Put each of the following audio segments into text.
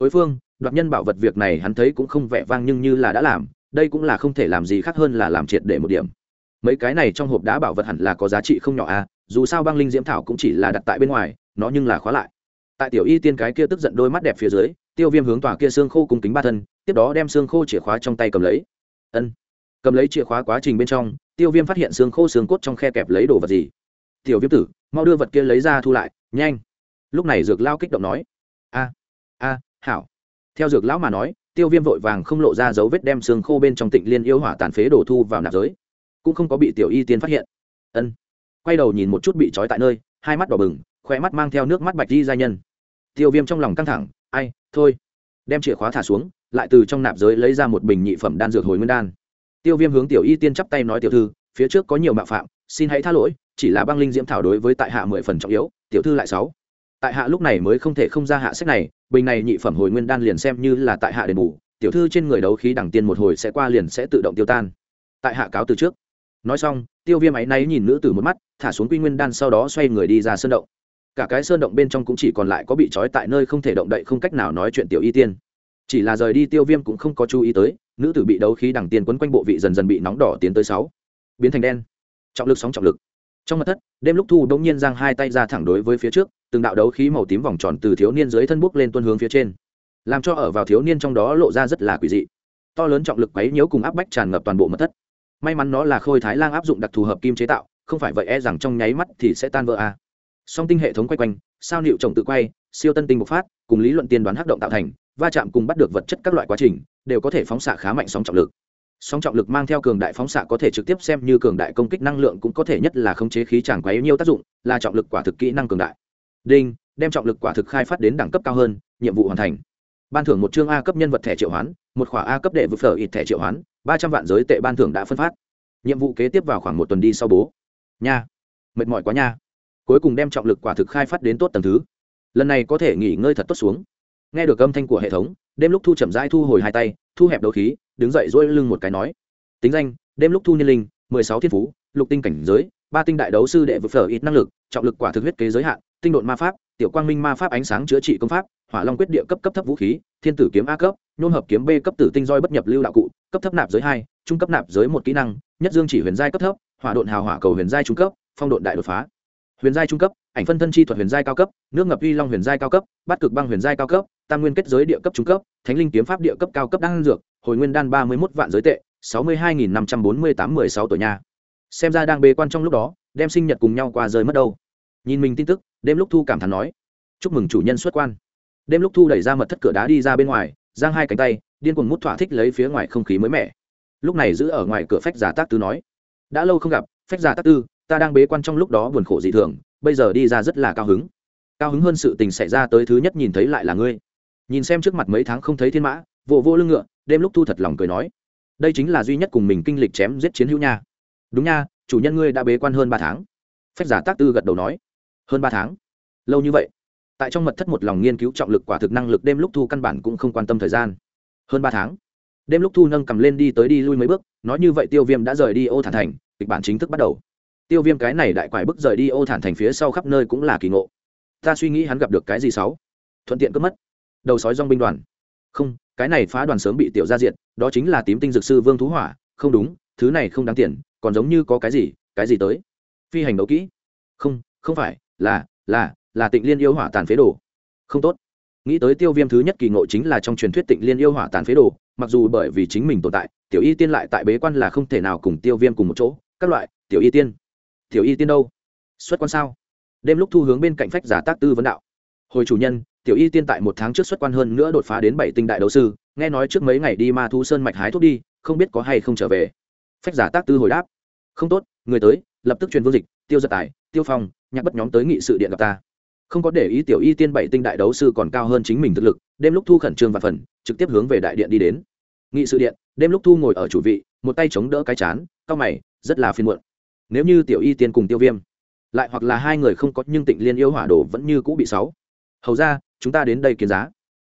đối phương, đoạt nhân bảo vật việc này hắn thấy cũng không vẻ vang nhưng như là đã làm, đây cũng là không thể làm gì khác hơn là làm triệt để một điểm. Mấy cái này trong hộp đá bảo vật hẳn là có giá trị không nhỏ à dù sao băng linh diễm thảo cũng chỉ là đặt tại bên ngoài, nó nhưng là khóa lại. Tại tiểu y tiên cái kia tức giận đôi mắt đẹp phía dưới, tiêu viêm hướng tòa kia xương khô cùng kính ba thân, tiếp đó đem xương khô chìa khóa trong tay cầm lấy. Ân. Cầm lấy chìa khóa quá trình bên trong, tiêu viêm phát hiện xương khô xương cốt trong khe kẹp lấy đồ vật gì. Tiểu viêm tử, mau đưa vật kia lấy ra thu lại, nhanh. Lúc này dược lao kích động nói a a hảo. Theo dược lão mà nói, tiêu viêm vội vàng không lộ ra dấu vết đem xương khô bên trong tịnh liên yêu hỏa tàn phế đổ thu vào nạp giới. Cũng không có bị tiểu y tiên phát hiện. Ân. Quay đầu nhìn một chút bị trói tại nơi, hai mắt đỏ bừng khỏe mắt mang theo nước mắt bạch di gia nhân. Tiêu viêm trong lòng căng thẳng, ai, thôi. Đem chìa khóa thả xuống, lại từ trong nạp giới lấy ra một bình nhị phẩm đan dược hồi nguyên đan. Tiêu viêm hướng tiểu y tiên chắp tay nói tiểu thư, phía trước có nhiều mạo phạm, xin hãy tha lỗi, chỉ là băng linh diễm thảo đối với tại hạ mười phần trọng yếu, tiểu thư lại sáu tại hạ lúc này mới không thể không ra hạ sách này, bình này nhị phẩm hồi nguyên đan liền xem như là tại hạ đền bù, tiểu thư trên người đấu khí đẳng tiên một hồi sẽ qua liền sẽ tự động tiêu tan. Tại hạ cáo từ trước. Nói xong, tiêu viêm áy náy nhìn nữ tử một mắt, thả xuống quy nguyên đan sau đó xoay người đi ra sơn động. Cả cái sơn động bên trong cũng chỉ còn lại có bị trói tại nơi không thể động đậy không cách nào nói chuyện tiểu y tiên. Chỉ là rời đi tiêu viêm cũng không có chú ý tới, nữ tử bị đấu khí đằng tiên quấn quanh bộ vị dần dần bị nóng đỏ tiến tới sáu. Biến thành đen. Trọng lực sóng trọng lực. Trong mặt thất, đêm lúc thu đông nhiên giang hai tay ra thẳng đối với phía trước từng đạo đấu khí màu tím vòng tròn từ thiếu niên dưới thân bốc lên tuân hướng phía trên, làm cho ở vào thiếu niên trong đó lộ ra rất là quỷ dị. To lớn trọng lực quấy nhiễu cùng áp bách tràn ngập toàn bộ mật thất. May mắn nó là khôi thái lang áp dụng đặc thù hợp kim chế tạo, không phải vậy e rằng trong nháy mắt thì sẽ tan vỡ a. Song tinh hệ thống quay quanh, sao liệu trồng tự quay, siêu tân tinh bộc phát, cùng lý luận tiên đoán hắc động tạo thành, va chạm cùng bắt được vật chất các loại quá trình, đều có thể phóng xạ khá mạnh sóng trọng lực. Sóng trọng lực mang theo cường đại phóng xạ có thể trực tiếp xem như cường đại công kích năng lượng cũng có thể nhất là khống chế khí chẳng quá yếu nhiều tác dụng, là trọng lực quả thực kỹ năng cường đại đinh, đem trọng lực quả thực khai phát đến đẳng cấp cao hơn, nhiệm vụ hoàn thành. Ban thưởng một chương a cấp nhân vật thẻ triệu hoán, một khỏa a cấp đệ vực phở ít thẻ triệu hoán, ba trăm vạn giới tệ ban thưởng đã phân phát. Nhiệm vụ kế tiếp vào khoảng một tuần đi sau bố. Nha. Mệt mỏi quá nha. Cuối cùng đem trọng lực quả thực khai phát đến tốt tầng thứ. Lần này có thể nghỉ ngơi thật tốt xuống. Nghe được âm thanh của hệ thống, đêm lúc thu chậm rãi thu hồi hai tay, thu hẹp đầu khí, đứng dậy dỗi lưng một cái nói. Tính danh, đêm lúc thu niên linh, mười sáu thiên phú, lục tinh cảnh giới, ba tinh đại đấu sư đệ vực phở ít năng lực, trọng lực quả thực huyết kế giới hạn tinh độn ma pháp, tiểu quang minh ma pháp ánh sáng chữa trị công pháp, hỏa long quyết địa cấp cấp thấp vũ khí, thiên tử kiếm a cấp nhôm hợp kiếm b cấp tử tinh roi bất nhập lưu đạo cụ, cấp thấp nạp giới hai, trung cấp nạp giới một kỹ năng, nhất dương chỉ huyền giai cấp thấp, hỏa độn hào hỏa cầu huyền giai trung cấp, phong độn đại đột phá. Huyền giai trung cấp, ảnh phân thân chi thuật huyền giai cao cấp, nước ngập uy long huyền giai cao cấp, bát cực băng huyền giai cao cấp, tam nguyên kết giới địa cấp trung cấp, thánh linh kiếm pháp địa cấp cao cấp đan dược, hồi nguyên đan ba mươi một vạn giới tệ, sáu mươi hai nghìn năm trăm bốn mươi tám mười sáu tuổi nhà xem ra đang bế quan trong lúc đó, đem sinh nhật cùng nhau qua rơi mất đâu. Nhìn mình tin tức đêm lúc thu cảm thán nói, chúc mừng chủ nhân xuất quan. Đêm lúc thu đẩy ra mật thất cửa đá đi ra bên ngoài, giang hai cánh tay, điên cuồng mút thỏa thích lấy phía ngoài không khí mới mẻ. Lúc này giữ ở ngoài cửa phách giả tác tư nói, đã lâu không gặp, phách giả tác tư, ta đang bế quan trong lúc đó buồn khổ dị thường, bây giờ đi ra rất là cao hứng. Cao hứng hơn sự tình xảy ra tới thứ nhất nhìn thấy lại là ngươi. Nhìn xem trước mặt mấy tháng không thấy thiên mã, vô vô lưng ngựa, đêm lúc thu thật lòng cười nói, đây chính là duy nhất cùng mình kinh lịch chém giết chiến hữu nha. Đúng nha, chủ nhân ngươi đã bế quan hơn ba tháng. Phách giả tác tư gật đầu nói hơn ba tháng. Lâu như vậy, tại trong mật thất một lòng nghiên cứu trọng lực quả thực năng lực đêm lúc thu căn bản cũng không quan tâm thời gian. Hơn ba tháng, đêm lúc thu nâng cầm lên đi tới đi lui mấy bước, nói như vậy tiêu viêm đã rời đi ô thản thành, kịch bản chính thức bắt đầu. Tiêu viêm cái này đại quải bức rời đi ô thản thành phía sau khắp nơi cũng là kỳ ngộ. Ta suy nghĩ hắn gặp được cái gì xấu thuận tiện cướp mất. Đầu sói dong binh đoàn. Không, cái này phá đoàn sớm bị tiểu ra diện đó chính là tím tinh dược sư vương thú hỏa. Không đúng, thứ này không đáng tiền, còn giống như có cái gì cái gì tới? Phi hành đấu kỹ. Không không phải là là là tịnh liên yêu hỏa tàn phế đồ. Không tốt. Nghĩ tới tiêu viêm thứ nhất kỳ ngộ chính là trong truyền thuyết tịnh liên yêu hỏa tàn phế đồ, mặc dù bởi vì chính mình tồn tại, tiểu y tiên lại tại bế quan là không thể nào cùng tiêu viêm cùng một chỗ, các loại, tiểu y tiên. Tiểu y tiên đâu? Xuất quan sao? Đêm lúc thu hướng bên cạnh phách giả tác tư vấn đạo. Hồi chủ nhân, tiểu y tiên tại một tháng trước xuất quan hơn nữa đột phá đến bảy tinh đại đấu sư, nghe nói trước mấy ngày đi ma thu sơn mạch hái thuốc đi, không biết có hay không trở về. Phách giả tác tư hồi đáp. Không tốt, người tới, lập tức truyền vương dịch, tiêu giật tài, tiêu phong nhạc bất nhóm tới nghị sự điện gặp ta. Không có để ý tiểu y tiên bảy tinh đại đấu sư còn cao hơn chính mình thực lực, đêm lúc thu khẩn trương và phần, trực tiếp hướng về đại điện đi đến. Nghị sự điện, đêm lúc thu ngồi ở chủ vị, một tay chống đỡ cái chán, cao mày, rất là phiên muộn. Nếu như tiểu y tiên cùng tiêu viêm, lại hoặc là hai người không có nhưng tịnh liên yêu hỏa đồ vẫn như cũ bị sáu. Hầu ra, chúng ta đến đây kiến giá.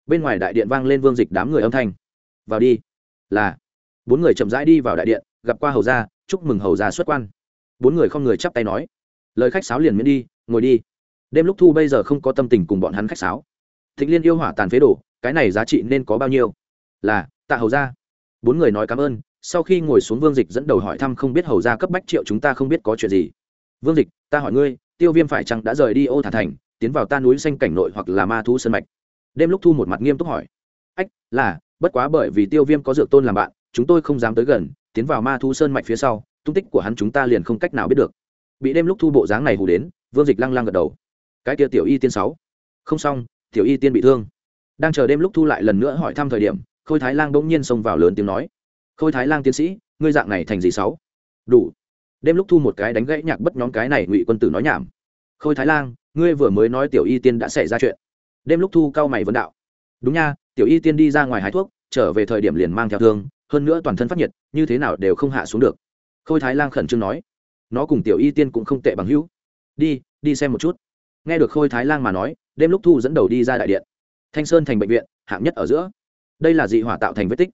Bên ngoài đại điện vang lên vương dịch đám người âm thanh. Vào đi. Là. Bốn người chậm rãi đi vào đại điện, gặp qua hầu ra, chúc mừng hầu ra xuất quan. Bốn người không người chắp tay nói lời khách sáo liền miễn đi ngồi đi. Đêm lúc thu bây giờ không có tâm tình cùng bọn hắn khách sáo. Thịnh liên yêu hỏa tàn phế đổ, cái này giá trị nên có bao nhiêu? Là tạ hầu ra bốn người nói cảm ơn sau khi ngồi xuống vương dịch dẫn đầu hỏi thăm không biết hầu ra cấp bách triệu chúng ta không biết có chuyện gì. Vương dịch ta hỏi ngươi tiêu viêm phải chăng đã rời đi ô thả thành tiến vào ta núi xanh cảnh nội hoặc là ma thú sân mạch? Đêm lúc thu một mặt nghiêm túc hỏi. Ách là bất quá bởi vì tiêu viêm có dược tôn làm bạn chúng tôi không dám tới gần tiến vào ma thú sơn mạch phía sau tung tích của hắn chúng ta liền không cách nào biết được bị đêm lúc thu bộ dáng này hù đến, vương dịch lăng lăng gật đầu. Cái kia tiểu y tiên sáu. Không xong, tiểu y tiên bị thương. Đang chờ đêm lúc thu lại lần nữa hỏi thăm thời điểm, khôi thái lang bỗng nhiên xông vào lớn tiếng nói. Khôi thái lang tiến sĩ, ngươi dạng này thành gì sáu? Đủ. Đêm lúc thu một cái đánh gãy nhạc bất nhóm cái này ngụy quân tử nói nhảm. Khôi thái lang, ngươi vừa mới nói tiểu y tiên đã xảy ra chuyện. Đêm lúc thu cao mày vấn đạo. Đúng nha, tiểu y tiên đi ra ngoài hái thuốc, trở về thời điểm liền mang theo thương, hơn nữa toàn thân phát nhiệt, như thế nào đều không hạ xuống được. Khôi thái lang khẩn trương nói nó cùng tiểu y tiên cũng không tệ bằng hữu. Đi đi xem một chút. Nghe được khôi thái lang mà nói, đêm lúc thu dẫn đầu đi ra đại điện. Thanh sơn thành bệnh viện, hạng nhất ở giữa. Đây là dị hỏa tạo thành vết tích.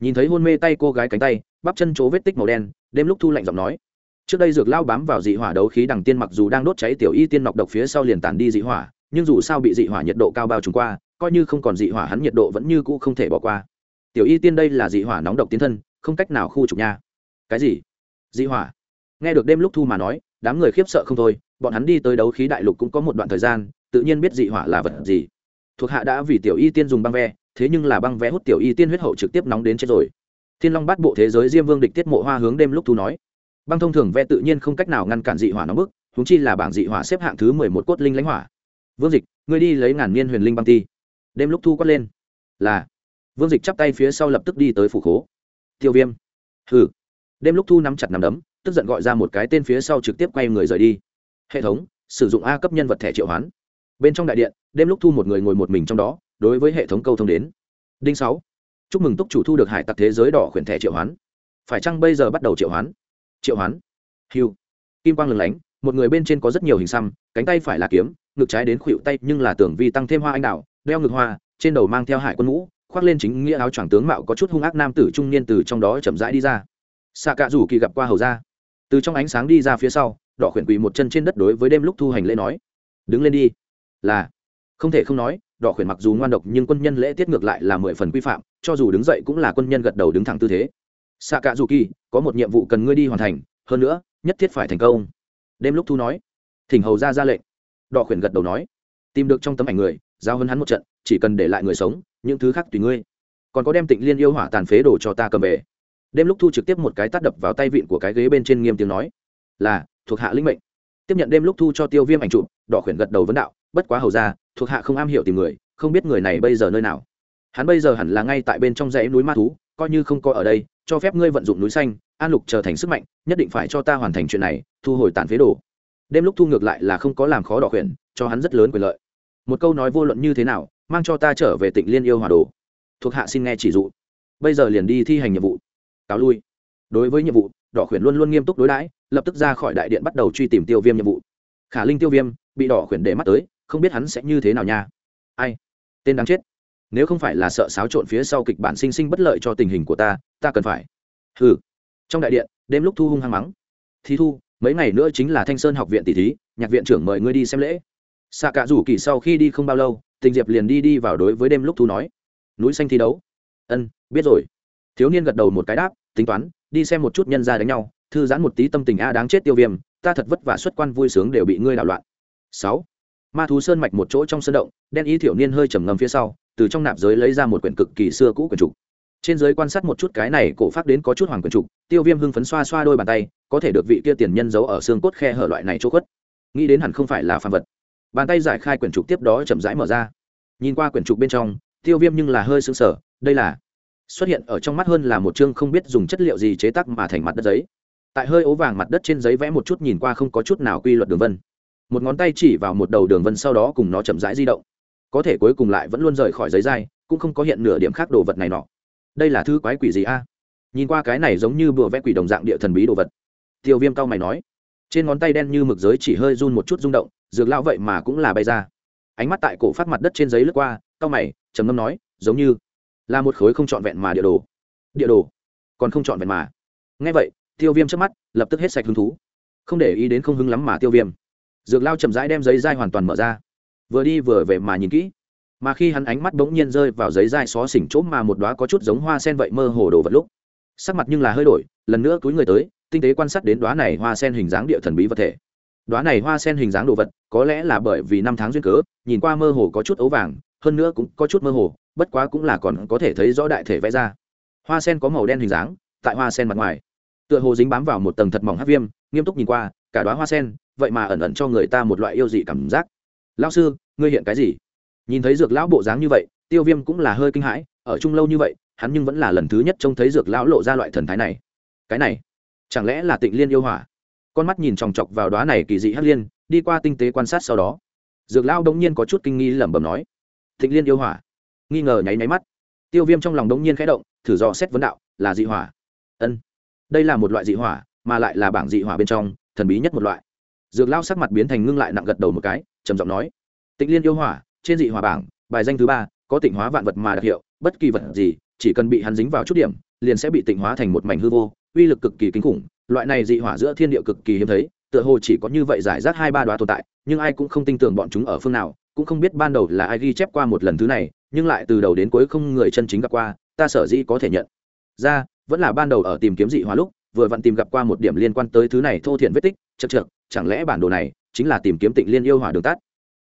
Nhìn thấy hôn mê tay cô gái cánh tay, bắp chân chỗ vết tích màu đen, đêm lúc thu lạnh giọng nói. Trước đây dược lao bám vào dị hỏa đấu khí đằng tiên mặc dù đang đốt cháy tiểu y tiên nọc độc phía sau liền tàn đi dị hỏa, nhưng dù sao bị dị hỏa nhiệt độ cao bao trùm qua, coi như không còn dị hỏa hắn nhiệt độ vẫn như cũ không thể bỏ qua. Tiểu y tiên đây là dị hỏa nóng độc tiến thân, không cách nào khu trục nha. Cái gì? Dị hỏa? Nghe được đêm lúc thu mà nói, đám người khiếp sợ không thôi, bọn hắn đi tới đấu khí đại lục cũng có một đoạn thời gian, tự nhiên biết dị hỏa là vật gì. Thuộc hạ đã vì tiểu y tiên dùng băng ve, thế nhưng là băng ve hút tiểu y tiên huyết hậu trực tiếp nóng đến chết rồi. Thiên long bắt bộ thế giới diêm vương địch tiết mộ hoa hướng đêm lúc thu nói. Băng thông thường ve tự nhiên không cách nào ngăn cản dị hỏa nóng bức húng chi là bảng dị hỏa xếp hạng thứ mười một cốt linh lãnh hỏa. Vương dịch, ngươi đi lấy ngàn niên huyền linh băng ti. Đêm lúc thu quát lên. Là. Vương dịch chắp tay phía sau lập tức đi tới phủ khố. Tiêu viêm. Hừ. Đêm lúc thu nắm chặt nắm đấm tức giận gọi ra một cái tên phía sau trực tiếp quay người rời đi. Hệ thống, sử dụng a cấp nhân vật thẻ triệu hoán. Bên trong đại điện, đêm lúc thu một người ngồi một mình trong đó, đối với hệ thống câu thông đến. Đinh sáu. Chúc mừng túc chủ thu được hải tặc thế giới đỏ khuyển thẻ triệu hoán. Phải chăng bây giờ bắt đầu triệu hoán? Triệu hoán. Hiu kim quang lừng lánh, một người bên trên có rất nhiều hình xăm, cánh tay phải là kiếm, ngực trái đến khuỵu tay nhưng là tưởng vi tăng thêm hoa anh đào, đeo ngực hoa, trên đầu mang theo hải quân ngũ, khoác lên chính nghĩa áo choàng tướng mạo có chút hung ác nam tử trung niên từ trong đó chậm rãi đi ra. Xạ cạ rủ kỳ gặp qua hầu ra từ trong ánh sáng đi ra phía sau, đỏ khuyển quỳ một chân trên đất đối với đêm lúc thu hành lễ nói. Đứng lên đi. Là. Không thể không nói, đỏ khuyển mặc dù ngoan độc nhưng quân nhân lễ tiết ngược lại là mười phần quy phạm, cho dù đứng dậy cũng là quân nhân gật đầu đứng thẳng tư thế. Xạ cạ dù kỳ có một nhiệm vụ cần ngươi đi hoàn thành, hơn nữa, nhất thiết phải thành công. Đêm lúc thu nói. Thỉnh hầu ra ra lệnh. Đỏ khuyển gật đầu nói. Tìm được trong tấm ảnh người, giao hơn hắn một trận, chỉ cần để lại người sống, những thứ khác tùy ngươi. Còn có đem tịnh liên yêu hỏa tàn phế đồ cho ta cầm về đêm lúc thu trực tiếp một cái tắt đập vào tay vịn của cái ghế bên trên nghiêm tiếng nói, là, thuộc hạ linh mệnh. Tiếp nhận đêm lúc thu cho tiêu viêm ảnh chụp, đỏ khuyển gật đầu vấn đạo, bất quá hầu ra, thuộc hạ không am hiểu tìm người, không biết người này bây giờ nơi nào. Hắn bây giờ hẳn là ngay tại bên trong dãy núi ma thú, coi như không có ở đây, cho phép ngươi vận dụng núi xanh, an lục trở thành sức mạnh, nhất định phải cho ta hoàn thành chuyện này, thu hồi tàn phế đồ. Đêm lúc thu ngược lại là không có làm khó đỏ khuyển, cho hắn rất lớn quyền lợi. Một câu nói vô luận như thế nào, mang cho ta trở về tỉnh liên yêu hòa đồ. Thuộc hạ xin nghe chỉ dụ. Bây giờ liền đi thi hành nhiệm vụ cáo lui. Đối với nhiệm vụ, đỏ khuyển luôn luôn nghiêm túc đối đãi, lập tức ra khỏi đại điện bắt đầu truy tìm tiêu viêm nhiệm vụ. Khả linh tiêu viêm, bị đỏ khuyển để mắt tới, không biết hắn sẽ như thế nào nha. Ai? Tên đáng chết. Nếu không phải là sợ xáo trộn phía sau kịch bản sinh sinh bất lợi cho tình hình của ta ta cần phải. Hừ. Trong đại điện, đêm lúc thu hung hăng mắng. Thi thu, mấy ngày nữa chính là thanh sơn học viện tỷ thí, nhạc viện trưởng mời ngươi đi xem lễ. Xạ cả rủ kỳ sau khi đi không bao lâu tình diệp liền đi đi vào đối với đêm lúc thu nói. Núi xanh thi đấu. Ân, biết rồi thiếu niên gật đầu một cái đáp, tính toán, đi xem một chút nhân ra đánh nhau, thư giãn một tí tâm tình a đáng chết tiêu viêm, ta thật vất vả xuất quan vui sướng đều bị ngươi đảo loạn. Sáu, ma thú sơn mạch một chỗ trong sân động, đen ý thiểu niên hơi trầm ngâm phía sau, từ trong nạp giới lấy ra một quyển cực kỳ xưa cũ quyển trục. Trên giới quan sát một chút cái này cổ phát đến có chút hoàng quyển trục, tiêu viêm hưng phấn xoa xoa đôi bàn tay, có thể được vị kia tiền nhân giấu ở xương cốt khe hở loại này chỗ khuất. Nghĩ đến hẳn không phải là phàm vật. Bàn tay giải khai quyển trục tiếp đó chậm rãi mở ra. Nhìn qua quyển trục bên trong, tiêu viêm nhưng là hơi sững sờ, đây là xuất hiện ở trong mắt hơn là một chương không biết dùng chất liệu gì chế tác mà thành mặt đất giấy. Tại hơi ố vàng mặt đất trên giấy vẽ một chút nhìn qua không có chút nào quy luật đường vân. Một ngón tay chỉ vào một đầu đường vân sau đó cùng nó chậm rãi di động. Có thể cuối cùng lại vẫn luôn rời khỏi giấy dai, cũng không có hiện nửa điểm khác đồ vật này nọ. Đây là thứ quái quỷ gì a? Nhìn qua cái này giống như bùa vẽ quỷ đồng dạng địa thần bí đồ vật. Tiêu viêm cao mày nói. Trên ngón tay đen như mực giới chỉ hơi run một chút rung động, dược lao vậy mà cũng là bay ra. Ánh mắt tại cổ phát mặt đất trên giấy lướt qua, cao mày, trầm ngâm nói, giống như là một khối không trọn vẹn mà địa đồ. Địa đồ? Còn không trọn vẹn mà. Ngay vậy, tiêu viêm trước mắt, lập tức hết sạch hứng thú. Không để ý đến không hứng lắm mà tiêu viêm. Dược lao chậm rãi đem giấy dai hoàn toàn mở ra. Vừa đi vừa về mà nhìn kỹ. Mà khi hắn ánh mắt bỗng nhiên rơi vào giấy dai xó xỉnh chỗ mà một đoá có chút giống hoa sen vậy mơ hồ đồ vật lúc. Sắc mặt nhưng là hơi đổi, lần nữa túi người tới, tinh tế quan sát đến đoá này hoa sen hình dáng địa thần bí vật thể. Đoá này hoa sen hình dáng đồ vật, có lẽ là bởi vì năm tháng duyên cớ, nhìn qua mơ hồ có chút ấu vàng hơn nữa cũng có chút mơ hồ, bất quá cũng là còn có thể thấy rõ đại thể vẽ ra. Hoa sen có màu đen hình dáng, tại hoa sen mặt ngoài. Tựa hồ dính bám vào một tầng thật mỏng hát viêm, nghiêm túc nhìn qua, cả đoá hoa sen, vậy mà ẩn ẩn cho người ta một loại yêu dị cảm giác. Lao sư, ngươi hiện cái gì? Nhìn thấy dược lão bộ dáng như vậy, tiêu viêm cũng là hơi kinh hãi, ở chung lâu như vậy, hắn nhưng vẫn là lần thứ nhất trông thấy dược lão lộ ra loại thần thái này. Cái này, chẳng lẽ là tịnh liên yêu hỏa? Con mắt nhìn chòng chọc vào đoá này kỳ dị hắc liên, đi qua tinh tế quan sát sau đó. Dược lão đống nhiên có chút kinh nghi lẩm bẩm nói tịnh liên yêu hỏa. Nghi ngờ nháy nháy mắt. Tiêu viêm trong lòng đống nhiên khẽ động, thử dò xét vấn đạo, là dị hỏa. Ân. Đây là một loại dị hỏa, mà lại là bảng dị hỏa bên trong, thần bí nhất một loại. Dược lao sắc mặt biến thành ngưng lại nặng gật đầu một cái, trầm giọng nói. Tịnh liên yêu hỏa, trên dị hỏa bảng, bài danh thứ ba, có tịnh hóa vạn vật mà đặc hiệu, bất kỳ vật gì, chỉ cần bị hắn dính vào chút điểm, liền sẽ bị tịnh hóa thành một mảnh hư vô, uy lực cực kỳ kinh khủng. Loại này dị hỏa giữa thiên địa cực kỳ hiếm thấy, tựa hồ chỉ có như vậy giải rác hai ba đoá tồn tại, nhưng ai cũng không tin tưởng bọn chúng ở phương nào cũng không biết ban đầu là ai ghi chép qua một lần thứ này, nhưng lại từ đầu đến cuối không người chân chính gặp qua, ta sở dĩ có thể nhận. Ra, vẫn là ban đầu ở tìm kiếm dị hỏa lúc, vừa vặn tìm gặp qua một điểm liên quan tới thứ này thô thiện vết tích, chật chược, chẳng lẽ bản đồ này chính là tìm kiếm tịnh liên yêu hỏa đường tắt?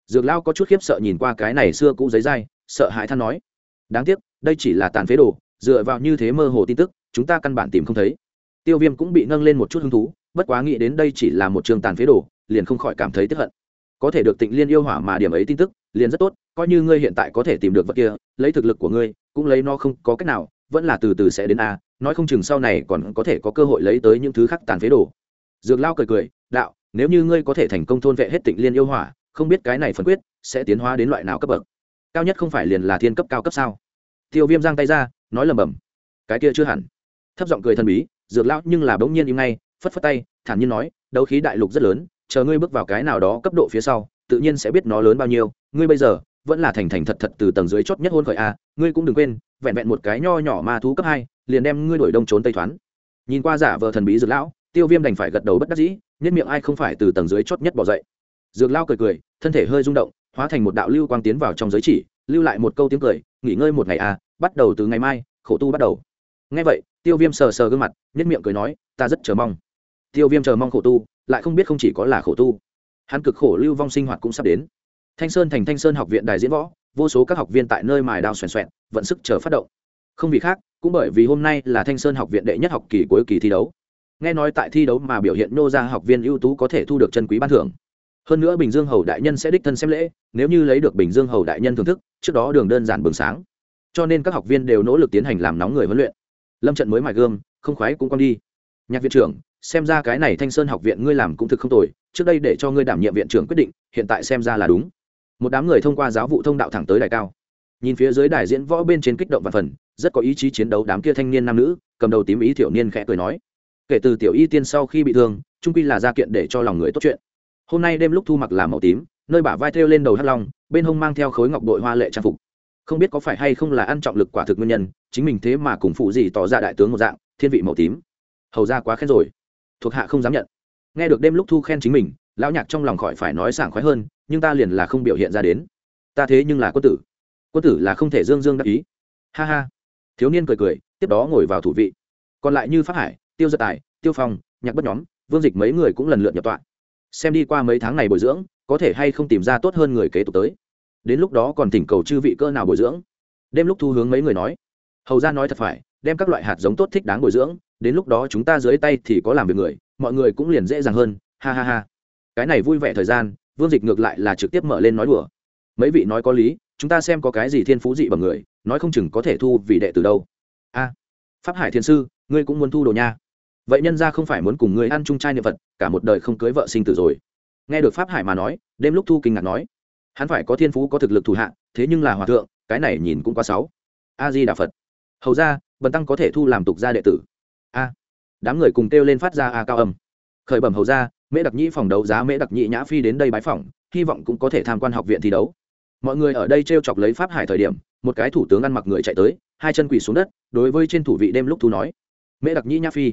Dược lao có chút khiếp sợ nhìn qua cái này xưa cũ giấy dai, sợ hãi than nói. Đáng tiếc, đây chỉ là tàn phế đồ, dựa vào như thế mơ hồ tin tức, chúng ta căn bản tìm không thấy. Tiêu viêm cũng bị nâng lên một chút hứng thú, bất quá nghĩ đến đây chỉ là một trường tàn phế đồ, liền không khỏi cảm thấy tức hận có thể được tịnh liên yêu hỏa mà điểm ấy tin tức, liền rất tốt, coi như ngươi hiện tại có thể tìm được vật kia, lấy thực lực của ngươi, cũng lấy nó không có cách nào, vẫn là từ từ sẽ đến a, nói không chừng sau này còn có thể có cơ hội lấy tới những thứ khác tàn phế đồ. Dược lao cười cười, đạo, nếu như ngươi có thể thành công thôn vệ hết tịnh liên yêu hỏa, không biết cái này phân quyết sẽ tiến hóa đến loại nào cấp bậc? Cao nhất không phải liền là thiên cấp cao cấp sao? Tiêu viêm giang tay ra, nói lầm bầm cái kia chưa hẳn. Thấp giọng cười thần bí, dược lão nhưng là bỗng nhiên im ngay, phất phất tay, thản nhiên nói, đấu khí đại lục rất lớn chờ ngươi bước vào cái nào đó cấp độ phía sau, tự nhiên sẽ biết nó lớn bao nhiêu. Ngươi bây giờ vẫn là thành thành thật thật từ tầng dưới chót nhất hôn khởi a, ngươi cũng đừng quên, vẹn vẹn một cái nho nhỏ ma thú cấp hai, liền đem ngươi đổi đông trốn tây thoán. Nhìn qua giả vờ thần bí dược lão, tiêu viêm đành phải gật đầu bất đắc dĩ, nhất miệng ai không phải từ tầng dưới chót nhất bỏ dậy. Dược lao cười cười, thân thể hơi rung động, hóa thành một đạo lưu quang tiến vào trong giới chỉ, lưu lại một câu tiếng cười, nghỉ ngơi một ngày à bắt đầu từ ngày mai, khổ tu bắt đầu. Ngay vậy, tiêu viêm sờ sờ gương mặt, nhất miệng cười nói, ta rất chờ mong tiêu viêm chờ mong khổ tu, lại không biết không chỉ có là khổ tu. Hắn cực khổ lưu vong sinh hoạt cũng sắp đến. Thanh sơn thành thanh sơn học viện đài diễn võ, vô số các học viên tại nơi mài đao xoèn xoẹn, vận sức chờ phát động. Không vì khác, cũng bởi vì hôm nay là thanh sơn học viện đệ nhất học kỳ cuối kỳ thi đấu. Nghe nói tại thi đấu mà biểu hiện nô ra học viên ưu tú có thể thu được chân quý ban thưởng. Hơn nữa bình dương hầu đại nhân sẽ đích thân xem lễ, nếu như lấy được bình dương hầu đại nhân thưởng thức, trước đó đường đơn giản bừng sáng. Cho nên các học viên đều nỗ lực tiến hành làm nóng người huấn luyện. Lâm trận mới mài gương, không khoái cũng con đi. Nhạc viện trưởng xem ra cái này thanh sơn học viện ngươi làm cũng thực không tồi, trước đây để cho ngươi đảm nhiệm viện trưởng quyết định, hiện tại xem ra là đúng. Một đám người thông qua giáo vụ thông đạo thẳng tới đài cao. Nhìn phía dưới đài diễn võ bên trên kích động và phần, rất có ý chí chiến đấu đám kia thanh niên nam nữ, cầm đầu tím ý thiểu niên khẽ cười nói. Kể từ tiểu y tiên sau khi bị thương, trung quy là ra kiện để cho lòng người tốt chuyện. Hôm nay đêm lúc thu mặc là màu tím, nơi bả vai thêu lên đầu hắt long, bên hông mang theo khối ngọc đội hoa lệ trang phục. Không biết có phải hay không là ăn trọng lực quả thực nguyên nhân, chính mình thế mà cùng phụ gì tỏ ra đại tướng một dạng, thiên vị màu tím. Hầu ra quá khen rồi thuộc hạ không dám nhận. Nghe được đêm lúc thu khen chính mình, lão nhạc trong lòng khỏi phải nói sảng khoái hơn, nhưng ta liền là không biểu hiện ra đến. Ta thế nhưng là quân tử. Quân tử là không thể dương dương đắc ý. Ha ha. Thiếu niên cười cười, tiếp đó ngồi vào thủ vị. Còn lại như phát hải, tiêu giật tài, tiêu phong, nhạc bất nhóm, vương dịch mấy người cũng lần lượt nhập tọa. Xem đi qua mấy tháng này bồi dưỡng, có thể hay không tìm ra tốt hơn người kế tục tới. Đến lúc đó còn thỉnh cầu chư vị cơ nào bồi dưỡng. Đêm lúc thu hướng mấy người nói, hầu ra nói thật phải, đem các loại hạt giống tốt thích đáng bồi dưỡng đến lúc đó chúng ta dưới tay thì có làm việc người, mọi người cũng liền dễ dàng hơn, ha ha ha. Cái này vui vẻ thời gian, vương dịch ngược lại là trực tiếp mở lên nói đùa. Mấy vị nói có lý, chúng ta xem có cái gì thiên phú dị bằng người, nói không chừng có thể thu vì đệ từ đâu. A, pháp hải thiên sư, ngươi cũng muốn thu đồ nha. Vậy nhân ra không phải muốn cùng ngươi ăn chung trai niệm vật cả một đời không cưới vợ sinh tử rồi. Nghe được pháp hải mà nói, đêm lúc thu kinh ngạc nói, hắn phải có thiên phú có thực lực thủ hạ, thế nhưng là hòa thượng, cái này nhìn cũng quá sáu a di đà phật. Hầu ra, bần tăng có thể thu làm tục gia đệ tử a, đám người cùng kêu lên phát ra a cao âm. Khởi bẩm hầu ra mễ đặc nhĩ phòng đấu giá mễ đặc nhĩ nhã phi đến đây bái phỏng, hy vọng cũng có thể tham quan học viện thi đấu. Mọi người ở đây t r e o chọc lấy pháp hải thời điểm, một cái thủ tướng ăn mặc người chạy tới, hai chân quỳ xuống đất, đối với trên thủ vị đêm lúc thu nói, mễ đặc nhĩ nhã phi.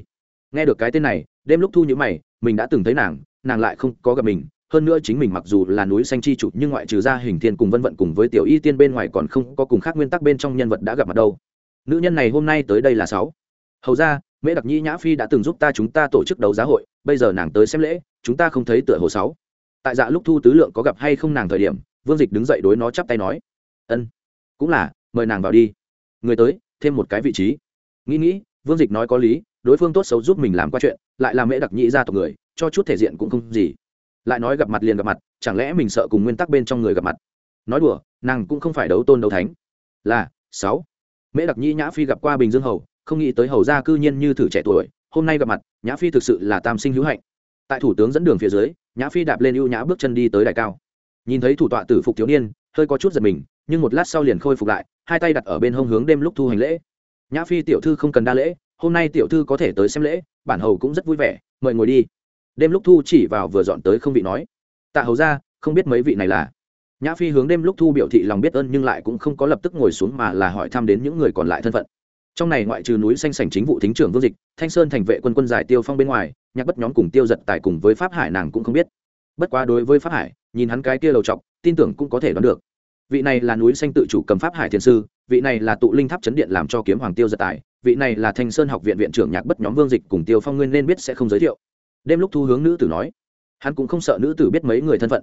Nghe được cái tên này, đêm lúc thu nhữ mày, mình đã từng thấy nàng nàng lại không có gặp mình, hơn nữa chính mình mặc dù là núi xanh chi trụ nhưng ngoại trừ ra hình thiên cùng vân vận cùng với tiểu y tiên bên ngoài còn không có cùng khác nguyên tắc bên trong nhân vật đã gặp mặt đâu. Nữ nhân này hôm nay tới đây là sáu hầu ra, mễ đặc nhi nhã phi đã từng giúp ta chúng ta tổ chức đấu giá hội, bây giờ nàng tới xem lễ, chúng ta không thấy tựa hồ sáu. Tại dạ lúc thu tứ lượng có gặp hay không nàng thời điểm, vương dịch đứng dậy đối nó chắp tay nói. Ân, cũng là, mời nàng vào đi. Người tới, thêm một cái vị trí. Nghĩ nghĩ, vương dịch nói có lý, đối phương tốt xấu giúp mình làm qua chuyện, lại làm mễ đặc nhĩ ra tộc người, cho chút thể diện cũng không gì. Lại nói gặp mặt liền gặp mặt, chẳng lẽ mình sợ cùng nguyên tắc bên trong người gặp mặt? Nói đùa, nàng cũng không phải đấu tôn đấu thánh. Là, sáu. Mễ đặc nhĩ nhã phi gặp qua bình dương hầu không nghĩ tới hầu gia cư nhiên như thử trẻ tuổi, hôm nay gặp mặt, nhã phi thực sự là tam sinh hữu hạnh. Tại thủ tướng dẫn đường phía dưới, nhã phi đạp lên ưu nhã bước chân đi tới đài cao. Nhìn thấy thủ tọa tử phục thiếu niên, hơi có chút giật mình, nhưng một lát sau liền khôi phục lại, hai tay đặt ở bên hông hướng đêm lúc thu hành lễ. Nhã phi tiểu thư không cần đa lễ, hôm nay tiểu thư có thể tới xem lễ, bản hầu cũng rất vui vẻ, mời ngồi đi. Đêm lúc thu chỉ vào vừa dọn tới không vị nói. Tạ hầu ra không biết mấy vị này là? Nhã phi hướng đêm lúc thu biểu thị lòng biết ơn nhưng lại cũng không có lập tức ngồi xuống mà là hỏi thăm đến những người còn lại thân phận trong này ngoại trừ núi xanh sảnh chính vụ thính trưởng vương dịch, thanh sơn thành vệ quân quân giải tiêu phong bên ngoài, nhạc bất nhóm cùng tiêu giật tài cùng với pháp hải nàng cũng không biết. Bất quá đối với pháp hải, nhìn hắn cái kia lầu chọc, tin tưởng cũng có thể đoán được. Vị này là núi xanh tự chủ cầm pháp hải thiên sư, vị này là tụ linh tháp chấn điện làm cho kiếm hoàng tiêu giật tài, vị này là thanh sơn học viện viện trưởng nhạc bất nhóm vương dịch cùng tiêu phong nguyên nên biết sẽ không giới thiệu. Đêm lúc thu hướng nữ tử nói, hắn cũng không sợ nữ tử biết mấy người thân phận.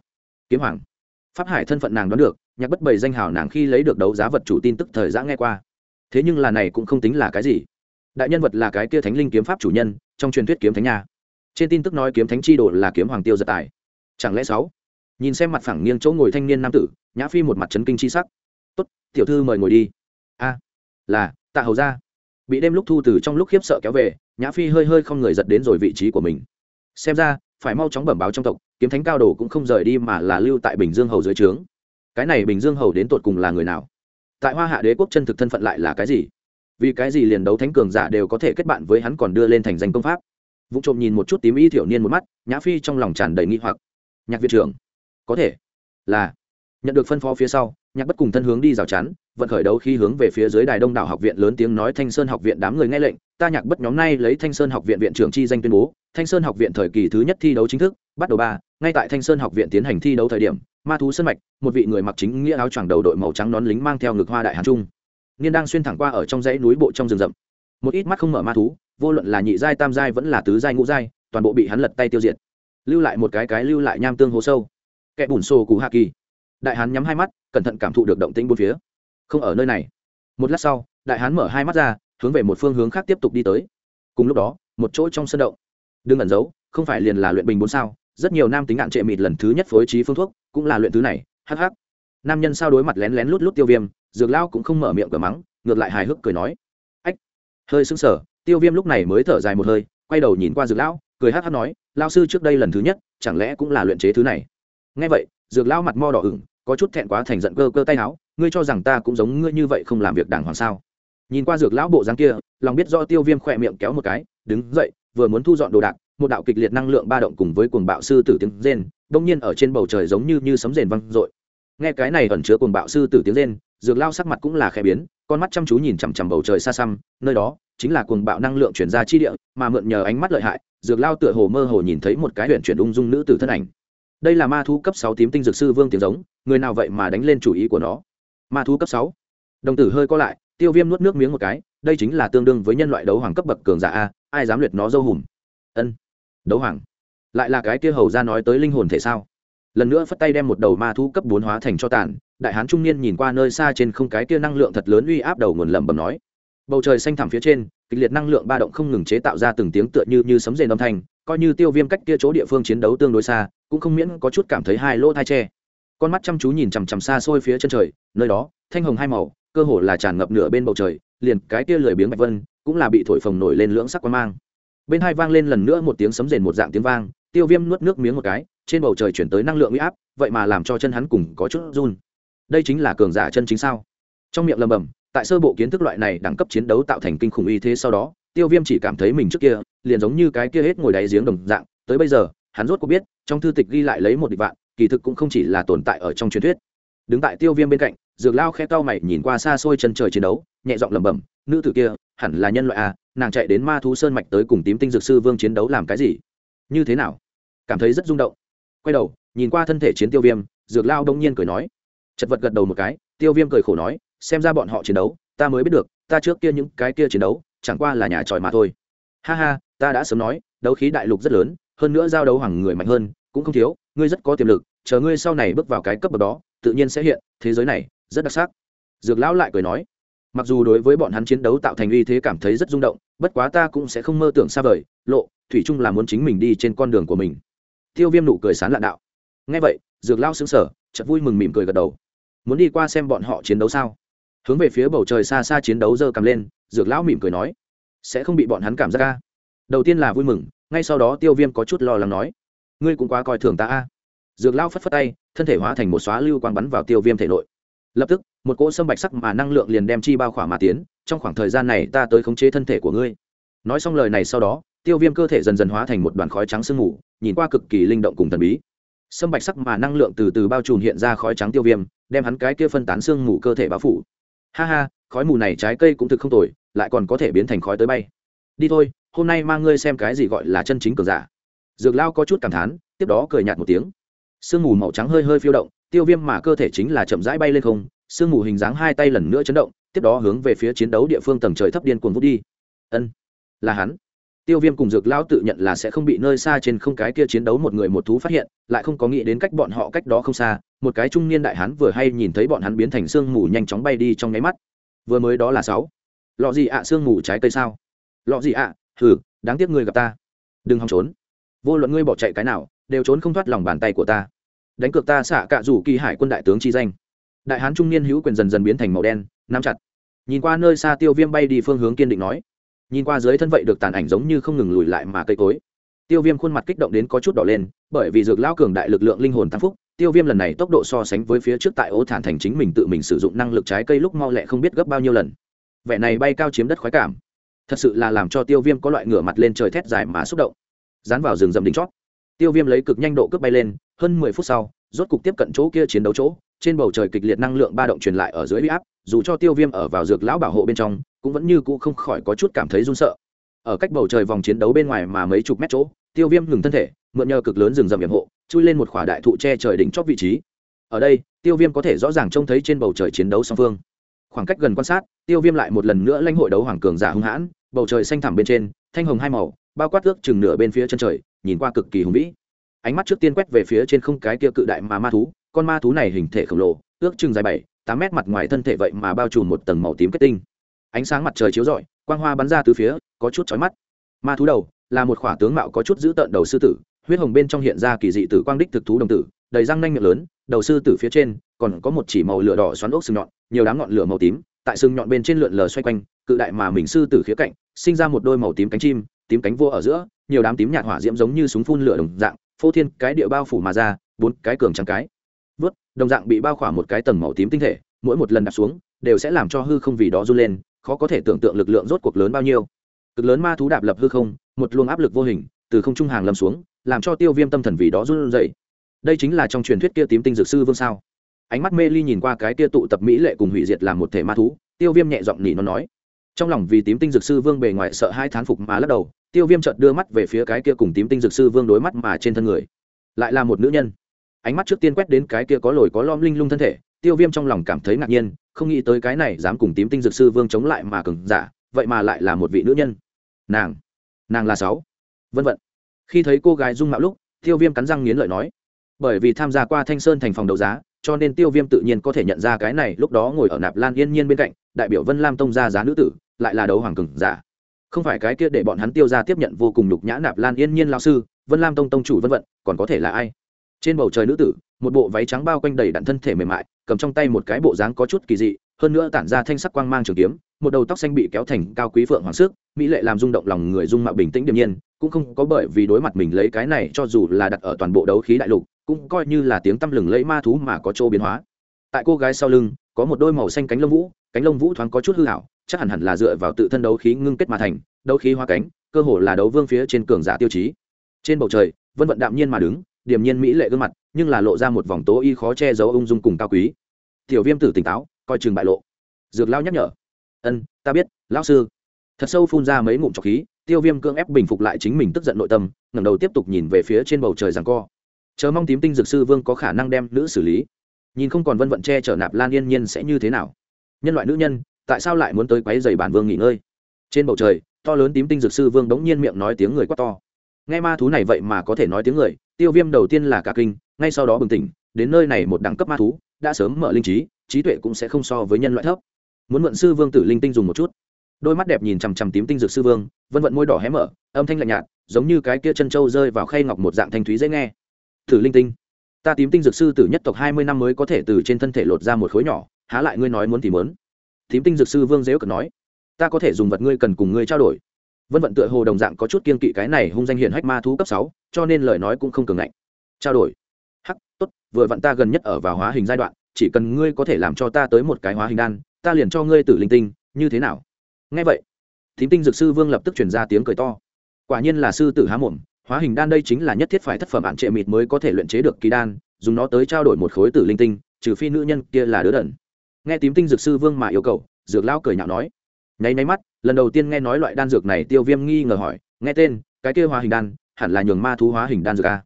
Kiếm hoàng. Pháp hải thân phận nàng đoán được, nhạc bất bày danh hào nàng khi lấy được đấu giá vật chủ tin tức thời giã nghe qua thế nhưng là này cũng không tính là cái gì. Đại nhân vật là cái kia thánh linh kiếm pháp chủ nhân, trong truyền thuyết kiếm thánh nha. Trên tin tức nói kiếm thánh chi đồ là kiếm hoàng tiêu giật tài. Chẳng lẽ sáu? Nhìn xem mặt phẳng nghiêng chỗ ngồi thanh niên nam tử, nhã phi một mặt chấn kinh chi sắc. Tốt, tiểu thư mời ngồi đi. A, là, tạ hầu ra bị đêm lúc thu từ trong lúc khiếp sợ kéo về, nhã phi hơi hơi không người giật đến rồi vị trí của mình. Xem ra, phải mau chóng bẩm báo trong tộc, kiếm thánh cao đồ cũng không rời đi mà là lưu tại bình dương hầu dưới trướng. Cái này bình dương hầu đến tột cùng là người nào? Tại hoa hạ đế quốc chân thực thân phận lại là cái gì? Vì cái gì liền đấu thánh cường giả đều có thể kết bạn với hắn còn đưa lên thành danh công pháp? Vụ trộm nhìn một chút tím y thiểu niên một mắt, nhã phi trong lòng tràn đầy nghi hoặc. Nhạc viện trưởng, có thể là nhận được phân phó phía sau nhạc bất cùng thân hướng đi rào chắn, vận khởi đấu khi hướng về phía dưới đài đông đảo học viện lớn tiếng nói thanh sơn học viện đám người nghe lệnh, ta nhạc bất nhóm nay lấy thanh sơn học viện viện trưởng chi danh tuyên bố, thanh sơn học viện thời kỳ thứ nhất thi đấu chính thức, bắt đầu ba, ngay tại thanh sơn học viện tiến hành thi đấu thời điểm, ma thú sân mạch, một vị người mặc chính nghĩa áo choàng đầu đội màu trắng nón lính mang theo ngực hoa đại hàn trung. Niên đang xuyên thẳng qua ở trong dãy núi bộ trong rừng rậm. Một ít mắt không mở ma thú, vô luận là nhị giai, tam giai vẫn là tứ giai, ngũ giai, toàn bộ bị hắn lật tay tiêu diệt. Lưu lại một cái cái lưu lại nham tương hố sâu. Kẻ bùn xô cú hạ kỳ đại hán nhắm hai mắt, cẩn thận cảm thụ được động tĩnh bốn phía. Không ở nơi này. Một lát sau, đại hán mở hai mắt ra, hướng về một phương hướng khác tiếp tục đi tới. Cùng lúc đó, một chỗ trong sân động. Đừng ẩn giấu, không phải liền là luyện bình bốn sao, rất nhiều nam tính ngạn trệ mịt lần thứ nhất phối trí phương thuốc, cũng là luyện thứ này hh nam nhân sao đối mặt lén lén lút lút tiêu viêm, dược lao cũng không mở miệng cờ mắng, ngược lại hài hước cười nói. Ách, hơi sững sờ, tiêu viêm lúc này mới thở dài một hơi, quay đầu nhìn qua dược lão cười hh nói, lao sư trước đây lần thứ nhất, chẳng lẽ cũng là luyện chế thứ này? Ngay vậy dược lão mặt mo đỏ ửng, có chút thẹn quá thành giận cơ cơ tay áo, ngươi cho rằng ta cũng giống ngươi như vậy không làm việc đàng hoàng sao? Nhìn qua dược lão bộ dáng kia, lòng biết do tiêu viêm khỏe miệng kéo một cái, đứng dậy, vừa muốn thu dọn đồ đạc, một đạo kịch liệt năng lượng ba động cùng với cuồng bạo sư tử tiếng rên, đông nhiên ở trên bầu trời giống như như sấm rền văng dội. Nghe cái này ẩn chứa cuồng bạo sư tử tiếng rên, dược lao sắc mặt cũng là khẽ biến, con mắt chăm chú nhìn chằm chằm bầu trời xa xăm, nơi đó chính là cuồng bạo năng lượng chuyển ra chi địa, mà mượn nhờ ánh mắt lợi hại, dược lao tựa hồ mơ hồ nhìn thấy một cái huyện chuyển ung dung nữ tử thân ảnh đây là ma thú cấp sáu tím tinh dược sư vương tiếng giống, người nào vậy mà đánh lên chủ ý của nó? Ma thú cấp sáu. Đồng tử hơi co lại, tiêu viêm nuốt nước miếng một cái, đây chính là tương đương với nhân loại đấu hoàng cấp bậc cường giả a, ai dám luyện nó dâu hùm? Ân, đấu hoàng. Lại là cái kia hầu ra nói tới linh hồn thể sao? Lần nữa phất tay đem một đầu ma thú cấp bốn hóa thành cho tàn, đại hán trung niên nhìn qua nơi xa trên không cái kia năng lượng thật lớn uy áp đầu nguồn lẩm bẩm nói. Bầu trời xanh thẳm phía trên, kịch liệt năng lượng ba động không ngừng chế tạo ra từng tiếng tựa như như sấm rền âm thanh coi như tiêu viêm cách kia chỗ địa phương chiến đấu tương đối xa, cũng không miễn có chút cảm thấy hai lỗ thai tre. Con mắt chăm chú nhìn chằm chằm xa xôi phía chân trời, nơi đó, thanh hồng hai màu, cơ hồ là tràn ngập nửa bên bầu trời, liền cái kia lười biếng bạch vân, cũng là bị thổi phồng nổi lên lưỡng sắc quan mang. Bên hai vang lên lần nữa một tiếng sấm rền một dạng tiếng vang, tiêu viêm nuốt nước miếng một cái, trên bầu trời chuyển tới năng lượng uy áp, vậy mà làm cho chân hắn cùng có chút run. Đây chính là cường giả chân chính sao? Trong miệng lầm bầm, tại sơ bộ kiến thức loại này đẳng cấp chiến đấu tạo thành kinh khủng y thế sau đó tiêu viêm chỉ cảm thấy mình trước kia liền giống như cái kia hết ngồi đáy giếng đồng dạng, tới bây giờ, hắn rốt có biết, trong thư tịch ghi lại lấy một địch vạn, kỳ thực cũng không chỉ là tồn tại ở trong truyền thuyết. Đứng tại tiêu viêm bên cạnh, dược lao khe cao mày nhìn qua xa xôi chân trời chiến đấu, nhẹ giọng lẩm bẩm, nữ tử kia, hẳn là nhân loại a nàng chạy đến ma thú sơn mạch tới cùng tím tinh dược sư vương chiến đấu làm cái gì? Như thế nào? Cảm thấy rất rung động. Quay đầu, nhìn qua thân thể chiến tiêu viêm, dược lao đông nhiên cười nói. Chật vật gật đầu một cái, tiêu viêm cười khổ nói, xem ra bọn họ chiến đấu, ta mới biết được, ta trước kia những cái kia chiến đấu chẳng qua là nhà tròi mà thôi. Ha ha, ta đã sớm nói, đấu khí đại lục rất lớn, hơn nữa giao đấu hoàng người mạnh hơn, cũng không thiếu, ngươi rất có tiềm lực, chờ ngươi sau này bước vào cái cấp bậc đó, tự nhiên sẽ hiện, thế giới này rất đặc sắc. Dược lão lại cười nói, mặc dù đối với bọn hắn chiến đấu tạo thành uy thế cảm thấy rất rung động, bất quá ta cũng sẽ không mơ tưởng xa vời, lộ, thủy chung là muốn chính mình đi trên con đường của mình. Tiêu viêm nụ cười sán lạn đạo. Ngay vậy, dược lão xứng sở chợt vui mừng mỉm cười gật đầu. Muốn đi qua xem bọn họ chiến đấu sao? Hướng về phía bầu trời xa xa chiến đấu giơ cầm lên, dược lão mỉm cười nói, sẽ không bị bọn hắn cảm giác ca đầu tiên là vui mừng, ngay sau đó tiêu viêm có chút lo lắng nói, ngươi cũng quá coi thường ta a. Dược lão phất phất tay, thân thể hóa thành một xóa lưu quang bắn vào tiêu viêm thể nội. Lập tức, một cỗ sâm bạch sắc mà năng lượng liền đem chi bao khỏa mà tiến, trong khoảng thời gian này ta tới khống chế thân thể của ngươi. Nói xong lời này sau đó, tiêu viêm cơ thể dần dần hóa thành một đoàn khói trắng sương mù, nhìn qua cực kỳ linh động cùng thần bí. Sâm bạch sắc mà năng lượng từ từ bao trùm hiện ra khói trắng tiêu viêm, đem hắn cái kia phân tán sương mù cơ thể bao phủ ha ha, khói mù này trái cây cũng thực không tồi, lại còn có thể biến thành khói tới bay. Đi thôi, hôm nay mang ngươi xem cái gì gọi là chân chính cường giả. Dược lao có chút cảm thán, tiếp đó cười nhạt một tiếng. Sương mù màu trắng hơi hơi phiêu động, tiêu viêm mà cơ thể chính là chậm rãi bay lên không, sương mù hình dáng hai tay lần nữa chấn động, tiếp đó hướng về phía chiến đấu địa phương tầng trời thấp điên cuồng vút đi. Ân, là hắn tiêu viêm cùng dược lão tự nhận là sẽ không bị nơi xa trên không cái kia chiến đấu một người một thú phát hiện, lại không có nghĩ đến cách bọn họ cách đó không xa, một cái trung niên đại hán vừa hay nhìn thấy bọn hắn biến thành sương mù nhanh chóng bay đi trong nháy mắt. Vừa mới đó là sáu. Lọ gì ạ, sương mù trái cây sao? Lọ gì ạ à? hừ, đáng tiếc ngươi gặp ta. Đừng hòng trốn. Vô luận ngươi bỏ chạy cái nào, đều trốn không thoát lòng bàn tay của ta. Đánh cược ta xạ cạ rủ kỳ hải quân đại tướng chi danh. Đại hán trung niên hữu quyền dần dần biến thành màu đen, nắm chặt. Nhìn qua nơi xa tiêu viêm bay đi phương hướng kiên định nói nhìn qua dưới thân vậy được tàn ảnh giống như không ngừng lùi lại mà cây cối. Tiêu viêm khuôn mặt kích động đến có chút đỏ lên, bởi vì dược lao cường đại lực lượng linh hồn tăng phúc, tiêu viêm lần này tốc độ so sánh với phía trước tại ô thản thành chính mình tự mình sử dụng năng lực trái cây lúc mau lẹ không biết gấp bao nhiêu lần. Vẻ này bay cao chiếm đất khoái cảm, thật sự là làm cho tiêu viêm có loại ngửa mặt lên trời thét dài mà xúc động. Dán vào rừng rầm đỉnh chót, tiêu viêm lấy cực nhanh độ cướp bay lên, hơn mười phút sau, rốt cục tiếp cận chỗ kia chiến đấu chỗ, trên bầu trời kịch liệt năng lượng ba động truyền lại ở dưới huy áp, dù cho tiêu viêm ở vào dược lão bảo hộ bên trong cũng vẫn như cũ không khỏi có chút cảm thấy run sợ. Ở cách bầu trời vòng chiến đấu bên ngoài mà mấy chục mét chỗ, tiêu viêm ngừng thân thể, mượn nhờ cực lớn rừng rậm hiểm hộ, chui lên một khỏa đại thụ che trời đỉnh chót vị trí. Ở đây, tiêu viêm có thể rõ ràng trông thấy trên bầu trời chiến đấu song phương. Khoảng cách gần quan sát, tiêu viêm lại một lần nữa lãnh hội đấu hoàng cường giả hung hãn, bầu trời xanh thẳm bên trên, thanh hồng hai màu, bao quát ước chừng nửa bên phía chân trời, nhìn qua cực kỳ hùng vĩ. Ánh mắt trước tiên quét về phía trên không cái kia cự đại mà ma thú, con ma thú này hình thể khổng lồ, ước chừng dài bảy, tám mét mặt ngoài thân thể vậy mà bao trùm một tầng màu tím kết tinh ánh sáng mặt trời chiếu rọi, quang hoa bắn ra từ phía, có chút chói mắt. Ma thú đầu, là một khỏa tướng mạo có chút giữ tợn đầu sư tử, huyết hồng bên trong hiện ra kỳ dị tử quang đích thực thú đồng tử, đầy răng nanh miệng lớn, đầu sư tử phía trên, còn có một chỉ màu lửa đỏ xoắn ốc sừng nhọn, nhiều đám ngọn lửa màu tím, tại sừng nhọn bên trên lượn lờ xoay quanh, cự đại mà mình sư tử khía cạnh, sinh ra một đôi màu tím cánh chim, tím cánh vô ở giữa, nhiều đám tím nhạt hỏa diễm giống như súng phun lửa đồng dạng, phô thiên cái địa bao phủ mà ra, bốn cái cường trắng cái. Vớt đồng dạng bị bao khỏa một cái tầng màu tím tinh thể, mỗi một lần đạp xuống, đều sẽ làm cho hư không vì đó run lên khó có thể tưởng tượng lực lượng rốt cuộc lớn bao nhiêu. Cực lớn ma thú đạp lập hư không, một luồng áp lực vô hình, từ không trung hàng lâm xuống, làm cho tiêu viêm tâm thần vì đó run dậy đây chính là trong truyền thuyết kia tím tinh dược sư vương sao? Ánh mắt mê ly nhìn qua cái kia tụ tập mỹ lệ cùng hủy diệt làm một thể ma thú, tiêu viêm nhẹ giọng nỉ nó nói. Trong lòng vì tím tinh dược sư vương bề ngoài sợ hai thán phục mà lắc đầu, tiêu viêm chợt đưa mắt về phía cái kia cùng tím tinh dược sư vương đối mắt mà trên thân người. Lại là một nữ nhân. Ánh mắt trước tiên quét đến cái kia có lồi có lom linh lung thân thể, tiêu viêm trong lòng cảm thấy ngạc nhiên không nghĩ tới cái này dám cùng tím tinh dược sư vương chống lại mà cường giả, vậy mà lại là một vị nữ nhân. Nàng nàng là sáu. Vân vận. Khi thấy cô gái dung mạo lúc, tiêu viêm cắn răng nghiến lợi nói, bởi vì tham gia qua thanh sơn thành phòng đấu giá, cho nên tiêu viêm tự nhiên có thể nhận ra cái này lúc đó ngồi ở nạp lan yên nhiên bên cạnh, đại biểu vân lam tông ra giá nữ tử, lại là đấu hoàng cường giả. Không phải cái kia để bọn hắn tiêu ra tiếp nhận vô cùng nhục nhã nạp lan yên nhiên lao sư, vân lam tông tông chủ vân vận, còn có thể là ai? Trên bầu trời nữ tử một bộ váy trắng bao quanh đầy đặn thân thể mềm mại, cầm trong tay một cái bộ dáng có chút kỳ dị, hơn nữa tản ra thanh sắc quang mang trường kiếm, một đầu tóc xanh bị kéo thành cao quý phượng hoàng sức, mỹ lệ làm rung động lòng người dung mạo bình tĩnh điềm nhiên, cũng không có bởi vì đối mặt mình lấy cái này cho dù là đặt ở toàn bộ đấu khí đại lục, cũng coi như là tiếng tăm lừng lấy ma thú mà có chỗ biến hóa. Tại cô gái sau lưng, có một đôi màu xanh cánh lông vũ, cánh lông vũ thoáng có chút hư hảo chắc hẳn hẳn là dựa vào tự thân đấu khí ngưng kết mà thành, đấu khí hoa cánh, cơ hồ là đấu vương phía trên cường giả tiêu chí. Trên bầu trời, vân vận đạm nhiên mà đứng điềm nhiên mỹ lệ gương mặt, nhưng là lộ ra một vòng tố y khó che giấu ung dung cùng cao quý. Tiểu viêm tử tỉnh táo, coi chừng bại lộ. Dược lao nhắc nhở. Ân, ta biết, lão sư. Thật sâu phun ra mấy ngụm trọc khí, tiêu viêm cưỡng ép bình phục lại chính mình tức giận nội tâm, ngẩng đầu tiếp tục nhìn về phía trên bầu trời rằng co. Chờ mong tím tinh dược sư vương có khả năng đem nữ xử lý. Nhìn không còn vân vận che chở nạp lan yên nhiên sẽ như thế nào? Nhân loại nữ nhân, tại sao lại muốn tới quấy giày bản vương nghỉ ngơi? Trên bầu trời, to lớn tím tinh dược sư vương đống nhiên miệng nói tiếng người quá to nghe ma thú này vậy mà có thể nói tiếng người, tiêu viêm đầu tiên là cả kinh, ngay sau đó bừng tỉnh, đến nơi này một đẳng cấp ma thú, đã sớm mở linh trí trí tuệ cũng sẽ không so với nhân loại thấp. Muốn mượn sư vương tử linh tinh dùng một chút. Đôi mắt đẹp nhìn chằm chằm tím tinh dược sư vương, vân vận môi đỏ hé mở, âm thanh lạnh nhạt, giống như cái kia chân trâu rơi vào khay ngọc một dạng thanh thúy dễ nghe. Tử linh tinh. Ta tím tinh dược sư tử nhất tộc hai mươi năm mới có thể từ trên thân thể lột ra một khối nhỏ, há lại ngươi nói muốn thì muốn. Tím tinh dược sư vương dếu cực nói. Ta có thể dùng vật ngươi cần cùng ngươi trao đổi vân vận tựa hồ đồng dạng có chút kiên kỵ cái này hung danh hiển hách ma thú cấp sáu, cho nên lời nói cũng không cường ngạnh. Trao đổi. Hắc, tốt, vừa vặn ta gần nhất ở vào hóa hình giai đoạn, chỉ cần ngươi có thể làm cho ta tới một cái hóa hình đan, ta liền cho ngươi tử linh tinh, như thế nào? Nghe vậy, thím tinh dược sư vương lập tức chuyển ra tiếng cười to. Quả nhiên là sư tử há mồm, hóa hình đan đây chính là nhất thiết phải thất phẩm ạn trệ mịt mới có thể luyện chế được kỳ đan, dùng nó tới trao đổi một khối tử linh tinh, trừ phi nữ nhân kia là đứa đần. Nghe tím tinh dược sư vương mà yêu cầu, dược lao cười nhạo nói nháy nháy mắt, lần đầu tiên nghe nói loại đan dược này tiêu viêm nghi ngờ hỏi, nghe tên, cái kia hóa hình đan, hẳn là nhường ma thú hóa hình đan dược a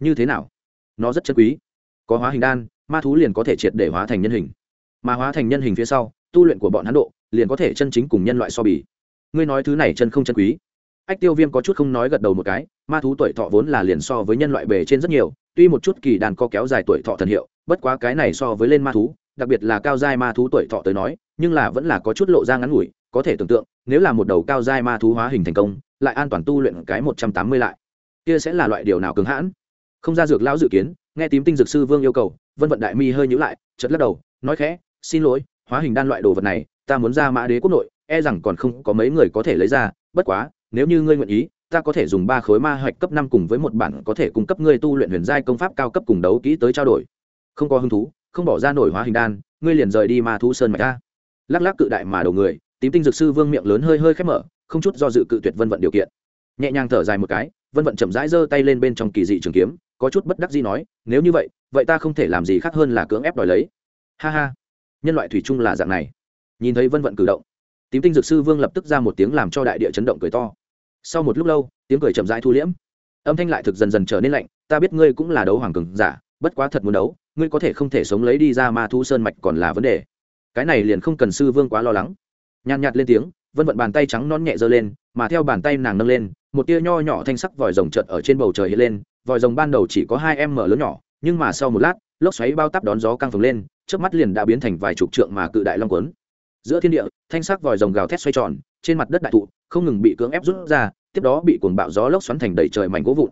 như thế nào? Nó rất chân quý. Có hóa hình đan, ma thú liền có thể triệt để hóa thành nhân hình. Mà hóa thành nhân hình phía sau, tu luyện của bọn hắn độ, liền có thể chân chính cùng nhân loại so bì. Ngươi nói thứ này chân không chân quý. Ách, tiêu viêm có chút không nói gật đầu một cái, ma thú tuổi thọ vốn là liền so với nhân loại bề trên rất nhiều, tuy một chút kỳ đàn có kéo dài tuổi thọ thần hiệu, bất quá cái này so với lên ma thú, đặc biệt là cao giai ma thú tuổi thọ tới nói, nhưng là vẫn là có chút lộ ra ngắn ngủi có thể tưởng tượng, nếu là một đầu cao giai ma thú hóa hình thành công, lại an toàn tu luyện cái một trăm tám mươi lại. Kia sẽ là loại điều nào cứng hãn? Không ra dược lão dự kiến, nghe tím tinh dược sư vương yêu cầu, vân vận đại mi hơi nhữ lại chật lắc đầu, nói khẽ, xin lỗi, hóa hình đan loại đồ vật này, ta muốn ra mã đế quốc nội e rằng còn không có mấy người có thể lấy ra, bất quá, nếu như ngươi nguyện ý, ta có thể dùng ba khối ma hạch cấp năm cùng với một bản có thể cung cấp ngươi tu luyện huyền giai công pháp cao cấp cùng đấu kỹ tới trao đổi. Không có hứng thú, không bỏ ra nổi hóa hình đan, ngươi liền rời đi ma thú sơn mạch ta lắc lắc cự đại mà đầu người tím tinh dược sư vương miệng lớn hơi hơi khép mở, không chút do dự cự tuyệt vân vận điều kiện. Nhẹ nhàng thở dài một cái, vân vận chậm rãi giơ tay lên bên trong kỳ dị trường kiếm, có chút bất đắc gì nói, nếu như vậy vậy ta không thể làm gì khác hơn là cưỡng ép đòi lấy. Ha ha. Nhân loại thủy chung là dạng này. Nhìn thấy vân vận cử động, tím tinh dược sư vương lập tức ra một tiếng làm cho đại địa chấn động cười to. Sau một lúc lâu, tiếng cười chậm rãi thu liễm. Âm thanh lại thực dần dần trở nên lạnh, ta biết ngươi cũng là đấu hoàng cường giả, bất quá thật muốn đấu, ngươi có thể không thể sống lấy đi ra ma thu sơn mạch còn là vấn đề. Cái này liền không cần sư vương quá lo lắng nhàn nhạt lên tiếng, vân vận bàn tay trắng non nhẹ giơ lên, mà theo bàn tay nàng nâng lên, một tia nho nhỏ thanh sắc vòi rồng chợt ở trên bầu trời hiện lên, vòi rồng ban đầu chỉ có hai em mở lớn nhỏ, nhưng mà sau một lát, lốc xoáy bao tắp đón gió căng phồng lên trước mắt liền đã biến thành vài chục trượng mà cự đại long quấn. Giữa thiên địa, thanh sắc vòi rồng gào thét xoay tròn, trên mặt đất đại thụ, không ngừng bị cưỡng ép rút ra, tiếp đó bị cuồng bạo gió lốc xoắn thành đầy trời mảnh gỗ vụn.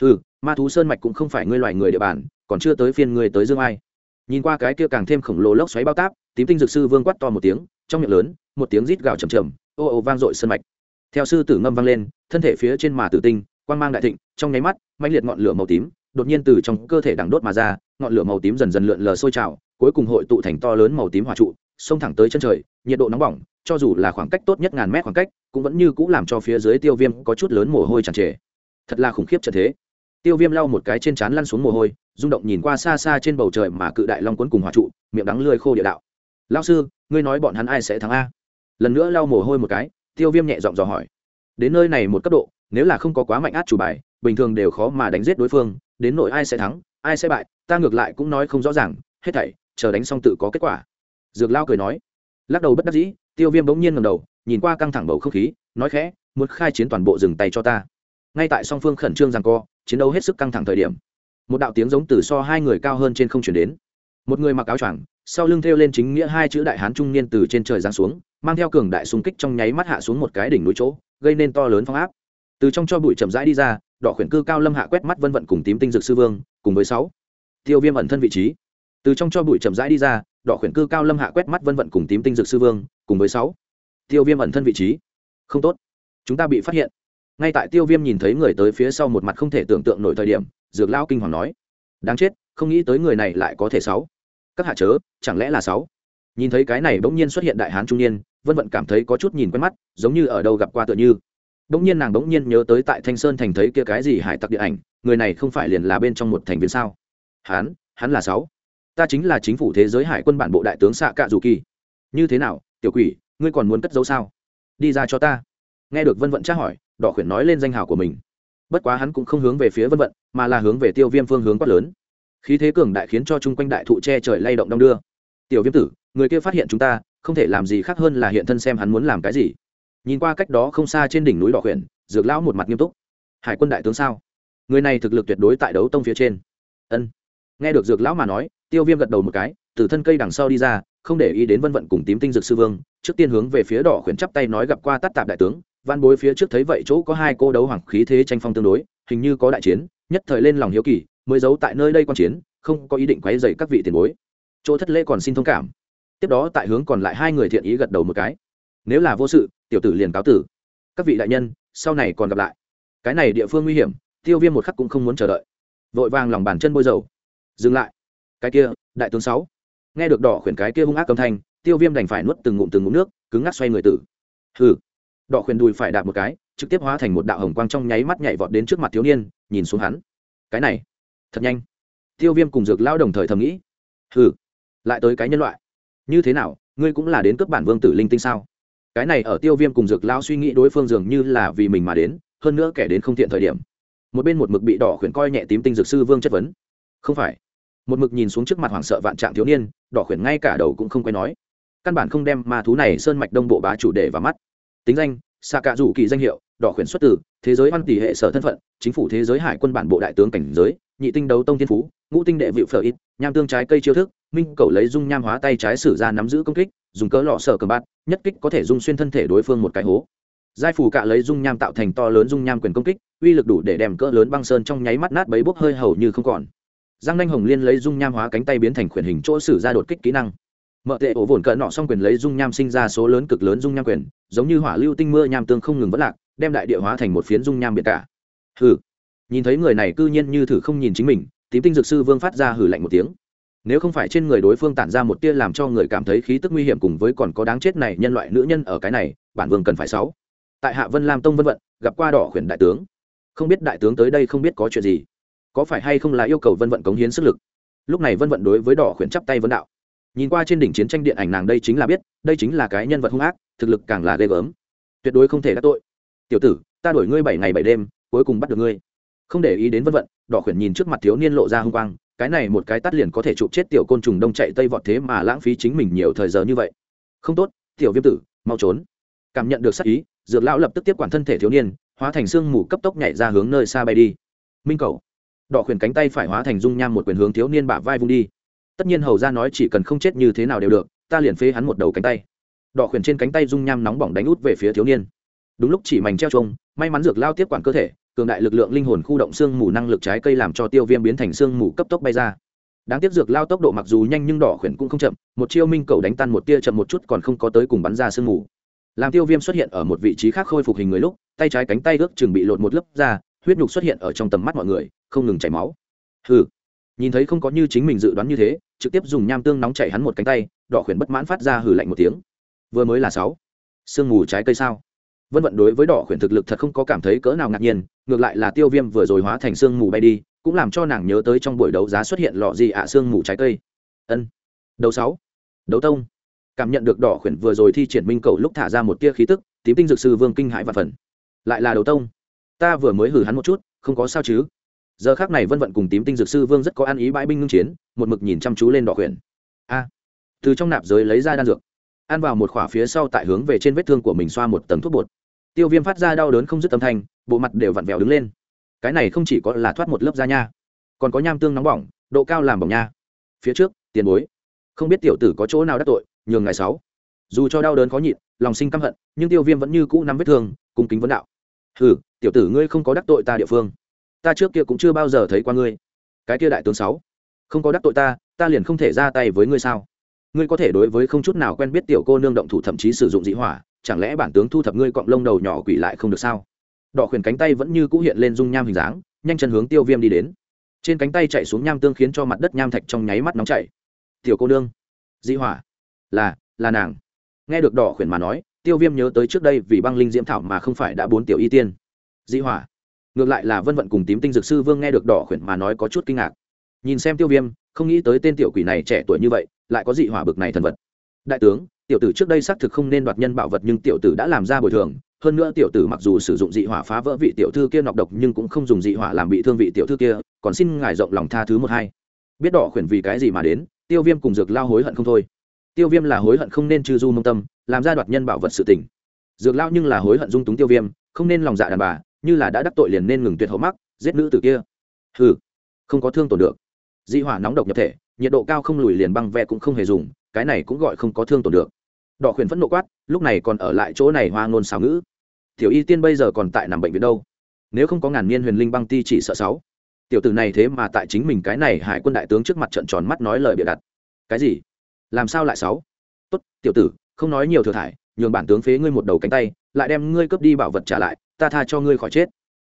Ừ ma thú sơn mạch cũng không phải ngươi loài người địa bàn, còn chưa tới phiên ngươi tới dương ai. Nhìn qua cái kia càng thêm khổng lồ lốc xoáy bao táp, tím tinh dược sư vương quát to một tiếng, trong miệng lớn một tiếng rít gào trầm trầm ô ô vang dội sân mạch. Theo sư tử ngâm vang lên, thân thể phía trên mà tử tinh, quang mang đại thịnh, trong nháy mắt, mãnh liệt ngọn lửa màu tím, đột nhiên từ trong cơ thể đằng đốt mà ra, ngọn lửa màu tím dần dần lượn lờ sôi trào, cuối cùng hội tụ thành to lớn màu tím hỏa trụ, xông thẳng tới chân trời, nhiệt độ nóng bỏng, cho dù là khoảng cách tốt nhất ngàn mét khoảng cách, cũng vẫn như c ũ làm cho phía dưới tiêu viêm có chút lớn mồ hôi tràn trề. Thật là khủng khiếp trận thế. Tiêu viêm lau một cái trên trán lăn xuống mồ hôi, rung động nhìn qua xa xa trên bầu trời mà cự đại long quấn cùng hòa trụ, miệng đắng lươi khô địa đạo. Lao sư, ngươi nói bọn hắn ai sẽ thắng a? Lần nữa lau mồ hôi một cái, tiêu viêm nhẹ giọng dò hỏi. Đến nơi này một cấp độ, nếu là không có quá mạnh át chủ bài, bình thường đều khó mà đánh giết đối phương, đến nội ai sẽ thắng, ai sẽ bại, ta ngược lại cũng nói không rõ ràng, hết thảy, chờ đánh xong tự có kết quả. Dược lao cười nói. Lắc đầu bất đắc dĩ, tiêu viêm bỗng nhiên ngầm đầu, nhìn qua căng thẳng bầu không khí, nói khẽ, muốn khai chiến toàn bộ dừng tay cho ta. Ngay tại song phương khẩn trương rằng co, chiến đấu hết sức căng thẳng thời điểm, một đạo tiếng giống từ so hai người cao hơn trên không chuyển đến một người mặc áo choàng, sau lưng thêu lên chính nghĩa hai chữ đại hán trung niên từ trên trời giáng xuống, mang theo cường đại xung kích trong nháy mắt hạ xuống một cái đỉnh núi chỗ, gây nên to lớn phong áp. Từ trong cho bụi chậm rãi đi ra, đỏ khuyển cư cao lâm hạ quét mắt vân vận cùng tím tinh dược sư vương, cùng với sáu tiêu viêm ẩn thân vị trí. Từ trong cho bụi chậm rãi đi ra, đỏ khuyển cư cao lâm hạ quét mắt vân vận cùng tím tinh dược sư vương, cùng với sáu tiêu viêm ẩn thân vị trí. Không tốt. Chúng ta bị phát hiện. Ngay tại tiêu viêm nhìn thấy người tới phía sau một mặt không thể tưởng tượng nổi thời điểm, dược lão kinh hoàng nói đáng chết, không nghĩ tới người này lại có thể sáu. Các hạ chớ, chẳng lẽ là sáu? Nhìn thấy cái này bỗng nhiên xuất hiện đại hán trung niên, vân vận cảm thấy có chút nhìn quen mắt, giống như ở đâu gặp qua tựa như. Bỗng nhiên nàng bỗng nhiên nhớ tới tại thanh sơn thành thấy kia cái gì hải tặc địa ảnh, người này không phải liền là bên trong một thành viên sao? Hắn hắn là sáu. Ta chính là chính phủ thế giới hải quân bản bộ đại tướng xạ cạ dù kỳ như thế nào, tiểu quỷ, ngươi còn muốn cất giấu sao? Đi ra cho ta. Nghe được vân vận tra hỏi, đỏ khuyển nói lên danh hào của mình bất quá hắn cũng không hướng về phía vân vận, mà là hướng về tiêu viêm phương hướng quát lớn. Khí thế cường đại khiến cho chung quanh đại thụ che trời lay động đong đưa. Tiểu viêm tử, người kia phát hiện chúng ta, không thể làm gì khác hơn là hiện thân xem hắn muốn làm cái gì. Nhìn qua cách đó không xa trên đỉnh núi đỏ khuyển, dược lão một mặt nghiêm túc. Hải quân đại tướng sao? Người này thực lực tuyệt đối tại đấu tông phía trên. Ân. Nghe được dược lão mà nói, tiêu viêm gật đầu một cái, từ thân cây đằng sau đi ra, không để ý đến vân vận cùng tím tinh dược sư vương, trước tiên hướng về phía đỏ khuyển chắp tay nói gặp qua tắt tạp đại tướng văn bối phía trước thấy vậy chỗ có hai cô đấu hoàng khí thế tranh phong tương đối, hình như có đại chiến, nhất thời lên lòng hiếu kỳ, mới giấu tại nơi đây quan chiến, không có ý định quấy dày các vị tiền bối. Chỗ thất lễ còn xin thông cảm. Tiếp đó tại hướng còn lại hai người thiện ý gật đầu một cái. Nếu là vô sự, tiểu tử liền cáo tử. Các vị đại nhân, sau này còn gặp lại. Cái này địa phương nguy hiểm, tiêu viêm một khắc cũng không muốn chờ đợi. Vội vàng lòng bàn chân bôi dầu. Dừng lại. Cái kia, đại tướng sáu. Nghe được đỏ khuyển cái kia hung ác âm thanh, tiêu viêm đành phải nuốt từng ngụm từng ngụm nước, cứng ngắc xoay người tử. Hừ đỏ khuyển đùi phải đạp một cái, trực tiếp hóa thành một đạo hồng quang trong nháy mắt nhảy vọt đến trước mặt thiếu niên, nhìn xuống hắn. Cái này, thật nhanh. Tiêu viêm cùng dược lao đồng thời thầm nghĩ. Hừ, lại tới cái nhân loại. Như thế nào, ngươi cũng là đến cướp bản vương tử linh tinh sao? Cái này ở tiêu viêm cùng dược lao suy nghĩ đối phương dường như là vì mình mà đến, hơn nữa kẻ đến không thiện thời điểm. Một bên một mực bị đỏ khuyển coi nhẹ tím tinh dược sư vương chất vấn. Không phải. Một mực nhìn xuống trước mặt hoảng sợ vạn trạng thiếu niên, đỏ khuyển ngay cả đầu cũng không quay nói. Căn bản không đem ma thú này sơn mạch đông bộ bá chủ đề vào mắt tính danh xạ cạ rủ kỳ danh hiệu, đỏ khuyển xuất tử thế giới văn tỷ hệ sở thân phận, chính phủ thế giới hải quân bản bộ đại tướng cảnh giới, nhị tinh đấu tông thiên phú, ngũ tinh đệ vịu phở ít, nham tương trái cây chiêu thức, minh cầu lấy dung nham hóa tay trái sử ra nắm giữ công kích, dùng cỡ lọ sở cờ bát nhất kích có thể dung xuyên thân thể đối phương một cái hố. Giai phủ cạ lấy dung nham tạo thành to lớn dung nham quyền công kích, uy lực đủ để đem cỡ lớn băng sơn trong nháy mắt nát bấy bốc hơi hầu như không còn. Giang nanh hồng liên lấy dung nham hóa cánh tay biến thành khuyển hình chỗ sử ra đột kích kỹ năng. Mợ tệ ổ vồn cỡ nọ xong quyền lấy dung nham sinh ra số lớn cực lớn dung nham quyền giống như hỏa lưu tinh mưa nham tương không ngừng vất lạc, đem đại địa hóa thành một phiến dung nham biệt cả. Hừ. Nhìn thấy người này cư nhiên như thử không nhìn chính mình, tím tinh dược sư vương phát ra hử lạnh một tiếng. Nếu không phải trên người đối phương tản ra một tia làm cho người cảm thấy khí tức nguy hiểm cùng với còn có đáng chết này nhân loại nữ nhân ở cái này, bản vương cần phải sáu. Tại hạ vân lam tông vân vận, gặp qua đỏ khuyển đại tướng. Không biết đại tướng tới đây không biết có chuyện gì. Có phải hay không là yêu cầu vân vận cống hiến sức lực? Lúc này vân vận đối với đỏ khuyển chắp tay vân đạo. Nhìn qua trên đỉnh chiến tranh điện ảnh nàng đây chính là biết, đây chính là cái nhân vật hung ác thực lực càng là ghê gớm. Tuyệt đối không thể đắc tội. Tiểu tử, ta đổi ngươi bảy ngày bảy đêm, cuối cùng bắt được ngươi. Không để ý đến vân vận, đỏ khuyển nhìn trước mặt thiếu niên lộ ra hung quang, cái này một cái tắt liền có thể chụp chết tiểu côn trùng đông chạy tây vọt thế mà lãng phí chính mình nhiều thời giờ như vậy. Không tốt, tiểu viêm tử, mau trốn. Cảm nhận được sắc ý, dược lão lập tức tiếp quản thân thể thiếu niên, hóa thành xương mù cấp tốc nhảy ra hướng nơi xa bay đi. Minh cầu. Đỏ khuyển cánh tay phải hóa thành dung nham một quyền hướng thiếu niên bả vai vung đi. Tất nhiên hầu ra nói chỉ cần không chết như thế nào đều được, ta liền phế hắn một đầu cánh tay đỏ khuyển trên cánh tay dung nham nóng bỏng đánh út về phía thiếu niên. Đúng lúc chỉ mảnh treo trông may mắn dược lao tiếp quản cơ thể, cường đại lực lượng linh hồn khu động xương mù năng lực trái cây làm cho tiêu viêm biến thành xương mù cấp tốc bay ra. Đáng tiếc dược lao tốc độ mặc dù nhanh nhưng đỏ khuyển cũng không chậm, một chiêu minh cầu đánh tan một tia chậm một chút còn không có tới cùng bắn ra sương mù. Làm tiêu viêm xuất hiện ở một vị trí khác khôi phục hình người lúc, tay trái cánh tay ước chừng bị lột một lớp ra, huyết nhục xuất hiện ở trong tầm mắt mọi người, không ngừng chảy máu. Hừ. Nhìn thấy không có như chính mình dự đoán như thế, trực tiếp dùng nham tương nóng chảy hắn một cánh tay, đỏ khuyển bất mãn phát ra hừ lạnh một tiếng vừa mới là sáu. Sương mù trái cây sao? Vân vận đối với đỏ khuyển thực lực thật không có cảm thấy cỡ nào ngạc nhiên, ngược lại là tiêu viêm vừa rồi hóa thành sương mù bay đi, cũng làm cho nàng nhớ tới trong buổi đấu giá xuất hiện lọ gì ạ à sương mù trái cây. Ân. Đấu sáu. Đấu tông. Cảm nhận được đỏ khuyển vừa rồi thi triển minh cầu lúc thả ra một tia khí tức, tím tinh dược sư vương kinh hãi và phần. Lại là đấu tông. Ta vừa mới hử hắn một chút, không có sao chứ? Giờ khác này vân vận cùng tím tinh dược sư vương rất có ăn ý bãi binh ngưng chiến, một mực nhìn chăm chú lên đỏ khuyển. A. Từ trong nạp giới lấy ra đan dược ăn vào một khỏa phía sau tại hướng về trên vết thương của mình xoa một tầng thuốc bột. Tiêu viêm phát ra đau đớn không dứt âm thanh, bộ mặt đều vặn vẹo đứng lên. Cái này không chỉ có là thoát một lớp da nha, còn có nham tương nóng bỏng, độ cao làm bỏng nha. Phía trước, tiền bối. Không biết tiểu tử có chỗ nào đắc tội, nhường ngày sáu. Dù cho đau đớn khó nhịn, lòng sinh căm hận, nhưng tiêu viêm vẫn như cũ nắm vết thương, cung kính vấn đạo. Ừ tiểu tử ngươi không có đắc tội ta địa phương. Ta trước kia cũng chưa bao giờ thấy qua ngươi. Cái kia đại tướng sáu, không có đắc tội ta ta liền không thể ra tay với ngươi sao? Ngươi có thể đối với không chút nào quen biết tiểu cô nương động thủ thậm chí sử dụng dị hỏa, chẳng lẽ bản tướng thu thập ngươi cọng lông đầu nhỏ quỷ lại không được sao? Đỏ khuyển cánh tay vẫn như cũ hiện lên dung nham hình dáng, nhanh chân hướng tiêu viêm đi đến. Trên cánh tay chạy xuống nham tương khiến cho mặt đất nham thạch trong nháy mắt nóng chảy. Tiểu cô nương, dị hỏa, là là nàng. Nghe được đỏ khuyển mà nói, tiêu viêm nhớ tới trước đây vì băng linh diễm thảo mà không phải đã bốn tiểu y tiên. Dị hỏa, ngược lại là vân vận cùng tím tinh dược sư vương nghe được đỏ khuyển mà nói có chút kinh ngạc. Nhìn xem tiêu viêm, không nghĩ tới tên tiểu quỷ này trẻ tuổi như vậy lại có dị hỏa bực này thần vật. Đại tướng, tiểu tử trước đây xác thực không nên đoạt nhân bảo vật nhưng tiểu tử đã làm ra bồi thường. Hơn nữa tiểu tử mặc dù sử dụng dị hỏa phá vỡ vị tiểu thư kia nọc độc nhưng cũng không dùng dị hỏa làm bị thương vị tiểu thư kia, còn xin ngài rộng lòng tha thứ một hai. Biết đỏ khuyển vì cái gì mà đến, tiêu viêm cùng dược lao hối hận không thôi. Tiêu viêm là hối hận không nên trừ du mông tâm, làm ra đoạt nhân bảo vật sự tình. Dược lao nhưng là hối hận dung túng tiêu viêm, không nên lòng dạ đàn bà, như là đã đắc tội liền nên ngừng tuyệt hậu mắc, giết nữ tử kia. Ừ không có thương tổn được. Dị hỏa nóng độc nhập thể nhiệt độ cao không lùi liền băng ve cũng không hề dùng, cái này cũng gọi không có thương tổn được. Đỏ khuyển phẫn nộ quát, lúc này còn ở lại chỗ này hoa ngôn xào ngữ. Tiểu y tiên bây giờ còn tại nằm bệnh viện đâu? Nếu không có ngàn niên huyền linh băng ti chỉ sợ sáu. Tiểu tử này thế mà tại chính mình cái này hải quân đại tướng trước mặt trận tròn mắt nói lời bịa đặt. Cái gì? Làm sao lại sáu? Tốt, tiểu tử, không nói nhiều thừa thải, nhường bản tướng phế ngươi một đầu cánh tay, lại đem ngươi cướp đi bảo vật trả lại, ta tha cho ngươi khỏi chết.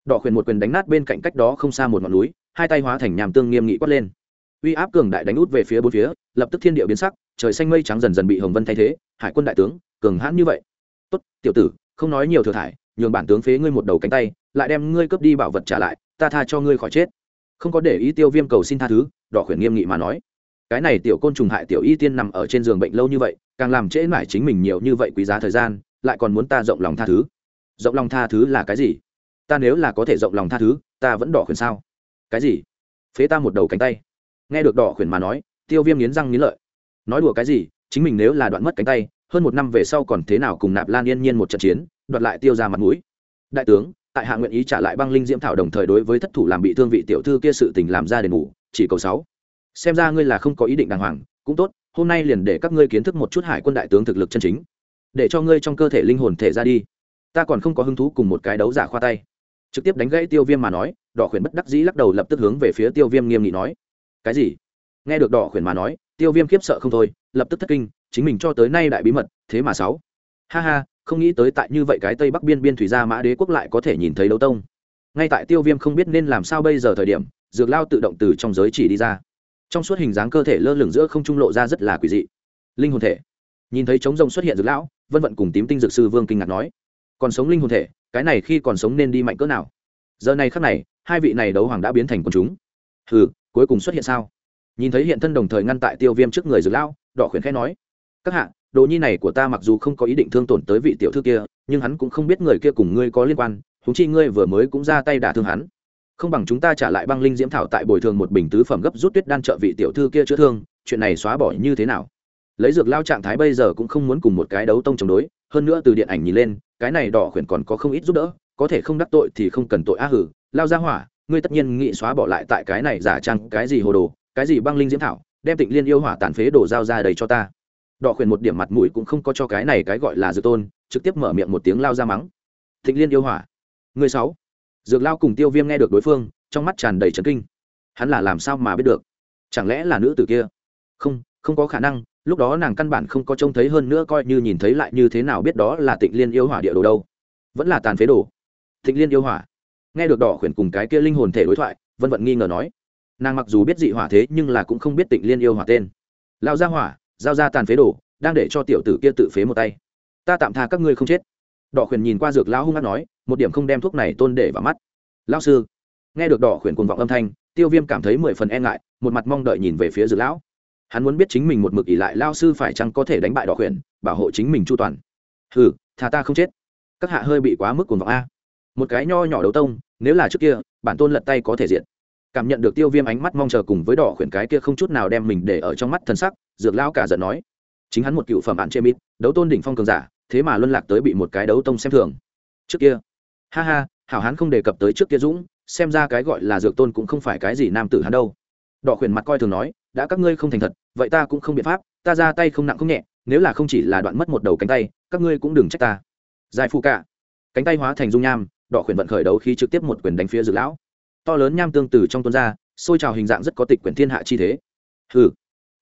Đỏ khuyển một quyền đánh nát bên cạnh cách đó không xa một ngọn núi, hai tay hóa thành nhàm tương nghiêm nghị quát lên uy áp cường đại đánh út về phía bốn phía, lập tức thiên địa biến sắc, trời xanh mây trắng dần dần bị hồng vân thay thế, hải quân đại tướng, cường hãn như vậy. Tốt, tiểu tử, không nói nhiều thừa thải, nhường bản tướng phế ngươi một đầu cánh tay, lại đem ngươi cướp đi bảo vật trả lại, ta tha cho ngươi khỏi chết. Không có để ý tiêu viêm cầu xin tha thứ, đỏ khuyển nghiêm nghị mà nói. Cái này tiểu côn trùng hại tiểu y tiên nằm ở trên giường bệnh lâu như vậy, càng làm trễ mãi chính mình nhiều như vậy quý giá thời gian, lại còn muốn ta rộng lòng tha thứ. Rộng lòng tha thứ là cái gì? Ta nếu là có thể rộng lòng tha thứ, ta vẫn đỏ khuyển sao? Cái gì? Phế ta một đầu cánh tay nghe được đỏ khuyển mà nói, tiêu viêm nghiến răng nghiến lợi. Nói đùa cái gì, chính mình nếu là đoạn mất cánh tay, hơn một năm về sau còn thế nào cùng nạp lan yên nhiên một trận chiến, đoạt lại tiêu ra mặt mũi. Đại tướng, tại hạ nguyện ý trả lại băng linh diễm thảo đồng thời đối với thất thủ làm bị thương vị tiểu thư kia sự tình làm ra đền bù, chỉ cầu sáu. Xem ra ngươi là không có ý định đàng hoàng, cũng tốt, hôm nay liền để các ngươi kiến thức một chút hải quân đại tướng thực lực chân chính. Để cho ngươi trong cơ thể linh hồn thể ra đi. Ta còn không có hứng thú cùng một cái đấu giả khoa tay. Trực tiếp đánh gãy tiêu viêm mà nói, đỏ khuyển bất đắc dĩ lắc đầu lập tức hướng về phía tiêu viêm nghiêm nghị nói cái gì? Nghe được đỏ khuyển mà nói, tiêu viêm khiếp sợ không thôi, lập tức thất kinh, chính mình cho tới nay đại bí mật, thế mà sáu. Ha ha, không nghĩ tới tại như vậy cái tây bắc biên biên thủy gia mã đế quốc lại có thể nhìn thấy đấu tông. Ngay tại tiêu viêm không biết nên làm sao bây giờ thời điểm, dược lao tự động từ trong giới chỉ đi ra. Trong suốt hình dáng cơ thể lơ lửng giữa không trung lộ ra rất là quỷ dị. Linh hồn thể. Nhìn thấy trống rồng xuất hiện dược lão, vân vận cùng tím tinh dược sư vương kinh ngạc nói, còn sống linh hồn thể, cái này khi còn sống nên đi mạnh cỡ nào? Giờ này khắc này, hai vị này đấu hoàng đã biến thành quần chúng hừ, cuối cùng xuất hiện sao? Nhìn thấy hiện thân đồng thời ngăn tại tiêu viêm trước người dược lão, đỏ khuyển khẽ nói, các hạ, đồ nhi này của ta mặc dù không có ý định thương tổn tới vị tiểu thư kia, nhưng hắn cũng không biết người kia cùng ngươi có liên quan thú chi ngươi vừa mới cũng ra tay đả thương hắn. Không bằng chúng ta trả lại băng linh diễm thảo tại bồi thường một bình tứ phẩm gấp rút tuyết đan trợ vị tiểu thư kia chữa thương, chuyện này xóa bỏ như thế nào? Lấy dược lao trạng thái bây giờ cũng không muốn cùng một cái đấu tông chống đối, hơn nữa từ điện ảnh nhìn lên, cái này đỏ khuyển còn có không ít giúp đỡ, có thể không đắc tội thì không cần tội á hử, lao ra hỏa ngươi tất nhiên nghĩ xóa bỏ lại tại cái này giả trang, cái gì hồ đồ, cái gì băng linh diễm thảo, đem tịnh liên yêu hỏa tàn phế đổ dao ra đầy cho ta. Đọ khuyển một điểm mặt mũi cũng không có cho cái này cái gọi là dược tôn, trực tiếp mở miệng một tiếng lao ra mắng. Thịnh liên yêu hỏa. Người sáu. Dược lao cùng tiêu viêm nghe được đối phương, trong mắt tràn đầy trấn kinh. Hắn là làm sao mà biết được? Chẳng lẽ là nữ tử kia? Không không có khả năng, lúc đó nàng căn bản không có trông thấy hơn nữa coi như nhìn thấy lại như thế nào biết đó là tịnh liên yêu hỏa địa đồ đâu. Vẫn là tàn phế đồ. Tịnh liên yêu hỏa nghe được đỏ khuyển cùng cái kia linh hồn thể đối thoại, vân vận nghi ngờ nói, nàng mặc dù biết dị hỏa thế nhưng là cũng không biết tịnh liên yêu hỏa tên. Lao ra hỏa, giao ra tàn phế đồ, đang để cho tiểu tử kia tự phế một tay. Ta tạm tha các ngươi không chết. Đỏ khuyển nhìn qua dược lão hung hát nói, một điểm không đem thuốc này tôn để vào mắt. Lão sư, nghe được đỏ khuyển cuồng vọng âm thanh, tiêu viêm cảm thấy mười phần e ngại, một mặt mong đợi nhìn về phía dược lão. Hắn muốn biết chính mình một mực ỷ lại lao sư phải chăng có thể đánh bại đỏ khuyển, bảo hộ chính mình chu toàn. Ừ thà ta không chết. Các hạ hơi bị quá mức cuồng vọng a một cái nho nhỏ đấu tông, nếu là trước kia, bản tôn lật tay có thể diện cảm nhận được tiêu viêm ánh mắt mong chờ cùng với đỏ khuyển cái kia không chút nào đem mình để ở trong mắt thân sắc, dược lão cả giận nói. Chính hắn một cựu phẩm ạn chê mít đấu tôn đỉnh phong cường giả, thế mà luân lạc tới bị một cái đấu tông xem thường. Trước kia. Ha ha, hảo hán không đề cập tới trước kia dũng, xem ra cái gọi là dược tôn cũng không phải cái gì nam tử hắn đâu. Đỏ khuyển mặt coi thường nói, đã các ngươi không thành thật, vậy ta cũng không biện pháp, ta ra tay không nặng không nhẹ, nếu là không chỉ là đoạn mất một đầu cánh tay, các ngươi cũng đừng trách ta. Giải phụ cả. Cánh tay hóa thành dung nham đỏ khuyển vận khởi đấu khi trực tiếp một quyền đánh phía dược lão. To lớn nham tương từ trong tuôn ra, xôi trào hình dạng rất có tịch quyển thiên hạ chi thế. Hừ,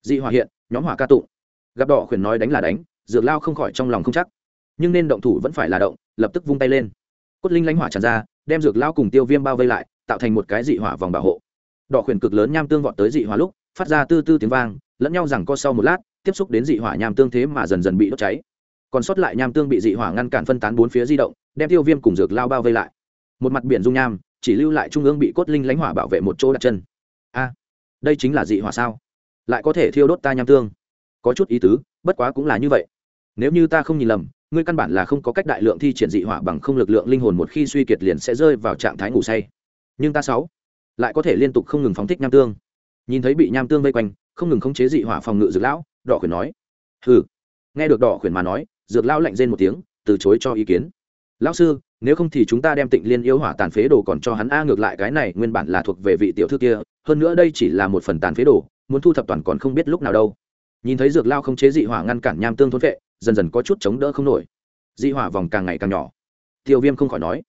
dị hỏa hiện, nhóm hỏa ca tụng. Gặp đỏ khuyển nói đánh là đánh dược lao không khỏi trong lòng không chắc. Nhưng nên động thủ vẫn phải là động, lập tức vung tay lên. Cốt linh lánh hỏa tràn ra, đem dược lao cùng tiêu viêm bao vây lại, tạo thành một cái dị hỏa vòng bảo hộ. Đỏ khuyển cực lớn nham tương vọt tới dị hỏa lúc, phát ra tư tư tiếng vang, lẫn nhau rằng co sau một lát, tiếp xúc đến dị hỏa nham tương thế mà dần dần bị đốt cháy còn sót lại nham tương bị dị hỏa ngăn cản phân tán bốn phía di động, đem tiêu viêm cùng dược lao bao vây lại. Một mặt biển dung nham, chỉ lưu lại trung ương bị cốt linh lánh hỏa bảo vệ một chỗ đặt chân. A, đây chính là dị hỏa sao? Lại có thể thiêu đốt ta nham tương. Có chút ý tứ, bất quá cũng là như vậy. Nếu như ta không nhìn lầm, ngươi căn bản là không có cách đại lượng thi triển dị hỏa bằng không lực lượng linh hồn một khi suy kiệt liền sẽ rơi vào trạng thái ngủ say. Nhưng ta sáu, lại có thể liên tục không ngừng phóng thích nham tương. Nhìn thấy bị nham tương vây quanh, không ngừng khống chế dị hỏa phòng ngự dược lão, đỏ khuyển nói, hừ. Nghe được đỏ khuyển mà nói dược lão lạnh rên một tiếng, từ chối cho ý kiến. Lão sư, nếu không thì chúng ta đem tịnh liên yêu hỏa tàn phế đồ còn cho hắn a ngược lại cái này nguyên bản là thuộc về vị tiểu thư kia, hơn nữa đây chỉ là một phần tàn phế đồ, muốn thu thập toàn còn không biết lúc nào đâu. Nhìn thấy dược lao không chế dị hỏa ngăn cản nham tương thôn vệ, dần dần có chút chống đỡ không nổi. Dị hỏa vòng càng ngày càng nhỏ. Tiêu viêm không khỏi nói,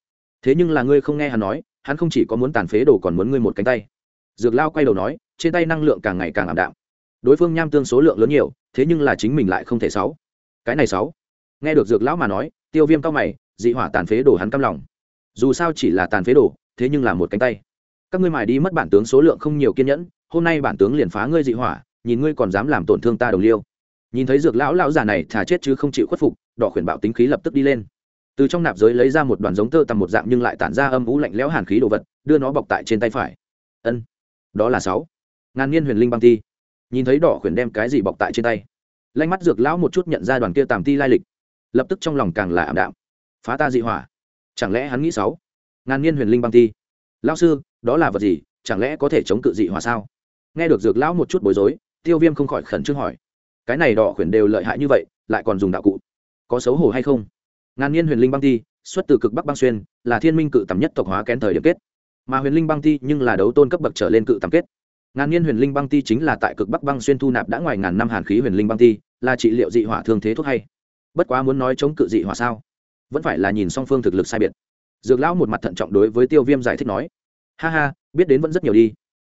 thế nhưng là ngươi không nghe hắn nói, hắn không chỉ có muốn tàn phế đồ còn muốn ngươi một cánh tay. Dược lao quay đầu nói, trên tay năng lượng càng ngày càng ảm đạm. Đối phương nham tương số lượng lớn nhiều, thế nhưng là chính mình lại không thể sáu. Cái này sáu nghe được dược lão mà nói, tiêu viêm cao mày, dị hỏa tàn phế đồ hắn căm lòng. Dù sao chỉ là tàn phế đồ, thế nhưng là một cánh tay. Các ngươi mài đi mất bản tướng số lượng không nhiều kiên nhẫn, hôm nay bản tướng liền phá ngươi dị hỏa, nhìn ngươi còn dám làm tổn thương ta đồng liêu. Nhìn thấy dược lão lão già này thà chết chứ không chịu khuất phục, đỏ khuyển bạo tính khí lập tức đi lên. Từ trong nạp giới lấy ra một đoàn giống tơ tầm một dạng nhưng lại tản ra âm vũ lạnh lẽo hàn khí đồ vật, đưa nó bọc tại trên tay phải. Ân, đó là sáu. Ngàn niên huyền linh băng ti. Nhìn thấy đỏ khuyển đem cái gì bọc tại trên tay. Lanh mắt dược lão một chút nhận ra đoàn kia tàm ti lai lịch lập tức trong lòng càng là ảm đạm. Phá ta dị hỏa. Chẳng lẽ hắn nghĩ sáu? Ngàn niên huyền linh băng thi, lão sư đó là vật gì? Chẳng lẽ có thể chống cự dị hỏa sao? Nghe được dược lão một chút bối rối tiêu viêm không khỏi khẩn trương hỏi. Cái này đỏ khuyển đều lợi hại như vậy lại còn dùng đạo cụ. Có xấu hổ hay không? Ngàn niên huyền linh băng thi, xuất từ cực bắc băng xuyên là thiên minh cự tầm nhất tộc hóa kén thời điểm kết. Mà huyền linh băng thi nhưng là đấu tôn cấp bậc trở lên cự tầm kết. Ngàn niên huyền linh băng ti chính là tại cực bắc băng xuyên thu nạp đã ngoài ngàn năm hàn khí huyền linh băng ti là trị liệu dị hỏa thương thế thuốc hay bất quá muốn nói chống cự dị hỏa sao? Vẫn phải là nhìn song phương thực lực sai biệt. Dược lão một mặt thận trọng đối với tiêu viêm giải thích nói. Ha ha, biết đến vẫn rất nhiều đi.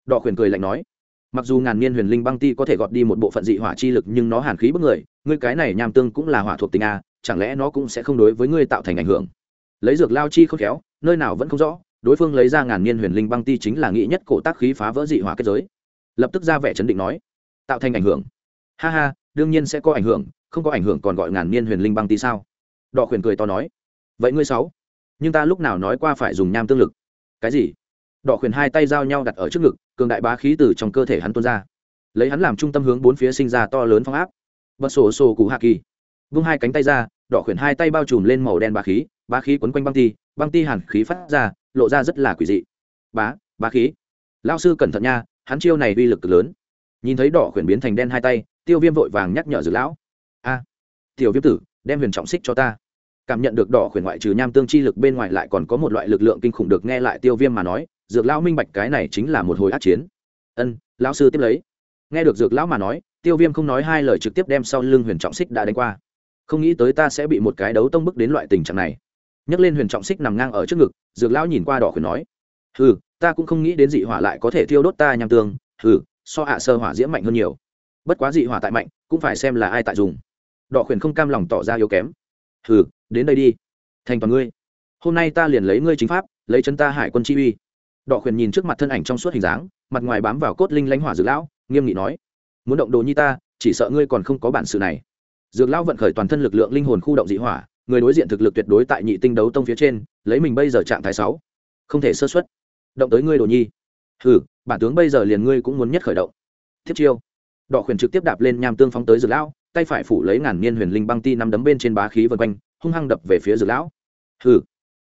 Đọ khuyển cười lạnh nói. Mặc dù ngàn niên huyền linh băng ti có thể gọt đi một bộ phận dị hỏa chi lực nhưng nó hàn khí bức người, ngươi cái này nham tương cũng là hỏa thuộc tình a, chẳng lẽ nó cũng sẽ không đối với ngươi tạo thành ảnh hưởng? Lấy dược lao chi không khéo, nơi nào vẫn không rõ, đối phương lấy ra ngàn niên huyền linh băng ti chính là nghĩ nhất cổ tác khí phá vỡ dị hỏa kết giới. Lập tức ra vẻ chấn định nói. Tạo thành ảnh hưởng. Ha ha, đương nhiên sẽ có ảnh hưởng không có ảnh hưởng còn gọi ngàn niên huyền linh băng tí sao? Đọ khuyển cười to nói. Vậy ngươi sáu, nhưng ta lúc nào nói qua phải dùng nham tương lực? Cái gì? Đọ khuyển hai tay giao nhau đặt ở trước ngực, cường đại bá khí từ trong cơ thể hắn tuôn ra. Lấy hắn làm trung tâm hướng bốn phía sinh ra to lớn phong áp. Bật sổ sổ cụ hạ kỳ. Vung hai cánh tay ra đỏ khuyển hai tay bao trùm lên màu đen bá khí bá khí quấn quanh băng ti băng ti hàn khí phát ra, lộ ra rất là quỷ dị. Bá bá khí. Lao sư cẩn thận nha, hắn chiêu này uy lực cực lớn. Nhìn thấy đỏ khuyển biến thành đen hai tay, tiêu viêm vội vàng nhắc nhở dược lão a, tiểu viêm tử, đem huyền trọng xích cho ta. Cảm nhận được đỏ khuyển ngoại trừ nham tương chi lực bên ngoài lại còn có một loại lực lượng kinh khủng được nghe lại tiêu viêm mà nói, dược lão minh bạch cái này chính là một hồi át chiến. Ân, lão sư tiếp lấy. Nghe được dược lão mà nói, tiêu viêm không nói hai lời trực tiếp đem sau lưng huyền trọng xích đã đánh qua. Không nghĩ tới ta sẽ bị một cái đấu tông bức đến loại tình trạng này. Nhấc lên huyền trọng xích nằm ngang ở trước ngực, dược lão nhìn qua đỏ khuyển nói ừ ta cũng không nghĩ đến dị hỏa lại có thể thiêu đốt ta nham tương. Ừ so hạ sơ hỏa diễm mạnh hơn nhiều. Bất quá dị hỏa tại mạnh, cũng phải xem là ai tại dùng. Đọ khuyển không cam lòng tỏ ra yếu kém. Hừ, đến đây đi. Thành toàn ngươi. Hôm nay ta liền lấy ngươi chính pháp lấy chân ta hải quân chi uy. Đọ khuyển nhìn trước mặt thân ảnh trong suốt hình dáng mặt ngoài bám vào cốt linh lãnh hỏa dược lão nghiêm nghị nói muốn động đồ nhi ta chỉ sợ ngươi còn không có bản sự này. Dược lão vận khởi toàn thân lực lượng linh hồn khu động dị hỏa người đối diện thực lực tuyệt đối tại nhị tinh đấu tông phía trên lấy mình bây giờ trạng thái sáu không thể sơ xuất động tới ngươi đồ nhi. Hừ bản tướng bây giờ liền ngươi cũng muốn nhất khởi động. Thiết chiêu. Đọ khuyển trực tiếp đạp lên nham tương phóng tới dược lão tay phải phủ lấy ngàn niên huyền linh băng ti nắm đấm bên trên bá khí vân quanh, hung hăng đập về phía dược lão. Hừ,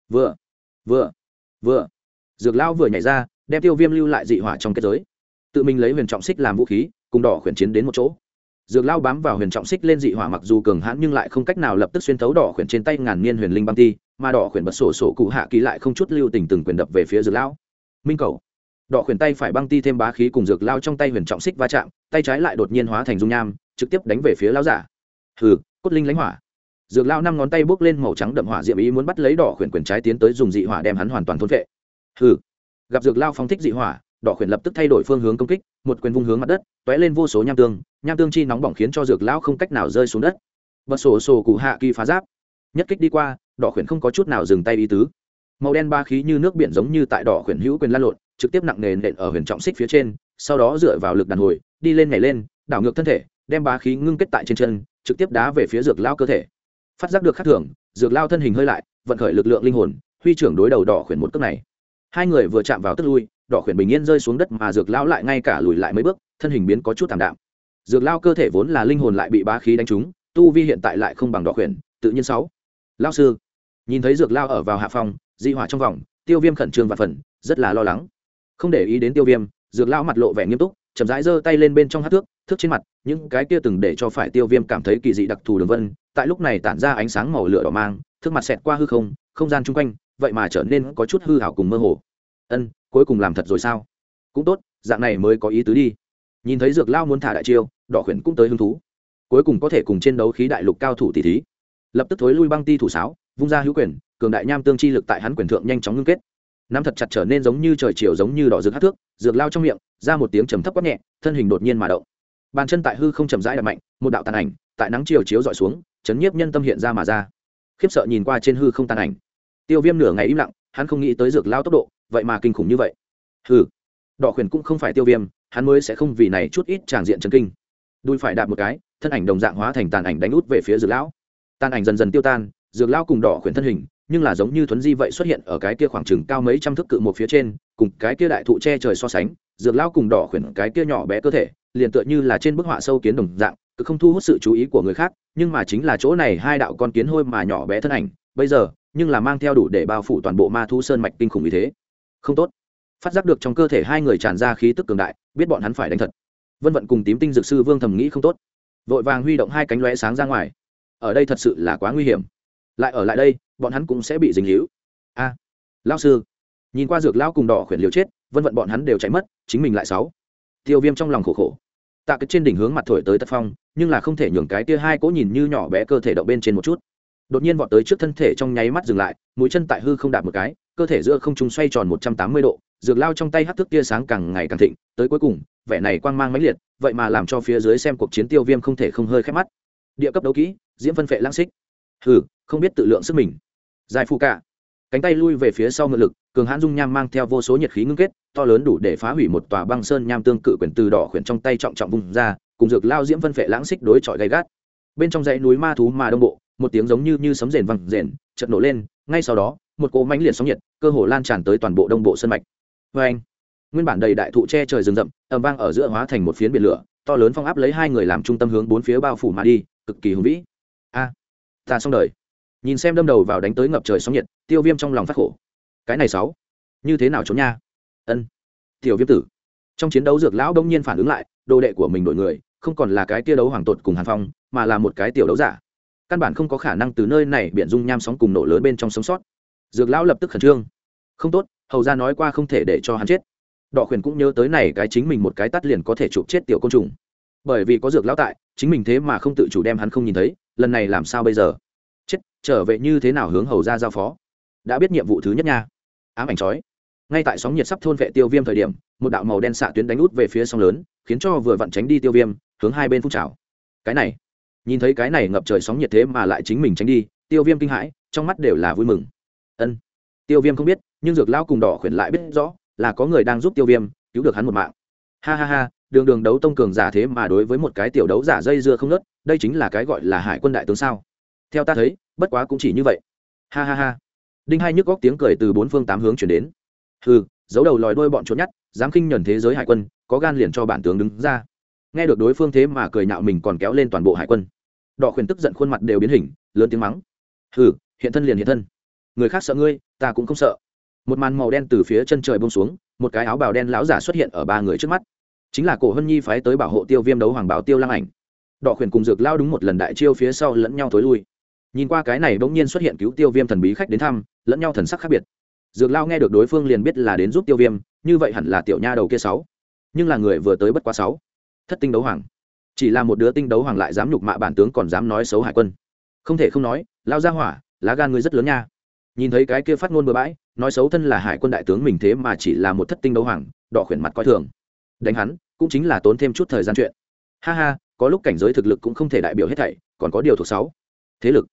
vừa vừa vừa. Dược lão vừa nhảy ra, đem tiêu viêm lưu lại dị hỏa trong kết giới. Tự mình lấy huyền trọng xích làm vũ khí, cùng đỏ khuyển chiến đến một chỗ. Dược lao bám vào huyền trọng xích lên dị hỏa mặc dù cường hãn nhưng lại không cách nào lập tức xuyên thấu đỏ khuyển trên tay ngàn niên huyền linh băng ti, mà đỏ khuyển bật sổ sổ cụ hạ ký lại không chút lưu tình từng quyền đập về phía dược lão. Minh cầu. Đỏ khuyển tay phải băng ti thêm bá khí cùng dược lao trong tay huyền trọng xích va chạm, tay trái lại đột nhiên hóa thành dung nham trực tiếp đánh về phía lão giả. Hừ, cốt linh lãnh hỏa. Dược lao năm ngón tay bước lên màu trắng đậm hỏa diệm ý muốn bắt lấy đỏ khuyển quyền trái tiến tới dùng dị hỏa đem hắn hoàn toàn thôn vệ hừ. Gặp dược lao phong thích dị hỏa, đỏ khuyển lập tức thay đổi phương hướng công kích, một quyền vung hướng mặt đất t ó é lên vô số nham tương nham tương chi nóng bỏng khiến cho dược lão không cách nào rơi xuống đất. Bật sổ sổ cụ hạ kỳ phá giáp. Nhất kích đi qua, đỏ khuyển không có chút nào dừng tay ý tứ. Màu đen ba khí như nước biển giống như tại đỏ khuyển hữu quyền lan lộn, trực tiếp nặng nề nện ở huyền trọng xích phía trên, sau đó dựa vào lực đàn hồi, đi lên nhảy lên, đảo ngược thân thể đem bá khí ngưng kết tại trên chân, trực tiếp đá về phía dược lao cơ thể. Phát giác được khắc thưởng, dược lao thân hình hơi lại, vận khởi lực lượng linh hồn, huy trưởng đối đầu đỏ khuyển một cước này. Hai người vừa chạm vào tức lui, đỏ khuyển bình yên rơi xuống đất mà dược lao lại ngay cả lùi lại mấy bước, thân hình biến có chút thảm đạm. Dược lao cơ thể vốn là linh hồn lại bị bá khí đánh trúng, tu vi hiện tại lại không bằng đỏ khuyển, tự nhiên sáu. Lao sư, nhìn thấy dược lao ở vào hạ phòng dị hỏa trong vòng, tiêu viêm khẩn trương và phần, rất là lo lắng. Không để ý đến tiêu viêm, dược lao mặt lộ vẻ nghiêm túc chậm rãi giơ tay lên bên trong hát thước thước trên mặt, những cái kia từng để cho phải tiêu viêm cảm thấy kỳ dị đặc thù đường vân, tại lúc này tản ra ánh sáng màu lửa đỏ mang, thước mặt xẹt qua hư không không gian chung quanh, vậy mà trở nên có chút hư hảo cùng mơ hồ. Ân, cuối cùng làm thật rồi sao? Cũng tốt, dạng này mới có ý tứ đi. Nhìn thấy dược lao muốn thả đại chiêu, đỏ khuyển cũng tới hứng thú. Cuối cùng có thể cùng trên đấu khí đại lục cao thủ tỷ thí. Lập tức thối lui băng ti thủ sáo, vung ra hữu quyền, cường đại nham tương chi lực tại hắn quyền thượng nhanh chóng ngưng kết nắm thật chặt trở nên giống như trời chiều giống như đỏ rực hát thước dược lao trong miệng ra một tiếng trầm thấp quát nhẹ thân hình đột nhiên mà động. Bàn chân tại hư không chầm rãi đập mạnh một đạo tàn ảnh tại nắng chiều chiếu dọi xuống chấn nhiếp nhân tâm hiện ra mà ra. Khiếp sợ nhìn qua trên hư không tàn ảnh. Tiêu viêm nửa ngày im lặng hắn không nghĩ tới dược lao tốc độ vậy mà kinh khủng như vậy. Hừ, đỏ khuyển cũng không phải tiêu viêm hắn mới sẽ không vì này chút ít tràng diện chân kinh. Đùi phải đạp một cái thân ảnh đồng dạng hóa thành tàn ảnh đánh út về phía dược lão. Tàn ảnh dần dần tiêu tan dược lão cùng đỏ khuyển thân hình nhưng là giống như thuấn di vậy xuất hiện ở cái kia khoảng chừng cao mấy trăm thước cự một phía trên, cùng cái kia đại thụ che trời so sánh, dược lao cùng đỏ khuyển cái kia nhỏ bé cơ thể, liền tựa như là trên bức họa sâu kiến đồng dạng, cứ không thu hút sự chú ý của người khác, nhưng mà chính là chỗ này hai đạo con kiến hôi mà nhỏ bé thân ảnh, bây giờ, nhưng là mang theo đủ để bao phủ toàn bộ ma thu sơn mạch kinh khủng như thế. Không tốt. Phát giác được trong cơ thể hai người tràn ra khí tức cường đại, biết bọn hắn phải đánh thật. Vân vận cùng tím tinh dược sư vương thầm nghĩ không tốt. Vội vàng huy động hai cánh lóe sáng ra ngoài. Ở đây thật sự là quá nguy hiểm lại ở lại đây bọn hắn cũng sẽ bị dính hữu a à, lao sư nhìn qua dược lao cùng đỏ khuyển liều chết vân vận bọn hắn đều chạy mất chính mình lại sáu. Tiêu viêm trong lòng khổ khổ. Tạ cái trên đỉnh hướng mặt thổi tới tất phong nhưng là không thể nhường cái tia hai cỗ nhìn như nhỏ bé cơ thể động bên trên một chút. Đột nhiên vọt tới trước thân thể trong nháy mắt dừng lại mũi chân tại hư không đạt một cái cơ thể giữa không trung xoay tròn một trăm tám mươi độ dược lao trong tay hắt thức tia sáng càng ngày càng thịnh tới cuối cùng vẻ này quang mang mãnh liệt vậy mà làm cho phía dưới xem cuộc chiến tiêu viêm không thể không hơi khép mắt. Địa cấp đấu kỹ diễm phân phệ lãng xích. Hừ không biết tự lượng sức mình. Dài phụ cả. Cánh tay lui về phía sau ngựa lực, cường hãn dung nham mang theo vô số nhiệt khí ngưng kết, to lớn đủ để phá hủy một tòa băng sơn nham tương cự quyển từ đỏ khuyển trong tay trọng trọng vùng ra, cùng dược lao diễm phân phệ lãng xích đối chọi gay gắt. Bên trong dãy núi ma thú mà đông bộ, một tiếng giống như như sấm rền văng rền chật nổ lên, ngay sau đó, một cỗ mãnh liệt sóng nhiệt, cơ hồ lan tràn tới toàn bộ đông bộ sân mạch. Vê anh. Nguyên bản đầy đại thụ che trời rừng rậm, ầm vang ở giữa hóa thành một phiến biển lửa, to lớn phong áp lấy hai người làm trung tâm hướng bốn phía bao phủ mà đi, cực kỳ hùng vĩ. A, ta xong đời nhìn xem đâm đầu vào đánh tới ngập trời sóng nhiệt, tiêu viêm trong lòng phát khổ. Cái này sáu, như thế nào trốn nha? Ân, tiểu viêm tử. Trong chiến đấu dược lão đông nhiên phản ứng lại, đồ đệ của mình đổi người, không còn là cái tia đấu hoàng tột cùng hàn phong, mà là một cái tiểu đấu giả. Căn bản không có khả năng từ nơi này biển dung nham sóng cùng nổ lớn bên trong sống sót. Dược lão lập tức khẩn trương. Không tốt, hầu ra nói qua không thể để cho hắn chết. Đỏ khuyển cũng nhớ tới này cái chính mình một cái tắt liền có thể chụp chết tiểu côn trùng. Bởi vì có dược lão tại, chính mình thế mà không tự chủ đem hắn không nhìn thấy, lần này làm sao bây giờ? Trở về như thế nào hướng hầu ra giao phó? Đã biết nhiệm vụ thứ nhất nha. Ám ảnh chói. Ngay tại sóng nhiệt sắp thôn vệ tiêu viêm thời điểm, một đạo màu đen xạ tuyến đánh út về phía sông lớn, khiến cho vừa vặn tránh đi tiêu viêm, hướng hai bên phun trào. Cái này, nhìn thấy cái này ngập trời sóng nhiệt thế mà lại chính mình tránh đi, tiêu viêm kinh hãi, trong mắt đều là vui mừng. Ân. Tiêu viêm không biết, nhưng dược lao cùng đỏ khuyển lại biết rõ, là có người đang giúp tiêu viêm, cứu được hắn một mạng. Ha ha ha, đường đường đấu tông cường giả thế mà đối với một cái tiểu đấu giả dây dưa không nớt, đây chính là cái gọi là hải quân đại tướng sao? Theo ta thấy bất quá cũng chỉ như vậy. Ha ha ha. Đinh hai nhức góc tiếng cười từ bốn phương tám hướng chuyển đến. Hừ, giấu đầu lòi đuôi bọn trốn nhát, dám khinh nhuần thế giới hải quân, có gan liền cho bản tướng đứng ra. Nghe được đối phương thế mà cười nhạo mình còn kéo lên toàn bộ hải quân. Đỏ khuyển tức giận khuôn mặt đều biến hình, lớn tiếng mắng. Hừ, hiện thân liền hiện thân. Người khác sợ ngươi, ta cũng không sợ. Một màn màu đen từ phía chân trời bông xuống, một cái áo bào đen lão giả xuất hiện ở ba người trước mắt. Chính là cổ hân nhi phái tới bảo hộ tiêu viêm đấu hoàng bảo tiêu lăng ảnh. Đỏ khuyển cùng dược lao đúng một lần đại chiêu phía sau lẫn nhau thối lui nhìn qua cái này bỗng nhiên xuất hiện cứu tiêu viêm thần bí khách đến thăm, lẫn nhau thần sắc khác biệt. Dược lao nghe được đối phương liền biết là đến giúp tiêu viêm, như vậy hẳn là tiểu nha đầu kia sáu. Nhưng là người vừa tới bất quá sáu. Thất tinh đấu hoàng. Chỉ là một đứa tinh đấu hoàng lại dám nhục mạ bản tướng còn dám nói xấu hải quân. Không thể không nói, lao ra hỏa, lá gan ngươi rất lớn nha. Nhìn thấy cái kia phát ngôn bừa bãi, nói xấu thân là hải quân đại tướng mình thế mà chỉ là một thất tinh đấu hoàng, đỏ khuyển mặt coi thường. Đánh hắn, cũng chính là tốn thêm chút thời gian chuyện. Ha ha, có lúc cảnh giới thực lực cũng không thể đại biểu hết thảy, còn có điều thuộc sáu. Thế lực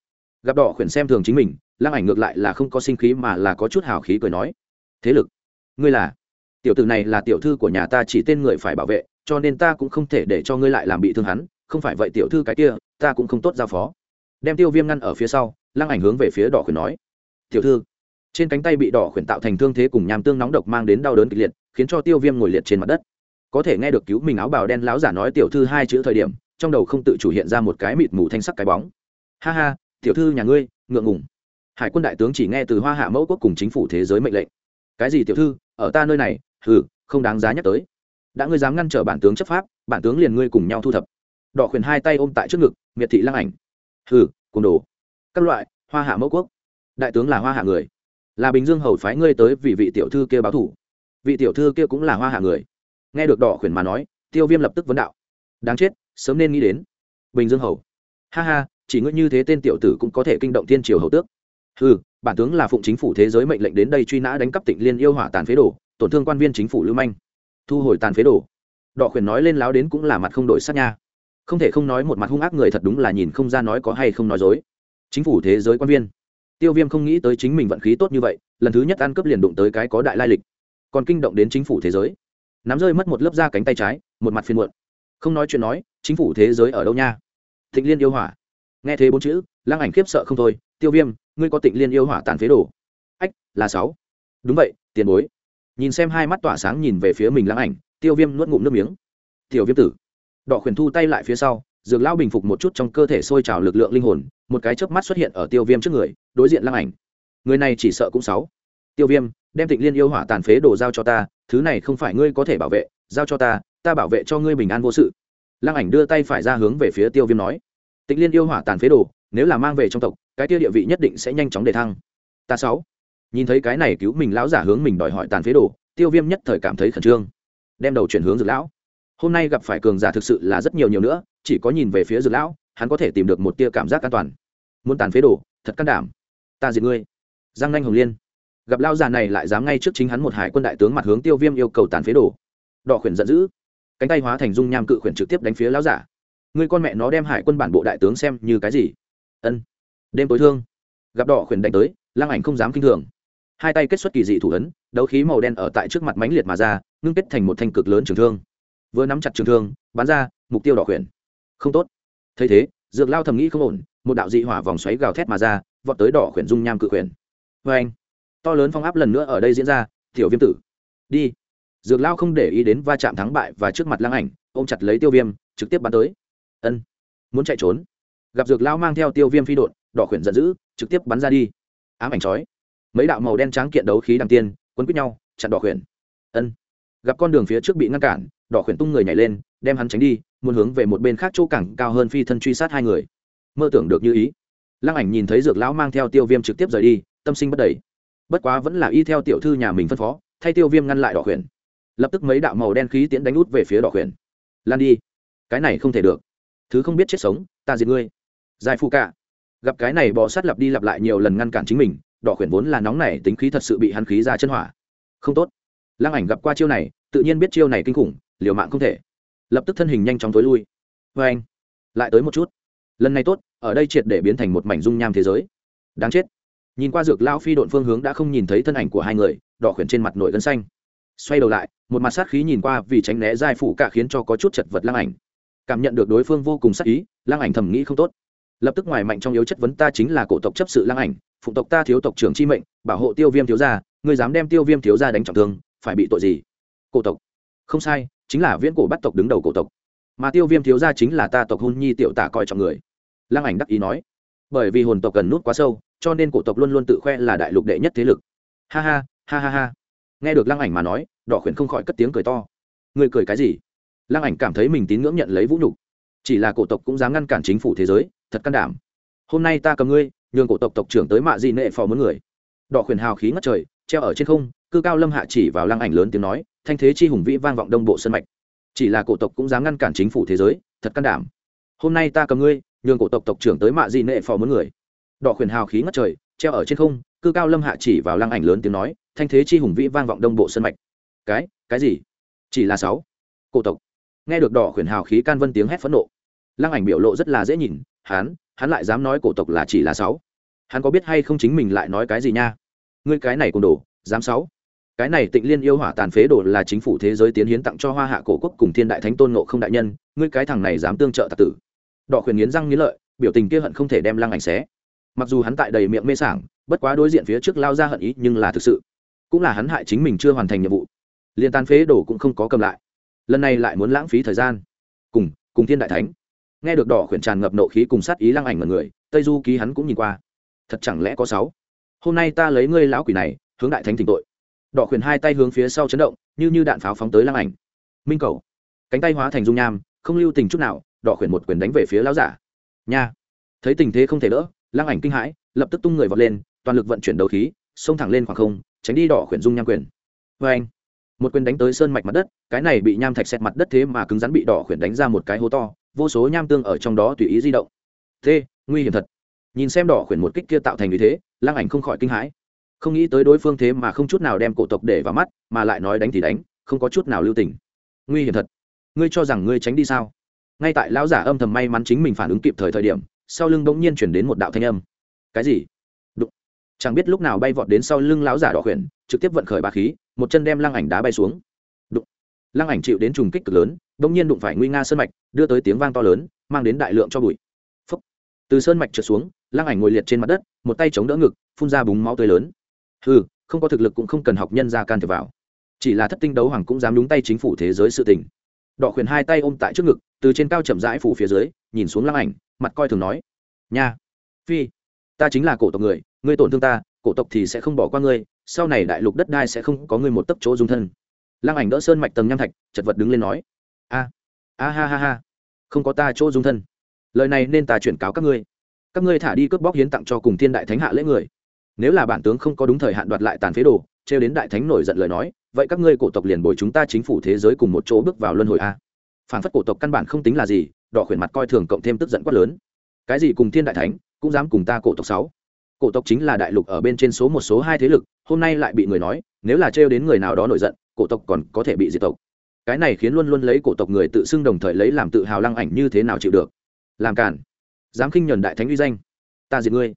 gặp đỏ khuyển xem thường chính mình, lăng ảnh ngược lại là không có sinh khí mà là có chút hào khí cười nói. Thế lực, ngươi là? Tiểu tử này là tiểu thư của nhà ta chỉ tên người phải bảo vệ, cho nên ta cũng không thể để cho ngươi lại làm bị thương hắn, không phải vậy tiểu thư cái kia, ta cũng không tốt giao phó. Đem tiêu viêm ngăn ở phía sau, lăng ảnh hướng về phía đỏ khuyển nói. Tiểu thư, trên cánh tay bị đỏ khuyển tạo thành thương thế cùng nham tương nóng độc mang đến đau đớn kịch liệt, khiến cho tiêu viêm ngồi liệt trên mặt đất. Có thể nghe được cứu mình áo bào đen láo giả nói tiểu thư hai chữ thời điểm, trong đầu không tự chủ hiện ra một cái mịt mù thanh sắc cái bóng. Ha ha tiểu thư nhà ngươi, ngượng ngùng. Hải quân đại tướng chỉ nghe từ hoa hạ mẫu quốc cùng chính phủ thế giới mệnh lệnh. Cái gì tiểu thư, ở ta nơi này, hừ, không đáng giá nhắc tới. Đã ngươi dám ngăn trở bản tướng chấp pháp, bản tướng liền ngươi cùng nhau thu thập. Đỏ khuyển hai tay ôm tại trước ngực, miệt thị lăng ảnh. Hừ cùng đồ. Các loại, hoa hạ mẫu quốc. Đại tướng là hoa hạ người. Là bình dương hầu phái ngươi tới vì vị tiểu thư kia báo thủ. Vị tiểu thư kia cũng là hoa hạ người. Nghe được đỏ khuyển mà nói, tiêu viêm lập tức vấn đạo. Đáng chết, sớm nên nghĩ đến. Bình dương hầu. Ha ha chỉ ngươi như thế tên tiểu tử cũng có thể kinh động thiên triều hầu tước. Ừ bản tướng là phụng chính phủ thế giới mệnh lệnh đến đây truy nã đánh cắp tịnh liên yêu hỏa tàn phế đồ, tổn thương quan viên chính phủ lưu manh. Thu hồi tàn phế đồ. Đọ khuyển nói lên láo đến cũng là mặt không đổi sát nha. Không thể không nói một mặt hung ác người thật đúng là nhìn không ra nói có hay không nói dối. Chính phủ thế giới quan viên. Tiêu viêm không nghĩ tới chính mình vận khí tốt như vậy, lần thứ nhất ăn cướp liền đụng tới cái có đại lai lịch. Còn kinh động đến chính phủ thế giới. Nắm rơi mất một lớp da cánh tay trái, một mặt phiền muộn. Không nói chuyện nói, chính phủ thế giới ở đâu nha? Thịnh liên yêu hỏa nghe thế bốn chữ, lăng ảnh khiếp sợ không thôi, tiêu viêm, ngươi có tịnh liên yêu hỏa tàn phế đồ? Ách, là sáu. Đúng vậy, tiền bối. Nhìn xem hai mắt tỏa sáng nhìn về phía mình lăng ảnh, tiêu viêm nuốt ngụm nước miếng. Tiểu viêm tử. Đỏ khuyển thu tay lại phía sau, dược lão bình phục một chút trong cơ thể sôi trào lực lượng linh hồn, một cái chớp mắt xuất hiện ở tiêu viêm trước người, đối diện lăng ảnh. Người này chỉ sợ cũng sáu. Tiêu viêm, đem tịnh liên yêu hỏa tàn phế đồ giao cho ta, thứ này không phải ngươi có thể bảo vệ, giao cho ta ta bảo vệ cho ngươi bình an vô sự. Lăng ảnh đưa tay phải ra hướng về phía tiêu viêm nói tịnh liên yêu hỏa tàn phế đồ, nếu là mang về trong tộc, cái tia địa vị nhất định sẽ nhanh chóng đề thăng. Ta sáu. Nhìn thấy cái này cứu mình lão giả hướng mình đòi hỏi tàn phế đồ, tiêu viêm nhất thời cảm thấy khẩn trương. Đem đầu chuyển hướng dược lão. Hôm nay gặp phải cường giả thực sự là rất nhiều nhiều nữa, chỉ có nhìn về phía dược lão, hắn có thể tìm được một tia cảm giác an toàn. Muốn tàn phế đồ, thật can đảm. Ta diệt ngươi. Giang nanh hồng liên. Gặp lao già này lại dám ngay trước chính hắn một hải quân đại tướng mặt hướng tiêu viêm yêu cầu tàn phế đồ. Đỏ khuyển giận dữ. Cánh tay hóa thành dung nham cự khuyển trực tiếp đánh phía lão giả người con mẹ nó đem hải quân bản bộ đại tướng xem như cái gì? Ân. Đêm tối thương. Gặp đỏ khuyển đánh tới, lăng ảnh không dám kinh thường. Hai tay kết xuất kỳ dị thủ ấn, đấu khí màu đen ở tại trước mặt mãnh liệt mà ra, ngưng kết thành một thanh cực lớn trường thương. Vừa nắm chặt trường thương, bắn ra, mục tiêu đỏ khuyển. Không tốt. Thấy thế, dược lao thầm nghĩ không ổn, một đạo dị hỏa vòng xoáy gào thét mà ra, vọt tới đỏ khuyển dung nham cự khuyển. Vê anh, to lớn phong áp lần nữa ở đây diễn ra, tiểu viêm tử. Đi. Dược lao không để ý đến va chạm thắng bại và trước mặt lăng ảnh, ôm chặt lấy tiêu viêm, trực tiếp bắn tới ân muốn chạy trốn gặp dược lao mang theo tiêu viêm phi đột đỏ khuyển giận dữ trực tiếp bắn ra đi ám ảnh chói mấy đạo màu đen trắng kiện đấu khí đằng tiên quấn quýt nhau chặn đỏ khuyển ân gặp con đường phía trước bị ngăn cản đỏ khuyển tung người nhảy lên đem hắn tránh đi muốn hướng về một bên khác chỗ cảng cao hơn phi thân truy sát hai người mơ tưởng được như ý lăng ảnh nhìn thấy dược lão mang theo tiêu viêm trực tiếp rời đi tâm sinh bất đầy bất quá vẫn là y theo tiểu thư nhà mình phân phó thay tiêu viêm ngăn lại đỏ khuyển lập tức mấy đạo màu đen khí tiến đánh út về phía đỏ khuyển lan đi cái này không thể được thứ không biết chết sống, ta diệt ngươi. Giải phu cả. Gặp cái này bò sát lặp đi lặp lại nhiều lần ngăn cản chính mình, đỏ khuyển vốn là nóng này, tính khí thật sự bị hắn khí ra chân hỏa. Không tốt. Lăng ảnh gặp qua chiêu này, tự nhiên biết chiêu này kinh khủng, liều mạng không thể. Lập tức thân hình nhanh chóng tối lui. Vê anh, lại tới một chút. Lần này tốt, ở đây triệt để biến thành một mảnh dung nham thế giới. Đáng chết. Nhìn qua dược lao phi độn phương hướng đã không nhìn thấy thân ảnh của hai người, đỏ khuyển trên mặt nổi gân xanh. Xoay đầu lại, một mặt sát khí nhìn qua vì tránh né giai phụ cả khiến cho có chút chật vật lăng ảnh cảm nhận được đối phương vô cùng sát ý lang ảnh thầm nghĩ không tốt. Lập tức ngoài mạnh trong yếu chất vấn ta chính là cổ tộc chấp sự lang ảnh, phụ tộc ta thiếu tộc trưởng chi mệnh, bảo hộ tiêu viêm thiếu gia người dám đem tiêu viêm thiếu gia đánh trọng thương, phải bị tội gì? Cổ tộc. Không sai, chính là viễn cổ bắt tộc đứng đầu cổ tộc. Mà tiêu viêm thiếu gia chính là ta tộc hôn nhi tiểu tả coi trọng người. Lang ảnh đắc ý nói. Bởi vì hồn tộc cần nút quá sâu, cho nên cổ tộc luôn luôn tự khoe là đại lục đệ nhất thế lực. Ha ha ha ha ha. Nghe được lăng ảnh mà nói, đỏ khuyển không khỏi cất tiếng cười to. Người cười cái gì? Lăng ảnh cảm thấy mình tín ngưỡng nhận lấy vũ nhục. Chỉ là cổ tộc cũng dám ngăn cản chính phủ thế giới, thật can đảm. Hôm nay ta cầm ngươi, nhường cổ tộc tộc trưởng tới mạ dị nệ phò muốn người. Đỏ khuyển hào khí ngất trời, treo ở trên không, cư cao lâm hạ chỉ vào lăng ảnh lớn tiếng nói, thanh thế chi hùng vĩ vang vọng đông bộ sân mạch. Chỉ là cổ tộc cũng dám ngăn cản chính phủ thế giới, thật can đảm. Hôm nay ta cầm ngươi, nhường cổ tộc tộc trưởng tới mạ dị nệ phò muốn người. Đỏ khuyển hào khí ngất trời, treo ở trên không, cư cao lâm hạ chỉ vào lăng ảnh lớn tiếng nói, thanh thế chi hùng vĩ vang vọng đông bộ sân mạch. Cái cái gì? Chỉ là sáu cổ tộc nghe được đỏ khuyển hào khí can vân tiếng hét phẫn nộ. Lăng ảnh biểu lộ rất là dễ nhìn, hắn hắn lại dám nói cổ tộc là chỉ là sáu. Hắn có biết hay không chính mình lại nói cái gì nha? Ngươi cái này cùng đồ, dám sáu. Cái này tịnh liên yêu hỏa tàn phế đồ là chính phủ thế giới tiến hiến tặng cho hoa hạ cổ quốc cùng thiên đại thánh tôn nộ không đại nhân, ngươi cái thằng này dám tương trợ tạc tử. Đỏ khuyển nghiến răng nghiến lợi, biểu tình kia hận không thể đem lăng ảnh xé. Mặc dù hắn tại đầy miệng mê sảng, bất quá đối diện phía trước lao ra hận ý nhưng là thực sự. Cũng là hắn hại chính mình chưa hoàn thành nhiệm vụ. Liên tàn phế đồ cũng không có cầm lại lần này lại muốn lãng phí thời gian. Cùng cùng thiên đại thánh. Nghe được đỏ khuyển tràn ngập nộ khí cùng sát ý lăng ảnh mọi người, tây du ký hắn cũng nhìn qua. Thật chẳng lẽ có sáu? Hôm nay ta lấy ngươi lão quỷ này, hướng đại thánh thỉnh tội. Đỏ khuyển hai tay hướng phía sau chấn động, như như đạn pháo phóng tới lăng ảnh. Minh cầu. Cánh tay hóa thành dung nham, không lưu tình chút nào, đỏ khuyển một quyền đánh về phía lão giả. Nha. Thấy tình thế không thể đỡ, lăng ảnh kinh hãi, lập tức tung người vọt lên, toàn lực vận chuyển đầu khí, xông thẳng lên khoảng không, tránh đi đỏ khuyển dung nham quyền. Vê anh một quyền đánh tới sơn mạch mặt đất, cái này bị nham thạch xẹt mặt đất thế mà cứng rắn bị đỏ khuyển đánh ra một cái hố to, vô số nham tương ở trong đó tùy ý di động. Thế, nguy hiểm thật. Nhìn xem đỏ khuyển một kích kia tạo thành như thế, lăng ảnh không khỏi kinh hãi. Không nghĩ tới đối phương thế mà không chút nào đem cổ tộc để vào mắt, mà lại nói đánh thì đánh, không có chút nào lưu tình. Nguy hiểm thật. Ngươi cho rằng ngươi tránh đi sao? Ngay tại lão giả âm thầm may mắn chính mình phản ứng kịp thời thời điểm, sau lưng bỗng nhiên chuyển đến một đạo thanh âm. Cái gì? Đụng. chẳng biết lúc nào bay vọt đến sau lưng lão giả đỏ khuyển, trực tiếp vận khởi bà khí một chân đem lăng ảnh đá bay xuống. Đụng. lăng ảnh chịu đến trùng kích cực lớn, bỗng nhiên đụng phải nguy nga sơn mạch, đưa tới tiếng vang to lớn, mang đến đại lượng cho bụi. Phúc. từ sơn mạch trượt xuống, lăng ảnh ngồi liệt trên mặt đất, một tay chống đỡ ngực, phun ra búng máu tươi lớn. Ừ không có thực lực cũng không cần học nhân ra can thiệp vào. Chỉ là thất tinh đấu hoàng cũng dám đúng tay chính phủ thế giới sự tình. Đọ khuyển hai tay ôm tại trước ngực, từ trên cao chậm rãi phủ phía dưới, nhìn xuống lăng ảnh, mặt coi thường nói. Nha. Phi, ta chính là cổ tộc người, ngươi tổn thương ta, cổ tộc thì sẽ không bỏ qua ngươi sau này đại lục đất đai sẽ không có người một tấc chỗ dung thân. Lăng ảnh đỡ sơn mạch tầng nham thạch, chật vật đứng lên nói, a a ha ha ha, không có ta chỗ dung thân. Lời này nên ta chuyển cáo các ngươi. Các ngươi thả đi cướp bóc hiến tặng cho cùng thiên đại thánh hạ lễ người. Nếu là bản tướng không có đúng thời hạn đoạt lại tàn phế đồ, trêu đến đại thánh nổi giận lời nói, vậy các ngươi cổ tộc liền bồi chúng ta chính phủ thế giới cùng một chỗ bước vào luân hồi a. Phản phất cổ tộc căn bản không tính là gì, đỏ khuyển mặt coi thường cộng thêm tức giận quát lớn. Cái gì cùng thiên đại thánh, cũng dám cùng ta cổ tộc sáu? Cổ tộc chính là đại lục ở bên trên số một, số hai thế lực hôm nay lại bị người nói, nếu là trêu đến người nào đó nổi giận, cổ tộc còn có thể bị diệt tộc. Cái này khiến luôn luôn lấy cổ tộc người tự xưng đồng thời lấy làm tự hào lăng ảnh như thế nào chịu được? Làm cản dám khinh nhuần đại thánh uy danh. Ta diệt ngươi.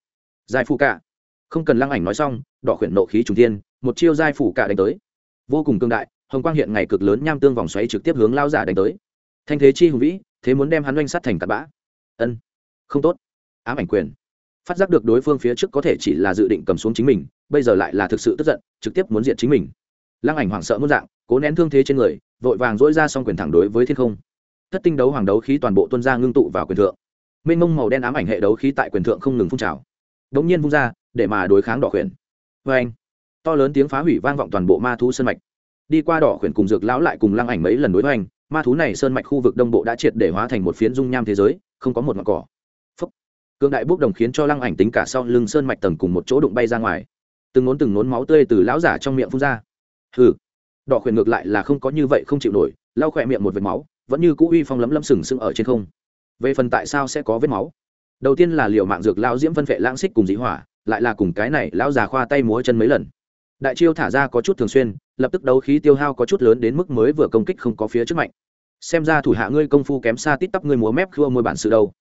Giải phụ cả. Không cần lăng ảnh nói xong, đỏ khuyển nộ khí trùng tiên một chiêu giai phủ cả đánh tới. Vô cùng cương đại, hồng quang hiện ngày cực lớn nham tương vòng xoáy trực tiếp hướng lao giả đánh tới. Thanh thế chi hùng vĩ, thế muốn đem hắn oanh sát thành cặp bã. Ân. Không tốt. Ám ảnh quyền. Phát giác được đối phương phía trước có thể chỉ là dự định cầm xuống chính mình bây giờ lại là thực sự tức giận, trực tiếp muốn diện chính mình. Lăng ảnh hoảng sợ muốn dạng, cố nén thương thế trên người, vội vàng dỗi ra xong quyền thẳng đối với thiên không. Thất tinh đấu hoàng đấu khí toàn bộ tuân ra ngưng tụ vào quyền thượng. Mênh mông màu đen ám ảnh hệ đấu khí tại quyền thượng không ngừng phun trào. Đ ỗ n g nhiên vung ra, để mà đối kháng đỏ khuyển vê anh, to lớn tiếng phá hủy vang vọng toàn bộ ma thú sơn mạch. Đi qua đỏ khuyển cùng dược lão lại cùng lăng ảnh mấy lần đối với anh, ma thú này sơn mạch khu vực đông bộ đã triệt để hóa thành một phiến dung nham thế giới, không có một mặt cỏ. Phấp cương đại bốc đồng khiến cho lăng ảnh tính cả sau lưng sơn mạch tầng cùng một chỗ đụng bay ra ngoài từng nốn từng nốn máu tươi từ lão giả trong miệng phun ra. Hừ. Đỏ khuyển ngược lại là không có như vậy không chịu nổi, lau khỏe miệng một vệt máu, vẫn như cũ uy phong lấm lấm sừng sững ở trên không. Về phần tại sao sẽ có vết máu? Đầu tiên là liều mạng dược lao diễm phân vệ lãng xích cùng dĩ hỏa, lại là cùng cái này lão già khoa tay múa chân mấy lần. Đại chiêu thả ra có chút thường xuyên, lập tức đấu khí tiêu hao có chút lớn đến mức mới vừa công kích không có phía trước mạnh. Xem ra thủ hạ ngươi công phu kém xa tít tắp ngươi múa mép khua môi bản sự đâu.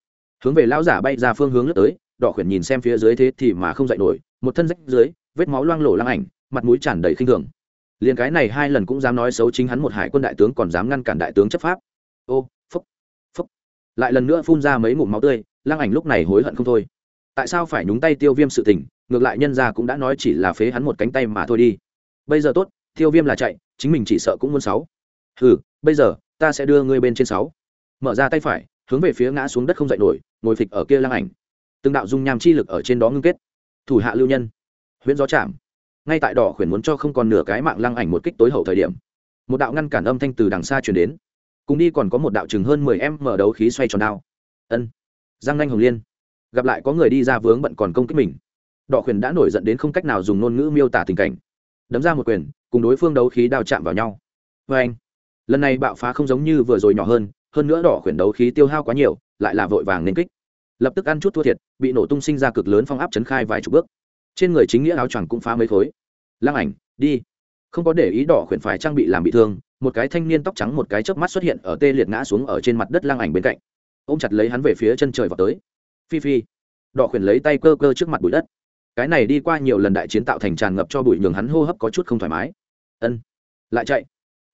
Hướng về lão giả bay ra phương hướng lướt tới, đỏ khuyển nhìn xem phía dưới thế thì mà không dậy nổi, một thân rách dưới vết máu loang lổ lăng ảnh, mặt mũi tràn đầy khinh thường. Liền cái này hai lần cũng dám nói xấu chính hắn một hải quân đại tướng còn dám ngăn cản đại tướng chấp pháp. Ô, phúc phúc. Lại lần nữa phun ra mấy ngụm máu tươi, lăng ảnh lúc này hối hận không thôi. Tại sao phải nhúng tay tiêu viêm sự tình, ngược lại nhân ra cũng đã nói chỉ là phế hắn một cánh tay mà thôi đi. Bây giờ tốt, tiêu viêm là chạy, chính mình chỉ sợ cũng muốn sáu. Ừ bây giờ, ta sẽ đưa ngươi bên trên sáu. Mở ra tay phải, hướng về phía ngã xuống đất không dậy nổi, ngồi phịch ở kia lăng ảnh. Từng đạo dung nham chi lực ở trên đó ngưng kết. Thủ hạ lưu nhân huyễn gió chạm. Ngay tại đỏ khuyển muốn cho không còn nửa cái mạng lăng ảnh một kích tối hậu thời điểm, một đạo ngăn cản âm thanh từ đằng xa chuyển đến. Cùng đi còn có một đạo chừng hơn mười em mở đấu khí xoay tròn đao. Ân, giang nanh hồng liên. Gặp lại có người đi ra vướng bận còn công kích mình. Đỏ khuyển đã nổi giận đến không cách nào dùng ngôn ngữ miêu tả tình cảnh. Đấm ra một quyền, cùng đối phương đấu khí đao chạm vào nhau. Vê anh, lần này bạo phá không giống như vừa rồi nhỏ hơn hơn nữa đỏ khuyển đấu khí tiêu hao quá nhiều, lại là vội vàng nên kích. Lập tức ăn chút thua thiệt, bị nổ tung sinh ra cực lớn phong áp chấn khai vài chục bước trên người chính nghĩa áo choàng cũng phá mấy khối. Lăng ảnh, đi. Không có để ý đỏ khuyển phải trang bị làm bị thương, một cái thanh niên tóc trắng một cái chớp mắt xuất hiện ở tê liệt ngã xuống ở trên mặt đất lăng ảnh bên cạnh. Ôm chặt lấy hắn về phía chân trời vào tới. Phi phi. Đỏ khuyển lấy tay cơ cơ trước mặt bụi đất. Cái này đi qua nhiều lần đại chiến tạo thành tràn ngập cho bụi nhường hắn hô hấp có chút không thoải mái. Ân. Lại chạy.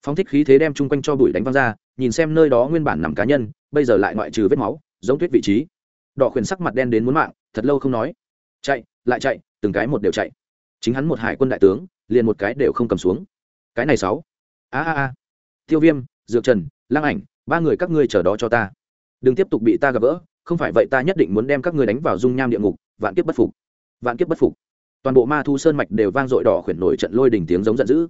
Phóng thích khí thế đem chung quanh cho bụi đánh văng ra, nhìn xem nơi đó nguyên bản nằm cá nhân, bây giờ lại ngoại trừ vết máu, giống tuyết vị trí. Đỏ khuyển sắc mặt đen đến muốn mạng, thật lâu không nói. Chạy, lại chạy từng cái một đều chạy. Chính hắn một hải quân đại tướng, liền một cái đều không cầm xuống. Cái này sáu. A a a. Tiêu viêm, dược trần, lăng ảnh, ba người các ngươi chờ đó cho ta. Đừng tiếp tục bị ta gặp gỡ, không phải vậy ta nhất định muốn đem các ngươi đánh vào dung nham địa ngục, vạn kiếp bất phục. Vạn kiếp bất phục. Toàn bộ ma thu sơn mạch đều vang dội đỏ khuyển nổi trận lôi đình tiếng giống giận dữ.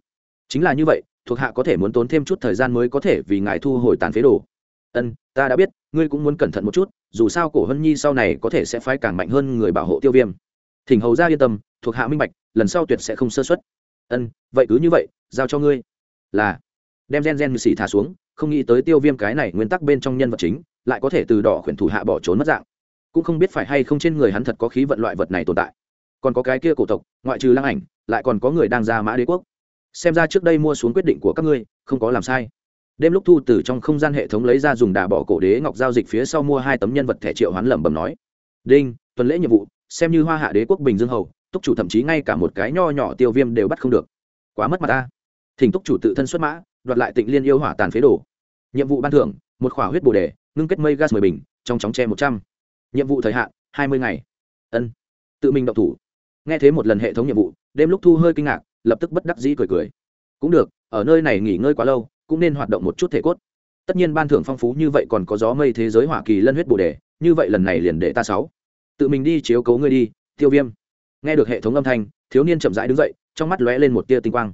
Chính là như vậy, thuộc hạ có thể muốn tốn thêm chút thời gian mới có thể vì ngài thu hồi tàn phế đồ. Ân, ta đã biết, ngươi cũng muốn cẩn thận một chút, dù sao cổ hân nhi sau này có thể sẽ phái càng mạnh hơn người bảo hộ tiêu viêm thỉnh hầu ra yên tâm, thuộc hạ minh bạch, lần sau tuyệt sẽ không sơ xuất ân, vậy cứ như vậy, giao cho ngươi. Là. Đem gen gen như xỉ thả xuống, không nghĩ tới tiêu viêm cái này nguyên tắc bên trong nhân vật chính, lại có thể từ đỏ khuyển thủ hạ bỏ trốn mất dạng. Cũng không biết phải hay không trên người hắn thật có khí vận loại vật này tồn tại. Còn có cái kia cổ tộc, ngoại trừ lăng ảnh, lại còn có người đang ra mã đế quốc. Xem ra trước đây mua xuống quyết định của các ngươi, không có làm sai. Đêm lúc thu từ trong không gian hệ thống lấy ra dùng đà bỏ cổ đế ngọc giao dịch phía sau mua hai tấm nhân vật thẻ triệu hoán lẩm bẩm nói. Đinh, tuần lễ nhiệm vụ xem như hoa hạ đế quốc bình dương hầu, túc chủ thậm chí ngay cả một cái nho nhỏ tiêu viêm đều bắt không được. Quá mất mặt ta. Thỉnh túc chủ tự thân xuất mã, đoạt lại tịnh liên yêu hỏa tàn phế đồ. Nhiệm vụ ban thưởng, một khỏa huyết bồ đề, ngưng kết mây gas mười bình, trong chóng tre một trăm. Nhiệm vụ thời hạn, hai mươi ngày. Ân. Tự mình động thủ. Nghe thế một lần hệ thống nhiệm vụ, đêm lúc thu hơi kinh ngạc, lập tức bất đắc dĩ cười cười. Cũng được, ở nơi này nghỉ ngơi quá lâu, cũng nên hoạt động một chút thể cốt. Tất nhiên ban thưởng phong phú như vậy còn có gió mây thế giới hoa kỳ lân huyết bồ đề, như vậy lần này liền để ta sáu tự mình đi chiếu cấu ngươi đi, tiêu viêm. Nghe được hệ thống âm thanh, thiếu niên chậm rãi đứng dậy, trong mắt lóe lên một tia tinh quang.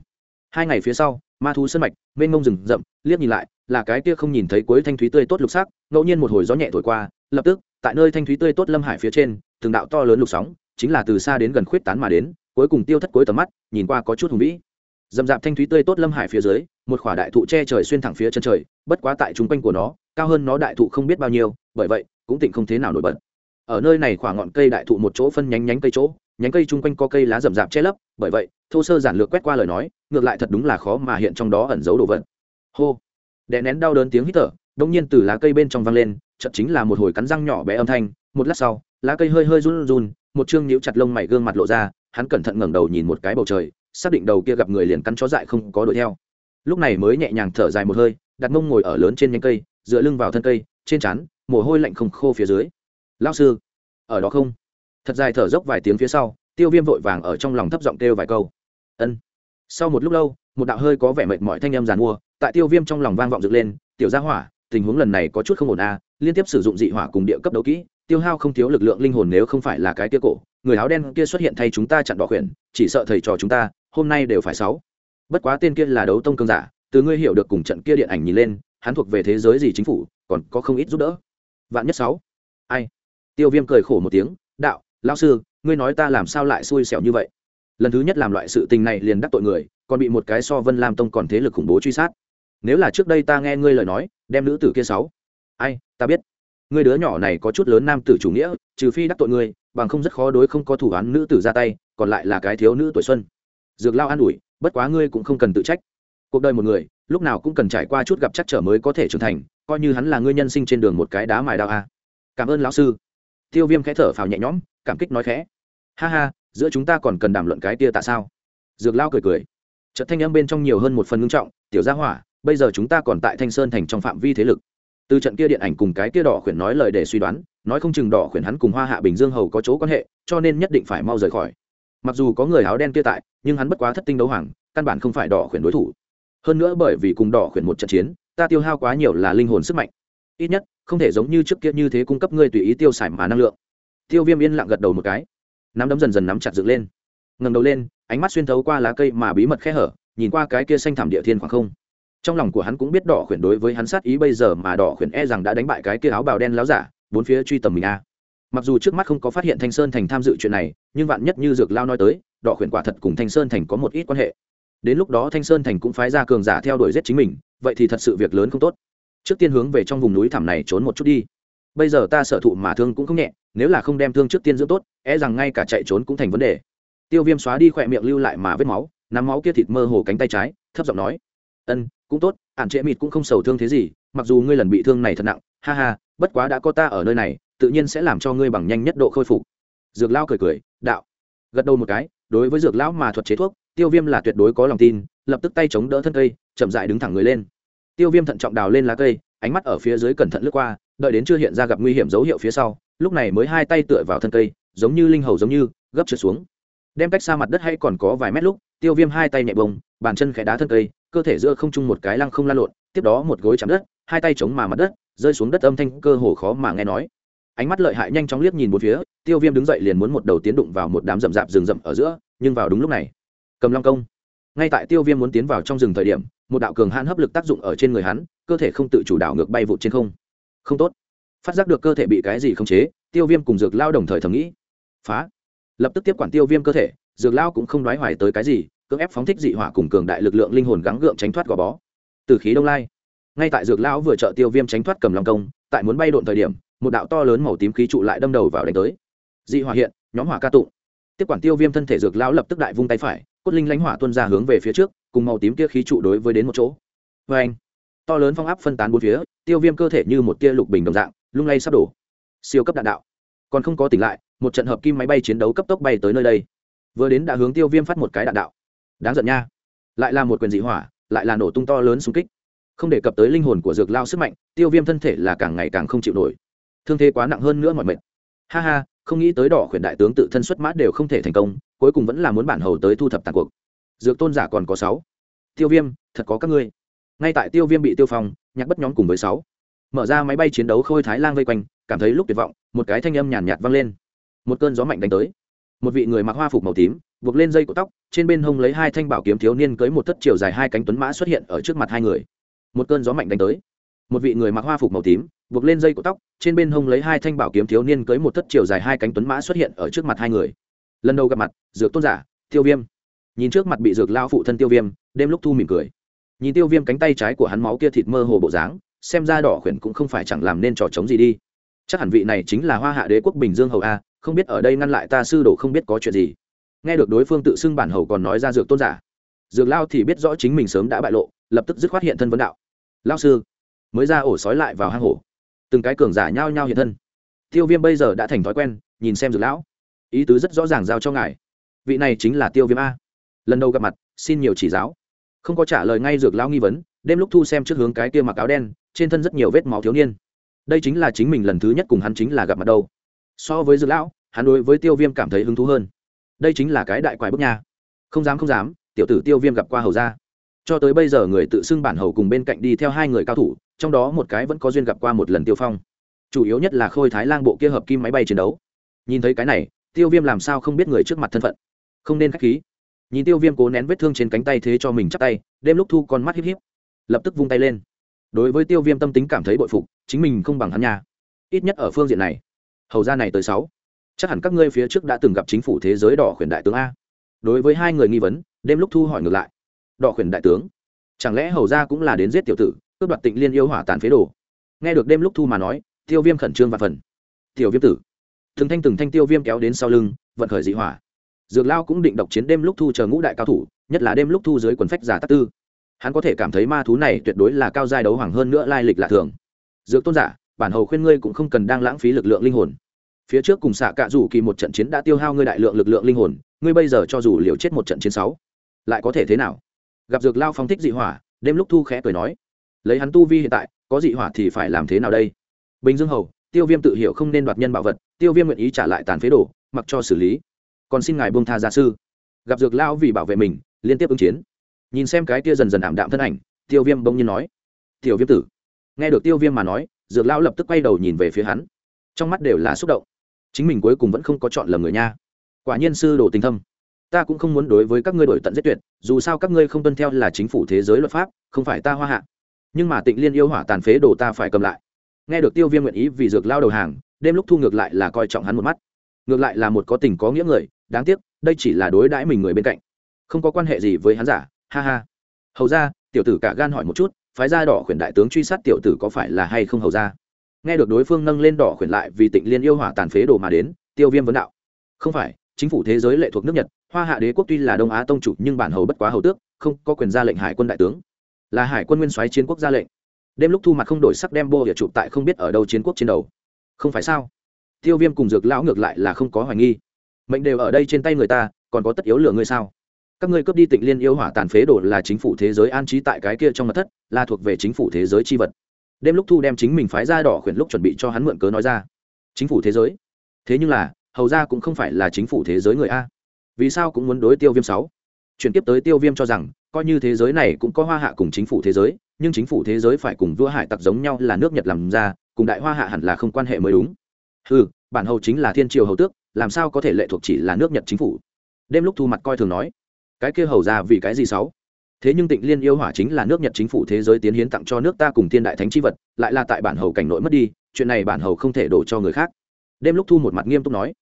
Hai ngày phía sau, ma thú sân mạch, mênh mông rừng rậm, liếc nhìn lại, là cái tia không nhìn thấy cuối thanh thúy tươi tốt lục sắc, ngẫu nhiên một hồi gió nhẹ thổi qua, lập tức, tại nơi thanh thúy tươi tốt lâm hải phía trên, từng đạo to lớn lục sóng, chính là từ xa đến gần khuyết tán mà đến, cuối cùng tiêu thất cuối tầm mắt, nhìn qua có chút hùng vĩ. Dầm dạp thanh thúy tươi tốt lâm hải phía dưới, một khỏa đại thụ che trời xuyên thẳng phía chân trời, bất quá tại trung quanh của nó, cao hơn nó đại thụ không biết bao nhiêu, bởi vậy, cũng tịnh không thế nào nổi bật ở nơi này khoảng ngọn cây đại thụ một chỗ phân nhánh nhánh cây chỗ, nhánh cây chung quanh có cây lá rậm rạp che lấp, bởi vậy, thô sơ giản lược quét qua lời nói, ngược lại thật đúng là khó mà hiện trong đó ẩn giấu đồ vật. Hô. Đè nén đau đớn tiếng hít thở, đông nhiên từ lá cây bên trong vang lên, chợt chính là một hồi cắn răng nhỏ bé âm thanh, một lát sau, lá cây hơi hơi run run, một chương nhíu chặt lông mày gương mặt lộ ra, hắn cẩn thận ngẩng đầu nhìn một cái bầu trời, xác định đầu kia gặp người liền cắn chó dại không có đuổi theo. Lúc này mới nhẹ nhàng thở dài một hơi, đặt mông ngồi ở lớn trên nhánh cây, dựa lưng vào thân cây, trên trán, mồ hôi lạnh không khô phía dưới lao sư ở đó không? Thật dài thở dốc vài tiếng phía sau tiêu viêm vội vàng ở trong lòng thấp giọng kêu vài câu. Ân. Sau một lúc lâu một đạo hơi có vẻ mệt mỏi thanh âm giàn mua tại tiêu viêm trong lòng vang vọng dựng lên tiểu gia hỏa tình huống lần này có chút không ổn a à, liên tiếp sử dụng dị hỏa cùng địa cấp đấu kỹ tiêu hao không thiếu lực lượng linh hồn nếu không phải là cái kia cổ người áo đen kia xuất hiện thay chúng ta chặn đỏ khuyển chỉ sợ thầy trò chúng ta hôm nay đều phải sáu. Bất quá tên kia là đấu tông cương giả từ ngươi hiểu được cùng trận kia điện ảnh nhìn lên hắn thuộc về thế giới gì chính phủ còn có không ít giúp đỡ. Vạn nhất sáu. Ai? Tiêu viêm cười khổ một tiếng, đạo, lão sư, ngươi nói ta làm sao lại xui xẻo như vậy? Lần thứ nhất làm loại sự tình này liền đắc tội người, còn bị một cái so vân lam tông còn thế lực khủng bố truy sát. Nếu là trước đây ta nghe ngươi lời nói, đem nữ tử kia sáu. Ai, ta biết. Ngươi đứa nhỏ này có chút lớn nam tử chủ nghĩa, trừ phi đắc tội ngươi, bằng không rất khó đối không có thủ án nữ tử ra tay, còn lại là cái thiếu nữ tuổi xuân. Dược lao an ủi, bất quá ngươi cũng không cần tự trách. Cuộc đời một người, lúc nào cũng cần trải qua chút gặp chắc trở mới có thể trưởng thành, coi như hắn là ngươi nhân sinh trên đường một cái đá mài đạo a. Cảm ơn lão sư tiêu viêm khẽ thở phào nhẹ nhõm, cảm kích nói khẽ. Ha ha, giữa chúng ta còn cần đàm luận cái tia tại sao? Dược lao cười cười. Trận thanh âm bên trong nhiều hơn một phần ngưng trọng, tiểu gia hỏa, bây giờ chúng ta còn tại thanh sơn thành trong phạm vi thế lực. Từ trận kia điện ảnh cùng cái kia đỏ khuyển nói lời để suy đoán, nói không chừng đỏ khuyển hắn cùng hoa hạ bình dương hầu có chỗ quan hệ, cho nên nhất định phải mau rời khỏi. Mặc dù có người áo đen kia tại, nhưng hắn bất quá thất tinh đấu hoàng, căn bản không phải đỏ khuyển đối thủ. Hơn nữa bởi vì cùng đỏ khuyển một trận chiến, ta tiêu hao quá nhiều là linh hồn sức mạnh. Ít nhất không thể giống như trước kia như thế cung cấp ngươi tùy ý tiêu xài mà năng lượng. Tiêu viêm yên lặng gật đầu một cái. Nắm đấm dần dần nắm chặt dựng lên. Ngầm đầu lên, ánh mắt xuyên thấu qua lá cây mà bí mật khe hở, nhìn qua cái kia xanh thảm địa thiên khoảng không. Trong lòng của hắn cũng biết đỏ khuyển đối với hắn sát ý bây giờ mà đỏ khuyển e rằng đã đánh bại cái kia áo bào đen láo giả, bốn phía truy tầm mình a. Mặc dù trước mắt không có phát hiện thanh sơn thành tham dự chuyện này, nhưng vạn nhất như dược lao nói tới, đỏ khuyển quả thật cùng thanh sơn thành có một ít quan hệ. Đến lúc đó thanh sơn thành cũng phái ra cường giả theo đuổi giết chính mình, vậy thì thật sự việc lớn không tốt trước tiên hướng về trong vùng núi thẳm này trốn một chút đi. Bây giờ ta sở thụ mà thương cũng không nhẹ, nếu là không đem thương trước tiên dưỡng tốt e rằng ngay cả chạy trốn cũng thành vấn đề. Tiêu viêm xóa đi khỏe miệng lưu lại mà vết máu, nắm máu kia thịt mơ hồ cánh tay trái, thấp giọng nói, ân, cũng tốt ạn trễ mịt cũng không sầu thương thế gì, mặc dù ngươi lần bị thương này thật nặng, ha ha, bất quá đã có ta ở nơi này, tự nhiên sẽ làm cho ngươi bằng nhanh nhất độ khôi phục. Dược lao cười cười, đạo. Gật đầu một cái, đối với dược lão mà thuật chế thuốc, tiêu viêm là tuyệt đối có lòng tin, lập tức tay chống đỡ thân cây, chậm dại đứng thẳng người lên tiêu viêm thận trọng đào lên lá cây, ánh mắt ở phía dưới cẩn thận lướt qua, đợi đến chưa hiện ra gặp nguy hiểm dấu hiệu phía sau, lúc này mới hai tay tựa vào thân cây, giống như linh hầu giống như, gấp trượt xuống. Đem cách xa mặt đất hay còn có vài mét lúc, tiêu viêm hai tay nhẹ bông bàn chân khẽ đá thân cây, cơ thể giữa không trung một cái lăng không lan lộn, tiếp đó một gối chạm đất, hai tay chống mà mặt đất, rơi xuống đất âm thanh cơ hồ khó mà nghe nói. Ánh mắt lợi hại nhanh chóng liếc nhìn một phía, tiêu viêm đứng dậy liền muốn một đầu tiến đụng vào một đám rậm rạp rừng rậm ở giữa, nhưng vào đúng lúc này, cầm long công. Ngay tại tiêu viêm muốn tiến vào trong rừng thời điểm một đạo cường hãn hấp lực tác dụng ở trên người hắn, cơ thể không tự chủ đảo ngược bay vụt trên không. Không tốt. Phát giác được cơ thể bị cái gì không chế, tiêu viêm cùng dược lao đồng thời thầm nghĩ. Phá. Lập tức tiếp quản tiêu viêm cơ thể, dược lao cũng không nói hoài tới cái gì, cưỡng ép phóng thích dị hỏa cùng cường đại lực lượng linh hồn gắng gượng tránh thoát gò bó. Từ khí đông lai. Ngay tại dược lão vừa trợ tiêu viêm tránh thoát cầm long công, tại muốn bay độn thời điểm, một đạo to lớn màu tím khí trụ lại đâm đầu vào đánh tới. Dị hỏa hiện, nhóm hỏa ca tụng tiếp quản tiêu viêm thân thể dược lão lập tức đại vung tay phải, cốt linh lãnh hỏa tuôn ra hướng về phía trước cùng màu tím kia khí trụ đối với đến một chỗ. Vê anh, to lớn phong áp phân tán bốn phía, tiêu viêm cơ thể như một tia lục bình đồng dạng, lung lay sắp đổ. Siêu cấp đạn đạo. Còn không có tỉnh lại, một trận hợp kim máy bay chiến đấu cấp tốc bay tới nơi đây. Vừa đến đã hướng tiêu viêm phát một cái đạn đạo. Đáng giận nha. Lại là một quyền dị hỏa, lại là nổ tung to lớn xung kích. Không đề cập tới linh hồn của dược lao sức mạnh, tiêu viêm thân thể là càng ngày càng không chịu nổi. Thương thế quá nặng hơn nữa mọi mệt. Ha ha, không nghĩ tới đỏ khuyển đại tướng tự thân xuất mã đều không thể thành công, cuối cùng vẫn là muốn bản hầu tới thu thập tàn cuộc dược tôn giả còn có sáu. Tiêu viêm, thật có các ngươi. Ngay tại tiêu viêm bị tiêu phong, nhạc bất nhóm cùng với sáu. Mở ra máy bay chiến đấu khôi thái lan vây quanh, cảm thấy lúc tuyệt vọng, một cái thanh âm nhàn nhạt vang lên. Một cơn gió mạnh đánh tới. Một vị người mặc hoa phục màu tím, buộc lên dây của tóc, trên bên hông lấy hai thanh bảo kiếm thiếu niên cưới một thất chiều dài hai cánh tuấn mã xuất hiện ở trước mặt hai người. Một cơn gió mạnh đánh tới. Một vị người mặc hoa phục màu tím, buộc lên dây của tóc, trên bên hông lấy hai thanh bảo kiếm thiếu niên cưới một thất chiều dài hai cánh tuấn mã xuất hiện ở trước mặt hai người. Lần đầu gặp mặt, dược tôn giả, tiêu viêm nhìn trước mặt bị dược lao phụ thân tiêu viêm, đêm lúc thu mỉm cười. Nhìn tiêu viêm cánh tay trái của hắn máu kia thịt mơ hồ bộ dáng, xem ra đỏ khuyển cũng không phải chẳng làm nên trò chống gì đi. Chắc hẳn vị này chính là hoa hạ đế quốc bình dương hầu a, không biết ở đây ngăn lại ta sư đồ không biết có chuyện gì. Nghe được đối phương tự xưng bản hầu còn nói ra dược tôn giả. Dược lao thì biết rõ chính mình sớm đã bại lộ, lập tức dứt khoát hiện thân vấn đạo. Lao sư, mới ra ổ sói lại vào hang hổ. Từng cái cường giả nhao nhao hiện thân. Tiêu viêm bây giờ đã thành thói quen, nhìn xem dược lão. Ý tứ rất rõ ràng giao cho ngài. Vị này chính là tiêu viêm a lần đầu gặp mặt, xin nhiều chỉ giáo. Không có trả lời ngay dược lão nghi vấn, đêm lúc thu xem trước hướng cái kia mặc áo đen, trên thân rất nhiều vết máu thiếu niên. Đây chính là chính mình lần thứ nhất cùng hắn chính là gặp mặt đâu. So với dược lão, hắn đối với tiêu viêm cảm thấy hứng thú hơn. Đây chính là cái đại quái bức nha. Không dám không dám, tiểu tử tiêu viêm gặp qua hầu ra cho tới bây giờ người tự xưng bản hầu cùng bên cạnh đi theo hai người cao thủ, trong đó một cái vẫn có duyên gặp qua một lần tiêu phong. Chủ yếu nhất là khôi thái lang bộ kia hợp kim máy bay chiến đấu. Nhìn thấy cái này, tiêu viêm làm sao không biết người trước mặt thân phận. Không nên k h á c h khí nhìn tiêu viêm cố nén vết thương trên cánh tay thế cho mình chắc tay, đêm lúc thu con mắt híp híp, lập tức vung tay lên. Đối với tiêu viêm tâm tính cảm thấy bội phục, chính mình không bằng hắn nha. Ít nhất ở phương diện này, hầu ra này tới sáu, chắc hẳn các ngươi phía trước đã từng gặp chính phủ thế giới đỏ khuyển đại tướng a. Đối với hai người nghi vấn, đêm lúc thu hỏi ngược lại. Đỏ khuyển đại tướng, chẳng lẽ hầu ra cũng là đến giết tiểu tử, cướp đoạt tịnh liên yêu hỏa tàn phế đồ? Nghe được đêm lúc thu mà nói, tiêu viêm khẩn trương và phần. Tiểu viêm tử, từng thanh từng thanh tiêu viêm kéo đến sau lưng, vận khởi dị hỏa dược lao cũng định độc chiến đêm lúc thu chờ ngũ đại cao thủ, nhất là đêm lúc thu dưới quần phách giả tắc tư. Hắn có thể cảm thấy ma thú này tuyệt đối là cao giai đấu hoàng hơn nữa lai lịch lạ thường. Dược tôn giả, bản hầu khuyên ngươi cũng không cần đang lãng phí lực lượng linh hồn. Phía trước cùng xạ cạ rủ kỳ một trận chiến đã tiêu hao ngươi đại lượng lực lượng linh hồn, ngươi bây giờ cho dù liều chết một trận chiến sáu, lại có thể thế nào? Gặp dược lao phong thích dị hỏa, đêm lúc thu khẽ cười nói, lấy hắn tu vi hiện tại, có dị hỏa thì phải làm thế nào đây? Bình dương hầu, tiêu viêm tự hiểu không nên đoạt nhân bảo vật, tiêu viêm nguyện ý trả lại tàn phế đồ, mặc cho xử lý còn xin ngài buông tha gia sư. Gặp dược lao vì bảo vệ mình, liên tiếp ứng chiến. Nhìn xem cái kia dần dần ảm đạm thân ảnh, tiêu viêm bỗng nhiên nói, tiểu viêm tử. Nghe được tiêu viêm mà nói, dược lao lập tức quay đầu nhìn về phía hắn. Trong mắt đều là xúc động. Chính mình cuối cùng vẫn không có chọn lầm người nha. Quả nhiên sư đồ tình thâm. Ta cũng không muốn đối với các ngươi đổi tận giết tuyệt, dù sao các ngươi không tuân theo là chính phủ thế giới luật pháp, không phải ta hoa hạ. Nhưng mà tịnh liên yêu hỏa tàn phế đồ ta phải cầm lại. Nghe được tiêu viêm nguyện ý vì dược lao đầu hàng, đêm lúc thu ngược lại là coi trọng hắn một mắt. Ngược lại là một có tình có nghĩa người đáng tiếc, đây chỉ là đối đãi mình người bên cạnh. Không có quan hệ gì với hắn giả, ha ha. Hầu ra, tiểu tử cả gan hỏi một chút, phái gia đỏ khuyển đại tướng truy sát tiểu tử có phải là hay không hầu ra? Nghe được đối phương nâng lên đỏ khuyển lại vì tịnh liên yêu hỏa tàn phế đồ mà đến, tiêu viêm vấn đạo. Không phải, chính phủ thế giới lệ thuộc nước nhật, hoa hạ đế quốc tuy là đông á tông chủ, nhưng bản hầu bất quá hầu tước, không có quyền ra lệnh hải quân đại tướng. Là hải quân nguyên soái chiến quốc ra lệnh. Đêm lúc thu mặt không đổi sắc đem bô địa chụp tại không biết ở đâu chiến quốc trên đầu. Không phải sao? Tiêu viêm cùng dược lão ngược lại là không có hoài nghi mệnh đều ở đây trên tay người ta, còn có tất yếu lừa ngươi sao? Các ngươi cướp đi tịnh liên yêu hỏa tàn phế đồ là chính phủ thế giới an trí tại cái kia trong mặt thất, là thuộc về chính phủ thế giới chi vật. Đêm lúc thu đem chính mình phái ra đỏ khuyển lúc chuẩn bị cho hắn mượn cớ nói ra. Chính phủ thế giới? Thế nhưng là, hầu ra cũng không phải là chính phủ thế giới người a. Vì sao cũng muốn đối tiêu viêm sáu? Chuyển tiếp tới tiêu viêm cho rằng, coi như thế giới này cũng có hoa hạ cùng chính phủ thế giới, nhưng chính phủ thế giới phải cùng vua hải tặc giống nhau là nước nhật làm ra, cùng đại hoa hạ hẳn là không quan hệ mới đúng. Ừ bản hầu chính là thiên triều hầu tước làm sao có thể lệ thuộc chỉ là nước nhật chính phủ? Đêm lúc thu mặt coi thường nói, cái kia hầu ra vì cái gì sáu? Thế nhưng tịnh liên yêu hỏa chính là nước nhật chính phủ thế giới tiến hiến tặng cho nước ta cùng thiên đại thánh chi vật, lại là tại bản hầu cảnh nội mất đi, chuyện này bản hầu không thể đổ cho người khác. Đêm lúc thu một mặt nghiêm túc nói,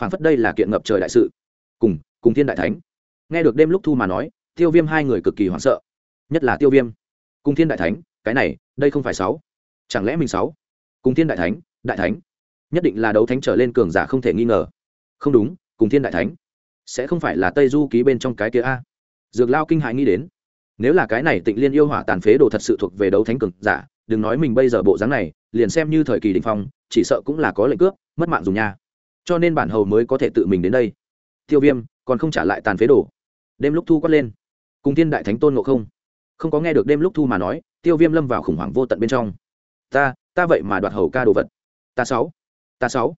phản phất đây là kiện ngập trời đại sự. Cùng cùng thiên đại thánh. Nghe được đêm lúc thu mà nói, tiêu viêm hai người cực kỳ hoảng sợ. Nhất là tiêu viêm, cùng thiên đại thánh, cái này, đây không phải sáu. Chẳng lẽ mình sáu? Cùng thiên đại thánh đại thánh. Nhất định là đấu thánh trở lên cường giả không thể nghi ngờ không đúng, cùng thiên đại thánh. Sẽ không phải là tây du ký bên trong cái kia a. Dược lao kinh hại nghĩ đến. Nếu là cái này tịnh liên yêu hỏa tàn phế đồ thật sự thuộc về đấu thánh cực giả, đừng nói mình bây giờ bộ dáng này, liền xem như thời kỳ đình phong, chỉ sợ cũng là có lệnh cướp mất mạng dùng nha. Cho nên bản hầu mới có thể tự mình đến đây. Tiêu viêm, còn không trả lại tàn phế đồ. Đêm lúc thu quát lên. Cùng thiên đại thánh tôn ngộ không? Không có nghe được đêm lúc thu mà nói, tiêu viêm lâm vào khủng hoảng vô tận bên trong. Ta ta vậy mà đoạt hầu ca đồ vật. Ta sáu. Ta sáu.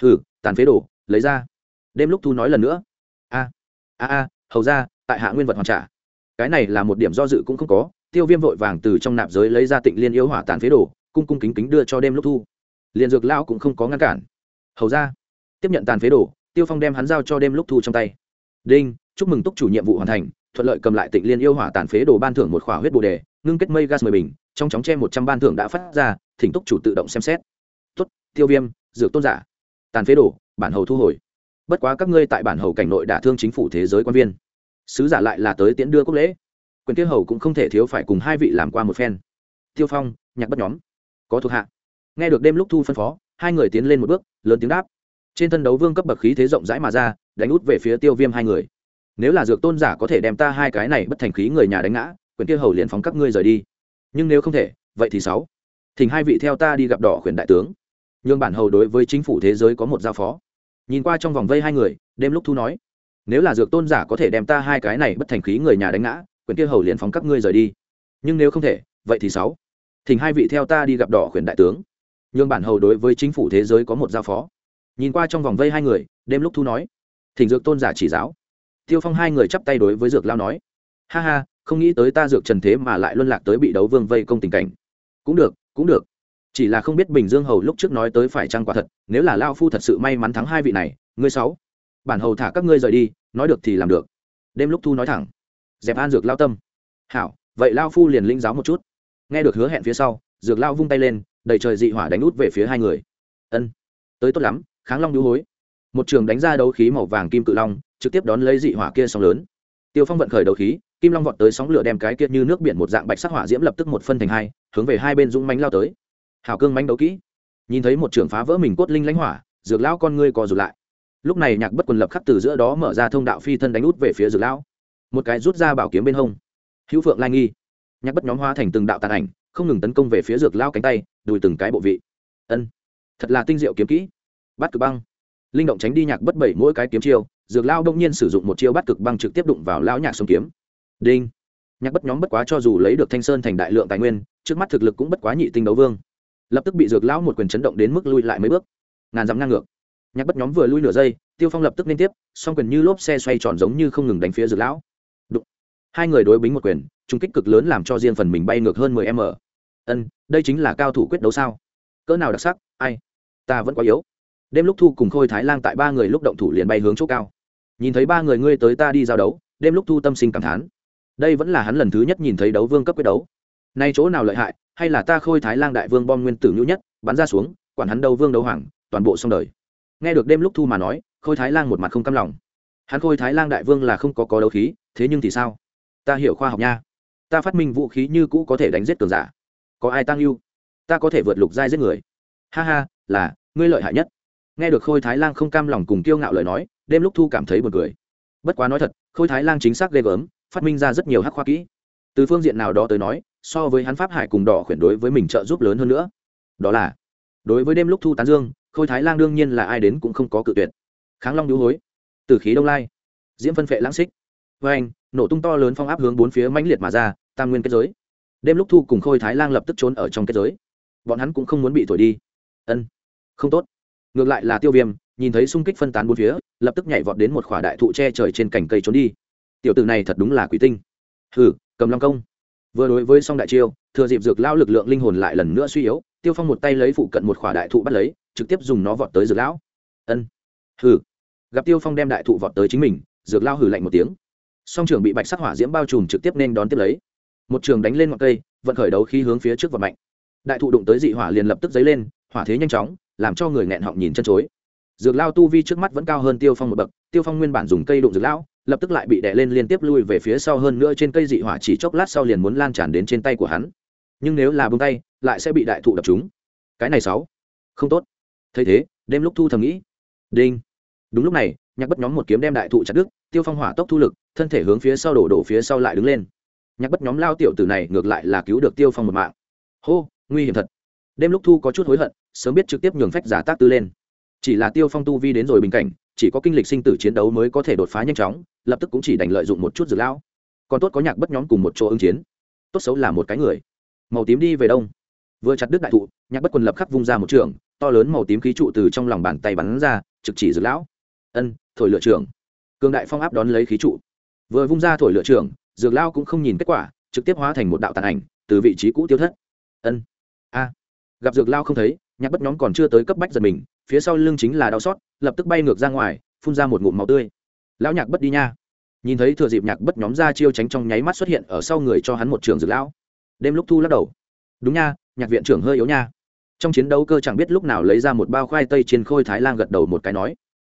Hừ, tàn phế đồ lấy ra. Đêm lúc thu nói lần nữa. A a a, hầu ra, tại hạ nguyên vật hoàn trả. Cái này là một điểm do dự cũng không có, tiêu viêm vội vàng từ trong nạp giới lấy ra tịnh liên yêu hỏa tàn phế đồ, cung cung kính kính đưa cho đêm lúc thu. Liền dược lão cũng không có ngăn cản. Hầu ra, tiếp nhận tàn phế đồ, tiêu phong đem hắn giao cho đêm lúc thu trong tay. Đinh, chúc mừng túc chủ nhiệm vụ hoàn thành, thuận lợi cầm lại tịnh liên yêu hỏa tàn phế đồ ban thưởng một khỏa huyết bồ đề, ngưng kết mây gas mười bình, trong chóng tre một trăm ban thưởng đã phát ra, thỉnh túc chủ tự động xem xét. Tuất tiêu viêm, dược tôn giả. Tàn phế đồ bản hầu thu hồi. Bất quá các ngươi tại bản hầu cảnh nội đả thương chính phủ thế giới quan viên. Sứ giả lại là tới tiễn đưa quốc lễ. Quyền tiêu hầu cũng không thể thiếu phải cùng hai vị làm qua một phen. Tiêu phong, nhạc bất nhóm, có thuộc hạ. Nghe được đêm lúc thu phân phó, hai người tiến lên một bước, lớn tiếng đáp. Trên thân đấu vương cấp bậc khí thế rộng rãi mà ra, đánh út về phía tiêu viêm hai người. Nếu là dược tôn giả có thể đem ta hai cái này bất thành khí người nhà đánh ngã, quyền tiêu hầu liền phóng các ngươi rời đi. Nhưng nếu không thể, vậy thì sáu. Thỉnh hai vị theo ta đi gặp đỏ khuyển đại tướng. Nhưng bản hầu đối với chính phủ thế giới có một giao phó nhìn qua trong vòng vây hai người, đêm lúc thu nói, nếu là dược tôn giả có thể đem ta hai cái này bất thành khí người nhà đánh ngã quyền kia hầu liền phóng các ngươi rời đi. Nhưng nếu không thể, vậy thì sáu. Thỉnh hai vị theo ta đi gặp đỏ khuyển đại tướng. Nhưng bản hầu đối với chính phủ thế giới có một giao phó. Nhìn qua trong vòng vây hai người, đêm lúc thu nói, thỉnh dược tôn giả chỉ giáo. Tiêu phong hai người chắp tay đối với dược lao nói, ha ha, không nghĩ tới ta dược trần thế mà lại luân lạc tới bị đấu vương vây công tình cảnh. Cũng được cũng được chỉ là không biết bình dương hầu lúc trước nói tới phải chăng quả thật, nếu là lao phu thật sự may mắn thắng hai vị này, ngươi sáu. Bản hầu thả các ngươi rời đi, nói được thì làm được. Đêm lúc thu nói thẳng. Dẹp an dược lao tâm. Hảo, vậy lao phu liền linh giáo một chút. Nghe được hứa hẹn phía sau, dược lao vung tay lên, đầy trời dị hỏa đánh út về phía hai người. Ân, tới tốt lắm, kháng long đũ hối. Một trường đánh ra đấu khí màu vàng kim cự long, trực tiếp đón lấy dị hỏa kia sóng lớn. Tiêu phong vận khởi đấu khí, kim long vọt tới sóng lửa đem cái kia như nước biển một dạng bạch sắc hỏa diễm lập tức một phân thành hai, hướng về hai bên dũng mánh lao tới hào cương manh đấu kỹ, nhìn thấy một trưởng phá vỡ mình cốt linh lãnh hỏa, dược lão con ngươi co rụt lại. Lúc này nhạc bất quần lập khắc từ giữa đó mở ra thông đạo phi thân đánh út về phía dược lão. Một cái rút ra bảo kiếm bên hông. Hữu phượng lai nghi. Nhạc bất nhóm hóa thành từng đạo tàn ảnh, không ngừng tấn công về phía dược lão cánh tay, đùi từng cái bộ vị. Ân, thật là tinh diệu kiếm kỹ. Bắt cực băng. Linh động tránh đi nhạc bất bảy mỗi cái kiếm chiêu, dược lao đông nhiên sử dụng một chiêu bắt cực băng trực tiếp đụng vào lão nhạc sông kiếm. Đinh. Nhạc bất nhóm bất quá cho dù lấy được thanh sơn thành đại lượng tài nguyên, trước mắt thực lực cũng bất quá nhị tinh đấu vương lập tức bị dược lão một quyền chấn động đến mức lui lại mấy bước. Ngàn dặm ngang ngược. Nhạc bất nhóm vừa lui nửa giây, tiêu phong lập tức liên tiếp, song quyền như lốp xe xoay tròn giống như không ngừng đánh phía dược lão. Đụng. hai người đối bính một quyền trung kích cực lớn làm cho riêng phần mình bay ngược hơn mười m. Ân, đây chính là cao thủ quyết đấu sao? Cỡ nào đặc sắc, ai? Ta vẫn quá yếu. Đêm lúc thu cùng khôi thái lang tại ba người lúc động thủ liền bay hướng chỗ cao. Nhìn thấy ba người ngươi tới ta đi giao đấu, đêm lúc thu tâm sinh cảm thán. Đây vẫn là hắn lần thứ nhất nhìn thấy đấu vương cấp quyết đấu. Nay chỗ nào lợi hại hay là ta khôi thái lang đại vương bom nguyên tử nhu nhất, bắn ra xuống, quản hắn đâu vương đấu hoàng, toàn bộ xong đời. Nghe được đêm lúc thu mà nói, khôi thái lang một mặt không căm lòng. Hắn khôi thái lang đại vương là không có có đấu khí, thế nhưng thì sao? Ta hiểu khoa học nha. Ta phát minh vũ khí như cũ có thể đánh giết cường giả. Có ai tăng yêu ta có thể vượt lục giai giết người. Ha ha, là, ngươi lợi hại nhất. Nghe được khôi thái lang không cam lòng cùng kiêu ngạo lời nói, đêm lúc thu cảm thấy buồn cười. Bất quá nói thật, khôi thái lang chính xác ghê gớm, phát minh ra rất nhiều hắc khoa kỹ. Từ phương diện nào đó tới nói so với hắn pháp hải cùng đỏ khuyển đối với mình trợ giúp lớn hơn nữa. Đó là, đối với đêm lúc thu tán dương, khôi thái lang đương nhiên là ai đến cũng không có cự tuyệt. Kháng long đũ hối từ khí đông lai, diễm phân phệ lãng xích. Vê anh, nổ tung to lớn phong áp hướng bốn phía mãnh liệt mà ra, tam nguyên kết giới. Đêm lúc thu cùng khôi thái lang lập tức trốn ở trong kết giới. Bọn hắn cũng không muốn bị thổi đi. Ân, không tốt. Ngược lại là tiêu viêm, nhìn thấy xung kích phân tán bốn phía, lập tức nhảy vọt đến một khỏa đại thụ tre trời trên cành cây trốn đi. Tiểu tử này thật đúng là quỷ tinh. Hừ, cầm long công vừa đối với song đại chiêu, thừa dịp dược lao lực lượng linh hồn lại lần nữa suy yếu, tiêu phong một tay lấy phụ cận một khỏa đại thụ bắt lấy, trực tiếp dùng nó vọt tới dược lão. Ân. Hừ. Gặp tiêu phong đem đại thụ vọt tới chính mình, dược lao hừ lạnh một tiếng. Song trường bị bạch sắc hỏa diễm bao trùm trực tiếp nên đón tiếp lấy. Một trường đánh lên ngọn cây, vận khởi đấu khi hướng phía trước vọt mạnh. Đại thụ đụng tới dị hỏa liền lập tức dấy lên, hỏa thế nhanh chóng, làm cho người nghẹn họng nhìn chân chối. Dược lao tu vi trước mắt vẫn cao hơn tiêu phong một bậc, tiêu phong nguyên bản dùng cây đụng dược lão lập tức lại bị đè lên liên tiếp lui về phía sau hơn nữa trên cây dị hỏa chỉ chốc lát sau liền muốn lan tràn đến trên tay của hắn. Nhưng nếu là bông tay, lại sẽ bị đại thụ đập chúng cái này sáu. Không tốt. Thấy thế, đêm lúc thu thầm nghĩ. Đinh. Đúng lúc này, nhạc bất nhóm một kiếm đem đại thụ chặt đứt, tiêu phong hỏa tốc thu lực, thân thể hướng phía sau đổ đổ phía sau lại đứng lên. Nhạc bất nhóm lao tiểu tử này ngược lại là cứu được tiêu phong một mạng. Hô, nguy hiểm thật. Đêm lúc thu có chút hối hận, sớm biết trực tiếp nhường phách giả tác tư lên. Chỉ là tiêu phong tu vi đến rồi bình cảnh chỉ có kinh lịch sinh tử chiến đấu mới có thể đột phá nhanh chóng, lập tức cũng chỉ đành lợi dụng một chút dược lão. Còn tốt có nhạc bất nhóm cùng một chỗ ứng chiến. Tốt xấu là một cái người. Màu tím đi về đông. Vừa chặt đứt đại thụ, nhạc bất quần lập khắc vung ra một trường, to lớn màu tím khí trụ từ trong lòng bàn tay bắn ra, trực chỉ dược lão. Ân, thổi lựa trường. Cường đại phong áp đón lấy khí trụ. Vừa vung ra thổi lựa trường, dược lão cũng không nhìn kết quả, trực tiếp hóa thành một đạo tàn ảnh, từ vị trí cũ tiêu thất. Ân, a. Gặp dược lao không thấy, nhạc bất nhóm còn chưa tới cấp bách giật mình phía sau lưng chính là đau xót, lập tức bay ngược ra ngoài, phun ra một ngụm máu tươi. Lão nhạc bất đi nha. Nhìn thấy thừa dịp nhạc bất nhóm ra chiêu tránh trong nháy mắt xuất hiện ở sau người cho hắn một trường dược lão. Đêm lúc thu lắc đầu. Đúng nha, nhạc viện trưởng hơi yếu nha. Trong chiến đấu cơ chẳng biết lúc nào lấy ra một bao khoai tây trên khôi thái lan gật đầu một cái nói.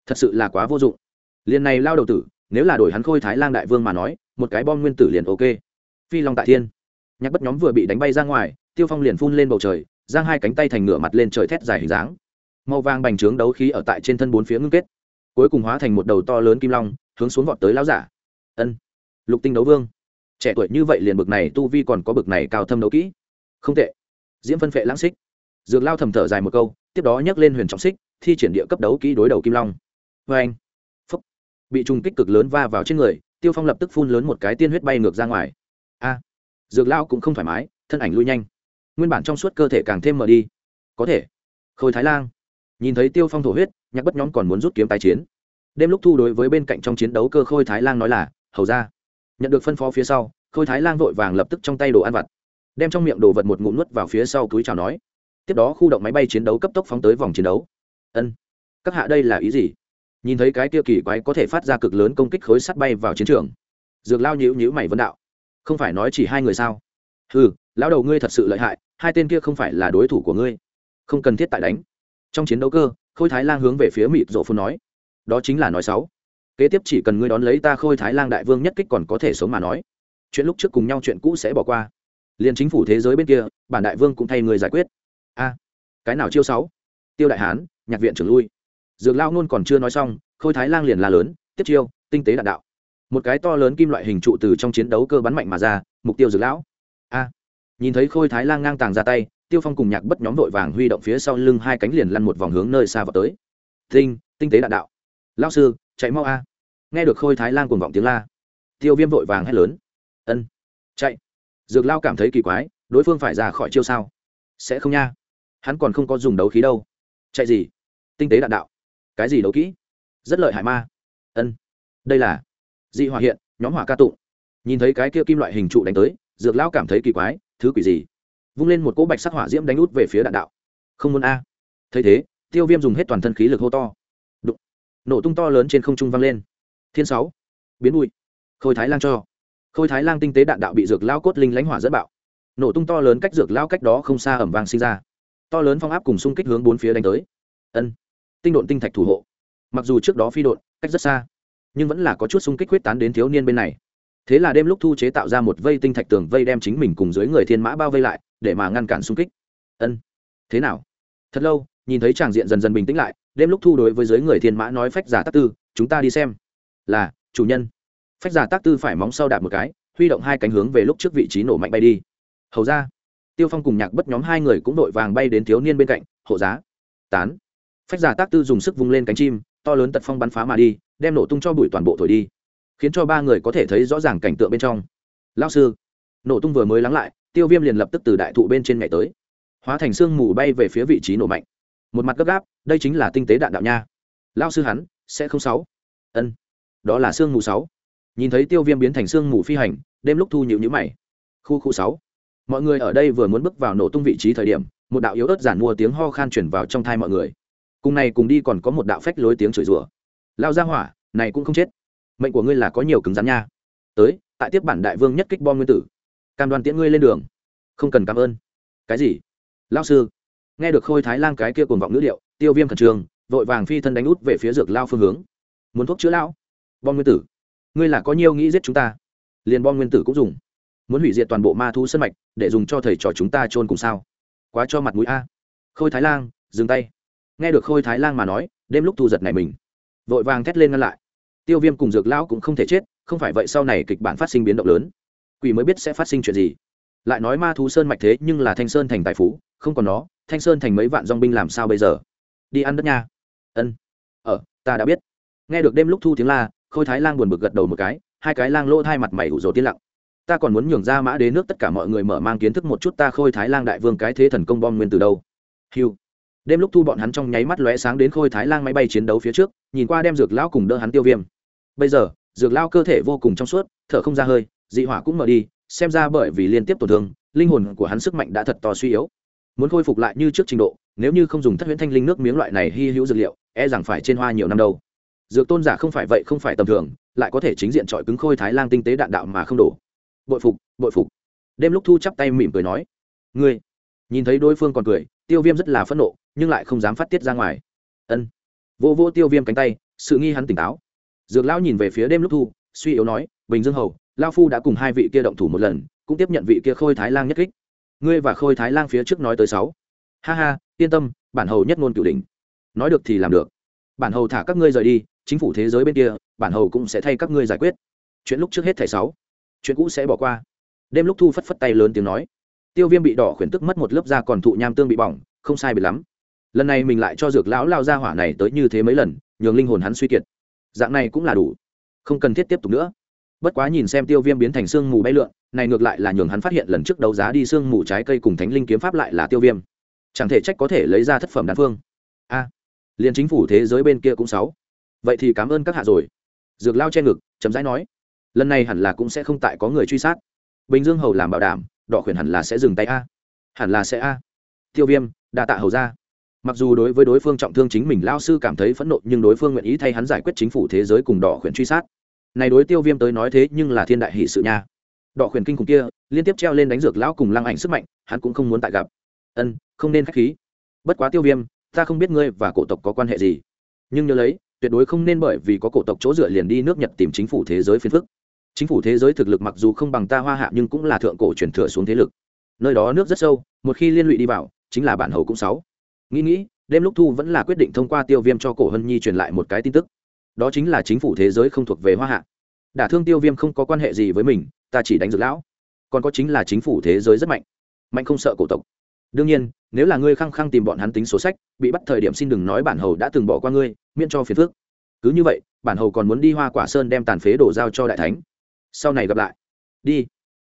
Thật sự là quá vô dụng. Liền này lao đầu tử, nếu là đổi hắn khôi thái lan đại vương mà nói, một cái bom nguyên tử liền ok. Phi long tại thiên. Nhạc bất nhóm vừa bị đánh bay ra ngoài, tiêu phong liền phun lên bầu trời, giang hai cánh tay thành ngửa mặt lên trời thét dài hình dáng màu vàng bành trướng đấu khí ở tại trên thân bốn phía ngưng kết, cuối cùng hóa thành một đầu to lớn kim long, hướng xuống vọt tới lão giả. Ân, lục tinh đấu vương. Trẻ tuổi như vậy liền bực này tu vi còn có bực này cao thâm đấu kỹ. Không tệ. Diễm phân phệ lãng xích. Dược lao thầm thở dài một câu, tiếp đó nhấc lên huyền trọng xích, thi triển địa cấp đấu kỹ đối đầu kim long. Vê anh. Phúc. Bị trùng kích cực lớn va vào trên người, tiêu phong lập tức phun lớn một cái tiên huyết bay ngược ra ngoài. A. Dược lao cũng không thoải mái, thân ảnh lui nhanh. Nguyên bản trong suốt cơ thể càng thêm mờ đi. Có thể. Khôi thái lang nhìn thấy tiêu phong thổ huyết, nhạc bất nhóm còn muốn rút kiếm tái chiến. Đêm lúc thu đối với bên cạnh trong chiến đấu cơ khôi thái lang nói là, hầu ra. Nhận được phân phó phía sau, khôi thái lang vội vàng lập tức trong tay đồ ăn vặt, đem trong miệng đồ vật một ngụm nuốt vào phía sau túi chào nói. Tiếp đó khu động máy bay chiến đấu cấp tốc phóng tới vòng chiến đấu. Ân, các hạ đây là ý gì? Nhìn thấy cái kia kỳ quái có thể phát ra cực lớn công kích khối sắt bay vào chiến trường, dược lao nhữ nhữ mày vân đạo, không phải nói chỉ hai người sao? Ừ lão đầu ngươi thật sự lợi hại, hai tên kia không phải là đối thủ của ngươi, không cần thiết tại đánh trong chiến đấu cơ, khôi thái lang hướng về phía mịt rộ phun nói, đó chính là nói sáu kế tiếp chỉ cần ngươi đón lấy ta khôi thái lang đại vương nhất kích còn có thể sống mà nói. Chuyện lúc trước cùng nhau chuyện cũ sẽ bỏ qua. Liền chính phủ thế giới bên kia, bản đại vương cũng thay người giải quyết. A, cái nào chiêu sáu tiêu đại hán, nhạc viện trưởng lui. Dược lao nôn còn chưa nói xong, khôi thái lang liền la lớn, tiếp chiêu, tinh tế đạn đạo. Một cái to lớn kim loại hình trụ từ trong chiến đấu cơ bắn mạnh mà ra, mục tiêu dược lão. A. Nhìn thấy khôi thái lang ngang tàng ra tay tiêu phong cùng nhạc bất nhóm vội vàng huy động phía sau lưng hai cánh liền lăn một vòng hướng nơi xa vào tới. Tinh tinh tế đạn đạo. Lao sư, chạy mau a. Nghe được khôi thái lang cùng vọng tiếng la, tiêu viêm vội vàng hét lớn. Ân, chạy. Dược lao cảm thấy kỳ quái, đối phương phải ra khỏi chiêu sao? Sẽ không nha. Hắn còn không có dùng đấu khí đâu. Chạy gì? Tinh tế đạn đạo. Cái gì đấu kỹ? Rất lợi hại ma. Ân, đây là dị hỏa hiện, nhóm hỏa ca tụng. Nhìn thấy cái kia kim loại hình trụ đánh tới, dược lao cảm thấy kỳ quái, thứ quỷ gì? Vung lên một cỗ bạch sắc hỏa diễm đánh út về phía đạn đạo. Không muốn a. Thấy thế, tiêu viêm dùng hết toàn thân khí lực hô to. Đụng. nổ tung to lớn trên không trung vang lên. Thiên sáu. Biến bụi. Khôi thái lang cho. Khôi thái lang tinh tế đạn đạo bị dược lao cốt linh lãnh hỏa dẫn bạo. Nổ tung to lớn cách dược lao cách đó không xa ẩm vang sinh ra. To lớn phong áp cùng xung kích hướng bốn phía đánh tới. Ân. Tinh độn tinh thạch thủ hộ. Mặc dù trước đó phi độn, cách rất xa, nhưng vẫn là có chút xung kích huyết tán đến thiếu niên bên này. Thế là đêm lúc thu chế tạo ra một vây tinh thạch tường vây đem chính mình cùng dưới người thiên mã bao vây lại để mà ngăn cản xung kích. Ân. Thế nào? Thật lâu, nhìn thấy tràng diện dần dần bình tĩnh lại, đêm lúc thu đối với giới người thiên mã nói phách giả tác tư, chúng ta đi xem. Là, chủ nhân. Phách giả tác tư phải móng sau đạp một cái, huy động hai cánh hướng về lúc trước vị trí nổ mạnh bay đi. Hầu ra. Tiêu phong cùng nhạc bất nhóm hai người cũng đội vàng bay đến thiếu niên bên cạnh, hộ giá. Tán. Phách giả tác tư dùng sức vung lên cánh chim, to lớn tật phong bắn phá mà đi, đem nổ tung cho bụi toàn bộ thổi đi, khiến cho ba người có thể thấy rõ ràng cảnh tượng bên trong. Lao sư. Nổ tung vừa mới lắng lại tiêu viêm liền lập tức từ đại thụ bên trên ngày tới. Hóa thành xương mù bay về phía vị trí nổ mạnh. Một mặt gấp gáp, đây chính là tinh tế đạn đạo nha. Lao sư hắn, sẽ không sáu. Ân, đó là xương mù sáu. Nhìn thấy tiêu viêm biến thành xương mù phi hành, đêm lúc thu nhịu nhữ mày. Khu khu sáu. Mọi người ở đây vừa muốn bước vào nổ tung vị trí thời điểm, một đạo yếu ớt giản mua tiếng ho khan chuyển vào trong thai mọi người. Cùng này cùng đi còn có một đạo phách lối tiếng chửi rủa. Lao ra hỏa, này cũng không chết. Mệnh của ngươi là có nhiều cứng rắn nha. Tới, tại tiếp bản đại vương nhất kích bom nguyên tử cam đoan tiễn ngươi lên đường. Không cần cảm ơn. Cái gì? Lao sư, nghe được khôi thái lang cái kia cuồng vọng ngữ điệu, tiêu viêm khẩn trương, vội vàng phi thân đánh út về phía dược lao phương hướng. Muốn thuốc chữa lão? Bom nguyên tử. Ngươi là có nhiều nghĩ giết chúng ta? Liền bom nguyên tử cũng dùng. Muốn hủy diệt toàn bộ ma thú sân mạch, để dùng cho thầy trò chúng ta trôn cùng sao? Quá cho mặt mũi a. Khôi thái lang, dừng tay. Nghe được khôi thái lang mà nói, đêm lúc thu giật này mình. Vội vàng thét lên ngăn lại. Tiêu viêm cùng dược lão cũng không thể chết, không phải vậy sau này kịch bản phát sinh biến động lớn quỷ mới biết sẽ phát sinh chuyện gì. Lại nói ma thú sơn mạch thế nhưng là thanh sơn thành tài phú, không còn nó, thanh sơn thành mấy vạn dong binh làm sao bây giờ? Đi ăn đất nha. Ân. Ờ ta đã biết. Nghe được đêm lúc thu tiếng la, khôi thái lang buồn bực gật đầu một cái, hai cái lang lỗ hai mặt mày ủ rột tiên lặng. Ta còn muốn nhường ra mã đế nước tất cả mọi người mở mang kiến thức một chút ta khôi thái lang đại vương cái thế thần công bom nguyên từ đâu. Hiu đêm lúc thu bọn hắn trong nháy mắt lóe sáng đến khôi thái lang máy bay chiến đấu phía trước, nhìn qua đem dược lão cùng đỡ hắn tiêu viêm. Bây giờ, dược lao cơ thể vô cùng trong suốt, thở không ra hơi dị hỏa cũng mở đi, xem ra bởi vì liên tiếp tổn thương, linh hồn của hắn sức mạnh đã thật to suy yếu. Muốn khôi phục lại như trước trình độ, nếu như không dùng thất huyễn thanh linh nước miếng loại này hy hữu dược liệu e rằng phải trên hoa nhiều năm đâu. Dược tôn giả không phải vậy, không phải tầm thường, lại có thể chính diện trọi cứng khôi thái lang tinh tế đạn đạo mà không đổ. Bội phục bội phục. Đêm lúc thu chắp tay mỉm cười nói, ngươi. Nhìn thấy đối phương còn cười, tiêu viêm rất là phẫn nộ, nhưng lại không dám phát tiết ra ngoài. Ân. Vô vô tiêu viêm cánh tay, sự nghi hắn tỉnh táo. Dược lão nhìn về phía đêm lúc thu, suy yếu nói, bình dương hầu lao phu đã cùng hai vị kia động thủ một lần, cũng tiếp nhận vị kia khôi thái lang nhất kích. Ngươi và khôi thái lang phía trước nói tới sáu. Ha ha, yên tâm, bản hầu nhất ngôn cửu đỉnh. Nói được thì làm được. Bản hầu thả các ngươi rời đi, chính phủ thế giới bên kia, bản hầu cũng sẽ thay các ngươi giải quyết. Chuyện lúc trước hết thẻ sáu. Chuyện cũ sẽ bỏ qua. Đêm lúc thu phất phất tay lớn tiếng nói. Tiêu viêm bị đỏ khuyển tức mất một lớp da còn thụ nham tương bị bỏng, không sai bị lắm. Lần này mình lại cho dược lão lao ra hỏa này tới như thế mấy lần, nhường linh hồn hắn suy kiệt. Dạng này cũng là đủ. Không cần thiết tiếp tục nữa bất quá nhìn xem tiêu viêm biến thành sương mù bay lượn này ngược lại là nhường hắn phát hiện lần trước đấu giá đi sương mù trái cây cùng thánh linh kiếm pháp lại là tiêu viêm. Chẳng thể trách có thể lấy ra thất phẩm đan phương. A à, liền chính phủ thế giới bên kia cũng sáu. Vậy thì cảm ơn các hạ rồi. Dược lao che ngực chấm dãi nói lần này hẳn là cũng sẽ không tại có người truy sát. Bình dương hầu làm bảo đảm đỏ khuyển hẳn là sẽ dừng tay a. Hẳn là sẽ a. Tiêu viêm đa tạ hầu ra mặc dù đối với đối phương trọng thương chính mình lao sư cảm thấy phẫn nộ nhưng đối phương nguyện ý thay hắn giải quyết chính phủ thế giới cùng đỏ khuyển truy sát này đối tiêu viêm tới nói thế nhưng là thiên đại hỷ sự nha. Đọ khuyển kinh cùng kia, liên tiếp treo lên đánh dược lão cùng lăng ảnh sức mạnh, hắn cũng không muốn tại gặp. Ân, không nên k h á c h khí. Bất quá tiêu viêm, ta không biết ngươi và cổ tộc có quan hệ gì. Nhưng nhớ lấy, tuyệt đối không nên bởi vì có cổ tộc chỗ dựa liền đi nước nhật tìm chính phủ thế giới phiền phức. Chính phủ thế giới thực lực mặc dù không bằng ta hoa hạ nhưng cũng là thượng cổ truyền thừa xuống thế lực. Nơi đó nước rất sâu, một khi liên lụy đi vào, chính là bản hầu cũng sáu. Nghĩ nghĩ, đêm lúc thu vẫn là quyết định thông qua tiêu viêm cho cổ hân nhi truyền lại một cái tin tức đó chính là chính phủ thế giới không thuộc về hoa hạ. Đả thương tiêu viêm không có quan hệ gì với mình, ta chỉ đánh dược lão. Còn có chính là chính phủ thế giới rất mạnh. Mạnh không sợ cổ tộc. Đương nhiên, nếu là ngươi khăng khăng tìm bọn hắn tính số sách, bị bắt thời điểm xin đừng nói bản hầu đã từng bỏ qua ngươi, miễn cho phiền phước cứ như vậy, bản hầu còn muốn đi hoa quả sơn đem tàn phế đổ giao cho đại thánh. Sau này gặp lại. Đi.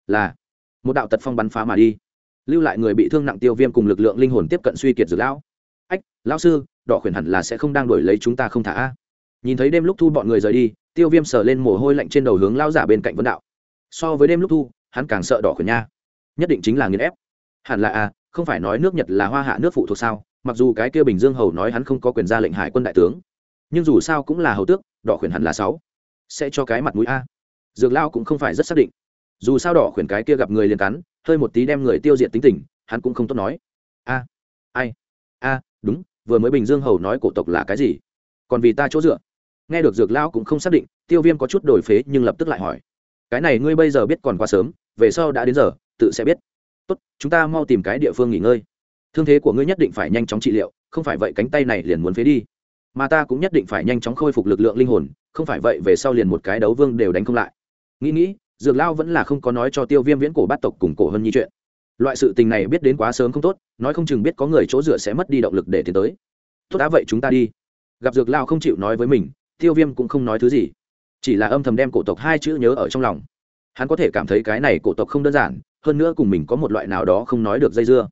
Là. Một đạo tật phong bắn phá mà đi. Lưu lại người bị thương nặng tiêu viêm cùng lực lượng linh hồn tiếp cận suy kiệt dược lão. Ách, lão sư, đỏ khuyển hẳn là sẽ không đang đổi lấy chúng ta không thả nhìn thấy đêm lúc thu bọn người rời đi tiêu viêm sờ lên mồ hôi lạnh trên đầu hướng lao giả bên cạnh vân đạo. So với đêm lúc thu hắn càng sợ đỏ khuyển nha. Nhất định chính là nghiền ép. Hẳn là à, không phải nói nước nhật là hoa hạ nước phụ thuộc sao? Mặc dù cái kia bình dương hầu nói hắn không có quyền ra lệnh hải quân đại tướng nhưng dù sao cũng là hầu tước đỏ khuyển hẳn là sáu. Sẽ cho cái mặt mũi a. Dược lao cũng không phải rất xác định. Dù sao đỏ khuyển cái kia gặp người liền cắn hơi một tí đem người tiêu diệt tính tình hắn cũng không tốt nói. A ai? A đúng vừa mới bình dương hầu nói cổ tộc là cái gì? Còn vì ta chỗ dựa nghe được dược lão cũng không xác định, tiêu viêm có chút đổi phế nhưng lập tức lại hỏi. Cái này ngươi bây giờ biết còn quá sớm, về sau đã đến giờ, tự sẽ biết. Tốt, chúng ta mau tìm cái địa phương nghỉ ngơi. Thương thế của ngươi nhất định phải nhanh chóng trị liệu, không phải vậy cánh tay này liền muốn phế đi. Mà ta cũng nhất định phải nhanh chóng khôi phục lực lượng linh hồn, không phải vậy về sau liền một cái đấu vương đều đánh không lại. Nghĩ nghĩ, dược lao vẫn là không có nói cho tiêu viêm viễn cổ bát tộc cùng cổ hơn nhi chuyện. Loại sự tình này biết đến quá sớm không tốt, nói không chừng biết có người chỗ dựa sẽ mất đi động lực để tiến tới. Tốt, đã vậy chúng ta đi. Gặp dược lao không chịu nói với mình tiêu viêm cũng không nói thứ gì. Chỉ là âm thầm đem cổ tộc hai chữ nhớ ở trong lòng. Hắn có thể cảm thấy cái này cổ tộc không đơn giản, hơn nữa cùng mình có một loại nào đó không nói được dây dưa.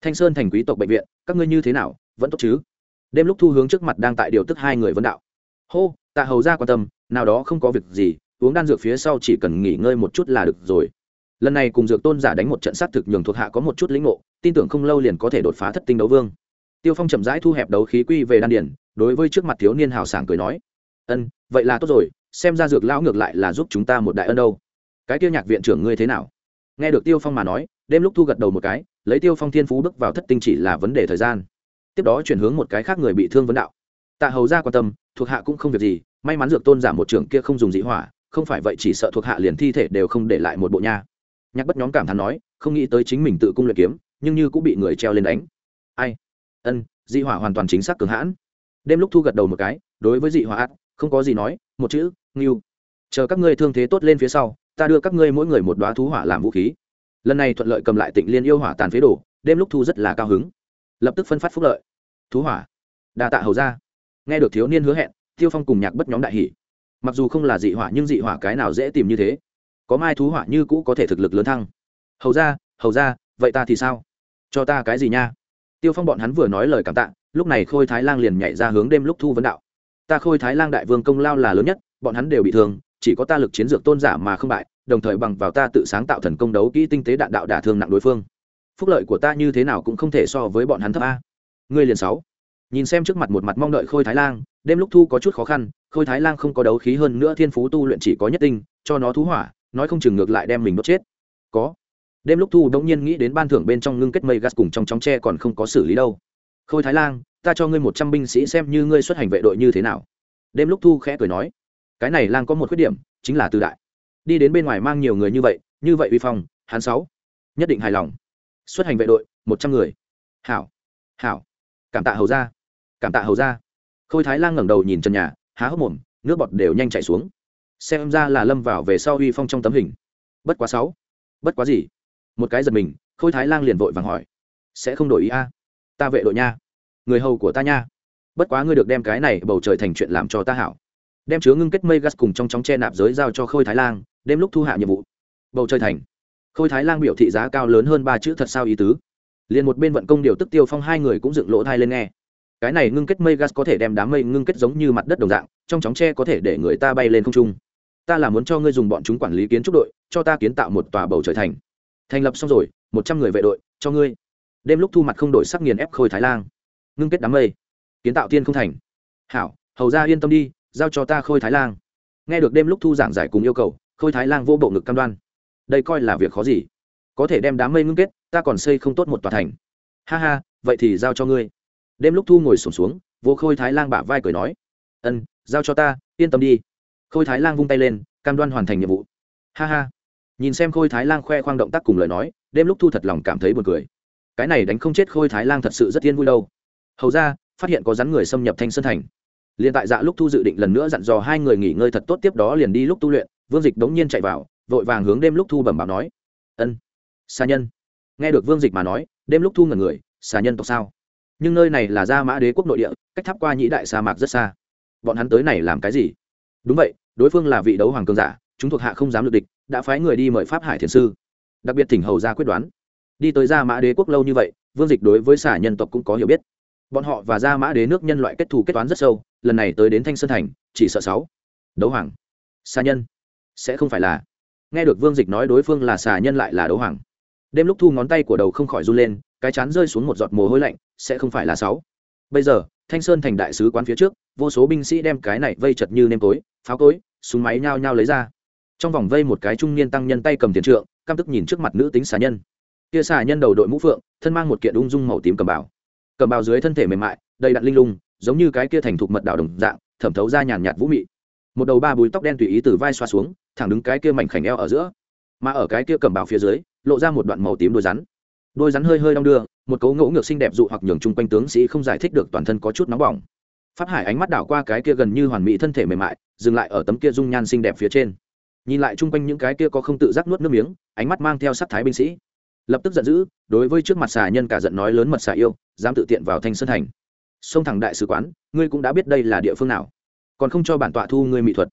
Thanh sơn thành quý tộc bệnh viện, các ngươi như thế nào, vẫn tốt chứ? Đêm lúc thu hướng trước mặt đang tại điều tức hai người vấn đạo. Hô, tạ hầu ra quan tâm, nào đó không có việc gì, uống đan dược phía sau chỉ cần nghỉ ngơi một chút là được rồi. Lần này cùng dược tôn giả đánh một trận sát thực nhường thuộc hạ có một chút lĩnh ngộ, tin tưởng không lâu liền có thể đột phá thất tinh đấu vương. Tiêu phong chậm rãi thu hẹp đấu khí quy về đan điển đối với trước mặt thiếu niên hào sảng cười nói ân, vậy là tốt rồi, xem ra dược lão ngược lại là giúp chúng ta một đại ân đâu. Cái tiêu nhạc viện trưởng ngươi thế nào? Nghe được tiêu phong mà nói, đêm lúc thu gật đầu một cái, lấy tiêu phong thiên phú bước vào thất tinh chỉ là vấn đề thời gian. Tiếp đó chuyển hướng một cái khác người bị thương vấn đạo. Tạ hầu ra quan tâm, thuộc hạ cũng không việc gì, may mắn dược tôn giả một trưởng kia không dùng dị hỏa, không phải vậy chỉ sợ thuộc hạ liền thi thể đều không để lại một bộ nha. Nhạc bất nhóm cảm thán nói, không nghĩ tới chính mình tự cung luyện kiếm, nhưng như cũng bị người treo lên đánh. Ai? Ân, dị hỏa hoàn toàn chính xác cường hãn. Đêm lúc thu gật đầu một cái, đối với dị hỏa không có gì nói, một chữ, ngưu. Chờ các ngươi thương thế tốt lên phía sau, ta đưa các ngươi mỗi người một đoá thú hỏa làm vũ khí. Lần này thuận lợi cầm lại tịnh liên yêu hỏa tàn phế đồ, đêm lúc thu rất là cao hứng. Lập tức phân phát phúc lợi. Thú hỏa. Đa tạ hầu ra nghe được thiếu niên hứa hẹn, tiêu phong cùng nhạc bất nhóm đại hỷ mặc dù không là dị hỏa, nhưng dị hỏa cái nào dễ tìm như thế. Có mai thú hỏa như cũ có thể thực lực lớn thăng. Hầu ra hầu ra vậy ta thì sao? Cho ta cái gì nha? Tiêu phong bọn hắn vừa nói lời cảm tạ, lúc này khôi thái lang liền nhảy ra hướng đêm lúc thu vấn đạo ta khôi thái lang đại vương công lao là lớn nhất, bọn hắn đều bị thương, chỉ có ta lực chiến dược tôn giả mà không bại, đồng thời bằng vào ta tự sáng tạo thần công đấu kỹ tinh tế đạn đạo đả thương nặng đối phương. Phúc lợi của ta như thế nào cũng không thể so với bọn hắn thấp a. Ngươi liền sáu. Nhìn xem trước mặt một mặt mong đợi khôi thái lang, đêm lúc thu có chút khó khăn, khôi thái lang không có đấu khí hơn nữa thiên phú tu luyện chỉ có nhất tinh, cho nó thú hỏa, nói không chừng ngược lại đem mình đốt chết. Có. Đêm lúc thu đống nhiên nghĩ đến ban thưởng bên trong ngưng kết mây gas cùng trong chóng tre còn không có xử lý đâu. Khôi thái lang ta cho ngươi một trăm binh sĩ xem như ngươi xuất hành vệ đội như thế nào. Đêm lúc thu khẽ cười nói, cái này lang có một khuyết điểm, chính là tư đại. Đi đến bên ngoài mang nhiều người như vậy như vậy uy phong, hắn sáu, nhất định hài lòng. Xuất hành vệ đội, một trăm người. Hảo hảo. Cảm tạ hầu ra cảm tạ hầu ra khôi thái lang ngẩng đầu nhìn trần nhà, há hốc mồm, nước bọt đều nhanh chảy xuống. Xem ra là lâm vào về sau uy phong trong tấm hình. Bất quá sáu, bất quá gì? Một cái giật mình, khôi thái lang liền vội vàng hỏi, sẽ không đổi ý a? Ta vệ đội nha người hầu của ta nha. Bất quá ngươi được đem cái này bầu trời thành chuyện làm cho ta hảo. Đem chứa ngưng kết mây gas cùng trong chóng che nạp giới giao cho khôi thái lang đêm lúc thu hạ nhiệm vụ. Bầu trời thành. Khôi thái lang biểu thị giá cao lớn hơn ba chữ thật sao ý tứ. Liền một bên vận công điều tức tiêu phong hai người cũng dựng lỗ thai lên nghe. Cái này ngưng kết mây gas có thể đem đám mây ngưng kết giống như mặt đất đồng dạng, trong chóng tre có thể để người ta bay lên không trung. Ta là muốn cho ngươi dùng bọn chúng quản lý kiến trúc đội, cho ta kiến tạo một tòa bầu trời thành. Thành lập xong rồi, một trăm người vệ đội, cho ngươi. Đêm lúc thu mặt không đổi sắc nghiền ép khôi thái lang ngưng kết đám mây. Kiến tạo tiên không thành. Hảo hầu ra yên tâm đi giao cho ta khôi thái lang. Nghe được đêm lúc thu giảng giải cùng yêu cầu khôi thái lang vô bộ ngực cam đoan. Đây coi là việc khó gì? Có thể đem đám mây ngưng kết ta còn xây không tốt một tòa thành. Ha ha vậy thì giao cho ngươi. Đêm lúc thu ngồi sổm xuống, xuống vô khôi thái lang bả vai cười nói. Ân giao cho ta yên tâm đi. Khôi thái lang vung tay lên cam đoan hoàn thành nhiệm vụ. Ha ha. Nhìn xem khôi thái lang khoe khoang động tác cùng lời nói đêm lúc thu thật lòng cảm thấy buồn cười. Cái này đánh không chết khôi thái lang thật sự rất yên vui đâu hầu ra, phát hiện có rắn người xâm nhập thanh sơn thành. Liền tại dạ lúc thu dự định lần nữa dặn dò hai người nghỉ ngơi thật tốt, tiếp đó liền đi lúc tu luyện, vương dịch đống nhiên chạy vào, vội vàng hướng đêm lúc thu bẩm báo nói. Ân xa nhân. Nghe được vương dịch mà nói, đêm lúc thu ngần người, xà nhân tộc sao? Nhưng nơi này là gia mã đế quốc nội địa, cách tháp qua nhĩ đại sa mạc rất xa. Bọn hắn tới này làm cái gì? Đúng vậy, đối phương là vị đấu hoàng cường giả, chúng thuộc hạ không dám lực địch, đã phái người đi mời pháp hải thiền sư. Đặc biệt thỉnh hầu ra quyết đoán. Đi tới gia mã đế quốc lâu như vậy, vương dịch đối với xà nhân tộc cũng có hiểu biết bọn họ và gia mã đế nước nhân loại kết thù kết toán rất sâu, lần này tới đến thanh sơn thành, chỉ sợ sáu. Đấu hoàng. Xà nhân. Sẽ không phải là. Nghe được vương dịch nói đối phương là xà nhân lại là đấu hoàng. Đêm lúc thu ngón tay của đầu không khỏi run lên, cái chán rơi xuống một giọt mồ hôi lạnh, sẽ không phải là sáu. Bây giờ, thanh sơn thành đại sứ quán phía trước, vô số binh sĩ đem cái này vây chật như nêm tối, pháo cối, súng máy nhao nhao lấy ra. Trong vòng vây một cái trung niên tăng nhân tay cầm tiền trượng, căm tức nhìn trước mặt nữ tính xà nhân. Kia xà nhân đầu đội mũ phượng, thân mang một kiện ung dung màu tím cầm bảo cầm bào dưới thân thể mềm mại, đầy đặn linh lung, giống như cái kia thành thục mật đảo đồng dạng, thẩm thấu ra nhàn nhạt vũ mị. Một đầu ba búi tóc đen tùy ý từ vai xoa xuống, thẳng đứng cái kia mảnh khảnh eo ở giữa. Mà ở cái kia cầm bào phía dưới, lộ ra một đoạn màu tím đôi rắn. Đôi rắn hơi hơi đong đưa, một cấu ngỗ ngược xinh đẹp dụ hoặc nhường chung quanh tướng sĩ không giải thích được toàn thân có chút nóng bỏng. Phát hải ánh mắt đảo qua cái kia gần như hoàn mỹ thân thể mềm mại, dừng lại ở tấm kia dung nhan xinh đẹp phía trên. Nhìn lại chung quanh những cái kia có không tự giác nuốt nước miếng, ánh mắt mang theo sắc thái binh sĩ lập tức giận dữ, đối với trước mặt xà nhân cả giận nói lớn mật xà yêu, dám tự tiện vào thanh sơn thành. Xông thẳng đại sứ quán, ngươi cũng đã biết đây là địa phương nào. Còn không cho bản tọa thu ngươi mỹ thuật.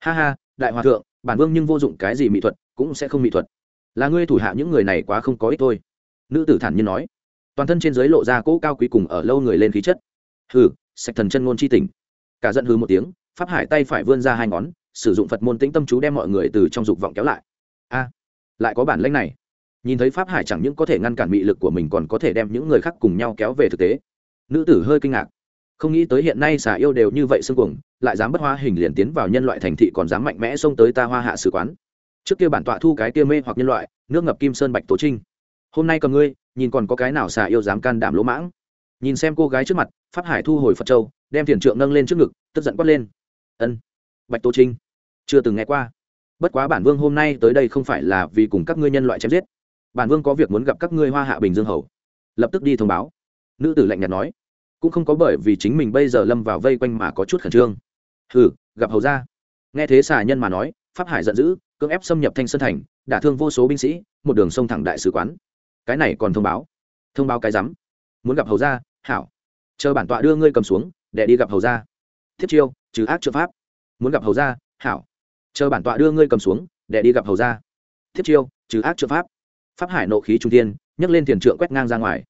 Ha ha, đại hòa thượng, bản vương nhưng vô dụng cái gì mỹ thuật, cũng sẽ không mỹ thuật. Là ngươi thủ hạ những người này quá không có ích thôi. Nữ tử thản nhiên nói. Toàn thân trên giới lộ ra cỗ cao quý cùng ở lâu người lên khí chất. Hừ, sạch thần chân ngôn chi tỉnh cả giận hừ một tiếng, pháp hải tay phải vươn ra hai ngón, sử dụng phật môn tĩnh tâm chú đem mọi người từ trong dục vọng kéo lại. A, lại có bản lãnh này nhìn thấy pháp hải chẳng những có thể ngăn cản mị lực của mình còn có thể đem những người khác cùng nhau kéo về thực tế. Nữ tử hơi kinh ngạc. Không nghĩ tới hiện nay xà yêu đều như vậy xương cuồng, lại dám bất hoa hình liền tiến vào nhân loại thành thị còn dám mạnh mẽ xông tới ta hoa hạ sứ quán. Trước kia bản tọa thu cái kia mê hoặc nhân loại, nước ngập kim sơn bạch tố trinh. Hôm nay cầm ngươi, nhìn còn có cái nào xà yêu dám can đảm lỗ mãng. Nhìn xem cô gái trước mặt, pháp hải thu hồi phật châu, đem thiền trượng nâng lên trước ngực, tức giận quát lên. Ân, bạch tố trinh, chưa từng nghe qua. Bất quá bản vương hôm nay tới đây không phải là vì cùng các ngươi nhân loại chém giết bản vương có việc muốn gặp các ngươi hoa hạ bình dương hầu. Lập tức đi thông báo. Nữ tử lạnh nhạt nói. Cũng không có bởi vì chính mình bây giờ lâm vào vây quanh mà có chút khẩn trương. Hừ, gặp hầu ra nghe thế xà nhân mà nói, pháp hải giận dữ, cưỡng ép xâm nhập thanh sơn thành, đả thương vô số binh sĩ, một đường sông thẳng đại sứ quán. Cái này còn thông báo. Thông báo cái rắm. Muốn gặp hầu ra hảo. Chờ bản tọa đưa ngươi cầm xuống, để đi gặp hầu ra thiết chiêu, trừ ác trợ pháp. Muốn gặp hầu ra hảo. Chờ bản tọa đưa ngươi cầm xuống, để đi gặp hầu ra thiết chiêu, trừ ác trợ pháp pháp hải nộ khí trung thiên, nhấc lên thiền trượng quét ngang ra ngoài.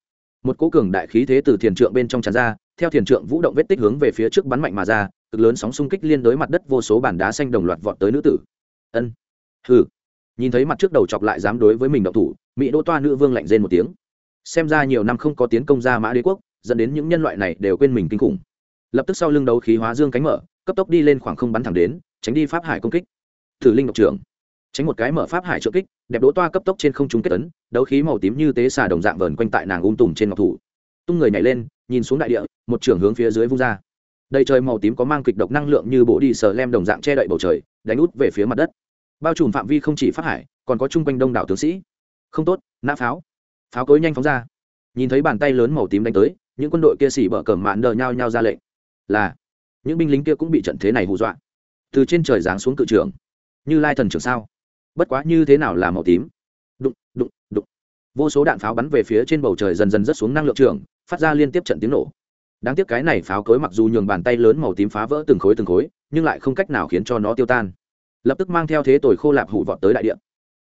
Một cố cường đại khí thế từ thiền trượng bên trong tràn ra, theo thiền trượng vũ động vết tích hướng về phía trước bắn mạnh mà ra, cực lớn sóng xung kích liên đối mặt đất vô số bản đá xanh đồng loạt vọt tới nữ tử. Ân. Hừ. Nhìn thấy mặt trước đầu chọc lại dám đối với mình động thủ, mỹ đỗ toa nữ vương lạnh rên một tiếng. Xem ra nhiều năm không có tiến công ra mã đế quốc, dẫn đến những nhân loại này đều quên mình kinh khủng. Lập tức sau lưng đấu khí hóa dương cánh mở, cấp tốc đi lên khoảng không bắn thẳng đến, tránh đi pháp hải công kích. Thử linh độc trưởng tránh một cái mở pháp hải trợ kích, đẹp đỗ toa cấp tốc trên không trung kết tấn đấu khí màu tím như tế xà đồng dạng vờn quanh tại nàng ung tùm trên ngọc thủ. Tung người nhảy lên, nhìn xuống đại địa, một trưởng hướng phía dưới vung ra. Đầy trời màu tím có mang kịch độc năng lượng như bộ đi sờ lem đồng dạng che đậy bầu trời, đánh út về phía mặt đất. Bao trùm phạm vi không chỉ pháp hải, còn có chung quanh đông đảo tướng sĩ. Không tốt, nã pháo. Pháo cối nhanh phóng ra. Nhìn thấy bàn tay lớn màu tím đánh tới, những quân đội kia xỉ bở cờ mạn đờ nhau nhau ra lệnh. Là, những binh lính kia cũng bị trận thế này hù dọa. Từ trên trời giáng xuống cự trưởng. Như lai thần trưởng sao? Bất quá như thế nào là màu tím? Đụng đụng đụng. Vô số đạn pháo bắn về phía trên bầu trời dần dần rớt xuống năng lượng trường phát ra liên tiếp trận tiếng nổ. Đáng tiếc cái này pháo cối mặc dù nhường bàn tay lớn màu tím phá vỡ từng khối từng khối, nhưng lại không cách nào khiến cho nó tiêu tan. Lập tức mang theo thế tồi khô lạp hủ vọt tới đại điện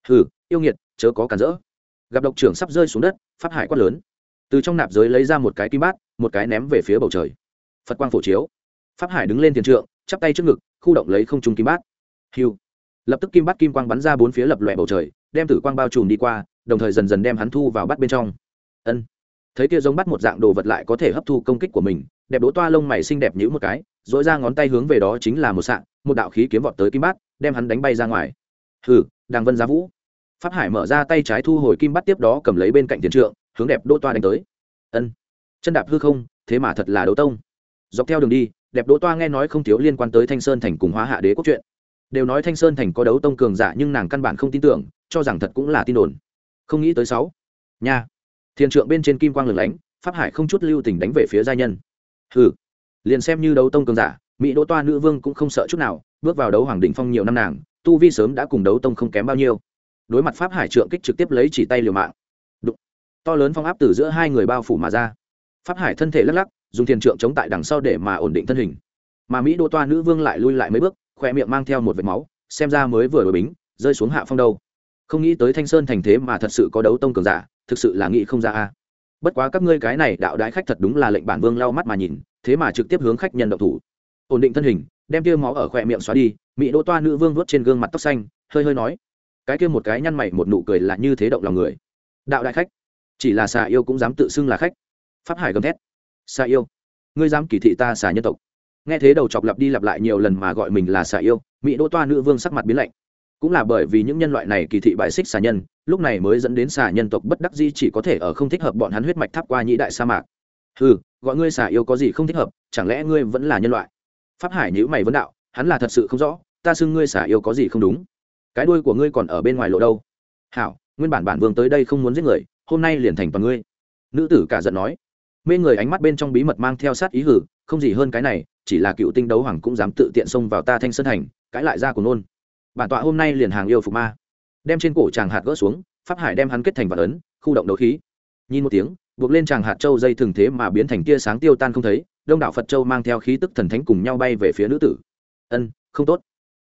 hừ, yêu nghiệt, chớ có cản rỡ. Gặp độc trưởng sắp rơi xuống đất, pháp hải quát lớn. Từ trong nạp giới lấy ra một cái kim bát, một cái ném về phía bầu trời. Phật quang phổ chiếu. Pháp hải đứng lên tiền trượng, chắp tay trước ngực, khu động lấy không trung kim bát. Hiu lập tức kim bát kim quang bắn ra bốn phía lập lòe bầu trời, đem tử quang bao trùm đi qua, đồng thời dần dần đem hắn thu vào bắt bên trong. Ân. Thấy kia giống bắt một dạng đồ vật lại có thể hấp thu công kích của mình, đẹp đỗ toa lông mày xinh đẹp nhữ một cái dỗi ra ngón tay hướng về đó chính là một sạng, một đạo khí kiếm vọt tới kim bát đem hắn đánh bay ra ngoài. Hừ, đàng vân giá vũ. Pháp hải mở ra tay trái thu hồi kim bát tiếp đó cầm lấy bên cạnh tiền trượng, hướng đẹp đỗ toa đánh tới. Ân. Chân đạp hư không, thế mà thật là đấu tông. Dọc theo đường đi, đẹp đỗ toa nghe nói không thiếu liên quan tới thanh sơn thành cùng hóa hạ đế quốc chuyện đều nói thanh sơn thành có đấu tông cường giả nhưng nàng căn bản không tin tưởng, cho rằng thật cũng là tin đồn. Không nghĩ tới sáu. Nha. Thiền trượng bên trên kim quang lửng lánh, pháp hải không chút lưu tình đánh về phía gia nhân. Hừ. Liền xem như đấu tông cường giả, mỹ đỗ toa nữ vương cũng không sợ chút nào, bước vào đấu hoàng đỉnh phong nhiều năm nàng, tu vi sớm đã cùng đấu tông không kém bao nhiêu. Đối mặt pháp hải trượng kích trực tiếp lấy chỉ tay liều mạng. Đụng. to lớn phong áp từ giữa hai người bao phủ mà ra. Pháp hải thân thể lắc lắc, dùng thiền trượng chống tại đằng sau để mà ổn định thân hình. Mà mỹ đỗ toa nữ vương lại lui lại mấy bước khoe miệng mang theo một vệt máu, xem ra mới vừa đổi bính, rơi xuống hạ phong đâu. Không nghĩ tới thanh sơn thành thế mà thật sự có đấu tông cường giả, thực sự là nghĩ không ra a. Bất quá các ngươi cái này đạo đái khách thật đúng là lệnh bản vương lau mắt mà nhìn, thế mà trực tiếp hướng khách nhân độc thủ. Ổn định thân hình, đem tiêu máu ở khoe miệng xóa đi, mỹ đỗ toa nữ vương vuốt trên gương mặt tóc xanh, hơi hơi nói. Cái kia một cái nhăn mày một nụ cười là như thế động lòng người. Đạo đại khách, chỉ là xà yêu cũng dám tự xưng là khách. Pháp hải gầm thét. Xà yêu, ngươi dám kỳ thị ta xà nhân tộc nghe thế đầu chọc lặp đi lặp lại nhiều lần mà gọi mình là xà yêu, mỹ đỗ toa nữ vương sắc mặt biến lạnh. Cũng là bởi vì những nhân loại này kỳ thị bại xích xà nhân, lúc này mới dẫn đến xà nhân tộc bất đắc di chỉ có thể ở không thích hợp bọn hắn huyết mạch tháp qua nhĩ đại sa mạc. Ừ gọi ngươi xà yêu có gì không thích hợp, chẳng lẽ ngươi vẫn là nhân loại? Pháp hải nhữ mày vấn đạo, hắn là thật sự không rõ, ta xưng ngươi xà yêu có gì không đúng? Cái đuôi của ngươi còn ở bên ngoài lộ đâu? Hảo, nguyên bản bản vương tới đây không muốn giết người, hôm nay liền thành toàn ngươi. Nữ tử cả giận nói mê người ánh mắt bên trong bí mật mang theo sát ý hử, không gì hơn cái này, chỉ là cựu tinh đấu hoàng cũng dám tự tiện xông vào ta thanh sơn thành, cãi lại ra của nôn. Bản tọa hôm nay liền hàng yêu phục ma. Đem trên cổ chàng hạt gỡ xuống, pháp hải đem hắn kết thành vật ấn, khu động đấu khí. Nhìn một tiếng, buộc lên chàng hạt châu dây thường thế mà biến thành tia sáng tiêu tan không thấy, đông đảo phật châu mang theo khí tức thần thánh cùng nhau bay về phía nữ tử. Ân, không tốt.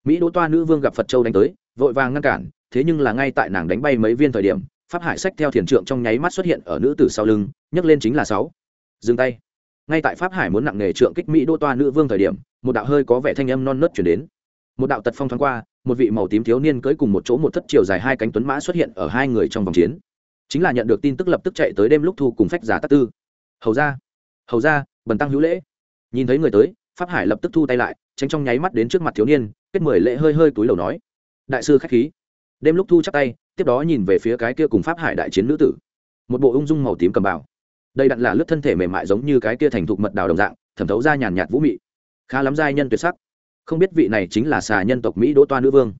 Mỹ đỗ toa nữ vương gặp phật châu đánh tới, vội vàng ngăn cản, thế nhưng là ngay tại nàng đánh bay mấy viên thời điểm, pháp hải sách theo thiền trượng trong nháy mắt xuất hiện ở nữ tử sau lưng, nhấc lên chính là sáu dừng tay. Ngay tại pháp hải muốn nặng nghề trượng kích mỹ đỗ toa nữ vương thời điểm, một đạo hơi có vẻ thanh âm non nớt chuyển đến. Một đạo tật phong thoáng qua, một vị màu tím thiếu niên cưỡi cùng một chỗ một thất chiều dài hai cánh tuấn mã xuất hiện ở hai người trong vòng chiến. Chính là nhận được tin tức lập tức chạy tới đêm lúc thu cùng phách giả tắc tư. Hầu ra hầu ra bần tăng hữu lễ. Nhìn thấy người tới, pháp hải lập tức thu tay lại, tránh trong nháy mắt đến trước mặt thiếu niên, kết mười lễ hơi hơi túi lầu nói, đại sư khách khí. Đêm lúc thu chắc tay, tiếp đó nhìn về phía cái kia cùng pháp hải đại chiến nữ tử. Một bộ ung dung màu tím cầm bảo đây đặn là lướt thân thể mềm mại giống như cái kia thành thục mật đào đồng dạng, thẩm thấu ra nhàn nhạt vũ mị. Khá lắm giai nhân tuyệt sắc. Không biết vị này chính là xà nhân tộc mỹ đỗ toa nữ vương.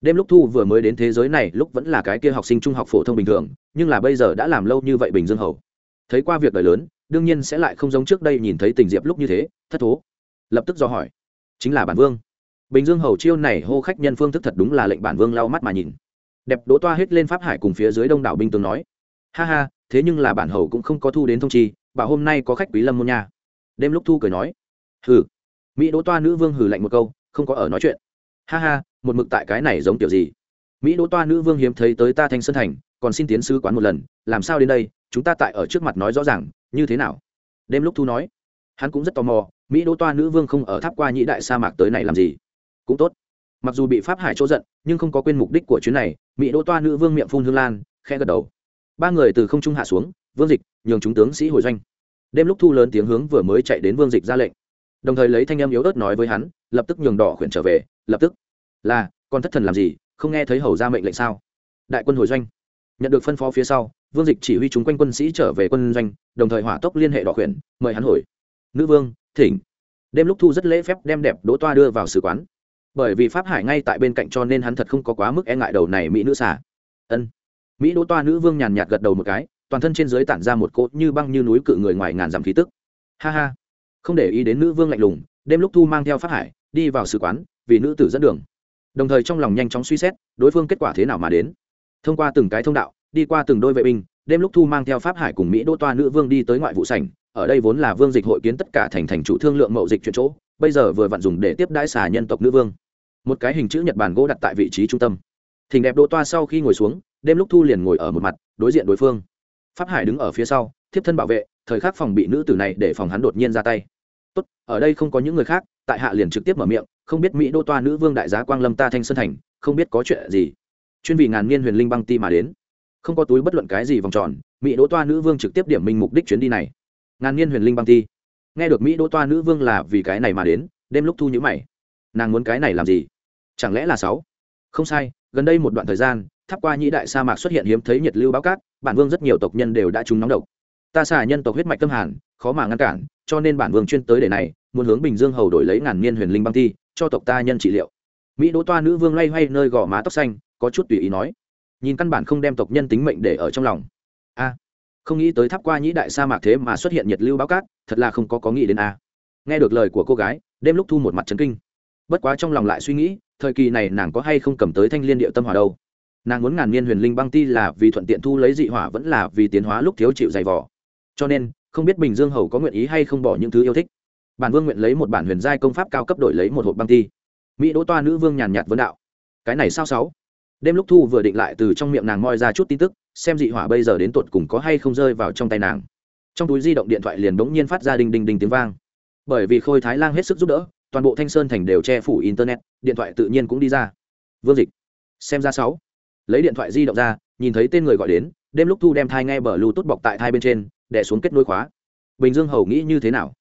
Đêm lúc thu vừa mới đến thế giới này, lúc vẫn là cái kia học sinh trung học phổ thông bình thường, nhưng là bây giờ đã làm lâu như vậy bình dương hầu. Thấy qua việc đời lớn, đương nhiên sẽ lại không giống trước đây nhìn thấy tình diệp lúc như thế, thất thố. Lập tức do hỏi, chính là bản vương. Bình dương hầu chiêu này hô khách nhân phương thức thật đúng là lệnh bản vương lau mắt mà nhìn. Đẹp đỗ toa hết lên pháp hải cùng phía dưới đông đảo binh tướng nói, ha ha thế nhưng là bản hầu cũng không có thu đến thông chi, bảo hôm nay có khách quý lâm môn nha. Đêm lúc thu cười nói, hừ. Mỹ đỗ toa nữ vương hừ lạnh một câu, không có ở nói chuyện. Ha ha, một mực tại cái này giống kiểu gì? Mỹ đỗ toa nữ vương hiếm thấy tới ta thanh sơn thành, còn xin tiến sứ quán một lần, làm sao đến đây, chúng ta tại ở trước mặt nói rõ ràng, như thế nào? Đêm lúc thu nói, hắn cũng rất tò mò, mỹ đỗ toa nữ vương không ở tháp qua nhĩ đại sa mạc tới này làm gì? Cũng tốt. Mặc dù bị pháp hải chỗ giận, nhưng không có quên mục đích của chuyến này, mỹ đỗ toa nữ vương miệng phun hương lan khe gật đầu ba người từ không trung hạ xuống, vương dịch, nhường chúng tướng sĩ hồi doanh. Đêm lúc thu lớn tiếng hướng vừa mới chạy đến vương dịch ra lệnh. Đồng thời lấy thanh em yếu ớt nói với hắn, lập tức nhường đỏ khuyển trở về, lập tức. Là, con thất thần làm gì, không nghe thấy hầu ra mệnh lệnh sao? Đại quân hồi doanh. Nhận được phân phó phía sau, vương dịch chỉ huy chúng quanh quân sĩ trở về quân doanh, đồng thời hỏa tốc liên hệ đỏ khuyển, mời hắn hồi. Nữ vương, thỉnh. Đêm lúc thu rất lễ phép đem đẹp đỗ toa đưa vào sứ quán. Bởi vì pháp hải ngay tại bên cạnh cho nên hắn thật không có quá mức e ngại đầu này mỹ nữ xả ân mỹ đỗ toa nữ vương nhàn nhạt gật đầu một cái, toàn thân trên dưới tản ra một cỗ như băng như núi cự người ngoài ngàn dặm khí tức. Ha ha. Không để ý đến nữ vương lạnh lùng, đêm lúc thu mang theo pháp hải, đi vào sứ quán, vì nữ tử dẫn đường. Đồng thời trong lòng nhanh chóng suy xét, đối phương kết quả thế nào mà đến. Thông qua từng cái thông đạo, đi qua từng đôi vệ binh, đêm lúc thu mang theo pháp hải cùng mỹ đỗ toa nữ vương đi tới ngoại vụ sảnh, ở đây vốn là vương dịch hội kiến tất cả thành thành chủ thương lượng mậu dịch chuyện chỗ, bây giờ vừa vặn dùng để tiếp đãi xà nhân tộc nữ vương. Một cái hình chữ nhật bản gỗ đặt tại vị trí trung tâm. Thỉnh đẹp đỗ toa sau khi ngồi xuống đêm lúc thu liền ngồi ở một mặt, đối diện đối phương. Pháp hải đứng ở phía sau, thiếp thân bảo vệ, thời khắc phòng bị nữ tử này để phòng hắn đột nhiên ra tay. Tốt, ở đây không có những người khác. Tại hạ liền trực tiếp mở miệng, không biết mỹ đô toa nữ vương đại giá quang lâm ta thanh sơn thành, không biết có chuyện gì? Chuyên vì ngàn niên huyền linh băng ti mà đến. Không có túi bất luận cái gì vòng tròn, mỹ đỗ toa nữ vương trực tiếp điểm minh mục đích chuyến đi này. Ngàn niên huyền linh băng ti. Nghe được mỹ đỗ toa nữ vương là vì cái này mà đến, đêm lúc thu nhữ mày. Nàng muốn cái này làm gì? Chẳng lẽ là sáu? Không sai, gần đây một đoạn thời gian tháp qua nhĩ đại sa mạc xuất hiện hiếm thấy nhiệt lưu báo cát, bản vương rất nhiều tộc nhân đều đã trúng nóng độc. Ta xả nhân tộc huyết mạch tâm hàn, khó mà ngăn cản, cho nên bản vương chuyên tới để này, muốn hướng bình dương hầu đổi lấy ngàn niên huyền linh băng thi, cho tộc ta nhân trị liệu. Mỹ đỗ toa nữ vương loay hoay nơi gò má tóc xanh, có chút tùy ý nói. Nhìn căn bản không đem tộc nhân tính mệnh để ở trong lòng. A, không nghĩ tới tháp qua nhĩ đại sa mạc thế mà xuất hiện nhiệt lưu báo cát, thật là không có có nghĩ đến a. Nghe được lời của cô gái, đêm lúc thu một mặt trấn kinh. Bất quá trong lòng lại suy nghĩ, thời kỳ này nàng có hay không cầm tới thanh liên địa tâm hỏa đâu? Nàng muốn ngàn niên huyền linh băng ti là vì thuận tiện thu lấy dị hỏa vẫn là vì tiến hóa lúc thiếu chịu dày vỏ cho nên, không biết bình dương hầu có nguyện ý hay không bỏ những thứ yêu thích. Bản vương nguyện lấy một bản huyền giai công pháp cao cấp đổi lấy một hộp băng ti. Mỹ đỗ toa nữ vương nhàn nhạt vấn đạo. Cái này sao sáu? Đêm lúc thu vừa định lại từ trong miệng nàng moi ra chút tin tức, xem dị hỏa bây giờ đến tột cùng có hay không rơi vào trong tay nàng. Trong túi di động điện thoại liền bỗng nhiên phát ra đinh đinh đinh tiếng vang. Bởi vì khôi thái lang hết sức giúp đỡ, toàn bộ thanh sơn thành đều che phủ internet, điện thoại tự nhiên cũng đi ra. Vương dịch, xem ra sáu lấy điện thoại di động ra, nhìn thấy tên người gọi đến, đêm lúc thu đem thai nghe bờ lưu tốt bọc tại thai bên trên đẻ xuống kết nối khóa. Bình dương hầu nghĩ như thế nào?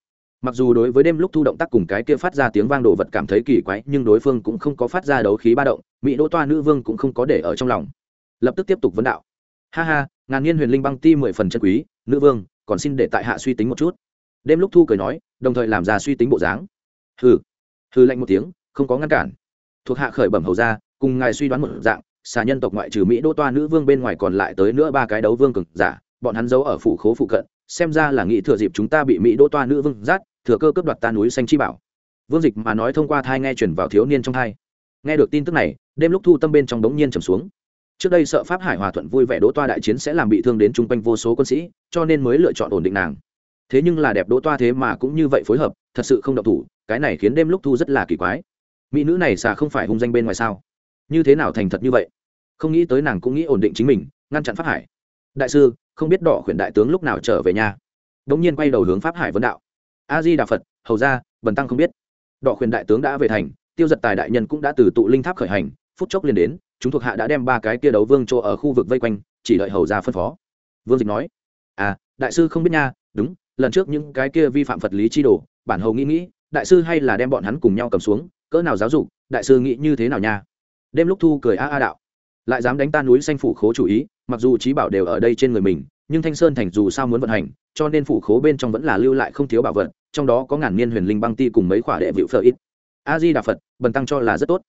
Mặc dù đối với đêm lúc thu động tác cùng cái kia phát ra tiếng vang đồ vật cảm thấy kỳ quái, nhưng đối phương cũng không có phát ra đấu khí ba động, mỹ đỗ toa nữ vương cũng không có để ở trong lòng. Lập tức tiếp tục vấn đạo. Ha ha, ngàn niên huyền linh băng ti mười phần chân quý, nữ vương, còn xin để tại hạ suy tính một chút. Đêm lúc thu cười nói, đồng thời làm ra suy tính bộ dáng. Hừ. Hừ lạnh một tiếng, không có ngăn cản. Thuộc hạ khởi bẩm hầu ra, cùng ngài suy đoán một dạng xà nhân tộc ngoại trừ mỹ đô toa nữ vương bên ngoài còn lại tới nữa ba cái đấu vương cực giả, bọn hắn giấu ở phủ khố phụ cận, xem ra là nghĩ thừa dịp chúng ta bị mỹ đô toa nữ vương giát thừa cơ cướp đoạt ta núi xanh chi bảo. Vương dịch mà nói thông qua thai nghe chuyển vào thiếu niên trong thai. Nghe được tin tức này, đêm lúc thu tâm bên trong đống nhiên trầm xuống. Trước đây sợ pháp hải hòa thuận vui vẻ đỗ toa đại chiến sẽ làm bị thương đến chung quanh vô số quân sĩ, cho nên mới lựa chọn ổn định nàng. Thế nhưng là đẹp đỗ toa thế mà cũng như vậy phối hợp, thật sự không độc thủ, cái này khiến đêm lúc thu rất là kỳ quái. Mỹ nữ này xà không phải hung danh bên ngoài sao? Như thế nào thành thật như vậy? Không nghĩ tới nàng cũng nghĩ ổn định chính mình, ngăn chặn pháp hải. Đại sư, không biết đỏ khuyển đại tướng lúc nào trở về nhà? Đ ỗ n g nhiên quay đầu hướng pháp hải vấn đạo. A di đà phật, hầu ra, bần tăng không biết. Đỏ khuyển đại tướng đã về thành, tiêu giật tài đại nhân cũng đã từ tụ linh tháp khởi hành, phút chốc liền đến, chúng thuộc hạ đã đem ba cái kia đấu vương chỗ ở khu vực vây quanh, chỉ đợi hầu ra phân phó. Vương dịch nói à đại sư không biết nha, đúng, lần trước những cái kia vi phạm vật lý chi đồ, bản hầu nghĩ nghĩ, đại sư hay là đem bọn hắn cùng nhau cầm xuống, cỡ nào giáo dục, đại sư nghĩ như thế nào nha? Đêm lúc thu cười a a đạo. Lại dám đánh tan núi xanh phủ khố chủ ý, mặc dù trí bảo đều ở đây trên người mình, nhưng thanh sơn thành dù sao muốn vận hành, cho nên phủ khố bên trong vẫn là lưu lại không thiếu bảo vật, trong đó có ngàn niên huyền linh băng ti cùng mấy khỏa đệ vịu phở ít. A di đà phật, bần tăng cho là rất tốt.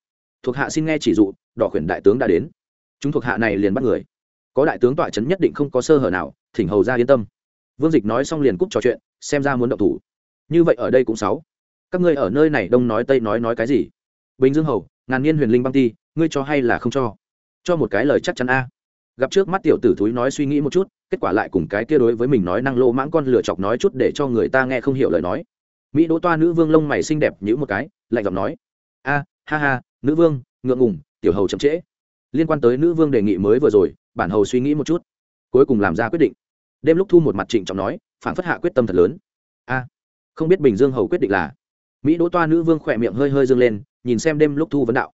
Thuộc hạ xin nghe chỉ dụ, đỏ khuyển đại tướng đã đến. Chúng thuộc hạ này liền bắt người. Có đại tướng tọa trấn nhất định không có sơ hở nào, thỉnh hầu ra yên tâm. Vương dịch nói xong liền cúp trò chuyện, xem ra muốn động thủ. Như vậy ở đây cũng sáu. Các ngươi ở nơi này đông nói tây nói nói cái gì? Bình dương hầu, ngàn niên huyền linh băng ti ngươi cho hay là không cho? Cho một cái lời chắc chắn a. Gặp trước mắt tiểu tử thúi nói suy nghĩ một chút, kết quả lại cùng cái kia đối với mình nói năng lô mãng con lửa chọc nói chút để cho người ta nghe không hiểu lời nói. Mỹ đỗ toa nữ vương lông mày xinh đẹp như một cái, lạnh giọng nói, a, ha ha, nữ vương, ngượng ngùng, tiểu hầu chậm trễ. Liên quan tới nữ vương đề nghị mới vừa rồi, bản hầu suy nghĩ một chút, cuối cùng làm ra quyết định. Đêm lúc thu một mặt trịnh trọng nói, phản phất hạ quyết tâm thật lớn. A, không biết bình dương hầu quyết định là? Mỹ đỗ toa nữ vương khỏe miệng hơi hơi dương lên, nhìn xem đêm lúc thu vấn đạo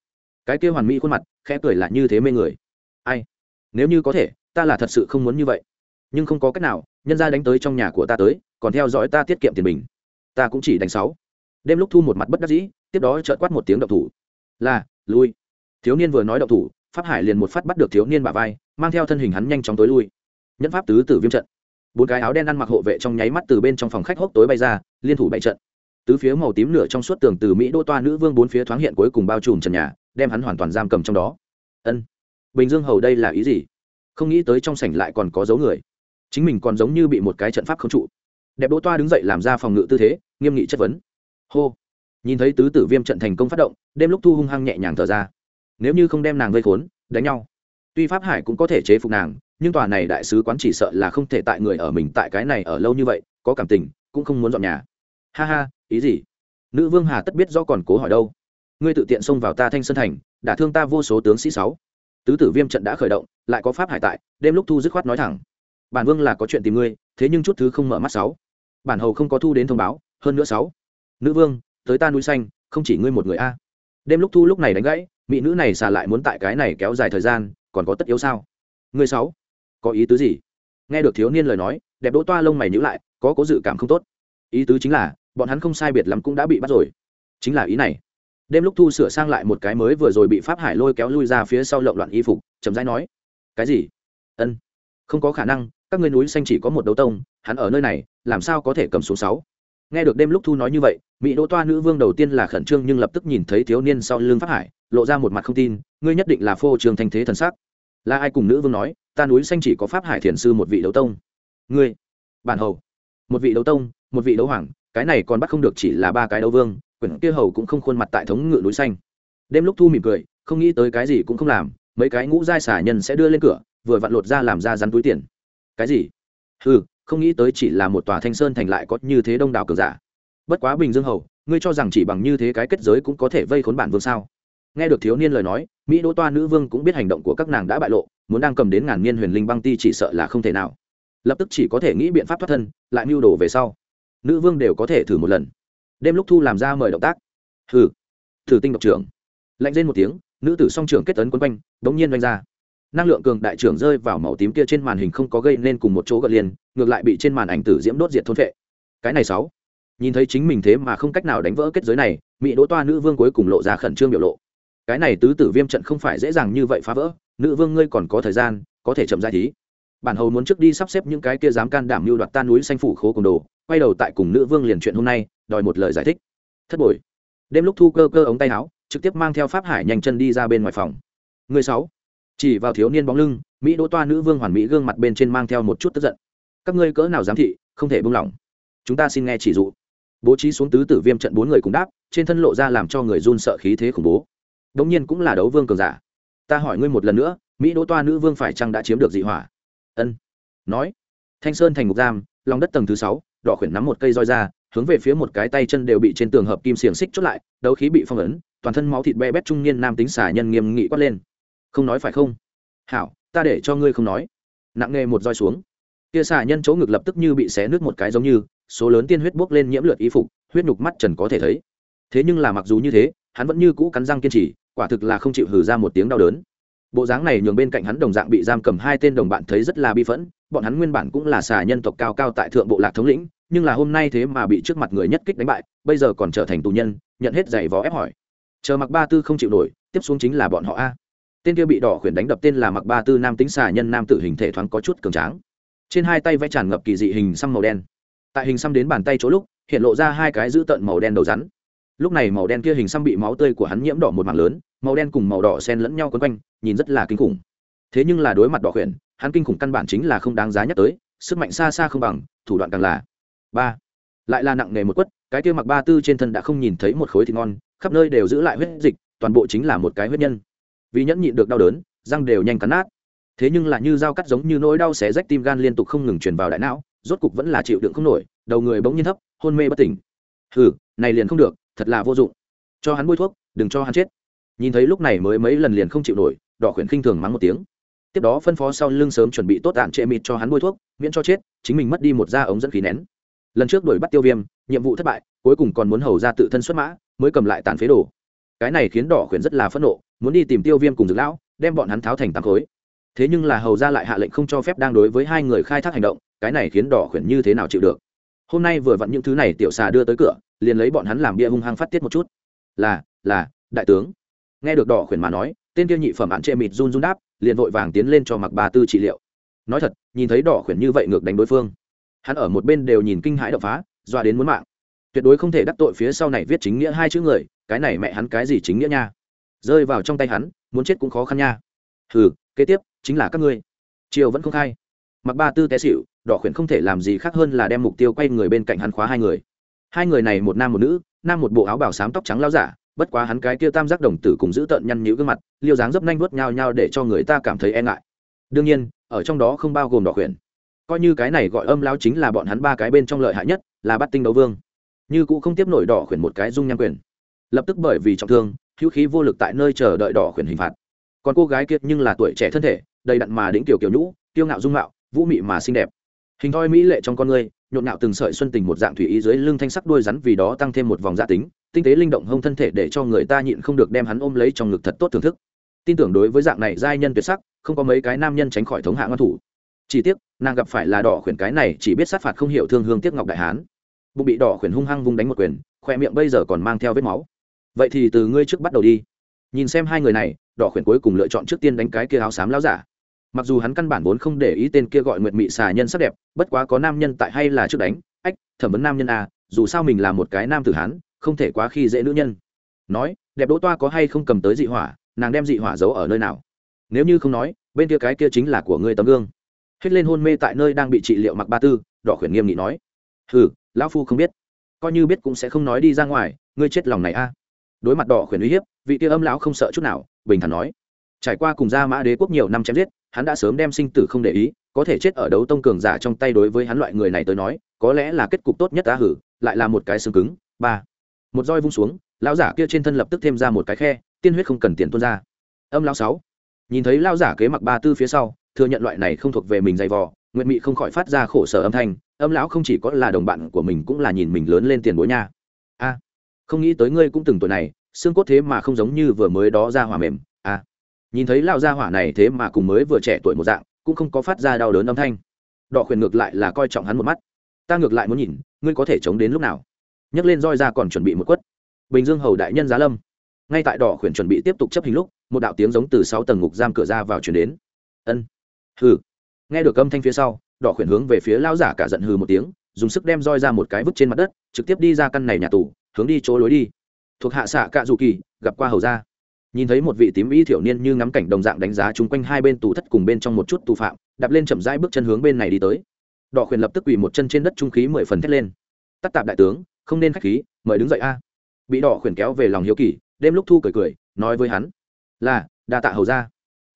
cái kia hoàn mỹ khuôn mặt, khẽ cười là như thế mê người. Ai? Nếu như có thể, ta là thật sự không muốn như vậy. Nhưng không có cách nào, nhân ra đánh tới trong nhà của ta tới, còn theo dõi ta tiết kiệm tiền mình. ta cũng chỉ đánh sáu. Đêm lúc thu một mặt bất đắc dĩ, tiếp đó chợt quát một tiếng động thủ. Là, lui. Thiếu niên vừa nói động thủ, pháp hải liền một phát bắt được thiếu niên bả vai, mang theo thân hình hắn nhanh chóng tối lui. Nhẫn pháp tứ tử viêm trận. Bốn cái áo đen ăn mặc hộ vệ trong nháy mắt từ bên trong phòng khách hốc tối bay ra, liên thủ bảy trận. Tứ phía màu tím nửa trong suốt tường từ mỹ đô toa nữ vương bốn phía thoáng hiện cuối cùng bao trùm trần nhà đem hắn hoàn toàn giam cầm trong đó. Ân, bình dương hầu đây là ý gì? Không nghĩ tới trong sảnh lại còn có dấu người. Chính mình còn giống như bị một cái trận pháp không trụ. Đẹp đỗ toa đứng dậy làm ra phòng ngự tư thế, nghiêm nghị chất vấn. Hô. Nhìn thấy tứ tử viêm trận thành công phát động, đêm lúc thu hung hăng nhẹ nhàng thở ra. Nếu như không đem nàng vây khốn, đánh nhau. Tuy pháp hải cũng có thể chế phục nàng, nhưng tòa này đại sứ quán chỉ sợ là không thể tại người ở mình tại cái này ở lâu như vậy, có cảm tình, cũng không muốn dọn nhà. Ha ha, ý gì? Nữ vương hà tất biết do còn cố hỏi đâu ngươi tự tiện xông vào ta thanh sơn thành đã thương ta vô số tướng sĩ sáu. Tứ tử viêm trận đã khởi động, lại có pháp hải tại, đêm lúc thu dứt khoát nói thẳng. Bản vương là có chuyện tìm ngươi, thế nhưng chút thứ không mở mắt sáu. Bản hầu không có thu đến thông báo, hơn nữa sáu. Nữ vương, tới ta núi xanh, không chỉ ngươi một người a. Đêm lúc thu lúc này đánh gãy, mỹ nữ này xả lại muốn tại cái này kéo dài thời gian, còn có tất yếu sao? Ngươi sáu, có ý tứ gì? Nghe được thiếu niên lời nói, đẹp đỗ toa lông mày nhữ lại, có cố dự cảm không tốt. Ý tứ chính là, bọn hắn không sai biệt lắm cũng đã bị bắt rồi. Chính là ý này đêm lúc thu sửa sang lại một cái mới vừa rồi bị pháp hải lôi kéo lui ra phía sau lộn loạn y phục, chậm rãi nói, cái gì? Ân, không có khả năng, các ngươi núi xanh chỉ có một đấu tông, hắn ở nơi này, làm sao có thể cầm số sáu? Nghe được đêm lúc thu nói như vậy, mỹ đỗ toa nữ vương đầu tiên là khẩn trương nhưng lập tức nhìn thấy thiếu niên sau lưng pháp hải, lộ ra một mặt không tin, ngươi nhất định là phô trường thanh thế thần sắc. Là ai cùng nữ vương nói, ta núi xanh chỉ có pháp hải thiền sư một vị đấu tông. Ngươi, bản hầu. Một vị đấu tông, một vị đấu hoàng, cái này còn bắt không được chỉ là ba cái đấu vương quyển kia hầu cũng không khuôn mặt tại thống ngự núi xanh. Đêm lúc thu mỉm cười, không nghĩ tới cái gì cũng không làm, mấy cái ngũ giai xả nhân sẽ đưa lên cửa, vừa vặn lột ra làm ra rắn túi tiền. Cái gì? Ừ không nghĩ tới chỉ là một tòa thanh sơn thành lại có như thế đông đảo cường giả. Bất quá bình dương hầu, ngươi cho rằng chỉ bằng như thế cái kết giới cũng có thể vây khốn bản vương sao? Nghe được thiếu niên lời nói, mỹ đỗ toa nữ vương cũng biết hành động của các nàng đã bại lộ, muốn đang cầm đến ngàn niên huyền linh băng ti chỉ sợ là không thể nào. Lập tức chỉ có thể nghĩ biện pháp thoát thân, lại mưu đồ về sau. Nữ vương đều có thể thử một lần đêm lúc thu làm ra mời động tác. Hừ. Thử tinh độc trưởng. Lạnh lên một tiếng, nữ tử song trưởng kết tấn quấn quanh, đống nhiên đánh ra. Năng lượng cường đại trưởng rơi vào màu tím kia trên màn hình không có gây nên cùng một chỗ gợn liền, ngược lại bị trên màn ảnh tử diễm đốt diệt thôn vệ cái này sáu. Nhìn thấy chính mình thế mà không cách nào đánh vỡ kết giới này, mỹ đỗ toa nữ vương cuối cùng lộ ra khẩn trương biểu lộ. Cái này tứ tử viêm trận không phải dễ dàng như vậy phá vỡ, nữ vương ngươi còn có thời gian, có thể chậm giải thí. Bản hầu muốn trước đi sắp xếp những cái kia dám can đảm mưu đoạt ta núi xanh phủ khố cùng đồ quay đầu tại cùng nữ vương liền chuyện hôm nay, đòi một lời giải thích. Thất bội đêm lúc thu cơ cơ ống tay áo, trực tiếp mang theo pháp hải nhanh chân đi ra bên ngoài phòng. Người sáu. Chỉ vào thiếu niên bóng lưng, mỹ đỗ toa nữ vương hoàn mỹ gương mặt bên trên mang theo một chút tức giận. Các ngươi cỡ nào giám thị, không thể buông lỏng. Chúng ta xin nghe chỉ dụ. Bố trí xuống tứ tử viêm trận bốn người cùng đáp, trên thân lộ ra làm cho người run sợ khí thế khủng bố. Đống nhiên cũng là đấu vương cường giả. Ta hỏi ngươi một lần nữa, mỹ đỗ toa nữ vương phải chăng đã chiếm được dị hỏa? Ân. Nói. Thanh sơn thành ngục giam, lòng đất tầng thứ sáu đỏ khuyển nắm một cây roi ra, hướng về phía một cái tay chân đều bị trên tường hợp kim xiềng xích chốt lại, đấu khí bị phong ấn, toàn thân máu thịt be bét trung niên nam tính xả nhân nghiêm nghị quát lên. Không nói phải không? Hảo, ta để cho ngươi không nói. Nặng nghề một roi xuống. Kia xả nhân chỗ ngực lập tức như bị xé nước một cái giống như, số lớn tiên huyết bốc lên nhiễm lượt y phục, huyết nhục mắt trần có thể thấy. Thế nhưng là mặc dù như thế, hắn vẫn như cũ cắn răng kiên trì, quả thực là không chịu hừ ra một tiếng đau đớn. Bộ dáng này nhường bên cạnh hắn đồng dạng bị giam cầm hai tên đồng bạn thấy rất là bi phẫn bọn hắn nguyên bản cũng là xà nhân tộc cao cao tại thượng bộ lạc thống lĩnh, nhưng là hôm nay thế mà bị trước mặt người nhất kích đánh bại, bây giờ còn trở thành tù nhân, nhận hết giày vò ép hỏi. Chờ mặc ba tư không chịu nổi, tiếp xuống chính là bọn họ a. Tên kia bị đỏ khuyển đánh đập tên là mặc ba tư nam tính xà nhân nam tử hình thể thoáng có chút cường tráng. Trên hai tay vẽ tràn ngập kỳ dị hình xăm màu đen. Tại hình xăm đến bàn tay chỗ lúc, hiện lộ ra hai cái dữ tợn màu đen đầu rắn. Lúc này màu đen kia hình xăm bị máu tươi của hắn nhiễm đỏ một mảng lớn, màu đen cùng màu đỏ xen lẫn nhau quấn quanh, nhìn rất là kinh khủng. Thế nhưng là đối mặt đỏ khuyển hắn kinh khủng căn bản chính là không đáng giá nhắc tới, sức mạnh xa xa không bằng, thủ đoạn càng là. Ba. Lại là nặng nề một quất, cái kia mặc ba tư trên thân đã không nhìn thấy một khối thịt ngon, khắp nơi đều giữ lại huyết dịch, toàn bộ chính là một cái huyết nhân. Vì nhẫn nhịn được đau đớn, răng đều nhanh cắn nát. Thế nhưng là như dao cắt giống như nỗi đau xé rách tim gan liên tục không ngừng truyền vào đại não, rốt cục vẫn là chịu đựng không nổi, đầu người bỗng nhiên thấp, hôn mê bất tỉnh. Hừ, này liền không được, thật là vô dụng. Cho hắn bôi thuốc, đừng cho hắn chết. Nhìn thấy lúc này mới mấy lần liền không chịu nổi, đỏ khuyển khinh thường mắng một tiếng tiếp đó phân phó sau lưng sớm chuẩn bị tốt đạn trệ mịt cho hắn bôi thuốc, miễn cho chết, chính mình mất đi một da ống dẫn khí nén. Lần trước đuổi bắt tiêu viêm, nhiệm vụ thất bại, cuối cùng còn muốn hầu ra tự thân xuất mã, mới cầm lại tàn phế đồ. Cái này khiến đỏ khuyển rất là phẫn nộ, muốn đi tìm tiêu viêm cùng dược lão, đem bọn hắn tháo thành tám khối. Thế nhưng là hầu ra lại hạ lệnh không cho phép đang đối với hai người khai thác hành động, cái này khiến đỏ khuyển như thế nào chịu được? Hôm nay vừa vặn những thứ này tiểu xà đưa tới cửa, liền lấy bọn hắn làm bia hung hăng phát tiết một chút. Là là, đại tướng. Nghe được đỏ khuyển mà nói tên kia nhị phẩm ạn trệ mịt run run đáp, liền vội vàng tiến lên cho mặc bà tư trị liệu. Nói thật, nhìn thấy đỏ khuyển như vậy ngược đánh đối phương. Hắn ở một bên đều nhìn kinh hãi đập phá doa đến muốn mạng. Tuyệt đối không thể đắc tội phía sau này viết chính nghĩa hai chữ người, cái này mẹ hắn cái gì chính nghĩa nha. Rơi vào trong tay hắn, muốn chết cũng khó khăn nha. Hừ, kế tiếp, chính là các ngươi. Triều vẫn không khai. Mặc ba tư té xịu đỏ khuyển không thể làm gì khác hơn là đem mục tiêu quay người bên cạnh hắn khóa hai người. Hai người này một nam một nữ, nam một bộ áo bảo xám tóc trắng lao giả bất quá hắn cái kia tam giác đồng tử cùng giữ tợn nhăn nhữ gương mặt, liêu dáng dấp nhanh vuốt nhau nhau để cho người ta cảm thấy e ngại. Đương nhiên, ở trong đó không bao gồm đỏ khuyển coi như cái này gọi âm lao chính là bọn hắn ba cái bên trong lợi hại nhất, là bắt tinh đấu vương. Như cũng không tiếp nổi đỏ khuyển một cái dung nham quyền. Lập tức bởi vì trọng thương, hữu khí vô lực tại nơi chờ đợi đỏ khuyển hình phạt. Còn cô gái kiệt nhưng là tuổi trẻ thân thể, đầy đặn mà đĩnh tiểu kiểu nhũ tiêu ngạo dung mạo, vũ mị mà xinh đẹp. Hình thoi mỹ lệ trong con người, nhộn nhạo từng sợi xuân tình một dạng thủy ý dưới lưng thanh sắc đuôi rắn vì đó tăng thêm một vòng gia tính tinh tế linh động hông thân thể để cho người ta nhịn không được đem hắn ôm lấy trong ngực thật tốt thưởng thức. Tin tưởng đối với dạng này giai nhân tuyệt sắc, không có mấy cái nam nhân tránh khỏi thống hạ ngăn thủ. Chỉ tiếc, nàng gặp phải là đỏ khuyển cái này chỉ biết sát phạt không hiểu thương hương tiếc ngọc đại hán. Bụng bị đỏ khuyển hung hăng vung đánh một quyền, khoe miệng bây giờ còn mang theo vết máu. Vậy thì từ ngươi trước bắt đầu đi. Nhìn xem hai người này, đỏ khuyển cuối cùng lựa chọn trước tiên đánh cái kia áo xám láo giả. Mặc dù hắn căn bản vốn không để ý tên kia gọi nguyệt mị xà nhân sắc đẹp, bất quá có nam nhân tại hay là trước đánh. Ách, thẩm vấn nam nhân à dù sao mình là một cái nam tử hán không thể quá khi dễ nữ nhân. Nói, đẹp đỗ toa có hay không cầm tới dị hỏa, nàng đem dị hỏa giấu ở nơi nào? Nếu như không nói, bên kia cái kia chính là của ngươi tấm gương. Hết lên hôn mê tại nơi đang bị trị liệu mặc ba tư, đỏ khuyển nghiêm nghị nói. Hừ, lão phu không biết. Coi như biết cũng sẽ không nói đi ra ngoài, ngươi chết lòng này a. Đối mặt đỏ khuyển uy hiếp, vị kia âm lão không sợ chút nào, bình thản nói. Trải qua cùng gia mã đế quốc nhiều năm chém giết, hắn đã sớm đem sinh tử không để ý, có thể chết ở đấu tông cường giả trong tay đối với hắn loại người này tới nói, có lẽ là kết cục tốt nhất ta hử, lại là một cái xương cứng. Ba một roi vung xuống, lão giả kia trên thân lập tức thêm ra một cái khe, tiên huyết không cần tiền tuôn ra. Âm lão sáu, nhìn thấy lão giả kế mặc ba tư phía sau, thừa nhận loại này không thuộc về mình dày vò nguyện mị không khỏi phát ra khổ sở âm thanh, âm lão không chỉ có là đồng bạn của mình cũng là nhìn mình lớn lên tiền bối nha. A, không nghĩ tới ngươi cũng từng tuổi này, xương cốt thế mà không giống như vừa mới đó ra hỏa mềm, a. Nhìn thấy lão gia hỏa này thế mà cùng mới vừa trẻ tuổi một dạng, cũng không có phát ra đau đớn âm thanh. Đỏ khuyển ngược lại là coi trọng hắn một mắt. Ta ngược lại muốn nhìn, ngươi có thể chống đến lúc nào? Nhấc lên roi ra còn chuẩn bị một quất. Bình dương hầu đại nhân giá lâm. Ngay tại đỏ khuyển chuẩn bị tiếp tục chấp hình lúc, một đạo tiếng giống từ sáu tầng ngục giam cửa ra vào chuyển đến. Ân. Hừ. Nghe được âm thanh phía sau, đỏ khuyển hướng về phía lao giả cả giận hừ một tiếng, dùng sức đem roi ra một cái vứt trên mặt đất, trực tiếp đi ra căn này nhà tù, hướng đi chỗ lối đi. Thuộc hạ xạ cạ dù kỳ, gặp qua hầu ra nhìn thấy một vị tím y thiểu niên như ngắm cảnh đồng dạng đánh giá chung quanh hai bên tù thất cùng bên trong một chút tù phạm, đạp lên chậm rãi bước chân hướng bên này đi tới. Đỏ khuyển lập tức quỳ một chân trên đất trung khí mười phần thét lên. Tắt tạp đại tướng không nên khách khí, mời đứng dậy a. Bị đỏ khuyển kéo về lòng hiếu kỳ, đêm lúc thu cười cười, nói với hắn, là, đa tạ hầu ra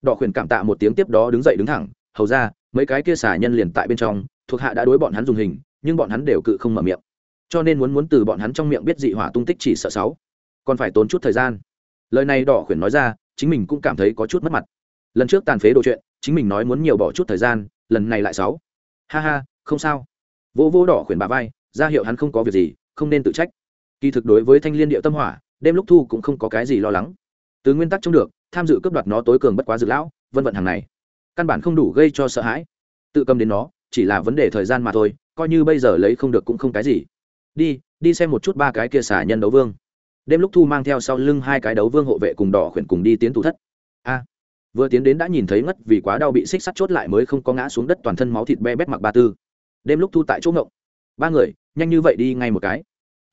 đỏ khuyển cảm tạ một tiếng tiếp đó đứng dậy đứng thẳng, hầu ra mấy cái kia xả nhân liền tại bên trong, thuộc hạ đã đối bọn hắn dùng hình, nhưng bọn hắn đều cự không mở miệng. Cho nên muốn muốn từ bọn hắn trong miệng biết dị hỏa tung tích chỉ sợ sáu. Còn phải tốn chút thời gian. Lời này đỏ khuyển nói ra, chính mình cũng cảm thấy có chút mất mặt. Lần trước tàn phế đồ chuyện, chính mình nói muốn nhiều bỏ chút thời gian, lần này lại sáu. Ha ha, không sao. Vô vô đỏ khuyển bà vai, ra hiệu hắn không có việc gì không nên tự trách. Kỳ thực đối với thanh liên điệu tâm hỏa, đêm lúc thu cũng không có cái gì lo lắng. Từ nguyên tắc trông được, tham dự cướp đoạt nó tối cường bất quá dự lão, vân vận hàng này, căn bản không đủ gây cho sợ hãi. Tự cầm đến nó, chỉ là vấn đề thời gian mà thôi, coi như bây giờ lấy không được cũng không cái gì. Đi đi xem một chút ba cái kia xả nhân đấu vương. Đêm lúc thu mang theo sau lưng hai cái đấu vương hộ vệ cùng đỏ khuyển cùng đi tiến tủ thất. A, vừa tiến đến đã nhìn thấy ngất vì quá đau bị xích sắt chốt lại mới không có ngã xuống đất toàn thân máu thịt be bét mặc ba tư. Đêm lúc thu tại chỗ ngộng ba người, nhanh như vậy đi ngay một cái.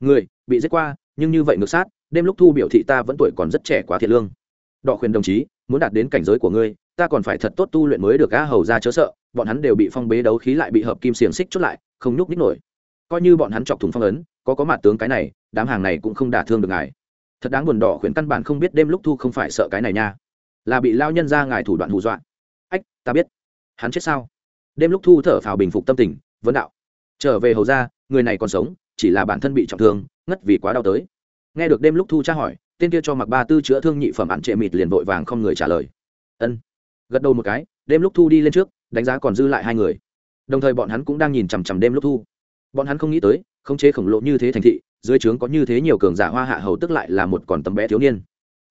Người, bị giết qua, nhưng như vậy ngược sát, đêm lúc thu biểu thị ta vẫn tuổi còn rất trẻ quá thiệt lương. Đọ khuyên đồng chí, muốn đạt đến cảnh giới của ngươi, ta còn phải thật tốt tu luyện mới được gã hầu ra chớ sợ, bọn hắn đều bị phong bế đấu khí lại bị hợp kim xiềng xích chốt lại, không nhúc nhích nổi. Coi như bọn hắn chọc thùng phong ấn, có có mặt tướng cái này, đám hàng này cũng không đả thương được ngài. Thật đáng buồn đỏ khuyển căn bản không biết đêm lúc thu không phải sợ cái này nha. Là bị lao nhân ra ngài thủ đoạn hù dọa. Ách, ta biết. Hắn chết sao? Đêm lúc thu thở phào bình phục tâm tình, vấn đạo trở về hầu ra người này còn sống, chỉ là bản thân bị trọng thương, ngất vì quá đau tới. Nghe được đêm lúc thu tra hỏi, tên kia cho mặc ba tư chữa thương nhị phẩm ạn trệ mịt liền vội vàng không người trả lời. Ân. Gật đầu một cái, đêm lúc thu đi lên trước, đánh giá còn dư lại hai người. Đồng thời bọn hắn cũng đang nhìn chằm chằm đêm lúc thu. Bọn hắn không nghĩ tới, khống chế khổng lồ như thế thành thị, dưới trướng có như thế nhiều cường giả hoa hạ hầu tức lại là một còn tấm bé thiếu niên.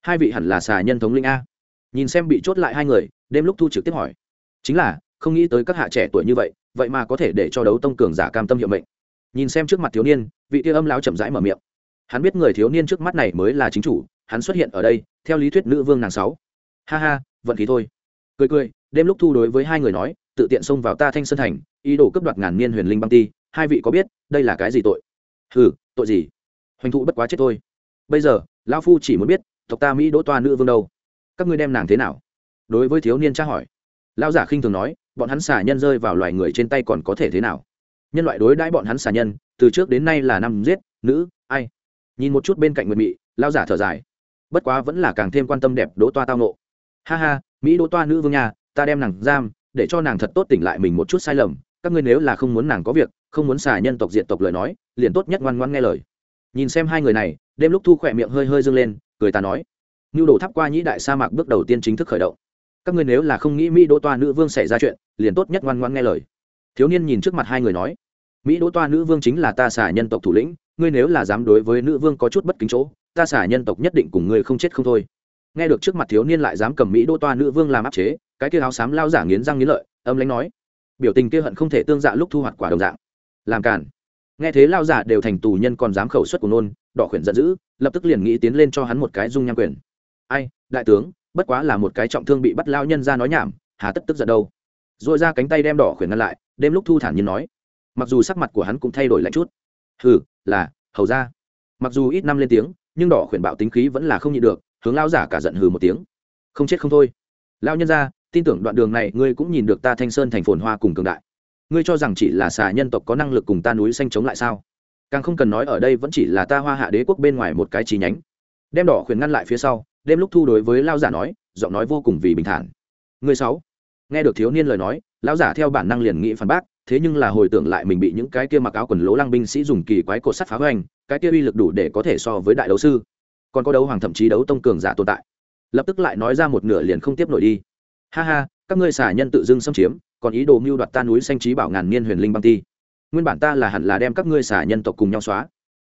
Hai vị hẳn là xà nhân thống linh a. Nhìn xem bị chốt lại hai người, đêm lúc thu trực tiếp hỏi. Chính là không nghĩ tới các hạ trẻ tuổi như vậy vậy mà có thể để cho đấu tông cường giả cam tâm hiệu mệnh. Nhìn xem trước mặt thiếu niên, vị kia âm lão chậm rãi mở miệng. Hắn biết người thiếu niên trước mắt này mới là chính chủ, hắn xuất hiện ở đây, theo lý thuyết nữ vương nàng sáu. Ha ha, vận khí thôi. Cười cười, đêm lúc thu đối với hai người nói, tự tiện xông vào ta thanh sơn thành, ý đồ cướp đoạt ngàn niên huyền linh băng ti, hai vị có biết, đây là cái gì tội? Hừ, tội gì? Hoành thụ bất quá chết thôi. Bây giờ, lão phu chỉ muốn biết, tộc ta mỹ đỗ toa nữ vương đâu? Các ngươi đem nàng thế nào? Đối với thiếu niên tra hỏi. Lão giả khinh thường nói bọn hắn xả nhân rơi vào loài người trên tay còn có thể thế nào? Nhân loại đối đãi bọn hắn xả nhân, từ trước đến nay là năm giết, nữ, ai? Nhìn một chút bên cạnh nguyệt mị lao giả thở dài. Bất quá vẫn là càng thêm quan tâm đẹp đỗ toa tao nộ ha ha, mỹ đỗ toa nữ vương nhà, ta đem nàng giam, để cho nàng thật tốt tỉnh lại mình một chút sai lầm. Các ngươi nếu là không muốn nàng có việc, không muốn xả nhân tộc diện tộc lời nói, liền tốt nhất ngoan ngoan nghe lời. Nhìn xem hai người này, đêm lúc thu khỏe miệng hơi hơi dâng lên, cười ta nói. Nhu đồ tháp qua nhĩ đại sa mạc bước đầu tiên chính thức khởi động các ngươi nếu là không nghĩ mỹ đỗ toa nữ vương xảy ra chuyện, liền tốt nhất ngoan ngoan nghe lời. Thiếu niên nhìn trước mặt hai người nói, mỹ đỗ toa nữ vương chính là ta xả nhân tộc thủ lĩnh, ngươi nếu là dám đối với nữ vương có chút bất kính chỗ, ta xả nhân tộc nhất định cùng ngươi không chết không thôi. Nghe được trước mặt thiếu niên lại dám cầm mỹ đỗ toa nữ vương làm áp chế, cái kia áo xám lao giả nghiến răng nghiến lợi, âm lãnh nói, biểu tình kia hận không thể tương dạ lúc thu hoạch quả đồng dạng. Làm cản nghe thế lao giả đều thành tù nhân còn dám khẩu suất của nôn, đỏ khuyển giận dữ, lập tức liền nghĩ tiến lên cho hắn một cái dung nham quyền. Ai, đại tướng bất quá là một cái trọng thương bị bắt lao nhân ra nói nhảm, hà tất tức giận đâu. R ồ i ra cánh tay đem đỏ khuyển ngăn lại, đêm lúc thu thản nhiên nói. Mặc dù sắc mặt của hắn cũng thay đổi lạnh chút. Hừ, là, hầu ra. Mặc dù ít năm lên tiếng, nhưng đỏ khuyển bạo tính khí vẫn là không nhịn được, hướng lao giả cả giận hừ một tiếng. Không chết không thôi. Lao nhân ra, tin tưởng đoạn đường này, ngươi cũng nhìn được ta thanh sơn thành phồn hoa cùng cường đại. Ngươi cho rằng chỉ là xà nhân tộc có năng lực cùng ta núi xanh chống lại sao? Càng không cần nói ở đây vẫn chỉ là ta hoa hạ đế quốc bên ngoài một cái chi nhánh. Đem đỏ khuyển ngăn lại phía sau đêm lúc thu đối với lao giả nói, giọng nói vô cùng vì bình thản. Người sáu, nghe được thiếu niên lời nói, lão giả theo bản năng liền nghĩ phản bác, thế nhưng là hồi tưởng lại mình bị những cái kia mặc áo quần lỗ lăng binh sĩ dùng kỳ quái cột sắt phá hoành, cái kia uy lực đủ để có thể so với đại đấu sư. Còn có đấu hoàng thậm chí đấu tông cường giả tồn tại. Lập tức lại nói ra một nửa liền không tiếp nổi đi. Ha ha, các ngươi xả nhân tự dưng xâm chiếm, còn ý đồ mưu đoạt ta núi xanh trí bảo ngàn niên huyền linh băng ti. Nguyên bản ta là hẳn là đem các ngươi xả nhân tộc cùng nhau xóa.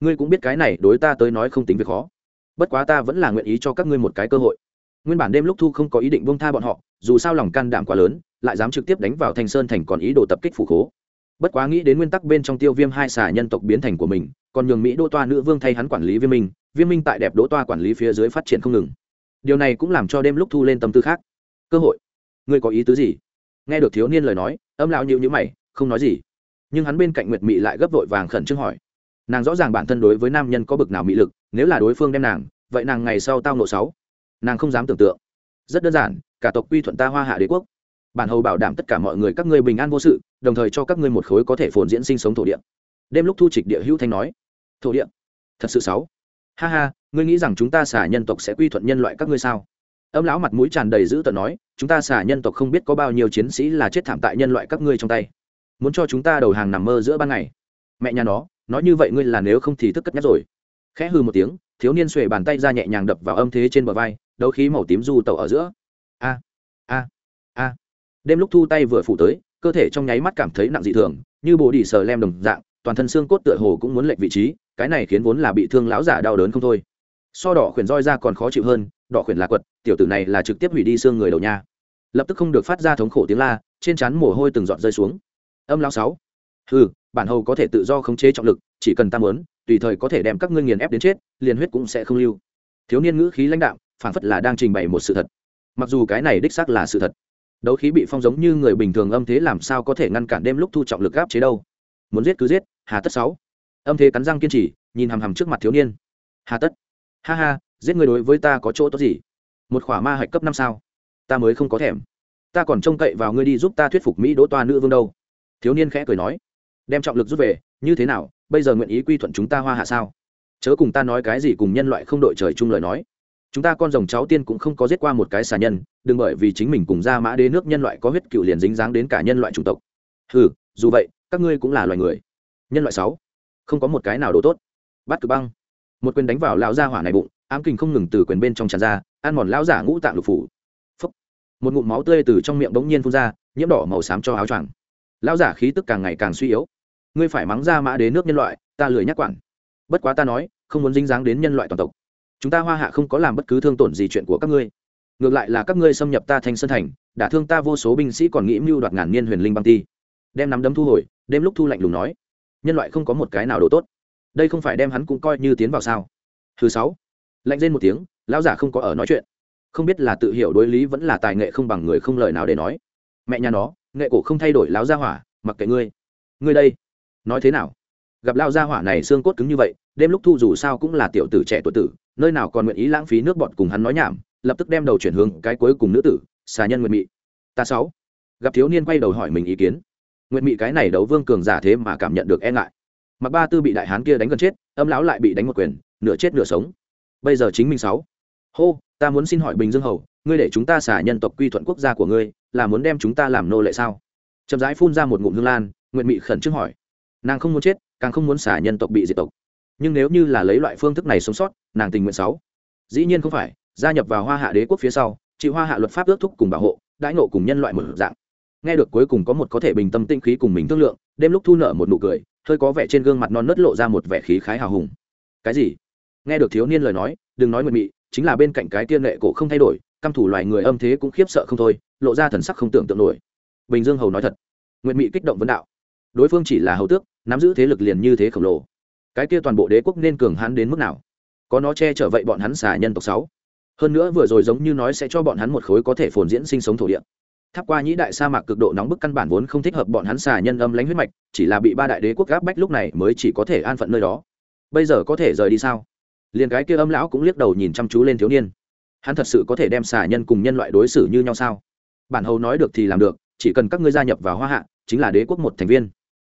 Ngươi cũng biết cái này đối ta tới nói không tính việc khó bất quá ta vẫn là nguyện ý cho các ngươi một cái cơ hội. Nguyên bản đêm lúc thu không có ý định bông tha bọn họ, dù sao lòng can đảm quá lớn, lại dám trực tiếp đánh vào thanh sơn thành còn ý đồ tập kích phủ khố. Bất quá nghĩ đến nguyên tắc bên trong tiêu viêm hai xả nhân tộc biến thành của mình, còn nhường mỹ đỗ toa nữ vương thay hắn quản lý viêm minh viêm minh tại đẹp đỗ toa quản lý phía dưới phát triển không ngừng. Điều này cũng làm cho đêm lúc thu lên tâm tư khác. Cơ hội. Ngươi có ý tứ gì? Nghe được thiếu niên lời nói, âm lão nhịu nhữ mày, không nói gì. Nhưng hắn bên cạnh nguyệt mị lại gấp vội vàng khẩn trương hỏi nàng rõ ràng bản thân đối với nam nhân có bực nào mị lực, nếu là đối phương đem nàng, vậy nàng ngày sau tao nộ sáu. Nàng không dám tưởng tượng. Rất đơn giản, cả tộc quy thuận ta hoa hạ đế quốc. Bản hầu bảo đảm tất cả mọi người các ngươi bình an vô sự, đồng thời cho các ngươi một khối có thể phồn diễn sinh sống thổ địa. Đêm lúc thu trịch địa hữu thanh nói, thổ địa? Thật sự sáu? Ha ha, ngươi nghĩ rằng chúng ta xả nhân tộc sẽ quy thuận nhân loại các ngươi sao? Âm lão mặt mũi tràn đầy dữ tợn nói, chúng ta xả nhân tộc không biết có bao nhiêu chiến sĩ là chết thảm tại nhân loại các ngươi trong tay. Muốn cho chúng ta đầu hàng nằm mơ giữa ban ngày. Mẹ nhà nó nói như vậy ngươi là nếu không thì thức cất nhắc rồi. Khẽ hư một tiếng, thiếu niên xuề bàn tay ra nhẹ nhàng đập vào âm thế trên bờ vai, đấu khí màu tím du tẩu ở giữa. A a a. Đêm lúc thu tay vừa phủ tới, cơ thể trong nháy mắt cảm thấy nặng dị thường, như bồ đi sờ lem đồng dạng, toàn thân xương cốt tựa hồ cũng muốn lệch vị trí, cái này khiến vốn là bị thương lão giả đau đớn không thôi. So đỏ khuyển roi ra còn khó chịu hơn, đỏ khuyển là quật, tiểu tử này là trực tiếp hủy đi xương người đầu nha. Lập tức không được phát ra thống khổ tiếng la, trên trán mồ hôi từng giọt rơi xuống. Âm lao sáu ừ bản hầu có thể tự do khống chế trọng lực, chỉ cần ta muốn, tùy thời có thể đem các ngươi nghiền ép đến chết, liền huyết cũng sẽ không lưu. Thiếu niên ngữ khí lãnh đạo phảng phất là đang trình bày một sự thật. Mặc dù cái này đích xác là sự thật, đấu khí bị phong giống như người bình thường âm thế làm sao có thể ngăn cản đêm lúc thu trọng lực gáp chế đâu. Muốn giết cứ giết, hà tất sáu. Âm thế cắn răng kiên trì, nhìn hằm hằm trước mặt thiếu niên. Hà tất. Ha ha, giết người đối với ta có chỗ tốt gì? Một khỏa ma hạch cấp năm sao? Ta mới không có thèm. Ta còn trông cậy vào ngươi đi giúp ta thuyết phục mỹ đỗ toa nữ vương đâu. Thiếu niên khẽ cười nói đem trọng lực rút về, như thế nào, bây giờ nguyện ý quy thuận chúng ta hoa hạ sao? Chớ cùng ta nói cái gì cùng nhân loại không đội trời chung lời nói. Chúng ta con rồng cháu tiên cũng không có giết qua một cái xà nhân, đừng bởi vì chính mình cùng ra mã đế nước nhân loại có huyết cựu liền dính dáng đến cả nhân loại chủng tộc. Ừ dù vậy, các ngươi cũng là loài người. Nhân loại sáu, không có một cái nào đồ tốt. Bắt cử băng. Một quyền đánh vào lão gia hỏa này bụng, ám kình không ngừng từ quyền bên trong tràn ra, ăn mòn lão giả ngũ tạng lục phủ. Phúc. một ngụm máu tươi từ trong miệng bỗng nhiên phun ra, nhiễm đỏ màu xám cho áo choàng. Lão giả khí tức càng ngày càng suy yếu ngươi phải mắng ra mã đế nước nhân loại, ta lười nhắc quản. Bất quá ta nói, không muốn dính dáng đến nhân loại toàn tộc. Chúng ta hoa hạ không có làm bất cứ thương tổn gì chuyện của các ngươi. Ngược lại là các ngươi xâm nhập ta thanh sơn thành đả thương ta vô số binh sĩ còn nghĩ mưu đoạt ngàn niên huyền linh băng ti. Đem nắm đấm thu hồi, đêm lúc thu lạnh lùng nói, nhân loại không có một cái nào đồ tốt. Đây không phải đem hắn cũng coi như tiến vào sao? Thứ sáu, lạnh lên một tiếng, lão giả không có ở nói chuyện. Không biết là tự hiểu đối lý vẫn là tài nghệ không bằng người không lời nào để nói. Mẹ nhà nó, nghệ cổ không thay đổi lão gia hỏa, mặc kệ ngươi. Ngươi đây nói thế nào? Gặp lao gia hỏa này xương cốt cứng như vậy, đêm lúc thu dù sao cũng là tiểu tử trẻ tuổi tử, nơi nào còn nguyện ý lãng phí nước bọt cùng hắn nói nhảm, lập tức đem đầu chuyển hướng cái cuối cùng nữ tử, xà nhân nguyện mị. Ta sáu. Gặp thiếu niên quay đầu hỏi mình ý kiến. Nguyện mị cái này đấu vương cường giả thế mà cảm nhận được e ngại. Mặc ba tư bị đại hán kia đánh gần chết, âm lão lại bị đánh một quyền, nửa chết nửa sống. Bây giờ chính mình sáu. Hô, ta muốn xin hỏi bình dương hầu, ngươi để chúng ta xả nhân tộc quy thuận quốc gia của ngươi, là muốn đem chúng ta làm nô lệ sao? Chậm rãi phun ra một ngụm hương lan nguyện mị khẩn trương hỏi nàng không muốn chết, càng không muốn xả nhân tộc bị diệt tộc. Nhưng nếu như là lấy loại phương thức này sống sót, nàng tình nguyện sáu. Dĩ nhiên không phải, gia nhập vào hoa hạ đế quốc phía sau, chị hoa hạ luật pháp ước thúc cùng bảo hộ, đãi nộ cùng nhân loại một dạng. Nghe được cuối cùng có một có thể bình tâm tinh khí cùng mình thương lượng, đêm lúc thu nợ một nụ cười, hơi có vẻ trên gương mặt non nớt lộ ra một vẻ khí khái hào hùng. Cái gì? Nghe được thiếu niên lời nói, đừng nói nguyện mị, chính là bên cạnh cái tiên lệ cổ không thay đổi, căm thủ loài người âm thế cũng khiếp sợ không thôi, lộ ra thần sắc không tưởng tượng nổi. Bình dương hầu nói thật nguyện mị kích động vấn đạo đối phương chỉ là hầu tước, nắm giữ thế lực liền như thế khổng lồ. Cái kia toàn bộ đế quốc nên cường hãn đến mức nào? Có nó che chở vậy bọn hắn xà nhân tộc sáu. Hơn nữa vừa rồi giống như nói sẽ cho bọn hắn một khối có thể phồn diễn sinh sống thổ địa. Tháp qua nhĩ đại sa mạc cực độ nóng bức căn bản vốn không thích hợp bọn hắn xà nhân âm lãnh huyết mạch, chỉ là bị ba đại đế quốc gáp bách lúc này mới chỉ có thể an phận nơi đó. Bây giờ có thể rời đi sao? Liền cái kia âm lão cũng liếc đầu nhìn chăm chú lên thiếu niên. Hắn thật sự có thể đem xà nhân cùng nhân loại đối xử như nhau sao? Bản hầu nói được thì làm được, chỉ cần các ngươi gia nhập vào hoa hạ, chính là đế quốc một thành viên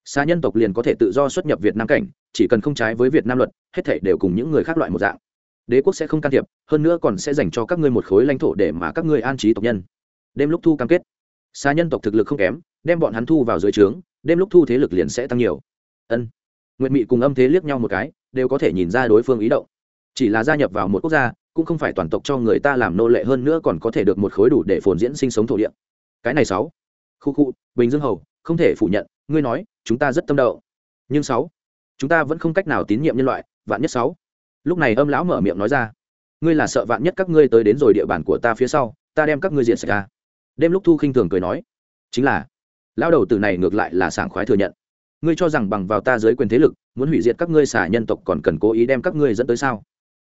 xa nhân tộc liền có thể tự do xuất nhập việt nam cảnh, chỉ cần không trái với việt nam luật, hết thể đều cùng những người khác loại một dạng. Đế quốc sẽ không can thiệp, hơn nữa còn sẽ dành cho các ngươi một khối lãnh thổ để mà các ngươi an trí tộc nhân. Đêm lúc thu cam kết. Xa nhân tộc thực lực không kém, đem bọn hắn thu vào dưới trướng, đêm lúc thu thế lực liền sẽ tăng nhiều. Ân. Nguyện mị cùng âm thế liếc nhau một cái, đều có thể nhìn ra đối phương ý động. Chỉ là gia nhập vào một quốc gia, cũng không phải toàn tộc cho người ta làm nô lệ hơn nữa còn có thể được một khối đủ để phồn diễn sinh sống thổ địa. Cái này sáu. Khu khu, bình dương hầu, không thể phủ nhận, ngươi nói chúng ta rất tâm đậu. Nhưng sáu, chúng ta vẫn không cách nào tín nhiệm nhân loại, vạn nhất sáu. Lúc này âm lão mở miệng nói ra, ngươi là sợ vạn nhất các ngươi tới đến rồi địa bàn của ta phía sau, ta đem các ngươi diện sạch ra. Đêm lúc thu khinh thường cười nói, chính là, lão đầu tử này ngược lại là sảng khoái thừa nhận. Ngươi cho rằng bằng vào ta dưới quyền thế lực, muốn hủy diệt các ngươi xả nhân tộc còn cần cố ý đem các ngươi dẫn tới sao?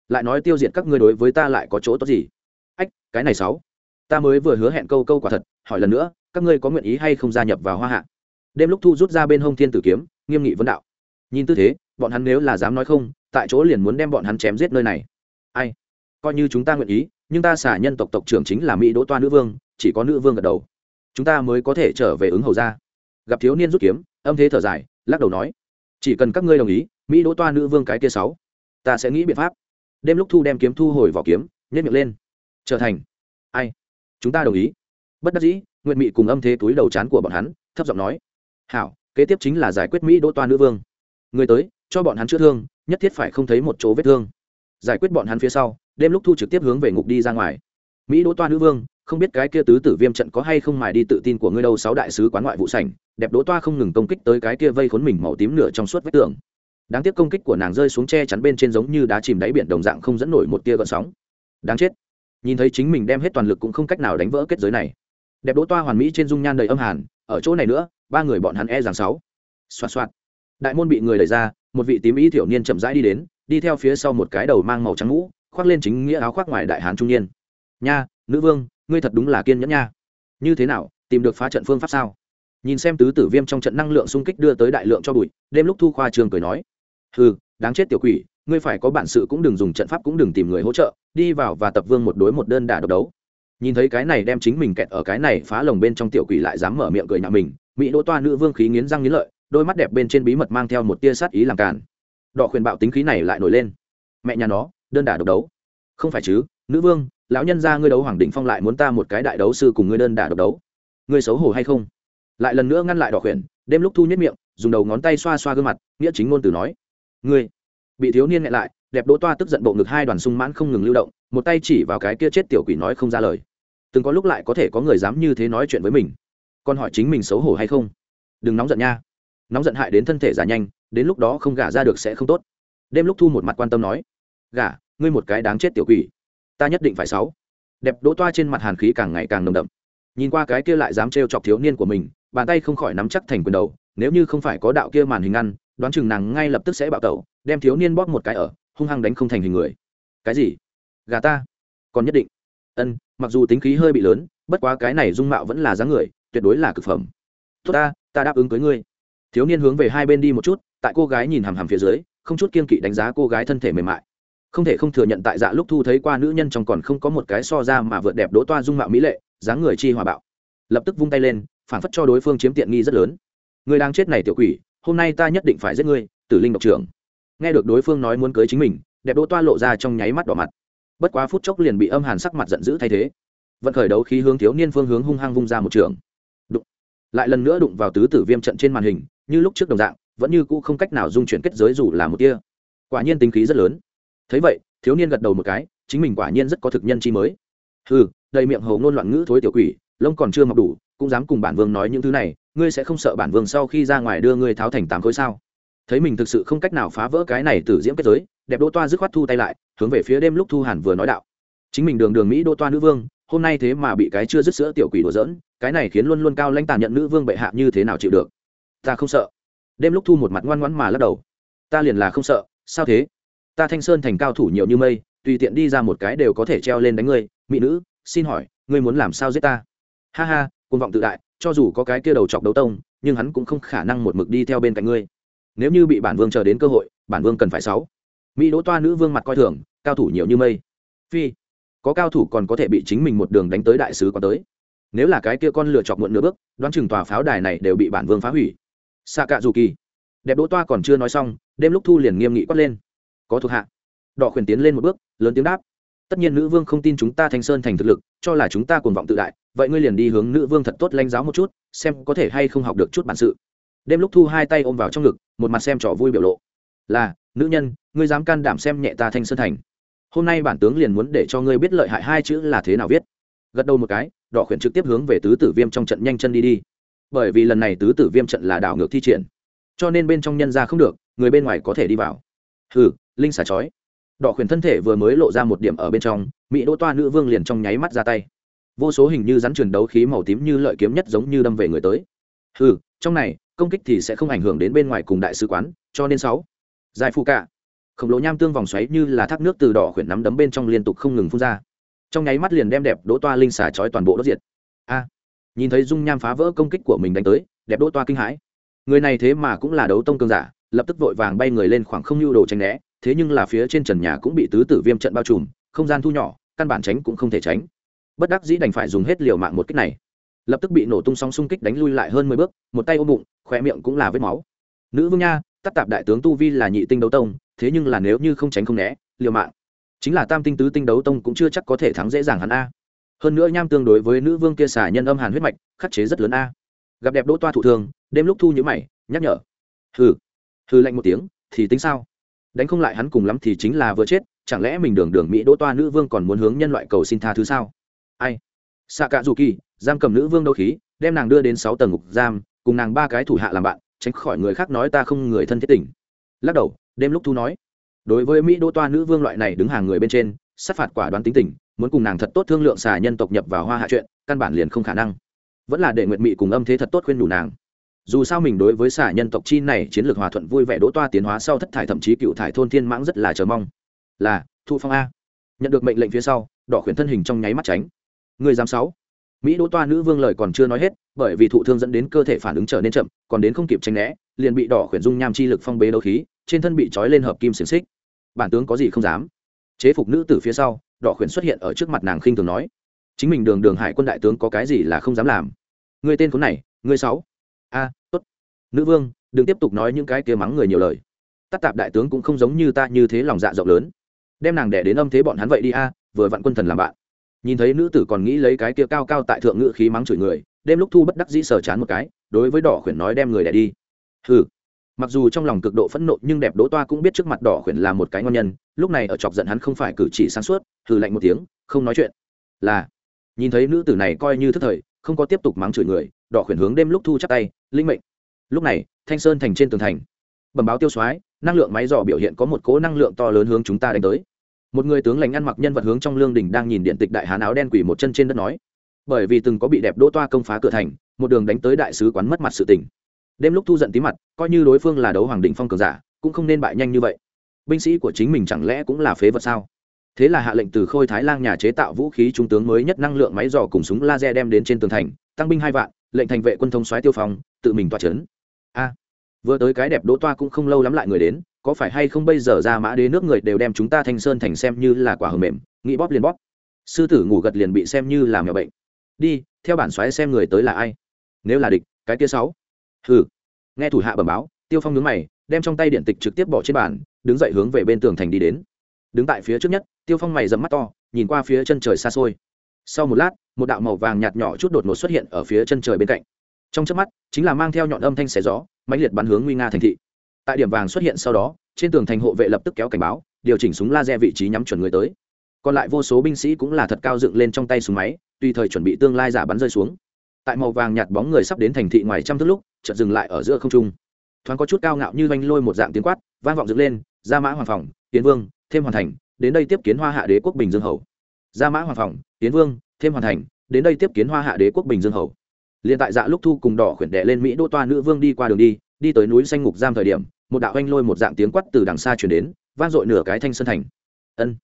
Lại nói tiêu diệt các ngươi đối với ta lại có chỗ tốt gì? Ách, cái này sáu, ta mới vừa hứa hẹn câu câu quả thật, hỏi lần nữa, các ngươi có nguyện ý hay không gia nhập vào hoa hạ? Đêm lúc thu rút ra bên hông thiên tử kiếm, nghiêm nghị vấn đạo. Nhìn tư thế, bọn hắn nếu là dám nói không, tại chỗ liền muốn đem bọn hắn chém giết nơi này. Ai? Coi như chúng ta nguyện ý, nhưng ta xả nhân tộc tộc trưởng chính là mỹ đỗ toa nữ vương, chỉ có nữ vương gật đầu. Chúng ta mới có thể trở về ứng hầu ra gặp thiếu niên rút kiếm, âm thế thở dài, lắc đầu nói, chỉ cần các ngươi đồng ý, mỹ đỗ toa nữ vương cái kia sáu, ta sẽ nghĩ biện pháp. Đêm lúc thu đem kiếm thu hồi vỏ kiếm nhét miệng lên. Trở thành. Ai? Chúng ta đồng ý. Bất đắc dĩ nguyện mị cùng âm thế túi đầu chán của bọn hắn, thấp giọng nói hảo, kế tiếp chính là giải quyết mỹ đỗ toa nữ vương. Người tới, cho bọn hắn chữa thương, nhất thiết phải không thấy một chỗ vết thương. Giải quyết bọn hắn phía sau, đêm lúc thu trực tiếp hướng về ngục đi ra ngoài. Mỹ đỗ toa nữ vương, không biết cái kia tứ tử viêm trận có hay không mài đi tự tin của ngươi đâu, sáu đại sứ quán ngoại vụ sảnh, đẹp đỗ toa không ngừng công kích tới cái kia vây khốn mình màu tím nửa trong suốt vách tường. Đáng tiếc công kích của nàng rơi xuống che chắn bên trên giống như đá chìm đáy biển đồng dạng không dẫn nổi một tia gợn sóng. Đáng chết. Nhìn thấy chính mình đem hết toàn lực cũng không cách nào đánh vỡ kết giới này. Đẹp đỗ toa hoàn mỹ trên dung nhan đầy âm hàn, ở chỗ này nữa ba người bọn hắn e rằng sáu. Xoạt xoạt. Đại môn bị người đẩy ra, một vị tím ý thiểu niên chậm rãi đi đến, đi theo phía sau một cái đầu mang màu trắng mũ, khoác lên chính nghĩa áo khoác ngoài đại hán trung niên. Nha, nữ vương, ngươi thật đúng là kiên nhẫn nha. Như thế nào, tìm được phá trận phương pháp sao? Nhìn xem tứ tử viêm trong trận năng lượng xung kích đưa tới đại lượng cho bụi, đêm lúc thu khoa trường cười nói, hừ, đáng chết tiểu quỷ, ngươi phải có bản sự cũng đừng dùng trận pháp cũng đừng tìm người hỗ trợ, đi vào và tập vương một đối một đơn đả độc đấu. Nhìn thấy cái này đem chính mình kẹt ở cái này phá lồng bên trong tiểu quỷ lại dám mở miệng cười nhạo mình mỹ đỗ toa nữ vương khí nghiến răng nghiến lợi, đôi mắt đẹp bên trên bí mật mang theo một tia sát ý làm cản đọ khuyên bạo tính khí này lại nổi lên. Mẹ nhà nó, đơn đả độc đấu. Không phải chứ, nữ vương, lão nhân ra ngươi đấu hoàng đỉnh phong lại muốn ta một cái đại đấu sư cùng ngươi đơn đả độc đấu. Ngươi xấu hổ hay không? Lại lần nữa ngăn lại đỏ khuyển, đêm lúc thu nhất miệng, dùng đầu ngón tay xoa xoa gương mặt, nghĩa chính ngôn từ nói. Ngươi, bị thiếu niên nghẹn lại, đẹp đỗ toa tức giận bộ ngực hai đoàn sung mãn không ngừng lưu động, một tay chỉ vào cái kia chết tiểu quỷ nói không ra lời. Từng có lúc lại có thể có người dám như thế nói chuyện với mình còn hỏi chính mình xấu hổ hay không? Đừng nóng giận nha. Nóng giận hại đến thân thể giả nhanh, đến lúc đó không gả ra được sẽ không tốt. Đêm lúc thu một mặt quan tâm nói, gả, ngươi một cái đáng chết tiểu quỷ. Ta nhất định phải sáu. Đẹp đỗ toa trên mặt hàn khí càng ngày càng nồng đậm. Nhìn qua cái kia lại dám trêu chọc thiếu niên của mình, bàn tay không khỏi nắm chắc thành quyền đầu, nếu như không phải có đạo kia màn hình ngăn, đoán chừng nàng ngay lập tức sẽ bạo tẩu, đem thiếu niên bóp một cái ở, hung hăng đánh không thành hình người. Cái gì? Gà ta? Còn nhất định. Ân, mặc dù tính khí hơi bị lớn, bất quá cái này dung mạo vẫn là dáng người tuyệt đối là cực phẩm. Tốt ta ta đáp ứng cưới ngươi. Thiếu niên hướng về hai bên đi một chút, tại cô gái nhìn hằm hằm phía dưới, không chút kiên kỵ đánh giá cô gái thân thể mềm mại. Không thể không thừa nhận tại dạ lúc thu thấy qua nữ nhân trong còn không có một cái so ra mà vượt đẹp đỗ toa dung mạo mỹ lệ, dáng người chi hòa bạo. Lập tức vung tay lên phản phất cho đối phương chiếm tiện nghi rất lớn. Người đang chết này tiểu quỷ, hôm nay ta nhất định phải giết ngươi, tử linh độc trưởng. Nghe được đối phương nói muốn cưới chính mình, đẹp đỗ toa lộ ra trong nháy mắt đỏ mặt. Bất quá phút chốc liền bị âm hàn sắc mặt giận dữ thay thế. Vận khởi đấu khí hướng thiếu niên phương hướng hung hăng vung ra một trường lại lần nữa đụng vào tứ tử viêm trận trên màn hình, như lúc trước đồng dạng, vẫn như cũ không cách nào dung chuyển kết giới dù là một tia. Quả nhiên tính khí rất lớn. Thấy vậy, thiếu niên gật đầu một cái, chính mình quả nhiên rất có thực nhân chi mới. Ừ đầy miệng hầu ngôn loạn ngữ thối tiểu quỷ, lông còn chưa mọc đủ, cũng dám cùng bản vương nói những thứ này, ngươi sẽ không sợ bản vương sau khi ra ngoài đưa ngươi tháo thành tám khối sao? Thấy mình thực sự không cách nào phá vỡ cái này từ diễm kết giới, đẹp đỗ toa dứt khoát thu tay lại, hướng về phía đêm lúc thu hàn vừa nói đạo. Chính mình đường đường mỹ đỗ toa nữ vương hôm nay thế mà bị cái chưa dứt sữa tiểu quỷ đùa dỡn cái này khiến luôn luôn cao lãnh tàn nhận nữ vương bệ hạ như thế nào chịu được? Ta không sợ. Đêm lúc thu một mặt ngoan ngoãn mà lắc đầu. Ta liền là không sợ, sao thế? Ta thanh sơn thành cao thủ nhiều như mây, tùy tiện đi ra một cái đều có thể treo lên đánh ngươi. Mỹ nữ, xin hỏi, ngươi muốn làm sao giết ta? Ha ha côn vọng tự đại, cho dù có cái kia đầu chọc đấu tông, nhưng hắn cũng không khả năng một mực đi theo bên cạnh ngươi. Nếu như bị bản vương chờ đến cơ hội, bản vương cần phải sáu. Mỹ đỗ toa nữ vương mặt coi thường, cao thủ nhiều như mây. Phi có cao thủ còn có thể bị chính mình một đường đánh tới đại sứ quán tới. Nếu là cái kia con lựa chọc muộn nửa bước, đoán chừng tòa pháo đài này đều bị bản vương phá hủy. Xa cạ dù kỳ đẹp đỗ toa còn chưa nói xong, đêm lúc thu liền nghiêm nghị quát lên. Có thuộc hạ. Đỏ khuyển tiến lên một bước, lớn tiếng đáp. Tất nhiên nữ vương không tin chúng ta thanh sơn thành thực lực, cho là chúng ta cuồng vọng tự đại, vậy ngươi liền đi hướng nữ vương thật tốt lãnh giáo một chút, xem có thể hay không học được chút bản sự. Đêm lúc thu hai tay ôm vào trong ngực, một mặt xem trò vui biểu lộ. Là, nữ nhân, ngươi dám can đảm xem nhẹ ta thanh sơn thành hôm nay bản tướng liền muốn để cho ngươi biết lợi hại hai chữ là thế nào viết. Gật đầu một cái, đỏ khuyển trực tiếp hướng về tứ tử viêm trong trận nhanh chân đi đi. Bởi vì lần này tứ tử viêm trận là đảo ngược thi triển, cho nên bên trong nhân ra không được, người bên ngoài có thể đi vào. Hừ, linh xả chói. Đỏ khuyển thân thể vừa mới lộ ra một điểm ở bên trong, mỹ đỗ toa nữ vương liền trong nháy mắt ra tay. Vô số hình như rắn truyền đấu khí màu tím như lợi kiếm nhất giống như đâm về người tới. Hừ, trong này, công kích thì sẽ không ảnh hưởng đến bên ngoài cùng đại sứ quán, cho nên sáu. Giải phụ cả khổng lồ nham tương vòng xoáy như là thác nước từ đỏ khuyển nắm đấm bên trong liên tục không ngừng phun ra. Trong nháy mắt liền đem đẹp đỗ toa linh xà chói toàn bộ đốt diệt. A! Nhìn thấy dung nham phá vỡ công kích của mình đánh tới, đẹp đỗ toa kinh hãi. Người này thế mà cũng là đấu tông cương giả, lập tức vội vàng bay người lên khoảng không nhu đồ tránh né, thế nhưng là phía trên trần nhà cũng bị tứ tử viêm trận bao trùm, không gian thu nhỏ, căn bản tránh cũng không thể tránh. Bất đắc dĩ đành phải dùng hết liều mạng một cách này. Lập tức bị nổ tung sóng xung kích đánh lui lại hơn mười bước, một tay ôm bụng khoe miệng cũng là vết máu. Nữ vương nha tắt tạp đại tướng tu vi là nhị tinh đấu tông thế nhưng là nếu như không tránh không né, liều mạng. Chính là tam tinh tứ tinh đấu tông cũng chưa chắc có thể thắng dễ dàng hắn a. Hơn nữa nham tương đối với nữ vương kia xả nhân âm hàn huyết mạch, khắc chế rất lớn a. Gặp đẹp đỗ toa thủ thường, đêm lúc thu nhữ mày, nhắc nhở. Hừ hừ lạnh một tiếng, thì tính sao? Đánh không lại hắn cùng lắm thì chính là vừa chết, chẳng lẽ mình đường đường mỹ đỗ toa nữ vương còn muốn hướng nhân loại cầu xin tha thứ sao? Ai? Xạ cạ dù kỳ, giam cầm nữ vương đấu khí, đem nàng đưa đến sáu tầng ngục giam, cùng nàng ba cái thủ hạ làm bạn, tránh khỏi người khác nói ta không người thân thiết tình. Lắc đầu đêm lúc thu nói. Đối với mỹ đô toa nữ vương loại này đứng hàng người bên trên, sát phạt quả đoán tính tình, muốn cùng nàng thật tốt thương lượng xà nhân tộc nhập vào hoa hạ chuyện, căn bản liền không khả năng. Vẫn là để nguyện mỹ cùng âm thế thật tốt khuyên đủ nàng. Dù sao mình đối với xà nhân tộc chi này chiến lược hòa thuận vui vẻ đỗ toa tiến hóa sau thất thải thậm chí cựu thải thôn thiên mãng rất là chờ mong. Là, thu phong a. Nhận được mệnh lệnh phía sau, đỏ khuyển thân hình trong nháy mắt tránh. Người giám sáu. Mỹ đỗ toa nữ vương lời còn chưa nói hết, bởi vì thụ thương dẫn đến cơ thể phản ứng trở nên chậm, còn đến không kịp tranh né liền bị đỏ khuyển dung nham chi lực phong bế đấu khí, trên thân bị trói lên hợp kim xiềng xích. Bản tướng có gì không dám? Chế phục nữ từ phía sau, đỏ khuyển xuất hiện ở trước mặt nàng khinh thường nói. Chính mình đường đường hải quân đại tướng có cái gì là không dám làm? Người tên khốn này, người sáu. A, tốt. Nữ vương, đừng tiếp tục nói những cái kia mắng người nhiều lời. Tắt tạp đại tướng cũng không giống như ta như thế lòng dạ rộng lớn. Đem nàng đẻ đến âm thế bọn hắn vậy đi a, vừa vặn quân thần làm bạn. Nhìn thấy nữ tử còn nghĩ lấy cái kia cao cao tại thượng ngự khí mắng chửi người, đêm lúc thu bất đắc dĩ sờ chán một cái, đối với đỏ khuyển nói đem người đẻ đi hừ. Mặc dù trong lòng cực độ phẫn nộ, nhưng đẹp đỗ toa cũng biết trước mặt đỏ khuyển là một cái ngon nhân, lúc này ở chọc giận hắn không phải cử chỉ sáng suốt, hừ lạnh một tiếng, không nói chuyện. Là. Nhìn thấy nữ tử này coi như thức thời, không có tiếp tục mắng chửi người, đỏ khuyển hướng đêm lúc thu chắc tay, linh mệnh. Lúc này, thanh sơn thành trên tường thành. Bẩm báo tiêu soái, năng lượng máy dò biểu hiện có một cố năng lượng to lớn hướng chúng ta đánh tới. Một người tướng lành ăn mặc nhân vật hướng trong lương đình đang nhìn điện tịch đại hán áo đen quỳ một chân trên đất nói. Bởi vì từng có bị đẹp đỗ toa công phá cửa thành, một đường đánh tới đại sứ quán mất mặt sự tình đêm lúc thu giận tí mặt, coi như đối phương là đấu hoàng định phong cường giả, cũng không nên bại nhanh như vậy. Binh sĩ của chính mình chẳng lẽ cũng là phế vật sao? Thế là hạ lệnh từ khôi thái lang nhà chế tạo vũ khí trung tướng mới nhất năng lượng máy dò cùng súng laser đem đến trên tường thành, tăng binh hai vạn, lệnh thành vệ quân thông xoáy tiêu phòng tự mình toa c a, vừa tới cái đẹp đỗ toa cũng không lâu lắm lại người đến, có phải hay không bây giờ ra mã đế nước người đều đem chúng ta thanh sơn thành xem như là quả hờ mềm, nghĩ bóp liền bóp. Sư tử ngủ gật liền bị xem như là mèo bệnh. Đi, theo bản xoáy xem người tới là ai? Nếu là địch, cái tia sáu hừ. Nghe thủ hạ bẩm báo, tiêu phong nhướng mày, đem trong tay điện tịch trực tiếp bỏ trên bàn, đứng dậy hướng về bên tường thành đi đến. Đứng tại phía trước nhất, tiêu phong mày dầm mắt to, nhìn qua phía chân trời xa xôi. Sau một lát, một đạo màu vàng nhạt nhỏ chút đột ngột xuất hiện ở phía chân trời bên cạnh. Trong chớp mắt, chính là mang theo nhọn âm thanh xé gió, mãnh liệt bắn hướng nguy nga thành thị. Tại điểm vàng xuất hiện sau đó, trên tường thành hộ vệ lập tức kéo cảnh báo, điều chỉnh súng laser vị trí nhắm chuẩn người tới. Còn lại vô số binh sĩ cũng là thật cao dựng lên trong tay súng máy, tùy thời chuẩn bị tương lai giả bắn rơi xuống tại màu vàng nhạt bóng người sắp đến thành thị ngoài trăm thước lúc, chợt dừng lại ở giữa không trung. Thoáng có chút cao ngạo như vanh lôi một dạng tiếng quát, vang vọng dựng lên, Gia mã hoàng phòng, tiến vương, thêm hoàn thành, đến đây tiếp kiến hoa hạ đế quốc bình dương hầu. Gia mã hoàng phòng, tiến vương, thêm hoàn thành, đến đây tiếp kiến hoa hạ đế quốc bình dương hầu. Liền tại dạ lúc thu cùng đỏ khuyển đệ lên mỹ đô toa nữ vương đi qua đường đi đi tới núi xanh ngục giam thời điểm, một đạo anh lôi một dạng tiếng quát từ đằng xa chuyển đến, vang dội nửa cái thanh sơn thành. Ân,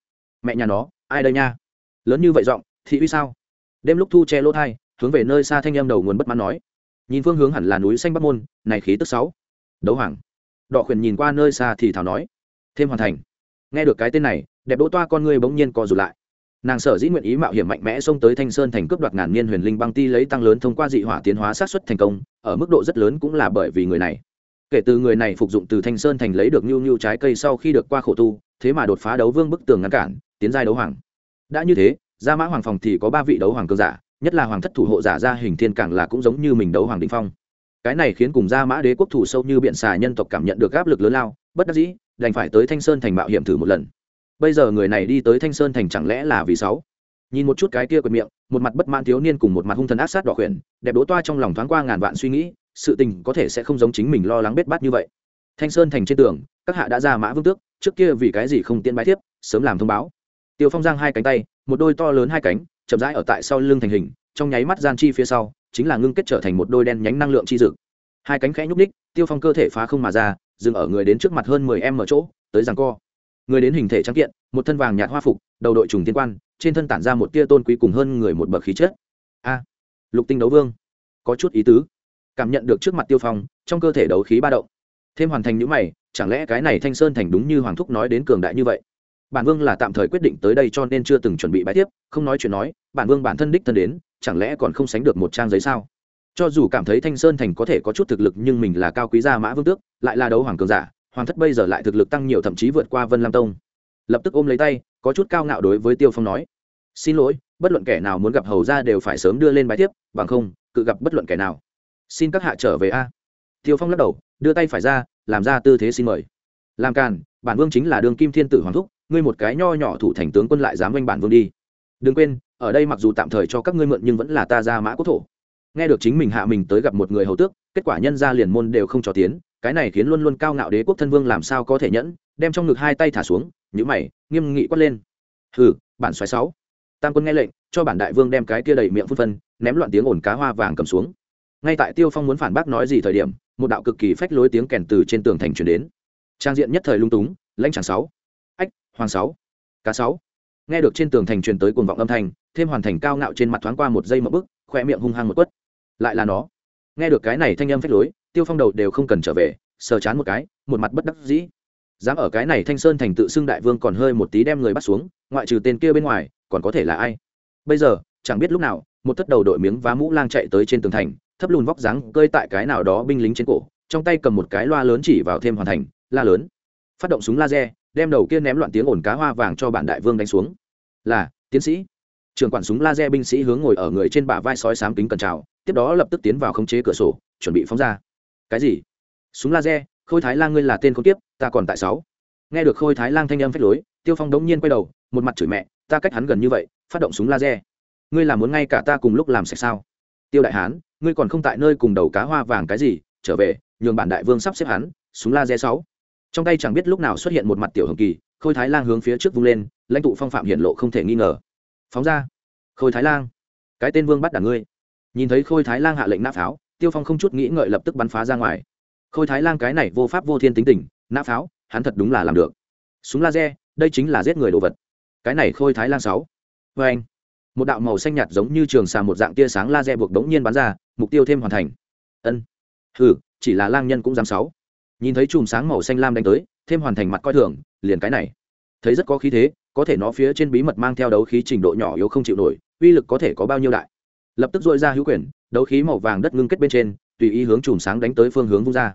mẹ nhà nó, ai đây nha? Lớn như vậy giọng, thị uy sao? Đêm lúc thu che lỗ thai hướng về nơi xa thanh em đầu nguồn bất mãn nói. Nhìn phương hướng hẳn là núi xanh bắc môn, này khí tức sáu. Đấu hoàng. Đọ khuyển nhìn qua nơi xa thì thảo nói. Thêm hoàn thành. Nghe được cái tên này, đẹp đỗ toa con ngươi bỗng nhiên co rụt lại. Nàng sở dĩ nguyện ý mạo hiểm mạnh mẽ xông tới thanh sơn thành cướp đoạt ngàn niên huyền linh băng ti lấy tăng lớn thông qua dị hỏa tiến hóa sát xuất thành công, ở mức độ rất lớn cũng là bởi vì người này. Kể từ người này phục dụng từ thanh sơn thành lấy được nhu nhu trái cây sau khi được qua khổ tu, thế mà đột phá đấu vương bức tường ngăn cản, tiến giai đấu hoàng. Đã như thế ra mã hoàng phòng thì có ba vị đấu hoàng cơ giả nhất là hoàng thất thủ hộ giả ra hình thiên càng là cũng giống như mình đấu hoàng đình phong. Cái này khiến cùng gia mã đế quốc thủ sâu như biện xà nhân tộc cảm nhận được áp lực lớn lao, bất đắc dĩ, đành phải tới thanh sơn thành mạo hiểm thử một lần. Bây giờ người này đi tới thanh sơn thành chẳng lẽ là vì sáu? Nhìn một chút cái kia quệt miệng, một mặt bất mãn thiếu niên cùng một mặt hung thần ác sát đỏ khuyển, đẹp đỗ toa trong lòng thoáng qua ngàn vạn suy nghĩ, sự tình có thể sẽ không giống chính mình lo lắng bết bát như vậy. Thanh sơn thành trên tường, các hạ đã ra mã vương tước, trước kia vì cái gì không tiên bái thiếp, sớm làm thông báo. Tiêu phong giang hai cánh tay, một đôi to lớn hai cánh chậm rãi ở tại sau lưng thành hình, trong nháy mắt gian chi phía sau, chính là ngưng kết trở thành một đôi đen nhánh năng lượng chi dực. Hai cánh khẽ nhúc ních tiêu phong cơ thể phá không mà ra, dừng ở người đến trước mặt hơn mười em ở chỗ, tới rằng co. Người đến hình thể trắng kiện, một thân vàng nhạt hoa phục, đầu đội trùng tiên quan, trên thân tản ra một tia tôn quý cùng hơn người một bậc khí chất. A, lục tinh đấu vương, có chút ý tứ. Cảm nhận được trước mặt tiêu phong, trong cơ thể đấu khí ba động. Thêm hoàn thành những mày, chẳng lẽ cái này thanh sơn thành đúng như hoàng thúc nói đến cường đại như vậy? Bản vương là tạm thời quyết định tới đây cho nên chưa từng chuẩn bị bài tiếp không nói chuyện nói, bản vương bản thân đích thân đến, chẳng lẽ còn không sánh được một trang giấy sao? Cho dù cảm thấy thanh sơn thành có thể có chút thực lực nhưng mình là cao quý gia mã vương tước, lại là đấu hoàng cường giả, hoàng thất bây giờ lại thực lực tăng nhiều thậm chí vượt qua vân lam tông. Lập tức ôm lấy tay, có chút cao ngạo đối với tiêu phong nói, xin lỗi, bất luận kẻ nào muốn gặp hầu ra đều phải sớm đưa lên bài tiếp bằng không, cự gặp bất luận kẻ nào. Xin các hạ trở về a. Tiêu phong lắc đầu, đưa tay phải ra, làm ra tư thế xin mời. Làm càn, bản vương chính là đường kim thiên tử hoàng thúc ngươi một cái nho nhỏ thủ thành tướng quân lại dám oanh bản vương đi. Đừng quên, ở đây mặc dù tạm thời cho các ngươi mượn nhưng vẫn là ta ra mã quốc thổ. Nghe được chính mình hạ mình tới gặp một người hầu tước, kết quả nhân ra liền môn đều không cho tiến, cái này khiến luôn luôn cao ngạo đế quốc thân vương làm sao có thể nhẫn, đem trong ngực hai tay thả xuống nhữ mày, nghiêm nghị quát lên. Hừ, bản xoáy sáu. Tam quân nghe lệnh, cho bản đại vương đem cái kia đầy miệng phun phân, ném loạn tiếng ồn cá hoa vàng cầm xuống. Ngay tại tiêu phong muốn phản bác nói gì thời điểm, một đạo cực kỳ phách lối tiếng kèn từ trên tường thành truyền đến. Trang diện nhất thời lung túng, lãnh chẳng sáu hoàng sáu. Cá sáu. Nghe được trên tường thành truyền tới cuồng vọng âm thanh, thêm hoàn thành cao ngạo trên mặt thoáng qua một giây một bức khoe miệng hung hăng một quất. Lại là nó. Nghe được cái này thanh âm phách lối, tiêu phong đầu đều không cần trở về, sờ chán một cái, một mặt bất đắc dĩ. Dám ở cái này thanh sơn thành tự xưng đại vương còn hơi một tí đem người bắt xuống, ngoại trừ tên kia bên ngoài, còn có thể là ai? Bây giờ, chẳng biết lúc nào, một thất đầu đội miếng vá mũ lang chạy tới trên tường thành, thấp lùn vóc dáng cơi tại cái nào đó binh lính trên cổ, trong tay cầm một cái loa lớn chỉ vào thêm hoàn thành, la lớn. Phát động súng laser đem đầu kia ném loạn tiếng ồn cá hoa vàng cho bản đại vương đánh xuống. Là, tiến sĩ. Trưởng quản súng laser binh sĩ hướng ngồi ở người trên bả vai sói sám kính cẩn trào tiếp đó lập tức tiến vào khống chế cửa sổ, chuẩn bị phóng ra. Cái gì? Súng laser, khôi thái lang ngươi là tên không tiếp ta còn tại sáu. Nghe được khôi thái lang thanh âm phách lối, tiêu phong đống nhiên quay đầu, một mặt chửi mẹ, ta cách hắn gần như vậy, phát động súng laser. Ngươi là muốn ngay cả ta cùng lúc làm sạch sao? Tiêu đại hán, ngươi còn không tại nơi cùng đầu cá hoa vàng cái gì, trở về, nhường bản đại vương sắp xếp hắn, súng laser sáu trong tay chẳng biết lúc nào xuất hiện một mặt tiểu hồng kỳ, khôi thái lang hướng phía trước vung lên, lãnh tụ phong phạm hiện lộ không thể nghi ngờ. Phóng ra. Khôi thái lang. Cái tên vương bắt đả ngươi. Nhìn thấy khôi thái lang hạ lệnh nã pháo, tiêu phong không chút nghĩ ngợi lập tức bắn phá ra ngoài. Khôi thái lang cái này vô pháp vô thiên tính tình, nã pháo, hắn thật đúng là làm được. Súng laser, đây chính là giết người đồ vật. Cái này khôi thái lang sáu. Vê anh. Một đạo màu xanh nhạt giống như trường xà một dạng tia sáng laser buộc đống nhiên bắn ra, mục tiêu thêm hoàn thành. Ân. Hừ, chỉ là lang nhân cũng dám sáu nhìn thấy chùm sáng màu xanh lam đánh tới, thêm hoàn thành mặt coi thường, liền cái này. Thấy rất có khí thế, có thể nó phía trên bí mật mang theo đấu khí trình độ nhỏ yếu không chịu nổi, uy lực có thể có bao nhiêu đại. Lập tức dội ra hữu quyền, đấu khí màu vàng đất ngưng kết bên trên, tùy ý hướng chùm sáng đánh tới phương hướng vung ra.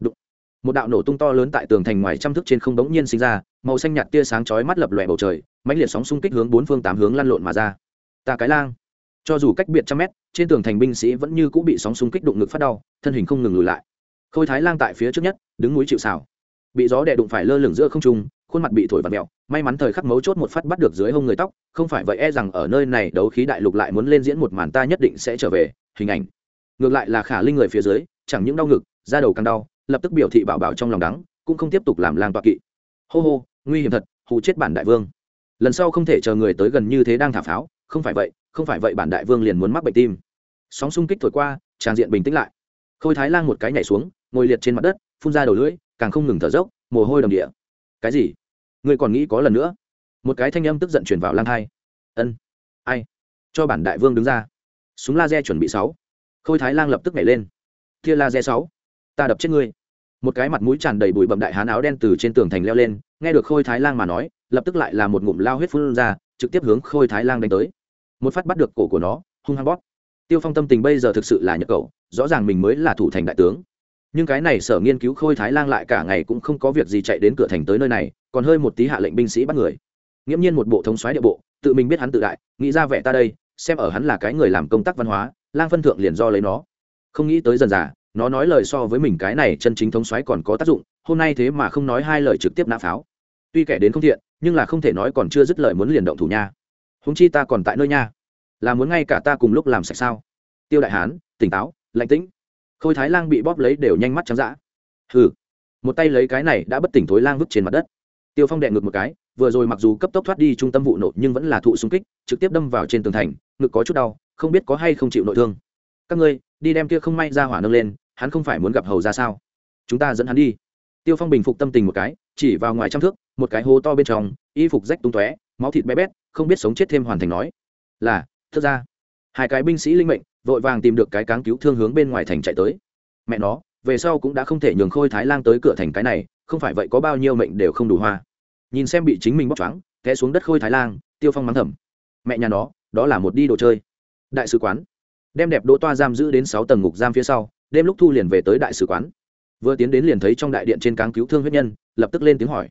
Đụng. một đạo nổ tung to lớn tại tường thành ngoài trăm thước trên không đống nhiên sinh ra, màu xanh nhạt tia sáng chói mắt lập lòe bầu trời, mãnh liệt sóng xung kích hướng bốn phương tám hướng lăn lộn mà ra. Ta cái lang. Cho dù cách biệt trăm mét, trên tường thành binh sĩ vẫn như cũng bị sóng xung kích đụng ngực phát đau, thân hình không ngừng lùi lại khôi thái lang tại phía trước nhất, đứng núi chịu xào bị gió đè đụng phải lơ lửng giữa không trung, khuôn mặt bị thổi và mẹo may mắn thời khắc mấu chốt một phát bắt được dưới hông người tóc, không phải vậy e rằng ở nơi này đấu khí đại lục lại muốn lên diễn một màn ta nhất định sẽ trở về, hình ảnh. Ngược lại là khả linh người phía dưới, chẳng những đau ngực, da đầu càng đau, lập tức biểu thị bảo bảo trong lòng đắng, cũng không tiếp tục làm lang tọa kỵ. Hô hô, nguy hiểm thật, hù chết bản đại vương. Lần sau không thể chờ người tới gần như thế đang thả pháo, không phải vậy, không phải vậy bản đại vương liền muốn mắc bệnh tim. Sóng xung kích thổi qua tràng diện bình tĩnh lại. Khôi thái lang một cái nhảy xuống ngồi liệt trên mặt đất, phun ra đầu lưỡi, càng không ngừng thở dốc, mồ hôi đầm địa. Cái gì? Ngươi còn nghĩ có lần nữa? Một cái thanh âm tức giận chuyển vào lang thai. Ân. Ai? Cho bản đại vương đứng ra. Súng laser chuẩn bị sáu. Khôi thái lang lập tức nhảy lên. Tia laser sáu. Ta đập chết ngươi. Một cái mặt mũi tràn đầy bụi bậm đại hán áo đen từ trên tường thành leo lên, nghe được khôi thái lang mà nói, lập tức lại là một ngụm lao huyết phun ra, trực tiếp hướng khôi thái lang đánh tới. Một phát bắt được cổ của nó, hung hăng bóp. Tiêu phong tâm tình bây giờ thực sự là nhập cầu rõ ràng mình mới là thủ thành đại tướng nhưng cái này sở nghiên cứu khôi thái lang lại cả ngày cũng không có việc gì chạy đến cửa thành tới nơi này, còn hơi một tí hạ lệnh binh sĩ bắt người. Nghiễm nhiên một bộ thống xoáy địa bộ, tự mình biết hắn tự đại, nghĩ ra vẻ ta đây, xem ở hắn là cái người làm công tác văn hóa, lang phân thượng liền do lấy nó. Không nghĩ tới dần dà, nó nói lời so với mình cái này chân chính thống xoáy còn có tác dụng, hôm nay thế mà không nói hai lời trực tiếp nã pháo. Tuy kẻ đến không thiện, nhưng là không thể nói còn chưa dứt lời muốn liền động thủ nha. Húng chi ta còn tại nơi nha. Là muốn ngay cả ta cùng lúc làm sạch sao? Tiêu đại hán, tỉnh táo, lạnh tĩnh khôi thái lang bị bóp lấy đều nhanh mắt trắng dã. hừ. Một tay lấy cái này đã bất tỉnh thối lang vứt trên mặt đất. Tiêu phong đệ ngược một cái, vừa rồi mặc dù cấp tốc thoát đi trung tâm vụ nổ nhưng vẫn là thụ xung kích, trực tiếp đâm vào trên tường thành, ngực có chút đau, không biết có hay không chịu nội thương. Các ngươi, đi đem kia không may ra hỏa nâng lên, hắn không phải muốn gặp hầu ra sao? Chúng ta dẫn hắn đi. Tiêu phong bình phục tâm tình một cái, chỉ vào ngoài trăm thước, một cái hố to bên trong, y phục rách tung tóe, máu thịt bé bét, không biết sống chết thêm hoàn thành nói. Là, thức ra. Hai cái binh sĩ linh mệnh vội vàng tìm được cái cáng cứu thương hướng bên ngoài thành chạy tới. Mẹ nó, về sau cũng đã không thể nhường khôi thái lang tới cửa thành cái này, không phải vậy có bao nhiêu mệnh đều không đủ hoa. Nhìn xem bị chính mình bóc trắng té xuống đất khôi thái lang, tiêu phong mắng thầm. Mẹ nhà nó, đó là một đi đồ chơi. Đại sứ quán. Đem đẹp đỗ toa giam giữ đến sáu tầng ngục giam phía sau, đêm lúc thu liền về tới đại sứ quán. Vừa tiến đến liền thấy trong đại điện trên cáng cứu thương huyết nhân, lập tức lên tiếng hỏi.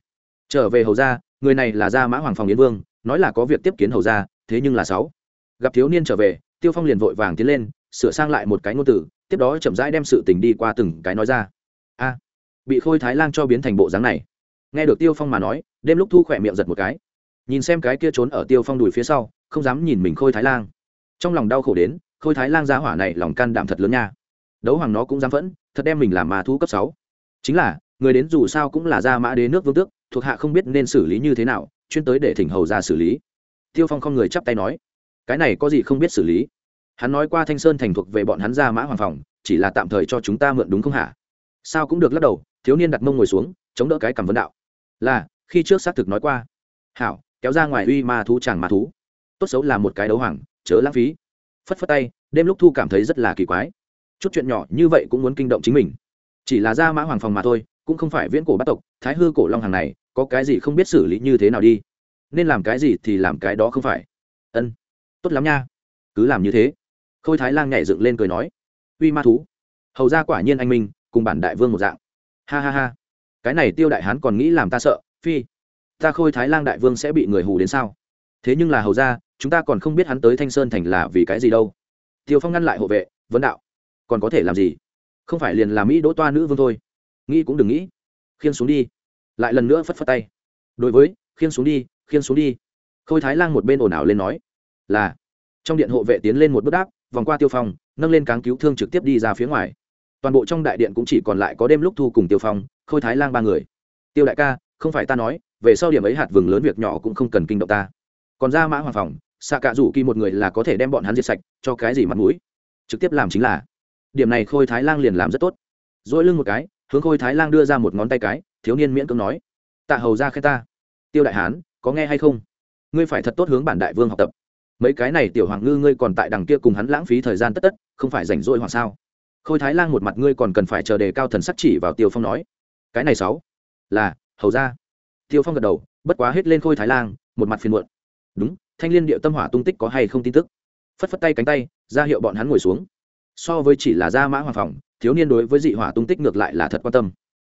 Trở về hầu ra người này là gia mã hoàng phòng yến vương, nói là có việc tiếp kiến hầu ra thế nhưng là sáu. Gặp thiếu niên trở về tiêu phong liền vội vàng tiến lên, sửa sang lại một cái ngôn từ, tiếp đó chậm rãi đem sự tình đi qua từng cái nói ra. A, bị khôi thái lang cho biến thành bộ dáng này. Nghe được tiêu phong mà nói, đêm lúc thu khỏe miệng giật một cái. Nhìn xem cái kia trốn ở tiêu phong đùi phía sau, không dám nhìn mình khôi thái lang. Trong lòng đau khổ đến, khôi thái lang gia hỏa này lòng can đảm thật lớn nha. Đấu hoàng nó cũng dám phẫn, thật đem mình làm mà thu cấp sáu. Chính là, người đến dù sao cũng là gia mã đế nước vương tước, thuộc hạ không biết nên xử lý như thế nào, chuyên tới để thỉnh hầu ra xử lý. Tiêu phong không người chắp tay nói cái này có gì không biết xử lý? Hắn nói qua thanh sơn thành thuộc về bọn hắn gia mã hoàng phòng, chỉ là tạm thời cho chúng ta mượn đúng không hả? Sao cũng được lắc đầu, thiếu niên đặt mông ngồi xuống, chống đỡ cái cảm vấn đạo. Là, khi trước xác thực nói qua. Hảo, kéo ra ngoài uy ma thú chẳng ma thú. Tốt xấu là một cái đấu hoàng, chớ lãng phí. Phất phất tay, đêm lúc thu cảm thấy rất là kỳ quái. Chút chuyện nhỏ như vậy cũng muốn kinh động chính mình. Chỉ là ra mã hoàng phòng mà thôi, cũng không phải viễn cổ bắt tộc, thái hư cổ long hàng này, có cái gì không biết xử lý như thế nào đi? Nên làm cái gì thì làm cái đó không phải. Ân tốt lắm nha. Cứ làm như thế. Khôi thái lang nhảy dựng lên cười nói, uy ma thú, hầu ra quả nhiên anh minh, cùng bản đại vương một dạng. Ha ha ha. Cái này tiêu đại hán còn nghĩ làm ta sợ, phi. Ta khôi thái lang đại vương sẽ bị người hù đến sao? Thế nhưng là hầu ra chúng ta còn không biết hắn tới thanh sơn thành là vì cái gì đâu. Tiêu phong ngăn lại hộ vệ, vấn đạo, còn có thể làm gì? Không phải liền làm mỹ đỗ toa nữ vương thôi. Nghĩ cũng đừng nghĩ. Khiên xuống đi. Lại lần nữa phất phất tay. Đối với, khiên xuống đi, khiên xuống đi. Khôi thái lang một bên ồn ào lên nói là trong điện hộ vệ tiến lên một bước đáp, vòng qua tiêu phong, nâng lên cáng cứu thương trực tiếp đi ra phía ngoài. Toàn bộ trong đại điện cũng chỉ còn lại có đêm lúc thu cùng tiêu phong, khôi thái lang ba người. Tiêu đại ca, không phải ta nói, về sau điểm ấy hạt vừng lớn việc nhỏ cũng không cần kinh động ta. Còn ra mã hoàng phòng, xạ cạ rủ kỳ một người là có thể đem bọn hắn diệt sạch, cho cái gì mặt mũi? Trực tiếp làm chính là. Điểm này khôi thái lang liền làm rất tốt. Dỗi lưng một cái, hướng khôi thái lang đưa ra một ngón tay cái, thiếu niên miễn cưỡng nói, tạ hầu ra khen ta. Tiêu đại hán, có nghe hay không? Ngươi phải thật tốt hướng bản đại vương học tập mấy cái này tiểu hoàng ngư ngươi còn tại đằng kia cùng hắn lãng phí thời gian tất tất, không phải rảnh rỗi hoặc sao? Khôi thái lang một mặt ngươi còn cần phải chờ đề cao thần sắc chỉ vào tiêu phong nói. Cái này sáu, là, hầu ra. Tiêu phong gật đầu, bất quá hết lên khôi thái lang, một mặt phiền muộn. Đúng, thanh liên điệu tâm hỏa tung tích có hay không tin tức? Phất phất tay cánh tay, ra hiệu bọn hắn ngồi xuống. So với chỉ là gia mã hoàng phòng, thiếu niên đối với dị hỏa tung tích ngược lại là thật quan tâm.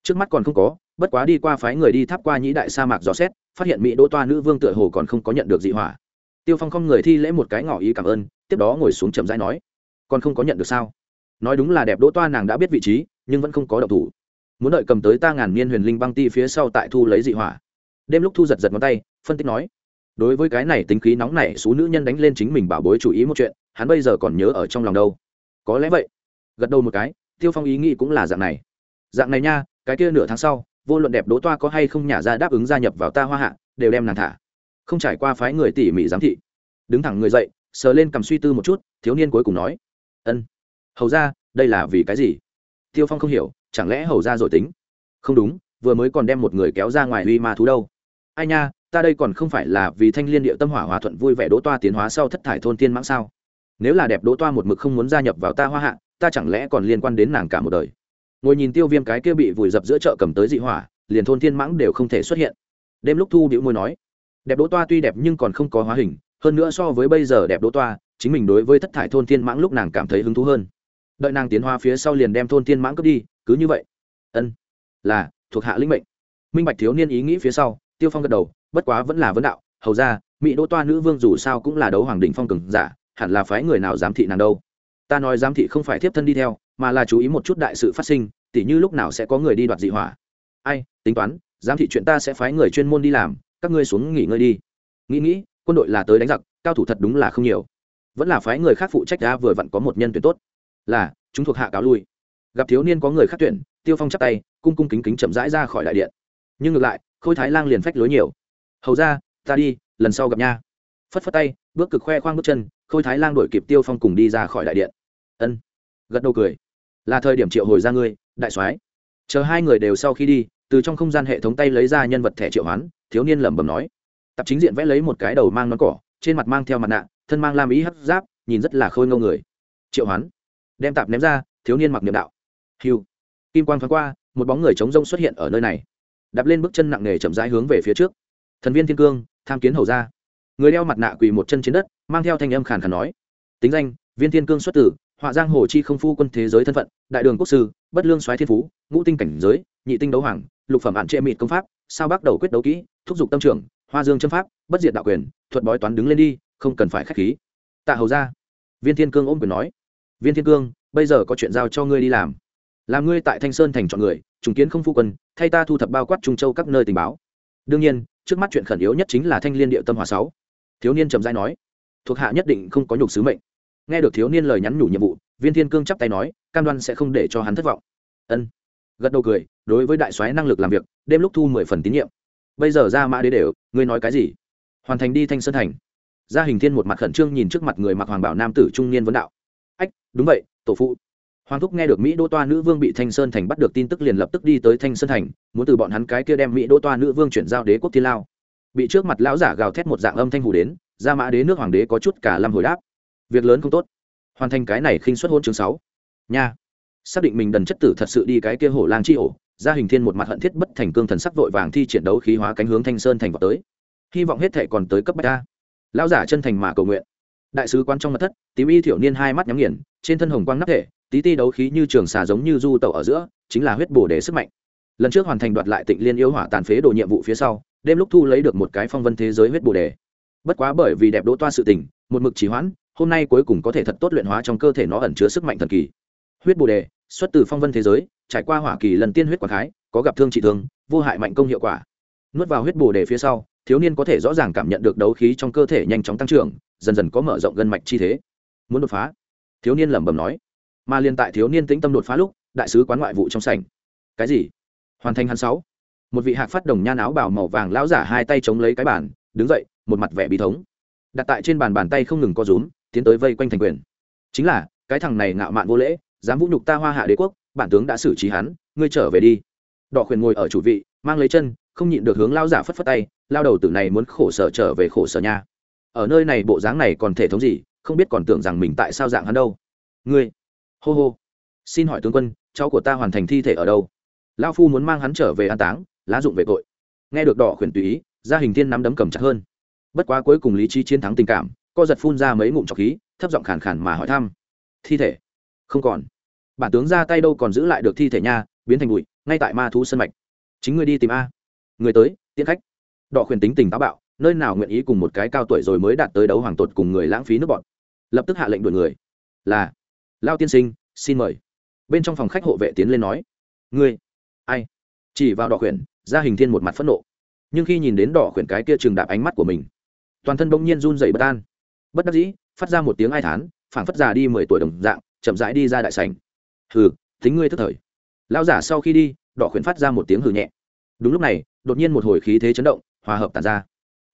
Trước mắt còn không có, bất quá đi qua phái người đi tháp qua nhĩ đại sa mạc dò xét, phát hiện mỹ đỗ toa nữ vương tựa hồ còn không có nhận được dị hỏa tiêu phong không người thi lễ một cái ngỏ ý cảm ơn, tiếp đó ngồi xuống chậm rãi nói, còn không có nhận được sao? Nói đúng là đẹp đỗ toa nàng đã biết vị trí, nhưng vẫn không có động thủ. Muốn đợi cầm tới ta ngàn niên huyền linh băng ti phía sau tại thu lấy dị hỏa. Đêm lúc thu giật giật ngón tay, phân tích nói, đối với cái này tính khí nóng này số nữ nhân đánh lên chính mình bảo bối chủ ý một chuyện, hắn bây giờ còn nhớ ở trong lòng đâu. Có lẽ vậy. Gật đầu một cái, tiêu phong ý nghĩ cũng là dạng này. Dạng này nha, cái kia nửa tháng sau, vô luận đẹp đỗ toa có hay không nhả ra đáp ứng gia nhập vào ta hoa hạ, đều đem nàng thả không trải qua phái người tỉ mỉ giám thị. Đứng thẳng người dậy, sờ lên cầm suy tư một chút, thiếu niên cuối cùng nói, ân, hầu ra đây là vì cái gì? Tiêu phong không hiểu, chẳng lẽ hầu ra rồi tính? Không đúng, vừa mới còn đem một người kéo ra ngoài uy ma thú đâu. Ai nha, ta đây còn không phải là vì thanh liên địa tâm hỏa hòa thuận vui vẻ đỗ toa tiến hóa sau thất thải thôn tiên mãng sao? Nếu là đẹp đỗ toa một mực không muốn gia nhập vào ta hoa hạ, ta chẳng lẽ còn liên quan đến nàng cả một đời? Ngồi nhìn tiêu viêm cái kia bị vùi dập giữa chợ cầm tới dị hỏa, liền thôn thiên mãng đều không thể xuất hiện. Đêm lúc thu điệu môi nói đẹp đỗ toa tuy đẹp nhưng còn không có hóa hình, hơn nữa so với bây giờ đẹp đỗ toa, chính mình đối với thất thải thôn thiên mãng lúc nàng cảm thấy hứng thú hơn. Đợi nàng tiến hoa phía sau liền đem thôn thiên mãng cướp đi, cứ như vậy. Ân, là, thuộc hạ linh mệnh. Minh bạch thiếu niên ý nghĩ phía sau, tiêu phong gật đầu, bất quá vẫn là vấn đạo, hầu ra, mỹ đỗ toa nữ vương dù sao cũng là đấu hoàng đỉnh phong cường giả, hẳn là phái người nào giám thị nàng đâu. Ta nói giám thị không phải thiếp thân đi theo, mà là chú ý một chút đại sự phát sinh, tỉ như lúc nào sẽ có người đi đoạt dị hỏa. Ai, tính toán, giám thị chuyện ta sẽ phái người chuyên môn đi làm các ngươi xuống nghỉ ngơi đi. Nghĩ nghĩ, quân đội là tới đánh giặc, cao thủ thật đúng là không nhiều. Vẫn là phái người khác phụ trách ra vừa vặn có một nhân tuyển tốt. Là, chúng thuộc hạ cáo lui. Gặp thiếu niên có người khác tuyển, tiêu phong chắp tay, cung cung kính kính chậm rãi ra khỏi đại điện. Nhưng ngược lại, khôi thái lang liền phách lối nhiều. Hầu ra, ta đi, lần sau gặp nha. Phất phất tay, bước cực khoe khoang bước chân, khôi thái lang đổi kịp tiêu phong cùng đi ra khỏi đại điện. Ân. Gật đầu cười. Là thời điểm triệu hồi ra ngươi, đại soái. Chờ hai người đều sau khi đi, từ trong không gian hệ thống tay lấy ra nhân vật thẻ triệu hoán thiếu niên lẩm bẩm nói. Tạp chính diện vẽ lấy một cái đầu mang nón cỏ, trên mặt mang theo mặt nạ, thân mang lam ý hấp giáp, nhìn rất là khôi ngâu người. Triệu hoán đem tạp ném ra, thiếu niên mặc niệm đạo. Hiu kim quang thoáng qua, một bóng người chống rông xuất hiện ở nơi này. Đạp lên bước chân nặng nề chậm rãi hướng về phía trước. Thần viên thiên cương, tham kiến hầu ra người đeo mặt nạ quỳ một chân trên đất, mang theo thanh âm khàn khàn nói. Tính danh, viên thiên cương xuất tử, họa giang hồ chi không phu quân thế giới thân phận, đại đường quốc sư, bất lương soái thiên phú, ngũ tinh cảnh giới, nhị tinh đấu hoàng, lục phẩm hạn trệ mịt công pháp sao bắt đầu quyết đấu kỹ, thúc giục tâm trưởng hoa dương châm pháp, bất diệt đạo quyền, thuật bói toán đứng lên đi, không cần phải k h á c h khí. Tạ hầu ra viên thiên cương ôm quyền nói. Viên thiên cương, bây giờ có chuyện giao cho ngươi đi làm. Làm ngươi tại thanh sơn thành chọn người, trùng kiến không phu quân, thay ta thu thập bao quát trung châu các nơi tình báo. Đương nhiên, trước mắt chuyện khẩn yếu nhất chính là thanh liên địa tâm hòa sáu. Thiếu niên trầm dai nói. Thuộc hạ nhất định không có nhục sứ mệnh. Nghe được thiếu niên lời nhắn nhủ nhiệm vụ, viên thiên cương chắp tay nói, cam đoan sẽ không để cho hắn thất vọng. Ân gật đầu cười, đối với đại soái năng lực làm việc, đêm lúc thu mười phần tín nhiệm. Bây giờ ra mã đế đều, ngươi nói cái gì? Hoàn thành đi thanh sơn thành. Gia hình thiên một mặt khẩn trương nhìn trước mặt người mặc hoàng bảo nam tử trung niên vấn đạo. Ách, đúng vậy, tổ phụ. Hoàng thúc nghe được mỹ đô toa nữ vương bị thanh sơn thành bắt được tin tức liền lập tức đi tới thanh sơn thành, muốn từ bọn hắn cái kia đem mỹ đô toa nữ vương chuyển giao đế quốc thiên lao. Bị trước mặt lão giả gào thét một dạng âm thanh hủ đến, ra mã đế nước hoàng đế có chút cả lâm hồi đáp. Việc lớn không tốt. Hoàn thành cái này khinh xuất hôn chương sáu. Nha xác định mình đần chất tử thật sự đi cái kia hổ lang chi ổ gia hình thiên một mặt hận thiết bất thành cương thần sắc vội vàng thi triển đấu khí hóa cánh hướng thanh sơn thành vào tới. Hy vọng hết thệ còn tới cấp bách ta. Lão giả chân thành mà cầu nguyện. Đại sứ quan trong mặt thất, tím y thiểu niên hai mắt nhắm nghiền, trên thân hồng quang nắp thể, tí ti đấu khí như trường xà giống như du tẩu ở giữa, chính là huyết bổ để sức mạnh. Lần trước hoàn thành đoạt lại tịnh liên yêu hỏa tàn phế đồ nhiệm vụ phía sau, đêm lúc thu lấy được một cái phong vân thế giới huyết bồ đề bất quá bởi vì đẹp đỗ toa sự tình, một mực trì hoãn, hôm nay cuối cùng có thể thật tốt luyện hóa trong cơ thể nó ẩn chứa sức mạnh thần kỳ huyết bồ đề, xuất từ phong vân thế giới, trải qua hỏa kỳ lần tiên huyết quảng khái, có gặp thương trị thương, vô hại mạnh công hiệu quả. Nuốt vào huyết bồ đề phía sau, thiếu niên có thể rõ ràng cảm nhận được đấu khí trong cơ thể nhanh chóng tăng trưởng, dần dần có mở rộng gân mạch chi thế. Muốn đột phá? Thiếu niên lẩm bẩm nói. Mà liên tại thiếu niên tĩnh tâm đột phá lúc, đại sứ quán ngoại vụ trong sảnh. Cái gì? Hoàn thành hắn sáu. Một vị hạc phát đồng nhan áo bảo màu vàng lão giả hai tay chống lấy cái bàn, đứng dậy, một mặt vẻ bí thống. Đặt tại trên bàn bàn tay không ngừng co rúm, tiến tới vây quanh thành quyền. Chính là, cái thằng này ngạo mạn vô lễ dám vũ nhục ta hoa hạ đế quốc, bản tướng đã xử trí hắn, ngươi trở về đi. Đỏ khuyển ngồi ở chủ vị, mang lấy chân, không nhịn được hướng lao giả phất phất tay, lao đầu tử này muốn khổ sở trở về khổ sở nha. Ở nơi này bộ dáng này còn thể thống gì, không biết còn tưởng rằng mình tại sao dạng hắn đâu. Ngươi, hô hô. Xin hỏi tướng quân, cháu của ta hoàn thành thi thể ở đâu? Lao phu muốn mang hắn trở về an táng, lá dụng về tội. Nghe được đỏ khuyển tùy ý, gia hình thiên nắm đấm cầm chặt hơn. Bất quá cuối cùng lý trí chiến thắng tình cảm, co giật phun ra mấy ngụm trọc khí, thấp giọng khàn khàn mà hỏi thăm. Thi thể? Không còn bản tướng ra tay đâu còn giữ lại được thi thể nha, biến thành bụi, ngay tại ma thú sân mạch. Chính ngươi đi tìm a. Người tới, tiễn khách. Đọ khuyển tính tình táo bạo, nơi nào nguyện ý cùng một cái cao tuổi rồi mới đạt tới đấu hoàng tột cùng người lãng phí nước bọn. Lập tức hạ lệnh đuổi người. Là, lao tiên sinh, xin mời. Bên trong phòng khách hộ vệ tiến lên nói. Ngươi, ai? Chỉ vào đỏ khuyển, ra hình thiên một mặt phẫn nộ. Nhưng khi nhìn đến đỏ khuyển cái kia trừng đạp ánh mắt của mình, toàn thân bỗng nhiên run dậy bất an. Bất đắc dĩ, phát ra một tiếng ai thán, phảng phất già đi mười tuổi đồng dạng, chậm rãi đi ra đại sành hừ tính ngươi tức thời. Lao giả sau khi đi, đỏ khuyển phát ra một tiếng hừ nhẹ. Đúng lúc này, đột nhiên một hồi khí thế chấn động, hòa hợp tàn ra.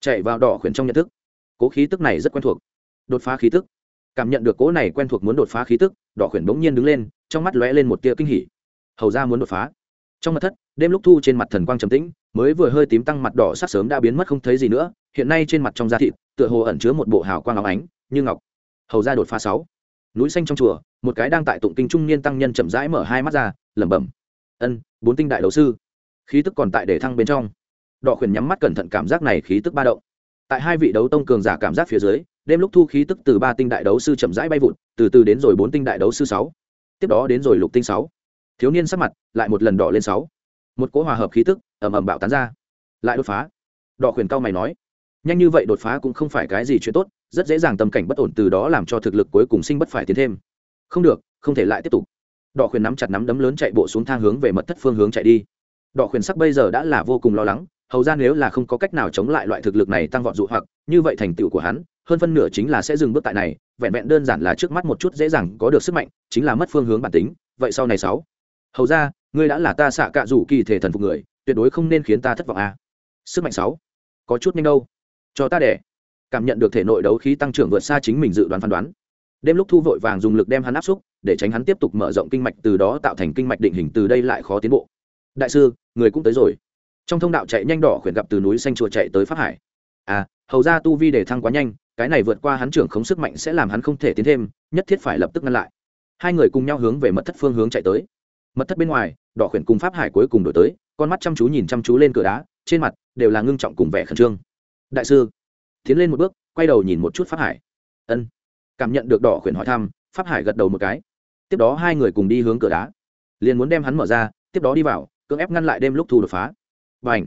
Chạy vào đỏ khuyển trong nhận thức. Cố khí tức này rất quen thuộc. Đột phá khí tức. Cảm nhận được cố này quen thuộc muốn đột phá khí tức, đỏ khuyển bỗng nhiên đứng lên, trong mắt lóe lên một tia kinh hỉ. Hầu ra muốn đột phá. Trong mặt thất, đêm lúc thu trên mặt thần quang trầm tĩnh, mới vừa hơi tím tăng mặt đỏ sắc sớm đã biến mất không thấy gì nữa, hiện nay trên mặt trong da thịt, tựa hồ ẩn chứa một bộ hào quang óng ánh, như ngọc. Hầu ra đột phá sáu. Núi xanh trong chùa một cái đang tại tụng kinh trung niên tăng nhân chậm rãi mở hai mắt ra, lẩm bẩm. Ân, bốn tinh đại đấu sư. Khí tức còn tại để thăng bên trong. Đỏ khuyển nhắm mắt cẩn thận cảm giác này khí tức ba động. Tại hai vị đấu tông cường giả cảm giác phía dưới, đêm lúc thu khí tức từ ba tinh đại đấu sư chậm rãi bay vụt, từ từ đến rồi bốn tinh đại đấu sư sáu. Tiếp đó đến rồi lục tinh sáu. Thiếu niên sắc mặt lại một lần đỏ lên sáu. Một cỗ hòa hợp khí tức ầm ầm bạo tán ra. Lại đột phá. Đỏ khuyển cao mày nói, nhanh như vậy đột phá cũng không phải cái gì chuyện tốt, rất dễ dàng tâm cảnh bất ổn từ đó làm cho thực lực cuối cùng sinh bất phải tiến thêm không được, không thể lại tiếp tục. Đỏ khuyển nắm chặt nắm đấm lớn chạy bộ xuống thang hướng về mật thất phương hướng chạy đi. Đỏ khuyển sắc bây giờ đã là vô cùng lo lắng, hầu ra nếu là không có cách nào chống lại loại thực lực này tăng vọt dụ hoặc, như vậy thành tựu của hắn, hơn phân nửa chính là sẽ dừng bước tại này, vẹn vẹn đơn giản là trước mắt một chút dễ dàng có được sức mạnh, chính là mất phương hướng bản tính. Vậy sau này sáu, hầu ra, ngươi đã là ta xạ cạ rủ kỳ thể thần phục người, tuyệt đối không nên khiến ta thất vọng a à. sức mạnh sáu, có chút nhanh đâu. Cho ta để cảm nhận được thể nội đấu khí tăng trưởng vượt xa chính mình dự đoán phán đoán đêm lúc thu vội vàng dùng lực đem hắn áp xúc, để tránh hắn tiếp tục mở rộng kinh mạch, từ đó tạo thành kinh mạch định hình, từ đây lại khó tiến bộ. Đại sư, người cũng tới rồi. Trong thông đạo chạy nhanh đỏ khuyển gặp từ núi xanh chùa chạy tới pháp hải. À hầu ra tu vi để thăng quá nhanh, cái này vượt qua hắn trưởng khống sức mạnh sẽ làm hắn không thể tiến thêm, nhất thiết phải lập tức ngăn lại. Hai người cùng nhau hướng về mật thất phương hướng chạy tới. Mật thất bên ngoài, đỏ khuyển cùng pháp hải cuối cùng đổi tới, con mắt chăm chú nhìn chăm chú lên cửa đá, trên mặt đều là ngưng trọng cùng vẻ khẩn trương. Đại sư, tiến lên một bước, quay đầu nhìn một chút pháp hải. Ân cảm nhận được đỏ khuyển hỏi thăm, pháp hải gật đầu một cái. Tiếp đó hai người cùng đi hướng cửa đá. Liền muốn đem hắn mở ra, tiếp đó đi vào, cưỡng ép ngăn lại đêm lúc thu đột phá. Và ảnh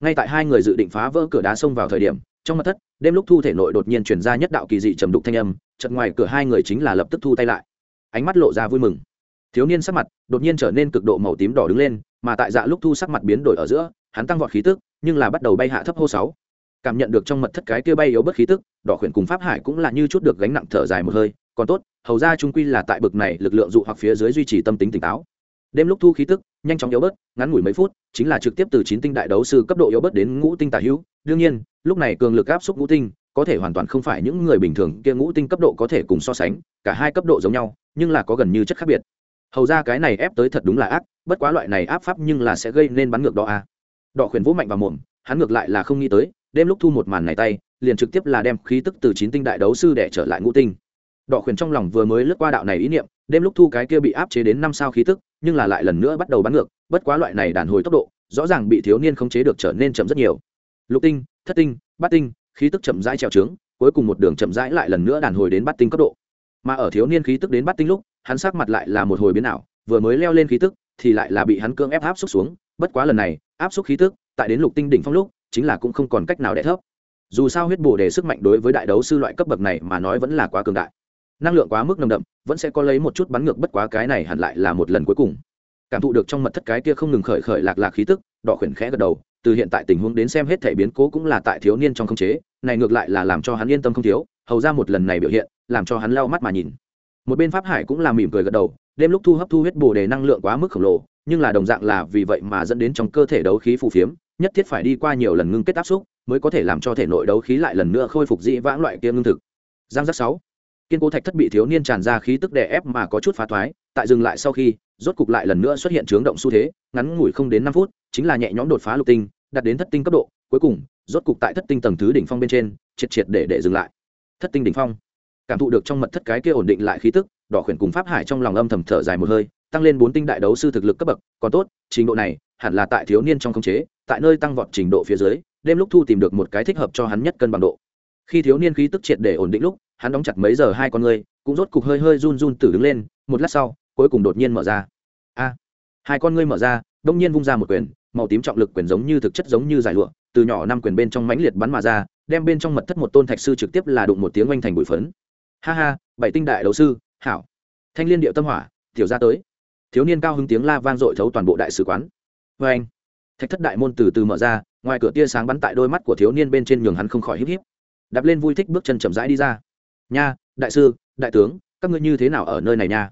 ngay tại hai người dự định phá vỡ cửa đá xông vào thời điểm, trong mặt thất, đêm lúc thu thể nội đột nhiên chuyển ra nhất đạo kỳ dị trầm đục thanh âm chật ngoài cửa hai người chính là lập tức thu tay lại. Ánh mắt lộ ra vui mừng. Thiếu niên sắc mặt đột nhiên trở nên cực độ màu tím đỏ đứng lên, mà tại dạ lúc thu sắc mặt biến đổi ở giữa, hắn tăng vọt khí tức, nhưng là bắt đầu bay hạ thấp hô sáu cảm nhận được trong mật thất cái kia bay yếu bất khí tức, đỏ khuyển cùng pháp hải cũng là như chút được gánh nặng thở dài một hơi, còn tốt, hầu ra trung quy là tại bực này, lực lượng dụ hoặc phía dưới duy trì tâm tính tỉnh táo. Đêm lúc thu khí tức, nhanh chóng yếu bớt, ngắn ngủi mấy phút, chính là trực tiếp từ chín tinh đại đấu sư cấp độ yếu bớt đến ngũ tinh tả hữu. Đương nhiên, lúc này cường lực áp xúc ngũ tinh, có thể hoàn toàn không phải những người bình thường kia ngũ tinh cấp độ có thể cùng so sánh, cả hai cấp độ giống nhau, nhưng là có gần như chất khác biệt. Hầu ra cái này ép tới thật đúng là ác, bất quá loại này áp pháp nhưng là sẽ gây nên bắn ngược đó a đỏ khuyển vũ mạnh vào mồm, hắn ngược lại là không nghĩ tới đêm lúc thu một màn này tay, liền trực tiếp là đem khí tức từ chín tinh đại đấu sư để trở lại ngũ tinh. Đỏ khuyển trong lòng vừa mới lướt qua đạo này ý niệm, đêm lúc thu cái kia bị áp chế đến năm sao khí tức, nhưng là lại lần nữa bắt đầu bắn ngược, bất quá loại này đàn hồi tốc độ, rõ ràng bị thiếu niên khống chế được trở nên chậm rất nhiều. Lục tinh, thất tinh, bát tinh, khí tức chậm rãi trèo trướng, cuối cùng một đường chậm rãi lại lần nữa đàn hồi đến bát tinh cấp độ. Mà ở thiếu niên khí tức đến bát tinh lúc, hắn sắc mặt lại là một hồi biến ảo, vừa mới leo lên khí tức, thì lại là bị hắn cưỡng ép áp xúc xuống, bất quá lần này, áp xúc khí tức, tại đến lục tinh đỉnh phong lúc chính là cũng không còn cách nào đẻ thấp. Dù sao huyết bổ đề sức mạnh đối với đại đấu sư loại cấp bậc này mà nói vẫn là quá cường đại. Năng lượng quá mức nồng đậm, vẫn sẽ có lấy một chút bắn ngược bất quá cái này hẳn lại là một lần cuối cùng. Cảm thụ được trong mật thất cái kia không ngừng khởi khởi lạc lạc khí tức đỏ khuyển khẽ gật đầu, từ hiện tại tình huống đến xem hết thể biến cố cũng là tại thiếu niên trong không chế, này ngược lại là làm cho hắn yên tâm không thiếu, hầu ra một lần này biểu hiện, làm cho hắn lau mắt mà nhìn. Một bên pháp hải cũng là mỉm cười gật đầu, đêm lúc thu hấp thu huyết bồ đề năng lượng quá mức khổng lồ, nhưng là đồng dạng là vì vậy mà dẫn đến trong cơ thể đấu khí phù phiếm nhất thiết phải đi qua nhiều lần ngưng kết áp xúc mới có thể làm cho thể nội đấu khí lại lần nữa khôi phục dị vãng loại kia ngưng thực. Giang giác sáu. Kiên cố thạch thất bị thiếu niên tràn ra khí tức đè ép mà có chút phá thoái, tại dừng lại sau khi, rốt cục lại lần nữa xuất hiện chướng động xu thế, ngắn ngủi không đến năm phút, chính là nhẹ nhõm đột phá lục tinh, đạt đến thất tinh cấp độ, cuối cùng, rốt cục tại thất tinh tầng thứ đỉnh phong bên trên, triệt triệt để để dừng lại. Thất tinh đỉnh phong. Cảm thụ được trong mật thất cái kia ổn định lại khí tức, đỏ khuyển cùng pháp hải trong lòng âm thầm thở dài một hơi, tăng lên bốn tinh đại đấu sư thực lực cấp bậc, còn tốt, trình độ này, hẳn là tại thiếu niên trong khống chế tại nơi tăng vọt trình độ phía dưới, đêm lúc thu tìm được một cái thích hợp cho hắn nhất cân bằng độ. Khi thiếu niên khí tức triệt để ổn định lúc, hắn đóng chặt mấy giờ hai con ngươi cũng rốt cục hơi hơi run run tử đứng lên, một lát sau, cuối cùng đột nhiên mở ra. A! Hai con ngươi mở ra, đông nhiên vung ra một quyền, màu tím trọng lực quyền giống như thực chất giống như giải lụa, từ nhỏ năm quyền bên trong mãnh liệt bắn mà ra, đem bên trong mật thất một tôn thạch sư trực tiếp là đụng một tiếng oanh thành bụi phấn. Ha ha, bảy tinh đại đấu sư, hảo. Thanh liên điệu tâm hỏa, tiểu ra tới. Thiếu niên cao hứng tiếng la vang dội thấu toàn bộ đại sứ quán. Vê anh thạch thất đại môn từ từ mở ra, ngoài cửa tia sáng bắn tại đôi mắt của thiếu niên bên trên nhường hắn không khỏi híp híp. Đạp lên vui thích bước chân chậm rãi đi ra. Nha, đại sư, đại tướng, các ngươi như thế nào ở nơi này nha?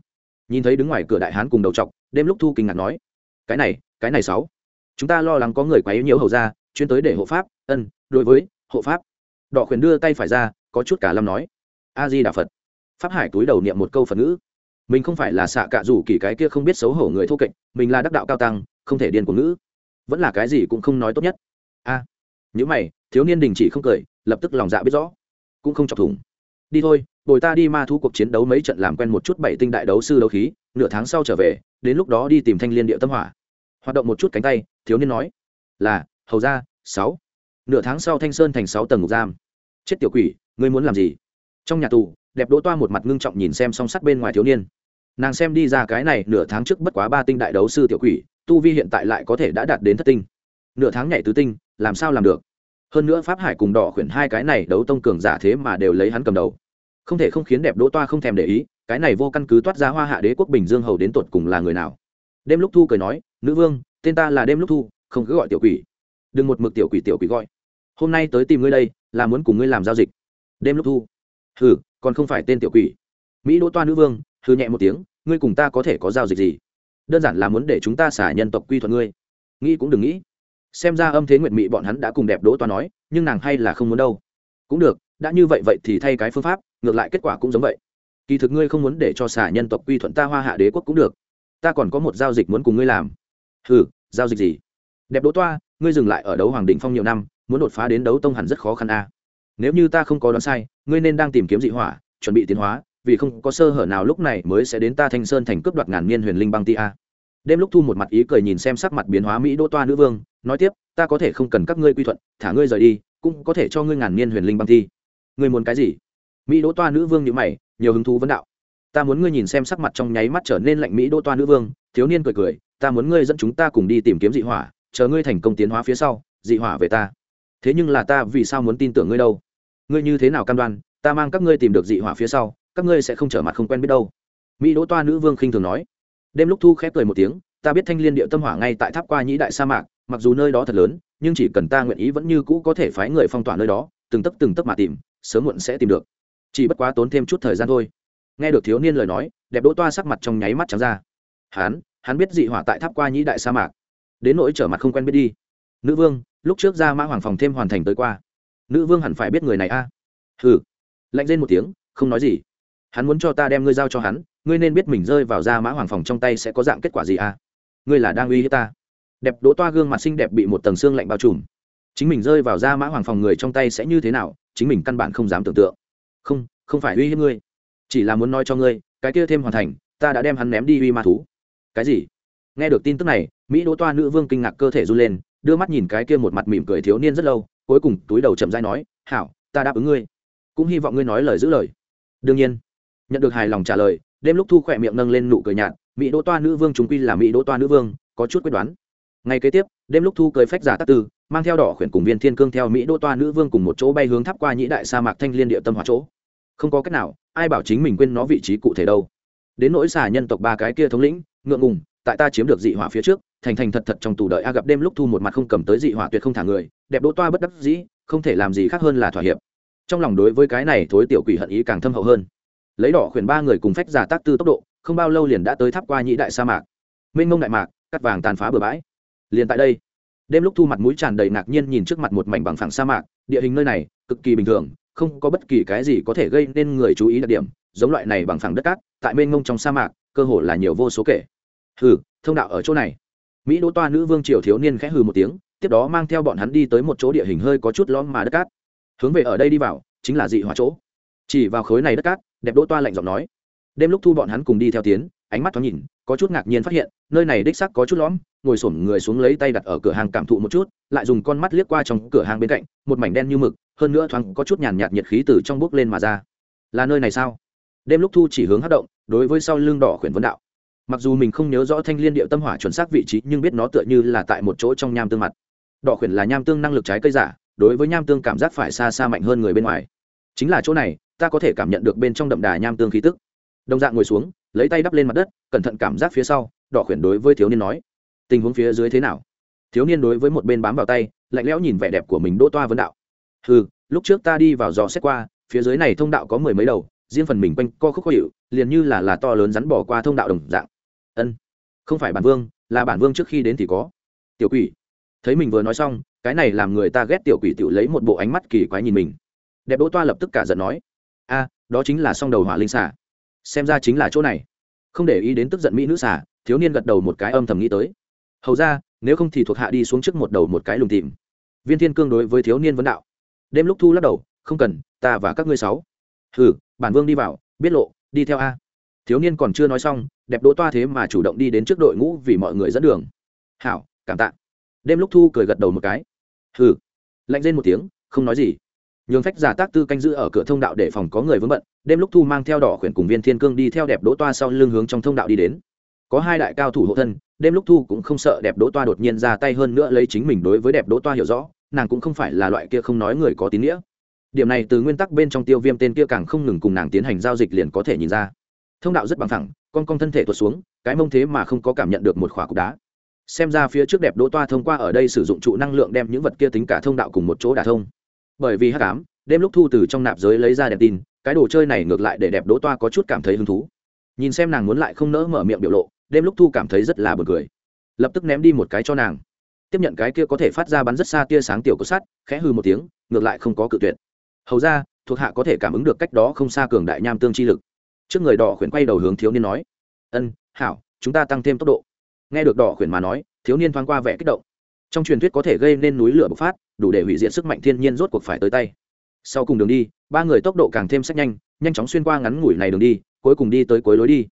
Nhìn thấy đứng ngoài cửa đại hán cùng đầu trọc, đêm lúc thu kinh ngạc nói, cái này cái này sáu. Chúng ta lo lắng có người quấy nhiễu hầu ra chuyên tới để hộ pháp, ân, đối với, hộ pháp. Đỏ khuyển đưa tay phải ra, có chút cả lâm nói a di đà phật. Pháp hải túi đầu niệm một câu phật ngữ. Mình không phải là xạ cạ rủ kỳ cái kia không biết xấu hổ người thô kệch, mình là đắc đạo cao tăng, không thể điên của ngữ vẫn là cái gì cũng không nói tốt nhất. A à, những mày thiếu niên đình chỉ không cười lập tức lòng dạ biết rõ. Cũng không chọc thủng. Đi thôi bồi ta đi ma thu cuộc chiến đấu mấy trận làm quen một chút bảy tinh đại đấu sư đấu khí nửa tháng sau trở về đến lúc đó đi tìm thanh liên địa tâm hỏa. Hoạt động một chút cánh tay thiếu niên nói. Là hầu ra sáu. Nửa tháng sau thanh sơn thành sáu tầng ngục giam. Chết tiểu quỷ ngươi muốn làm gì? Trong nhà tù đẹp đỗ toa một mặt ngưng trọng nhìn xem song sắt bên ngoài thiếu niên. Nàng xem đi ra cái này nửa tháng trước bất quá ba tinh đại đấu sư tiểu quỷ tu vi hiện tại lại có thể đã đạt đến thất tinh. Nửa tháng nhảy tứ tinh, làm sao làm được? Hơn nữa pháp hải cùng đỏ khuyển hai cái này đấu tông cường giả thế mà đều lấy hắn cầm đầu. Không thể không khiến đẹp đỗ toa không thèm để ý, cái này vô căn cứ toát ra hoa hạ đế quốc bình dương hầu đến tột cùng là người nào? Đêm lúc thu cười nói, nữ vương, tên ta là đêm lúc thu, không cứ gọi tiểu quỷ. Đừng một mực tiểu quỷ tiểu quỷ gọi. Hôm nay tới tìm ngươi đây, là muốn cùng ngươi làm giao dịch. Đêm lúc thu, hừ, còn không phải tên tiểu quỷ. Mỹ đỗ toa nữ vương, hừ nhẹ một tiếng, ngươi cùng ta có thể có giao dịch gì? Đơn giản là muốn để chúng ta xả nhân tộc quy thuận ngươi. Nghĩ cũng đừng nghĩ. Xem ra âm thế nguyệt mị bọn hắn đã cùng đẹp đỗ toa nói, nhưng nàng hay là không muốn đâu. Cũng được, đã như vậy vậy thì thay cái phương pháp, ngược lại kết quả cũng giống vậy. Kỳ thực ngươi không muốn để cho xả nhân tộc quy thuận ta hoa hạ đế quốc cũng được. Ta còn có một giao dịch muốn cùng ngươi làm. Ừ giao dịch gì? Đẹp đỗ toa, ngươi dừng lại ở đấu hoàng đình phong nhiều năm, muốn đột phá đến đấu tông hẳn rất khó khăn a. Nếu như ta không có đoán sai, ngươi nên đang tìm kiếm dị hỏa, chuẩn bị tiến hóa vì không có sơ hở nào lúc này mới sẽ đến ta thanh sơn thành cướp đoạt ngàn niên huyền linh băng ti a. Đêm lúc thu một mặt ý cười nhìn xem sắc mặt biến hóa mỹ đỗ toa nữ vương, nói tiếp, ta có thể không cần các ngươi quy thuận, thả ngươi rời đi, cũng có thể cho ngươi ngàn niên huyền linh băng thi ngươi muốn cái gì? Mỹ đỗ toa nữ vương như mày, nhiều hứng thú vấn đạo. Ta muốn ngươi nhìn xem sắc mặt trong nháy mắt trở nên lạnh mỹ đỗ toa nữ vương, thiếu niên cười cười, ta muốn ngươi dẫn chúng ta cùng đi tìm kiếm dị hỏa, chờ ngươi thành công tiến hóa phía sau, dị hỏa về ta. Thế nhưng là ta vì sao muốn tin tưởng ngươi đâu? Ngươi như thế nào cam đoan, ta mang các ngươi tìm được dị hỏa phía sau các ngươi sẽ không trở mặt không quen biết đâu. Mỹ đỗ toa nữ vương khinh thường nói. Đêm lúc thu khép cười một tiếng, ta biết thanh liên điệu tâm hỏa ngay tại tháp qua nhĩ đại sa mạc, mặc dù nơi đó thật lớn, nhưng chỉ cần ta nguyện ý vẫn như cũ có thể phái người phong tỏa nơi đó, từng tấc từng tấc mà tìm, sớm muộn sẽ tìm được. Chỉ bất quá tốn thêm chút thời gian thôi. Nghe được thiếu niên lời nói, đẹp đỗ toa sắc mặt trong nháy mắt trắng ra. Hán hắn biết dị hỏa tại tháp qua nhĩ đại sa mạc. Đến nỗi trở mặt không quen biết đi. Nữ vương, lúc trước ra mã hoàng phòng thêm hoàn thành tới qua. Nữ vương hẳn phải biết người này a. À? hừ. Lạnh lên một tiếng, không nói gì hắn muốn cho ta đem ngươi giao cho hắn, ngươi nên biết mình rơi vào ra mã hoàng phòng trong tay sẽ có dạng kết quả gì à? ngươi là đang uy hiếp ta. Đẹp đỗ toa gương mặt xinh đẹp bị một tầng xương lạnh bao trùm. Chính mình rơi vào ra mã hoàng phòng người trong tay sẽ như thế nào, chính mình căn bản không dám tưởng tượng. Không không phải uy hiếp ngươi. Chỉ là muốn nói cho ngươi, cái kia thêm hoàn thành, ta đã đem hắn ném đi uy ma thú. Cái gì? Nghe được tin tức này, mỹ đỗ toa nữ vương kinh ngạc cơ thể run lên, đưa mắt nhìn cái kia một mặt mỉm cười thiếu niên rất lâu, cuối cùng túi đầu chậm dai nói, hảo, ta đáp ứng ngươi. Cũng hy vọng ngươi nói lời giữ lời. Đương nhiên nhận được hài lòng trả lời, đêm lúc thu khỏe miệng nâng lên nụ cười nhạt, mỹ đỗ toa nữ vương chúng quy là mỹ đỗ toa nữ vương, có chút quyết đoán. Ngay kế tiếp, đêm lúc thu cười phách giả tắc tư, mang theo đỏ khuyển cùng viên thiên cương theo mỹ đỗ toa nữ vương cùng một chỗ bay hướng tháp qua nhĩ đại sa mạc thanh liên địa tâm hóa chỗ. Không có cách nào, ai bảo chính mình quên nó vị trí cụ thể đâu. Đến nỗi xà nhân tộc ba cái kia thống lĩnh, ngượng ngùng, tại ta chiếm được dị hỏa phía trước, thành thành thật thật trong tù đợi a gặp đêm lúc thu một mặt không cầm tới dị hỏa tuyệt không thả người, đẹp đỗ toa bất đắc dĩ, không thể làm gì khác hơn là thỏa hiệp. Trong lòng đối với cái này thối tiểu quỷ hận ý càng thâm hậu hơn lấy đỏ khuyển ba người cùng phách giả tác tư tốc độ, không bao lâu liền đã tới tháp qua nhĩ đại sa mạc. Mênh mông đại mạc, cắt vàng tàn phá bừa bãi. Liền tại đây, đêm lúc thu mặt mũi tràn đầy ngạc nhiên nhìn trước mặt một mảnh bằng phẳng sa mạc, địa hình nơi này cực kỳ bình thường, không có bất kỳ cái gì có thể gây nên người chú ý đặc điểm, giống loại này bằng phẳng đất cát, tại mênh mông trong sa mạc, cơ hồ là nhiều vô số kể. Hừ, thông đạo ở chỗ này. Mỹ đỗ toa nữ vương triều thiếu niên khẽ hừ một tiếng, tiếp đó mang theo bọn hắn đi tới một chỗ địa hình hơi có chút lõm mà đất cát. Hướng về ở đây đi vào, chính là dị hỏa chỗ. Chỉ vào khối này đất cát đẹp đỗ toa lạnh giọng nói. Đêm lúc thu bọn hắn cùng đi theo tiến, ánh mắt thoáng nhìn, có chút ngạc nhiên phát hiện, nơi này đích sắc có chút lõm, ngồi xổm người xuống lấy tay đặt ở cửa hàng cảm thụ một chút, lại dùng con mắt liếc qua trong cửa hàng bên cạnh, một mảnh đen như mực, hơn nữa thoáng có chút nhàn nhạt nhiệt khí từ trong bước lên mà ra. Là nơi này sao? Đêm lúc thu chỉ hướng hát động, đối với sau lưng đỏ khuyển vấn đạo. Mặc dù mình không nhớ rõ thanh liên điệu tâm hỏa chuẩn xác vị trí, nhưng biết nó tựa như là tại một chỗ trong nham tương mặt. Đỏ khuyển là nham tương năng lực trái cây giả, đối với nham tương cảm giác phải xa xa mạnh hơn người bên ngoài. Chính là chỗ này ta có thể cảm nhận được bên trong đậm đà nham tương khí tức. Đồng dạng ngồi xuống, lấy tay đắp lên mặt đất, cẩn thận cảm giác phía sau, đỏ khuyển đối với thiếu niên nói, tình huống phía dưới thế nào? Thiếu niên đối với một bên bám vào tay, lạnh lẽo nhìn vẻ đẹp của mình đỗ toa vấn đạo ừ lúc trước ta đi vào dò xét qua, phía dưới này thông đạo có mười mấy đầu, riêng phần mình quanh co khúc khó hiệu liền như là là to lớn rắn bỏ qua thông đạo đồng dạng. Ân, không phải bản vương, là bản vương trước khi đến thì có. Tiểu quỷ. Thấy mình vừa nói xong, cái này làm người ta ghét tiểu quỷ tiểu lấy một bộ ánh mắt kỳ quái nhìn mình. Đẹp đỗ toa lập tức cả giận nói a đó chính là song đầu hỏa linh xà. xem ra chính là chỗ này. Không để ý đến tức giận mỹ nữ xà, thiếu niên gật đầu một cái âm thầm nghĩ tới. Hầu ra nếu không thì thuộc hạ đi xuống trước một đầu một cái lùng tìm. Viên thiên cương đối với thiếu niên vấn đạo. Đêm lúc thu lắc đầu không cần ta và các ngươi sáu. Hừ bản vương đi vào biết lộ đi theo a. Thiếu niên còn chưa nói xong đẹp đỗ toa thế mà chủ động đi đến trước đội ngũ vì mọi người dẫn đường. Hảo cảm tạ. Đêm lúc thu cười gật đầu một cái. Hừ lạnh lên một tiếng không nói gì nhường phách giả tác tư canh giữ ở cửa thông đạo để phòng có người vướng bận, đêm lúc thu mang theo đỏ khuyển cùng viên thiên cương đi theo đẹp đỗ toa sau lưng hướng trong thông đạo đi đến. Có hai đại cao thủ hộ thân, đêm lúc thu cũng không sợ đẹp đỗ toa đột nhiên ra tay hơn nữa lấy chính mình đối với đẹp đỗ toa hiểu rõ, nàng cũng không phải là loại kia không nói người có tín nghĩa. Điểm này từ nguyên tắc bên trong tiêu viêm tên kia càng không ngừng cùng nàng tiến hành giao dịch liền có thể nhìn ra. Thông đạo rất bằng thẳng con con thân thể tuột xuống, cái mông thế mà không có cảm nhận được một khỏa cục đá. Xem ra phía trước đẹp đỗ toa thông qua ở đây sử dụng trụ năng lượng đem những vật kia tính cả thông đạo cùng một chỗ đả thông bởi vì hát cám đêm lúc thu từ trong nạp giới lấy ra đèn tin, cái đồ chơi này ngược lại để đẹp đỗ toa có chút cảm thấy hứng thú. Nhìn xem nàng muốn lại không nỡ mở miệng biểu lộ, đêm lúc thu cảm thấy rất là bật cười. Lập tức ném đi một cái cho nàng. Tiếp nhận cái kia có thể phát ra bắn rất xa tia sáng tiểu có sắt, khẽ hư một tiếng, ngược lại không có cự tuyệt. Hầu ra, thuộc hạ có thể cảm ứng được cách đó không xa cường đại nham tương chi lực. Trước người đỏ khuyển quay đầu hướng thiếu niên nói, ân, hảo, chúng ta tăng thêm tốc độ. Nghe được đỏ khuyển mà nói, thiếu niên thoáng qua vẻ kích động trong truyền thuyết có thể gây nên núi lửa bộc phát, đủ để hủy diệt sức mạnh thiên nhiên rốt cuộc phải tới tay. Sau cùng đường đi, ba người tốc độ càng thêm sắc nhanh nhanh chóng xuyên qua ngắn ngủi này đường đi, cuối cùng đi tới cuối lối đi.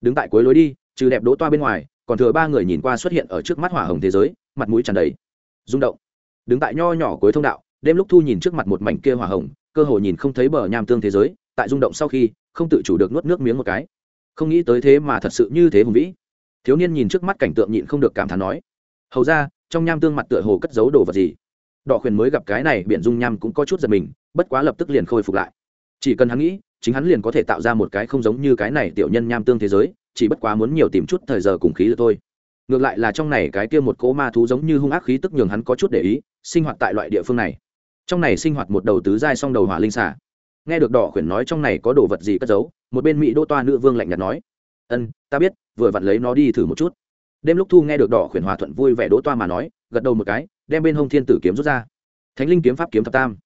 Đứng tại cuối lối đi, trừ đẹp đỗ toa bên ngoài, còn thừa ba người nhìn qua xuất hiện ở trước mắt hỏa hồng thế giới, mặt mũi tràn đầy rung động. Đứng tại nho nhỏ cuối thông đạo, đêm lúc thu nhìn trước mặt một mảnh kia hỏa hồng, cơ hồ nhìn không thấy bờ nham tương thế giới, tại rung động sau khi, không tự chủ được nuốt nước miếng một cái. Không nghĩ tới thế mà thật sự như thế hùng vĩ. Thiếu niên nhìn trước mắt cảnh tượng nhịn không được cảm thán nói, hầu ra trong nham tương mặt tựa hồ cất giấu đồ vật gì. Đỏ khuyển mới gặp cái này, biển dung nham cũng có chút giật mình, bất quá lập tức liền khôi phục lại. Chỉ cần hắn nghĩ, chính hắn liền có thể tạo ra một cái không giống như cái này tiểu nhân nham tương thế giới, chỉ bất quá muốn nhiều tìm chút thời giờ cùng khí được thôi. Ngược lại là trong này cái kia một cỗ ma thú giống như hung ác khí tức nhường hắn có chút để ý, sinh hoạt tại loại địa phương này. Trong này sinh hoạt một đầu tứ giai song đầu hỏa linh xả nghe được đỏ khuyển nói trong này có đồ vật gì cất giấu, một bên mỹ đô toa nữ vương lạnh nhạt nói, ân, ta biết, vừa vặn lấy nó đi thử một chút đêm lúc thu nghe được đỏ khuyển hòa thuận vui vẻ đỗ toa mà nói, gật đầu một cái, đem bên hông thiên tử kiếm rút ra. Thánh linh kiếm pháp kiếm thập tam.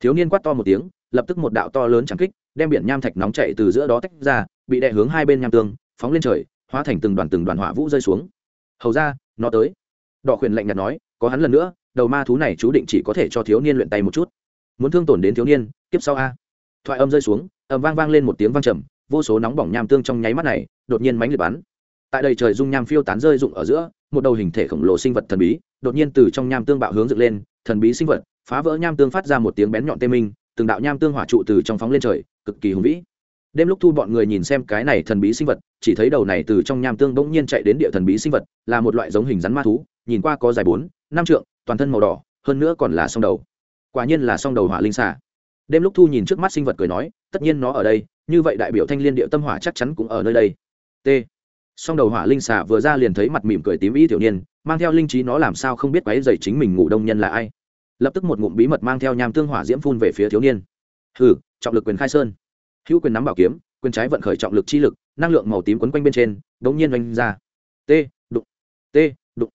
Thiếu niên quát to một tiếng, lập tức một đạo to lớn chẳng kích, đem biển nham thạch nóng chạy từ giữa đó tách ra, bị đè hướng hai bên nham tương, phóng lên trời, hóa thành từng đoàn từng đoàn hỏa vũ rơi xuống. Hầu ra, nó tới. Đỏ khuyển lạnh nhạt nói, có hắn lần nữa, đầu ma thú này chú định chỉ có thể cho thiếu niên luyện tay một chút. Muốn thương tổn đến thiếu niên, kiếp sau a. Thoại âm rơi xuống, ầm vang vang lên một tiếng vang trầm, vô số nóng bỏng nham tương trong nháy mắt này, đột nhiên mánh liệt bắn tại đây trời dung nham phiêu tán rơi rụng ở giữa, một đầu hình thể khổng lồ sinh vật thần bí, đột nhiên từ trong nham tương bạo hướng dựng lên, thần bí sinh vật, phá vỡ nham tương phát ra một tiếng bén nhọn tê minh, từng đạo nham tương hỏa trụ từ trong phóng lên trời, cực kỳ hùng vĩ. Đêm lúc thu bọn người nhìn xem cái này thần bí sinh vật, chỉ thấy đầu này từ trong nham tương bỗng nhiên chạy đến địa thần bí sinh vật, là một loại giống hình rắn ma thú, nhìn qua có dài bốn, năm trượng, toàn thân màu đỏ, hơn nữa còn là song đầu. Quả nhiên là song đầu hỏa linh xà. Đêm lúc thu nhìn trước mắt sinh vật cười nói, tất nhiên nó ở đây, như vậy đại biểu thanh liên địa tâm hỏa chắc chắn cũng ở nơi đây. T song đầu hỏa linh xà vừa ra liền thấy mặt mỉm cười tím y tiểu niên, mang theo linh trí nó làm sao không biết quáy dày chính mình ngủ đông nhân là ai. Lập tức một ngụm bí mật mang theo nham tương hỏa diễm phun về phía thiếu niên. Hừ, trọng lực quyền khai sơn. Hữu quyền nắm bảo kiếm, quyền trái vận khởi trọng lực chi lực, năng lượng màu tím quấn quanh bên trên đ n g nhiên oanh ra. T, đụng. T, đụng.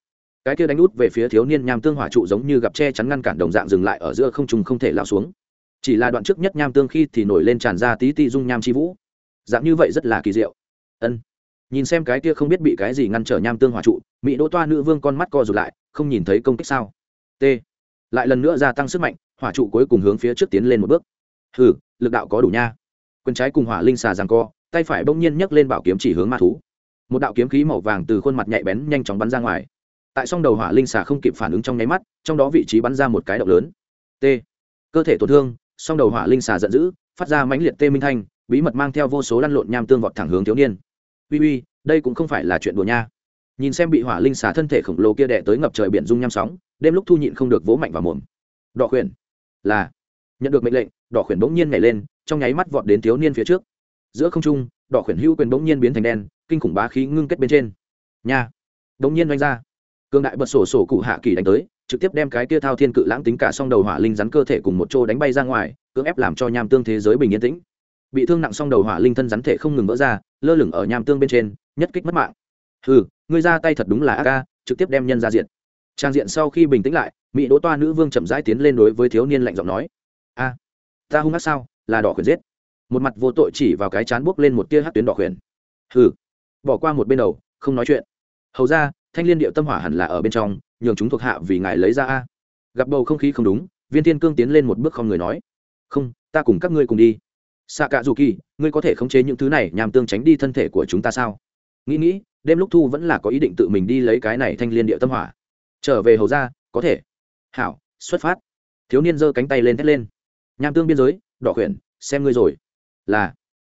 Cái kia đánh út về phía thiếu niên nham tương hỏa trụ giống như gặp che chắn ngăn cản đồng dạng dừng lại ở giữa không trùng không thể lao xuống. Chỉ là đoạn trước nhất nham tương khi thì nổi lên tràn ra tí ti dung nham chi vũ. Dạng như vậy rất là kỳ diệu. Ân nhìn xem cái kia không biết bị cái gì ngăn trở nham tương hỏa trụ, mỹ đỗ toa nữ vương con mắt co rụt lại, không nhìn thấy công kích sao? T. Lại lần nữa gia tăng sức mạnh, hỏa trụ cuối cùng hướng phía trước tiến lên một bước. Hừ, lực đạo có đủ nha. Quyền trái cùng hỏa linh xà giằng co, tay phải bỗng nhiên nhấc lên bảo kiếm chỉ hướng ma thú. Một đạo kiếm khí màu vàng từ khuôn mặt nhạy bén nhanh chóng bắn ra ngoài. Tại song đầu hỏa linh xà không kịp phản ứng trong nháy mắt, trong đó vị trí bắn ra một cái động lớn. T. Cơ thể tổn thương, song đầu hỏa linh xà giận dữ, phát ra mãnh liệt tê minh thanh, bí mật mang theo vô số lăn lộn nham tương vọt thẳng hướng thiếu niên uy uy, đây cũng không phải là chuyện đùa nha. Nhìn xem bị hỏa linh xà thân thể khổng lồ kia đẻ tới ngập trời biển dung nham sóng, đêm lúc thu nhịn không được vỗ mạnh vào mồm. Đọ khuyển. Là. Nhận được mệnh lệnh, đỏ khuyển bỗng nhiên nhảy lên, trong nháy mắt vọt đến thiếu niên phía trước. Giữa không trung, đỏ khuyển hữu quyền bỗng nhiên biến thành đen, kinh khủng bá khí ngưng kết bên trên. Nha. Bỗng nhiên đánh ra. Cương đại bật sổ sổ cụ hạ kỳ đánh tới, trực tiếp đem cái kia thao thiên cự lãng tính cả song đầu hỏa linh rắn cơ thể cùng một chỗ đánh bay ra ngoài, cưỡng ép làm cho nham tương thế giới bình yên tĩnh bị thương nặng xong đầu hỏa linh thân rắn thể không ngừng vỡ ra, lơ lửng ở nham tương bên trên, nhất kích mất mạng. Ừ ngươi ra tay thật đúng là ác trực tiếp đem nhân ra diện trang diện sau khi bình tĩnh lại, mỹ đỗ toa nữ vương chậm rãi tiến lên đối với thiếu niên lạnh giọng nói, a, ta hung ác sao, là đỏ khuyển giết. Một mặt vô tội chỉ vào cái chán buốc lên một tia hát tuyến đỏ khuyển. Hừ, bỏ qua một bên đầu, không nói chuyện. Hầu ra, thanh liên điệu tâm hỏa hẳn là ở bên trong, nhường chúng thuộc hạ vì ngài lấy ra a. Gặp bầu không khí không đúng, viên thiên cương tiến lên một bước không người nói, không, ta cùng các ngươi cùng đi xạ cạ dù kỳ ngươi có thể khống chế những thứ này nhằm tương tránh đi thân thể của chúng ta sao? Nghĩ nghĩ, đêm lúc thu vẫn là có ý định tự mình đi lấy cái này thanh liên địa tâm hỏa. Trở về hầu ra có thể. Hảo, xuất phát. Thiếu niên giơ cánh tay lên thét lên. Nham tương biên giới, đỏ khuyển, xem ngươi rồi. Là.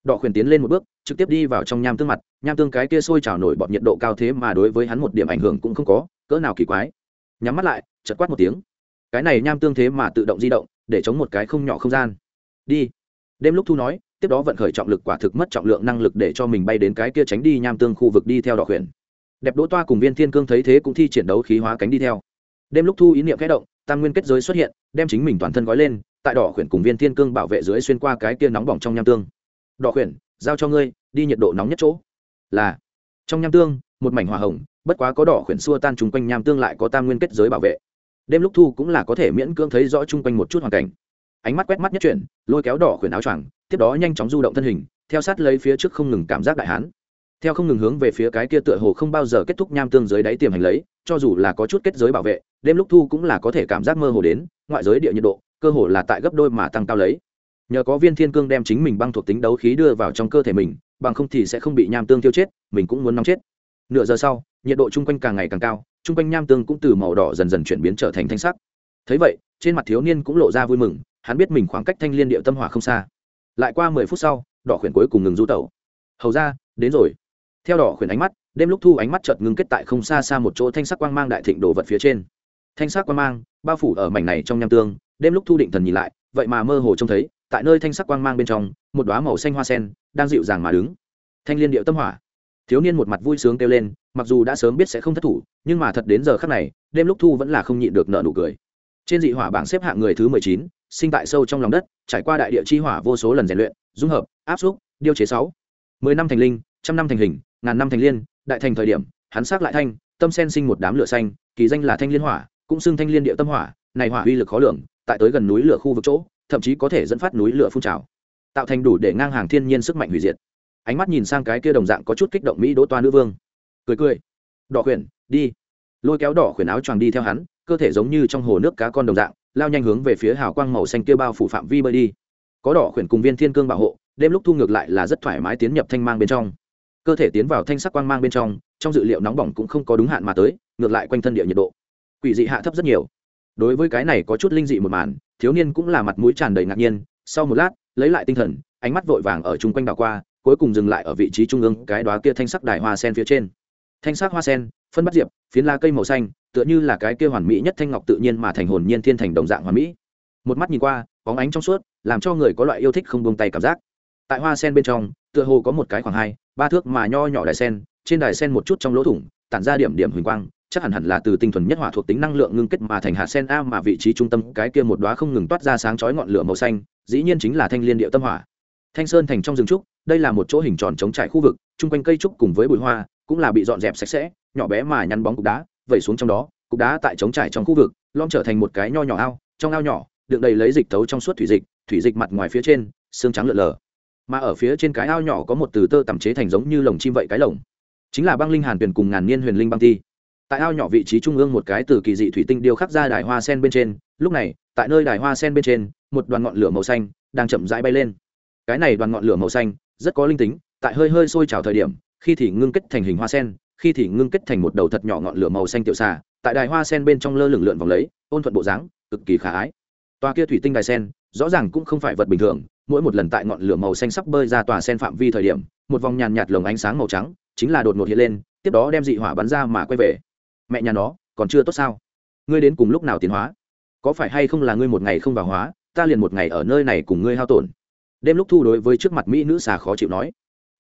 Đỏ khuyển tiến lên một bước, trực tiếp đi vào trong nham tương mặt. Nham tương cái kia sôi trào nổi bọt nhiệt độ cao thế mà đối với hắn một điểm ảnh hưởng cũng không có, cỡ nào kỳ quái. Nhắm mắt lại chật quát một tiếng. Cái này nham tương thế mà tự động di động, để chống một cái không nhỏ không gian. Đi đêm lúc thu nói, tiếp đó vận khởi trọng lực quả thực mất trọng lượng năng lực để cho mình bay đến cái kia tránh đi nham tương khu vực đi theo đỏ khuyển. Đẹp đỗ toa cùng viên thiên cương thấy thế cũng thi triển đấu khí hóa cánh đi theo. Đêm lúc thu ý niệm kẽ động, tam nguyên kết giới xuất hiện, đem chính mình toàn thân gói lên, tại đỏ khuyển cùng viên thiên cương bảo vệ dưới xuyên qua cái kia nóng bỏng trong nham tương. Đỏ khuyển, giao cho ngươi, đi nhiệt độ nóng nhất chỗ. Là, trong nham tương, một mảnh hỏa hồng, bất quá có đỏ khuyển xua tan chung quanh nham tương lại có tam nguyên kết giới bảo vệ. Đêm lúc thu cũng là có thể miễn cưỡng thấy rõ chung quanh một chút hoàn cảnh ánh mắt quét mắt nhất chuyển, lôi kéo đỏ khuyển áo choàng, tiếp đó nhanh chóng du động thân hình, theo sát lấy phía trước không ngừng cảm giác đại hán. Theo không ngừng hướng về phía cái kia tựa hồ không bao giờ kết thúc nham tương dưới đáy tiềm hành lấy, cho dù là có chút kết giới bảo vệ, đêm lúc thu cũng là có thể cảm giác mơ hồ đến, ngoại giới địa nhiệt độ, cơ hồ là tại gấp đôi mà tăng cao lấy. Nhờ có viên thiên cương đem chính mình băng thuộc tính đấu khí đưa vào trong cơ thể mình, bằng không thì sẽ không bị nham tương tiêu chết, mình cũng muốn nóng chết. Nửa giờ sau, nhiệt độ chung quanh càng ngày càng cao, chung quanh nham tương cũng từ màu đỏ dần dần chuyển biến trở thành thanh sắc. Thấy vậy, trên mặt thiếu niên cũng lộ ra vui mừng hắn biết mình khoảng cách thanh liên địa tâm hỏa không xa. Lại qua mười phút sau, đỏ khuyển cuối cùng ngừng du tẩu. Hầu ra, đến rồi. Theo đỏ khuyển ánh mắt, đêm lúc thu ánh mắt chợt ngưng kết tại không xa xa một chỗ thanh sắc quang mang đại thịnh đồ vật phía trên. Thanh sắc quang mang, bao phủ ở mảnh này trong nham tương, đêm lúc thu định thần nhìn lại, vậy mà mơ hồ trông thấy, tại nơi thanh sắc quang mang bên trong, một đoá màu xanh hoa sen đang dịu dàng mà đứng. Thanh liên điệu tâm hỏa. Thiếu niên một mặt vui sướng kêu lên, mặc dù đã sớm biết sẽ không thất thủ, nhưng mà thật đến giờ khắc này, đêm lúc thu vẫn là không nhịn được nợ nụ cười. Trên dị hỏa bảng xếp hạng người thứ mười chín sinh tại sâu trong lòng đất, trải qua đại địa chi hỏa vô số lần rèn luyện, dung hợp, áp xúc điêu chế sáu. Mười năm thành linh, trăm năm thành hình, ngàn năm thành liên, đại thành thời điểm, hắn xác lại thanh, tâm sen sinh một đám lửa xanh, kỳ danh là thanh liên hỏa, cũng xưng thanh liên địa tâm hỏa, này hỏa uy lực khó lường, tại tới gần núi lửa khu vực chỗ, thậm chí có thể dẫn phát núi lửa phun trào. Tạo thành đủ để ngang hàng thiên nhiên sức mạnh hủy diệt. Ánh mắt nhìn sang cái kia đồng dạng có chút kích động mỹ đỗ toa nữ vương. Cười cười. Đỏ khuyển đi. Lôi kéo đỏ khuyển áo choàng đi theo hắn, cơ thể giống như trong hồ nước cá con đồng dạng lao nhanh hướng về phía hào quang màu xanh kia bao phủ phạm vi bơi đi. Có đỏ khuyển cùng viên thiên cương bảo hộ, đêm lúc thu ngược lại là rất thoải mái tiến nhập thanh mang bên trong. Cơ thể tiến vào thanh sắc quang mang bên trong trong dự liệu nóng bỏng cũng không có đúng hạn mà tới, ngược lại quanh thân địa nhiệt độ. Quỷ dị hạ thấp rất nhiều. Đối với cái này có chút linh dị một màn, thiếu niên cũng là mặt mũi tràn đầy ngạc nhiên, sau một lát, lấy lại tinh thần, ánh mắt vội vàng ở chung quanh đảo qua, cuối cùng dừng lại ở vị trí trung ương cái đó kia thanh sắc đài hoa sen phía trên. Thanh sắc hoa sen, phân bắt diệp, phiến lá cây màu xanh tựa như là cái kia hoàn mỹ nhất thanh ngọc tự nhiên mà thành hồn nhiên thiên thành đồng dạng hoàn mỹ. Một mắt nhìn qua, bóng ánh trong suốt, làm cho người có loại yêu thích không buông tay cảm giác. Tại hoa sen bên trong, tựa hồ có một cái khoảng hai, ba thước mà nho nhỏ đài sen, trên đài sen một chút trong lỗ thủng, tản ra điểm điểm huỳnh quang, chắc hẳn hẳn là từ tinh thuần nhất hỏa thuộc tính năng lượng ngưng kết mà thành hạt sen a mà vị trí trung tâm cái kia một đóa không ngừng toát ra sáng chói ngọn lửa màu xanh, dĩ nhiên chính là thanh liên địa tâm hỏa. Thanh sơn thành trong rừng trúc, đây là một chỗ hình tròn chống trải khu vực, chung quanh cây trúc cùng với bụi hoa, cũng là bị dọn dẹp sạch sẽ, nhỏ bé mà nhăn bóng cục đá vẩy xuống trong đó, cục đá tại chống trải trong khu vực lom trở thành một cái nho nhỏ ao, trong ao nhỏ, đựng đầy lấy dịch thấu trong suốt thủy dịch thủy dịch mặt ngoài phía trên, xương trắng lợn lờ. Mà ở phía trên cái ao nhỏ có một từ tơ tẩm chế thành giống như lồng chim vậy cái lồng. Chính là băng linh hàn tuyển cùng ngàn niên huyền linh băng ti. Tại ao nhỏ vị trí trung ương một cái từ kỳ dị thủy tinh điêu khắc ra đài hoa sen bên trên, lúc này, tại nơi đài hoa sen bên trên, một đoàn ngọn lửa màu xanh đang chậm rãi bay lên. Cái này đoàn ngọn lửa màu xanh rất có linh tính, tại hơi hơi sôi trào thời điểm, khi thì ngưng kết thành hình hoa sen khi thì ngưng kết thành một đầu thật nhỏ ngọn lửa màu xanh tiểu xà, tại đài hoa sen bên trong lơ lửng lượn vòng lấy, ôn thuận bộ dáng, cực kỳ khả ái. Tòa kia thủy tinh đài sen, rõ ràng cũng không phải vật bình thường, mỗi một lần tại ngọn lửa màu xanh sắp bơi ra tòa sen phạm vi thời điểm, một vòng nhàn nhạt lồng ánh sáng màu trắng chính là đột ngột hiện lên, tiếp đó đem dị hỏa bắn ra mà quay về. Mẹ nhà nó, còn chưa tốt sao? Ngươi đến cùng lúc nào tiến hóa? Có phải hay không là ngươi một ngày không vào hóa, ta liền một ngày ở nơi này cùng ngươi hao tổn? Đêm lúc thu đối với trước mặt mỹ nữ xà khó chịu nói.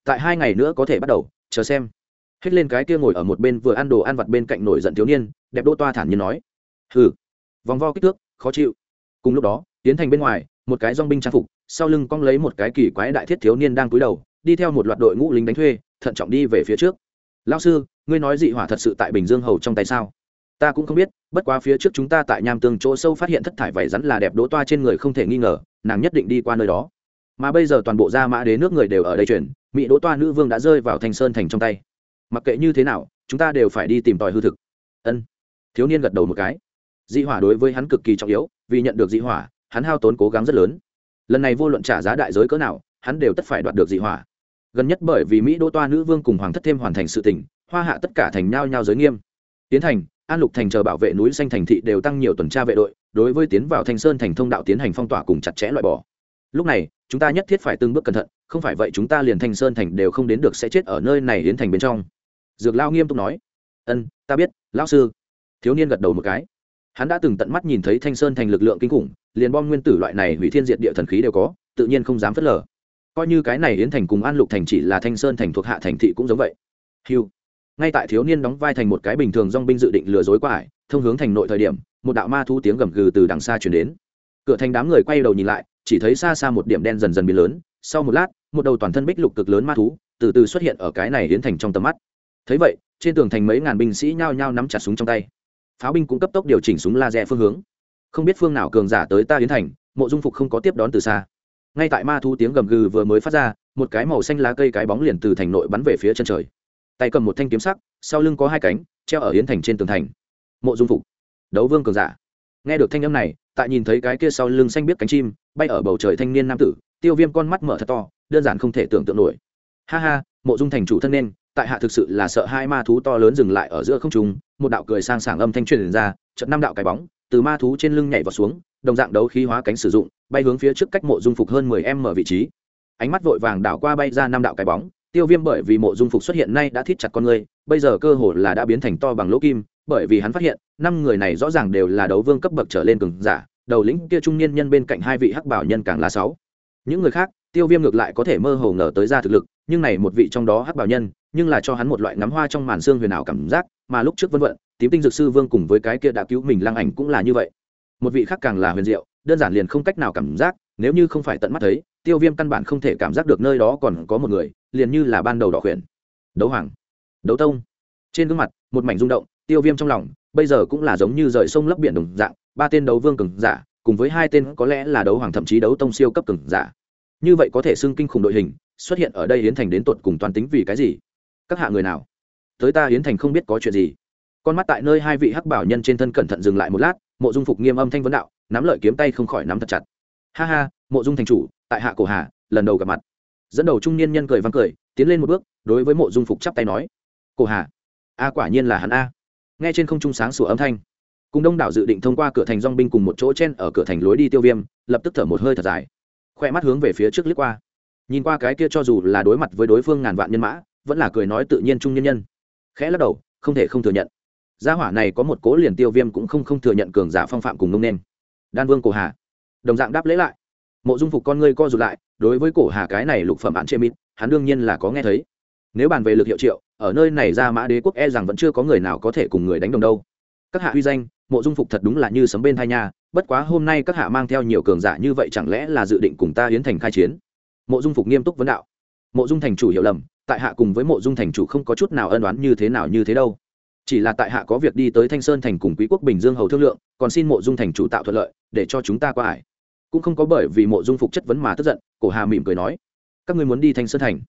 Tại hai ngày nữa có thể bắt đầu, chờ xem hết lên cái kia ngồi ở một bên vừa ăn đồ ăn vặt bên cạnh nổi giận thiếu niên, đẹp đô toa thản nhiên nói. Hừ, vòng vo kích thước, khó chịu. Cùng lúc đó, tiến thành bên ngoài, một cái dong binh trang phục, sau lưng cong lấy một cái kỳ quái đại thiết thiếu niên đang cúi đầu, đi theo một loạt đội ngũ lính đánh thuê, thận trọng đi về phía trước. Lao sư, ngươi nói dị hỏa thật sự tại bình dương hầu trong tay sao? Ta cũng không biết, bất quá phía trước chúng ta tại nham tương chỗ sâu phát hiện thất thải vảy rắn là đẹp đỗ toa trên người không thể nghi ngờ, nàng nhất định đi qua nơi đó. Mà bây giờ toàn bộ gia mã đế nước người đều ở đây chuyển, mỹ đỗ toa nữ vương đã rơi vào thanh sơn thành trong tay mặc kệ như thế nào, chúng ta đều phải đi tìm tòi hư thực. Ân. Thiếu niên gật đầu một cái. Dị hỏa đối với hắn cực kỳ trọng yếu, vì nhận được dị hỏa, hắn hao tốn cố gắng rất lớn. Lần này vô luận trả giá đại giới cỡ nào, hắn đều tất phải đoạt được dị hỏa. Gần nhất bởi vì mỹ đô toa nữ vương cùng hoàng thất thêm hoàn thành sự tỉnh hoa hạ tất cả thành nhao nhao giới nghiêm. Tiến thành, an lục thành chờ bảo vệ núi xanh thành thị đều tăng nhiều tuần tra vệ đội, đối với tiến vào thanh sơn thành thông đạo tiến hành phong tỏa cùng chặt chẽ loại bỏ. Lúc này, chúng ta nhất thiết phải từng bước cẩn thận, không phải vậy chúng ta liền thanh sơn thành đều không đến được sẽ chết ở nơi này hiến thành bên trong dược lao nghiêm túc nói, ân, ta biết, lão sư. Thiếu niên gật đầu một cái. Hắn đã từng tận mắt nhìn thấy thanh sơn thành lực lượng kinh khủng, liền bom nguyên tử loại này hủy thiên diệt địa thần khí đều có, tự nhiên không dám phớt lờ. Coi như cái này hiến thành cùng an lục thành chỉ là thanh sơn thành thuộc hạ thành thị cũng giống vậy. Hiu ngay tại thiếu niên đóng vai thành một cái bình thường dong binh dự định lừa dối qua ải, thông hướng thành nội thời điểm, một đạo ma thu tiếng gầm gừ từ đằng xa chuyển đến. Cửa thành đám người quay đầu nhìn lại, chỉ thấy xa xa một điểm đen dần dần biến lớn. Sau một lát, một đầu toàn thân bích lục cực lớn ma thú, từ từ xuất hiện ở cái này hiến thành trong tầm mắt thấy vậy, trên tường thành mấy ngàn binh sĩ nhao nhao nắm chặt súng trong tay. Pháo binh cũng cấp tốc điều chỉnh súng laser phương hướng. Không biết phương nào cường giả tới ta hiến thành, mộ dung phục không có tiếp đón từ xa. Ngay tại ma thu tiếng gầm gừ vừa mới phát ra, một cái màu xanh lá cây cái bóng liền từ thành nội bắn về phía chân trời. Tay cầm một thanh kiếm sắc, sau lưng có hai cánh, treo ở hiến thành trên tường thành. Mộ dung phục. Đấu vương cường giả. Nghe được thanh âm này, tại nhìn thấy cái kia sau lưng xanh biết cánh chim, bay ở bầu trời thanh niên nam tử, tiêu viêm con mắt mở thật to, đơn giản không thể tưởng tượng nổi. Ha ha, mộ dung thành chủ thân nên tại hạ thực sự là sợ hai ma thú to lớn dừng lại ở giữa không trung, một đạo cười sang sảng âm thanh truyền ra trận năm đạo cái bóng, từ ma thú trên lưng nhảy vào xuống, đồng dạng đấu khí hóa cánh sử dụng, bay hướng phía trước cách mộ dung phục hơn mười m ở vị trí. Ánh mắt vội vàng đảo qua bay ra năm đạo cái bóng, tiêu viêm bởi vì mộ dung phục xuất hiện nay đã thít chặt con người, bây giờ cơ hồ là đã biến thành to bằng lỗ kim, bởi vì hắn phát hiện, năm người này rõ ràng đều là đấu vương cấp bậc trở lên cường giả, đầu lĩnh kia trung niên nhân bên cạnh hai vị hắc bảo nhân càng là sáu. Những người khác, tiêu viêm ngược lại có thể mơ hồ ngờ tới ra thực lực, nhưng này một vị trong đó hắc bảo nhân nhưng là cho hắn một loại ngắm hoa trong màn xương huyền ảo cảm giác, mà lúc trước vân vận, tím tinh dược sư vương cùng với cái kia đã cứu mình lăng ảnh cũng là như vậy. Một vị khác càng là huyền diệu, đơn giản liền không cách nào cảm giác, nếu như không phải tận mắt thấy, tiêu viêm căn bản không thể cảm giác được nơi đó còn có một người, liền như là ban đầu đỏ khuyển. Đấu hoàng, đấu tông. Trên gương mặt, một mảnh rung động, tiêu viêm trong lòng, bây giờ cũng là giống như rời sông lấp biển đồng dạng, ba tên đấu vương cường giả, cùng với hai tên có lẽ là đấu hoàng thậm chí đấu tông siêu cấp cường giả. Như vậy có thể xưng kinh khủng đội hình, xuất hiện ở đây hiến thành đến tột cùng toàn tính vì cái gì? Các hạ người nào? Tới ta hiến thành không biết có chuyện gì. Con mắt tại nơi hai vị hắc bảo nhân trên thân cẩn thận dừng lại một lát, mộ dung phục nghiêm âm thanh vấn đạo, nắm lợi kiếm tay không khỏi nắm thật chặt. Ha ha, mộ dung thành chủ, tại hạ cổ hà, lần đầu gặp mặt. Dẫn đầu trung niên nhân cười văng cười, tiến lên một bước, đối với mộ dung phục chắp tay nói, cổ hà, a quả nhiên là hắn a. Nghe trên không trung sáng sủa âm thanh, cùng đông đảo dự định thông qua cửa thành dong binh cùng một chỗ chen ở cửa thành lối đi tiêu viêm, lập tức thở một hơi thật dài. Khoe mắt hướng về phía trước liếc qua. Nhìn qua cái kia cho dù là đối mặt với đối phương ngàn vạn nhân mã vẫn là cười nói tự nhiên trung nhân nhân. Khẽ lắc đầu, không thể không thừa nhận. Gia hỏa này có một cố liền tiêu viêm cũng không không thừa nhận cường giả phong phạm cùng nông nên đan vương cổ hà. Đồng dạng đáp lễ lại. Mộ dung phục con ngươi co rụt lại, đối với cổ hà cái này lục phẩm án chê mít hắn đương nhiên là có nghe thấy. Nếu bàn về lực hiệu triệu, ở nơi này ra mã đế quốc e rằng vẫn chưa có người nào có thể cùng người đánh đồng đâu. Các hạ uy danh, mộ dung phục thật đúng là như sấm bên thai nha, bất quá hôm nay các hạ mang theo nhiều cường giả như vậy chẳng lẽ là dự định cùng ta hiến thành khai chiến? Mộ dung phục nghiêm túc vấn đạo. Mộ dung thành chủ hiểu lầm tại hạ cùng với mộ dung thành chủ không có chút nào ân đoán như thế nào như thế đâu. Chỉ là tại hạ có việc đi tới thanh sơn thành cùng quý quốc bình dương hầu thương lượng, còn xin mộ dung thành chủ tạo thuận lợi, để cho chúng ta qua ải. Cũng không có bởi vì mộ dung phục chất vấn mà tức giận, cổ hà mỉm cười nói, các ngươi muốn đi thanh sơn thành?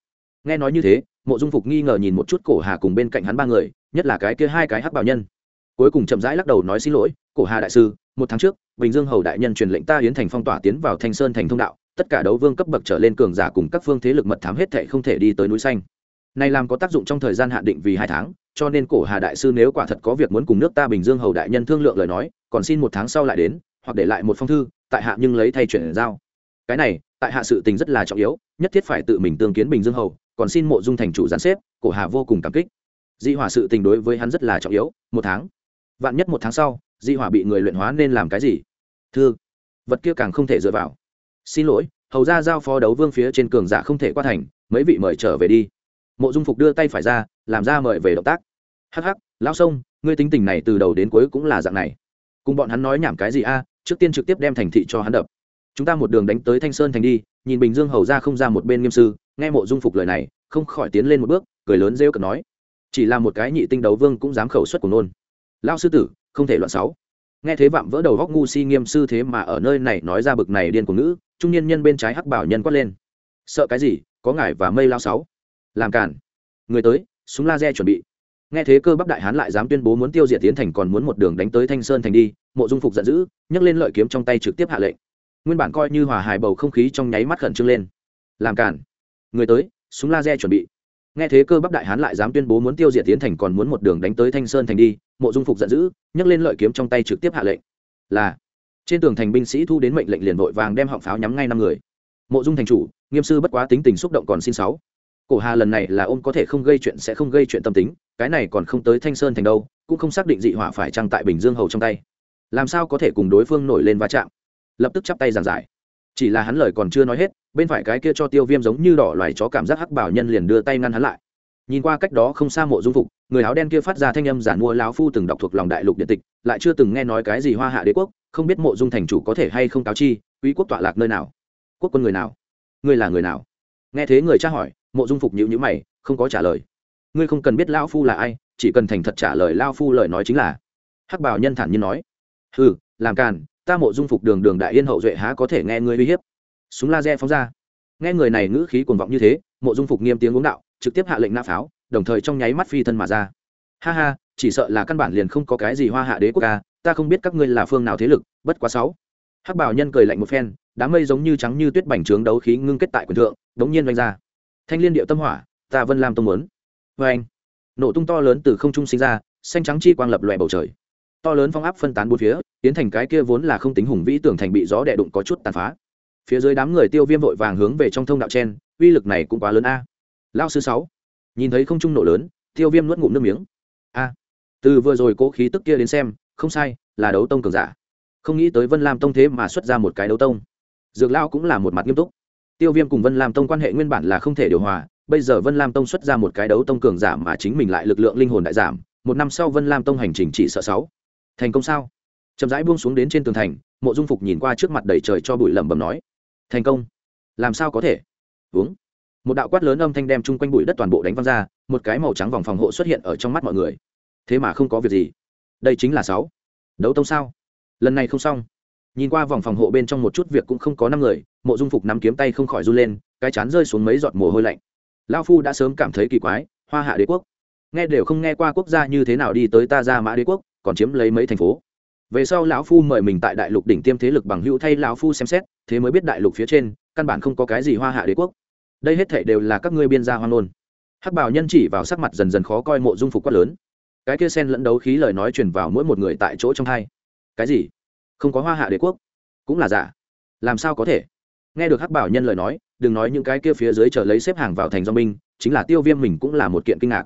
Nghe nói như thế, mộ dung phục nghi ngờ nhìn một chút cổ hà cùng bên cạnh hắn ba người, nhất là cái kia hai cái hắc bảo nhân. Cuối cùng chậm rãi lắc đầu nói xin lỗi, cổ hà đại sư, một tháng trước, bình dương hầu đại nhân truyền lệnh ta hiến thành phong tỏa tiến vào thanh sơn thành thông đạo tất cả đấu vương cấp bậc trở lên cường giả cùng các phương thế lực mật thám hết thệ không thể đi tới núi xanh. Này làm có tác dụng trong thời gian hạn định vì hai tháng, cho nên cổ hà đại sư nếu quả thật có việc muốn cùng nước ta bình dương hầu đại nhân thương lượng lời nói, còn xin một tháng sau lại đến, hoặc để lại một phong thư, tại hạ nhưng lấy thay chuyển giao. Cái này, tại hạ sự tình rất là trọng yếu, nhất thiết phải tự mình tương kiến bình dương hầu, còn xin mộ dung thành chủ gián xếp, cổ hà vô cùng cảm kích. Di hỏa sự tình đối với hắn rất là trọng yếu, một tháng. Vạn nhất một tháng sau, di hỏa bị người luyện hóa nên làm cái gì? Thư. Vật kia càng không thể dựa vào xin lỗi, hầu ra giao phó đấu vương phía trên cường giả không thể qua thành, mấy vị mời trở về đi. Mộ dung phục đưa tay phải ra, làm ra mời về động tác. Hắc hắc, lão sông, ngươi tính tình này từ đầu đến cuối cũng là dạng này. Cùng bọn hắn nói nhảm cái gì a, trước tiên trực tiếp đem thành thị cho hắn đập. Chúng ta một đường đánh tới thanh sơn thành đi, nhìn bình dương hầu ra không ra một bên nghiêm sư, nghe mộ dung phục lời này, không khỏi tiến lên một bước, cười lớn rêu cực nói. Chỉ là một cái nhị tinh đấu vương cũng dám khẩu xuất của nôn. Lao sư tử, không thể loạn sáu. Nghe thế vạm vỡ đầu góc ngu si nghiêm sư thế mà ở nơi này nói ra bực này điên của nữ trung niên nhân bên trái hắc bảo nhân quát lên. Sợ cái gì? Có ngải và mây lao sáu. Làm cản. Người tới, súng laser chuẩn bị. Nghe thế cơ bắc đại hán lại dám tuyên bố muốn tiêu diệt tiến thành còn muốn một đường đánh tới thanh sơn thành đi, mộ dung phục giận dữ, nhấc lên lợi kiếm trong tay trực tiếp hạ lệnh. Nguyên bản coi như hòa hài bầu không khí trong nháy mắt khẩn trương lên. Làm cản. Người tới, súng laser chuẩn bị. Nghe thế cơ bắc đại hán lại dám tuyên bố muốn tiêu diệt tiến thành còn muốn một đường đánh tới thanh sơn thành đi, mộ dung phục giận dữ, nhấc lên lợi kiếm trong tay trực tiếp hạ lệnh. Là trên tường thành binh sĩ thu đến mệnh lệnh liền vội vàng đem họng pháo nhắm ngay năm người. Mộ dung thành chủ, nghiêm sư bất quá tính tình xúc động còn xin sáu. Cổ hà lần này là ôm có thể không gây chuyện sẽ không gây chuyện tâm tính, cái này còn không tới thanh sơn thành đâu, cũng không xác định dị hỏa phải trăng tại bình dương hầu trong tay. Làm sao có thể cùng đối phương nổi lên va chạm? Lập tức chắp tay giảng giải. Chỉ là hắn lời còn chưa nói hết, bên phải cái kia cho tiêu viêm giống như đỏ loài chó cảm giác hắc bảo nhân liền đưa tay ngăn hắn lại. Nhìn qua cách đó không xa mộ dung phục, người áo đen kia phát ra thanh âm giản mua lão phu từng đọc thuộc lòng đại lục điện tịch, lại chưa từng nghe nói cái gì hoa hạ đế quốc không biết mộ dung thành chủ có thể hay không cáo chi, quý quốc tọa lạc nơi nào? Quốc quân người nào? Ngươi là người nào? Nghe thế người tra hỏi, mộ dung phục nhữ nhữ mày, không có trả lời. Ngươi không cần biết lão phu là ai, chỉ cần thành thật trả lời lao phu lời nói chính là. Hắc bảo nhân thản nhiên nói. Ừ làm càn, ta mộ dung phục đường đường đại yên hậu duệ há có thể nghe ngươi uy hiếp? Súng laser phóng ra. Nghe người này ngữ khí cuồng vọng như thế, mộ dung phục nghiêm tiếng uống đạo, trực tiếp hạ lệnh nã pháo, đồng thời trong nháy mắt phi thân mà ra. Ha ha, chỉ sợ là căn bản liền không có cái gì hoa hạ đế quốc ca ta không biết các ngươi là phương nào thế lực, bất quá sáu. Hắc bảo nhân cười lạnh một phen, đám mây giống như trắng như tuyết bành trướng đấu khí ngưng kết tại quyền thượng, đống nhiên vanh ra. Thanh liên điệu tâm hỏa, ta vân lam tông muốn. Vê anh, nổ tung to lớn từ không trung sinh ra, xanh trắng chi quang lập lòe bầu trời. To lớn phong áp phân tán bốn phía, tiến thành cái kia vốn là không tính hùng vĩ tưởng thành bị gió đè đụng có chút tàn phá. Phía dưới đám người tiêu viêm vội vàng hướng về trong thông đạo chen, uy lực này cũng quá lớn a. Lao sư sáu, nhìn thấy không trung nổ lớn, tiêu viêm nuốt ngụm nước miếng. A, từ vừa rồi cố khí tức kia đến xem không sai, là đấu tông cường giả. Không nghĩ tới vân lam tông thế mà xuất ra một cái đấu tông. Dược lao cũng là một mặt nghiêm túc. Tiêu viêm cùng vân lam tông quan hệ nguyên bản là không thể điều hòa, bây giờ vân lam tông xuất ra một cái đấu tông cường giả mà chính mình lại lực lượng linh hồn đại giảm, một năm sau vân lam tông hành trình chỉ sợ sáu. Thành công sao? Chậm rãi buông xuống đến trên tường thành, mộ dung phục nhìn qua trước mặt đầy trời cho bụi lẩm bẩm nói. Thành công. Làm sao có thể? Uống một đạo quát lớn âm thanh đem chung quanh bụi đất toàn bộ đánh văng ra, một cái màu trắng vòng phòng hộ xuất hiện ở trong mắt mọi người. Thế mà không có việc gì đây chính là sáu. Đấu tông sao? Lần này không xong. Nhìn qua vòng phòng hộ bên trong một chút việc cũng không có năm người, mộ dung phục nắm kiếm tay không khỏi run lên, cái chán rơi xuống mấy giọt mồ hôi lạnh. Lao phu đã sớm cảm thấy kỳ quái, hoa hạ đế quốc. Nghe đều không nghe qua quốc gia như thế nào đi tới ta ra mã đế quốc, còn chiếm lấy mấy thành phố. Về sau lão phu mời mình tại đại lục đỉnh tiêm thế lực bằng hữu thay lão phu xem xét, thế mới biết đại lục phía trên, căn bản không có cái gì hoa hạ đế quốc. Đây hết thể đều là các ngươi biên gia hoang nôn hắc bảo nhân chỉ vào sắc mặt dần dần khó coi mộ dung phục quát lớn cái kia sen lẫn đấu khí lời nói truyền vào mỗi một người tại chỗ trong hai cái gì? Không có hoa hạ đế quốc? Cũng là giả. Làm sao có thể? Nghe được hắc bảo nhân lời nói, đừng nói những cái kia phía dưới chờ lấy xếp hàng vào thành do minh chính là tiêu viêm mình cũng là một kiện kinh ngạc.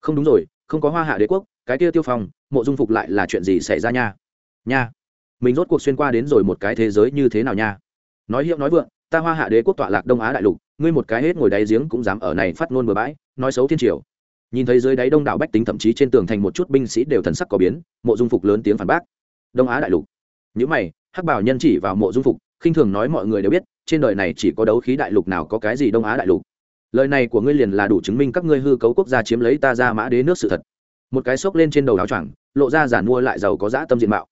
Không đúng rồi, không có hoa hạ đế quốc, cái kia tiêu phong, mộ dung phục lại là chuyện gì xảy ra nha? Nha. Mình rốt cuộc xuyên qua đến rồi một cái thế giới như thế nào nha? Nói hiệu nói vượng, ta hoa hạ đế quốc tọa lạc đông á đại lục, ngươi một cái hết ngồi đáy giếng cũng dám ở này phát ngôn bừa bãi, nói xấu thiên triều nhìn thấy dưới đáy đông đảo bách tính thậm chí trên tường thành một chút binh sĩ đều thần sắc có biến, mộ dung phục lớn tiếng phản bác. Đông á đại lục. Những mày, hắc bảo nhân chỉ vào mộ dung phục, khinh thường nói mọi người đều biết, trên đời này chỉ có đấu khí đại lục nào có cái gì đông á đại lục. Lời này của ngươi liền là đủ chứng minh các ngươi hư cấu quốc gia chiếm lấy ta ra mã đế nước sự thật. Một cái xốc lên trên đầu áo choàng, lộ ra giản mua lại giàu có dã tâm diện mạo.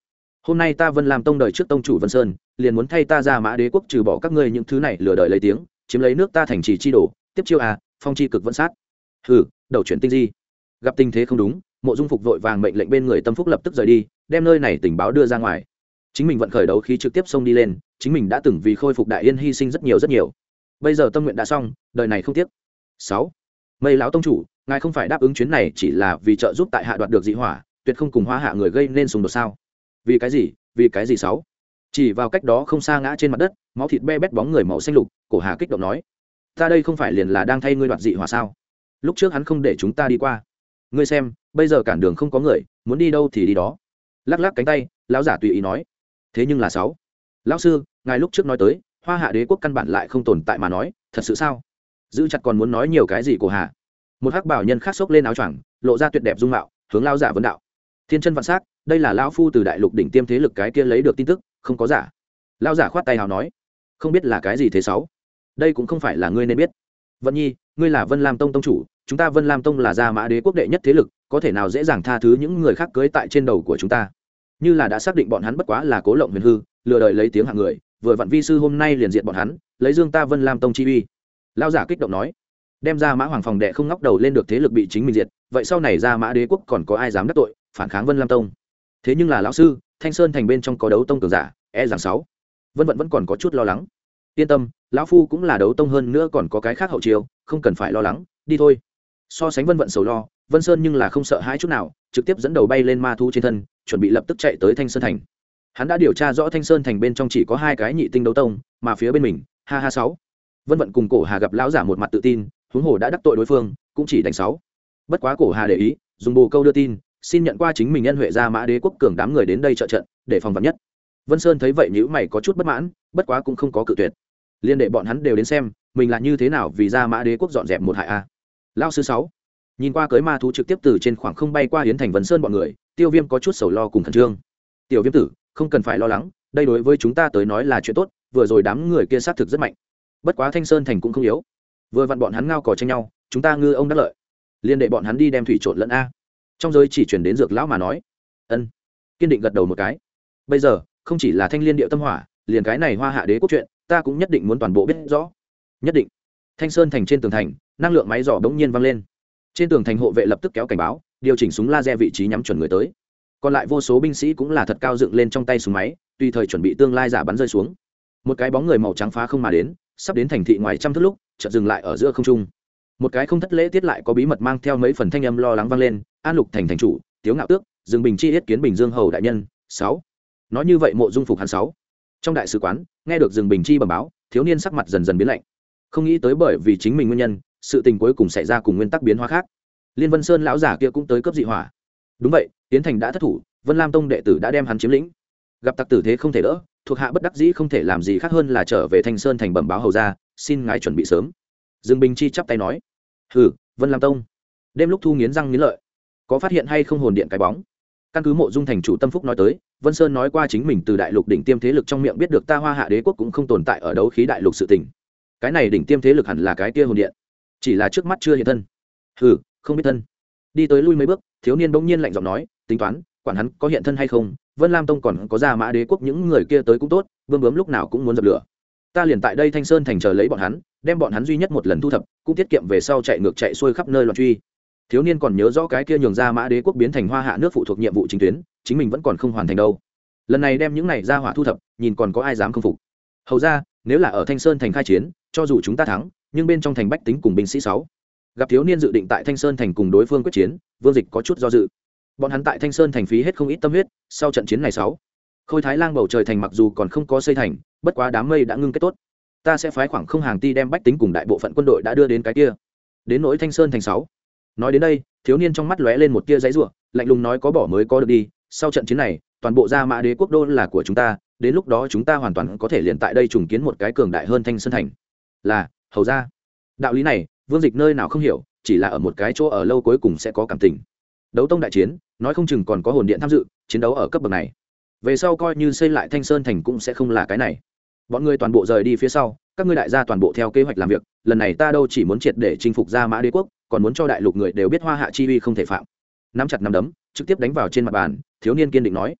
Hôm nay ta vân làm tông đời trước tông chủ vân sơn, liền muốn thay ta ra mã đế quốc trừ bỏ các ngươi những thứ này lừa đời lấy tiếng, chiếm lấy nước ta thành trì chi đổ tiếp chiêu à phong chi cực vẫn sát. Hừ đầu chuyển tinh di. Gặp tình thế không đúng, mộ dung phục vội vàng mệnh lệnh bên người tâm phúc lập tức rời đi, đem nơi này tình báo đưa ra ngoài. Chính mình vận khởi đấu khí trực tiếp xông đi lên, chính mình đã từng vì khôi phục đại yên hy sinh rất nhiều rất nhiều. Bây giờ tâm nguyện đã xong, đời này không tiếc. Sáu. Mây lão tông chủ, ngài không phải đáp ứng chuyến này chỉ là vì trợ giúp tại hạ đoạt được dị hỏa, tuyệt không cùng hoa hạ người gây nên xung đột sao? Vì cái gì? Vì cái gì sáu? Chỉ vào cách đó không xa ngã trên mặt đất, máu thịt be bét bóng người màu xanh lục, cổ hà kích động nói, ta đây không phải liền là đang thay ngươi đoạt dị hỏa sao? Lúc trước hắn không để chúng ta đi qua. Ngươi xem, bây giờ cản đường không có người, muốn đi đâu thì đi đó. Lắc lắc cánh tay, lão giả tùy ý nói. Thế nhưng là sáu. Lão sư, ngài lúc trước nói tới, hoa hạ đế quốc căn bản lại không tồn tại mà nói, thật sự sao? Giữ chặt còn muốn nói nhiều cái gì của hạ? Một hắc bảo nhân khác xốc lên áo choàng, lộ ra tuyệt đẹp dung mạo, hướng lao giả vấn đạo. Thiên chân vạn s á c đây là lão phu từ đại lục đỉnh tiêm thế lực cái kia lấy được tin tức, không có giả. Lao giả khoát tay hào nói. Không biết là cái gì thế sáu? Đây cũng không phải là ngươi nên biết. Vận nhi, ngươi là vân lam tông tông chủ chúng ta vân lam tông là gia mã đế quốc đệ nhất thế lực, có thể nào dễ dàng tha thứ những người khác cưới tại trên đầu của chúng ta? Như là đã xác định bọn hắn bất quá là cố lộng huyền hư, lừa đời lấy tiếng hạng người, vừa vặn vi sư hôm nay liền diện bọn hắn, lấy dương ta vân lam tông chi uy. Lao giả kích động nói, đem ra mã hoàng phòng đệ không ngóc đầu lên được thế lực bị chính mình diệt, vậy sau này ra mã đế quốc còn có ai dám đắc tội, phản kháng vân lam tông? Thế nhưng là lão sư, thanh sơn thành bên trong có đấu tông cường giả e rằng sáu. Vân vận vẫn còn có chút lo lắng. Yên tâm, lão phu cũng là đấu tông hơn nữa còn có cái khác hậu chiêu, không cần phải lo lắng, đi thôi so sánh vân vận sầu lo, vân sơn nhưng là không sợ hãi chút nào, trực tiếp dẫn đầu bay lên ma thu trên thân, chuẩn bị lập tức chạy tới thanh sơn thành. Hắn đã điều tra rõ thanh sơn thành bên trong chỉ có hai cái nhị tinh đấu tông, mà phía bên mình, ha ha sáu. Vân vận cùng cổ hà gặp lão giả một mặt tự tin, huống hồ đã đắc tội đối phương, cũng chỉ đánh sáu. Bất quá cổ hà để ý, dùng bồ câu đưa tin, xin nhận qua chính mình nhân huệ ra mã đế quốc cường đám người đến đây trợ trận, để phòng vật nhất. Vân sơn thấy vậy nhữ mày có chút bất mãn, bất quá cũng không có cự tuyệt. Liên đệ bọn hắn đều đến xem, mình là như thế nào vì ra mã đế quốc dọn dẹp một hại a lao sư sáu. Nhìn qua cưới ma thú trực tiếp từ trên khoảng không bay qua hiến thành vấn sơn bọn người, tiêu viêm có chút sầu lo cùng khẩn trương. Tiểu viêm tử, không cần phải lo lắng, đây đối với chúng ta tới nói là chuyện tốt, vừa rồi đám người kia xác thực rất mạnh. Bất quá thanh sơn thành cũng không yếu. Vừa vặn bọn hắn ngao cò tranh nhau, chúng ta ngư ông đắc lợi. Liên đệ bọn hắn đi đem thủy trộn lẫn a. Trong giới chỉ chuyển đến dược lão mà nói. Ân. Kiên định gật đầu một cái. Bây giờ, không chỉ là thanh liên điệu tâm hỏa, liền cái này hoa hạ đế quốc chuyện, ta cũng nhất định muốn toàn bộ biết rõ. Nhất định. Thanh sơn thành trên tường thành năng lượng máy dò bỗng nhiên vang lên. Trên tường thành hộ vệ lập tức kéo cảnh báo, điều chỉnh súng laser vị trí nhắm chuẩn người tới. Còn lại vô số binh sĩ cũng là thật cao dựng lên trong tay súng máy, tùy thời chuẩn bị tương lai giả bắn rơi xuống. Một cái bóng người màu trắng phá không mà đến, sắp đến thành thị ngoài trăm thước lúc, chợt dừng lại ở giữa không trung. Một cái không thất lễ tiết lại có bí mật mang theo mấy phần thanh âm lo lắng vang lên, an lục thành thành chủ, tiếu ngạo tước, dương bình chi yết kiến bình dương hầu đại nhân, sáu. Nói như vậy mộ dung phục hắn sáu. Trong đại sứ quán, nghe được dương bình chi bẩm báo, thiếu niên sắc mặt dần dần biến lạnh. Không nghĩ tới bởi vì chính mình nguyên nhân sự tình cuối cùng xảy ra cùng nguyên tắc biến hóa khác. Liên vân sơn lão giả kia cũng tới cấp dị hỏa. Đúng vậy tiến thành đã thất thủ, vân lam tông đệ tử đã đem hắn chiếm lĩnh. Gặp tặc tử thế không thể đỡ, thuộc hạ bất đắc dĩ không thể làm gì khác hơn là trở về thanh sơn thành bẩm báo hầu ra xin ngài chuẩn bị sớm. Dương bình chi chắp tay nói, hừ, vân lam tông. Đêm lúc thu nghiến răng nghiến lợi, có phát hiện hay không hồn điện cái bóng? Căn cứ mộ dung thành chủ tâm phúc nói tới, vân sơn nói qua chính mình từ đại lục đỉnh tiêm thế lực trong miệng biết được ta hoa hạ đế quốc cũng không tồn tại ở đấu khí đại lục sự tình. cái này đỉnh tiêm thế lực hẳn là cái kia hồn điện chỉ là trước mắt chưa hiện thân. Hừ, không biết thân. Đi tới lui mấy bước, thiếu niên bỗng nhiên lạnh giọng nói, tính toán, quản hắn có hiện thân hay không, vân lam tông còn có ra mã đế quốc những người kia tới cũng tốt, vương bướm lúc nào cũng muốn dập lửa. Ta liền tại đây thanh sơn thành chờ lấy bọn hắn, đem bọn hắn duy nhất một lần thu thập, cũng tiết kiệm về sau chạy ngược chạy xuôi khắp nơi loạn truy. Thiếu niên còn nhớ rõ cái kia nhường ra mã đế quốc biến thành hoa hạ nước phụ thuộc nhiệm vụ chính tuyến, chính mình vẫn còn không hoàn thành đâu. Lần này đem những này ra hỏa thu thập, nhìn còn có ai dám không phục. Hầu ra, nếu là ở thanh sơn thành khai chiến, cho dù chúng ta thắng nhưng bên trong thành bách tính cùng binh sĩ sáu. Gặp thiếu niên dự định tại thanh sơn thành cùng đối phương quyết chiến, vương dịch có chút do dự. Bọn hắn tại thanh sơn thành phí hết không ít tâm huyết, sau trận chiến này sáu. Khôi thái lang bầu trời thành mặc dù còn không có xây thành, bất quá đám mây đã ngưng kết tốt. Ta sẽ phái khoảng không hàng ti đem bách tính cùng đại bộ phận quân đội đã đưa đến cái kia. Đến nỗi thanh sơn thành sáu. Nói đến đây, thiếu niên trong mắt lóe lên một tia giấy ruộng lạnh lùng nói có bỏ mới có được đi, sau trận chiến này, toàn bộ gia mã đế quốc đô là của chúng ta, đến lúc đó chúng ta hoàn toàn có thể liền tại đây trùng kiến một cái cường đại hơn thanh sơn thành. Là hầu ra. Đạo lý này, vương dịch nơi nào không hiểu, chỉ là ở một cái chỗ ở lâu cuối cùng sẽ có cảm tình. Đấu tông đại chiến, nói không chừng còn có hồn điện tham dự, chiến đấu ở cấp bậc này. Về sau coi như xây lại thanh sơn thành cũng sẽ không là cái này. Bọn ngươi toàn bộ rời đi phía sau, các ngươi đại gia toàn bộ theo kế hoạch làm việc, lần này ta đâu chỉ muốn triệt để chinh phục gia mã đế quốc, còn muốn cho đại lục người đều biết hoa hạ chi uy không thể phạm. Nắm chặt nắm đấm, trực tiếp đánh vào trên mặt bàn, thiếu niên kiên định nói,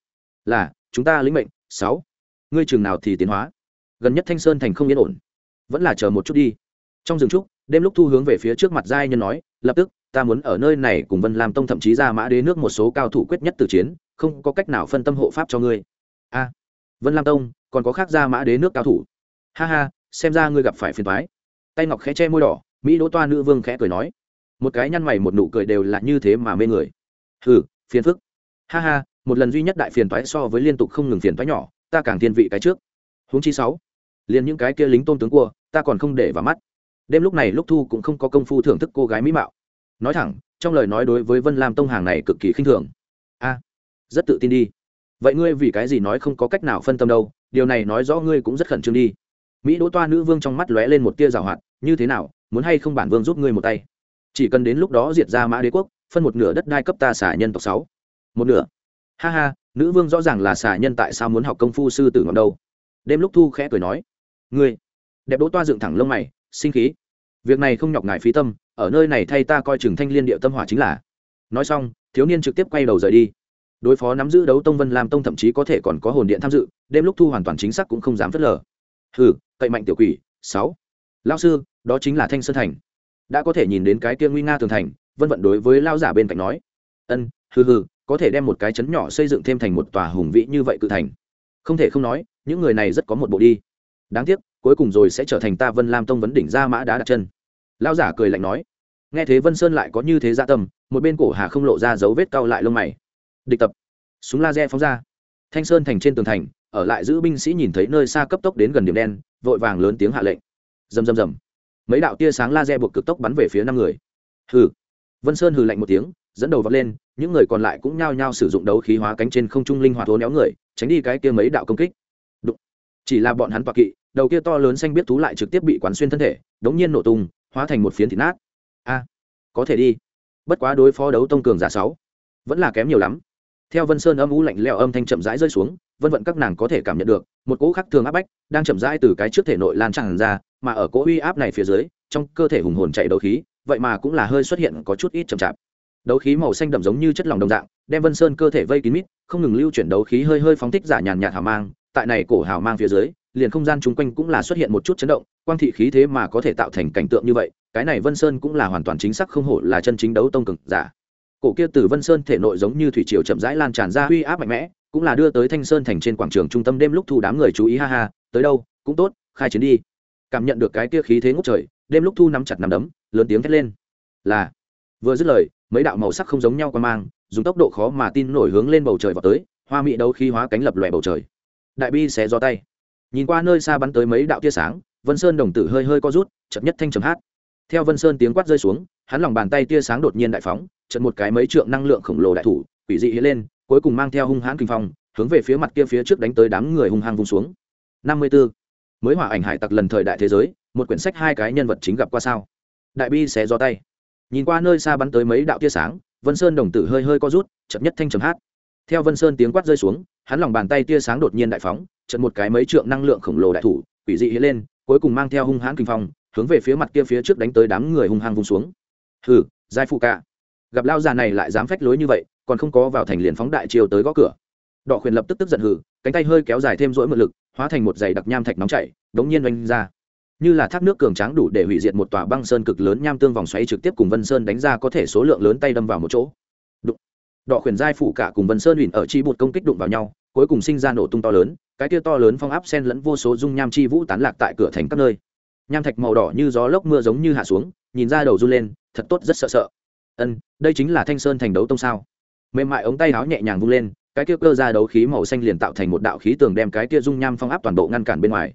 là, chúng ta lĩnh mệnh, sáu. Ngươi trường nào thì tiến hóa. Gần nhất thanh sơn thành không yên ổn. Vẫn là chờ một chút đi trong rừng trúc, đêm lúc thu hướng về phía trước mặt giai nhân nói, lập tức, ta muốn ở nơi này cùng vân làm tông thậm chí ra mã đế nước một số cao thủ quyết nhất từ chiến, không có cách nào phân tâm hộ pháp cho ngươi. A, vân lam tông, còn có khác ra mã đế nước cao thủ. Ha ha, xem ra ngươi gặp phải phiền thoái tay ngọc khẽ che môi đỏ, mỹ đỗ toa nữ vương khẽ cười nói, một cái nhăn mày một nụ cười đều là như thế mà mê người. Hừ, phiền phức. Ha ha, một lần duy nhất đại phiền toái so với liên tục không ngừng phiền toái nhỏ, ta càng thiên vị cái trước. Huống chi sáu, liền những cái kia lính tôn tướng cua, ta còn không để vào mắt đêm lúc này lúc thu cũng không có công phu thưởng thức cô gái mỹ mạo. Nói thẳng, trong lời nói đối với vân lam tông hàng này cực kỳ khinh thường. A, rất tự tin đi. Vậy ngươi vì cái gì nói không có cách nào phân tâm đâu, điều này nói rõ ngươi cũng rất khẩn trương đi. Mỹ đỗ toa nữ vương trong mắt lóe lên một tia rào hoạt, như thế nào, muốn hay không bản vương giúp ngươi một tay? Chỉ cần đến lúc đó diệt ra mã đế quốc, phân một nửa đất đai cấp ta xả nhân tộc sáu. Một nửa? Ha ha, nữ vương rõ ràng là xả nhân tại sao muốn học công phu sư tử ngọc đâu đêm lúc thu khẽ cười nói, ngươi. Đẹp đỗ toa dựng thẳng lông mày sinh khí. Việc này không nhọc ngài phí tâm, ở nơi này thay ta coi chừng thanh liên địa tâm hỏa chính là. Nói xong, thiếu niên trực tiếp quay đầu rời đi. Đối phó nắm giữ đấu tông vân làm tông thậm chí có thể còn có hồn điện tham dự, đêm lúc thu hoàn toàn chính xác cũng không dám phớt lờ. Hừ, cậy mạnh tiểu quỷ, sáu. Lao sư, đó chính là thanh sơn thành. Đã có thể nhìn đến cái kia nguy nga tường thành, vân vận đối với lao giả bên cạnh nói. Ân, hừ hừ, có thể đem một cái chấn nhỏ xây dựng thêm thành một tòa hùng vĩ như vậy cự thành. Không thể không nói, những người này rất có một bộ đi đáng tiếc, cuối cùng rồi sẽ trở thành ta vân lam tông vấn đỉnh ra mã đá đặt chân. Lao giả cười lạnh nói. Nghe thế vân sơn lại có như thế dạ tâm, một bên cổ hà không lộ ra dấu vết cau lại lông mày. Địch tập. Súng laser phóng ra. Thanh sơn thành trên tường thành, ở lại giữ binh sĩ nhìn thấy nơi xa cấp tốc đến gần điểm đen, vội vàng lớn tiếng hạ lệnh. Rầm rầm rầm. Mấy đạo tia sáng laser buộc cực tốc bắn về phía năm người. Hừ. Vân sơn hừ lạnh một tiếng, dẫn đầu vọt lên, những người còn lại cũng nhao nhao sử dụng đấu khí hóa cánh trên không trung linh hoạt hố néo người, tránh đi cái kia mấy đạo công kích. Đụng. chỉ là bọn hắn toạc kỵ đầu kia to lớn xanh biết thú lại trực tiếp bị quán xuyên thân thể, đống nhiên nổ tung, hóa thành một phiến thịt nát. A, có thể đi. Bất quá đối phó đấu tông cường giả sáu, vẫn là kém nhiều lắm. Theo vân sơn âm u lạnh lẽo âm thanh chậm rãi rơi xuống, vân vận các nàng có thể cảm nhận được, một cỗ khắc thường áp bách đang chậm rãi từ cái trước thể nội lan tràn ra, mà ở cỗ uy áp này phía dưới, trong cơ thể hùng hồn chạy đấu khí, vậy mà cũng là hơi xuất hiện có chút ít chậm chạp. Đấu khí màu xanh đậm giống như chất lỏng đồng dạng, đem vân sơn cơ thể vây kín mít, không ngừng lưu chuyển đấu khí hơi hơi phóng thích giả nhàn nhạt hào mang, tại này cổ hào mang phía dưới liền không gian chung quanh cũng là xuất hiện một chút chấn động, quang thị khí thế mà có thể tạo thành cảnh tượng như vậy, cái này vân sơn cũng là hoàn toàn chính xác không hổ là chân chính đấu tông cực giả. Cổ kia từ vân sơn thể nội giống như thủy triều chậm rãi lan tràn ra uy áp mạnh mẽ, cũng là đưa tới thanh sơn thành trên quảng trường trung tâm đêm lúc thu đám người chú ý, ha ha, tới đâu, cũng tốt, khai chiến đi. Cảm nhận được cái kia khí thế ngút trời, đêm lúc thu nắm chặt nắm đấm, lớn tiếng thét lên. Là, vừa dứt lời, mấy đạo màu sắc không giống nhau qua mang, dùng tốc độ khó mà tin nổi hướng lên bầu trời vào tới, hoa mỹ đấu khí hóa cánh lập lòe bầu trời. Đại bi xé do tay nhìn qua nơi xa bắn tới mấy đạo tia sáng, vân sơn đồng tử hơi hơi co rút chậm nhất thanh chấm hát. Theo vân sơn tiếng quát rơi xuống, hắn lòng bàn tay tia sáng đột nhiên đại phóng trận một cái mấy trượng năng lượng khổng lồ đại thủ, quỷ dị hiện lên, cuối cùng mang theo hung hãn kinh phong, hướng về phía mặt kia phía trước đánh tới đám người hung hăng vung xuống. Năm mươi 54. mới hỏa ảnh hải tặc lần thời đại thế giới, một quyển sách hai cái nhân vật chính gặp qua sao? Đại bi sẽ do tay. Nhìn qua nơi xa bắn tới mấy đạo tia sáng, vân sơn đồng tử hơi hơi co rút chậm nhất thanh trầm hát theo vân sơn tiếng quát rơi xuống, hắn lòng bàn tay tia sáng đột nhiên đại phóng trận một cái mấy trượng năng lượng khổng lồ đại thủ, quỷ dị hiện lên, cuối cùng mang theo hung hãn kinh phong, hướng về phía mặt kia phía trước đánh tới đám người hung hăng vung xuống. Hừ, giai phụ cả gặp lao già này lại dám phách lối như vậy, còn không có vào thành liền phóng đại chiều tới gõ cửa. Đọ khuyển lập tức tức giận hừ, cánh tay hơi kéo dài thêm rỗi mượn lực, hóa thành một giày đặc nham thạch nóng chảy, đống nhiên oanh ra. Như là thác nước cường tráng đủ để hủy diệt một tòa băng sơn cực lớn nham tương vòng xoáy trực tiếp cùng vân sơn đánh ra có thể số lượng lớn tay đâm vào một chỗ đụng đọ khuyển giai phụ cả cùng vân sơn ủy ở chi bột công kích đụng vào nhau, cuối cùng sinh ra nổ tung to lớn, cái kia to lớn phong áp sen lẫn vô số dung nham chi vũ tán lạc tại cửa thành các nơi. Nham thạch màu đỏ như gió lốc mưa giống như hạ xuống, nhìn ra đầu run lên, thật tốt, rất sợ sợ. Ân, đây chính là thanh sơn thành đấu tông sao? Mềm mại ống tay áo nhẹ nhàng vung lên, cái kia cơ ra đấu khí màu xanh liền tạo thành một đạo khí tường đem cái kia dung nham phong áp toàn bộ ngăn cản bên ngoài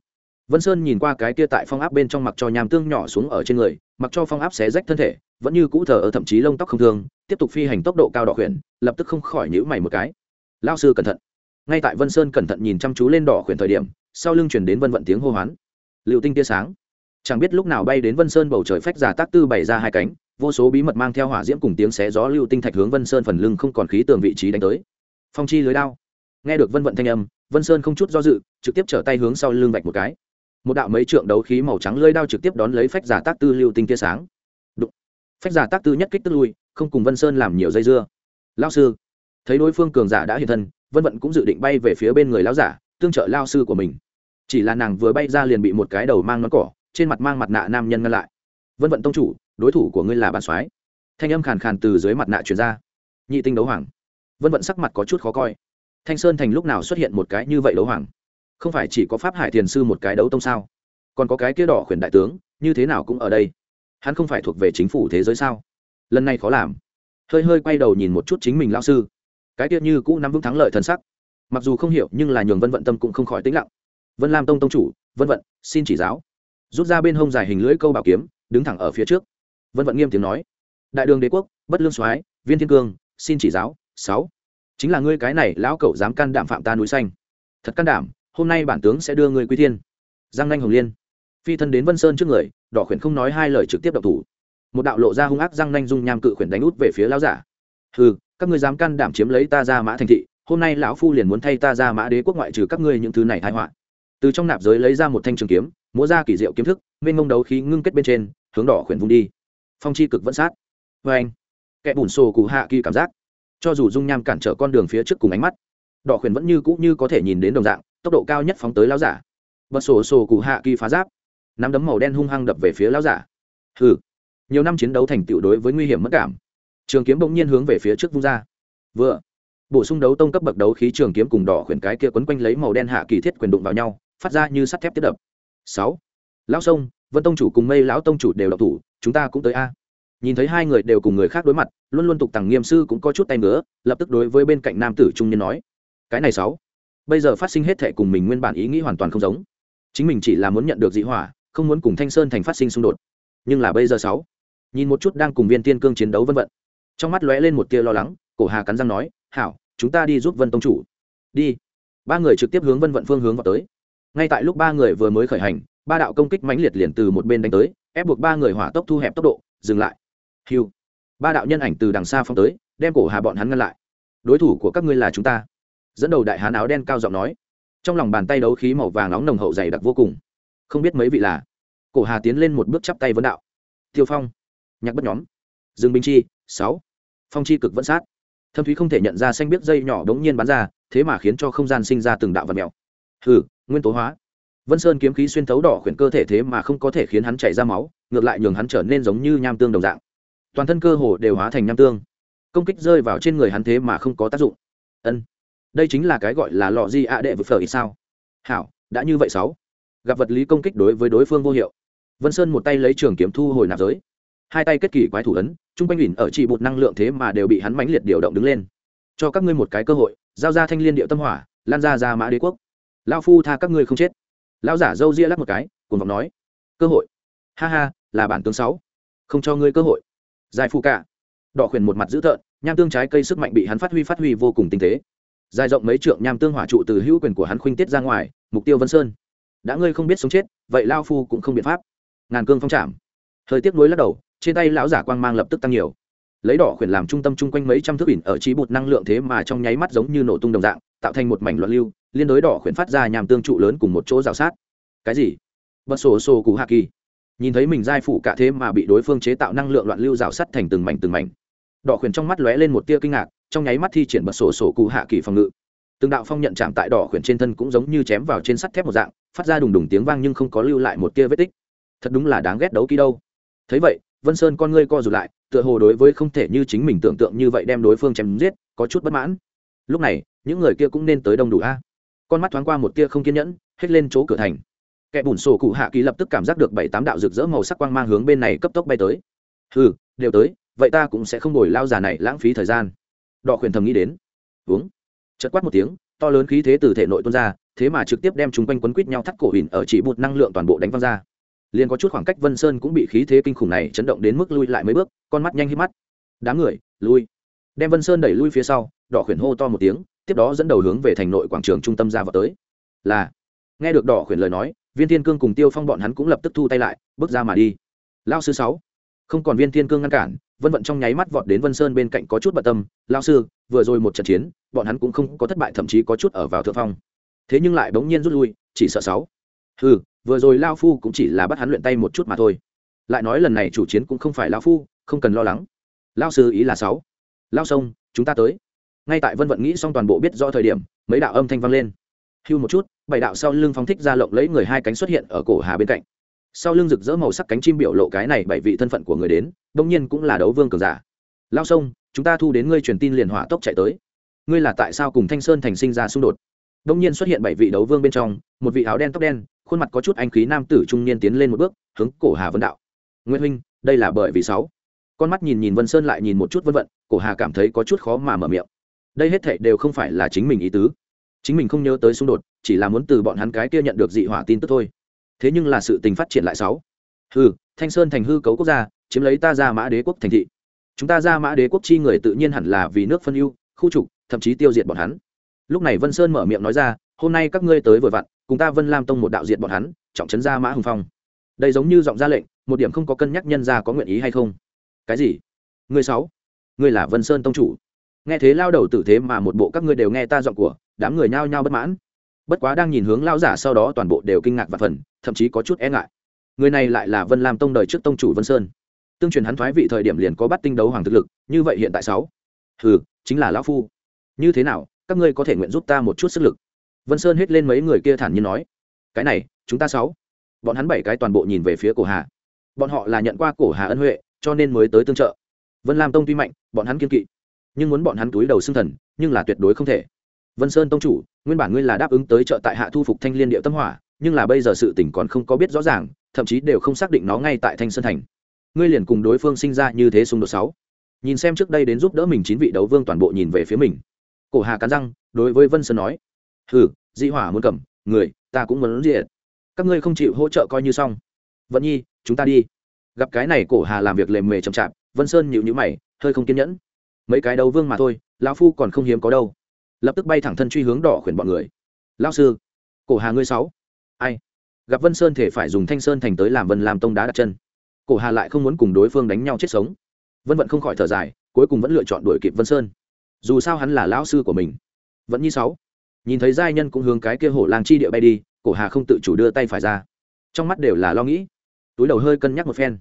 vân sơn nhìn qua cái kia tại phong áp bên trong mặc cho nham tương nhỏ xuống ở trên người, mặc cho phong áp xé rách thân thể, vẫn như cũ thờ ở thậm chí lông tóc không thương, tiếp tục phi hành tốc độ cao đỏ khuyển lập tức không khỏi nhíu mày một cái. Lão sư cẩn thận. Ngay tại vân sơn cẩn thận nhìn chăm chú lên đỏ khuyển thời điểm, sau lưng truyền đến vân vận tiếng hô hoán. Liệu tinh tia sáng. Chẳng biết lúc nào bay đến vân sơn bầu trời phách giả tác tư bày ra hai cánh, vô số bí mật mang theo hỏa diễm cùng tiếng xé gió lưu tinh thạch hướng vân sơn phần lưng không còn khí tường vị trí đánh tới. Phong chi lưới đao. Nghe được vân vận thanh âm, vân sơn không chút do dự, trực tiếp trở tay hướng sau lưng vạch một cái một đạo mấy trượng đấu khí màu trắng lưới đao trực tiếp đón lấy phách giả tác tư lưu tinh tia sáng. Đụng. phách giả tác tư nhất kích tức lui, không cùng vân sơn làm nhiều dây dưa. Lao sư. Thấy đối phương cường giả đã hiện thân, vân vận cũng dự định bay về phía bên người lao giả, tương trợ lao sư của mình. Chỉ là nàng vừa bay ra liền bị một cái đầu mang nón cỏ, trên mặt mang mặt nạ nam nhân ngăn lại. Vân vận tông chủ, đối thủ của ngươi là bàn soái. Thanh âm khàn khàn từ dưới mặt nạ truyền ra. Nhị tinh đấu hoàng. Vân vận sắc mặt có chút khó coi. Thanh sơn thành lúc nào xuất hiện một cái như vậy đấu hoàng? Không phải chỉ có pháp hải thiền sư một cái đấu tông sao? Còn có cái kia đỏ khuyển đại tướng, như thế nào cũng ở đây. Hắn không phải thuộc về chính phủ thế giới sao? Lần này khó làm. Hơi hơi quay đầu nhìn một chút chính mình lao sư. Cái kia như cũ nắm vững thắng lợi thần sắc. Mặc dù không hiểu, nhưng là nhường vân vận tâm cũng không khỏi tĩnh lặng. Vân lam tông tông chủ, vân vận, xin chỉ giáo. Rút ra bên hông dài hình lưỡi câu bảo kiếm, đứng thẳng ở phía trước. Vân vận nghiêm tiếng nói. Đại đường đế quốc, bất lương soái, viên thiên cương, xin chỉ giáo. Sáu. Chính là ngươi cái này, lão cậu dám can đảm phạm ta núi xanh. Thật can đảm hôm nay bản tướng sẽ đưa ngươi quy thiên. Giang nanh hồng liên. Phi thân đến vân sơn trước người, đỏ khuyển không nói hai lời trực tiếp đập thủ. Một đạo lộ ra hung ác Giang nanh dung nham cự khuyển đánh út về phía lão giả. Ừ các ngươi dám can đảm chiếm lấy ta ra mã thành thị, hôm nay lão phu liền muốn thay ta ra mã đế quốc ngoại trừ các ngươi những thứ này thái họa. Từ trong nạp giới lấy ra một thanh trường kiếm, múa ra kỳ diệu kiếm thức, mênh mông đấu khí ngưng kết bên trên, hướng đỏ khuyển vung đi. Phong chi cực vẫn sát. Vê anh kẻ bùn sổ cụ hạ kỳ cảm giác. Cho dù dung nham cản trở con đường phía trước cùng ánh mắt đỏ khuyển vẫn như cũ như có thể nhìn đến đồng dạng tốc độ cao nhất phóng tới lão giả. Bật sổ sổ cụ hạ kỳ phá giáp. Nắm đấm màu đen hung hăng đập về phía lão giả. Hừ. Nhiều năm chiến đấu thành tựu đối với nguy hiểm mất cảm. Trường kiếm bỗng nhiên hướng về phía trước vung ra. Vừa. Bổ sung đấu tông cấp bậc đấu khí trường kiếm cùng đỏ khuyển cái kia quấn quanh lấy màu đen hạ kỳ thiết quyền đụng vào nhau phát ra như sắt thép tiếp đập. Sáu. Lão sông vân tông chủ cùng mây lão tông chủ đều độc thủ chúng ta cũng tới a. Nhìn thấy hai người đều cùng người khác đối mặt luôn luôn tục tằng nghiêm sư cũng có chút tay ngứa, lập tức đối với bên cạnh nam tử trung niên nói cái này sáu. Bây giờ phát sinh hết thệ cùng mình nguyên bản ý nghĩ hoàn toàn không giống. Chính mình chỉ là muốn nhận được dị hỏa, không muốn cùng thanh sơn thành phát sinh xung đột. Nhưng là bây giờ sáu. Nhìn một chút đang cùng viên tiên cương chiến đấu vân vận trong mắt lóe lên một tia lo lắng, cổ hà cắn răng nói, hảo, chúng ta đi giúp vân tông chủ. Đi. Ba người trực tiếp hướng vân vận phương hướng vào tới. Ngay tại lúc ba người vừa mới khởi hành, ba đạo công kích mãnh liệt liền từ một bên đánh tới, ép buộc ba người hỏa tốc thu hẹp tốc độ, dừng lại. Hiu ba đạo nhân ảnh từ đằng xa phong tới, đem cổ hà bọn hắn ngăn lại. Đối thủ của các ngươi là chúng ta dẫn đầu đại hán áo đen cao giọng nói. Trong lòng bàn tay đấu khí màu vàng nóng nồng hậu dày đặc vô cùng. Không biết mấy vị là. Cổ hà tiến lên một bước chắp tay vấn đạo. Tiêu phong, nhạc bất nhóm, dương binh chi, sáu. Phong chi cực vẫn sát. Thâm thúy không thể nhận ra xanh biết dây nhỏ đống nhiên bắn ra, thế mà khiến cho không gian sinh ra từng đạo vật mèo. Hừ, nguyên tố hóa. Vân sơn kiếm khí xuyên thấu đỏ khuyển cơ thể thế mà không có thể khiến hắn chảy ra máu, ngược lại nhường hắn trở nên giống như nham tương đồng dạng. Toàn thân cơ hồ đều hóa thành nham tương. Công kích rơi vào trên người hắn thế mà không có tác dụng. Ân đây chính là cái gọi là lò di ạ đệ vực phở ít sao? Hảo, đã như vậy sáu. Gặp vật lý công kích đối với đối phương vô hiệu. Vân sơn một tay lấy trường kiếm thu hồi nạp giới. Hai tay kết kỳ quái thủ ấn, chung quanh ủy ở trị bột năng lượng thế mà đều bị hắn mãnh liệt điều động đứng lên. Cho các ngươi một cái cơ hội, giao ra thanh liên điệu tâm hỏa, lan ra ra mã đế quốc. Lao phu tha các ngươi không chết. Lao giả dâu ria lắc một cái cùng vọng nói, cơ hội. Ha ha, là bản tướng sáu. Không cho ngươi cơ hội. Giải phụ cả. Đỏ khuyển một mặt dữ tợn, nham tương trái cây sức mạnh bị hắn phát huy phát huy vô cùng tinh tế dài rộng mấy trượng nham tương hỏa trụ từ hữu quyền của hắn khuynh tiết ra ngoài, mục tiêu vân sơn. Đã ngươi không biết sống chết, vậy lao phu cũng không biện pháp. Ngàn cương phong chạm hơi tiếc nuối lắc đầu, trên tay lão giả quang mang lập tức tăng nhiều. Lấy đỏ khuyển làm trung tâm chung quanh mấy trăm thước ỉn ở trí bột năng lượng thế mà trong nháy mắt giống như nổ tung đồng dạng, tạo thành một mảnh loạn lưu, liên đối đỏ khuyển phát ra nhằm tương trụ lớn cùng một chỗ rào sát. Cái gì? Bật sổ sổ cụ hạ kỳ. Nhìn thấy mình giai phụ cả thế mà bị đối phương chế tạo năng lượng loạn lưu rào sắt thành từng mảnh từng mảnh đỏ khuyển trong mắt lóe lên một tia kinh ngạc, trong nháy mắt thi triển bật sổ sổ cụ hạ kỳ phòng ngự. Từng đạo phong nhận chạm tại đỏ khuyển trên thân cũng giống như chém vào trên sắt thép một dạng, phát ra đùng đùng tiếng vang nhưng không có lưu lại một tia vết tích. Thật đúng là đáng ghét đấu ký đâu. Thấy vậy, vân sơn con ngươi co rụt lại, tựa hồ đối với không thể như chính mình tưởng tượng như vậy đem đối phương chém giết, có chút bất mãn. Lúc này, những người kia cũng nên tới đông đủ a. Con mắt thoáng qua một tia không kiên nhẫn, hết lên chỗ cửa thành. Kẻ bùn sổ cụ hạ kỳ lập tức cảm giác được bảy tám đạo rực rỡ màu sắc quang mang hướng bên này cấp tốc bay tới. Ừ đều tới vậy ta cũng sẽ không đổi lao già này lãng phí thời gian. Đọ khuyển thầm nghĩ đến. Uống. Chật quát một tiếng, to lớn khí thế từ thể nội tuôn ra, thế mà trực tiếp đem chúng quanh quấn quít nhau thắt cổ hình ở chỉ bụt năng lượng toàn bộ đánh văng ra. Liền có chút khoảng cách vân sơn cũng bị khí thế kinh khủng này chấn động đến mức lui lại mấy bước, con mắt nhanh hít mắt. Đám người, lui. Đem vân sơn đẩy lui phía sau đỏ khuyển hô to một tiếng, tiếp đó dẫn đầu hướng về thành nội quảng trường trung tâm ra vào tới. Là. Nghe được đỏ khuyển lời nói, viên thiên cương cùng tiêu phong bọn hắn cũng lập tức thu tay lại, bước ra mà đi. Lao sư sáu. Không còn viên thiên cương ngăn cản vân vận trong nháy mắt vọt đến vân sơn bên cạnh có chút bận tâm lao sư, vừa rồi một trận chiến, bọn hắn cũng không có thất bại, thậm chí có chút ở vào thượng phong. Thế nhưng lại bỗng nhiên rút lui, chỉ sợ sáu. Ừ vừa rồi lao phu cũng chỉ là bắt hắn luyện tay một chút mà thôi. Lại nói lần này chủ chiến cũng không phải lao phu, không cần lo lắng. Lao sư, ý là sáu. Lao sông, chúng ta tới. Ngay tại vân vận nghĩ xong toàn bộ biết rõ thời điểm, mấy đạo âm thanh vang lên. Hưu một chút, bảy đạo sau lưng phóng thích ra lộng lấy người hai cánh xuất hiện ở cổ hà bên cạnh sau lưng rực rỡ màu sắc cánh chim biểu lộ cái này bảy vị thân phận của người đến, đông nhiên cũng là đấu vương cường giả. Lao sông, chúng ta thu đến ngươi truyền tin liền hỏa tốc chạy tới. Ngươi là tại sao cùng thanh sơn thành sinh ra xung đột? Đông nhiên xuất hiện bảy vị đấu vương bên trong, một vị áo đen tóc đen, khuôn mặt có chút anh khí nam tử trung niên tiến lên một bước, hướng cổ hà vân đạo. Nguyễn huynh, đây là bởi vì sáu. Con mắt nhìn nhìn vân sơn lại nhìn một chút vân vận, cổ hà cảm thấy có chút khó mà mở miệng. Đây hết thệ đều không phải là chính mình ý tứ. Chính mình không nhớ tới xung đột, chỉ là muốn từ bọn hắn cái kia nhận được dị hỏa tin tức thôi thế nhưng là sự tình phát triển lại sáu. Hư thanh sơn thành hư cấu quốc gia, chiếm lấy ta ra mã đế quốc thành thị. Chúng ta ra mã đế quốc chi người tự nhiên hẳn là vì nước phân ưu, khu trục, thậm chí tiêu diệt bọn hắn. Lúc này vân sơn mở miệng nói ra, hôm nay các ngươi tới vừa vặn, cùng ta vân lam tông một đạo diệt bọn hắn, trọng trấn ra mã hùng phong. Đây giống như giọng ra lệnh, một điểm không có cân nhắc nhân ra có nguyện ý hay không. Cái gì? Người sáu? Ngươi là vân sơn tông chủ? Nghe thế lao đầu tử thế mà một bộ các ngươi đều nghe ta giọng của, đám người nhao nhao bất mãn bất quá đang nhìn hướng lao giả sau đó toàn bộ đều kinh ngạc và phần, thậm chí có chút e ngại. Người này lại là vân lam tông đời trước tông chủ vân sơn. Tương truyền hắn thoái vị thời điểm liền có bắt tinh đấu hoàng thực lực, như vậy hiện tại sáu. Hừ, chính là lão phu. Như thế nào, các ngươi có thể nguyện giúp ta một chút sức lực? Vân sơn hết lên mấy người kia thản nhiên nói. Cái này, chúng ta sáu. Bọn hắn bảy cái toàn bộ nhìn về phía cổ hà. Bọn họ là nhận qua cổ hà ân huệ, cho nên mới tới tương trợ. Vân lam tông tuy mạnh, bọn hắn kiên kỵ. Nhưng muốn bọn hắn túi đầu xưng thần, nhưng là tuyệt đối không thể. Vân sơn tông chủ nguyên bản ngươi là đáp ứng tới trợ tại hạ thu phục thanh liên địa tâm hỏa, nhưng là bây giờ sự tỉnh còn không có biết rõ ràng, thậm chí đều không xác định nó ngay tại thanh sơn thành. Ngươi liền cùng đối phương sinh ra như thế xung đột sáu. Nhìn xem trước đây đến giúp đỡ mình chín vị đấu vương toàn bộ nhìn về phía mình. Cổ hà cắn răng, đối với vân sơn nói, hừ dị hỏa muốn cầm, người, ta cũng muốn diện các ngươi không chịu hỗ trợ coi như xong. Vận nhi, chúng ta đi. Gặp cái này cổ hà làm việc lề mề chậm chạp, vân sơn nhịu nhữ mày, hơi không kiên nhẫn. Mấy cái đấu vương mà thôi, lão phu còn không hiếm có đâu lập tức bay thẳng thân truy hướng đỏ khuyển bọn người. Lao sư, cổ hà ngươi sáu. Ai? Gặp vân sơn thể phải dùng thanh sơn thành tới làm vân làm tông đá đặt chân. Cổ hà lại không muốn cùng đối phương đánh nhau chết sống. Vân vận không khỏi thở dài, cuối cùng vẫn lựa chọn đuổi kịp vân sơn. Dù sao hắn là lão sư của mình. Vẫn như sáu. Nhìn thấy giai nhân cũng hướng cái kia hổ làng chi địa bay đi, cổ hà không tự chủ đưa tay phải ra. Trong mắt đều là lo nghĩ. Túi đầu hơi cân nhắc một phen.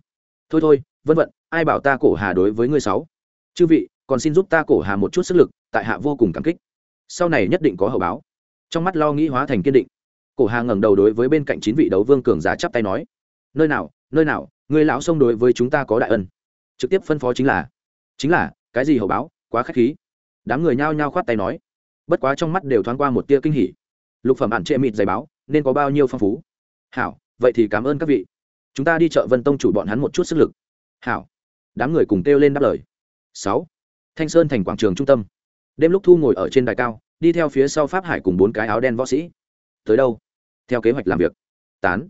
Thôi thôi, vân vận, ai bảo ta cổ hà đối với ngươi sáu? Chư vị, còn xin giúp ta cổ hà một chút sức lực, tại hạ vô cùng cảm kích sau này nhất định có hậu báo. Trong mắt lo nghĩ hóa thành kiên định, cổ hà ngẩng đầu đối với bên cạnh chín vị đấu vương cường giá chắp tay nói, nơi nào nơi nào, người lão sông đối với chúng ta có đại ân. Trực tiếp phân phó chính là chính là, cái gì hậu báo, quá k h á c h khí. Đám người nhao nhao khoát tay nói, bất quá trong mắt đều thoáng qua một tia kinh hỉ. Lục phẩm ạn trệ mịt giày báo, nên có bao nhiêu phong phú? Hảo, vậy thì cảm ơn các vị. Chúng ta đi chợ vân tông chủ bọn hắn một chút sức lực. Hảo. Đám người cùng kêu lên đáp lời. Sáu. Thanh sơn thành quảng trường trung tâm đêm lúc thu ngồi ở trên đài cao, đi theo phía sau pháp hải cùng bốn cái áo đen võ sĩ. Tới đâu? Theo kế hoạch làm việc. Tán.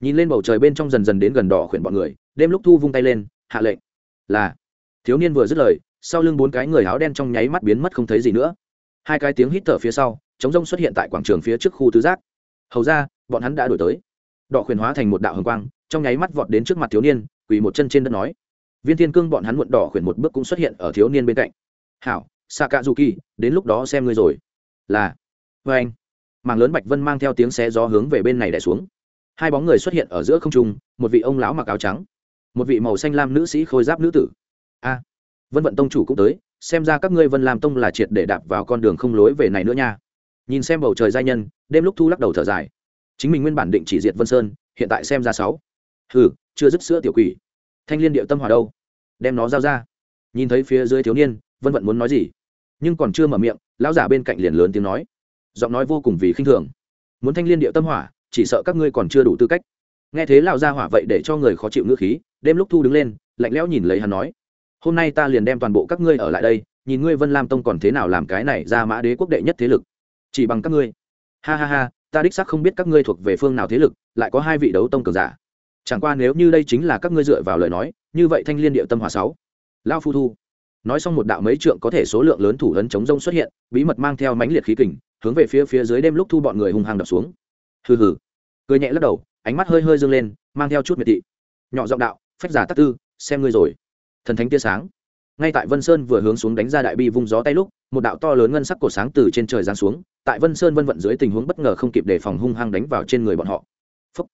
Nhìn lên bầu trời bên trong dần dần đến gần đỏ khuyển bọn người, đêm lúc thu vung tay lên, hạ lệnh. Là. Thiếu niên vừa dứt lời, sau lưng bốn cái người áo đen trong nháy mắt biến mất không thấy gì nữa. Hai cái tiếng hít thở phía sau, chống rông xuất hiện tại quảng trường phía trước khu tứ giác. Hầu ra, bọn hắn đã đổi tới. Đỏ khuyển hóa thành một đạo hồng quang, trong nháy mắt vọt đến trước mặt thiếu niên, quỳ một chân trên đất nói. Viên thiên cương bọn hắn muộn đỏ khuyển một bước cũng xuất hiện ở thiếu niên bên cạnh. Hảo xạ cạ dù kỳ đến lúc đó xem ngươi rồi. Là. Vê anh, mảng lớn bạch vân mang theo tiếng xe gió hướng về bên này đẻ xuống. Hai bóng người xuất hiện ở giữa không trung, một vị ông lão mặc áo trắng, một vị màu xanh lam nữ sĩ khôi giáp nữ tử. A, vân vận tông chủ cũng tới, xem ra các ngươi vân làm tông là triệt để đạp vào con đường không lối về này nữa nha. Nhìn xem bầu trời giai nhân, đêm lúc thu lắc đầu thở dài. Chính mình nguyên bản định chỉ diệt vân sơn, hiện tại xem ra sáu. Hừ, chưa dứt sữa tiểu quỷ. Thanh liên điệu tâm hòa đâu? Đem nó giao ra. Nhìn thấy phía dưới thiếu niên, vân vận muốn nói gì? Nhưng còn chưa mở miệng, lão giả bên cạnh liền lớn tiếng nói. Giọng nói vô cùng vì khinh thường. Muốn thanh liên địa tâm hỏa, chỉ sợ các ngươi còn chưa đủ tư cách. Nghe thế lão gia hỏa vậy để cho người khó chịu ngữ khí, đêm lúc thu đứng lên, lạnh lẽo nhìn lấy hắn nói. Hôm nay ta liền đem toàn bộ các ngươi ở lại đây, nhìn ngươi vân lam tông còn thế nào làm cái này ra mã đế quốc đệ nhất thế lực. Chỉ bằng các ngươi. Ha ha ha, ta đích xác không biết các ngươi thuộc về phương nào thế lực, lại có hai vị đấu tông cường giả. Chẳng qua nếu như đây chính là các ngươi dựa vào lời nói, như vậy thanh liên địa tâm hòa sáu. Lao phu thu nói xong một đạo mấy trượng có thể số lượng lớn thủ ấn chống rông xuất hiện, bí mật mang theo mãnh liệt khí kình, hướng về phía phía dưới đêm lúc thu bọn người hung hăng đập xuống. Hừ hừ. Cười nhẹ lắc đầu, ánh mắt hơi hơi dâng lên, mang theo chút miệt thị. Nhỏ giọng đạo, phách giả tắc tư, xem ngươi rồi. Thần thánh tia sáng. Ngay tại vân sơn vừa hướng xuống đánh ra đại bi vung gió tay lúc, một đạo to lớn ngân sắc cổ sáng từ trên trời giáng xuống, tại vân sơn vân vận dưới tình huống bất ngờ không kịp đề phòng hung hăng đánh vào trên người bọn họ. Phúc.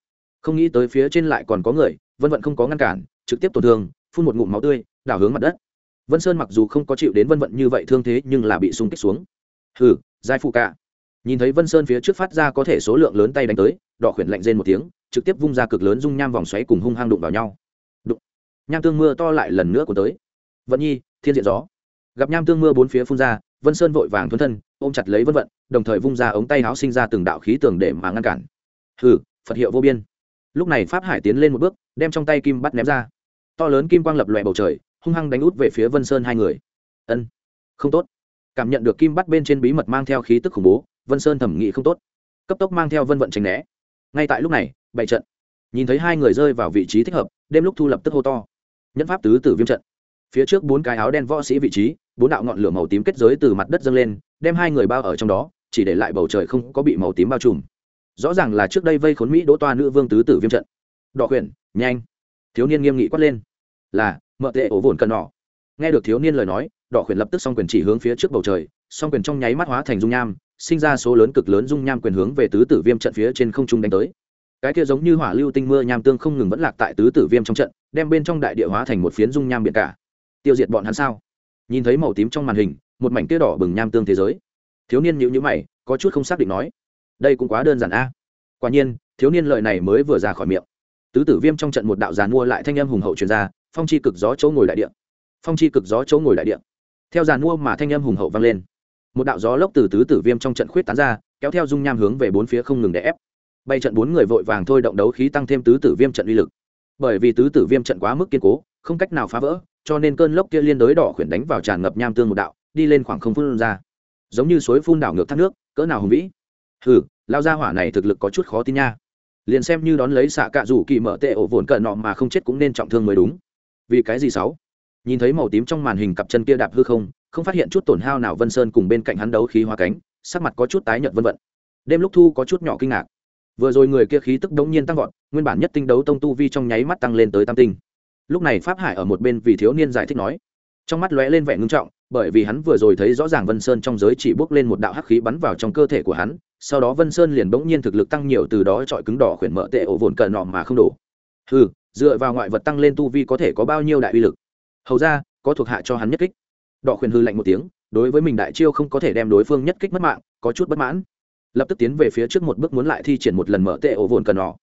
không nghĩ tới phía trên lại còn có người, vân vận không có ngăn cản, trực tiếp tổn thương, phun một ngụm máu tươi, đảo hướng mặt đất vân sơn mặc dù không có chịu đến vân vận như vậy thương thế, nhưng là bị sung kích xuống. Hừ, giai phụ cả nhìn thấy vân sơn phía trước phát ra có thể số lượng lớn tay đánh tới, đỏ khuyển lạnh rên một tiếng, trực tiếp vung ra cực lớn dung nham vòng xoáy cùng hung hăng đụng vào nhau. Đụng. Nham tương mưa to lại lần nữa của tới. Vận nhi, thiên diện gió. Gặp nham tương mưa bốn phía phun ra, vân sơn vội vàng thuấn thân, ôm chặt lấy vân vận, đồng thời vung ra ống tay áo sinh ra từng đạo khí tường để mà ngăn cản. Hừ, phật hiệu vô biên. Lúc này pháp hải tiến lên một bước, đem trong tay kim bắt ném ra. To lớn kim quang lập loại bầu trời hung hăng đánh út về phía vân sơn hai người. Ân, không tốt. Cảm nhận được kim bắt bên trên bí mật mang theo khí tức khủng bố, vân sơn thẩm nghị không tốt. Cấp tốc mang theo vân vận tránh né. Ngay tại lúc này bày trận. Nhìn thấy hai người rơi vào vị trí thích hợp, đêm lúc thu lập tức hô to. Nhẫn pháp tứ tử viêm trận. Phía trước bốn cái áo đen võ sĩ vị trí, bốn đạo ngọn lửa màu tím kết giới từ mặt đất dâng lên, đem hai người bao ở trong đó, chỉ để lại bầu trời không có bị màu tím bao trùm. Rõ ràng là trước đây vây khốn mỹ đỗ toa nữ vương tứ tử viêm trận. Đọ quyền nhanh. Thiếu niên nghiêm nghị quát lên. Là mợ tệ ổ vồn cần nọ. Nghe được thiếu niên lời nói, đỏ quyền lập tức s o n g quyền chỉ hướng phía trước bầu trời s o n g quyền trong nháy mắt hóa thành dung nham, sinh ra số lớn cực lớn dung nham quyền hướng về tứ tử viêm trận phía trên không trung đánh tới. Cái kia giống như hỏa lưu tinh mưa nham tương không ngừng vẫn lạc tại tứ tử viêm trong trận, đem bên trong đại địa hóa thành một phiến dung nham biển cả. Tiêu diệt bọn hắn sao? Nhìn thấy màu tím trong màn hình, một mảnh kia đỏ bừng nham tương thế giới. Thiếu niên nhữ nhữ mày, có chút không xác định nói, đây cũng quá đơn giản a. Quả nhiên, thiếu niên lợi này mới vừa ra khỏi miệng. Tứ tử viêm trong trận một đạo giàn mua lại thanh âm hùng hậu truyền ra phong chi cực gió chỗ ngồi đại địa. Phong chi cực gió chỗ ngồi đại địa. Theo giàn mua mà thanh âm hùng hậu vang lên. Một đạo gió lốc từ tứ tử viêm trong trận khuyết tán ra, kéo theo dung nham hướng về bốn phía không ngừng đè ép. Bay trận bốn người vội vàng thôi động đấu khí tăng thêm tứ tử viêm trận uy lực. Bởi vì tứ tử viêm trận quá mức kiên cố, không cách nào phá vỡ, cho nên cơn lốc kia liên đối đỏ khuyển đánh vào tràn ngập nham tương một đạo, đi lên khoảng không phun ra. Giống như suối phun đảo ngược thác nước, cỡ nào hùng vĩ. Hừ, lao ra hỏa này thực lực có chút khó tin nha. Liền xem như đón lấy xạ cạ rủ kỳ mở tệ ổ vồn cận nọ mà không chết cũng nên trọng thương mới đúng vì cái gì sáu? Nhìn thấy màu tím trong màn hình cặp chân kia đạp hư không không phát hiện chút tổn hao nào vân sơn cùng bên cạnh hắn đấu khí hóa cánh, sắc mặt có chút tái nhợt vân vận đêm lúc thu có chút nhỏ kinh ngạc. Vừa rồi người kia khí tức đống nhiên tăng vọt, nguyên bản nhất tinh đấu tông tu vi trong nháy mắt tăng lên tới tam tinh. Lúc này pháp hải ở một bên vì thiếu niên giải thích nói. Trong mắt lóe lên vẻ ngưng trọng, bởi vì hắn vừa rồi thấy rõ ràng vân sơn trong giới chỉ bước lên một đạo hắc khí bắn vào trong cơ thể của hắn, sau đó vân sơn liền bỗng nhiên thực lực tăng nhiều từ đó trọi cứng đỏ khuyển mở tệ ổ vồn cờ nọ mà không đổ. Ừ dựa vào ngoại vật tăng lên tu vi có thể có bao nhiêu đại uy lực. Hầu ra, có thuộc hạ cho hắn nhất kích. Đọ khuyển hư lạnh một tiếng, đối với mình đại chiêu không có thể đem đối phương nhất kích mất mạng, có chút bất mãn. Lập tức tiến về phía trước một bước muốn lại thi triển một lần mở tệ ổ vồn cần nọ.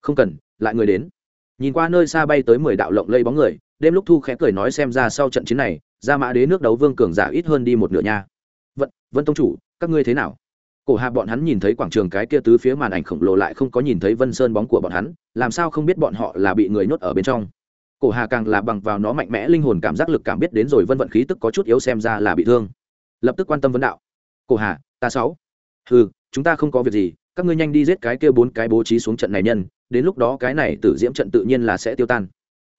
Không cần, lại người đến. Nhìn qua nơi xa bay tới mười đạo lộng lây bóng người, đêm lúc thu khẽ cười nói xem ra sau trận chiến này ra mã đế nước đấu vương cường giả ít hơn đi một nửa nha. Vận vân tông chủ, các ngươi thế nào? Cổ hạ bọn hắn nhìn thấy quảng trường cái kia tứ phía màn ảnh khổng lồ lại không có nhìn thấy vân sơn bóng của bọn hắn, làm sao không biết bọn họ là bị người nhốt ở bên trong? Cổ hà càng là bằng vào nó mạnh mẽ linh hồn cảm giác lực cảm biết đến rồi vân vận khí tức có chút yếu xem ra là bị thương. Lập tức quan tâm vấn đạo. Cổ hà, ta sáu. Ừ chúng ta không có việc gì, các ngươi nhanh đi giết cái kia bốn cái bố trí xuống trận này nhân, đến lúc đó cái này tử diễm trận tự nhiên là sẽ tiêu tan.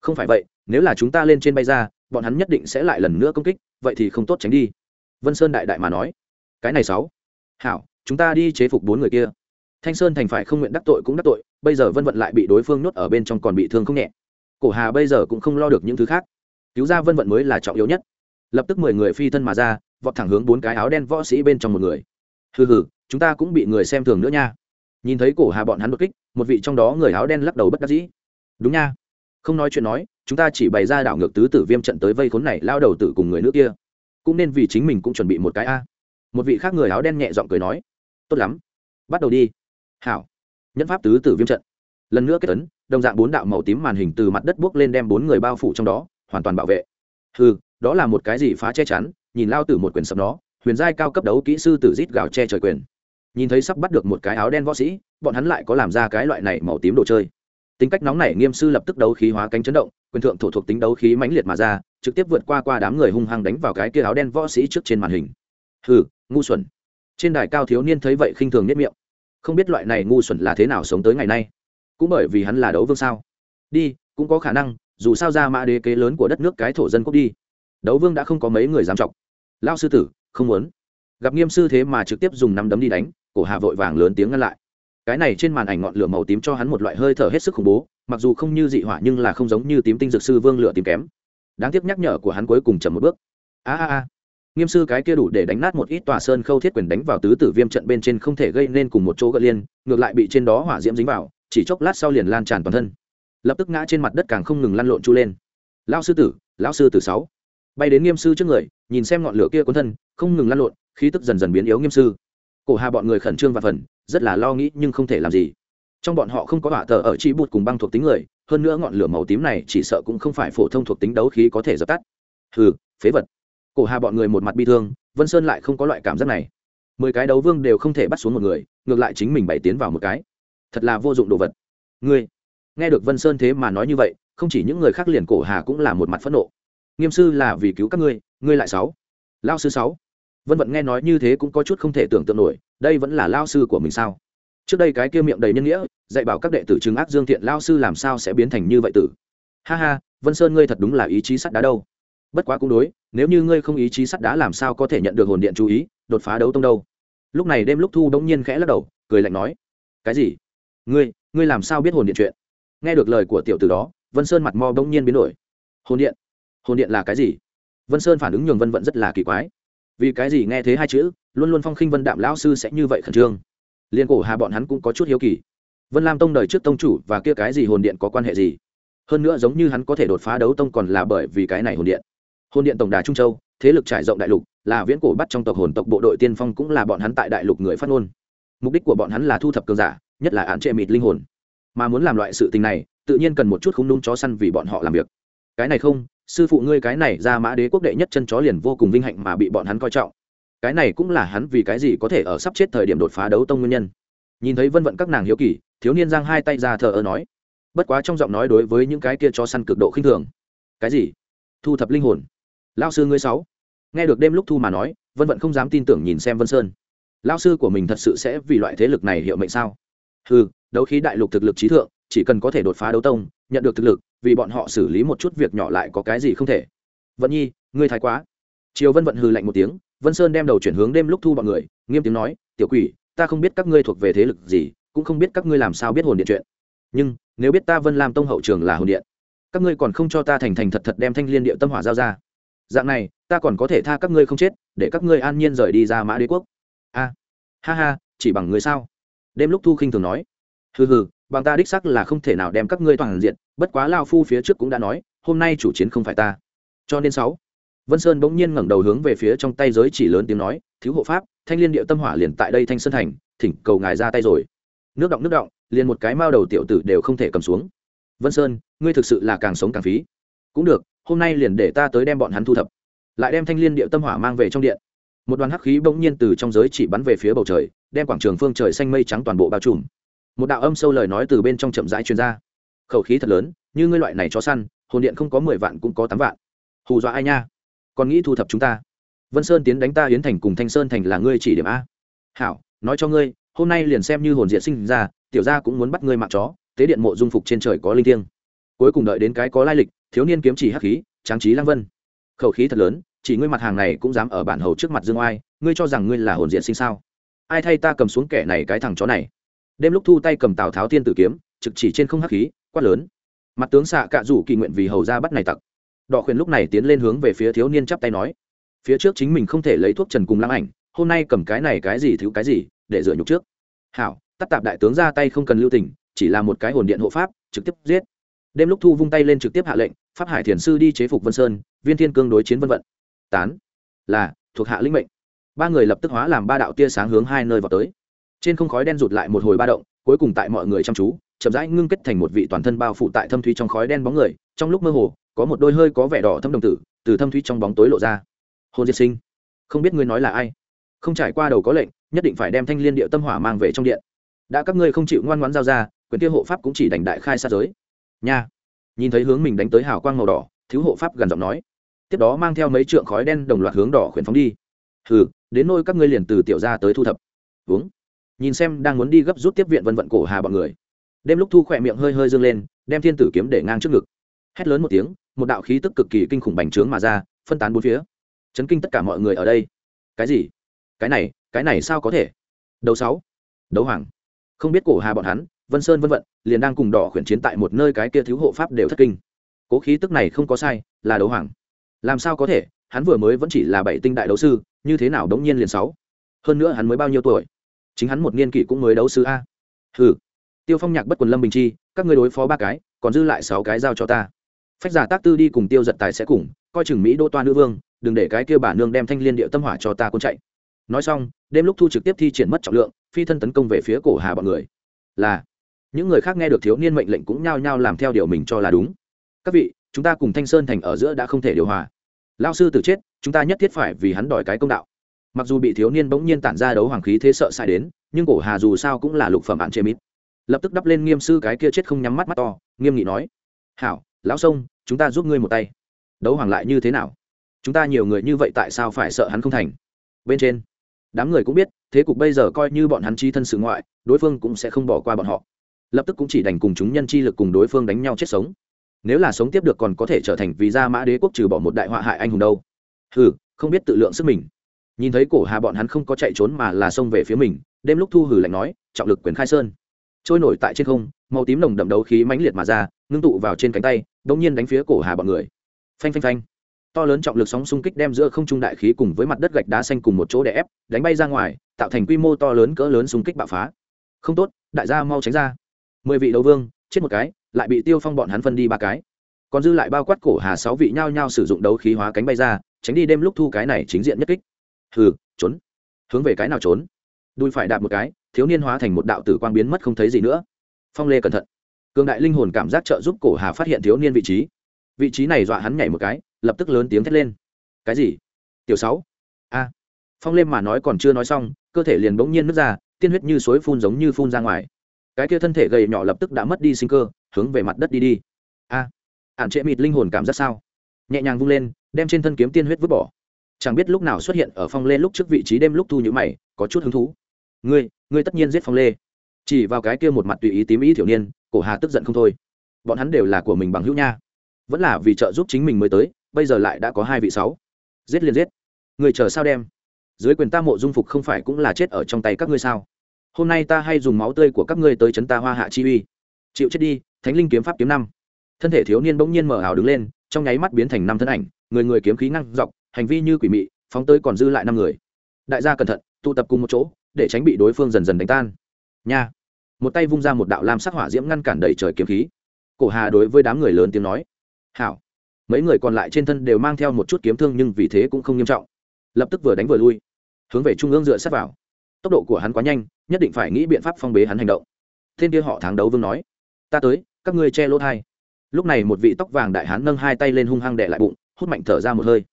Không phải vậy, nếu là chúng ta lên trên bay ra, bọn hắn nhất định sẽ lại lần nữa công kích, vậy thì không tốt tránh đi. Vân sơn đại đại mà nói. Cái này sáu. Hảo chúng ta đi chế phục bốn người kia. Thanh sơn thành phải không nguyện đắc tội cũng đắc tội, bây giờ vân vận lại bị đối phương nhốt ở bên trong còn bị thương không nhẹ. Cổ hà bây giờ cũng không lo được những thứ khác. Cứu ra vân vận mới là trọng yếu nhất. Lập tức mười người phi thân mà ra, vọt thẳng hướng bốn cái áo đen võ sĩ bên trong một người. Hừ hừ, chúng ta cũng bị người xem thường nữa nha. Nhìn thấy cổ hà bọn hắn đột kích, một vị trong đó người áo đen lắc đầu bất đắc dĩ. Đúng nha. Không nói chuyện nói, chúng ta chỉ bày ra đảo ngược tứ tử viêm trận tới vây khốn này lao đầu tử cùng người nước kia. Cũng nên vì chính mình cũng chuẩn bị một cái a. Một vị khác người áo đen nhẹ giọng cười nói tốt lắm. Bắt đầu đi. Hảo. Nhẫn pháp tứ tử viêm trận. Lần nữa kết tấn đồng dạng bốn đạo màu tím màn hình từ mặt đất buốc lên đem bốn người bao phủ trong đó, hoàn toàn bảo vệ. Hừ, đó là một cái gì phá che chắn, nhìn lao tử một quyền sập đó huyền giai cao cấp đấu kỹ sư tử rít gào che trời quyền. Nhìn thấy sắp bắt được một cái áo đen võ sĩ, bọn hắn lại có làm ra cái loại này màu tím đồ chơi. Tính cách nóng này nghiêm sư lập tức đấu khí hóa cánh chấn động, quyền thượng thổ thuộc tính đấu khí mãnh liệt mà ra, trực tiếp vượt qua qua đám người hung hăng đánh vào cái kia áo đen võ sĩ trước trên màn hình. Hừ, ngu xuẩn trên đài cao thiếu niên thấy vậy khinh thường nhất miệng. Không biết loại này ngu xuẩn là thế nào sống tới ngày nay. Cũng bởi vì hắn là đấu vương sao? Đi, cũng có khả năng, dù sao ra mã đế kế lớn của đất nước cái thổ dân quốc đi. Đấu vương đã không có mấy người dám chọc. Lao sư tử, không muốn. Gặp nghiêm sư thế mà trực tiếp dùng năm đấm đi đánh, cổ hà vội vàng lớn tiếng ngăn lại. Cái này trên màn ảnh ngọn lửa màu tím cho hắn một loại hơi thở hết sức khủng bố, mặc dù không như dị hỏa nhưng là không giống như tím tinh dược sư vương lửa tím kém. Đáng tiếc nhắc nhở của hắn cuối cùng chậm một bước. A a a nghiêm sư cái kia đủ để đánh nát một ít tòa sơn khâu thiết quyền đánh vào tứ tử viêm trận bên trên không thể gây nên cùng một chỗ gợi liên, ngược lại bị trên đó hỏa diễm dính vào, chỉ chốc lát sau liền lan tràn toàn thân. Lập tức ngã trên mặt đất càng không ngừng lăn lộn chu lên. Lao sư tử, lão sư tử sáu. Bay đến nghiêm sư trước người, nhìn xem ngọn lửa kia cuốn thân, không ngừng lăn lộn, khí tức dần dần biến yếu nghiêm sư. Cổ hà bọn người khẩn trương và phần, rất là lo nghĩ nhưng không thể làm gì. Trong bọn họ không có hỏa tờ ở chi bụt cùng băng thuộc tính người, hơn nữa ngọn lửa màu tím này chỉ sợ cũng không phải phổ thông thuộc tính đấu khí có thể dập tắt. Hừ, phế vật cổ hà bọn người một mặt bi thương, vân sơn lại không có loại cảm giác này. Mười cái đấu vương đều không thể bắt xuống một người, ngược lại chính mình bày tiến vào một cái. Thật là vô dụng đồ vật. Ngươi, nghe được vân sơn thế mà nói như vậy, không chỉ những người khác liền cổ hà cũng là một mặt phẫn nộ. Nghiêm sư là vì cứu các ngươi ngươi lại sáu. Lao sư sáu. Vân vận nghe nói như thế cũng có chút không thể tưởng tượng nổi, đây vẫn là lao sư của mình sao? Trước đây cái kia miệng đầy nhân nghĩa, dạy bảo các đệ tử chứng ác dương thiện lao sư làm sao sẽ biến thành như vậy tử? Ha ha, vân sơn ngươi thật đúng là ý chí sắt đá đâu bất quá cũng đối, nếu như ngươi không ý chí sắt đá làm sao có thể nhận được hồn điện chú ý, đột phá đấu tông đâu? Lúc này đêm lúc thu đống nhiên khẽ lắc đầu, cười lạnh nói, cái gì? Ngươi ngươi làm sao biết hồn điện chuyện? Nghe được lời của tiểu tử đó, vân sơn mặt mo đống nhiên biến đổi. Hồn điện? Hồn điện là cái gì? Vân sơn phản ứng nhường vân vận rất là kỳ quái. Vì cái gì nghe thế hai chữ, luôn luôn phong khinh vân đạm lão sư sẽ như vậy khẩn trương? Liên cổ hà bọn hắn cũng có chút hiếu kỳ. Vân lam tông đời trước tông chủ và kia cái gì hồn điện có quan hệ gì? Hơn nữa giống như hắn có thể đột phá đấu tông còn là bởi vì cái này hồn điện hồn điện tổng đà trung châu, thế lực trải rộng đại lục, là viễn cổ bắt trong tộc hồn tộc bộ đội tiên phong cũng là bọn hắn tại đại lục người phát ngôn. Mục đích của bọn hắn là thu thập cường giả, nhất là án trệ mịt linh hồn. Mà muốn làm loại sự tình này, tự nhiên cần một chút không nung chó săn vì bọn họ làm việc. Cái này không, sư phụ ngươi cái này ra mã đế quốc đệ nhất chân chó liền vô cùng vinh hạnh mà bị bọn hắn coi trọng. Cái này cũng là hắn vì cái gì có thể ở sắp chết thời điểm đột phá đấu tông nguyên nhân. Nhìn thấy vân vận các nàng hiếu kỳ, thiếu niên giang hai tay ra thờ ơ nói, bất quá trong giọng nói đối với những cái kia cho săn cực độ khinh thường. Cái gì? Thu thập linh hồn lao sư ngươi sáu. Nghe được đêm lúc thu mà nói, vân vận không dám tin tưởng nhìn xem vân sơn. Lao sư của mình thật sự sẽ vì loại thế lực này hiệu mệnh sao? Ừ đấu khí đại lục thực lực trí thượng, chỉ cần có thể đột phá đấu tông, nhận được thực lực, vì bọn họ xử lý một chút việc nhỏ lại có cái gì không thể. Vận nhi, ngươi thái quá. Chiều vân vận hừ lạnh một tiếng, vân sơn đem đầu chuyển hướng đêm lúc thu bọn người, nghiêm tiếng nói, tiểu quỷ, ta không biết các ngươi thuộc về thế lực gì, cũng không biết các ngươi làm sao biết hồn điện chuyện. Nhưng, nếu biết ta vân làm tông hậu trường là hồn điện, các ngươi còn không cho ta thành thành thật thật đem thanh liên địa tâm hỏa giao ra dạng này, ta còn có thể tha các ngươi không chết, để các ngươi an nhiên rời đi ra mã đế quốc. A, ha ha, chỉ bằng người sao? Đêm lúc thu khinh thường nói. Hừ hừ, bằng ta đích sắc là không thể nào đem các ngươi toàn diện, bất quá lao phu phía trước cũng đã nói, hôm nay chủ chiến không phải ta. Cho nên sáu, vân sơn bỗng nhiên ngẩng đầu hướng về phía trong tay giới chỉ lớn tiếng nói, thiếu hộ pháp, thanh liên địa tâm hỏa liền tại đây thanh sơn thành, thỉnh cầu ngài ra tay rồi. Nước động nước động, liền một cái mao đầu tiểu tử đều không thể cầm xuống. Vân sơn, ngươi thực sự là càng sống càng phí. Cũng được hôm nay liền để ta tới đem bọn hắn thu thập. Lại đem thanh liên địa tâm hỏa mang về trong điện. Một đoàn hắc khí bỗng nhiên từ trong giới chỉ bắn về phía bầu trời, đem quảng trường phương trời xanh mây trắng toàn bộ bao trùm. Một đạo âm sâu lời nói từ bên trong chậm rãi truyền ra. Khẩu khí thật lớn, như ngươi loại này chó săn, hồn điện không có mười vạn cũng có tám vạn. Hù dọa ai nha? Còn nghĩ thu thập chúng ta. Vân sơn tiến đánh ta hiến thành cùng thanh sơn thành là ngươi chỉ điểm a. Hảo, nói cho ngươi, hôm nay liền xem như hồn diện sinh ra, tiểu gia cũng muốn bắt ngươi mạng chó, tế điện mộ dung phục trên trời có linh thiêng. Cuối cùng đợi đến cái có lai lịch thiếu niên kiếm chỉ hắc khí, tráng trí lang vân. Khẩu khí thật lớn, chỉ ngươi mặt hàng này cũng dám ở bản hầu trước mặt dương oai, ngươi cho rằng ngươi là hồn diện sinh sao? Ai thay ta cầm xuống kẻ này cái thằng chó này? Đêm lúc thu tay cầm tào tháo tiên tử kiếm, trực chỉ trên không hắc khí, quát lớn. Mặt tướng xạ cạ rủ kỳ nguyện vì hầu ra bắt này tặc. Đọ khuyên lúc này tiến lên hướng về phía thiếu niên chắp tay nói. Phía trước chính mình không thể lấy thuốc trần cùng lăng ảnh, hôm nay cầm cái này cái gì thiếu cái gì, để dựa nhục trước. Hảo, tắt tạp đại tướng ra tay không cần lưu tình, chỉ là một cái hồn điện hộ pháp, trực tiếp giết đêm lúc thu vung tay lên trực tiếp hạ lệnh, pháp hải thiền sư đi chế phục vân sơn, viên thiên cương đối chiến vân vận. Tán. Là, thuộc hạ linh mệnh. Ba người lập tức hóa làm ba đạo tia sáng hướng hai nơi vào tới. Trên không khói đen rụt lại một hồi ba động, cuối cùng tại mọi người chăm chú, chậm rãi ngưng kết thành một vị toàn thân bao phủ tại thâm thúy trong khói đen bóng người, trong lúc mơ hồ, có một đôi hơi có vẻ đỏ thâm đồng tử, từ thâm thúy trong bóng tối lộ ra. Hôn diệt sinh. Không biết ngươi nói là ai? Không trải qua đầu có lệnh, nhất định phải đem thanh liên địa tâm hỏa mang về trong điện. Đã các ngươi không chịu ngoan ngoãn giao ra, quyền tiêu hộ pháp cũng chỉ đành đại khai sát giới nha. Nhìn thấy hướng mình đánh tới hào quang màu đỏ, thiếu hộ pháp gần giọng nói. Tiếp đó mang theo mấy trượng khói đen đồng loạt hướng đỏ khuyển phóng đi. Hừ, đến nôi các ngươi liền từ tiểu ra tới thu thập. Uống. Nhìn xem đang muốn đi gấp rút tiếp viện vân vận cổ hà bọn người. Đêm lúc thu khỏe miệng hơi hơi dương lên, đem thiên tử kiếm để ngang trước ngực. Hét lớn một tiếng, một đạo khí tức cực kỳ kinh khủng bành trướng mà ra, phân tán bốn phía. Chấn kinh tất cả mọi người ở đây. Cái gì? Cái này cái này sao có thể? Đấu sáu. Đấu hoàng. Không biết cổ hà bọn hắn vân sơn vân vận, liền đang cùng đỏ khuyển chiến tại một nơi cái kia thiếu hộ pháp đều thất kinh. Cố khí tức này không có sai, là đấu hoàng. Làm sao có thể, hắn vừa mới vẫn chỉ là bảy tinh đại đấu sư, như thế nào đống nhiên liền sáu? Hơn nữa hắn mới bao nhiêu tuổi? Chính hắn một niên kỷ cũng mới đấu sư a. Hừ. Tiêu phong nhạc bất quần lâm bình chi, các ngươi đối phó ba cái, còn dư lại sáu cái giao cho ta. Phách giả tác tư đi cùng tiêu giật tài sẽ cùng, coi chừng mỹ đô toa nữ vương, đừng để cái kia bà nương đem thanh liên địa tâm hỏa cho ta cuốn chạy. Nói xong, đêm lúc thu trực tiếp thi triển mất trọng lượng, phi thân tấn công về phía cổ hà bọn người. Là những người khác nghe được thiếu niên mệnh lệnh cũng nhao nhao làm theo điều mình cho là đúng. Các vị, chúng ta cùng thanh sơn thành ở giữa đã không thể điều hòa. Lao sư từ chết, chúng ta nhất thiết phải vì hắn đòi cái công đạo. Mặc dù bị thiếu niên bỗng nhiên tản ra đấu hoàng khí thế sợ sai đến, nhưng cổ hà dù sao cũng là lục phẩm bạn chế mít lập tức đắp lên nghiêm sư cái kia chết không nhắm mắt mắt to, nghiêm nghị nói, hảo, lão sông, chúng ta giúp ngươi một tay. Đấu hoàng lại như thế nào? Chúng ta nhiều người như vậy tại sao phải sợ hắn không thành? Bên trên, đám người cũng biết, thế cục bây giờ coi như bọn hắn chi thân sự ngoại, đối phương cũng sẽ không bỏ qua bọn họ lập tức cũng chỉ đành cùng chúng nhân chi lực cùng đối phương đánh nhau chết sống. Nếu là sống tiếp được còn có thể trở thành vì gia mã đế quốc trừ bỏ một đại họa hại anh hùng đâu. Hừ, không biết tự lượng sức mình. Nhìn thấy cổ hà bọn hắn không có chạy trốn mà là xông về phía mình, đêm lúc thu hử lạnh nói, trọng lực quyền khai sơn. Trôi nổi tại trên không, màu tím nồng đậm đấu khí mãnh liệt mà ra, ngưng tụ vào trên cánh tay đ nhiên đánh phía cổ hà bọn người. Phanh phanh phanh. To lớn trọng lực sóng xung kích đem giữa không trung đại khí cùng với mặt đất gạch đá xanh cùng một chỗ để ép, đánh bay ra ngoài, tạo thành quy mô to lớn cỡ lớn xung kích bạo phá. Không tốt, đại gia mau tránh ra mười vị đấu vương, chết một cái, lại bị tiêu phong bọn hắn phân đi ba cái. Còn dư lại bao quát cổ hà sáu vị nhao nhao sử dụng đấu khí hóa cánh bay ra, tránh đi đêm lúc thu cái này chính diện nhất kích. Hừ, trốn. Hướng về cái nào trốn? Đùi phải đạp một cái, thiếu niên hóa thành một đạo tử quang biến mất không thấy gì nữa. Phong lê cẩn thận. Cường đại linh hồn cảm giác trợ giúp cổ hà phát hiện thiếu niên vị trí. Vị trí này dọa hắn nhảy một cái, lập tức lớn tiếng thét lên. Cái gì? Tiểu sáu. A. Phong lê mà nói còn chưa nói xong, cơ thể liền bỗng nhiên nứt ra, tiên huyết như suối phun giống như phun ra ngoài cái kia thân thể gầy nhỏ lập tức đã mất đi sinh cơ hướng về mặt đất đi đi. A à, ạn trệ mịt linh hồn cảm giác sao? Nhẹ nhàng vung lên đem trên thân kiếm tiên huyết vứt bỏ. Chẳng biết lúc nào xuất hiện ở phong lê lúc trước vị trí đêm lúc thu nhữ mày có chút hứng thú. Ngươi ngươi tất nhiên giết phong lê. Chỉ vào cái kia một mặt tùy ý tím ý thiểu niên cổ hà tức giận không thôi. Bọn hắn đều là của mình bằng hữu nha. Vẫn là vì trợ giúp chính mình mới tới bây giờ lại đã có hai vị sáu. Giết liền giết. Người chờ sao đem? Dưới quyền ta mộ dung phục không phải cũng là chết ở trong tay các ngươi sao? Hôm nay ta hay dùng máu tươi của các ngươi tới chấn ta hoa hạ chi uy. Chịu chết đi, thánh linh kiếm pháp kiếm năm. Thân thể thiếu niên bỗng nhiên mở ảo đứng lên, trong nháy mắt biến thành năm thân ảnh, người người kiếm khí ngăn dọc, hành vi như quỷ mị, phóng tới còn dư lại năm người. Đại gia cẩn thận, tụ tập cùng một chỗ, để tránh bị đối phương dần dần đánh tan. Nha. Một tay vung ra một đạo lam sắc hỏa diễm ngăn cản đầy trời kiếm khí. Cổ hà đối với đám người lớn tiếng nói, hảo. Mấy người còn lại trên thân đều mang theo một chút kiếm thương nhưng vì thế cũng không nghiêm trọng. Lập tức vừa đánh vừa lui, hướng về trung ương dựa sát vào tốc độ của hắn quá nhanh, nhất định phải nghĩ biện pháp phong bế hắn hành động. Thiên kia họ tháng đấu vương nói, ta tới, các ngươi che lỗ thai. Lúc này một vị tóc vàng đại hán nâng hai tay lên hung hăng đệ lại bụng, hút mạnh thở ra một hơi.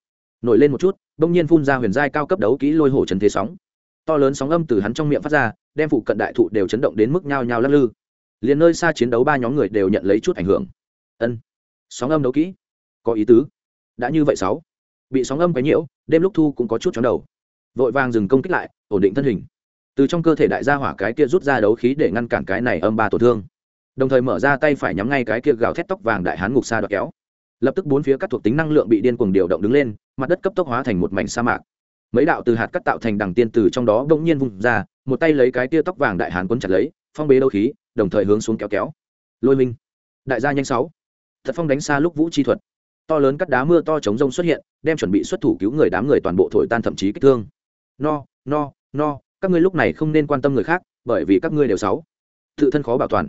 Nổi lên một chút, bỗng nhiên phun ra huyền giai cao cấp đấu kỹ lôi hổ trần thế sóng. To lớn sóng âm từ hắn trong miệng phát ra, đem phụ cận đại thụ đều chấn động đến mức nhao nhao lắc lư. Liền nơi xa chiến đấu ba nhóm người đều nhận lấy chút ảnh hưởng. Ân, sóng âm đấu kỹ, có ý tứ. Đã như vậy sáu, bị sóng âm cái nhiễu, đêm lúc thu cũng có chút chóng đầu. Vội vàng dừng công kích lại, ổn định thân hình từ trong cơ thể đại gia hỏa cái kia rút ra đấu khí để ngăn cản cái này âm ba tổn thương. Đồng thời mở ra tay phải nhắm ngay cái kia gào thét tóc vàng đại hán ngục xa đoạt kéo. Lập tức bốn phía các thuộc tính năng lượng bị điên cuồng điều động đứng lên, mặt đất cấp tốc hóa thành một mảnh sa mạc. Mấy đạo từ hạt cắt tạo thành đằng tiên từ trong đó bỗng nhiên vùng ra, một tay lấy cái tia tóc vàng đại hán quấn chặt lấy, phong bế đấu khí, đồng thời hướng xuống kéo kéo. Lôi minh, đại gia nhanh sáu. Thật phong đánh xa lúc vũ chi thuật. To lớn cắt đá mưa to chống rông xuất hiện, đem chuẩn bị xuất thủ cứu người đám người toàn bộ thổi tan thậm chí kích thương. No no no các ngươi lúc này không nên quan tâm người khác, bởi vì các ngươi đều sáu. Tự thân khó bảo toàn.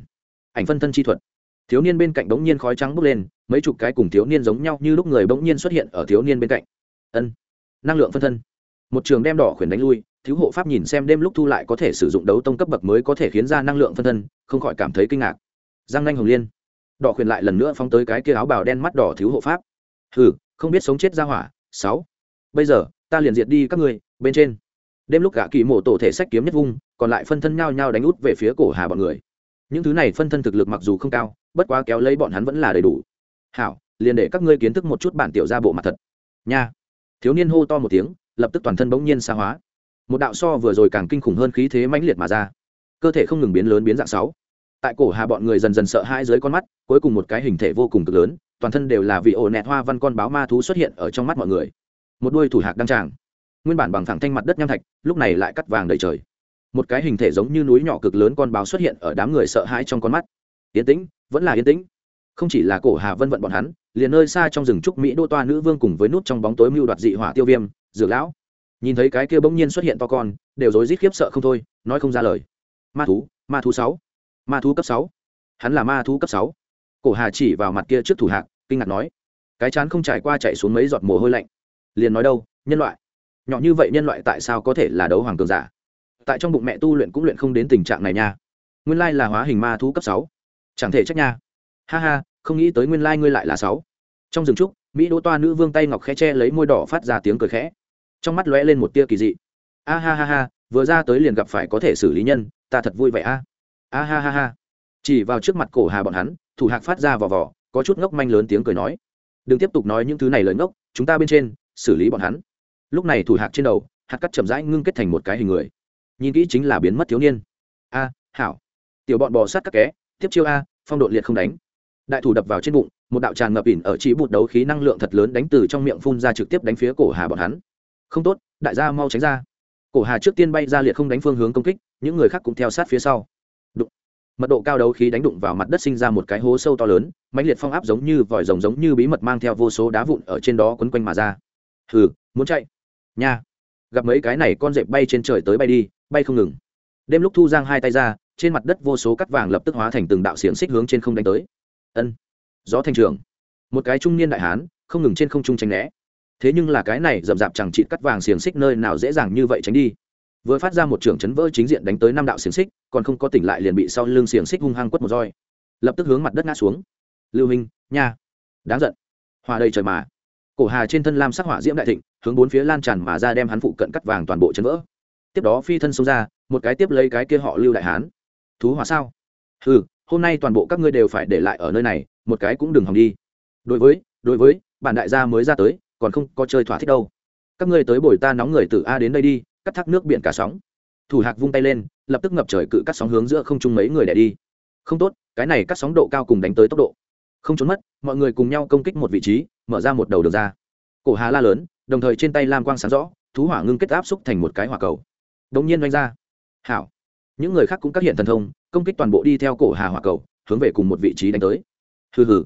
Ảnh phân thân chi thuật. Thiếu niên bên cạnh bỗng nhiên khói trắng bốc lên, mấy chục cái cùng thiếu niên giống nhau như lúc người bỗng nhiên xuất hiện ở thiếu niên bên cạnh. Ân. Năng lượng phân thân. Một trường đem đỏ khuyển đánh lui, thiếu hộ pháp nhìn xem đêm lúc thu lại có thể sử dụng đấu tông cấp bậc mới có thể khiến ra năng lượng phân thân, không khỏi cảm thấy kinh ngạc. Giang nanh hồng liên. Đỏ khuyển lại lần nữa phóng tới cái kia áo bào đen mắt đỏ thiếu hộ pháp. Hừ, không biết sống chết ra hỏa, sáu. Bây giờ, ta liền diệt đi các ngươi, bên trên đêm lúc gã kỳ mổ tổ thể sách kiếm nhất vung, còn lại phân thân nhao nhao đánh út về phía cổ hà bọn người. Những thứ này phân thân thực lực mặc dù không cao, bất quá kéo lấy bọn hắn vẫn là đầy đủ. Hảo, liền để các ngươi kiến thức một chút bản tiểu ra bộ mặt thật. Nha. Thiếu niên hô to một tiếng, lập tức toàn thân bỗng nhiên xa hóa. Một đạo so vừa rồi càng kinh khủng hơn khí thế mãnh liệt mà ra. Cơ thể không ngừng biến lớn biến dạng sáu. Tại cổ hà bọn người dần dần sợ hãi dưới con mắt, cuối cùng một cái hình thể vô cùng cực lớn, toàn thân đều là vị ổ nẹt hoa văn con báo ma thú xuất hiện ở trong mắt mọi người. Một đuôi thủ hạc đăng tràng nguyên bản bằng thẳng thanh mặt đất nham thạch, lúc này lại cắt vàng đầy trời. Một cái hình thể giống như núi nhỏ cực lớn con báo xuất hiện ở đám người sợ hãi trong con mắt. Yên tĩnh, vẫn là yên tĩnh. Không chỉ là cổ hà vân vận bọn hắn, liền nơi xa trong rừng trúc mỹ đô toa nữ vương cùng với nút trong bóng tối mưu đoạt dị hỏa tiêu viêm, dược lão. Nhìn thấy cái kia bỗng nhiên xuất hiện to con, đều rối rít khiếp sợ không thôi, nói không ra lời. Ma thú ma thú sáu. Ma thú cấp sáu. Hắn là ma thú cấp sáu. Cổ hà chỉ vào mặt kia trước thủ hạng kinh ngạc nói. Cái chán không trải qua chạy xuống mấy giọt mồ hôi lạnh. Liền nói đâu, nhân loại nhỏ như vậy nhân loại tại sao có thể là đấu hoàng cường giả? Tại trong bụng mẹ tu luyện cũng luyện không đến tình trạng này nha. Nguyên lai là hóa hình ma thú cấp sáu. Chẳng thể trách nha. Ha ha, không nghĩ tới nguyên lai ngươi lại là sáu. Trong rừng trúc, mỹ đỗ toa nữ vương tay ngọc khẽ che lấy môi đỏ phát ra tiếng cười khẽ. Trong mắt lóe lên một tia kỳ dị. A ha ha ha, vừa ra tới liền gặp phải có thể xử lý nhân, ta thật vui vẻ a. A ha ha ha. Chỉ vào trước mặt cổ hà bọn hắn, thủ hạc phát ra vò vò, có chút ngốc manh lớn tiếng cười nói. Đừng tiếp tục nói những thứ này lời ngốc, chúng ta bên trên, xử lý bọn hắn lúc này thủ hạc trên đầu, hạt cắt chậm rãi ngưng kết thành một cái hình người. Nhìn kỹ chính là biến mất thiếu niên. A, hảo. Tiểu bọn bò sát các ké tiếp chiêu a, phong độ liệt không đánh. Đại thủ đập vào trên bụng, một đạo tràn ngập ỉn ở chỉ bụt đấu khí năng lượng thật lớn đánh từ trong miệng phun ra trực tiếp đánh phía cổ hà bọn hắn. Không tốt, đại gia mau tránh ra. Cổ hà trước tiên bay ra liệt không đánh phương hướng công kích, những người khác cũng theo sát phía sau. Đụng. mật độ cao đấu khí đánh đụng vào mặt đất sinh ra một cái hố sâu to lớn, mãnh liệt phong áp giống như vòi rồng giống như bí mật mang theo vô số đá vụn ở trên đó quấn quanh mà ra. Hừ, muốn chạy nha, gặp mấy cái này con dẹp bay trên trời tới bay đi, bay không ngừng. Đêm lúc thu giang hai tay ra, trên mặt đất vô số cắt vàng lập tức hóa thành từng đạo xiềng xích hướng trên không đánh tới. Ân, gió thành trường. Một cái trung niên đại hán, không ngừng trên không trung tránh né. Thế nhưng là cái này rậm rạp chẳng chịt cắt vàng xiềng xích nơi nào dễ dàng như vậy tránh đi. Vừa phát ra một trường chấn vỡ chính diện đánh tới năm đạo xiềng xích, còn không có tỉnh lại liền bị sau lưng xiềng xích hung hăng quất một roi. Lập tức hướng mặt đất ngã xuống. Lưu minh, nha. Đáng giận. Hòa đầy trời mà. Cổ hà trên thân lam sắc hỏa diễm đại thịnh hướng bốn phía lan tràn mà ra đem hắn phụ cận cắt vàng toàn bộ chấn vỡ. Tiếp đó phi thân xông ra, một cái tiếp lấy cái kia họ lưu đại hán. Thú hỏa sao? Ừ hôm nay toàn bộ các ngươi đều phải để lại ở nơi này, một cái cũng đừng hòng đi. Đối với đối với, bản đại gia mới ra tới, còn không có chơi thỏa thích đâu. Các ngươi tới bồi ta nóng người từ a đến đây đi, cắt thác nước biển cả sóng. Thủ hạc vung tay lên, lập tức ngập trời cự cắt sóng hướng giữa không trung mấy người đẻ đi. Không tốt, cái này cắt sóng độ cao cùng đánh tới tốc độ. Không trốn mất, mọi người cùng nhau công kích một vị trí, mở ra một đầu đường ra. Cổ hà la lớn đồng thời trên tay lam quang sáng rõ, thú hỏa ngưng kết áp xúc thành một cái hỏa cầu. Đống nhiên oanh ra. Hảo. Những người khác cũng các hiện thần thông, công kích toàn bộ đi theo cổ hà hỏa cầu, hướng về cùng một vị trí đánh tới. Hừ hừ.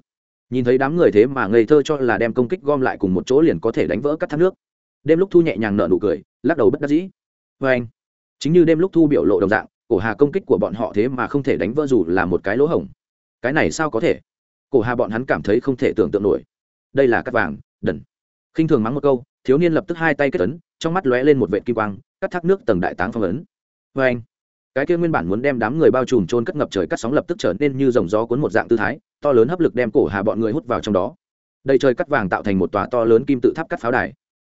Nhìn thấy đám người thế mà ngây thơ cho là đem công kích gom lại cùng một chỗ liền có thể đánh vỡ các thác nước. Đêm lúc thu nhẹ nhàng nở nụ cười, lắc đầu bất đắc dĩ. Vê anh. Chính như đêm lúc thu biểu lộ đồng dạng, cổ hà công kích của bọn họ thế mà không thể đánh vỡ dù là một cái lỗ hổng. Cái này sao có thể? Cổ hà bọn hắn cảm thấy không thể tưởng tượng nổi. Đây là cắt vàng, đần. Khinh thường mắng một câu thiếu niên lập tức hai tay kết ấn, trong mắt lóe lên một vệ kim quang, cắt thác nước tầng đại táng phong ấn. Vê anh, cái kia nguyên bản muốn đem đám người bao trùm trôn cất ngập trời cắt sóng lập tức trở nên như dòng gió cuốn một dạng tư thái, to lớn hấp lực đem cổ hà bọn người hút vào trong đó. Đầy trời cắt vàng tạo thành một tòa to lớn kim tự tháp cắt pháo đài.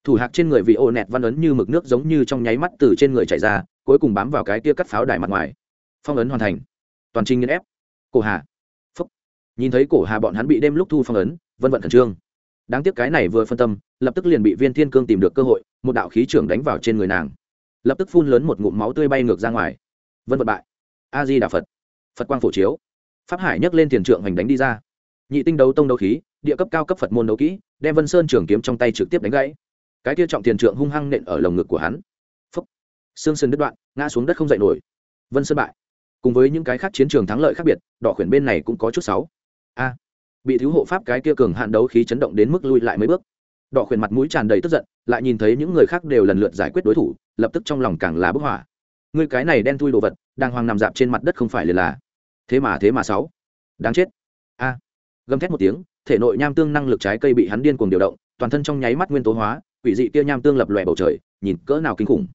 Thủ hạc trên người vị ô nẹt văn ấn như mực nước giống như trong nháy mắt từ trên người chảy ra, cuối cùng bám vào cái kia cắt pháo đài mặt ngoài. Phong ấn hoàn thành. Toàn trình nghiên ép. Cổ hà. Phúc. Nhìn thấy cổ hà bọn hắn bị đêm lúc thu phong ấn, vân vận khẩn trương đáng tiếc cái này vừa phân tâm, lập tức liền bị viên thiên cương tìm được cơ hội, một đạo khí trưởng đánh vào trên người nàng. Lập tức phun lớn một ngụm máu tươi bay ngược ra ngoài. Vân vật bại. A di đà phật. Phật quang phổ chiếu. Pháp hải nhấc lên tiền trượng hành đánh đi ra. Nhị tinh đấu tông đấu khí, địa cấp cao cấp phật môn đấu kỹ, đem vân sơn trường kiếm trong tay trực tiếp đánh gãy. Cái kia trọng tiền trượng hung hăng nện ở lồng ngực của hắn. Phúc xương sườn đứt đoạn, ngã xuống đất không dậy nổi. Vân sơn bại. Cùng với những cái khác chiến trường thắng lợi khác biệt, đỏ khuyển bên này cũng có chút sáu a bị thiếu hộ pháp cái kia cường hạn đấu khí chấn động đến mức lui lại mấy bước. Đỏ khuyển mặt mũi tràn đầy tức giận, lại nhìn thấy những người khác đều lần lượt giải quyết đối thủ, lập tức trong lòng càng là bức hỏa người cái này đen thui đồ vật, đang hoàng nằm dạp trên mặt đất không phải liền là. Thế mà thế mà sáu. Đáng chết. A. Gầm thét một tiếng, thể nội nham tương năng lực trái cây bị hắn điên cuồng điều động, toàn thân trong nháy mắt nguyên tố hóa, quỷ dị kia nham tương lập lòe bầu trời, nhìn cỡ nào kinh khủng.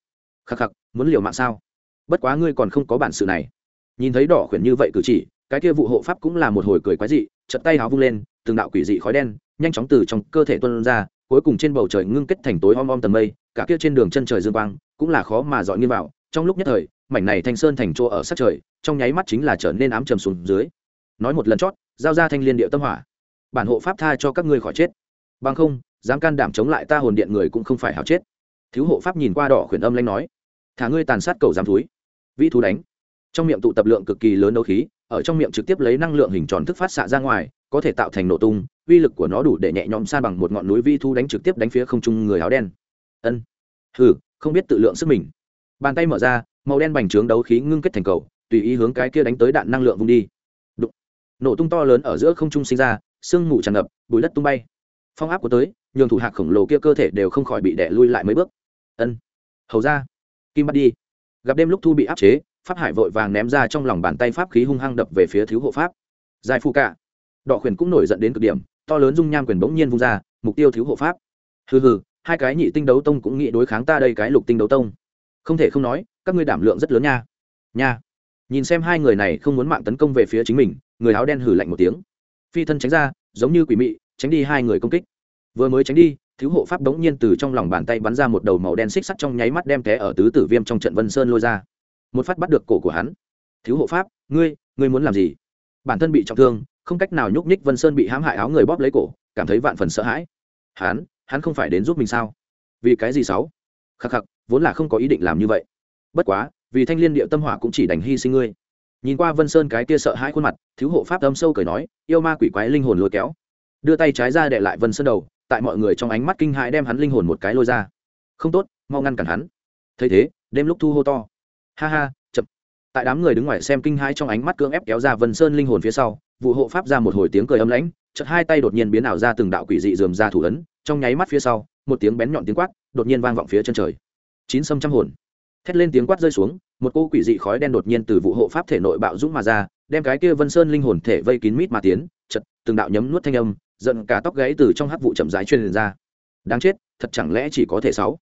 Khắc khắc, muốn liều mạng sao? Bất quá ngươi còn không có bản sự này. Nhìn thấy đỏ khuyển như vậy cử chỉ cái kia vụ hộ pháp cũng là một hồi cười quái dị chật tay háo vung lên, từng đạo quỷ dị khói đen, nhanh chóng từ trong cơ thể tuân ra, cuối cùng trên bầu trời ngưng kết thành tối om om tầng mây, cả kia trên đường chân trời dương quang cũng là khó mà dọi nghiêng vào. Trong lúc nhất thời, mảnh này thanh sơn thành chỗ ở sát trời, trong nháy mắt chính là trở nên ám trầm xuống dưới. Nói một lần chót, giao ra thanh liên địa tâm hỏa. Bản hộ pháp tha cho các ngươi khỏi chết. Bằng không, dám can đảm chống lại ta hồn điện người cũng không phải hào chết. Thiếu hộ pháp nhìn qua đỏ khuyển âm lanh nói, thả ngươi tàn sát cầu giam thúi. Vĩ thú đánh. Trong miệng tụ tập lượng cực kỳ lớn đấu khí ở trong miệng trực tiếp lấy năng lượng hình tròn thức phát xạ ra ngoài, có thể tạo thành nổ tung, uy lực của nó đủ để nhẹ nhõm san bằng một ngọn núi vi thu đánh trực tiếp đánh phía không trung người áo đen. Ân. Hừ, không biết tự lượng sức mình. Bàn tay mở ra, màu đen bành trướng đấu khí ngưng kết thành cầu, tùy ý hướng cái kia đánh tới đạn năng lượng vung đi. Đụng. nổ tung to lớn ở giữa không trung sinh ra, sương mù tràn ngập, bụi đất tung bay. Phong áp của tới, nhường thủ hạc khổng lồ kia cơ thể đều không khỏi bị đẻ lui lại mấy bước. Ân. Hầu ra. Kim bắt đi. Gặp đêm lúc thu bị áp chế pháp hải vội vàng ném ra trong lòng bàn tay pháp khí hung hăng đập về phía thiếu hộ pháp. Giải phu cả. Đọ khuyển cũng nổi giận đến cực điểm, to lớn dung nham quyền bỗng nhiên vung ra, mục tiêu thiếu hộ pháp. Hừ hừ, hai cái nhị tinh đấu tông cũng nghĩ đối kháng ta đây cái lục tinh đấu tông. Không thể không nói, các ngươi đảm lượng rất lớn nha. Nha. Nhìn xem hai người này không muốn mạng tấn công về phía chính mình, người áo đen hử lạnh một tiếng. Phi thân tránh ra, giống như quỷ mị, tránh đi hai người công kích. Vừa mới tránh đi, thiếu hộ pháp đống nhiên từ trong lòng bàn tay bắn ra một đầu màu đen xích sắt trong nháy mắt đem té ở tứ tử viêm trong trận vân sơn lôi ra một phát bắt được cổ của hắn. Thiếu hộ pháp, ngươi ngươi muốn làm gì? Bản thân bị trọng thương, không cách nào nhúc nhích vân sơn bị hãm hại áo người bóp lấy cổ, cảm thấy vạn phần sợ hãi. Hắn hắn không phải đến giúp mình sao? Vì cái gì sáu? Khắc khắc, vốn là không có ý định làm như vậy. Bất quá, vì thanh liên địa tâm hỏa cũng chỉ đành hy sinh ngươi. Nhìn qua vân sơn cái kia sợ hãi khuôn mặt, thiếu hộ pháp âm sâu cười nói, yêu ma quỷ quái linh hồn lôi kéo. Đưa tay trái ra để lại vân sơn đầu, tại mọi người trong ánh mắt kinh hãi đem hắn linh hồn một cái lôi ra. Không tốt, mau ngăn cản hắn. Thấy thế, đêm lúc thu hô to ha ha, chậm. Tại đám người đứng ngoài xem kinh hãi trong ánh mắt cưỡng ép kéo ra vân sơn linh hồn phía sau, vụ hộ pháp ra một hồi tiếng cười âm lãnh, chợt hai tay đột nhiên biến ảo ra từng đạo quỷ dị dườm ra thủ ấn, trong nháy mắt phía sau, một tiếng bén nhọn tiếng quát đột nhiên vang vọng phía chân trời. Chín sâm trăm hồn. Thét lên tiếng quát rơi xuống, một cô quỷ dị khói đen đột nhiên từ vụ hộ pháp thể nội bạo dũng mà ra, đem cái kia vân sơn linh hồn thể vây kín mít mà tiến chật từng đạo nhấm nuốt thanh âm, giận cả tóc gáy từ trong hắc vụ chậm rãi truyền ra. Đáng chết, thật chẳng lẽ chỉ có thể sáu?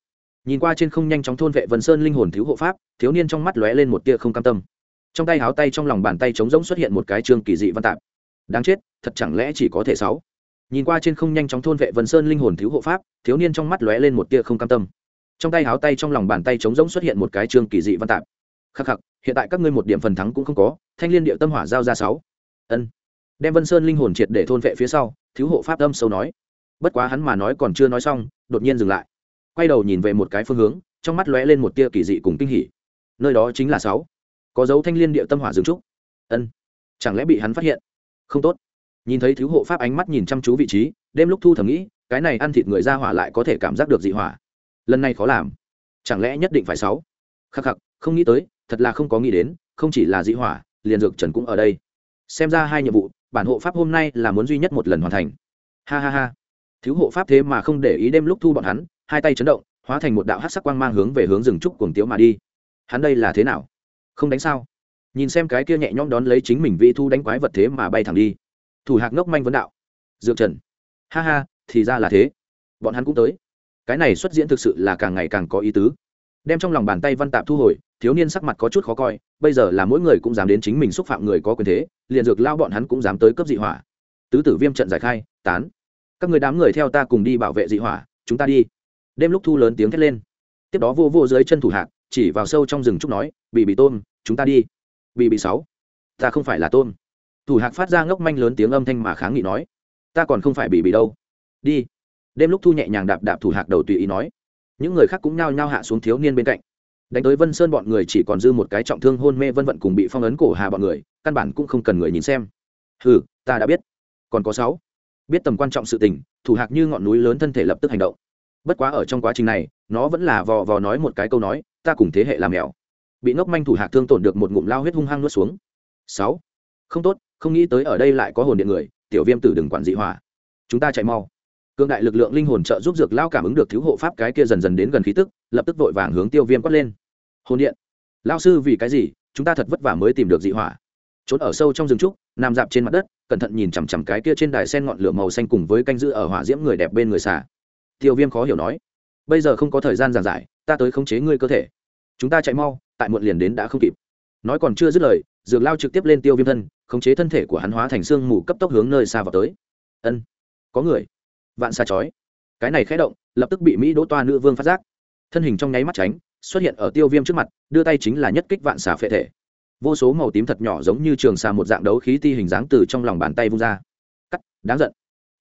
Nhìn qua trên không nhanh chóng thôn vệ vân sơn linh hồn thiếu hộ pháp, thiếu niên trong mắt lóe lên một tia không cam tâm. Trong tay háo tay trong lòng bàn tay trống rỗng xuất hiện một cái chương kỳ dị văn tạp. Đáng chết, thật chẳng lẽ chỉ có thể sáu? Nhìn qua trên không nhanh chóng thôn vệ vân sơn linh hồn thiếu hộ pháp, thiếu niên trong mắt lóe lên một tia không cam tâm. Trong tay háo tay trong lòng bàn tay trống rỗng xuất hiện một cái chương kỳ dị văn tạp. Khắc khắc, hiện tại các ngươi một điểm phần thắng cũng không có, thanh liên địa tâm hỏa giao ra sáu. Ân. Đem vân sơn linh hồn triệt để thôn vệ phía sau, thiếu hộ pháp âm sâu nói. Bất quá hắn mà nói còn chưa nói xong, đột nhiên dừng lại quay đầu nhìn về một cái phương hướng, trong mắt lóe lên một tia kỳ dị cùng kinh hỉ. Nơi đó chính là sáu. Có dấu thanh liên địa tâm hỏa dương trúc. Ân. Chẳng lẽ bị hắn phát hiện? Không tốt. Nhìn thấy thiếu hộ pháp ánh mắt nhìn chăm chú vị trí, đêm lúc thu thầm nghĩ, cái này ăn thịt người ra hỏa lại có thể cảm giác được dị hỏa. Lần này khó làm. Chẳng lẽ nhất định phải sáu? Khắc khắc, không nghĩ tới, thật là không có nghĩ đến, không chỉ là dị hỏa, liền dược trần cũng ở đây. Xem ra hai nhiệm vụ, bản hộ pháp hôm nay là muốn duy nhất một lần hoàn thành. Ha ha ha. Thiếu hộ pháp thế mà không để ý đêm lúc thu bọn hắn hai tay chấn động, hóa thành một đạo hát sắc quang mang hướng về hướng rừng trúc cuồng tiếu mà đi. Hắn đây là thế nào? Không đánh sao? Nhìn xem cái kia nhẹ nhõm đón lấy chính mình vi thu đánh quái vật thế mà bay thẳng đi. Thủ hạc ngốc manh vấn đạo. Dược trần. Ha ha, thì ra là thế. Bọn hắn cũng tới. Cái này xuất diễn thực sự là càng ngày càng có ý tứ. Đem trong lòng bàn tay văn tạp thu hồi, thiếu niên sắc mặt có chút khó coi, bây giờ là mỗi người cũng dám đến chính mình xúc phạm người có quyền thế, liền dược lao bọn hắn cũng dám tới cấp dị hỏa. Tứ tử viêm trận giải khai, tán. Các người đám người theo ta cùng đi bảo vệ dị hỏa, chúng ta đi đêm lúc thu lớn tiếng thét lên. Tiếp đó vô vô dưới chân thủ hạc, chỉ vào sâu trong rừng trúc nói bị bị tôm, chúng ta đi. Bị bị sáu, ta không phải là tôm. Thủ hạc phát ra ngốc manh lớn tiếng âm thanh mà kháng nghị nói, ta còn không phải bị bị đâu. Đi. Đêm lúc thu nhẹ nhàng đạp đạp thủ hạc đầu tùy ý nói. Những người khác cũng nhao nhao hạ xuống thiếu niên bên cạnh. Đánh tới vân sơn bọn người chỉ còn dư một cái trọng thương hôn mê vân vận cùng bị phong ấn cổ hà bọn người, căn bản cũng không cần người nhìn xem. Hừ, ta đã biết. Còn có sáu. Biết tầm quan trọng sự tình, thủ hạc như ngọn núi lớn thân thể lập tức hành động bất quá ở trong quá trình này, nó vẫn là vò vò nói một cái câu nói, ta cùng thế hệ làm mèo. Bị ngốc manh thủ hạc thương tổn được một ngụm lao huyết hung hăng nuốt xuống. Sáu. Không tốt, không nghĩ tới ở đây lại có hồn điện người, tiểu viêm tử đừng quản dị hỏa. Chúng ta chạy mau. Cương đại lực lượng linh hồn trợ giúp dược lao cảm ứng được thiếu hộ pháp cái kia dần dần đến gần khí tức, lập tức vội vàng hướng tiêu viêm quát lên. Hồn điện? Lao sư vì cái gì? Chúng ta thật vất vả mới tìm được dị hỏa. Trốn ở sâu trong rừng trúc, nằm dạp trên mặt đất, cẩn thận nhìn chằm chằm cái kia trên đài sen ngọn lửa màu xanh cùng với canh giữ ở hỏa diễm người đẹp bên người xả tiêu viêm khó hiểu nói. Bây giờ không có thời gian giàn giải, ta tới khống chế ngươi cơ thể. Chúng ta chạy mau, tại muộn liền đến đã không kịp. Nói còn chưa dứt lời, dược lao trực tiếp lên tiêu viêm thân, khống chế thân thể của hắn hóa thành xương mù cấp tốc hướng nơi xa vào tới. Ân, có người. Vạn xa chói. Cái này khẽ động, lập tức bị mỹ đỗ toa nữ vương phát giác. Thân hình trong nháy mắt tránh, xuất hiện ở tiêu viêm trước mặt, đưa tay chính là nhất kích vạn xà phệ thể. Vô số màu tím thật nhỏ giống như trường xà một dạng đấu khí ti hình dáng từ trong lòng bàn tay vung ra. Cắt, đáng giận.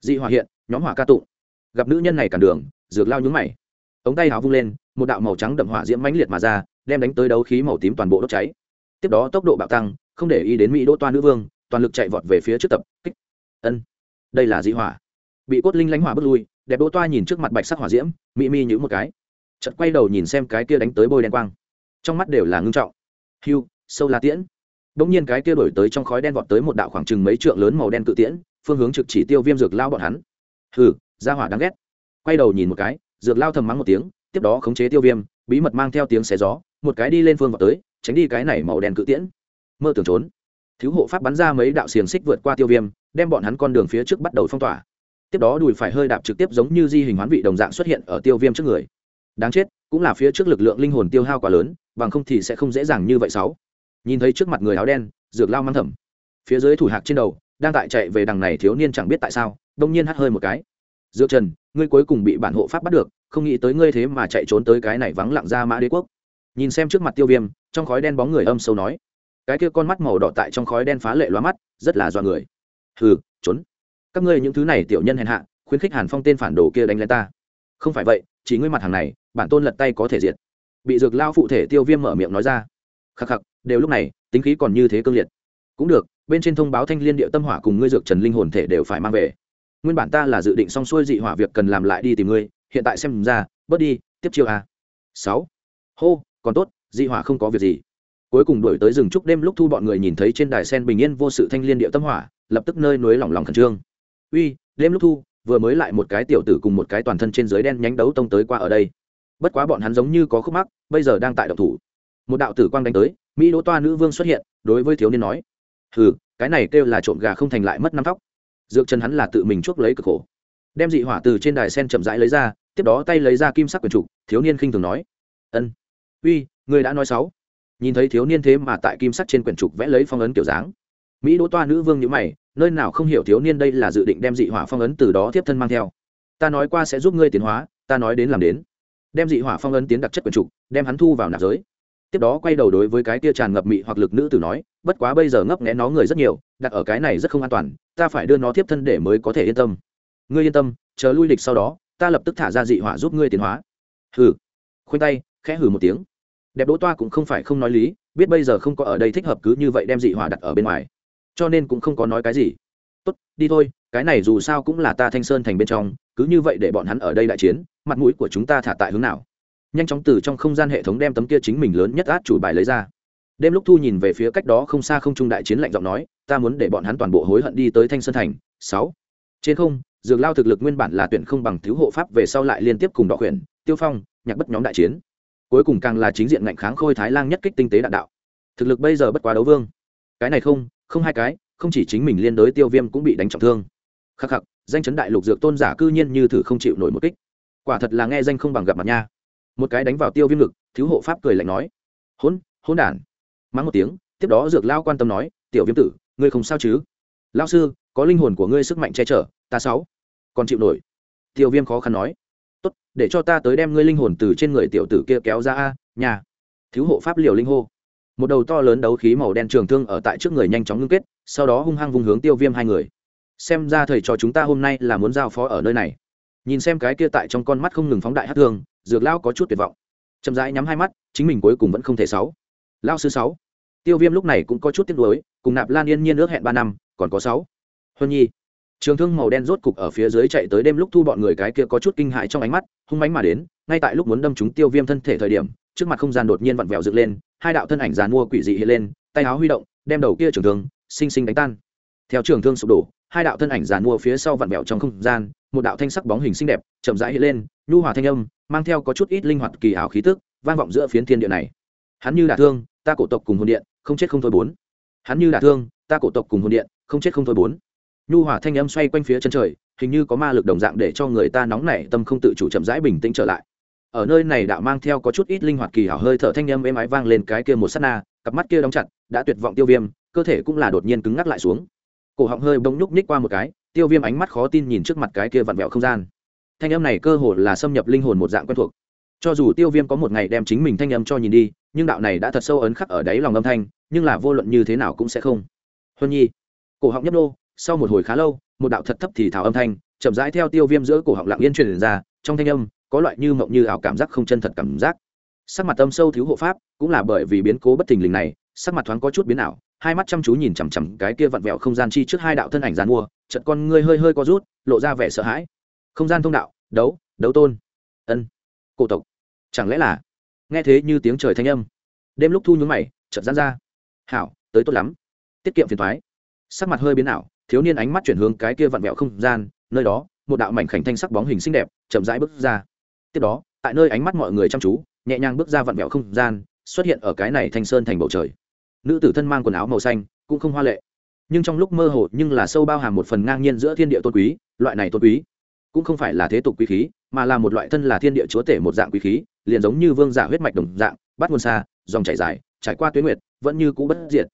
Dị hỏa hiện, nhóm hỏa ca tụng gặp nữ nhân này cản đường, dược lao nhúng mày. Ống tay áo vung lên, một đạo màu trắng đậm hỏa diễm mãnh liệt mà ra, đem đánh tới đấu khí màu tím toàn bộ đốt cháy. Tiếp đó tốc độ bạo tăng, không để ý đến mỹ đỗ toa nữ vương, toàn lực chạy vọt về phía trước tập, kích. Ân, đây là dị hỏa. Bị cốt linh lánh hỏa bước lui, đẹp đỗ toa nhìn trước mặt bạch sắc hỏa diễm mỹ mi nhữ một cái. Chật quay đầu nhìn xem cái kia đánh tới bôi đen quang. Trong mắt đều là ngưng trọng. Hiu sâu la tiễn. Bỗng nhiên cái kia đổi tới trong khói đen vọt tới một đạo khoảng chừng mấy trượng lớn màu đen cự tiễn, phương hướng trực chỉ tiêu viêm dược lao bọn hắn. Hừ ra hỏa đáng ghét. Quay đầu nhìn một cái, dược lao thầm mắng một tiếng, tiếp đó khống chế tiêu viêm, bí mật mang theo tiếng xé gió, một cái đi lên phương vào tới, tránh đi cái này màu đen cự tiễn. Mơ tưởng trốn. Thiếu hộ pháp bắn ra mấy đạo xiềng xích vượt qua tiêu viêm, đem bọn hắn con đường phía trước bắt đầu phong tỏa. Tiếp đó đùi phải hơi đạp trực tiếp giống như di hình hoán vị đồng dạng xuất hiện ở tiêu viêm trước người. Đáng chết, cũng là phía trước lực lượng linh hồn tiêu hao quá lớn, bằng không thì sẽ không dễ dàng như vậy sáu. Nhìn thấy trước mặt người áo đen, dược lao mang thầm. Phía dưới thủ hạc trên đầu, đang tại chạy về đằng này thiếu niên chẳng biết tại sao, đông nhiên hắt hơi một cái dược trần, ngươi cuối cùng bị bản hộ pháp bắt được, không nghĩ tới ngươi thế mà chạy trốn tới cái này vắng lặng ra mã đế quốc. Nhìn xem trước mặt tiêu viêm, trong khói đen bóng người âm sâu nói. Cái kia con mắt màu đỏ tại trong khói đen phá lệ loa mắt, rất là do người. Hừ, trốn. Các ngươi những thứ này tiểu nhân hèn hạ, khuyến khích hàn phong tên phản đồ kia đánh lên ta. Không phải vậy, chỉ ngươi mặt hàng này, bản tôn lật tay có thể diệt. Bị dược lao phụ thể tiêu viêm mở miệng nói ra. Khắc khắc, đều lúc này, tính khí còn như thế cương liệt. Cũng được, bên trên thông báo thanh liên địa tâm hỏa cùng ngươi dược trần linh hồn thể đều phải mang về nguyên bản ta là dự định xong xuôi dị hỏa việc cần làm lại đi tìm ngươi, hiện tại xem ra, bớt đi, tiếp chiêu a. Sáu. Hô, còn tốt, dị hỏa không có việc gì. Cuối cùng đổi tới rừng trúc đêm lúc thu bọn người nhìn thấy trên đài sen bình yên vô sự thanh liên địa tâm hỏa, lập tức nơi núi lỏng lòng khẩn trương. Uy, đêm lúc thu, vừa mới lại một cái tiểu tử cùng một cái toàn thân trên dưới đen nhánh đấu tông tới qua ở đây. Bất quá bọn hắn giống như có khúc mắc, bây giờ đang tại độc thủ. Một đạo tử quang đánh tới, mỹ đỗ toa nữ vương xuất hiện, đối với thiếu niên nói, hừ, cái này kêu là trộm gà không thành lại mất năm tóc dược chân hắn là tự mình chuốc lấy cực khổ. Đem dị hỏa từ trên đài sen chậm rãi lấy ra, tiếp đó tay lấy ra kim sắc quyền trục, thiếu niên khinh thường nói. Ân, uy, người đã nói sáu. Nhìn thấy thiếu niên thế mà tại kim sắc trên quyển trục vẽ lấy phong ấn kiểu dáng, mỹ đỗ toa nữ vương nhữ mày, nơi nào không hiểu thiếu niên đây là dự định đem dị hỏa phong ấn từ đó tiếp thân mang theo. Ta nói qua sẽ giúp ngươi tiến hóa, ta nói đến làm đến. Đem dị hỏa phong ấn tiến đặc chất quyển trục, đem hắn thu vào nạp giới tiếp đó quay đầu đối với cái tia tràn ngập mị hoặc lực nữ tử nói, bất quá bây giờ ngấp nghẽ nó người rất nhiều, đặt ở cái này rất không an toàn, ta phải đưa nó tiếp thân để mới có thể yên tâm. Ngươi yên tâm, chờ lui lịch sau đó, ta lập tức thả ra dị hỏa giúp ngươi tiến hóa. Hừ. Khoanh tay, khẽ hừ một tiếng. Đẹp đỗ toa cũng không phải không nói lý, biết bây giờ không có ở đây thích hợp cứ như vậy đem dị hỏa đặt ở bên ngoài. Cho nên cũng không có nói cái gì. Tốt, đi thôi, cái này dù sao cũng là ta thanh sơn thành bên trong, cứ như vậy để bọn hắn ở đây đại chiến, mặt mũi của chúng ta thả tại hướng nào? Nhanh chóng từ trong không gian hệ thống đem tấm kia chính mình lớn nhất át chủ bài lấy ra. Đêm lúc thu nhìn về phía cách đó không xa không trung đại chiến lạnh giọng nói, ta muốn để bọn hắn toàn bộ hối hận đi tới thanh sơn thành. Sáu. Trên không, dược lao thực lực nguyên bản là tuyển không bằng thiếu hộ pháp về sau lại liên tiếp cùng đọ khuyển, tiêu phong, nhạc bất nhóm đại chiến. Cuối cùng càng là chính diện ngạnh kháng khôi thái lang nhất kích tinh tế đạn đạo. Thực lực bây giờ bất quá đấu vương. Cái này không không hai cái, không chỉ chính mình liên đối tiêu viêm cũng bị đánh trọng thương. Khắc khắc, danh chấn đại lục dược tôn giả cư nhiên như thử không chịu nổi một kích. Quả thật là nghe danh không bằng gặp mặt nha một cái đánh vào tiêu viêm ngực, thiếu hộ pháp cười lạnh nói, hỗn hỗn đản. Mắng một tiếng, tiếp đó dược lao quan tâm nói, tiểu viêm tử, ngươi không sao chứ? Lao sư, có linh hồn của ngươi sức mạnh che chở, ta sáu, còn chịu nổi. Tiêu viêm khó khăn nói, tốt, để cho ta tới đem ngươi linh hồn từ trên người tiểu tử kia kéo ra a, nhà. Thiếu hộ pháp liều linh hô. Một đầu to lớn đấu khí màu đen trường thương ở tại trước người nhanh chóng ngưng kết, sau đó hung hăng vùng hướng tiêu viêm hai người. Xem ra thầy trò chúng ta hôm nay là muốn giao phó ở nơi này. Nhìn xem cái kia tại trong con mắt không ngừng phóng đại hát thương dược lao có chút tuyệt vọng. Chậm rãi nhắm hai mắt, chính mình cuối cùng vẫn không thể sáu. Lao sư sáu. Tiêu viêm lúc này cũng có chút tiếc nuối, cùng nạp lan yên nhiên ước hẹn ba năm, còn có sáu. Huân nhi. Trường thương màu đen rốt cục ở phía dưới chạy tới đêm lúc thu bọn người cái kia có chút kinh hại trong ánh mắt, hung mánh mà đến, ngay tại lúc muốn đâm chúng tiêu viêm thân thể thời điểm, trước mặt không gian đột nhiên vặn vẹo dựng lên, hai đạo thân ảnh dàn mua quỷ dị hiện lên, tay áo huy động, đem đầu kia trường thương xinh xinh đánh tan. Theo trường thương sụp đổ, hai đạo thân ảnh dàn mua phía sau vặn vẹo trong không gian, một đạo thanh sắc bóng hình xinh đẹp, chậm rãi hiện lên, nhu hòa thanh âm mang theo có chút ít linh hoạt kỳ ảo khí tức, vang vọng giữa phiến thiên địa này. Hắn như đả thương, ta cổ tộc cùng hồn điện, không chết không thôi bốn. Hắn như đả thương, ta cổ tộc cùng hồn điện, không chết không thôi bốn. Nhu hòa thanh âm xoay quanh phía chân trời, hình như có ma lực đồng dạng để cho người ta nóng nảy, tâm không tự chủ chậm rãi bình tĩnh trở lại. Ở nơi này đạo mang theo có chút ít linh hoạt kỳ hảo hơi thở thanh âm êm ái vang lên cái kia một sát na, cặp mắt kia đóng chặt, đã tuyệt vọng tiêu viêm, cơ thể cũng là đột nhiên cứng ngắc lại xuống. Cổ họng hơi bỗng nhúc nhích qua một cái, tiêu viêm ánh mắt khó tin nhìn trước mặt cái kia vặn vẹo không gian thanh âm này cơ hồ là xâm nhập linh hồn một dạng quen thuộc. Cho dù tiêu viêm có một ngày đem chính mình thanh âm cho nhìn đi, nhưng đạo này đã thật sâu ấn khắc ở đáy lòng âm thanh, nhưng là vô luận như thế nào cũng sẽ không. Huân nhi, cổ họng nhấp nô, sau một hồi khá lâu, một đạo thật thấp thì thảo âm thanh, chậm rãi theo tiêu viêm giữa cổ họng lặng yên truyền ra, trong thanh âm, có loại như mộng như ảo cảm giác không chân thật cảm giác. Sắc mặt âm sâu thiếu hộ pháp, cũng là bởi vì biến cố bất thình lình này, sắc mặt thoáng có chút biến ảo, hai mắt chăm chú nhìn chằm chằm cái kia vặn vẹo không gian chi trước hai đạo thân ảnh giàn mua trận con ngươi hơi hơi co rút, lộ ra vẻ sợ hãi không gian thông đạo, đấu đấu tôn. Ân. Cổ tộc. Chẳng lẽ là? Nghe thế như tiếng trời thanh âm. Đêm lúc thu nhúng mày, chợt giãn ra. Hảo, tới tốt lắm. Tiết kiệm phiền thoái. Sắc mặt hơi biến ảo, thiếu niên ánh mắt chuyển hướng cái kia vặn vẹo không gian, nơi đó, một đạo mảnh khảnh thanh sắc bóng hình xinh đẹp, chậm rãi bước ra. Tiếp đó, tại nơi ánh mắt mọi người chăm chú, nhẹ nhàng bước ra vặn vẹo không gian, xuất hiện ở cái này thanh sơn thành bầu trời. Nữ tử thân mang quần áo màu xanh, cũng không hoa lệ. Nhưng trong lúc mơ hồ nhưng là sâu bao hàm một phần ngang nhiên giữa thiên địa tôn quý, loại này tôn quý cũng không phải là thế tục quý khí, mà là một loại thân là thiên địa chúa tể một dạng quý khí, liền giống như vương giả huyết mạch đồng dạng, bắt nguồn xa, dòng chảy dài, trải qua tuyến nguyệt, vẫn như cũ bất diệt.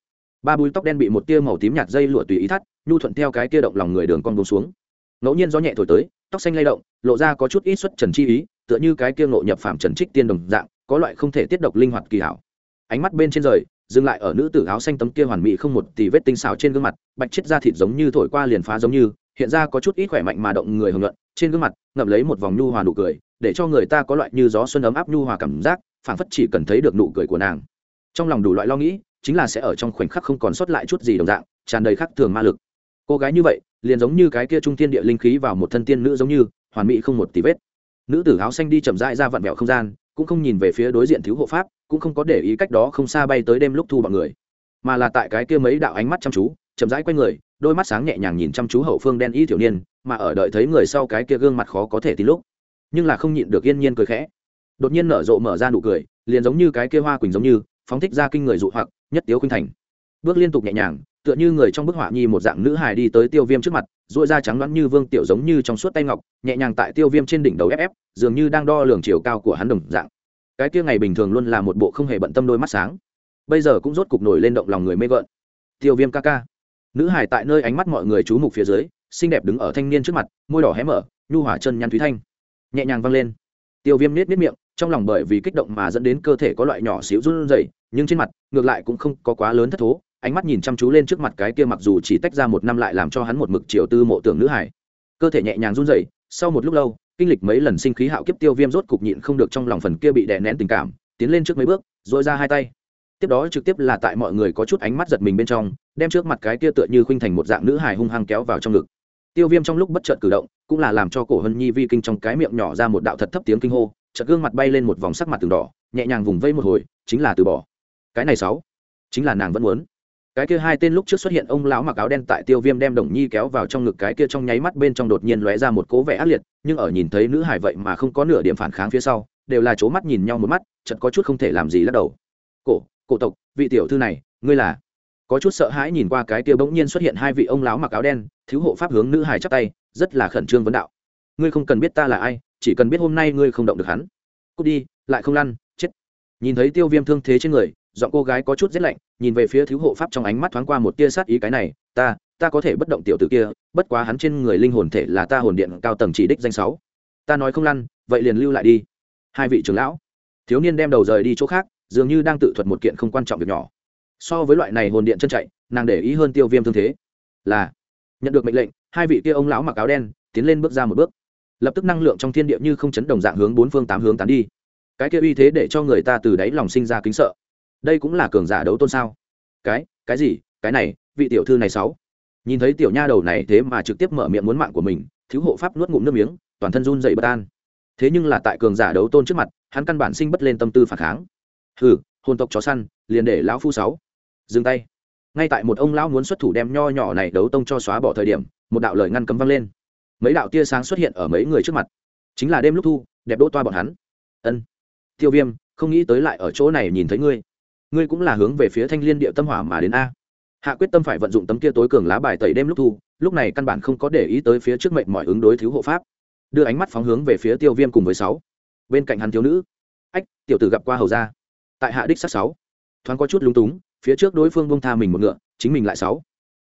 Ba búi tóc đen bị một tia màu tím nhạt dây lụa tùy ý thắt, nhu thuận theo cái tia động lòng người đường con bông xuống. Ngẫu nhiên gió nhẹ thổi tới, tóc xanh lay động, lộ ra có chút ít xuất trần chi ý, tựa như cái kia ngộ nhập phạm trần trích tiên đồng dạng, có loại không thể tiết độc linh hoạt kỳ hảo. Ánh mắt bên trên rời, dừng lại ở nữ tử áo xanh tấm kia hoàn mỹ không một tỷ vết tinh xảo trên gương mặt, bạch chết da thịt giống như thổi qua liền phá giống như, hiện ra có chút ít khỏe mạnh mà động người hưởng luận trên gương mặt ngậm lấy một vòng nhu hòa nụ cười, để cho người ta có loại như gió xuân ấm áp nhu hòa cảm giác, phảng phất chỉ cần thấy được nụ cười của nàng. Trong lòng đủ loại lo nghĩ, chính là sẽ ở trong khoảnh khắc không còn sót lại chút gì đồng dạng, tràn đầy khắc thường ma lực. Cô gái như vậy, liền giống như cái kia trung tiên địa linh khí vào một thân tiên nữ giống như, hoàn mỹ không một tí vết. Nữ tử áo xanh đi chậm rãi ra vặn vẹo không gian, cũng không nhìn về phía đối diện thiếu hộ pháp, cũng không có để ý cách đó không xa bay tới đêm lúc thu bọn người. Mà là tại cái kia mấy đạo ánh mắt chăm chú, chậm rãi quay người, đôi mắt sáng nhẹ nhàng nhìn chăm chú hậu phương đen y thiểu niên mà ở đợi thấy người sau cái kia gương mặt khó có thể tin lúc, nhưng là không nhịn được yên nhiên cười khẽ. Đột nhiên nở rộ mở ra nụ cười, liền giống như cái kia hoa quỳnh giống như, phóng thích ra kinh người dụ hoặc, nhất tiếu khuynh thành. Bước liên tục nhẹ nhàng, tựa như người trong bức họa nhi một dạng nữ hài đi tới tiêu viêm trước mặt dội da trắng đoán như vương tiểu giống như trong suốt tay ngọc, nhẹ nhàng tại tiêu viêm trên đỉnh đầu ép ép, dường như đang đo lường chiều cao của hắn đồng dạng. Cái kia ngày bình thường luôn là một bộ không hề bận tâm đôi mắt sáng. Bây giờ cũng rốt cục nổi lên động lòng người mê gợn. Tiêu viêm ca ca. Nữ hài tại nơi ánh mắt mọi người chú mục phía dưới xinh đẹp đứng ở thanh niên trước mặt, môi đỏ hé mở, nhu hỏa chân nhăn thúy thanh. Nhẹ nhàng văng lên. Tiêu viêm nết nết miệng, trong lòng bởi vì kích động mà dẫn đến cơ thể có loại nhỏ xíu run rẩy, nhưng trên mặt, ngược lại cũng không có quá lớn thất thố, ánh mắt nhìn chăm chú lên trước mặt cái kia mặc dù chỉ tách ra một năm lại làm cho hắn một mực chiều tư mộ tưởng nữ hải cơ thể nhẹ nhàng run rẩy, sau một lúc lâu, kinh lịch mấy lần sinh khí hạo kiếp tiêu viêm rốt cục nhịn không được trong lòng phần kia bị đè nén tình cảm, tiến lên trước mấy bước dội ra hai tay. Tiếp đó trực tiếp là tại mọi người có chút ánh mắt giật mình bên trong, đem trước mặt cái kia tựa như khuynh thành một dạng nữ hài hung hăng kéo vào trong ngực tiêu viêm trong lúc bất chợt cử động, cũng là làm cho cổ hân nhi vi kinh trong cái miệng nhỏ ra một đạo thật thấp tiếng kinh hô, chợt gương mặt bay lên một vòng sắc mặt từng đỏ, nhẹ nhàng vùng vây một hồi, chính là từ bỏ. Cái này sáu, chính là nàng vẫn muốn. Cái kia hai tên lúc trước xuất hiện ông lão mặc áo đen tại tiêu viêm đem đồng nhi kéo vào trong ngực, cái kia trong nháy mắt bên trong đột nhiên lóe ra một cố vẻ ác liệt, nhưng ở nhìn thấy nữ hải vậy mà không có nửa điểm phản kháng phía sau, đều là c mắt nhìn nhau một mắt chật có chút không thể làm gì lắc đầu. Cổ cổ tộc, vị tiểu thư này, ngươi là? Có chút sợ hãi nhìn qua cái kia bỗng nhiên xuất hiện hai vị ông lão mặc áo đen, thiếu hộ pháp hướng nữ hài chắp tay, rất là khẩn trương vấn đạo. Ngươi không cần biết ta là ai, chỉ cần biết hôm nay ngươi không động được hắn. Cút đi, lại không lăn, chết. Nhìn thấy tiêu viêm thương thế trên người, giọng cô gái có chút rét lạnh, nhìn về phía thiếu hộ pháp trong ánh mắt thoáng qua một tia sát ý cái này, ta ta có thể bất động tiểu tử kia, bất quá hắn trên người linh hồn thể là ta hồn điện cao tầng chỉ đích danh sáu. Ta nói không lăn, vậy liền lưu lại đi. Hai vị trưởng lão. Thiếu niên đem đầu rời đi chỗ khác, dường như đang tự thuật một kiện không quan trọng việc nhỏ so với loại này hồn điện chân chạy, nàng để ý hơn tiêu viêm thương thế. Là, nhận được mệnh lệnh, hai vị kia ông lão mặc áo đen tiến lên bước ra một bước. Lập tức năng lượng trong thiên địa như không chấn đồng dạng hướng bốn phương tám hướng tán đi. Cái kia uy thế để cho người ta từ đáy lòng sinh ra kính sợ. Đây cũng là cường giả đấu tôn sao? Cái cái gì? Cái này, vị tiểu thư này sáu. Nhìn thấy tiểu nha đầu này thế mà trực tiếp mở miệng muốn mạng của mình, thiếu hộ pháp nuốt ngụm nước miếng, toàn thân run dậy bất an. Thế nhưng là tại cường giả đấu tôn trước mặt, hắn căn bản sinh bất lên tâm tư phản kháng. Hừ, hồn tộc chó săn, liền để lão phu sáu dừng tay. Ngay tại một ông lão muốn xuất thủ đem nho nhỏ này đấu tông cho xóa bỏ thời điểm, một đạo lời ngăn cấm vang lên. Mấy đạo tia sáng xuất hiện ở mấy người trước mặt. Chính là đêm lúc thu, đẹp đỗ toa bọn hắn. Ân. Tiêu viêm, không nghĩ tới lại ở chỗ này nhìn thấy ngươi. Ngươi cũng là hướng về phía thanh liên địa tâm hỏa mà đến a. Hạ quyết tâm phải vận dụng tấm kia tối cường lá bài tẩy đêm lúc thu, lúc này căn bản không có để ý tới phía trước mệnh mọi ứng đối thiếu hộ pháp. Đưa ánh mắt phóng hướng về phía tiêu viêm cùng với sáu. Bên cạnh hắn thiếu nữ. Ách, tiểu tử gặp qua hầu ra tại hạ đích sắc sáu. Thoáng có chút lúng túng phía trước đối phương bông tha mình một ngựa, chính mình lại sáu.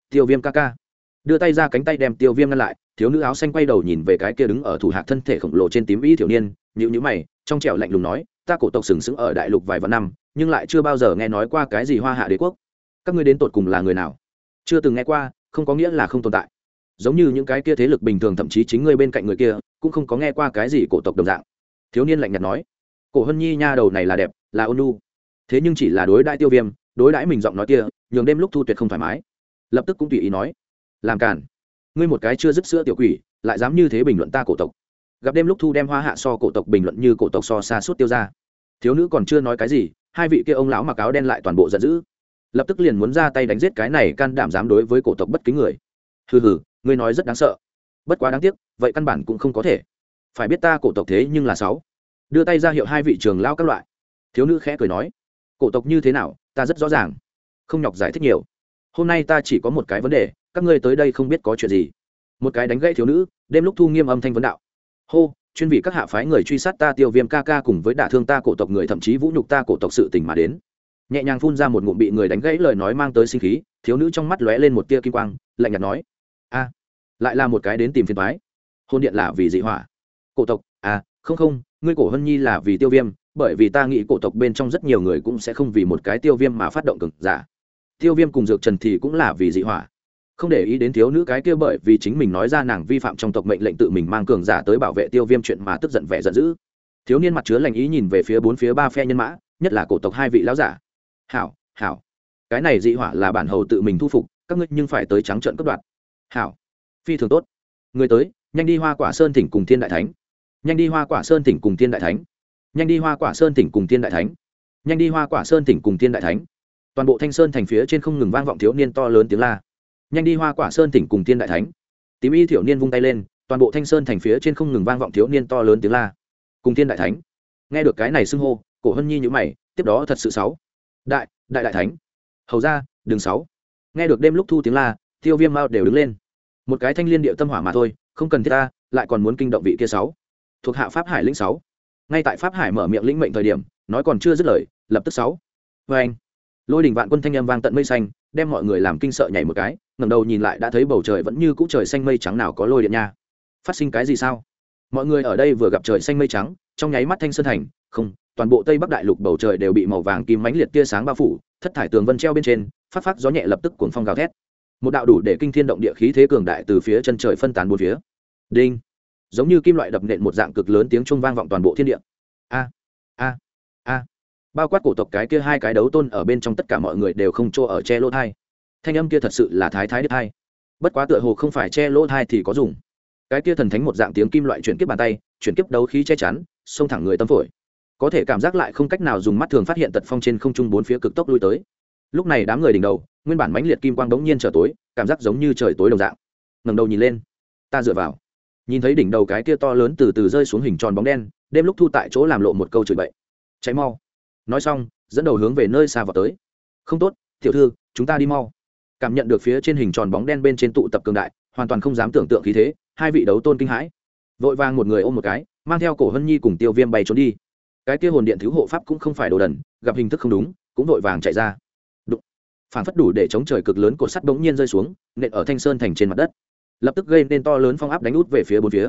Tiêu viêm ca ca. Đưa tay ra cánh tay đem tiêu viêm ngăn lại, thiếu nữ áo xanh quay đầu nhìn về cái kia đứng ở thủ hạc thân thể khổng lồ trên tím y thiểu niên nhữ nhữ mày, trong trẻo lạnh lùng nói, ta cổ tộc sừng sững ở đại lục vài vạn năm, nhưng lại chưa bao giờ nghe nói qua cái gì hoa hạ đế quốc. Các ngươi đến tột cùng là người nào? Chưa từng nghe qua, không có nghĩa là không tồn tại. Giống như những cái kia thế lực bình thường thậm chí chính ngươi bên cạnh người kia, cũng không có nghe qua cái gì cổ tộc đồng dạng. Thiếu niên lạnh nhạt nói, cổ hân nhi nha đầu này là đẹp, là ôn nu thế nhưng chỉ là đối đại tiêu viêm đối đãi mình giọng nói kia, nhường đêm lúc thu tuyệt không thoải mái. Lập tức cũng tùy ý nói, làm cản ngươi một cái chưa dứt sữa tiểu quỷ, lại dám như thế bình luận ta cổ tộc. Gặp đêm lúc thu đem hoa hạ so cổ tộc bình luận như cổ tộc so xa suốt tiêu ra. Thiếu nữ còn chưa nói cái gì, hai vị kia ông lão mặc áo đen lại toàn bộ giận dữ. Lập tức liền muốn ra tay đánh giết cái này can đảm dám đối với cổ tộc bất kính người. Hừ hừ, ngươi nói rất đáng sợ. Bất quá đáng tiếc, vậy căn bản cũng không có thể. Phải biết ta cổ tộc thế nhưng là sáu. Đưa tay ra hiệu hai vị trường lao các loại. Thiếu nữ khẽ cười nói, cổ tộc như thế nào ta rất rõ ràng. Không nhọc giải thích nhiều. Hôm nay ta chỉ có một cái vấn đề, các ngươi tới đây không biết có chuyện gì. Một cái đánh gãy thiếu nữ, đêm lúc thu nghiêm âm thanh vấn đạo. Hô, chuyên vị các hạ phái người truy sát ta tiêu viêm ca ca cùng với đả thương ta cổ tộc người, thậm chí vũ nhục ta cổ tộc sự tình mà đến. Nhẹ nhàng phun ra một ngụm bị người đánh gãy lời nói mang tới sinh khí, thiếu nữ trong mắt lóe lên một tia kim quang, lạnh nhạt nói. A, lại là một cái đến tìm phiền thoái hôn điện là vì dị hỏa. Cổ tộc à không không, ngươi cổ hân nhi là vì tiêu viêm bởi vì ta nghĩ cổ tộc bên trong rất nhiều người cũng sẽ không vì một cái tiêu viêm mà phát động cực giả. Tiêu viêm cùng dược trần thì cũng là vì dị hỏa. Không để ý đến thiếu nữ cái kia bởi vì chính mình nói ra nàng vi phạm trong tộc mệnh lệnh tự mình mang cường giả tới bảo vệ tiêu viêm chuyện mà tức giận vẻ giận dữ. Thiếu niên mặt chứa lành ý nhìn về phía bốn phía ba phe nhân mã, nhất là cổ tộc hai vị lão giả. Hảo hảo. Cái này dị hỏa là bản hầu tự mình thu phục, các ngươi nhưng phải tới trắng trận cấp đoạt. Hảo. Phi thường tốt. Người tới, nhanh đi hoa quả sơn thỉnh cùng thiên đại thánh. Nhanh đi hoa quả sơn thỉnh cùng thiên đại thánh nhanh đi hoa quả sơn tỉnh cùng thiên đại thánh. Nhanh đi hoa quả sơn tỉnh cùng thiên đại thánh. Toàn bộ thanh sơn thành phía trên không ngừng vang vọng thiếu niên to lớn tiếng la. Nhanh đi hoa quả sơn tỉnh cùng thiên đại thánh. Tím y thiểu niên vung tay lên, toàn bộ thanh sơn thành phía trên không ngừng vang vọng thiếu niên to lớn tiếng la. Cùng thiên đại thánh. Nghe được cái này xưng hô, cổ hân nhi nhữ mày, tiếp đó thật sự sáu. Đại đại đại thánh. Hầu ra đường sáu. Nghe được đêm lúc thu tiếng la, tiêu viêm mao đều đứng lên. Một cái thanh liên địa tâm hỏa mà thôi, không cần thiết ta, lại còn muốn kinh động vị kia sáu. Thuộc hạ pháp hải lĩnh sáu ngay tại pháp hải mở miệng lĩnh mệnh thời điểm, nói còn chưa dứt lời, lập tức sáu. Vê anh, lôi đình vạn quân thanh âm vang tận mây xanh, đem mọi người làm kinh sợ nhảy một cái, ngẩng đầu nhìn lại đã thấy bầu trời vẫn như cũ trời xanh mây trắng nào có lôi điện nha. Phát sinh cái gì sao? Mọi người ở đây vừa gặp trời xanh mây trắng, trong nháy mắt thanh sơn thành, không, toàn bộ tây bắc đại lục bầu trời đều bị màu vàng kim mãnh liệt tia sáng bao phủ, thất thải tường vân treo bên trên, phát phát gió nhẹ lập tức cuồng phong gào thét. Một đạo đủ để kinh thiên động địa khí thế cường đại từ phía chân trời phân tán bốn phía. Đinh giống như kim loại đập nện một dạng cực lớn tiếng trung vang vọng toàn bộ thiên địa. A a a. Bao quát cổ tộc cái kia hai cái đấu tôn ở bên trong tất cả mọi người đều không cho ở che lỗ thai. Thanh âm kia thật sự là thái thái đứt thai bất quá tựa hồ không phải che lỗ thai thì có dùng. Cái kia thần thánh một dạng tiếng kim loại chuyển kiếp bàn tay, chuyển kiếp đấu khí che chắn, xông thẳng người tâm phổi. Có thể cảm giác lại không cách nào dùng mắt thường phát hiện tật phong trên không trung bốn phía cực tốc lui tới. Lúc này đám người đỉnh đầu, nguyên bản mãnh liệt kim quang đống nhiên trở tối, cảm giác giống như trời tối đồng dạng. Ngẩng đầu nhìn lên, ta dựa vào nhìn thấy đỉnh đầu cái kia to lớn từ từ rơi xuống hình tròn bóng đen, đêm lúc thu tại chỗ làm lộ một câu chửi bậy. Cháy mau. Nói xong, dẫn đầu hướng về nơi xa vào tới. Không tốt, tiểu thư, chúng ta đi mau. Cảm nhận được phía trên hình tròn bóng đen bên trên tụ tập cường đại, hoàn toàn không dám tưởng tượng khí thế, hai vị đấu tôn kinh hãi. Vội vàng một người ôm một cái, mang theo cổ hân nhi cùng tiêu viêm bay trốn đi. Cái kia hồn điện thiếu hộ pháp cũng không phải đồ đần, gặp hình thức không đúng, cũng vội vàng chạy ra. Đụng. Phản phất đủ để chống trời cực lớn cột sắt bỗng nhiên rơi xuống, nện ở thanh sơn thành trên mặt đất lập tức gây nên to lớn phong áp đánh út về phía bốn phía.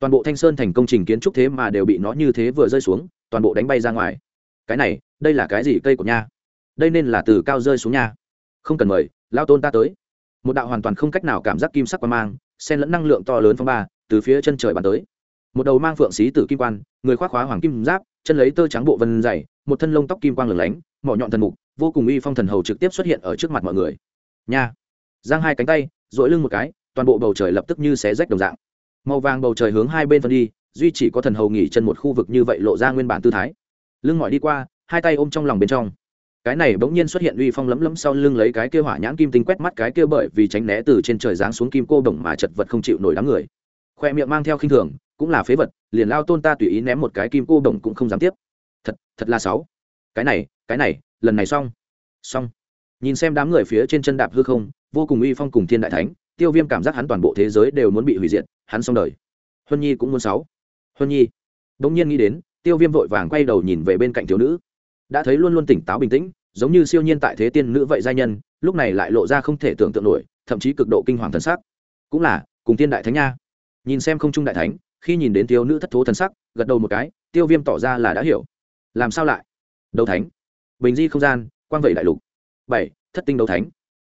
Toàn bộ thanh sơn thành công trình kiến trúc thế mà đều bị nó như thế vừa rơi xuống, toàn bộ đánh bay ra ngoài. Cái này, đây là cái gì cây của nha? Đây nên là từ cao rơi xuống nha. Không cần mời lao tôn ta tới. Một đạo hoàn toàn không cách nào cảm giác kim sắc qua mang, xen lẫn năng lượng to lớn phong ba, từ phía chân trời bắn tới. Một đầu mang phượng xí tử kim quan, người khoác khóa hoàng kim giáp, chân lấy tơ trắng bộ vân dày, một thân lông tóc kim quang lửng lánh, mỏ nhọn thần mục, vô cùng uy phong thần hầu trực tiếp xuất hiện ở trước mặt mọi người. Nha. Giang hai cánh tay dội lưng một cái toàn bộ bầu trời lập tức như xé rách đồng dạng. Màu vàng bầu trời hướng hai bên phân đi, duy chỉ có thần hầu nghỉ chân một khu vực như vậy lộ ra nguyên bản tư thái. Lưng mỏi đi qua, hai tay ôm trong lòng bên trong. Cái này bỗng nhiên xuất hiện uy phong lấm lấm sau lưng lấy cái kia hỏa nhãn kim tinh quét mắt cái kia bởi vì tránh né từ trên trời giáng xuống kim cô đồng mà chật vật không chịu nổi đám người. Khoe miệng mang theo khinh thường, cũng là phế vật, liền lao tôn ta tùy ý ném một cái kim cô đồng cũng không dám tiếp. Thật thật là sáu cái này cái này, lần này xong. Xong. Nhìn xem đám người phía trên chân đạp hư không, vô cùng uy phong cùng thiên đại thánh tiêu viêm cảm giác hắn toàn bộ thế giới đều muốn bị hủy diệt, hắn xong đời. Huân nhi cũng muốn sáu. Huân nhi. Bỗng nhiên nghĩ đến, tiêu viêm vội vàng quay đầu nhìn về bên cạnh thiếu nữ. Đã thấy luôn luôn tỉnh táo bình tĩnh, giống như siêu nhiên tại thế tiên nữ vậy giai nhân, lúc này lại lộ ra không thể tưởng tượng nổi, thậm chí cực độ kinh hoàng thần sắc. Cũng là, cùng tiên đại thánh nha. Nhìn xem không trung đại thánh, khi nhìn đến thiếu nữ thất thố thần sắc, gật đầu một cái, tiêu viêm tỏ ra là đã hiểu. Làm sao lại? Đấu thánh. Bình di không gian, quang vậy đại lục. Bảy, thất tinh đấu thánh.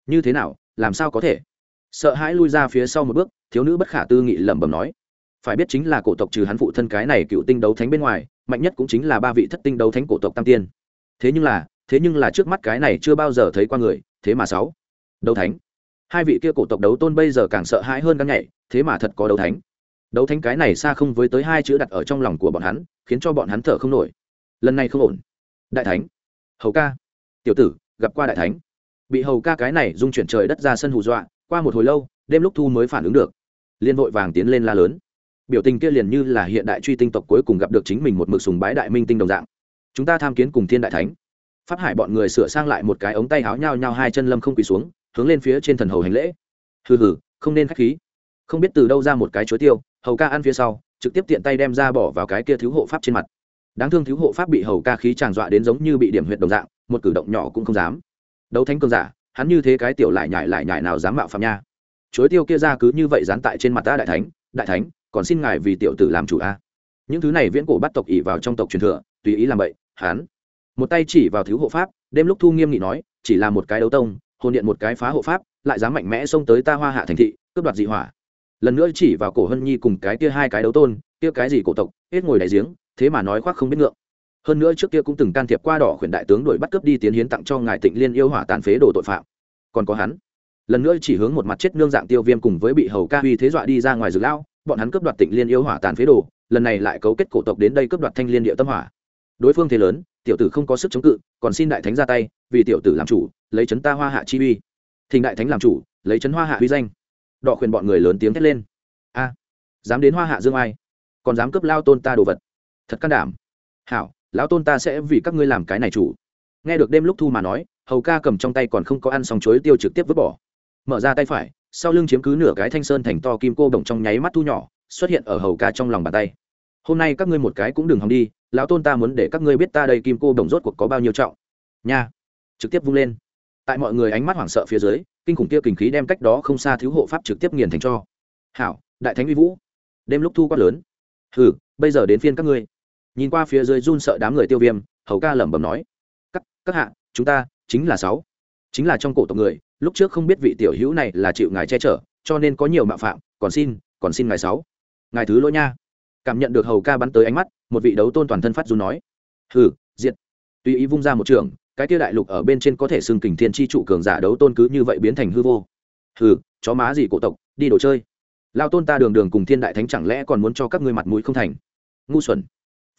Như thế nào, làm sao có thể? Sợ hãi lui ra phía sau một bước, thiếu nữ bất khả tư nghị lẩm bẩm nói, phải biết chính là cổ tộc trừ hắn phụ thân cái này cựu tinh đấu thánh bên ngoài, mạnh nhất cũng chính là ba vị thất tinh đấu thánh cổ tộc tam tiên. Thế nhưng là, thế nhưng là trước mắt cái này chưa bao giờ thấy qua người, thế mà sáu đấu thánh. Hai vị kia cổ tộc đấu tôn bây giờ càng sợ hãi hơn căng nhảy, thế mà thật có đấu thánh. Đấu thánh cái này xa không với tới hai chữ đặt ở trong lòng của bọn hắn, khiến cho bọn hắn thở không nổi. Lần này không ổn. Đại thánh. Hầu ca. Tiểu tử, gặp qua đại thánh. Bị hầu ca cái này dung chuyển trời đất ra sân hù dọa qua một hồi lâu, đêm lúc thu mới phản ứng được. Liên vội vàng tiến lên la lớn. Biểu tình kia liền như là hiện đại truy tinh tộc cuối cùng gặp được chính mình một mực sùng bái đại minh tinh đồng dạng. Chúng ta tham kiến cùng thiên đại thánh. Pháp hải bọn người sửa sang lại một cái ống tay háo nhao nhao hai chân lâm không quỳ xuống, hướng lên phía trên thần hầu hành lễ. Hừ hừ, không nên k h á c h khí. Không biết từ đâu ra một cái chuối tiêu, hầu ca ăn phía sau, trực tiếp tiện tay đem ra bỏ vào cái kia thiếu hộ pháp trên mặt. Đáng thương thiếu hộ pháp bị hầu ca khí tràn dọa đến giống như bị điểm huyệt đồng dạng, một cử động nhỏ cũng không dám. Đấu thánh cơn giả hắn như thế cái tiểu lại nhải lại nhải nào dám mạo phạm nha. Chuối tiêu kia ra cứ như vậy dán tại trên mặt ta đại thánh đại thánh, còn xin ngài vì tiểu tử làm chủ a. Những thứ này viễn cổ bắt tộc ỉ vào trong tộc truyền thừa, tùy ý làm vậy hắn. Một tay chỉ vào thiếu hộ pháp, đêm lúc thu nghiêm nghị nói, chỉ là một cái đấu tông, hồn điện một cái phá hộ pháp, lại dám mạnh mẽ xông tới ta hoa hạ thành thị, cướp đoạt dị hỏa. Lần nữa chỉ vào cổ hân nhi cùng cái kia hai cái đấu tôn, kia cái gì cổ tộc, hết ngồi đại giếng, thế mà nói khoác không biết ngượng hơn nữa trước kia cũng từng can thiệp qua đỏ khuyển đại tướng đuổi bắt cướp đi tiến hiến tặng cho ngài tịnh liên yêu hỏa tàn phế đồ tội phạm. Còn có hắn. Lần nữa chỉ hướng một mặt chết nương dạng tiêu viêm cùng với bị hầu ca uy thế dọa đi ra ngoài rừng lao, bọn hắn cướp đoạt tịnh liên yêu hỏa tàn phế đồ, lần này lại cấu kết cổ tộc đến đây cướp đoạt thanh liên địa tâm hỏa. Đối phương thế lớn, tiểu tử không có sức chống cự, còn xin đại thánh ra tay, vì tiểu tử làm chủ, lấy chấn ta hoa hạ chi uy. Thình đại thánh làm chủ, lấy chấn hoa hạ uy danh. Đọ khuyên bọn người lớn tiếng thét lên. A, dám đến hoa hạ dương ai? Còn dám cướp lao tôn ta đồ vật? Thật can đảm. Hảo lão tôn ta sẽ vì các ngươi làm cái này chủ. Nghe được đêm lúc thu mà nói, hầu ca cầm trong tay còn không có ăn xong chuối tiêu trực tiếp vứt bỏ. Mở ra tay phải, sau lưng chiếm cứ nửa cái thanh sơn thành to kim cô đồng trong nháy mắt thu nhỏ, xuất hiện ở hầu ca trong lòng bàn tay. Hôm nay các ngươi một cái cũng đừng hòng đi, lão tôn ta muốn để các ngươi biết ta đây kim cô đồng rốt cuộc có bao nhiêu trọng. Nha. Trực tiếp vung lên. Tại mọi người ánh mắt hoảng sợ phía dưới, kinh khủng kia kình khí đem cách đó không xa thiếu hộ pháp trực tiếp nghiền thành cho. Hảo, đại thánh uy vũ. Đêm lúc thu quát lớn. Hừ, bây giờ đến phiên các ngươi nhìn qua phía dưới run sợ đám người tiêu viêm, hầu ca lẩm bẩm nói, các các hạ, chúng ta chính là sáu, chính là trong cổ tộc người, lúc trước không biết vị tiểu hữu này là chịu ngài che chở, cho nên có nhiều mạo phạm, còn xin còn xin ngài sáu. Ngài thứ lỗi nha. Cảm nhận được hầu ca bắn tới ánh mắt, một vị đấu tôn toàn thân phát run nói, hừ, diệt. Tùy ý vung ra một trường, cái tia đại lục ở bên trên có thể xưng kình thiên tri trụ cường giả đấu tôn cứ như vậy biến thành hư vô. Hừ, chó má gì cổ tộc, đi đồ chơi. Lao tôn ta đường đường cùng thiên đại thánh chẳng lẽ còn muốn cho các ngươi mặt mũi không thành? Ngu xuẩn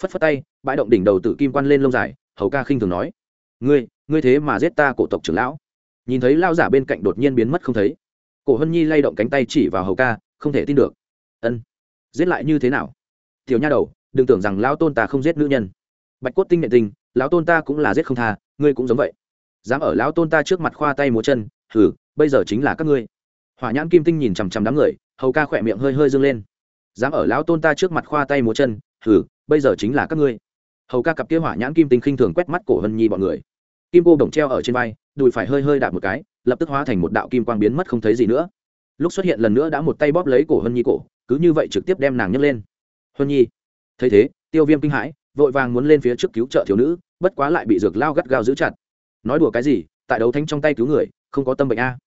phất phất tay, bãi động đỉnh đầu tự kim quan lên lông dài, hầu ca khinh thường nói. Ngươi ngươi thế mà giết ta, cổ tộc trưởng lão. Nhìn thấy lao giả bên cạnh đột nhiên biến mất không thấy. Cổ hân nhi lay động cánh tay chỉ vào hầu ca, không thể tin được. Ân, giết lại như thế nào? Tiểu nha đầu, đừng tưởng rằng lão tôn ta không giết nữ nhân. Bạch cốt tinh nghệ tinh lão tôn ta cũng là giết không tha, ngươi cũng giống vậy. Dám ở lão tôn ta trước mặt khoa tay múa chân thử bây giờ chính là các ngươi. Hỏa nhãn kim tinh nhìn chằm chằm đám người, hầu ca khỏe miệng hơi hơi dâng lên. Dám ở lão tôn ta trước mặt khoa tay múa chân thử bây giờ chính là các ngươi. Hầu ca cặp kia hỏa nhãn kim tinh khinh thường quét mắt cổ hân nhi bọn người. Kim cô đồng treo ở trên vai, đùi phải hơi hơi đạp một cái, lập tức hóa thành một đạo kim quang biến mất không thấy gì nữa. Lúc xuất hiện lần nữa đã một tay bóp lấy cổ hân nhi cổ, cứ như vậy trực tiếp đem nàng nhấc lên. Hân nhi, thấy thế, tiêu viêm kinh hãi, vội vàng muốn lên phía trước cứu trợ thiếu nữ, bất quá lại bị dược lao gắt gao giữ chặt. Nói đùa cái gì, tại đấu thánh trong tay cứu người, không có tâm bệnh a.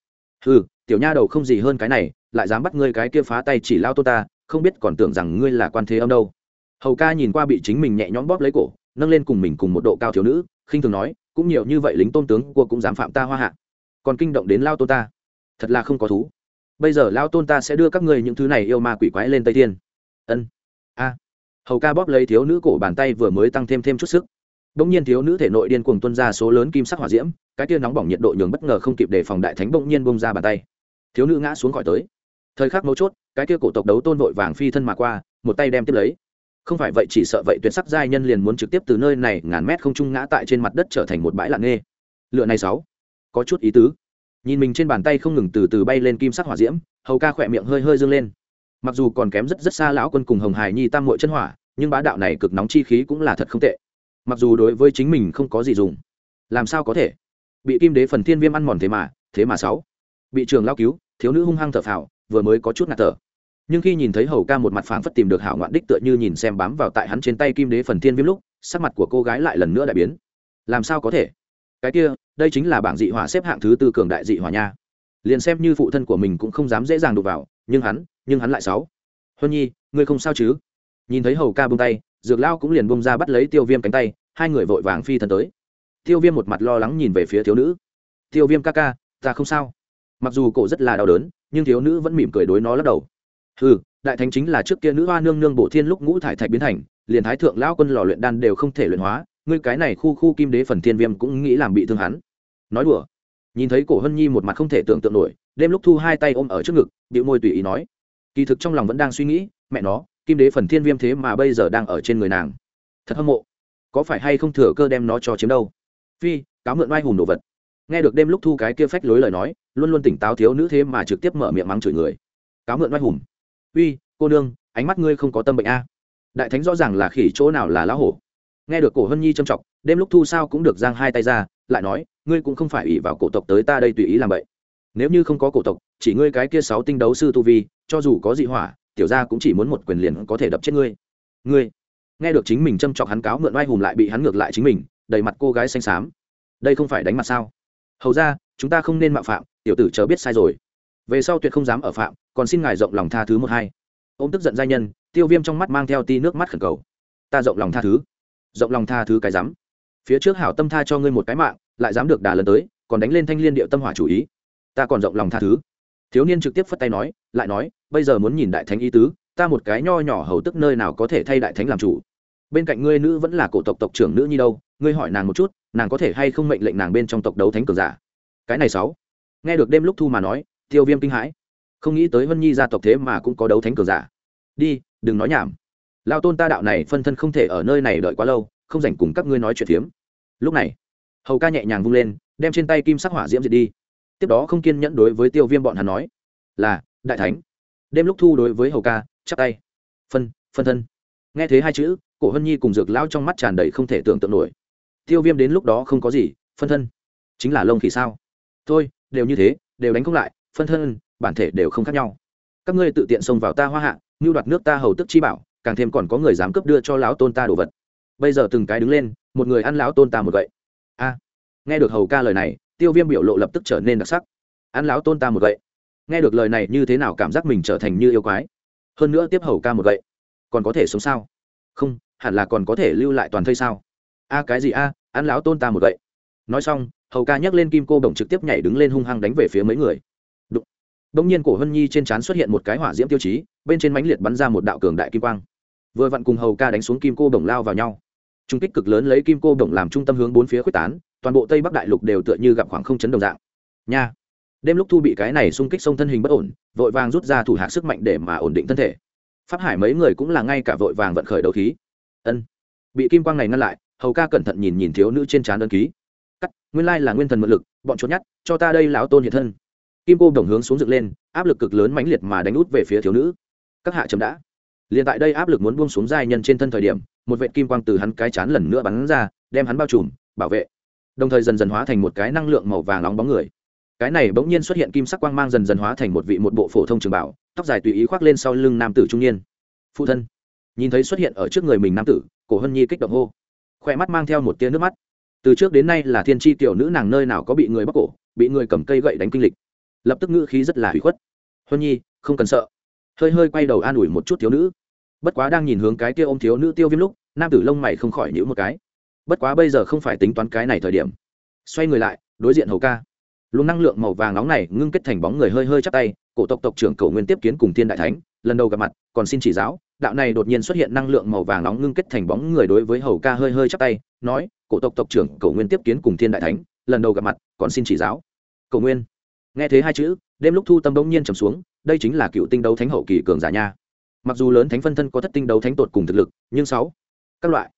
Ừ tiểu nha đầu không gì hơn cái này, lại dám bắt ngươi cái kia phá tay chỉ lao tô ta, không biết còn tưởng rằng ngươi là quan thế âm đâu hầu ca nhìn qua bị chính mình nhẹ nhõm bóp lấy cổ, nâng lên cùng mình cùng một độ cao thiếu nữ, khinh thường nói, cũng nhiều như vậy lính tôn tướng của cũng dám phạm ta hoa hạ. Còn kinh động đến lao tôn ta. Thật là không có thú. Bây giờ lao tôn ta sẽ đưa các ngươi những thứ này yêu ma quỷ quái lên tây thiên. Ân. A. Hầu ca bóp lấy thiếu nữ cổ bàn tay vừa mới tăng thêm thêm chút sức. Bỗng nhiên thiếu nữ thể nội điên cuồng tuân ra số lớn kim sắc hỏa diễm, cái tia nóng bỏng nhiệt độ nhường bất ngờ không kịp để phòng đại thánh bỗng nhiên bông ra bàn tay. Thiếu nữ ngã xuống khỏi tới. Thời khắc mấu chốt, cái tia cổ tộc đấu tôn vội vàng phi thân mà qua, một tay đem tiếp lấy không phải vậy chỉ sợ vậy tuyệt sắc giai nhân liền muốn trực tiếp từ nơi này ngàn mét không trung ngã tại trên mặt đất trở thành một bãi lặng nghê. Lựa này sáu. Có chút ý tứ. Nhìn mình trên bàn tay không ngừng từ từ bay lên kim sắc hỏa diễm, hầu ca khỏe miệng hơi hơi dâng lên. Mặc dù còn kém rất rất xa lão quân cùng hồng hải nhi tam mội chân hỏa, nhưng bá đạo này cực nóng chi khí cũng là thật không tệ. Mặc dù đối với chính mình không có gì dùng, làm sao có thể? Bị kim đế phần thiên viêm ăn mòn thế mà thế mà sáu. Bị trường lao cứu, thiếu nữ hung hăng thở phào, vừa mới có chút ngạt thở nhưng khi nhìn thấy hầu ca một mặt phảng phất tìm được hảo ngoạn đích tựa như nhìn xem bám vào tại hắn trên tay kim đế phần thiên viêm lúc, sắc mặt của cô gái lại lần nữa đại biến. Làm sao có thể? Cái kia, đây chính là bảng dị hỏa xếp hạng thứ tư cường đại dị hỏa nha. Liền xem như phụ thân của mình cũng không dám dễ dàng đụng vào, nhưng hắn nhưng hắn lại sáu. Huân nhi, ngươi không sao chứ? Nhìn thấy hầu ca bông tay, dược lao cũng liền bông ra bắt lấy tiêu viêm cánh tay, hai người vội vàng phi thân tới. Tiêu viêm một mặt lo lắng nhìn về phía thiếu nữ. Tiêu viêm ca ca, ta không sao. Mặc dù cổ rất là đau đớn, nhưng thiếu nữ vẫn mỉm cười đối nó lắc đầu ừ đại thánh chính là trước kia nữ hoa nương nương bộ thiên lúc ngũ thải thạch biến thành, liền thái thượng lão quân lò luyện đan đều không thể luyện hóa, ngươi cái này khu khu kim đế phần thiên viêm cũng nghĩ làm bị thương hắn. Nói đùa. Nhìn thấy cổ hân nhi một mặt không thể tưởng tượng nổi, đêm lúc thu hai tay ôm ở trước ngực điệu môi tùy ý nói. Kỳ thực trong lòng vẫn đang suy nghĩ, mẹ nó, kim đế phần thiên viêm thế mà bây giờ đang ở trên người nàng. Thật hâm mộ. Có phải hay không thừa cơ đem nó cho chiếm đâu? Phi, cáo mượn oai hùng đồ vật. Nghe được đêm lúc thu cái kia phách lối lời nói, luôn luôn tỉnh táo thiếu nữ thế mà trực tiếp mở miệng mắng chửi người. Cáo mượn oai hùng uy, cô nương, ánh mắt ngươi không có tâm bệnh a. Đại thánh rõ ràng là khỉ chỗ nào là lão hổ. Nghe được cổ hân nhi trầm trọng đêm lúc thu sao cũng được giang hai tay ra, lại nói, ngươi cũng không phải ủy vào cổ tộc tới ta đây tùy ý làm vậy nếu như không có cổ tộc, chỉ ngươi cái kia sáu tinh đấu sư tu vi, cho dù có dị hỏa, tiểu gia cũng chỉ muốn một quyền liền có thể đập chết ngươi. Ngươi? Nghe được chính mình châm chọc hắn cáo mượn oai hùng lại bị hắn ngược lại chính mình, đầy mặt cô gái xanh xám. Đây không phải đánh mặt sao? Hầu ra, chúng ta không nên mạo phạm, tiểu tử chờ biết sai rồi về sau tuyệt không dám ở phạm, còn xin ngài rộng lòng tha thứ một hai. Ô m tức giận giai nhân, tiêu viêm trong mắt mang theo ti nước mắt khẩn cầu. Ta rộng lòng tha thứ. Rộng lòng tha thứ cái dám. Phía trước hảo tâm tha cho ngươi một cái mạng, lại dám được đà lần tới, còn đánh lên thanh liên điệu tâm hỏa chủ ý. Ta còn rộng lòng tha thứ. Thiếu niên trực tiếp phất tay nói, lại nói, bây giờ muốn nhìn đại thánh ý tứ, ta một cái nho nhỏ hầu tức nơi nào có thể thay đại thánh làm chủ. Bên cạnh ngươi nữ vẫn là cổ tộc tộc trưởng nữ nhi đâu, ngươi hỏi nàng một chút, nàng có thể hay không mệnh lệnh nàng bên trong tộc đấu thánh cường giả. Cái này sáu. Nghe được đêm lúc thu mà nói tiêu viêm kinh hãi. Không nghĩ tới vân nhi gia tộc thế mà cũng có đấu thánh cường giả. Đi, đừng nói nhảm. Lao tôn ta đạo này phân thân không thể ở nơi này đợi quá lâu, không dành cùng các ngươi nói chuyện phiếm. Lúc này, hầu ca nhẹ nhàng vung lên, đem trên tay kim sắc hỏa diễm diệt đi. Tiếp đó không kiên nhẫn đối với tiêu viêm bọn hắn nói, là, đại thánh. Đêm lúc thu đối với hầu ca, chắp tay. Phân phân thân. Nghe thấy hai chữ, cổ hân nhi cùng dược lão trong mắt tràn đầy không thể tưởng tượng nổi. Tiêu viêm đến lúc đó không có gì, phân thân. Chính là lông khỉ sao? Thôi, đều như thế, đều đánh không lại phân thân, bản thể đều không khác nhau. Các ngươi tự tiện xông vào ta hoa hạ mưu đoạt nước ta hầu tức chi bảo, càng thêm còn có người dám cướp đưa cho lão tôn ta đồ vật. Bây giờ từng cái đứng lên, một người ăn lão tôn ta một gậy. A. À, nghe được hầu ca lời này, tiêu viêm biểu lộ lập tức trở nên đặc sắc. Ăn lão tôn ta một gậy. Nghe được lời này như thế nào cảm giác mình trở thành như yêu quái. Hơn nữa tiếp hầu ca một gậy. Còn có thể sống sao? Không, hẳn là còn có thể lưu lại toàn thây sao? A à, cái gì a, ăn lão tôn ta một gậy. Nói xong, hầu ca nhấc lên kim cô bổng trực tiếp nhảy đứng lên hung hăng đánh về phía mấy người. Đông nhiên cổ Hân Nhi trên trán xuất hiện một cái hỏa diễm tiêu chí, bên trên mãnh liệt bắn ra một đạo cường đại kim quang. Vừa vặn cùng hầu ca đánh xuống kim cô bổng lao vào nhau. Trung kích cực lớn lấy kim cô bổng làm trung tâm hướng bốn phía khuếch tán, toàn bộ Tây Bắc đại lục đều tựa như gặp khoảng không chấn đồng dạng. Nha. Đêm lúc thu bị cái này xung kích sông thân hình bất ổn, vội vàng rút ra thủ hạ sức mạnh để mà ổn định thân thể. Pháp Hải mấy người cũng là ngay cả vội vàng vận khởi đấu khí. Ân. Bị kim quang này ngăn lại, hầu ca cẩn thận nhìn nhìn thiếu nữ trên trán đơn ký cắt nguyên lai là nguyên thần mượn lực bọn trốn nhát cho ta đây lão tôn hiện thân kim cô đồng hướng xuống dựng lên, áp lực cực lớn mãnh liệt mà đánh út về phía thiếu nữ. Các hạ chấm đã. Liền tại đây áp lực muốn buông xuống giai nhân trên thân thời điểm, một vệ kim quang từ hắn cái chán lần nữa bắn ra, đem hắn bao trùm, bảo vệ. Đồng thời dần dần hóa thành một cái năng lượng màu vàng nóng bóng người. Cái này bỗng nhiên xuất hiện kim sắc quang mang dần dần hóa thành một vị một bộ phổ thông trường bảo, tóc dài tùy ý khoác lên sau lưng nam tử trung niên. Phụ thân. Nhìn thấy xuất hiện ở trước người mình nam tử, cổ hân nhi kích động hô. Khoe mắt mang theo một tia nước mắt. Từ trước đến nay là thiên tri tiểu nữ nàng nơi nào có bị người bóc cổ, bị người cầm cây gậy đánh kinh lịch lập tức ngữ khí rất là hủy khuất. Huân nhi, không cần sợ. Hơi hơi quay đầu an ủi một chút thiếu nữ. Bất quá đang nhìn hướng cái kia ôm thiếu nữ tiêu viêm lúc, nam tử lông mày không khỏi nhữ một cái. Bất quá bây giờ không phải tính toán cái này thời điểm. Xoay người lại, đối diện hầu ca. Luồng năng lượng màu vàng nóng này ngưng kết thành bóng người hơi hơi chắc tay, cổ tộc tộc trưởng cầu nguyên tiếp kiến cùng thiên đại thánh, lần đầu gặp mặt, còn xin chỉ giáo. Đạo này đột nhiên xuất hiện năng lượng màu vàng nóng ngưng kết thành bóng người đối với hầu ca hơi hơi chắc tay, nói, cổ tộc tộc trưởng cầu nguyên tiếp kiến cùng thiên đại thánh, lần đầu gặp mặt, còn xin chỉ giáo. Cầu nguyên nghe thấy hai chữ, đêm lúc thu tâm bỗng nhiên trầm xuống, đây chính là cựu tinh đấu thánh hậu kỳ cường giả nha. Mặc dù lớn thánh phân thân có thất tinh đấu thánh tột cùng thực lực, nhưng sáu, các loại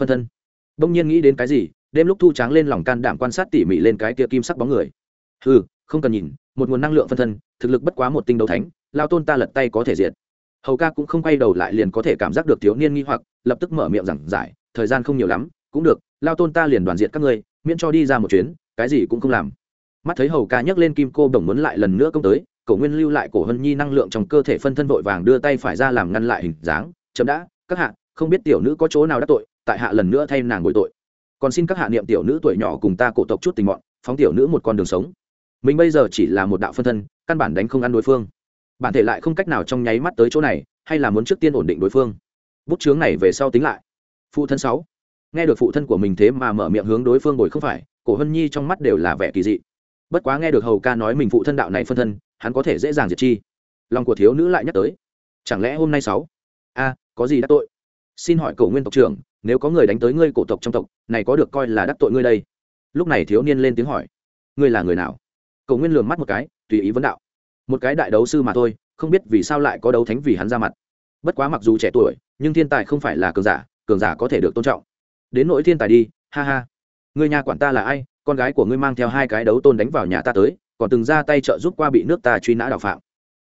phân thân, bỗng nhiên nghĩ đến cái gì, đêm lúc thu tráng lên lòng can đảm quan sát tỉ mỉ lên cái kia kim sắc bóng người. Ừ không cần nhìn, một nguồn năng lượng phân thân, thực lực bất quá một tinh đấu thánh, lao tôn ta lật tay có thể diệt. Hầu ca cũng không quay đầu lại liền có thể cảm giác được thiếu niên nghi hoặc, lập tức mở miệng giảng giải, thời gian không nhiều lắm, cũng được, lao tôn ta liền đoàn diệt các ngươi, miễn cho đi ra một chuyến, cái gì cũng không làm mắt thấy hầu ca nhấc lên kim cô đồng muốn lại lần nữa công tới, cổ nguyên lưu lại cổ hân nhi năng lượng trong cơ thể phân thân vội vàng đưa tay phải ra làm ngăn lại hình dáng chậm đã, các hạ, không biết tiểu nữ có chỗ nào đắc tội, tại hạ lần nữa thay nàng bồi tội. Còn xin các hạ niệm tiểu nữ tuổi nhỏ cùng ta cổ tộc chút tình mọn, phóng tiểu nữ một con đường sống. Mình bây giờ chỉ là một đạo phân thân, căn bản đánh không ăn đối phương. Bản thể lại không cách nào trong nháy mắt tới chỗ này, hay là muốn trước tiên ổn định đối phương. Bút chướng này về sau tính lại. Phụ thân sáu. Nghe được phụ thân của mình thế mà mở miệng hướng đối phương bồi không phải, cổ hân nhi trong mắt đều là vẻ kỳ dị bất quá nghe được hầu ca nói mình phụ thân đạo này phân thân, hắn có thể dễ dàng diệt chi. Lòng của thiếu nữ lại nhắc tới. Chẳng lẽ hôm nay sáu? A, có gì đắc tội? Xin hỏi cổ nguyên tộc trưởng, nếu có người đánh tới ngươi cổ tộc trong tộc, này có được coi là đắc tội ngươi đây? Lúc này thiếu niên lên tiếng hỏi. Ngươi là người nào? Cổ nguyên lường mắt một cái, tùy ý vấn đạo. Một cái đại đấu sư mà thôi, không biết vì sao lại có đấu thánh vì hắn ra mặt. Bất quá mặc dù trẻ tuổi, nhưng thiên tài không phải là cường giả cường giả có thể được tôn trọng. Đến nỗi thiên tài đi, ha ha. Người nhà quản ta là ai con gái của ngươi mang theo hai cái đấu tôn đánh vào nhà ta tới, còn từng ra tay trợ giúp qua bị nước ta truy nã đào phạm.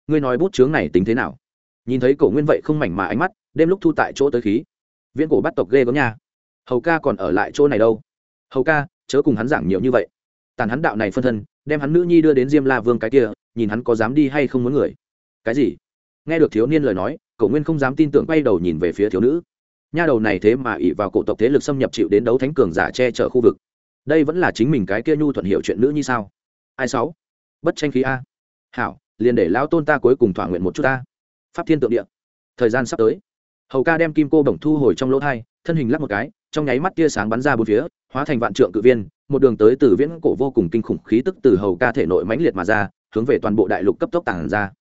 Ngươi nói bút chướng này tính thế nào? Nhìn thấy cổ nguyên vậy không mảnh mà ánh mắt, đêm lúc thu tại chỗ tới khí. Viễn cổ bắt tộc ghê gớm nha. Hầu ca còn ở lại chỗ này đâu? Hầu ca, chớ cùng hắn giảng nhiều như vậy. Tàn hắn đạo này phân thân, đem hắn nữ nhi đưa đến diêm la vương cái kia, nhìn hắn có dám đi hay không muốn người. Cái gì? Nghe được thiếu niên lời nói, cổ nguyên không dám tin tưởng quay đầu nhìn về phía thiếu nữ. Nha đầu này thế mà ỉ vào cổ tộc thế lực xâm nhập chịu đến đấu thánh cường giả che chở khu vực đây vẫn là chính mình cái kia nhu thuận hiểu chuyện nữ như sao? Ai sáu? Bất tranh khí a. Hảo, liền để lão tôn ta cuối cùng thỏa nguyện một chút ta. Pháp thiên tượng địa. Thời gian sắp tới. Hầu ca đem kim cô bổng thu hồi trong lỗ thai, thân hình lắc một cái, trong nháy mắt tia sáng bắn ra bốn phía, hóa thành vạn trượng cự viên, một đường tới từ viễn cổ vô cùng kinh khủng khí tức từ hầu ca thể nội mãnh liệt mà ra, hướng về toàn bộ đại lục cấp tốc tản ra.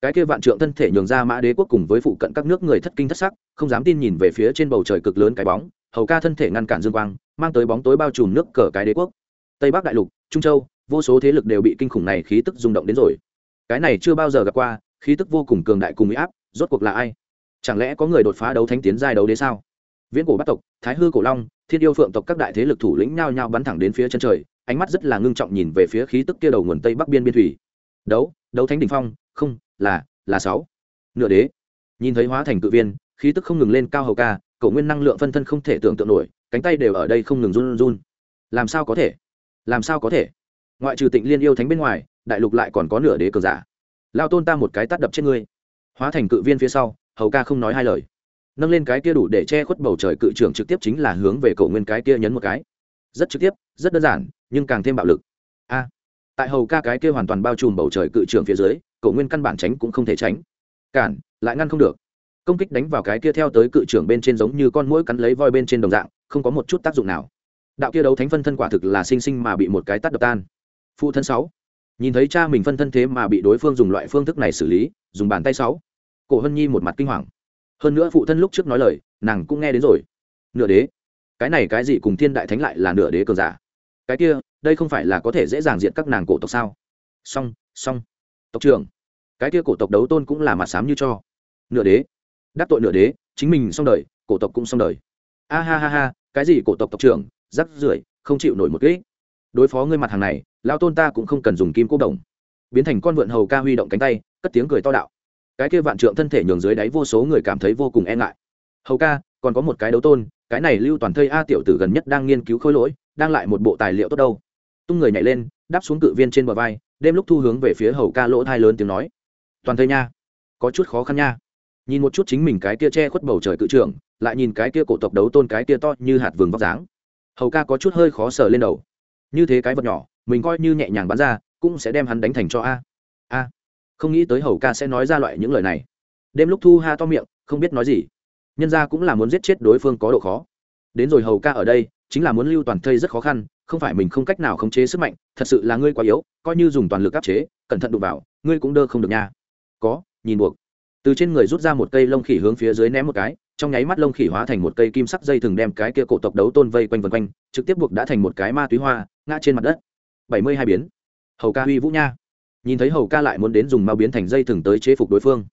Cái kia vạn trượng thân thể nhường ra mã đế quốc cùng với phụ cận các nước người thất kinh thất sắc, không dám tin nhìn về phía trên bầu trời cực lớn cái bóng, hầu ca thân thể ngăn cản dương quang mang tới bóng tối bao trùm nước cờ cái đế quốc. Tây bắc đại lục, trung châu, vô số thế lực đều bị kinh khủng này khí tức rung động đến rồi. Cái này chưa bao giờ gặp qua, khí tức vô cùng cường đại cùng uy áp, rốt cuộc là ai? Chẳng lẽ có người đột phá đấu thánh tiến giai đấu đế sao? Viễn cổ bắt tộc, thái hư cổ long, thiên yêu phượng tộc các đại thế lực thủ lĩnh nhao nhao bắn thẳng đến phía chân trời, ánh mắt rất là ngưng trọng nhìn về phía khí tức kia đầu nguồn tây bắc biên biên thủy. Đấu đấu thánh đình phong, không, là là sáu. Nửa đế. Nhìn thấy hóa thành cự viên, khí tức không ngừng lên cao hầu ca cầu nguyên năng lượng phân thân không thể tưởng tượng nổi cánh tay đều ở đây không ngừng run run làm sao có thể? Làm sao có thể? Ngoại trừ tịnh liên yêu thánh bên ngoài, đại lục lại còn có nửa đế cờ giả. Lao tôn ta một cái tắt đập chết ngươi. Hóa thành cự viên phía sau, hầu ca không nói hai lời. Nâng lên cái kia đủ để che khuất bầu trời cự trưởng trực tiếp chính là hướng về cầu nguyên cái kia nhấn một cái. Rất trực tiếp, rất đơn giản, nhưng càng thêm bạo lực. A. Tại hầu ca cái kia hoàn toàn bao trùm bầu trời cự trưởng phía dưới cầu nguyên căn bản tránh cũng không thể tránh. Cản, lại ngăn không được. Công kích đánh vào cái kia theo tới cự trưởng bên trên giống như con mũi cắn lấy voi bên trên đồng dạng không có một chút tác dụng nào. Đạo kia đấu thánh phân thân quả thực là sinh sinh mà bị một cái tắt đập tan. Phụ thân sáu. Nhìn thấy cha mình phân thân thế mà bị đối phương dùng loại phương thức này xử lý, dùng bàn tay sáu. Cổ hân nhi một mặt kinh hoàng. Hơn nữa phụ thân lúc trước nói lời, nàng cũng nghe đến rồi. Nửa đế. Cái này cái gì cùng thiên đại thánh lại là nửa đế cờ giả? Cái kia, đây không phải là có thể dễ dàng diện các nàng cổ tộc sao? Song song tộc trưởng. Cái kia cổ tộc đấu tôn cũng là mặt sám như cho. Nửa đế. Đắc tội nửa đế, chính mình xong đời, cổ tộc cũng xong đời. A ha ha ha cái gì cổ tộc tộc trưởng, rắc rưởi, không chịu nổi một kỹ đối phó ngươi mặt hàng này lao tôn ta cũng không cần dùng kim cố đồng. Biến thành con vượn hầu ca huy động cánh tay, cất tiếng cười to đạo. Cái kia vạn trượng thân thể nhường dưới đáy vô số người cảm thấy vô cùng e ngại. Hầu ca, còn có một cái đấu tôn, cái này lưu toàn thây a tiểu tử gần nhất đang nghiên cứu khối lỗi, đang lại một bộ tài liệu tốt đâu. Tung người nhảy lên, đáp xuống cự viên trên bờ vai, đêm lúc thu hướng về phía hầu ca lỗ thai lớn tiếng nói. Toàn thây nha, có chút khó khăn nha. Nhìn một chút chính mình cái kia che khuất bầu trời cự trưởng lại nhìn cái kia cổ tộc đấu tôn cái kia to như hạt vừng vóc dáng. Hầu ca có chút hơi khó sờ lên đầu. Như thế cái vật nhỏ, mình coi như nhẹ nhàng bắn ra, cũng sẽ đem hắn đánh thành cho a. A. Không nghĩ tới hầu ca sẽ nói ra loại những lời này. Đêm lúc thu ha to miệng, không biết nói gì. Nhân ra cũng là muốn giết chết đối phương có độ khó. Đến rồi hầu ca ở đây, chính là muốn lưu toàn thây rất khó khăn, không phải mình không cách nào khống chế sức mạnh, thật sự là ngươi quá yếu, coi như dùng toàn lực áp chế, cẩn thận đụng vào, ngươi cũng đơ không được nha. Có, nhìn buộc. Từ trên người rút ra một cây lông khỉ hướng phía dưới ném một cái trong nháy mắt lông khỉ hóa thành một cây kim sắc dây thừng đem cái kia cổ tộc đấu tôn vây quanh vân quanh, trực tiếp buộc đã thành một cái ma túy hoa, ngã trên mặt đất. Bảy mươi hai biến. Hầu ca huy vũ nha. Nhìn thấy hầu ca lại muốn đến dùng mao biến thành dây thừng tới chế phục đối phương.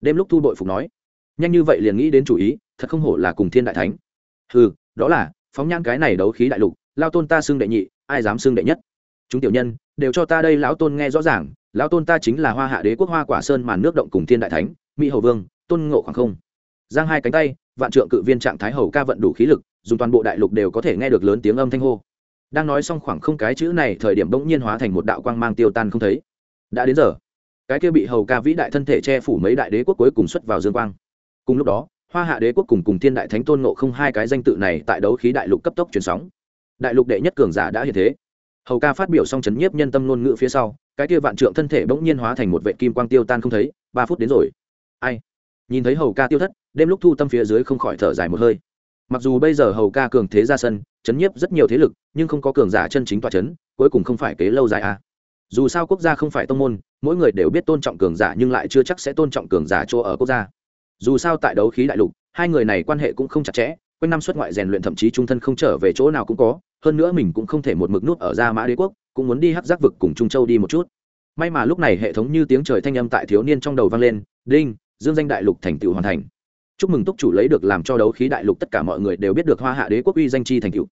Đêm lúc thu bội phục nói, nhanh như vậy liền nghĩ đến chủ ý, thật không hổ là cùng thiên đại thánh. Ừ đó là, phóng nhan cái này đấu khí đại lục, lao tôn ta xưng đệ nhị, ai dám xưng đệ nhất? Chúng tiểu nhân, đều cho ta đây lão tôn nghe rõ ràng, lão tôn ta chính là hoa hạ đế quốc hoa quả sơn màn nước động cùng thiên đại thánh, mỹ hầu vương, tôn ngộ khoảng không giang hai cánh tay, vạn trượng cự viên trạng thái hầu ca vận đủ khí lực, dùng toàn bộ đại lục đều có thể nghe được lớn tiếng âm thanh hô. Đang nói xong khoảng không cái chữ này, thời điểm bỗng nhiên hóa thành một đạo quang mang tiêu tan không thấy. Đã đến giờ, cái kia bị hầu ca vĩ đại thân thể che phủ mấy đại đế quốc cuối cùng xuất vào dương quang. Cùng lúc đó, hoa hạ đế quốc cùng cùng thiên đại thánh tôn nộ không hai cái danh tự này tại đấu khí đại lục cấp tốc truyền sóng. Đại lục đệ nhất cường giả đã hiện thế. Hầu ca phát biểu xong chấn nhiếp nhân tâm ngôn ngữ phía sau, cái kia vạn trượng thân thể bỗng nhiên hóa thành một vệ kim quang tiêu tan không thấy, ba phút đến rồi. Ai? Nhìn thấy hầu ca tiêu thất, đêm lúc thu tâm phía dưới không khỏi thở dài một hơi. Mặc dù bây giờ hầu ca cường thế ra sân, chấn nhiếp rất nhiều thế lực, nhưng không có cường giả chân chính tòa chấn, cuối cùng không phải kế lâu dài à. dù sao quốc gia không phải tông môn, mỗi người đều biết tôn trọng cường giả nhưng lại chưa chắc sẽ tôn trọng cường giả chỗ ở quốc gia. Dù sao tại đấu khí đại lục, hai người này quan hệ cũng không chặt chẽ, quanh năm xuất ngoại rèn luyện thậm chí trung thân không trở về chỗ nào cũng có, hơn nữa mình cũng không thể một mực nút ở ra mã đế quốc, cũng muốn đi hắc giác vực cùng trung châu đi một chút. May mà lúc này hệ thống như tiếng trời thanh âm tại thiếu niên trong đầu vang lên, đinh dương danh đại lục thành tựu hoàn thành. Chúc mừng túc chủ lấy được làm cho đấu khí đại lục tất cả mọi người đều biết được hoa hạ đế quốc uy danh chi thành tựu.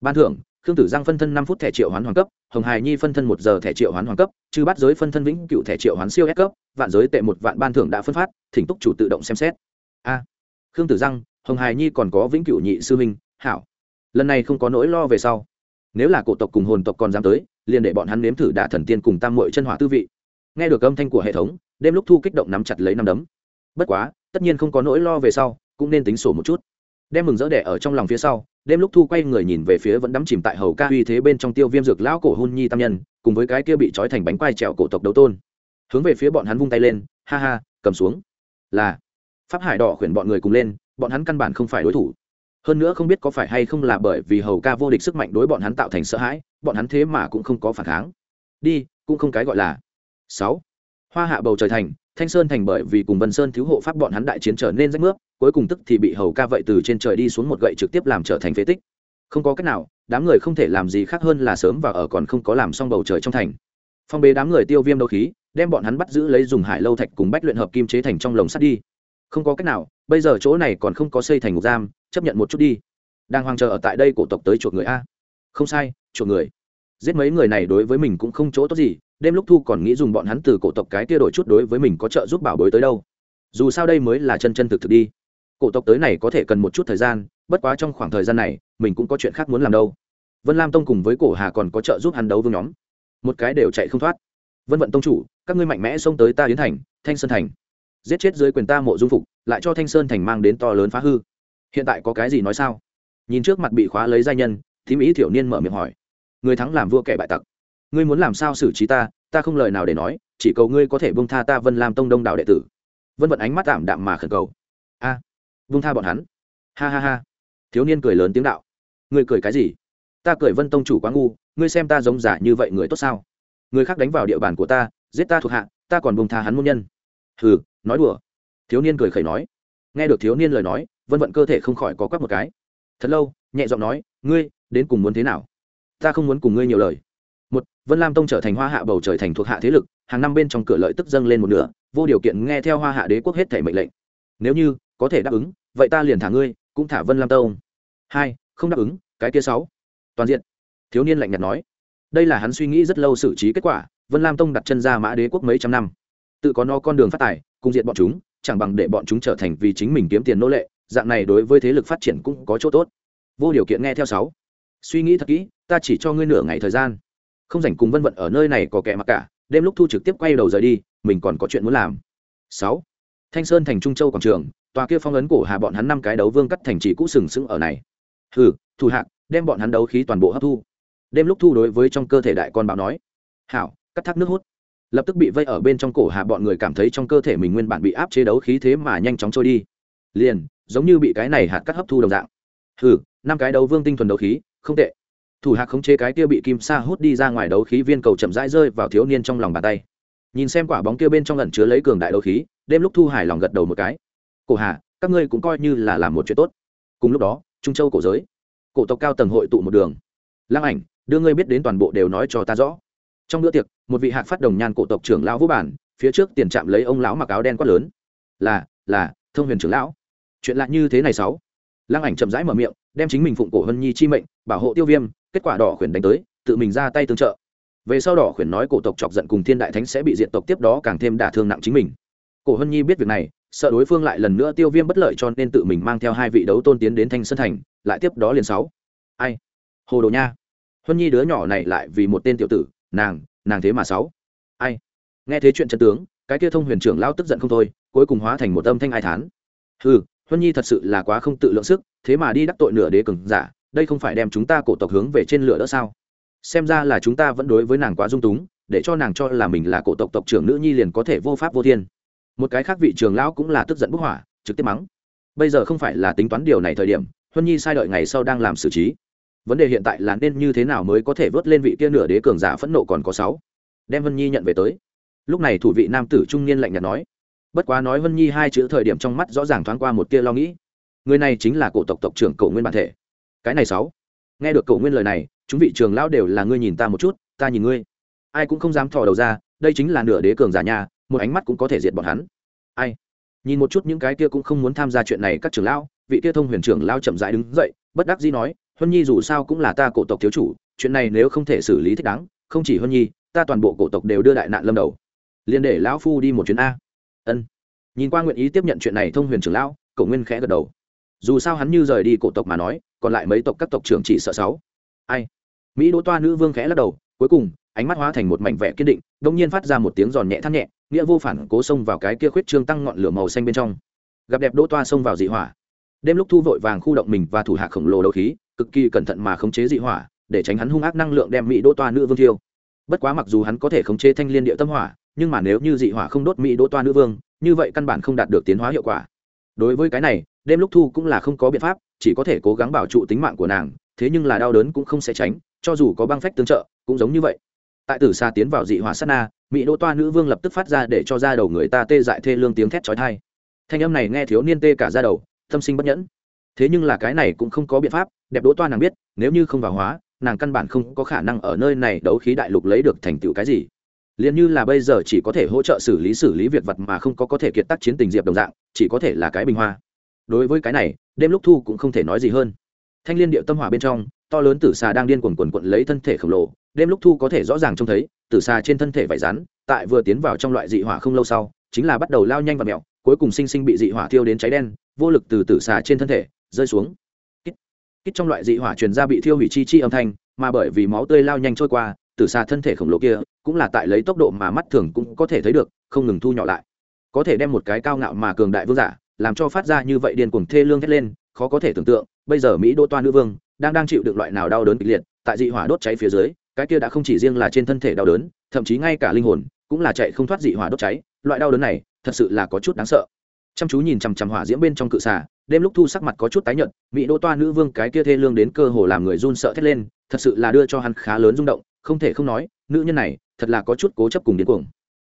Ban thưởng, khương tử giang phân thân năm phút thẻ triệu hoán hoàng cấp, hồng hài nhi phân thân một giờ thẻ triệu hoán hoàng cấp, chư bắt giới phân thân vĩnh cựu thẻ triệu hoán siêu S cấp, vạn giới tệ một vạn ban thưởng đã phân phát, thỉnh túc chủ tự động xem xét. A. Khương tử giang, hồng hài nhi còn có vĩnh cựu nhị sư huynh, hảo. Lần này không có nỗi lo về sau. Nếu là cổ tộc cùng hồn tộc còn dám tới, liền để bọn hắn nếm thử đả thần tiên cùng tam mội chân hỏa tư vị. Nghe được âm thanh của hệ thống, đêm lúc thu kích động nắm chặt lấy năm đấm bất quá, tất nhiên không có nỗi lo về sau, cũng nên tính sổ một chút. Đem mừng rỡ đẻ ở trong lòng phía sau, đêm lúc thu quay người nhìn về phía vẫn đắm chìm tại hầu ca uy thế bên trong tiêu viêm dược lão cổ hôn nhi tam nhân, cùng với cái kia bị trói thành bánh quai trèo cổ tộc đấu tôn. Hướng về phía bọn hắn vung tay lên, ha ha, cầm xuống. Là, pháp hải đỏ khuyển bọn người cùng lên, bọn hắn căn bản không phải đối thủ. Hơn nữa không biết có phải hay không là bởi vì hầu ca vô địch sức mạnh đối bọn hắn tạo thành sợ hãi, bọn hắn thế mà cũng không có phản kháng. Đi, cũng không cái gọi là. Sáu, hoa hạ bầu trời thành thanh sơn thành bởi vì cùng vân sơn thiếu hộ pháp bọn hắn đại chiến trở nên rách nước cuối cùng tức thì bị hầu ca vậy từ trên trời đi xuống một gậy trực tiếp làm trở thành phế tích. Không có cách nào, đám người không thể làm gì khác hơn là sớm và ở còn không có làm xong bầu trời trong thành. Phong bế đám người tiêu viêm đấu khí, đem bọn hắn bắt giữ lấy dùng hải lâu thạch cùng bách luyện hợp kim chế thành trong lồng sắt đi. Không có cách nào, bây giờ chỗ này còn không có xây thành ngục giam, chấp nhận một chút đi. Đang hoang chờ ở tại đây cổ tộc tới chuộc người a. Không sai, chuộc người. Giết mấy người này đối với mình cũng không chỗ tốt gì đêm lúc thu còn nghĩ dùng bọn hắn từ cổ tộc cái kia đổi chút đối với mình có trợ giúp bảo bối tới đâu. Dù sao đây mới là chân chân thực thực đi. Cổ tộc tới này có thể cần một chút thời gian, bất quá trong khoảng thời gian này, mình cũng có chuyện khác muốn làm đâu. Vân lam tông cùng với cổ hà còn có trợ giúp hắn đấu vương nhóm. Một cái đều chạy không thoát. Vân vận tông chủ, các ngươi mạnh mẽ xông tới ta yến thành, thanh sơn thành. Giết chết dưới quyền ta mộ dung phục, lại cho thanh sơn thành mang đến to lớn phá hư. Hiện tại có cái gì nói sao? Nhìn trước mặt bị khóa lấy giai nhân, thím ý thiểu niên mở miệng hỏi. Người thắng làm vua kẻ bại tặc ngươi muốn làm sao xử trí ta ta không lời nào để nói chỉ cầu ngươi có thể bông tha ta vân làm tông đông đảo đệ tử. Vân vận ánh mắt tạm đạm mà khẩn cầu. A à, bông tha bọn hắn. Ha ha ha. Thiếu niên cười lớn tiếng đạo. Ngươi cười cái gì? Ta cười vân tông chủ quá ngu ngươi xem ta giống giả như vậy người tốt sao? Người khác đánh vào địa bàn của ta giết ta thuộc hạ ta còn bông tha hắn môn nhân. Hừ nói đùa. Thiếu niên cười khẩy nói. Nghe được thiếu niên lời nói vân vận cơ thể không khỏi có quắc một cái. Thật lâu nhẹ giọng nói ngươi đến cùng muốn thế nào? Ta không muốn cùng ngươi nhiều lời một, vân lam tông trở thành hoa hạ bầu trời thành thuộc hạ thế lực, hàng năm bên trong cửa lợi tức dâng lên một nửa, vô điều kiện nghe theo hoa hạ đế quốc hết thể mệnh lệnh. Nếu như có thể đáp ứng, vậy ta liền thả ngươi, cũng thả vân lam tông. Hai, không đáp ứng, cái kia sáu. Toàn diện. Thiếu niên lạnh nhạt nói. Đây là hắn suy nghĩ rất lâu xử trí kết quả, vân lam tông đặt chân ra mã đế quốc mấy trăm năm. Tự có no con đường phát tài, cùng diện bọn chúng, chẳng bằng để bọn chúng trở thành vì chính mình kiếm tiền nô lệ, dạng này đối với thế lực phát triển cũng có chỗ tốt. Vô điều kiện nghe theo sáu. Suy nghĩ thật kỹ, ta chỉ cho ngươi nửa ngày thời gian không rảnh cùng vân vận ở nơi này có kẻ mặc cả, đêm lúc thu trực tiếp quay đầu rời đi, mình còn có chuyện muốn làm. Sáu. Thanh sơn thành trung châu quảng trường, tòa kia phong ấn cổ hà bọn hắn năm cái đấu vương cắt thành chỉ cũ sừng sững ở này. Hừ, thủ hạng đem bọn hắn đấu khí toàn bộ hấp thu. Đêm lúc thu đối với trong cơ thể đại con báo nói. Hảo, cắt thác nước hút. Lập tức bị vây ở bên trong cổ hà bọn người cảm thấy trong cơ thể mình nguyên bản bị áp chế đấu khí thế mà nhanh chóng trôi đi. Liền, giống như bị cái này hạt cắt hấp thu đồng dạng. Hừ, năm cái đấu vương tinh thuần đấu khí, không tệ thủ hạc khống chế cái kia bị kim sa hút đi ra ngoài đấu khí viên cầu chậm rãi rơi vào thiếu niên trong lòng bàn tay. Nhìn xem quả bóng kia bên trong lần chứa lấy cường đại đấu khí, đêm lúc thu hải lòng gật đầu một cái. Cổ hà, các ngươi cũng coi như là làm một chuyện tốt. Cùng lúc đó, trung châu cổ giới, cổ tộc cao tầng hội tụ một đường. Lăng ảnh, đưa ngươi biết đến toàn bộ đều nói cho ta rõ. Trong bữa tiệc, một vị hạc phát đồng nhan cổ tộc trưởng lão vũ bản, phía trước tiền trạm lấy ông lão mặc áo đen quát lớn. Là là, thông huyền trưởng lão. Chuyện lạ như thế này sáu lăng ảnh chậm rãi mở miệng, đem chính mình phụng cổ hân nhi chi mệnh, bảo hộ tiêu viêm kết quả đỏ khuyển đánh tới, tự mình ra tay tương trợ. Về sau đỏ khuyển nói cổ tộc chọc giận cùng thiên đại thánh sẽ bị diện tộc tiếp đó càng thêm đả thương nặng chính mình. Cổ hân nhi biết việc này, sợ đối phương lại lần nữa tiêu viêm bất lợi cho nên tự mình mang theo hai vị đấu tôn tiến đến thanh sơn thành, lại tiếp đó liền sáu. Ai? Hồ đồ nha. Hân nhi đứa nhỏ này lại vì một tên tiểu tử, nàng nàng thế mà sáu. Ai? Nghe thế chuyện chân tướng, cái kia thông huyền trưởng lao tức giận không thôi, cuối cùng hóa thành một âm thanh ai thán. Ừ huân nhi thật sự là quá không tự lượng sức, thế mà đi đắc tội nửa đế cường giả đây không phải đem chúng ta cổ tộc hướng về trên lửa đỡ sao? Xem ra là chúng ta vẫn đối với nàng quá dung túng, để cho nàng cho là mình là cổ tộc tộc trưởng nữ nhi liền có thể vô pháp vô thiên. Một cái khác vị trường lão cũng là tức giận bức hỏa trực tiếp mắng. Bây giờ không phải là tính toán điều này thời điểm, huân nhi sai đợi ngày sau đang làm xử trí. Vấn đề hiện tại là nên như thế nào mới có thể vớt lên vị kia nửa đế cường giả phẫn nộ còn có sáu? Đem huân nhi nhận về tới. Lúc này thủ vị nam tử trung niên lạnh nhạt nói. Bất quá nói huân nhi hai chữ thời điểm trong mắt rõ ràng thoáng qua một tia lo nghĩ. Người này chính là cổ tộc tộc trưởng cổ nguyên bản thể cái này sáu. Nghe được cậu nguyên lời này, chúng vị trường lão đều là ngươi nhìn ta một chút, ta nhìn ngươi. Ai cũng không dám thò đầu ra, đây chính là nửa đế cường giả nhà, một ánh mắt cũng có thể diệt bọn hắn. Ai? Nhìn một chút những cái kia cũng không muốn tham gia chuyện này các trưởng lão, vị kia thông huyền trưởng lão chậm rãi đứng dậy, bất đắc dĩ nói, huân nhi dù sao cũng là ta cổ tộc thiếu chủ, chuyện này nếu không thể xử lý thích đáng, không chỉ huân nhi, ta toàn bộ cổ tộc đều đưa đại nạn lâm đầu. Liền để lão phu đi một chuyến a. Ân. Nhìn qua nguyện ý tiếp nhận chuyện này thông huyền trưởng lão cổ nguyên khẽ gật đầu dù sao hắn như rời đi cổ tộc mà nói, còn lại mấy tộc các tộc trưởng chỉ sợ sáu. Ai? Mỹ đỗ toa nữ vương khẽ lắc đầu, cuối cùng, ánh mắt hóa thành một mảnh vẻ kiên định, đông nhiên phát ra một tiếng giòn nhẹ thắt nhẹ, nghĩa vô phản cố xông vào cái kia khuyết trương tăng ngọn lửa màu xanh bên trong. Gặp đẹp đỗ toa xông vào dị hỏa. Đêm lúc thu vội vàng khu động mình và thủ hạ khổng lồ đấu khí, cực kỳ cẩn thận mà khống chế dị hỏa, để tránh hắn hung ác năng lượng đem mỹ đỗ toa nữ vương thiêu. Bất quá mặc dù hắn có thể khống chế thanh liên địa tâm hỏa, nhưng mà nếu như dị hỏa không đốt mỹ đỗ toa nữ vương, như vậy căn bản không đạt được tiến hóa hiệu quả đối với cái này, đêm lúc thu cũng là không có biện pháp, chỉ có thể cố gắng bảo trụ tính mạng của nàng, thế nhưng là đau đớn cũng không sẽ tránh, cho dù có băng phách tương trợ, cũng giống như vậy. Tại tử xa tiến vào dị hỏa sát na, mỹ đỗ toa nữ vương lập tức phát ra để cho ra đầu người ta tê dại thê lương tiếng thét trói thai thanh âm này nghe thiếu niên tê cả ra đầu, tâm sinh bất nhẫn. Thế nhưng là cái này cũng không có biện pháp, đẹp đỗ toa nàng biết, nếu như không vào hóa, nàng căn bản không có khả năng ở nơi này đấu khí đại lục lấy được thành tựu cái gì liền như là bây giờ chỉ có thể hỗ trợ xử lý xử lý việc vật mà không có có thể kiệt tác chiến tình diệp đồng dạng, chỉ có thể là cái bình hoa. Đối với cái này, đêm lúc thu cũng không thể nói gì hơn. Thanh liên điệu tâm hỏa bên trong, to lớn tử xà đang điên cuồng quần quận lấy thân thể khổng lồ, đêm lúc thu có thể rõ ràng trông thấy, tử xà trên thân thể vải rắn, tại vừa tiến vào trong loại dị hỏa không lâu sau, chính là bắt đầu lao nhanh và mẹo, cuối cùng sinh sinh bị dị hỏa thiêu đến cháy đen, vô lực từ tử xà trên thân thể, rơi xuống. Kít kích trong loại dị hỏa truyền ra bị thiêu hủy chi chi âm thanh, mà bởi vì máu tươi lao nhanh trôi qua tử xa thân thể khổng lồ kia, cũng là tại lấy tốc độ mà mắt thường cũng có thể thấy được, không ngừng thu nhỏ lại. Có thể đem một cái cao ngạo mà cường đại vương giả, làm cho phát ra như vậy điên cuồng thê lương thét lên, khó có thể tưởng tượng, bây giờ mỹ đô toa nữ vương, đang đang chịu được loại nào đau đớn kịch liệt, tại dị hỏa đốt cháy phía dưới, cái kia đã không chỉ riêng là trên thân thể đau đớn, thậm chí ngay cả linh hồn, cũng là chạy không thoát dị hỏa đốt cháy, loại đau đớn này, thật sự là có chút đáng sợ. Chăm chú nhìn chằm chằm hỏa diễm bên trong cự xà, đêm lúc thu sắc mặt có chút tái nhợt, mỹ đô toa nữ vương cái kia thê lương đến cơ hồ làm người run sợ thét lên, thật sự là đưa cho hắn khá lớn rung động không thể không nói nữ nhân này thật là có chút cố chấp cùng điên cuồng.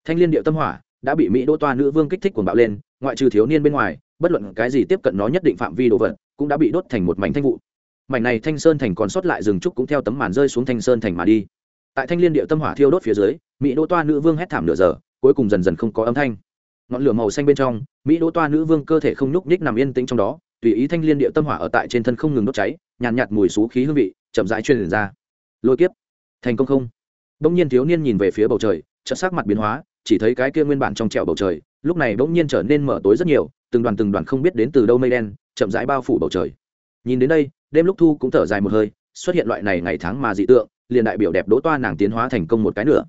Thanh liên điệu tâm hỏa đã bị mỹ Đỗ toa nữ vương kích thích cuồng bạo lên ngoại trừ thiếu niên bên ngoài bất luận cái gì tiếp cận nó nhất định phạm vi đồ vật cũng đã bị đốt thành một mảnh thanh vụ. Mảnh này thanh sơn thành còn sót lại rừng trúc cũng theo tấm màn rơi xuống thanh sơn thành mà đi. Tại thanh liên điệu tâm hỏa thiêu đốt phía dưới mỹ đỗ toa nữ vương hét thảm nửa giờ cuối cùng dần dần không có âm thanh. Ngọn lửa màu xanh bên trong mỹ đỗ toa nữ vương cơ thể không nhúc nhích nằm yên tĩnh trong đó tùy ý thanh liên điệu tâm hỏa ở tại trên thân không ngừng đốt cháy nhàn nhạt, nhạt mùi xú khí hương vị chậm rãi truyền ra. Lôi kiếp thành công không? Bỗng nhiên thiếu niên nhìn về phía bầu trời, chợt sắc mặt biến hóa, chỉ thấy cái kia nguyên bản trong trẹo bầu trời, lúc này bỗng nhiên trở nên mở tối rất nhiều, từng đoàn từng đoàn không biết đến từ đâu mây đen, chậm rãi bao phủ bầu trời. Nhìn đến đây, đêm lúc thu cũng thở dài một hơi, xuất hiện loại này ngày tháng mà dị tượng, liền đại biểu đẹp đỗ toa nàng tiến hóa thành công một cái nữa.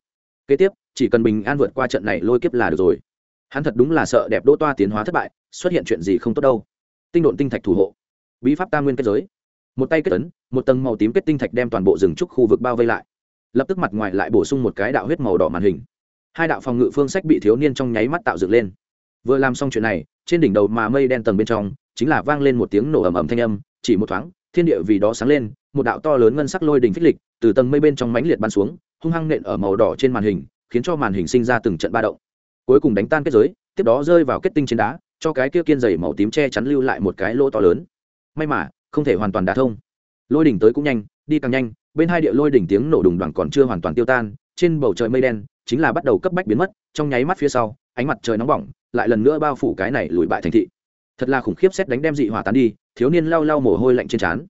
Kế tiếp, chỉ cần bình an vượt qua trận này lôi kiếp là được rồi. Hắn thật đúng là sợ đẹp đỗ toa tiến hóa thất bại, xuất hiện chuyện gì không tốt đâu. Tinh độn tinh thạch thủ hộ. Bí pháp tam nguyên kết giới. Một tay kết tấn một tầng màu tím kết tinh thạch đem toàn bộ rừng trúc khu vực bao vây lại lập tức mặt ngoài lại bổ sung một cái đạo huyết màu đỏ màn hình. Hai đạo phòng ngự phương sách bị thiếu niên trong nháy mắt tạo dựng lên. Vừa làm xong chuyện này, trên đỉnh đầu mà mây đen tầng bên trong, chính là vang lên một tiếng nổ ầm ầm thanh âm, chỉ một thoáng, thiên địa vì đó sáng lên, một đạo to lớn ngân sắc lôi đỉnh phích lịch, từ tầng mây bên trong mãnh liệt bắn xuống, hung hăng nện ở màu đỏ trên màn hình, khiến cho màn hình sinh ra từng trận ba động. Cuối cùng đánh tan kết giới, tiếp đó rơi vào kết tinh trên đá, cho cái kia kiên dày màu tím che chắn lưu lại một cái lỗ to lớn. May mà, không thể hoàn toàn đá thông. Lôi đỉnh tới cũng nhanh, đi càng nhanh bên hai địa lôi đỉnh tiếng nổ đùng đoàn còn chưa hoàn toàn tiêu tan, trên bầu trời mây đen chính là bắt đầu cấp bách biến mất, trong nháy mắt phía sau, ánh mặt trời nóng bỏng, lại lần nữa bao phủ cái này lùi bại thành thị. Thật là khủng khiếp xét đánh đem dị hỏa tán đi, thiếu niên lau lau mồ hôi lạnh trên trán.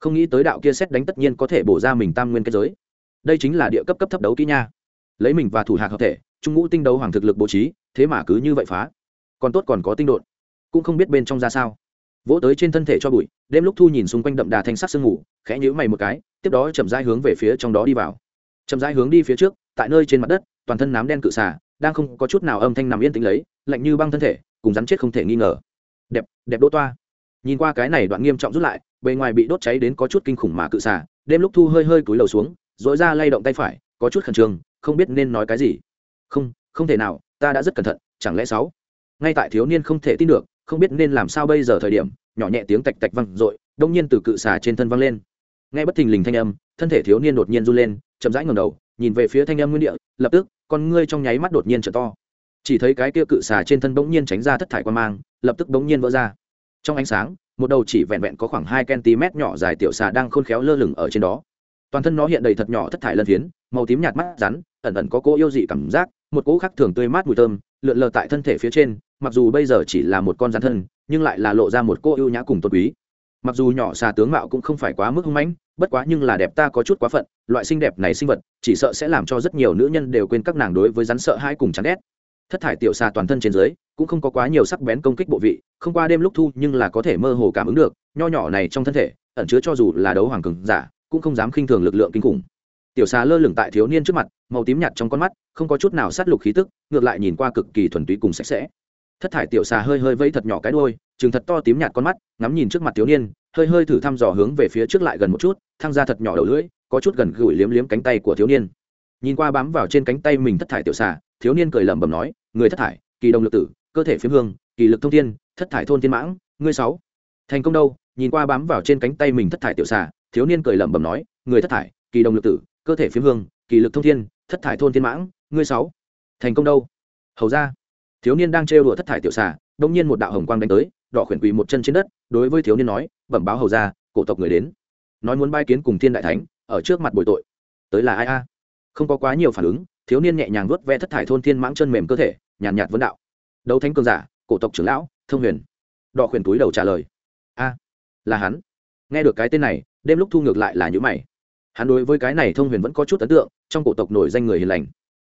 Không nghĩ tới đạo kia xét đánh tất nhiên có thể bổ ra mình tam nguyên kết giới. Đây chính là địa cấp cấp thấp đấu kỹ nha. Lấy mình và thủ hạc hợp thể, trung ngũ tinh đấu hoàng thực lực bố trí, thế mà cứ như vậy phá. Còn tốt còn có tinh đột cũng không biết bên trong ra sao vỗ tới trên thân thể cho bụi, đêm lúc thu nhìn xung quanh đậm đà thanh sắc sương ngủ khẽ nhữ mày một cái, tiếp đó chậm rãi hướng về phía trong đó đi vào. Chậm rãi hướng đi phía trước, tại nơi trên mặt đất, toàn thân nám đen cự xà, đang không có chút nào âm thanh nằm yên tĩnh lấy, lạnh như băng thân thể, cùng rắn chết không thể nghi ngờ. Đẹp đẹp đỗ toa. Nhìn qua cái này đoạn nghiêm trọng rút lại, bề ngoài bị đốt cháy đến có chút kinh khủng mà cự xà, đêm lúc thu hơi hơi cúi đầu xuống dội ra lay động tay phải, có chút khẩn trương, không biết nên nói cái gì. Không không thể nào, ta đã rất cẩn thận, chẳng lẽ sáu? Ngay tại thiếu niên không thể tin được không biết nên làm sao bây giờ thời điểm, nhỏ nhẹ tiếng tạch tạch văng r ộ i đông nhiên từ cự xà trên thân văng lên. Ngay bất thình lình thanh âm, thân thể thiếu niên đột nhiên run lên, chậm rãi ngầm đầu, nhìn về phía thanh âm nguyên địa, lập tức, con ngươi trong nháy mắt đột nhiên trở to. Chỉ thấy cái kia cự xà trên thân bỗng nhiên tránh ra thất thải quan mang, lập tức bỗng nhiên vỡ ra. Trong ánh sáng, một đầu chỉ vẹn vẹn có khoảng hai cm nhỏ dài tiểu xà đang khôn khéo lơ lửng ở trên đó. Toàn thân nó hiện đầy thật nhỏ thất thải lân phiến, màu tím nhạt mắt rắn, ẩn ẩn có cỗ yêu dị cảm giác, một cỗ khác thường tươi mát mùi thơm, lượn lờ tại thân thể phía trên mặc dù bây giờ chỉ là một con rắn thân, nhưng lại là lộ ra một cô ưu nhã cùng tôn quý. Mặc dù nhỏ xà tướng mạo cũng không phải quá mức hung mãnh, bất quá nhưng là đẹp ta có chút quá phận, loại xinh đẹp này sinh vật, chỉ sợ sẽ làm cho rất nhiều nữ nhân đều quên các nàng đối với rắn sợ hai cùng chán ghét. Thất thải tiểu xà toàn thân trên dưới, cũng không có quá nhiều sắc bén công kích bộ vị, không qua đêm lúc thu nhưng là có thể mơ hồ cảm ứng được, nho nhỏ này trong thân thể, ẩn chứa cho dù là đấu hoàng cường giả, cũng không dám khinh thường lực lượng kinh khủng. Tiểu xà lơ lửng tại thiếu niên trước mặt, màu tím nhạt trong con mắt, không có chút nào sát lục khí tức, ngược lại nhìn qua cực kỳ thuần túy cùng sạch sẽ thất thải tiểu xà hơi hơi vẫy thật nhỏ cái đôi chừng thật to tím nhạt con mắt, ngắm nhìn trước mặt thiếu niên, hơi hơi thử thăm dò hướng về phía trước lại gần một chút, thăng ra thật nhỏ đầu lưỡi, có chút gần gũi liếm liếm cánh tay của thiếu niên. Nhìn qua bám vào trên cánh tay mình thất thải tiểu xà, thiếu niên cười lẩm bẩm nói, người thất thải, kỳ đồng lực tử, cơ thể phiếm hương, kỳ lực thông thiên, thất thải thôn thiên mãng, ngươi sáu. Thành công đâu? Nhìn qua bám vào trên cánh tay mình thất thải tiểu xà, thiếu niên cười lẩm bẩm nói, người thất thải, kỳ đồng lực tử, cơ thể phiếm hương, kỳ lực thông thiên, thất thải thôn thiên mãng, ngươi sáu. Thành công đâu? Hầu ra thiếu niên đang trêu đùa thất thải tiểu xà đông nhiên một đạo hồng quang đánh tới đỏ khuyển quỳ một chân trên đất đối với thiếu niên nói bẩm báo hầu ra cổ tộc người đến. Nói muốn bay kiến cùng thiên đại thánh ở trước mặt bồi tội. Tới là ai a? Không có quá nhiều phản ứng thiếu niên nhẹ nhàng vớt ve thất thải thôn thiên mãng chân mềm cơ thể nhàn nhạt, nhạt vấn đạo. Đấu thánh cường giả cổ tộc trưởng lão thông huyền. Đỏ khuyển túi đầu trả lời. A là hắn. Nghe được cái tên này đêm lúc thu ngược lại là những mày. Hắn đối với cái này thông huyền vẫn có chút ấn tượng trong cổ tộc nổi danh người hiền lành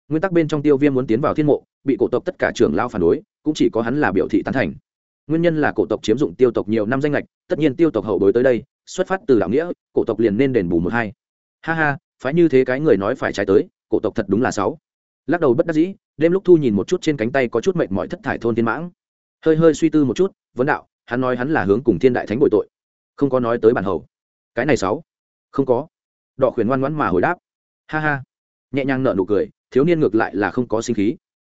nguyên tắc bên trong tiêu viêm muốn tiến vào thiên mộ, bị cổ tộc tất cả trưởng lao phản đối, cũng chỉ có hắn là biểu thị tán thành. Nguyên nhân là cổ tộc chiếm dụng tiêu tộc nhiều năm danh lệch tất nhiên tiêu tộc hậu bối tới đây, xuất phát từ đạo nghĩa, cổ tộc liền nên đền bù một hai. Ha ha phái như thế cái người nói phải trái tới, cổ tộc thật đúng là sáu. Lắc đầu bất đắc dĩ, đêm lúc thu nhìn một chút trên cánh tay có chút mệnh mọi thất thải thôn thiên mãng. Hơi hơi suy tư một chút, vấn đạo, hắn nói hắn là hướng cùng thiên đại thánh bội tội. Không có nói tới bản hầu. Cái này sáu. Không có. Đọ khuyển ngoan ngoãn mà hồi đáp. Ha ha. Nhẹ nhàng nợ nụ cười thiếu niên ngược lại là không có sinh khí.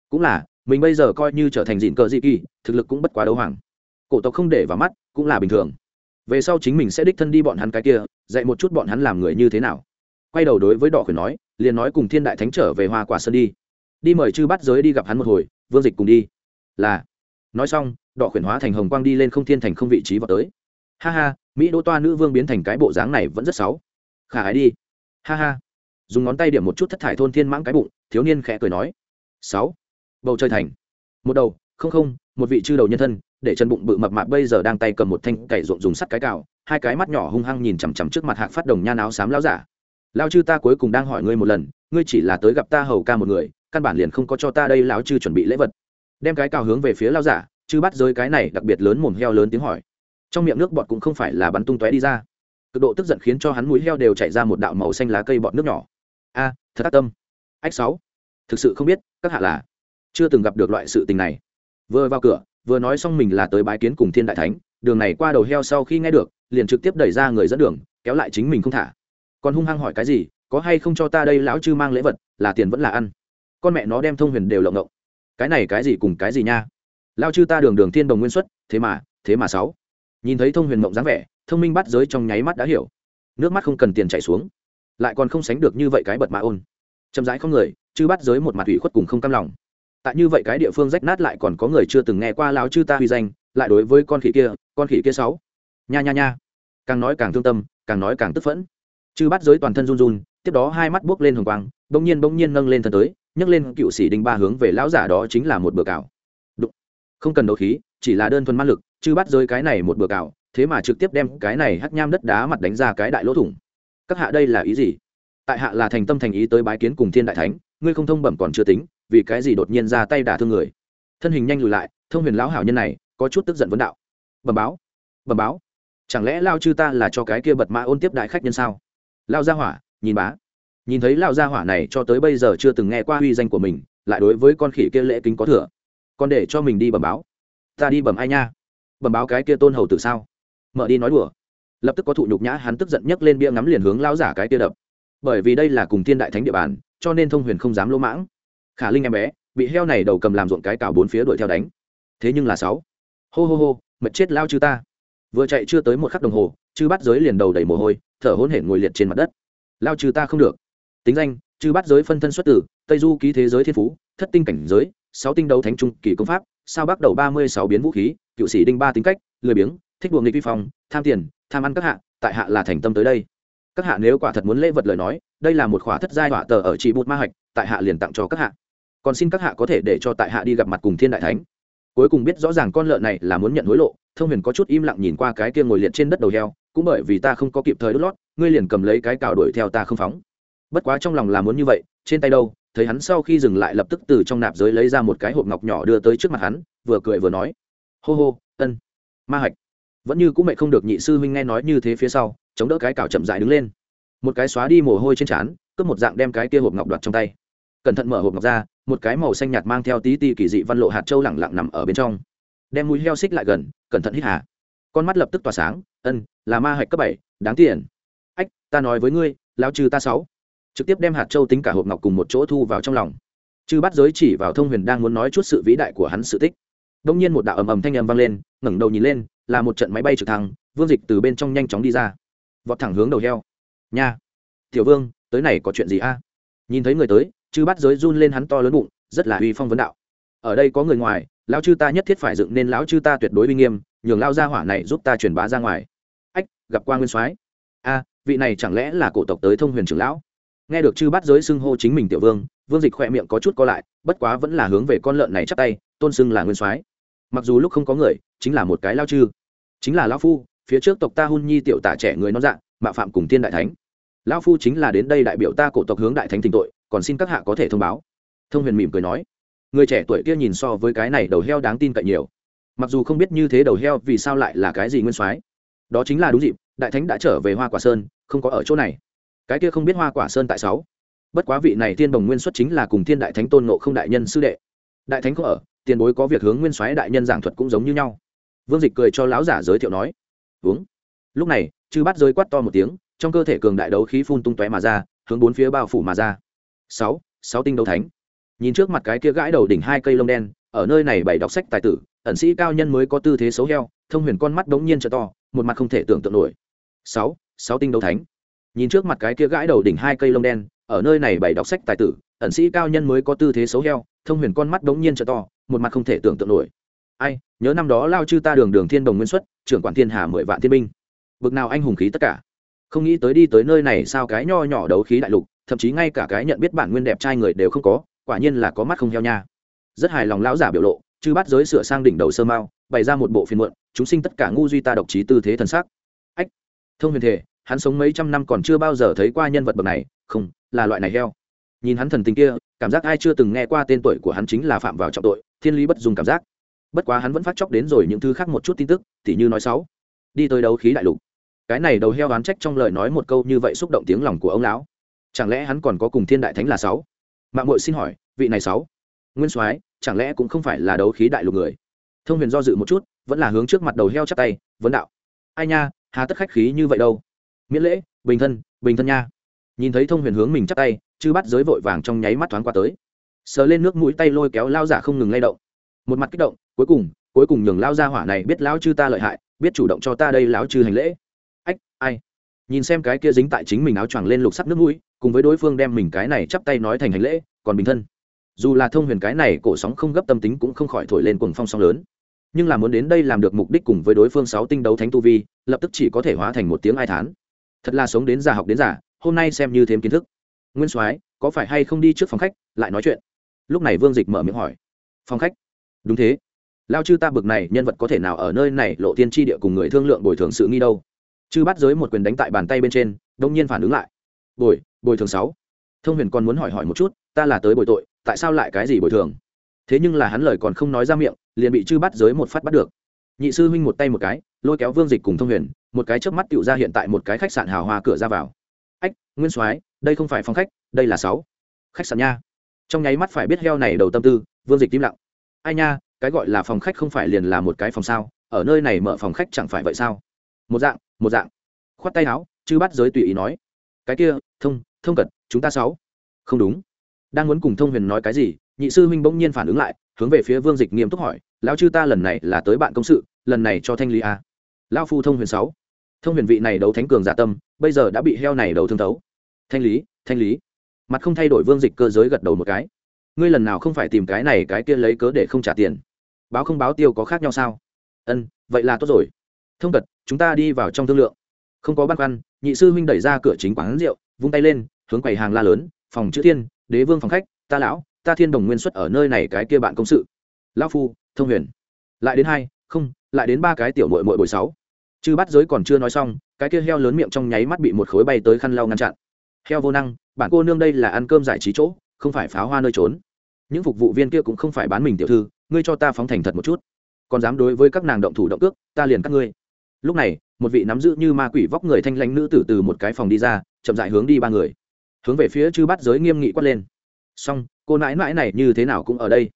Cũng là, mình bây giờ coi như trở thành dịn cờ dị kỳ, thực lực cũng bất quá đấu hoàng. Cổ tộc không để vào mắt, cũng là bình thường. Về sau chính mình sẽ đích thân đi bọn hắn cái kia, dạy một chút bọn hắn làm người như thế nào. Quay đầu đối với đỏ khuyển nói, liền nói cùng thiên đại thánh trở về hoa quả sơn đi. Đi mời chư bắt giới đi gặp hắn một hồi, vương dịch cùng đi. Là. Nói xong, đỏ khuyển hóa thành hồng quang đi lên không thiên thành không vị trí vào tới. Ha ha, mỹ đỗ toa nữ vương biến thành cái bộ dáng này vẫn rất xấu. Khả ái đi. Ha ha. Dùng ngón tay điểm một chút thất thải thôn thiên mãng cái bụng thiếu niên khẽ cười nói, sáu, bầu trời thành. Một đầu, không không, một vị chư đầu nhân thân, để chân bụng bự mập mạp bây giờ đang tay cầm một thanh cày ruộng dùng sắt cái cào, hai cái mắt nhỏ hung hăng nhìn chằm chằm trước mặt hạc phát đồng nhan áo xám lão giả. Lao chư ta cuối cùng đang hỏi ngươi một lần, ngươi chỉ là tới gặp ta hầu ca một người, căn bản liền không có cho ta đây lão chư chuẩn bị lễ vật. Đem cái cào hướng về phía lao giả, chư bắt giới cái này đặc biệt lớn mồm heo lớn tiếng hỏi. Trong miệng nước bọt cũng không phải là bắn tung tóe đi ra. Cực độ tức giận khiến cho hắn mũi heo đều chảy ra một đạo màu xanh lá cây bọt nước nhỏ. A, thật tác tâm ách sáu. Thực sự không biết, các hạ là chưa từng gặp được loại sự tình này. Vừa vào cửa, vừa nói xong mình là tới bái kiến cùng thiên đại thánh, đường này qua đầu heo sau khi nghe được, liền trực tiếp đẩy ra người dẫn đường, kéo lại chính mình không thả. Còn hung hăng hỏi cái gì, có hay không cho ta đây lão chư mang lễ vật, là tiền vẫn là ăn. Con mẹ nó đem thông huyền đều lộng ngộng cái này cái gì cùng cái gì nha? Lao chư ta đường đường thiên đồng nguyên xuất, thế mà thế mà sáu. Nhìn thấy thông huyền mộng dáng vẻ, thông minh bắt giới trong nháy mắt đã hiểu. Nước mắt không cần tiền chảy xuống. Lại còn không sánh được như vậy cái bật mạ ôn chậm rãi không người chứ bắt giới một mặt ủy khuất cùng không cam lòng. Tại như vậy cái địa phương rách nát lại còn có người chưa từng nghe qua lao chư ta huy danh, lại đối với con khỉ kia, con khỉ kia sáu. Nha nha nha. Càng nói càng thương tâm, càng nói càng tức phẫn. Chư bắt giới toàn thân run run, tiếp đó hai mắt buốc lên hồng quang, bỗng nhiên bỗng nhiên nâng lên thân tới, nhấc lên cựu sĩ đinh ba hướng về lão giả đó chính là một bừa cào. Đụng. không cần đấu khí, chỉ là đơn thuần man lực, chư bắt giới cái này một bừa cào, thế mà trực tiếp đem cái này hắc nham đất đá mặt đánh ra cái đại lỗ thủng. Các hạ đây là ý gì? Tại hạ là thành tâm thành ý tới bái kiến cùng thiên đại thánh, ngươi không thông bẩm còn chưa tính, vì cái gì đột nhiên ra tay đả thương người? Thân hình nhanh lùi lại, thông huyền lão hảo nhân này, có chút tức giận vấn đạo. Bẩm báo bẩm báo, chẳng lẽ lao chư ta là cho cái kia bật mã ôn tiếp đại khách nhân sao? Lao gia hỏa, nhìn bá. Nhìn thấy lao gia hỏa này cho tới bây giờ chưa từng nghe qua uy danh của mình, lại đối với con khỉ kia lễ kính có thừa. Còn để cho mình đi bẩm báo. Ta đi bẩm ai nha? Bẩm báo cái kia tôn hầu tử sao? Mở đi nói đùa. Lập tức có thụ nhục nhã hắn tức giận nhấc lên bia ngắm liền hướng lao giả cái kia đập bởi vì đây là cùng thiên đại thánh địa bàn, cho nên thông huyền không dám lỗ mãng. Khả linh em bé, bị heo này đầu cầm làm ruộng cái cào bốn phía đuổi theo đánh. Thế nhưng là sáu. Hô hô hô, mệt chết lao chư ta. Vừa chạy chưa tới một khắc đồng hồ, chư bắt giới liền đầu đầy mồ hôi, thở hôn hển ngồi liệt trên mặt đất. Lao chư ta không được. Tính danh, chư bắt giới phân thân xuất tử, tây du ký thế giới thiên phú, thất tinh cảnh giới, sáu tinh đấu thánh trung kỳ công pháp, sao bắt đầu ba mươi sáu biến vũ khí, cựu sĩ đinh ba tính cách, lười biếng, thích buồng nghịch vi phong, tham tiền, tham ăn các hạ, tại hạ là thành tâm tới đây các hạ nếu quả thật muốn lễ vật lời nói, đây là một khóa thất giai họa tờ ở trị bút ma hạch, tại hạ liền tặng cho các hạ. Còn xin các hạ có thể để cho tại hạ đi gặp mặt cùng thiên đại thánh. Cuối cùng biết rõ ràng con lợn này là muốn nhận hối lộ, thông huyền có chút im lặng nhìn qua cái kia ngồi liệt trên đất đầu heo, cũng bởi vì ta không có kịp thời đốt lót, ngươi liền cầm lấy cái cào đuổi theo ta không phóng. Bất quá trong lòng là muốn như vậy, trên tay đâu, thấy hắn sau khi dừng lại lập tức từ trong nạp giới lấy ra một cái hộp ngọc nhỏ đưa tới trước mặt hắn, vừa cười vừa nói, hô hô, ân, ma hạch. Vẫn như cũng mẹ không được nhị sư huynh nghe nói như thế phía sau chống đỡ cái cào chậm dại đứng lên. Một cái xóa đi mồ hôi trên trán, cướp một dạng đem cái kia hộp ngọc đoạt trong tay. Cẩn thận mở hộp ngọc ra, một cái màu xanh nhạt mang theo tí ti kỳ dị văn lộ hạt châu lẳng lặng nằm ở bên trong. Đem mũi heo xích lại gần, cẩn thận hít hà. Con mắt lập tức tỏa sáng, ân, là ma hạch cấp bảy, đáng tiền. Ách, ta nói với ngươi lao trừ ta sáu. Trực tiếp đem hạt châu tính cả hộp ngọc cùng một chỗ thu vào trong lòng. Chư bắt giới chỉ vào thông huyền đang muốn nói chút sự vĩ đại của hắn sự tích. Đông nhiên một đạo ầm ầm thanh ầm vang lên, ngẩng đầu nhìn lên, là một trận máy bay trực thăng, vương dịch từ bên trong nhanh chóng đi ra vọt thẳng hướng đầu heo. Nha. Tiểu vương, tới này có chuyện gì a? Nhìn thấy người tới, chư bắt giới run lên hắn to lớn bụng, rất là uy phong vấn đạo. Ở đây có người ngoài, lão chư ta nhất thiết phải dựng nên lão chư ta tuyệt đối uy nghiêm, nhường lao gia hỏa này giúp ta truyền bá ra ngoài. Ách, gặp qua nguyên soái. A, vị này chẳng lẽ là cổ tộc tới thông huyền trưởng lão? Nghe được chư bắt giới xưng hô chính mình tiểu vương vương dịch khỏe miệng có chút co lại, bất quá vẫn là hướng về con lợn này chắp tay, tôn xưng là nguyên soái. Mặc dù lúc không có người, chính là một cái lao chư. Chính là lao phu phía trước tộc ta hun nhi tiểu tả trẻ người non dạng mạo phạm cùng tiên đại thánh. Lão phu chính là đến đây đại biểu ta cổ tộc hướng đại thánh tình tội, còn xin các hạ có thể thông báo. Thông huyền mỉm cười nói. Người trẻ tuổi kia nhìn so với cái này đầu heo đáng tin cậy nhiều. Mặc dù không biết như thế đầu heo vì sao lại là cái gì nguyên soái, đó chính là đúng dịp, đại thánh đã trở về hoa quả sơn, không có ở chỗ này. Cái kia không biết hoa quả sơn tại sáu. Bất quá vị này thiên đồng nguyên xuất chính là cùng thiên đại thánh tôn nộ không đại nhân sư đệ. Đại thánh có ở, tiền bối có việc hướng nguyên soái đại nhân giảng thuật cũng giống như nhau. Vương dịch cười cho lão giả giới thiệu nói uống. Lúc này, chư bắt rơi quát to một tiếng, trong cơ thể cường đại đấu khí phun tung tóe mà ra, hướng bốn phía bao phủ mà ra. Sáu sáu tinh đấu thánh. Nhìn trước mặt cái kia gãi đầu đỉnh hai cây lông đen, ở nơi này bảy đọc sách tài tử, ẩn sĩ cao nhân mới có tư thế xấu heo, thông huyền con mắt đống nhiên trở to, một mặt không thể tưởng tượng nổi. Sáu sáu tinh đấu thánh. Nhìn trước mặt cái kia gãi đầu đỉnh hai cây lông đen, ở nơi này bảy đọc sách tài tử, ẩn sĩ cao nhân mới có tư thế xấu heo, thông huyền con mắt đống nhiên trở to, một mặt không thể tưởng tượng nổi ai, nhớ năm đó lao chư ta đường đường thiên đồng nguyên xuất, trưởng quản thiên hà mười vạn thiên binh. Bực nào anh hùng khí tất cả. Không nghĩ tới đi tới nơi này sao cái nho nhỏ đấu khí đại lục, thậm chí ngay cả cái nhận biết bản nguyên đẹp trai người đều không có, quả nhiên là có mắt không heo nha. Rất hài lòng lão giả biểu lộ, chư bắt giới sửa sang đỉnh đầu sơ mao, bày ra một bộ phiên muộn, chúng sinh tất cả ngu duy ta độc trí tư thế thần sắc. Ách, thông huyền thể, hắn sống mấy trăm năm còn chưa bao giờ thấy qua nhân vật bậc này, không, là loại này heo. Nhìn hắn thần tình kia, cảm giác ai chưa từng nghe qua tên tuổi của hắn chính là phạm vào trọng tội, thiên lý bất dùng cảm giác bất quá hắn vẫn phát chóc đến rồi những thứ khác một chút tin tức, tỉ như nói sáu đi tới đấu khí đại lục. Cái này đầu heo oán trách trong lời nói một câu như vậy xúc động tiếng lòng của ông lão. Chẳng lẽ hắn còn có cùng thiên đại thánh là sáu? Mạng mội xin hỏi, vị này sáu? Nguyên soái, chẳng lẽ cũng không phải là đấu khí đại lục người? Thông huyền do dự một chút, vẫn là hướng trước mặt đầu heo chắp tay, vấn đạo. Ai nha, hà tất khách khí như vậy đâu? Miễn lễ, bình thân bình thân nha. Nhìn thấy thông huyền hướng mình chắp tay, chư bắt giới vội vàng trong nháy mắt thoáng qua tới. Sờ lên nước mũi tay lôi kéo lao giả không ngừng lay động. Một mặt kích động cuối cùng cuối cùng nhường lao ra hỏa này biết lão chư ta lợi hại, biết chủ động cho ta đây lão chư hành lễ. Ách, ai? Nhìn xem cái kia dính tại chính mình áo choàng lên lục sắc nước mũi, cùng với đối phương đem mình cái này chắp tay nói thành hành lễ, còn bình thân. Dù là thông huyền cái này cổ sóng không gấp tâm tính cũng không khỏi thổi lên cuồng phong sóng lớn. Nhưng là muốn đến đây làm được mục đích cùng với đối phương sáu tinh đấu thánh tu vi, lập tức chỉ có thể hóa thành một tiếng ai thán. Thật là sống đến già học đến già, hôm nay xem như thêm kiến thức. Nguyên soái, có phải hay không đi trước phòng khách, lại nói chuyện? Lúc này vương dịch mở miệng hỏi. Phòng khách? Đúng thế lao chư ta bực này, nhân vật có thể nào ở nơi này lộ thiên tri địa cùng người thương lượng bồi thường sự nghi đâu? Chư bắt giới một quyền đánh tại bàn tay bên trên, đông nhiên phản ứng lại. Bồi bồi thường sáu. Thông huyền còn muốn hỏi hỏi một chút, ta là tới bồi tội, tại sao lại cái gì bồi thường? Thế nhưng là hắn lời còn không nói ra miệng, liền bị chư bắt giới một phát bắt được. Nhị sư huynh một tay một cái, lôi kéo vương dịch cùng thông huyền, một cái chớp mắt tựu ra hiện tại một cái khách sạn hào hoa cửa ra vào. Ách, nguyên soái, đây không phải phòng khách, đây là sáu. Khách sạn nha. Trong nháy mắt phải biết heo này đầu tâm tư, vương dịch im lặng. Ai nha cái gọi là phòng khách không phải liền là một cái phòng sao, ở nơi này mở phòng khách chẳng phải vậy sao? Một dạng một dạng. Khoát tay áo chứ bắt giới tùy ý nói. Cái kia, thông thông cật, chúng ta sáu. Không đúng. Đang muốn cùng thông huyền nói cái gì, nhị sư huynh bỗng nhiên phản ứng lại, hướng về phía vương dịch nghiêm túc hỏi, lão chư ta lần này là tới bạn công sự, lần này cho thanh lý a lão phu thông huyền sáu. Thông huyền vị này đấu thánh cường giả tâm, bây giờ đã bị heo này đầu thương tấu thanh lý thanh lý. Mặt không thay đổi vương dịch cơ giới gật đầu một cái. Ngươi lần nào không phải tìm cái này, cái kia lấy cớ để không trả tiền? Báo không báo tiêu có khác nhau sao? Ân, vậy là tốt rồi. Thông cật chúng ta đi vào trong thương lượng. Không có băn khoăn, nhị sư huynh đẩy ra cửa chính quán rượu, vung tay lên, hướng quầy hàng la lớn, phòng chữ thiên, đế vương phòng khách, ta lão, ta thiên đồng nguyên xuất ở nơi này cái kia bạn công sự. Lão phu, thông huyền. Lại đến hai, không, lại đến ba cái tiểu mội mội bồi sáu. Chư bắt giới còn chưa nói xong, cái kia heo lớn miệng trong nháy mắt bị một khối bay tới khăn lau ngăn chặn. Heo vô năng, bản cô nương đây là ăn cơm giải trí chỗ, không phải pháo hoa nơi trốn những phục vụ viên kia cũng không phải bán mình tiểu thư, ngươi cho ta phóng thành thật một chút. Còn dám đối với các nàng động thủ động cước, ta liền các ngươi. Lúc này, một vị nắm giữ như ma quỷ vóc người thanh lãnh nữ tử từ một cái phòng đi ra, chậm dại hướng đi ba người. Hướng về phía chư bắt giới nghiêm nghị quát lên. Xong, cô nãi nãi này như thế nào cũng ở đây.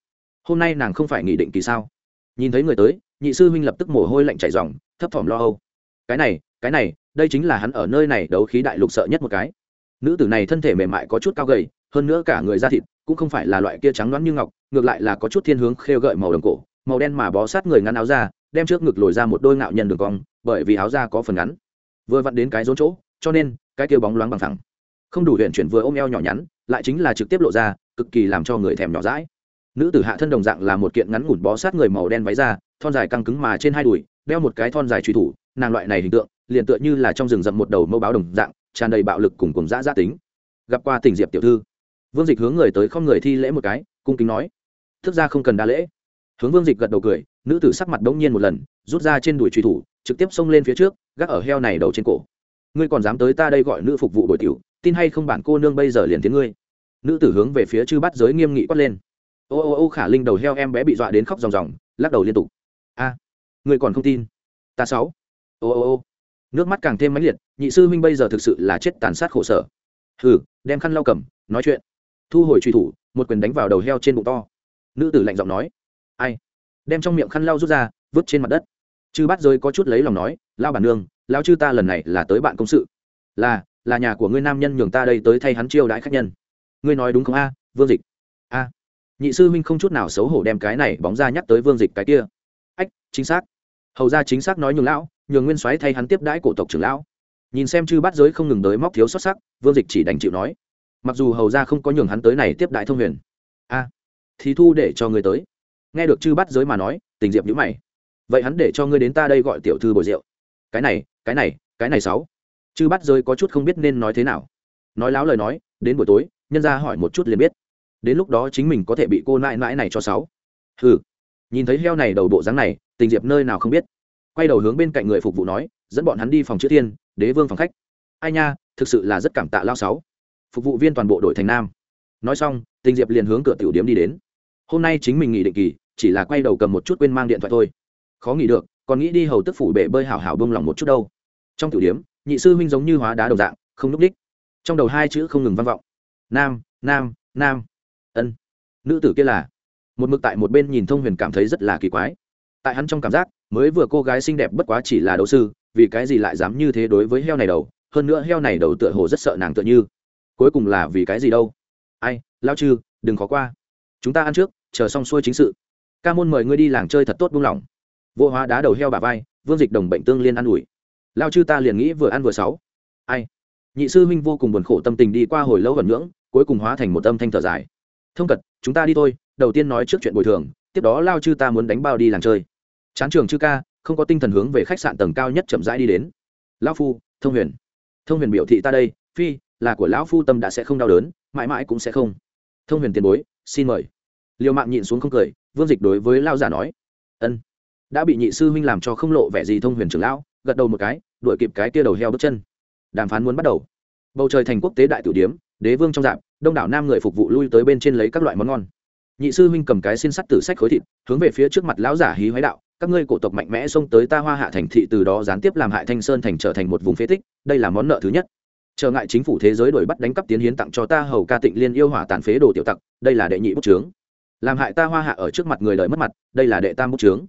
Hôm nay nàng không phải nghị định kỳ sao? Nhìn thấy người tới, nhị sư huynh lập tức mồ hôi lạnh chảy dòng thấp thỏm lo âu. Cái này cái này, đây chính là hắn ở nơi này đấu khí đại lục sợ nhất một cái. Nữ tử này thân thể mềm mại có chút cao gầy, hơn nữa cả người da thịt cũng không phải là loại kia trắng đoán như ngọc, ngược lại là có chút thiên hướng khêu gợi màu đồng cổ, màu đen mà bó sát người ngắn áo ra đem trước ngực lồi ra một đôi ngạo nhân đường cong, bởi vì áo ra có phần ngắn. Vừa vặn đến cái rốn chỗ, cho nên, cái kia bóng loáng bằng thẳng không đủ huyện chuyển vừa ôm eo nhỏ nhắn, lại chính là trực tiếp lộ ra, cực kỳ làm cho người thèm nhỏ rãi nữ tử hạ thân đồng dạng là một kiện ngắn ngủn bó sát người màu đen váy da, thon dài căng cứng mà trên hai đùi, đeo một cái thon dài truy thủ, nàng loại này hình tượng, liền tựa như là trong rừng rậm một đầu mâu báo đồng dạng, tràn đầy bạo lực cùng cùng dã dã tính. Gặp qua tình diệp tiểu thư vương dịch hướng người tới không người thi lễ một cái cung kính nói. Thức ra không cần đa lễ. Hướng vương dịch gật đầu cười nữ tử sắc mặt đ ỗ n g nhiên một lần rút ra trên đùi truy thủ trực tiếp xông lên phía trước gác ở heo này đầu trên cổ. Ngươi còn dám tới ta đây gọi nữ phục vụ bồi tiểu tin hay không bản cô nương bây giờ liền tiếng ngươi. Nữ tử hướng về phía chư bắt giới nghiêm nghị quát lên. Ô ô ô khả linh đầu heo em bé bị dọa đến khóc ròng ròng lắc đầu liên tục. A à, ngươi còn không tin? Ta sáu. Ô ô ô. Nước mắt càng thêm mãnh liệt nhị sư huynh bây giờ thực sự là chết tàn sát khổ sở. Hừ đem khăn lau cầm nói chuyện thu hồi truy thủ, một quyền đánh vào đầu heo trên bụng to. Nữ tử lạnh giọng nói, ai? Đem trong miệng khăn lau rút ra, vứt trên mặt đất. Chư bắt rơi có chút lấy lòng nói lao bản nương lao chư ta lần này là tới bạn công sự. Là là nhà của ngươi nam nhân nhường ta đây tới thay hắn chiêu đãi khách nhân. Ngươi nói đúng không a, vương dịch? A. Nhị sư huynh không chút nào xấu hổ đem cái này bóng ra nhắc tới vương dịch cái kia. Ách, chính xác. Hầu ra chính xác nói nhường lão, nhường nguyên soái thay hắn tiếp đãi cổ tộc trưởng lão. Nhìn xem chư bắt giới không ngừng tới móc thiếu xuất sắc, vương dịch chỉ đành chịu nói mặc dù hầu ra không có nhường hắn tới này tiếp đại thông huyền. A, thì thu để cho người tới. Nghe được chư bắt giới mà nói, tình diệp nhữ mày. Vậy hắn để cho ngươi đến ta đây gọi tiểu thư bồi rượu. Cái này cái này cái này sáu. Chư bắt giới có chút không biết nên nói thế nào. Nói láo lời nói, đến buổi tối, nhân ra hỏi một chút liền biết. Đến lúc đó chính mình có thể bị cô nại nãi này cho sáu. Hừ. Nhìn thấy heo này đầu bộ dáng này, tình diệp nơi nào không biết. Quay đầu hướng bên cạnh người phục vụ nói, dẫn bọn hắn đi phòng chữ thiên, đế vương phòng khách. Ai nha, thực sự là rất cảm tạ lao sáu phục vụ viên toàn bộ đội thành nam. Nói xong tình diệp liền hướng cửa tiểu điếm đi đến. Hôm nay chính mình nghỉ định kỳ, chỉ là quay đầu cầm một chút quên mang điện thoại thôi. Khó nghỉ được, còn nghĩ đi hầu tức phủ bể bơi hảo hảo bông lòng một chút đâu. Trong tiểu điếm, nhị sư huynh giống như hóa đá đồng dạng, không núp đích. Trong đầu hai chữ không ngừng vang vọng. Nam nam nam. Ân. Nữ tử kia là? Một mực tại một bên nhìn thông huyền cảm thấy rất là kỳ quái. Tại hắn trong cảm giác, mới vừa cô gái xinh đẹp bất quá chỉ là đấu sư, vì cái gì lại dám như thế đối với heo này đầu? Hơn nữa heo này đầu tựa hồ rất sợ nàng tựa như cuối cùng là vì cái gì đâu? Ai lao chư đừng khó qua. Chúng ta ăn trước, chờ xong xuôi chính sự. Ca môn mời ngươi đi làng chơi thật tốt buông lỏng. Vô hóa đá đầu heo bà vai, vương dịch đồng bệnh tương liên an ủi. Lao chư ta liền nghĩ vừa ăn vừa sáu. Ai? Nhị sư huynh vô cùng buồn khổ tâm tình đi qua hồi lâu vẩn ngưỡng, cuối cùng hóa thành một âm thanh thở dài. Thông cật, chúng ta đi thôi, đầu tiên nói trước chuyện bồi thường, tiếp đó lao chư ta muốn đánh bao đi làng chơi. Chán trường chư ca, không có tinh thần hướng về khách sạn tầng cao nhất chậm rãi đi đến. Lao phu, thông huyền. Thông huyền biểu thị ta đây, phi là của lão phu tâm đã sẽ không đau đớn, mãi mãi cũng sẽ không. Thông huyền tiền bối, xin mời. Liều mạng nhịn xuống không cười, vương dịch đối với lao giả nói, ân. Đã bị nhị sư huynh làm cho không lộ vẻ gì thông huyền trưởng lão, gật đầu một cái, đuổi kịp cái kia đầu heo bước chân. Đàm phán muốn bắt đầu. Bầu trời thành quốc tế đại tử điếm, đế vương trong dạp, đông đảo nam người phục vụ lui tới bên trên lấy các loại món ngon. Nhị sư huynh cầm cái xin sắt tử sách khối thịt, hướng về phía trước mặt lão giả hí hoái đạo, các ngươi cổ tộc mạnh mẽ xông tới ta hoa hạ thành thị từ đó gián tiếp làm hại thanh sơn thành trở thành một vùng phế tích, đây là món nợ thứ nhất trở ngại chính phủ thế giới đổi bắt đánh cắp tiến hiến tặng cho ta hầu ca tịnh liên yêu hỏa tàn phế đồ tiểu tặc, đây là đệ nhị bút trướng làm hại ta hoa hạ ở trước mặt người đời mất mặt, đây là đệ tam bút trướng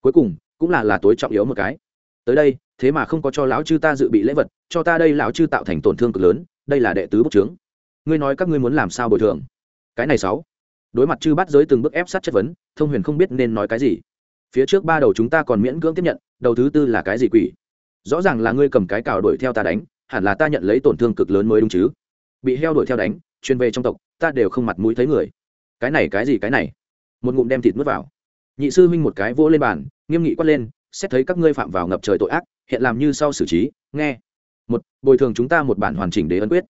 cuối cùng, cũng là là tối trọng yếu một cái. Tới đây, thế mà không có cho lão chư ta dự bị lễ vật, cho ta đây lão chư tạo thành tổn thương cực lớn, đây là đệ tứ bút trướng ngươi nói các ngươi muốn làm sao bồi thường? Cái này sáu. Đối mặt chư bắt giới từng bước ép sát chất vấn, thông huyền không biết nên nói cái gì. Phía trước ba đầu chúng ta còn miễn cưỡng tiếp nhận, đầu thứ tư là cái gì quỷ? Rõ ràng là ngươi cầm cái cào đuổi theo ta đánh hẳn là ta nhận lấy tổn thương cực lớn mới đúng chứ. Bị heo đuổi theo đánh, chuyên về trong tộc, ta đều không mặt mũi thấy người. Cái này cái gì cái này? Một ngụm đem thịt nuốt vào. Nhị sư huynh một cái vỗ lên bàn, nghiêm nghị quát lên, xét thấy các ngươi phạm vào ngập trời tội ác, hiện làm như sau xử trí, nghe. Một, bồi thường chúng ta một bản hoàn chỉnh đế ấn quyết.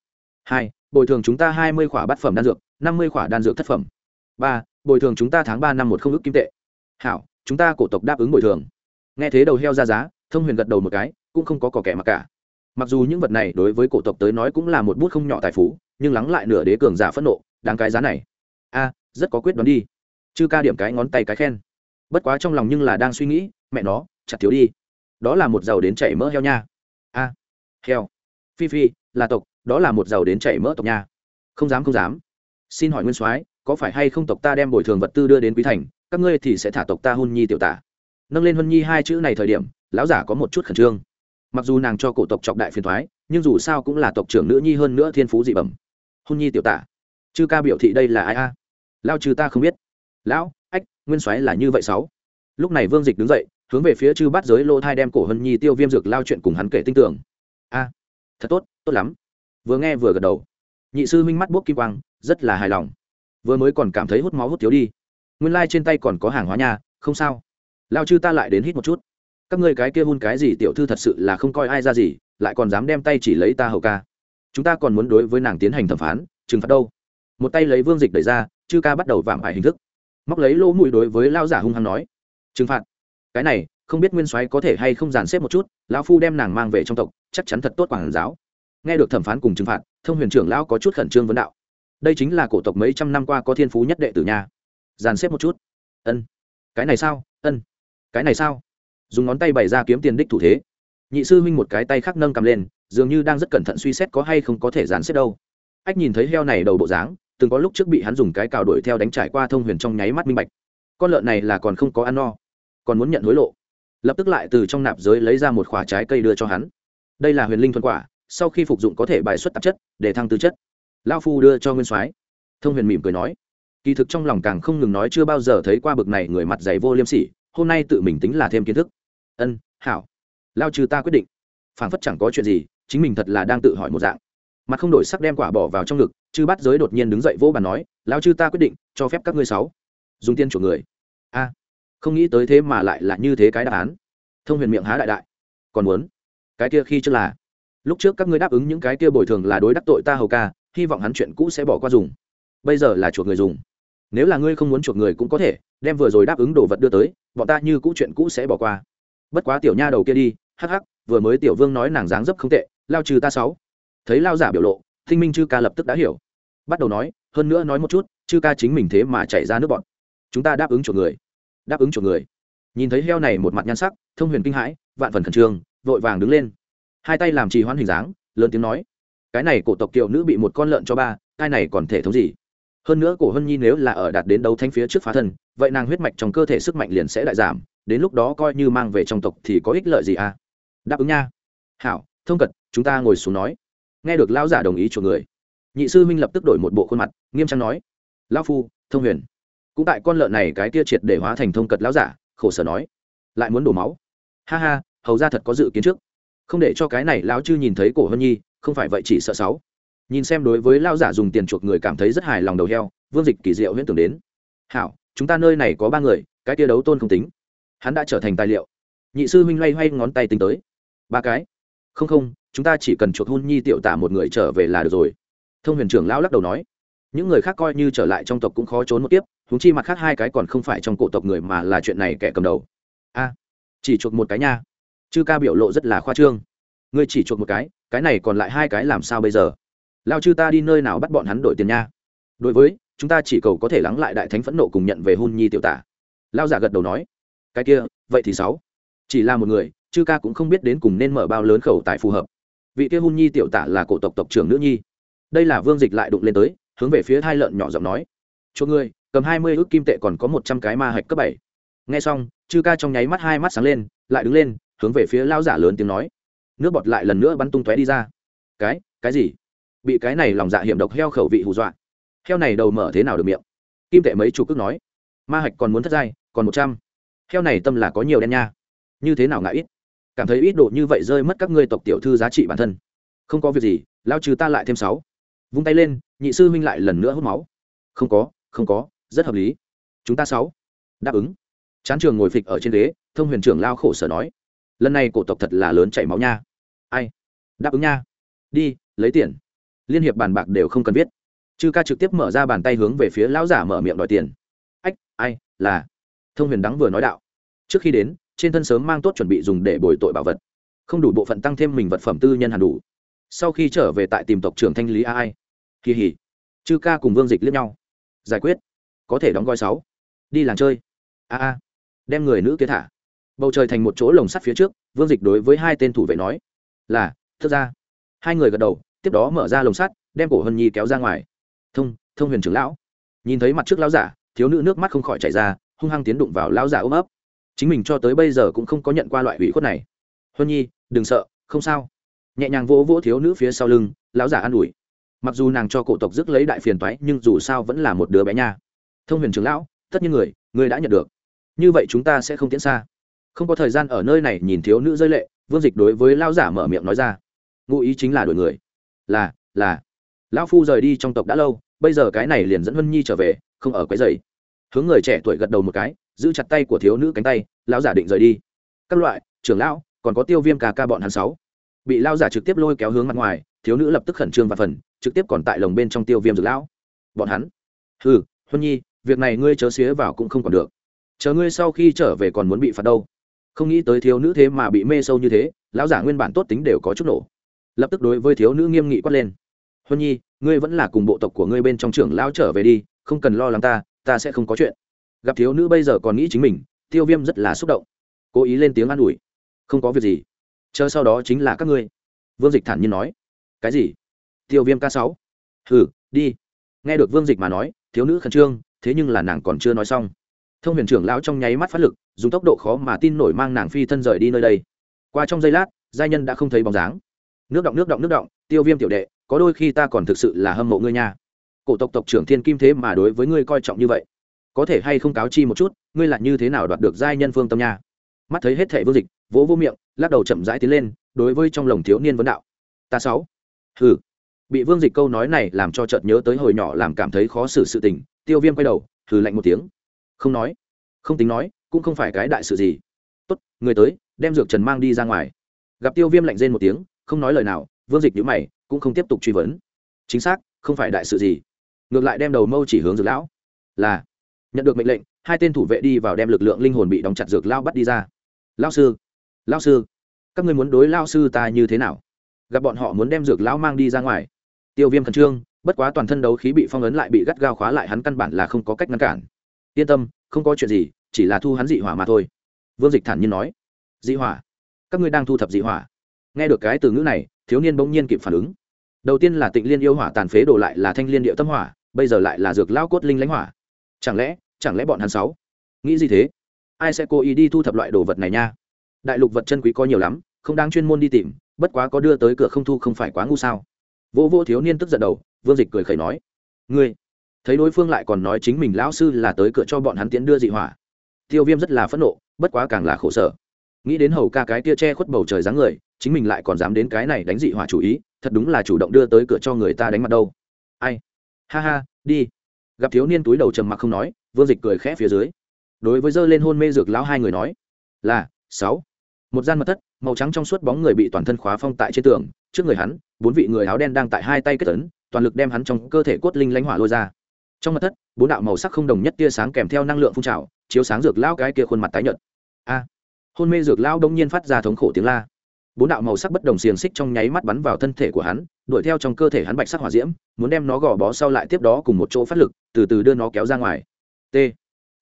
Hai, bồi thường chúng ta hai mươi khỏa bát phẩm đan dược, năm mươi khỏa đan dược thất phẩm. Ba, bồi thường chúng ta tháng ba năm một không ước kim tệ. Hảo, chúng ta cổ tộc đáp ứng bồi thường. Nghe thế đầu heo ra giá, thông huyền gật đầu một cái, cũng không có cỏ kẻ mặc cả mặc dù những vật này đối với cổ tộc tới nói cũng là một bút không nhỏ tài phú, nhưng lắng lại nửa đế cường giả phẫn nộ, đáng cái giá này. A, rất có quyết đoán đi. Chư ca điểm cái ngón tay cái khen. Bất quá trong lòng nhưng là đang suy nghĩ, mẹ nó, chặt thiếu đi. Đó là một giàu đến chảy mỡ heo nha. A, heo. Phi phi, là tộc, đó là một giàu đến chảy mỡ tộc nha. Không dám không dám. Xin hỏi nguyên soái, có phải hay không tộc ta đem bồi thường vật tư đưa đến quý thành, các ngươi thì sẽ thả tộc ta hôn nhi tiểu tả. Nâng lên hôn nhi hai chữ này thời điểm, lão giả có một chút khẩn trương mặc dù nàng cho cổ tộc trọng đại phiền thoái, nhưng dù sao cũng là tộc trưởng nữ nhi hơn nữa thiên phú dị bẩm. Hôn nhi tiểu tả. Chư ca biểu thị đây là ai a? Lao trừ ta không biết. Lão, ách, nguyên soái là như vậy sáu. Lúc này vương dịch đứng dậy, hướng về phía chư bắt giới lô thai đem cổ hân nhi tiêu viêm dược lao chuyện cùng hắn kể tinh tưởng. A, thật tốt tốt lắm. Vừa nghe vừa gật đầu. Nhị sư minh mắt bốc kim quang, rất là hài lòng. Vừa mới còn cảm thấy hút máu hút thiếu đi. Nguyên lai trên tay còn có hàng hóa nhà không sao. Lao chư ta lại đến hít một chút các ngươi cái kia hun cái gì tiểu thư thật sự là không coi ai ra gì, lại còn dám đem tay chỉ lấy ta hầu ca. Chúng ta còn muốn đối với nàng tiến hành thẩm phán, trừng phạt đâu? Một tay lấy vương dịch đẩy ra, chư ca bắt đầu vạm hại hình thức. Móc lấy lỗ mũi đối với lao giả hung hăng nói, trừng phạt? Cái này, không biết nguyên soái có thể hay không dàn xếp một chút, lão phu đem nàng mang về trong tộc, chắc chắn thật tốt quảng giáo. Nghe được thẩm phán cùng trừng phạt, thông huyền trưởng lão có chút khẩn trương vấn đạo, đây chính là cổ tộc mấy trăm năm qua có thiên phú nhất đệ tử nhà dàn xếp một chút. Ân. Cái này sao? Ân. Cái này sao? Dùng ngón tay bày ra kiếm tiền đích thủ thế. Nhị sư huynh một cái tay khác nâng cầm lên, dường như đang rất cẩn thận suy xét có hay không có thể dàn xếp đâu. Ách nhìn thấy heo này đầu bộ dáng, từng có lúc trước bị hắn dùng cái cào đuổi theo đánh trải qua thông huyền trong nháy mắt minh bạch. Con lợn này là còn không có ăn no, còn muốn nhận hối lộ. Lập tức lại từ trong nạp giới lấy ra một khoả trái cây đưa cho hắn. Đây là huyền linh thuần quả, sau khi phục dụng có thể bài xuất tạp chất, để thăng tư chất. Lao phu đưa cho nguyên soái. Thông huyền mỉm cười nói. Kỳ thực trong lòng càng không ngừng nói chưa bao giờ thấy qua bực này người mặt dày vô liêm sỉ, hôm nay tự mình tính là thêm kiến thức ân, hảo. Lao trừ ta quyết định. Phảng phất chẳng có chuyện gì, chính mình thật là đang tự hỏi một dạng. Mặt không đổi sắc đem quả bỏ vào trong ngực, chư bắt giới đột nhiên đứng dậy vô bàn nói, lao chư ta quyết định, cho phép các ngươi sáu. Dùng tiên chuộc người. A. Không nghĩ tới thế mà lại là như thế cái đáp án. Thông huyền miệng há đại đại. Còn muốn? Cái kia khi chưa là, lúc trước các ngươi đáp ứng những cái kia bồi thường là đối đắc tội ta hầu ca, hy vọng hắn chuyện cũ sẽ bỏ qua dùng. Bây giờ là chuộc người dùng. Nếu là ngươi không muốn chuộc người cũng có thể, đem vừa rồi đáp ứng đồ vật đưa tới, bọn ta như cũ chuyện cũ sẽ bỏ qua bất quá tiểu nha đầu kia đi, hắc hắc, vừa mới tiểu vương nói nàng dáng dấp không tệ, lao trừ ta sáu. Thấy lao giả biểu lộ, thinh minh chư ca lập tức đã hiểu. Bắt đầu nói, hơn nữa nói một chút, chư ca chính mình thế mà chạy ra nước bọn chúng ta đáp ứng chuộc người. Đáp ứng chuộc người. Nhìn thấy heo này một mặt nhan sắc, thông huyền kinh hãi, vạn phần khẩn trương, vội vàng đứng lên. Hai tay làm trì hoãn hình dáng, lớn tiếng nói, cái này cổ tộc kiều nữ bị một con lợn cho ba, cái này còn thể thống gì? Hơn nữa cổ hân nhi nếu là ở đạt đến đấu thanh phía trước phá thân, vậy nàng huyết mạch trong cơ thể sức mạnh liền sẽ đại giảm đến lúc đó coi như mang về trong tộc thì có ích lợi gì à? Đáp ứng nha. Hảo, thông cật, chúng ta ngồi xuống nói. Nghe được lão giả đồng ý chuộc người, nhị sư minh lập tức đổi một bộ khuôn mặt, nghiêm trang nói. Lão phu, thông huyền. Cũng tại con lợn này cái tia triệt để hóa thành thông cật lão giả, khổ sở nói. Lại muốn đổ máu. Ha ha, hầu ra thật có dự kiến trước. Không để cho cái này lão chư nhìn thấy cổ hân nhi, không phải vậy chỉ sợ sáu. Nhìn xem đối với lão giả dùng tiền chuộc người cảm thấy rất hài lòng đầu heo, vương dịch kỳ diệu huyễn tưởng đến. Hảo, chúng ta nơi này có ba người, cái tia đấu tôn không tính hắn đã trở thành tài liệu. Nhị sư huynh loay hoay ngón tay tính tới. Ba cái. Không không, chúng ta chỉ cần chuộc hôn nhi tiểu tả một người trở về là được rồi. Thông huyền trưởng lão lắc đầu nói. Những người khác coi như trở lại trong tộc cũng khó trốn một tiếp húng chi mặt khác hai cái còn không phải trong cổ tộc người mà là chuyện này kẻ cầm đầu. A, chỉ chuộc một cái nha. Chư ca biểu lộ rất là khoa trương. Ngươi chỉ chuộc một cái cái này còn lại hai cái làm sao bây giờ? Lao chư ta đi nơi nào bắt bọn hắn đổi tiền nha? Đối với, chúng ta chỉ cầu có thể lắng lại đại thánh phẫn nộ cùng nhận về hôn nhi tiểu tả. Lao giả gật đầu nói cái kia, vậy thì sáu. Chỉ là một người, chư ca cũng không biết đến cùng nên mở bao lớn khẩu tại phù hợp. Vị kia hôn nhi tiểu tả là cổ tộc tộc trưởng nữ nhi. Đây là vương dịch lại đụng lên tới, hướng về phía hai lợn nhỏ giọng nói. Chỗ ngươi cầm hai mươi ước kim tệ còn có một trăm cái ma hạch cấp bảy. Nghe xong, chư ca trong nháy mắt hai mắt sáng lên, lại đứng lên, hướng về phía lao giả lớn tiếng nói. Nước bọt lại lần nữa bắn tung tóe đi ra. Cái cái gì? Bị cái này lòng dạ hiểm độc heo khẩu vị hù dọa. Heo này đầu mở thế nào được miệng? Kim tệ mấy chủ cước nói. Ma hạch còn muốn thất giai, còn một trăm heo này tâm là có nhiều đen nha. Như thế nào ngại ít? Cảm thấy ít độ như vậy rơi mất các ngươi tộc tiểu thư giá trị bản thân. Không có việc gì, lao trừ ta lại thêm sáu. Vung tay lên, nhị sư huynh lại lần nữa hút máu. Không có không có, rất hợp lý. Chúng ta sáu. Đáp ứng. Chán trường ngồi phịch ở trên ghế, thông huyền trưởng lao khổ sở nói. Lần này cổ tộc thật là lớn chảy máu nha. Ai? Đáp ứng nha. Đi, lấy tiền. Liên hiệp bàn bạc đều không cần biết chư ca trực tiếp mở ra bàn tay hướng về phía lão giả mở miệng đòi tiền. Ách, ai, là thông huyền đắng vừa nói đạo. Trước khi đến, trên thân sớm mang tốt chuẩn bị dùng để bồi tội bảo vật. Không đủ bộ phận tăng thêm mình vật phẩm tư nhân hẳn đủ. Sau khi trở về tại tìm tộc trưởng thanh lý a ai kỳ hỉ. Chư ca cùng vương dịch liếc nhau. Giải quyết. Có thể đóng gói sáu. Đi làng chơi. A a. Đem người nữ kia thả. Bầu trời thành một chỗ lồng sắt phía trước, vương dịch đối với hai tên thủ vệ nói. Là, thức ra. Hai người gật đầu, tiếp đó mở ra lồng sắt, đem cổ hân nhi kéo ra ngoài. Thông thông huyền trưởng lão. Nhìn thấy mặt trước lão giả, thiếu nữ nước mắt không khỏi chảy ra hung hăng tiến đụng vào lão giả ôm ấp. Chính mình cho tới bây giờ cũng không có nhận qua loại ủy khuất này. Huân nhi, đừng sợ, không sao. Nhẹ nhàng vỗ vỗ thiếu nữ phía sau lưng, lão giả an ủi. Mặc dù nàng cho cổ tộc dứt lấy đại phiền toái, nhưng dù sao vẫn là một đứa bé nha. Thông huyền trưởng lão, tất nhiên người người đã nhận được. Như vậy chúng ta sẽ không tiến xa. Không có thời gian ở nơi này nhìn thiếu nữ rơi lệ, vương dịch đối với lão giả mở miệng nói ra. Ngụ ý chính là đổi người. Là là. Lão phu rời đi trong tộc đã lâu, bây giờ cái này liền dẫn huân nhi trở về, không ở quấy dày hướng người trẻ tuổi gật đầu một cái, giữ chặt tay của thiếu nữ cánh tay, lão giả định rời đi. Các loại, trưởng lão, còn có tiêu viêm ca ca bọn hắn sáu. Bị lao giả trực tiếp lôi kéo hướng mặt ngoài, thiếu nữ lập tức khẩn trương và phần, trực tiếp còn tại lồng bên trong tiêu viêm dược lão. Bọn hắn. Ừ huân nhi, việc này ngươi chớ xía vào cũng không còn được. Chờ ngươi sau khi trở về còn muốn bị phạt đâu. Không nghĩ tới thiếu nữ thế mà bị mê sâu như thế, lão giả nguyên bản tốt tính đều có chút nổ. Lập tức đối với thiếu nữ nghiêm nghị quát lên. Huân nhi, ngươi vẫn là cùng bộ tộc của ngươi bên trong trưởng lão trở về đi, không cần lo lắng ta ta sẽ không có chuyện. Gặp thiếu nữ bây giờ còn nghĩ chính mình, tiêu viêm rất là xúc động. Cố ý lên tiếng an ủi. Không có việc gì. Chờ sau đó chính là các ngươi. Vương dịch thản nhiên nói. Cái gì? Tiêu viêm ca sáu. Hừ, đi. Nghe được vương dịch mà nói, thiếu nữ khẩn trương, thế nhưng là nàng còn chưa nói xong. Thông huyền trưởng lão trong nháy mắt phát lực, dùng tốc độ khó mà tin nổi mang nàng phi thân rời đi nơi đây. Qua trong giây lát, giai nhân đã không thấy bóng dáng. Nước động nước động nước động, tiêu viêm tiểu đệ, có đôi khi ta còn thực sự là hâm mộ ngươi nha cổ tộc tộc trưởng thiên kim thế mà đối với ngươi coi trọng như vậy. Có thể hay không cáo chi một chút, ngươi là như thế nào đoạt được giai nhân phương tâm nha? Mắt thấy hết thẻ vương dịch, vỗ vô miệng, lắc đầu chậm rãi tiến lên, đối với trong lồng thiếu niên vấn đạo. Ta sáu. Hừ. Bị vương dịch câu nói này làm cho chợt nhớ tới hồi nhỏ làm cảm thấy khó xử sự tình, tiêu viêm quay đầu, hừ lạnh một tiếng. Không nói. Không tính nói, cũng không phải cái đại sự gì. Tốt, người tới, đem dược trần mang đi ra ngoài. Gặp tiêu viêm lạnh rên một tiếng, không nói lời nào, vương dịch nhữ mày, cũng không tiếp tục truy vấn. Chính xác, không phải đại sự gì ngược lại đem đầu mâu chỉ hướng dược lão. Là, nhận được mệnh lệnh, hai tên thủ vệ đi vào đem lực lượng linh hồn bị đóng chặt dược lao bắt đi ra. Lao sư lao sư, các ngươi muốn đối lao sư ta như thế nào? Gặp bọn họ muốn đem dược lão mang đi ra ngoài. Tiêu viêm khẩn trương, bất quá toàn thân đấu khí bị phong ấn lại bị gắt gao khóa lại hắn căn bản là không có cách ngăn cản. Yên tâm, không có chuyện gì, chỉ là thu hắn dị hỏa mà thôi. Vương dịch thản nhiên nói. Dị hỏa? Các ngươi đang thu thập dị hỏa? Nghe được cái từ ngữ này, thiếu niên bỗng nhiên kịp phản ứng. Đầu tiên là tịnh liên yêu hỏa tàn phế đổ lại là thanh liên điệu tâm hỏa bây giờ lại là dược lao cốt linh lãnh hỏa. Chẳng lẽ chẳng lẽ bọn hắn sáu? Nghĩ gì thế? Ai sẽ cố ý đi thu thập loại đồ vật này nha? Đại lục vật chân quý có nhiều lắm, không đáng chuyên môn đi tìm, bất quá có đưa tới cửa không thu không phải quá ngu sao? Vô vô thiếu niên tức giận đầu, vương dịch cười khẩy nói, ngươi, thấy đối phương lại còn nói chính mình lão sư là tới cửa cho bọn hắn tiến đưa dị hỏa. Tiêu viêm rất là phẫn nộ, bất quá càng là khổ sở. Nghĩ đến hầu ca cái tia che khuất bầu trời dáng người, chính mình lại còn dám đến cái này đánh dị hỏa chủ ý, thật đúng là chủ động đưa tới cửa cho người ta đánh mặt đâu. Ai? Ha ha, đi. Gặp thiếu niên túi đầu trầm mặc không nói, vương dịch cười khẽ phía dưới. Đối với dơ lên hôn mê dược lão hai người nói, là, sáu. Một gian mật thất, màu trắng trong suốt bóng người bị toàn thân khóa phong tại trên tường, trước người hắn, bốn vị người áo đen đang tại hai tay kết tấn toàn lực đem hắn trong cơ thể cốt linh lánh hỏa lôi ra. Trong mật thất, bốn đạo màu sắc không đồng nhất tia sáng kèm theo năng lượng phun trào, chiếu sáng dược lao cái kia khuôn mặt tái nhợt. A. Hôn mê dược lao đông nhiên phát ra thống khổ tiếng la bốn đạo màu sắc bất đồng xiềng xích trong nháy mắt bắn vào thân thể của hắn, đuổi theo trong cơ thể hắn bạch sắc hỏa diễm, muốn đem nó gò bó sau lại tiếp đó cùng một chỗ phát lực, từ từ đưa nó kéo ra ngoài. T.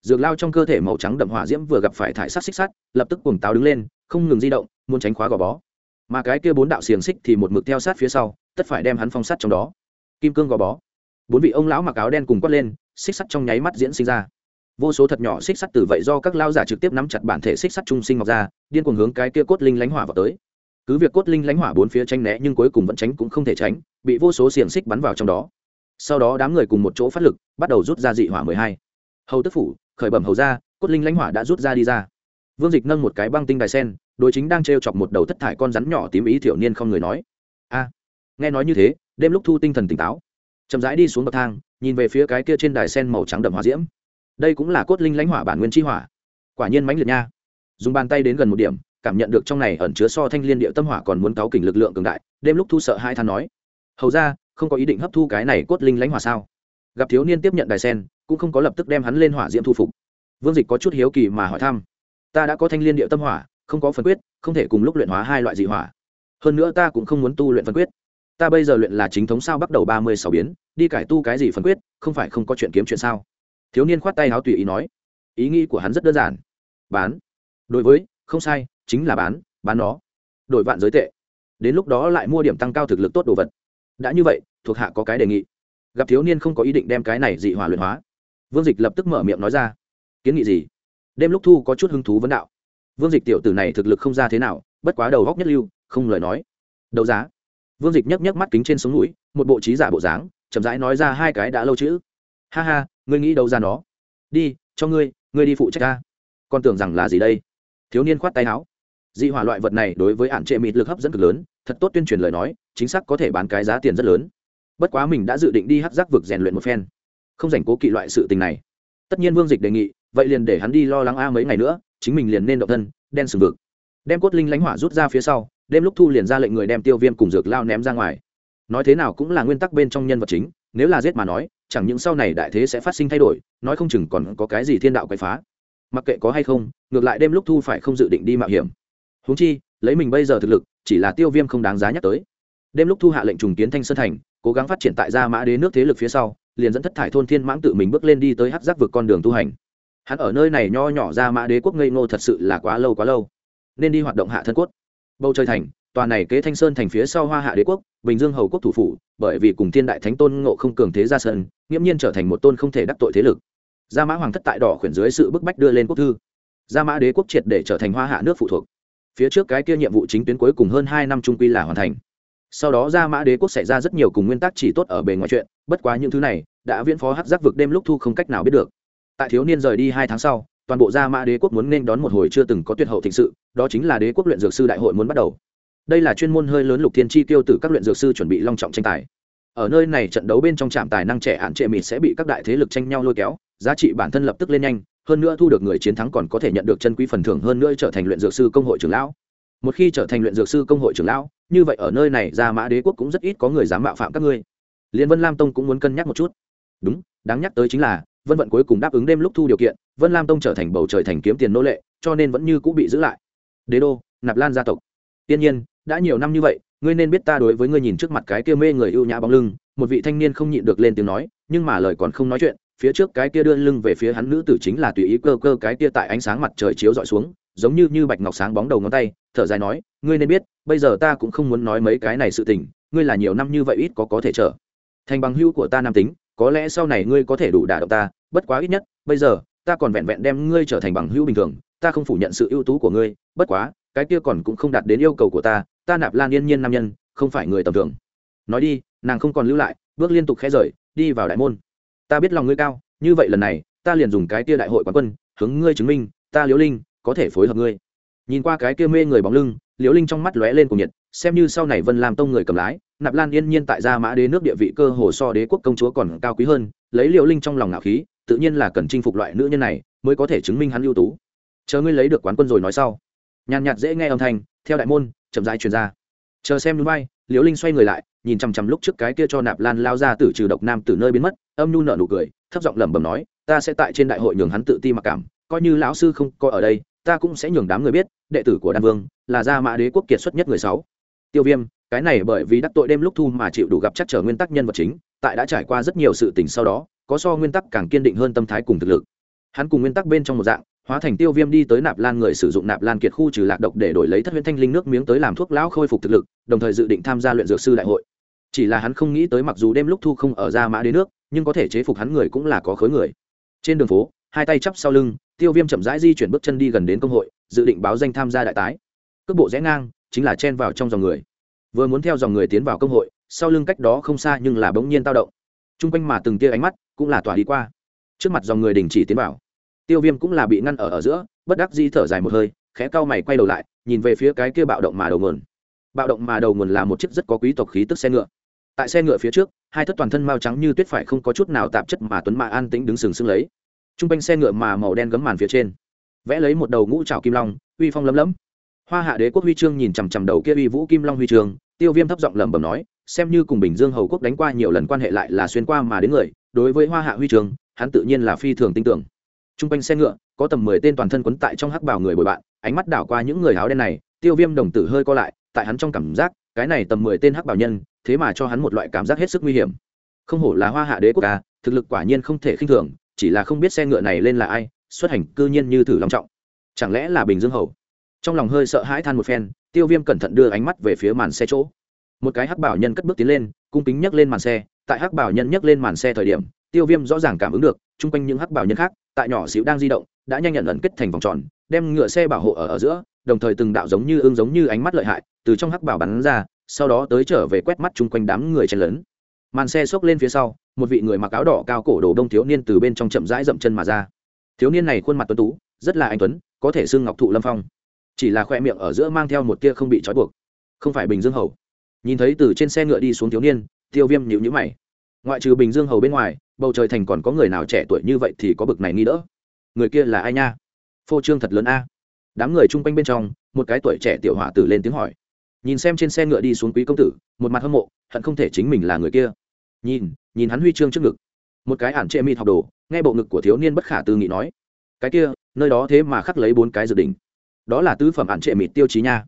Dược lao trong cơ thể màu trắng đậm hỏa diễm vừa gặp phải thải sắc xích sắt, lập tức cuồng táo đứng lên, không ngừng di động, muốn tránh khóa gò bó. Mà cái kia bốn đạo xiềng xích thì một mực theo sát phía sau, tất phải đem hắn phong sắt trong đó. Kim cương gò bó. Bốn vị ông lão mặc áo đen cùng quát lên, xích sắt trong nháy mắt diễn sinh ra. Vô số thật nhỏ xích sắt từ vậy do các lao giả trực tiếp nắm chặt bản thể xích sắt trung sinh ngọc ra, điên cuồng hướng cái kia cốt linh lánh hỏa vào tới cứ việc cốt linh lánh hỏa bốn phía tranh né nhưng cuối cùng vẫn tránh cũng không thể tránh, bị vô số xiềng xích bắn vào trong đó. Sau đó đám người cùng một chỗ phát lực, bắt đầu rút ra dị hỏa mười hai. Hầu tức phủ, khởi bẩm hầu ra cốt linh lãnh hỏa đã rút ra đi ra. Vương dịch nâng một cái băng tinh đài sen, đối chính đang t r e o chọc một đầu thất thải con rắn nhỏ tím ý thiểu niên không người nói. A, nghe nói như thế, đêm lúc thu tinh thần tỉnh táo. Chậm rãi đi xuống bậc thang, nhìn về phía cái kia trên đài sen màu trắng đậm hòa diễm. Đây cũng là cốt linh lãnh hỏa bản nguyên chi hỏa. Quả nhiên mãnh liệt nha. Dùng bàn tay đến gần một điểm cảm nhận được trong này ẩn chứa so thanh liên địa tâm hỏa còn muốn cáo kỉnh lực lượng cường đại, đêm lúc thu sợ hai than nói, hầu ra, không có ý định hấp thu cái này cốt linh lãnh hỏa sao? Gặp thiếu niên tiếp nhận đài sen, cũng không có lập tức đem hắn lên hỏa diễm thu phục. Vương dịch có chút hiếu kỳ mà hỏi thăm, ta đã có thanh liên địa tâm hỏa, không có phần quyết, không thể cùng lúc luyện hóa hai loại dị hỏa. Hơn nữa ta cũng không muốn tu luyện phân quyết. Ta bây giờ luyện là chính thống sao bắt đầu ba mươi sáu biến, đi cải tu cái gì phân quyết, không phải không có chuyện kiếm chuyện sao? Thiếu niên khoát tay áo tùy ý nói, ý nghĩ của hắn rất đơn giản. Bán. Đối với không sai, chính là bán bán nó. Đổi vạn giới tệ. Đến lúc đó lại mua điểm tăng cao thực lực tốt đồ vật. Đã như vậy, thuộc hạ có cái đề nghị. Gặp thiếu niên không có ý định đem cái này dị hỏa luyện hóa. Vương dịch lập tức mở miệng nói ra. Kiến nghị gì? Đêm lúc thu có chút hứng thú vấn đạo. Vương dịch tiểu tử này thực lực không ra thế nào, bất quá đầu góc nhất lưu, không lời nói. Đấu giá. Vương dịch nhấc nhấc mắt kính trên sống mũi một bộ trí giả bộ dáng, chậm rãi nói ra hai cái đã lâu chữ. Ha ha, ngươi nghĩ đâu ra nó? Đi, cho ngươi ngươi đi phụ trách ta. Con tưởng rằng là gì đây? Thiếu niên khoát tay áo. Dị hỏa loại vật này đối với hạn trệ mịt lực hấp dẫn cực lớn, thật tốt tuyên truyền lời nói, chính xác có thể bán cái giá tiền rất lớn. Bất quá mình đã dự định đi hắc giác vực rèn luyện một phen. Không dành cố kỵ loại sự tình này. Tất nhiên vương dịch đề nghị, vậy liền để hắn đi lo lắng a mấy ngày nữa, chính mình liền nên động thân, đen sừng vực. Đem cốt linh lánh hỏa rút ra phía sau, đêm lúc thu liền ra lệnh người đem tiêu viêm cùng dược lao ném ra ngoài. Nói thế nào cũng là nguyên tắc bên trong nhân vật chính, nếu là giết mà nói, chẳng những sau này đại thế sẽ phát sinh thay đổi, nói không chừng còn có cái gì thiên đạo quậy phá mặc kệ có hay không, ngược lại đêm lúc thu phải không dự định đi mạo hiểm. Húng chi, lấy mình bây giờ thực lực, chỉ là tiêu viêm không đáng giá nhắc tới. Đêm lúc thu hạ lệnh trùng kiến thanh sơn thành, cố gắng phát triển tại gia mã đế nước thế lực phía sau, liền dẫn thất thải thôn thiên mãng tự mình bước lên đi tới hát giác vực con đường tu hành. Hắn ở nơi này nho nhỏ ra mã đế quốc ngây ngô thật sự là quá lâu quá lâu. Nên đi hoạt động hạ thân cốt bầu trời thành, tòa này kế thanh sơn thành phía sau hoa hạ đế quốc, bình dương hầu quốc thủ phủ, bởi vì cùng thiên đại thánh tôn ngộ không cường thế ra sân, nghiễm nhiên trở thành một tôn không thể đắc tội thế lực gia mã hoàng thất tại đỏ khuyển dưới sự bức bách đưa lên quốc thư. Gia mã đế quốc triệt để trở thành hoa hạ nước phụ thuộc. Phía trước cái kia nhiệm vụ chính tuyến cuối cùng hơn hai năm trung quy là hoàn thành. Sau đó gia mã đế quốc xảy ra rất nhiều cùng nguyên tắc chỉ tốt ở bề ngoài chuyện, bất quá những thứ này đã viễn phó hát giác vực đêm lúc thu không cách nào biết được. Tại thiếu niên rời đi hai tháng sau, toàn bộ gia mã đế quốc muốn nên đón một hồi chưa từng có tuyệt hậu thịnh sự, đó chính là đế quốc luyện dược sư đại hội muốn bắt đầu. Đây là chuyên môn hơi lớn lục thiên chi tiêu tử các luyện dược sư chuẩn bị long trọng tranh tài ở nơi này trận đấu bên trong trạm tài năng trẻ hạn trệ mịt sẽ bị các đại thế lực tranh nhau lôi kéo, giá trị bản thân lập tức lên nhanh, hơn nữa thu được người chiến thắng còn có thể nhận được chân quý phần thưởng hơn nữa trở thành luyện dược sư công hội trưởng lão. Một khi trở thành luyện dược sư công hội trưởng lão, như vậy ở nơi này gia mã đế quốc cũng rất ít có người dám mạo phạm các ngươi. Liên vân lam tông cũng muốn cân nhắc một chút. Đúng, đáng nhắc tới chính là, vân vận cuối cùng đáp ứng đêm lúc thu điều kiện, vân lam tông trở thành bầu trời thành kiếm tiền nô lệ, cho nên vẫn như cũng bị giữ lại. Đế đô, nạp lan gia tộc. Tiên nhiên, đã nhiều năm như vậy ngươi nên biết ta đối với ngươi nhìn trước mặt cái kia mê người ưu nhã bóng lưng, một vị thanh niên không nhịn được lên tiếng nói, nhưng mà lời còn không nói chuyện, phía trước cái kia đưa lưng về phía hắn nữ tử chính là tùy ý cơ cơ cái kia tại ánh sáng mặt trời chiếu dọi xuống, giống như như bạch ngọc sáng bóng đầu ngón tay, thở dài nói, ngươi nên biết, bây giờ ta cũng không muốn nói mấy cái này sự tình, ngươi là nhiều năm như vậy ít có có thể trở thành bằng hữu của ta nam tính, có lẽ sau này ngươi có thể đủ đả động ta, bất quá ít nhất, bây giờ, ta còn vẹn vẹn đem ngươi trở thành bằng hữu bình thường, ta không phủ nhận sự ưu tú của ngươi, bất quá, cái kia còn cũng không đạt đến yêu cầu của ta ta nạp lan yên nhiên nam nhân, không phải người tầm thường. Nói đi, nàng không còn lưu lại, bước liên tục khẽ rời, đi vào đại môn. Ta biết lòng ngươi cao, như vậy lần này, ta liền dùng cái tia đại hội quán quân, hướng ngươi chứng minh, ta liễu linh, có thể phối hợp ngươi. Nhìn qua cái kia mê người bóng lưng, liễu linh trong mắt lóe lên cùng nhiệt, xem như sau này vân làm tông người cầm lái, nạp lan yên nhiên tại gia mã đế nước địa vị cơ hồ so đế quốc công chúa còn cao quý hơn, lấy liễu linh trong lòng ngạo khí, tự nhiên là cần chinh phục loại nữ nhân này, mới có thể chứng minh hắn ưu tú. Chờ ngươi lấy được quán quân rồi nói sau nhàn nhạt dễ nghe âm thanh, theo đại môn, chậm rãi truyền ra. Chờ xem núi bay, liễu linh xoay người lại, nhìn chằm chằm lúc trước cái kia cho nạp lan lao ra từ trừ độc nam từ nơi biến mất, âm nhu nở nụ cười, thấp giọng lẩm bẩm nói, ta sẽ tại trên đại hội nhường hắn tự ti mặc cảm, coi như lão sư không coi ở đây, ta cũng sẽ nhường đám người biết, đệ tử của đan vương là gia mã đế quốc kiệt xuất nhất người sáu. Tiêu viêm, cái này bởi vì đắc tội đêm lúc thu mà chịu đủ gặp chắc trở nguyên tắc nhân vật chính, tại đã trải qua rất nhiều sự tình sau đó, có so nguyên tắc càng kiên định hơn tâm thái cùng thực lực. Hắn cùng nguyên tắc bên trong một dạng hóa thành tiêu viêm đi tới nạp lan người sử dụng nạp lan kiệt khu trừ lạc độc để đổi lấy thất huyễn thanh linh nước miếng tới làm thuốc lão khôi phục thực lực, đồng thời dự định tham gia luyện dược sư đại hội. Chỉ là hắn không nghĩ tới mặc dù đêm lúc thu không ở ra mã đến nước, nhưng có thể chế phục hắn người cũng là có khối người. Trên đường phố, hai tay chắp sau lưng, tiêu viêm chậm rãi di chuyển bước chân đi gần đến công hội, dự định báo danh tham gia đại tái. Cước bộ rẽ ngang, chính là chen vào trong dòng người. Vừa muốn theo dòng người tiến vào công hội, sau lưng cách đó không xa nhưng là bỗng nhiên tao động. T r u n g quanh mà từng tia ánh mắt cũng là tỏa đi qua. Trước mặt dòng người đình chỉ tiến vào tiêu viêm cũng là bị ngăn ở ở giữa bất đắc di thở dài một hơi khẽ cau mày quay đầu lại nhìn về phía cái kia bạo động mà đầu nguồn. Bạo động mà đầu nguồn là một chiếc rất có quý tộc khí tức xe ngựa. Tại xe ngựa phía trước hai thất toàn thân mao trắng như tuyết phải không có chút nào tạp chất mà tuấn mạ an tĩnh đứng sừng sững lấy. T r u n g quanh xe ngựa mà màu đen gấm màn phía trên vẽ lấy một đầu ngũ trào kim long uy phong lấm lấm. Hoa hạ đế quốc huy chương nhìn chằm chằm đầu kia uy vũ kim long huy chương tiêu viêm thấp giọng lẩm bẩm nói xem như cùng bình dương hầu quốc đánh qua nhiều lần quan hệ lại là xuyên qua mà đến người đối với hoa hạ huy chương, hắn tự nhiên là phi thường tin tưởng t r u n g quanh xe ngựa, có tầm mười tên toàn thân quấn tại trong hắc bảo người bồi bạn, ánh mắt đảo qua những người áo đen này, tiêu viêm đồng tử hơi co lại, tại hắn trong cảm giác, cái này tầm mười tên hắc bảo nhân, thế mà cho hắn một loại cảm giác hết sức nguy hiểm. Không hổ là hoa hạ đế quốc ca thực lực quả nhiên không thể khinh thường, chỉ là không biết xe ngựa này lên là ai, xuất hành cư nhiên như thử lòng trọng. Chẳng lẽ là bình dương hầu? Trong lòng hơi sợ hãi than một phen, tiêu viêm cẩn thận đưa ánh mắt về phía màn xe chỗ. Một cái hắc bảo nhân cất bước tiến lên, cung kính nhấc lên màn xe, tại hắc bảo nhân nhấc lên màn xe thời điểm, tiêu viêm rõ ràng cảm ứng được, chung quanh những hắc bảo nhân khác tại nhỏ xíu đang di động, đã nhanh nhận ẩn kết thành vòng tròn, đem ngựa xe bảo hộ ở ở giữa, đồng thời từng đạo giống như ương giống như ánh mắt lợi hại, từ trong hắc bảo bắn ra, sau đó tới trở về quét mắt chung quanh đám người chen lớn màn xe xốc lên phía sau, một vị người mặc áo đỏ cao cổ đồ đông thiếu niên từ bên trong chậm rãi dậm chân mà ra. Thiếu niên này khuôn mặt tuấn tú, rất là anh tuấn, có thể xưng ngọc thụ lâm phong. Chỉ là khoe miệng ở giữa mang theo một tia không bị trói buộc, không phải bình dương hầu. Nhìn thấy từ trên xe ngựa đi xuống thiếu niên, tiêu viêm nhịu nhữ mày. Ngoại trừ bình dương hầu bên ngoài bầu trời thành còn có người nào trẻ tuổi như vậy thì có bực này nghi đỡ? Người kia là ai nha? Phô trương thật lớn a. Đám người chung quanh bên trong, một cái tuổi trẻ tiểu hỏa tử lên tiếng hỏi. Nhìn xem trên xe ngựa đi xuống quý công tử, một mặt hâm mộ, hận không thể chính mình là người kia. Nhìn nhìn hắn huy chương trước ngực. Một cái ản trệ mịt học đồ, nghe bộ ngực của thiếu niên bất khả tư nghị nói. Cái kia, nơi đó thế mà khắc lấy bốn cái dự định. Đó là tứ phẩm ản trệ mịt tiêu chí nha.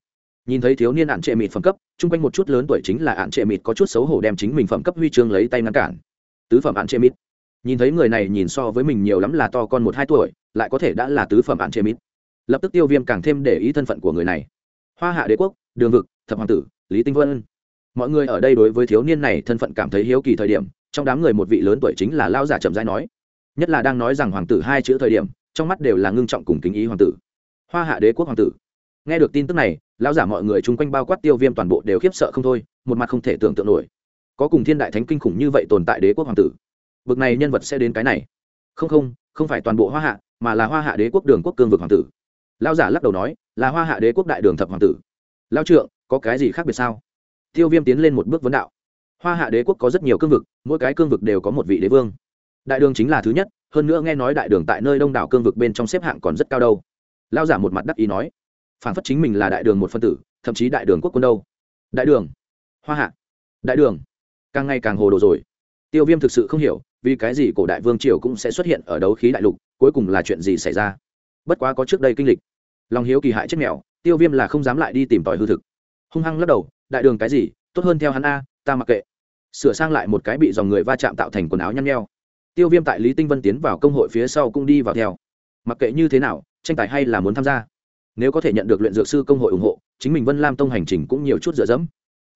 Nhìn thấy thiếu niên ản trệ mịt phẩm cấp, chung quanh một chút lớn tuổi chính là ản trệ mịt có chút xấu hổ đem chính mình phẩm cấp huy chương lấy tay ngăn cản tứ phẩm ạn trệ mít. nhìn thấy người này nhìn so với mình nhiều lắm là to con một hai tuổi, lại có thể đã là tứ phẩm ạn trệ mít. lập tức tiêu viêm càng thêm để ý thân phận của người này. Hoa hạ đế quốc, đường vực, thập hoàng tử, lý tinh vân. Mọi người ở đây đối với thiếu niên này thân phận cảm thấy hiếu kỳ thời điểm, trong đám người một vị lớn tuổi chính là lao giả chậm rãi nói. Nhất là đang nói rằng hoàng tử hai chữ thời điểm, trong mắt đều là ngưng trọng cùng kính ý hoàng tử. Hoa hạ đế quốc hoàng tử. Nghe được tin tức này lão giả mọi người chung quanh bao quát tiêu viêm toàn bộ đều khiếp sợ không thôi, một mặt không thể tưởng tượng nổi có cùng thiên đại thánh kinh khủng như vậy tồn tại đế quốc hoàng tử. Bậc này nhân vật sẽ đến cái này. Không không không phải toàn bộ hoa hạ, mà là hoa hạ đế quốc đường quốc cương vực hoàng tử. Lão giả lắc đầu nói, là hoa hạ đế quốc đại đường thập hoàng tử. Lao trượng, có cái gì khác biệt sao? Tiêu viêm tiến lên một bước vấn đạo. Hoa hạ đế quốc có rất nhiều cương vực, mỗi cái cương vực đều có một vị đế vương. Đại đường chính là thứ nhất, hơn nữa nghe nói đại đường tại nơi đông đảo cương vực bên trong xếp hạng còn rất cao đâu. Lao giả một mặt đắc ý nói, phản phất chính mình là đại đường một phân tử, thậm chí đại đường quốc quân đâu? Đại đường. Hoa hạ. Đại đường càng ngày càng hồ đồ rồi. Tiêu viêm thực sự không hiểu, vì cái gì cổ đại vương triều cũng sẽ xuất hiện ở đấu khí đại lục, cuối cùng là chuyện gì xảy ra? Bất quá có trước đây kinh lịch. Lòng hiếu kỳ hại chết mèo, tiêu viêm là không dám lại đi tìm tòi hư thực. Hung hăng lắc đầu, đại đường cái gì, tốt hơn theo hắn a, ta mặc kệ. Sửa sang lại một cái bị dòng người va chạm tạo thành quần áo nhăn nheo. Tiêu viêm tại lý tinh vân tiến vào công hội phía sau cũng đi vào theo. Mặc kệ như thế nào, tranh tài hay là muốn tham gia, nếu có thể nhận được luyện dược sư công hội ủng hộ, chính mình vân lam tông hành trình cũng nhiều chút dựa dẫm.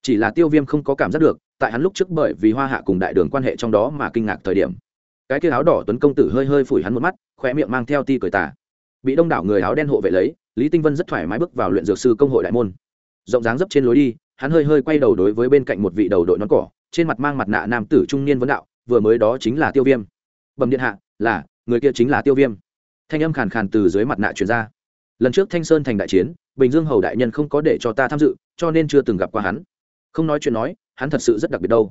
Chỉ là tiêu viêm không có cảm giác được tại hắn lúc trước bởi vì hoa hạ cùng đại đường quan hệ trong đó mà kinh ngạc thời điểm. Cái kia áo đỏ tuấn công tử hơi hơi phủi hắn một mắt khoe miệng mang theo ti cười tả bị đông đảo người áo đen hộ vệ lấy, lý tinh vân rất thoải mái bước vào luyện dược sư công hội đại môn. Rộng dáng dấp trên lối đi, hắn hơi hơi quay đầu đối với bên cạnh một vị đầu đội nón cỏ, trên mặt mang mặt nạ nam tử trung niên vấn đạo, vừa mới đó chính là tiêu viêm. Bẩm điện hạ, là, người kia chính là tiêu viêm. Thanh âm khàn khàn từ dưới mặt nạ truyền ra. Lần trước thanh sơn thành đại chiến, bình dương hầu đại nhân không có để cho ta tham dự, cho nên chưa từng gặp qua hắn không nói chuyện nói, hắn thật sự rất đặc biệt đâu.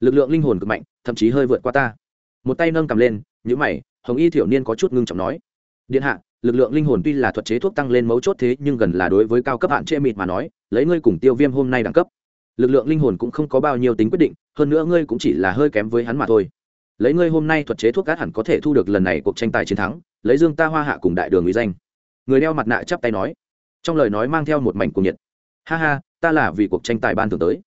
Lực lượng linh hồn cực mạnh, thậm chí hơi vượt qua ta. Một tay nâng cầm lên nhữ mày, hồng y thiểu niên có chút ngưng trọng nói, điện hạ, lực lượng linh hồn tuy là thuật chế thuốc tăng lên mấu chốt thế, nhưng gần là đối với cao cấp hạn trệ mịt mà nói, lấy ngươi cùng tiêu viêm hôm nay đẳng cấp, lực lượng linh hồn cũng không có bao nhiêu tính quyết định, hơn nữa ngươi cũng chỉ là hơi kém với hắn mà thôi. Lấy ngươi hôm nay thuật chế thuốc cát hẳn có thể thu được lần này cuộc tranh tài chiến thắng, lấy dương ta hoa hạ cùng đại đường uy danh. Người đeo mặt nạ chắp tay nói, trong lời nói mang theo một mảnh cuồng nhiệt. Ha ha ta là vì cuộc tranh tài ban thường tới.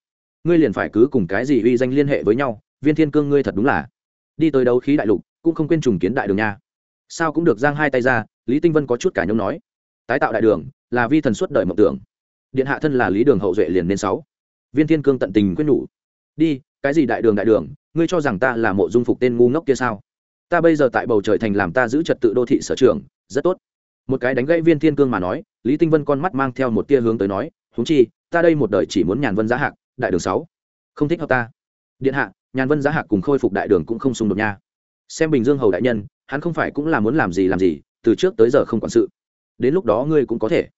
Ngươi liền phải cứ cùng cái gì uy danh liên hệ với nhau, viên thiên cương ngươi thật đúng là. Đi tới đấu khí đại lục, cũng không quên trùng kiến đại đường nha. Sao cũng được giang hai tay ra, lý tinh vân có chút cả nhông nói. Tái tạo đại đường, là vi thần suốt đời mộng tưởng. Điện hạ thân là lý đường hậu duệ liền nên sáu. Viên thiên cương tận tình quyết nhủ. Đi, cái gì đại đường đại đường, ngươi cho rằng ta là mộ dung phục tên ngu ngốc kia sao? Ta bây giờ tại bầu trời thành làm ta giữ trật tự đô thị sở trường, rất tốt. Một cái đánh gãy viên thiên cương mà nói, lý tinh vân con mắt mang theo một tia hướng tới nói húng chi ta đây một đời chỉ muốn nhàn vân giá hạc, đại đường sáu. Không thích hợp ta. Điện hạ, nhàn vân giá hạc cùng khôi phục đại đường cũng không xung đột nha. Xem bình dương hầu đại nhân, hắn không phải cũng là muốn làm gì làm gì, từ trước tới giờ không quản sự. Đến lúc đó ngươi cũng có thể.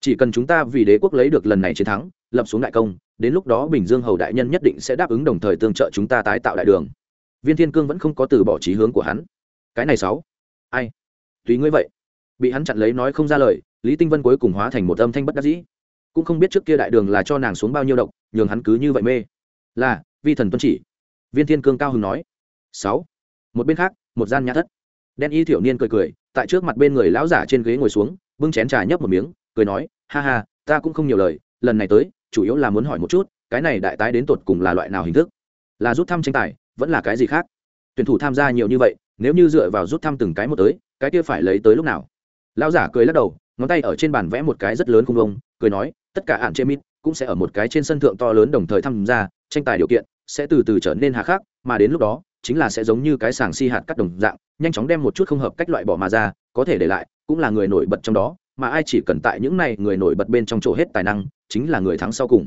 Chỉ cần chúng ta vì đế quốc lấy được lần này chiến thắng, lập xuống đại công, đến lúc đó bình dương hầu đại nhân nhất định sẽ đáp ứng đồng thời tương trợ chúng ta tái tạo đại đường. Viên thiên cương vẫn không có từ bỏ trí hướng của hắn. Cái này sáu. Ai? Tùy ngươi vậy. Bị hắn chặn lấy nói không ra lời, lý tinh vân cuối cùng hóa thành một âm thanh bất đắc dĩ cũng không biết trước kia đại đường là cho nàng xuống bao nhiêu độc nhường hắn cứ như vậy mê. Là vi thần tuân chỉ. Viên thiên cương cao hứng nói. Sáu. Một bên khác một gian nhà thất. Đen y thiểu niên cười cười tại trước mặt bên người lão giả trên ghế ngồi xuống bưng chén trà nhấp một miếng cười nói ha ha ta cũng không nhiều lời lần này tới chủ yếu là muốn hỏi một chút cái này đại tái đến tột cùng là loại nào hình thức? Là rút thăm tranh tài vẫn là cái gì khác? Tuyển thủ tham gia nhiều như vậy nếu như dựa vào rút thăm từng cái một tới cái kia phải lấy tới lúc nào? Lão giả cười lắc đầu ngón tay ở trên bàn vẽ một cái rất lớn không đông, cười nói tất cả hạn chế mít cũng sẽ ở một cái trên sân thượng to lớn đồng thời tham gia, tranh tài điều kiện sẽ từ từ trở nên hạ khác mà đến lúc đó, chính là sẽ giống như cái sàng si hạt cắt đồng dạng, nhanh chóng đem một chút không hợp cách loại bỏ mà ra, có thể để lại, cũng là người nổi bật trong đó, mà ai chỉ cần tại những này người nổi bật bên trong chỗ hết tài năng, chính là người thắng sau cùng.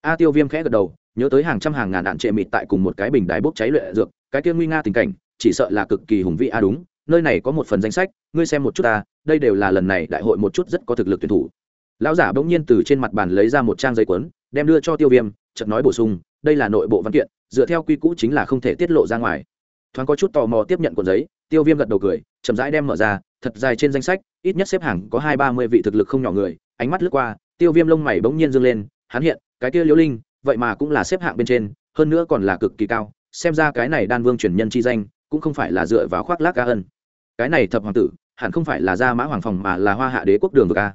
A tiêu viêm khẽ gật đầu, nhớ tới hàng trăm hàng ngàn đạn trệ mịt tại cùng một cái bình đài bốc cháy luyện dược, cái kia nguy nga tình cảnh, chỉ sợ là cực kỳ hùng vĩ. A đúng, nơi này có một phần danh sách, ngươi xem một chút ta, đây đều là lần này đại hội một chút rất có thực lực tuyển thủ lão giả bỗng nhiên từ trên mặt bàn lấy ra một trang giấy cuốn, đem đưa cho tiêu viêm chợt nói bổ sung đây là nội bộ văn kiện dựa theo quy cũ chính là không thể tiết lộ ra ngoài. Thoáng có chút tò mò tiếp nhận cuộn giấy tiêu viêm gật đầu cười chậm rãi đem mở ra thật dài trên danh sách ít nhất xếp hàng có hai ba mươi vị thực lực không nhỏ người ánh mắt lướt qua tiêu viêm lông mày bỗng nhiên dâng lên hắn hiện cái kia liễu linh vậy mà cũng là xếp hạng bên trên hơn nữa còn là cực kỳ cao xem ra cái này đan vương truyền nhân chi danh cũng không phải là dựa vào khoác lác ca ân. Cái này thập hoàng tử hẳn không phải là gia mã hoàng phòng mà là hoa hạ đế quốc đường vực a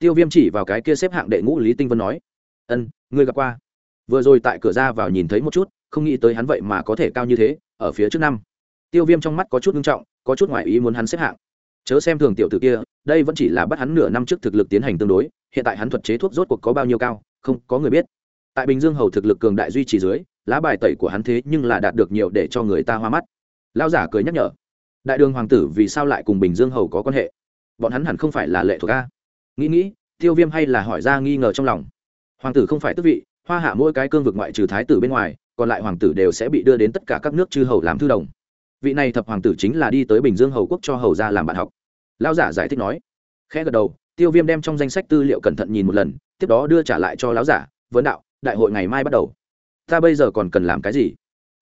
tiêu viêm chỉ vào cái kia xếp hạng đệ ngũ lý tinh vân nói, ân, ngươi gặp qua. Vừa rồi tại cửa ra vào nhìn thấy một chút, không nghĩ tới hắn vậy mà có thể cao như thế, ở phía trước năm. Tiêu viêm trong mắt có chút nghiêm trọng, có chút ngoại ý muốn hắn xếp hạng. Chớ xem thường tiểu t ử kia, đây vẫn chỉ là bắt hắn nửa năm trước thực lực tiến hành tương đối, hiện tại hắn thuật chế thuốc rốt cuộc có bao nhiêu cao, không có người biết. Tại bình dương hầu thực lực cường đại duy trì dưới, lá bài tẩy của hắn thế nhưng là đạt được nhiều để cho người ta hoa mắt. Lao giả cười nhắc nhở, đại đường hoàng tử vì sao lại cùng bình dương hầu có quan hệ? Bọn hắn hẳn không phải là lệ thuộc a nghĩ nghĩ, tiêu viêm hay là hỏi ra nghi ngờ trong lòng. Hoàng tử không phải tức vị, hoa hạ mỗi cái cương vực ngoại trừ thái tử bên ngoài, còn lại hoàng tử đều sẽ bị đưa đến tất cả các nước chư hầu làm thư đồng. Vị này thập hoàng tử chính là đi tới bình dương hầu quốc cho hầu ra làm bạn học. Lao giả giải thích nói. Khẽ gật đầu, tiêu viêm đem trong danh sách tư liệu cẩn thận nhìn một lần, tiếp đó đưa trả lại cho lão giả, vấn đạo, đại hội ngày mai bắt đầu. Ta bây giờ còn cần làm cái gì?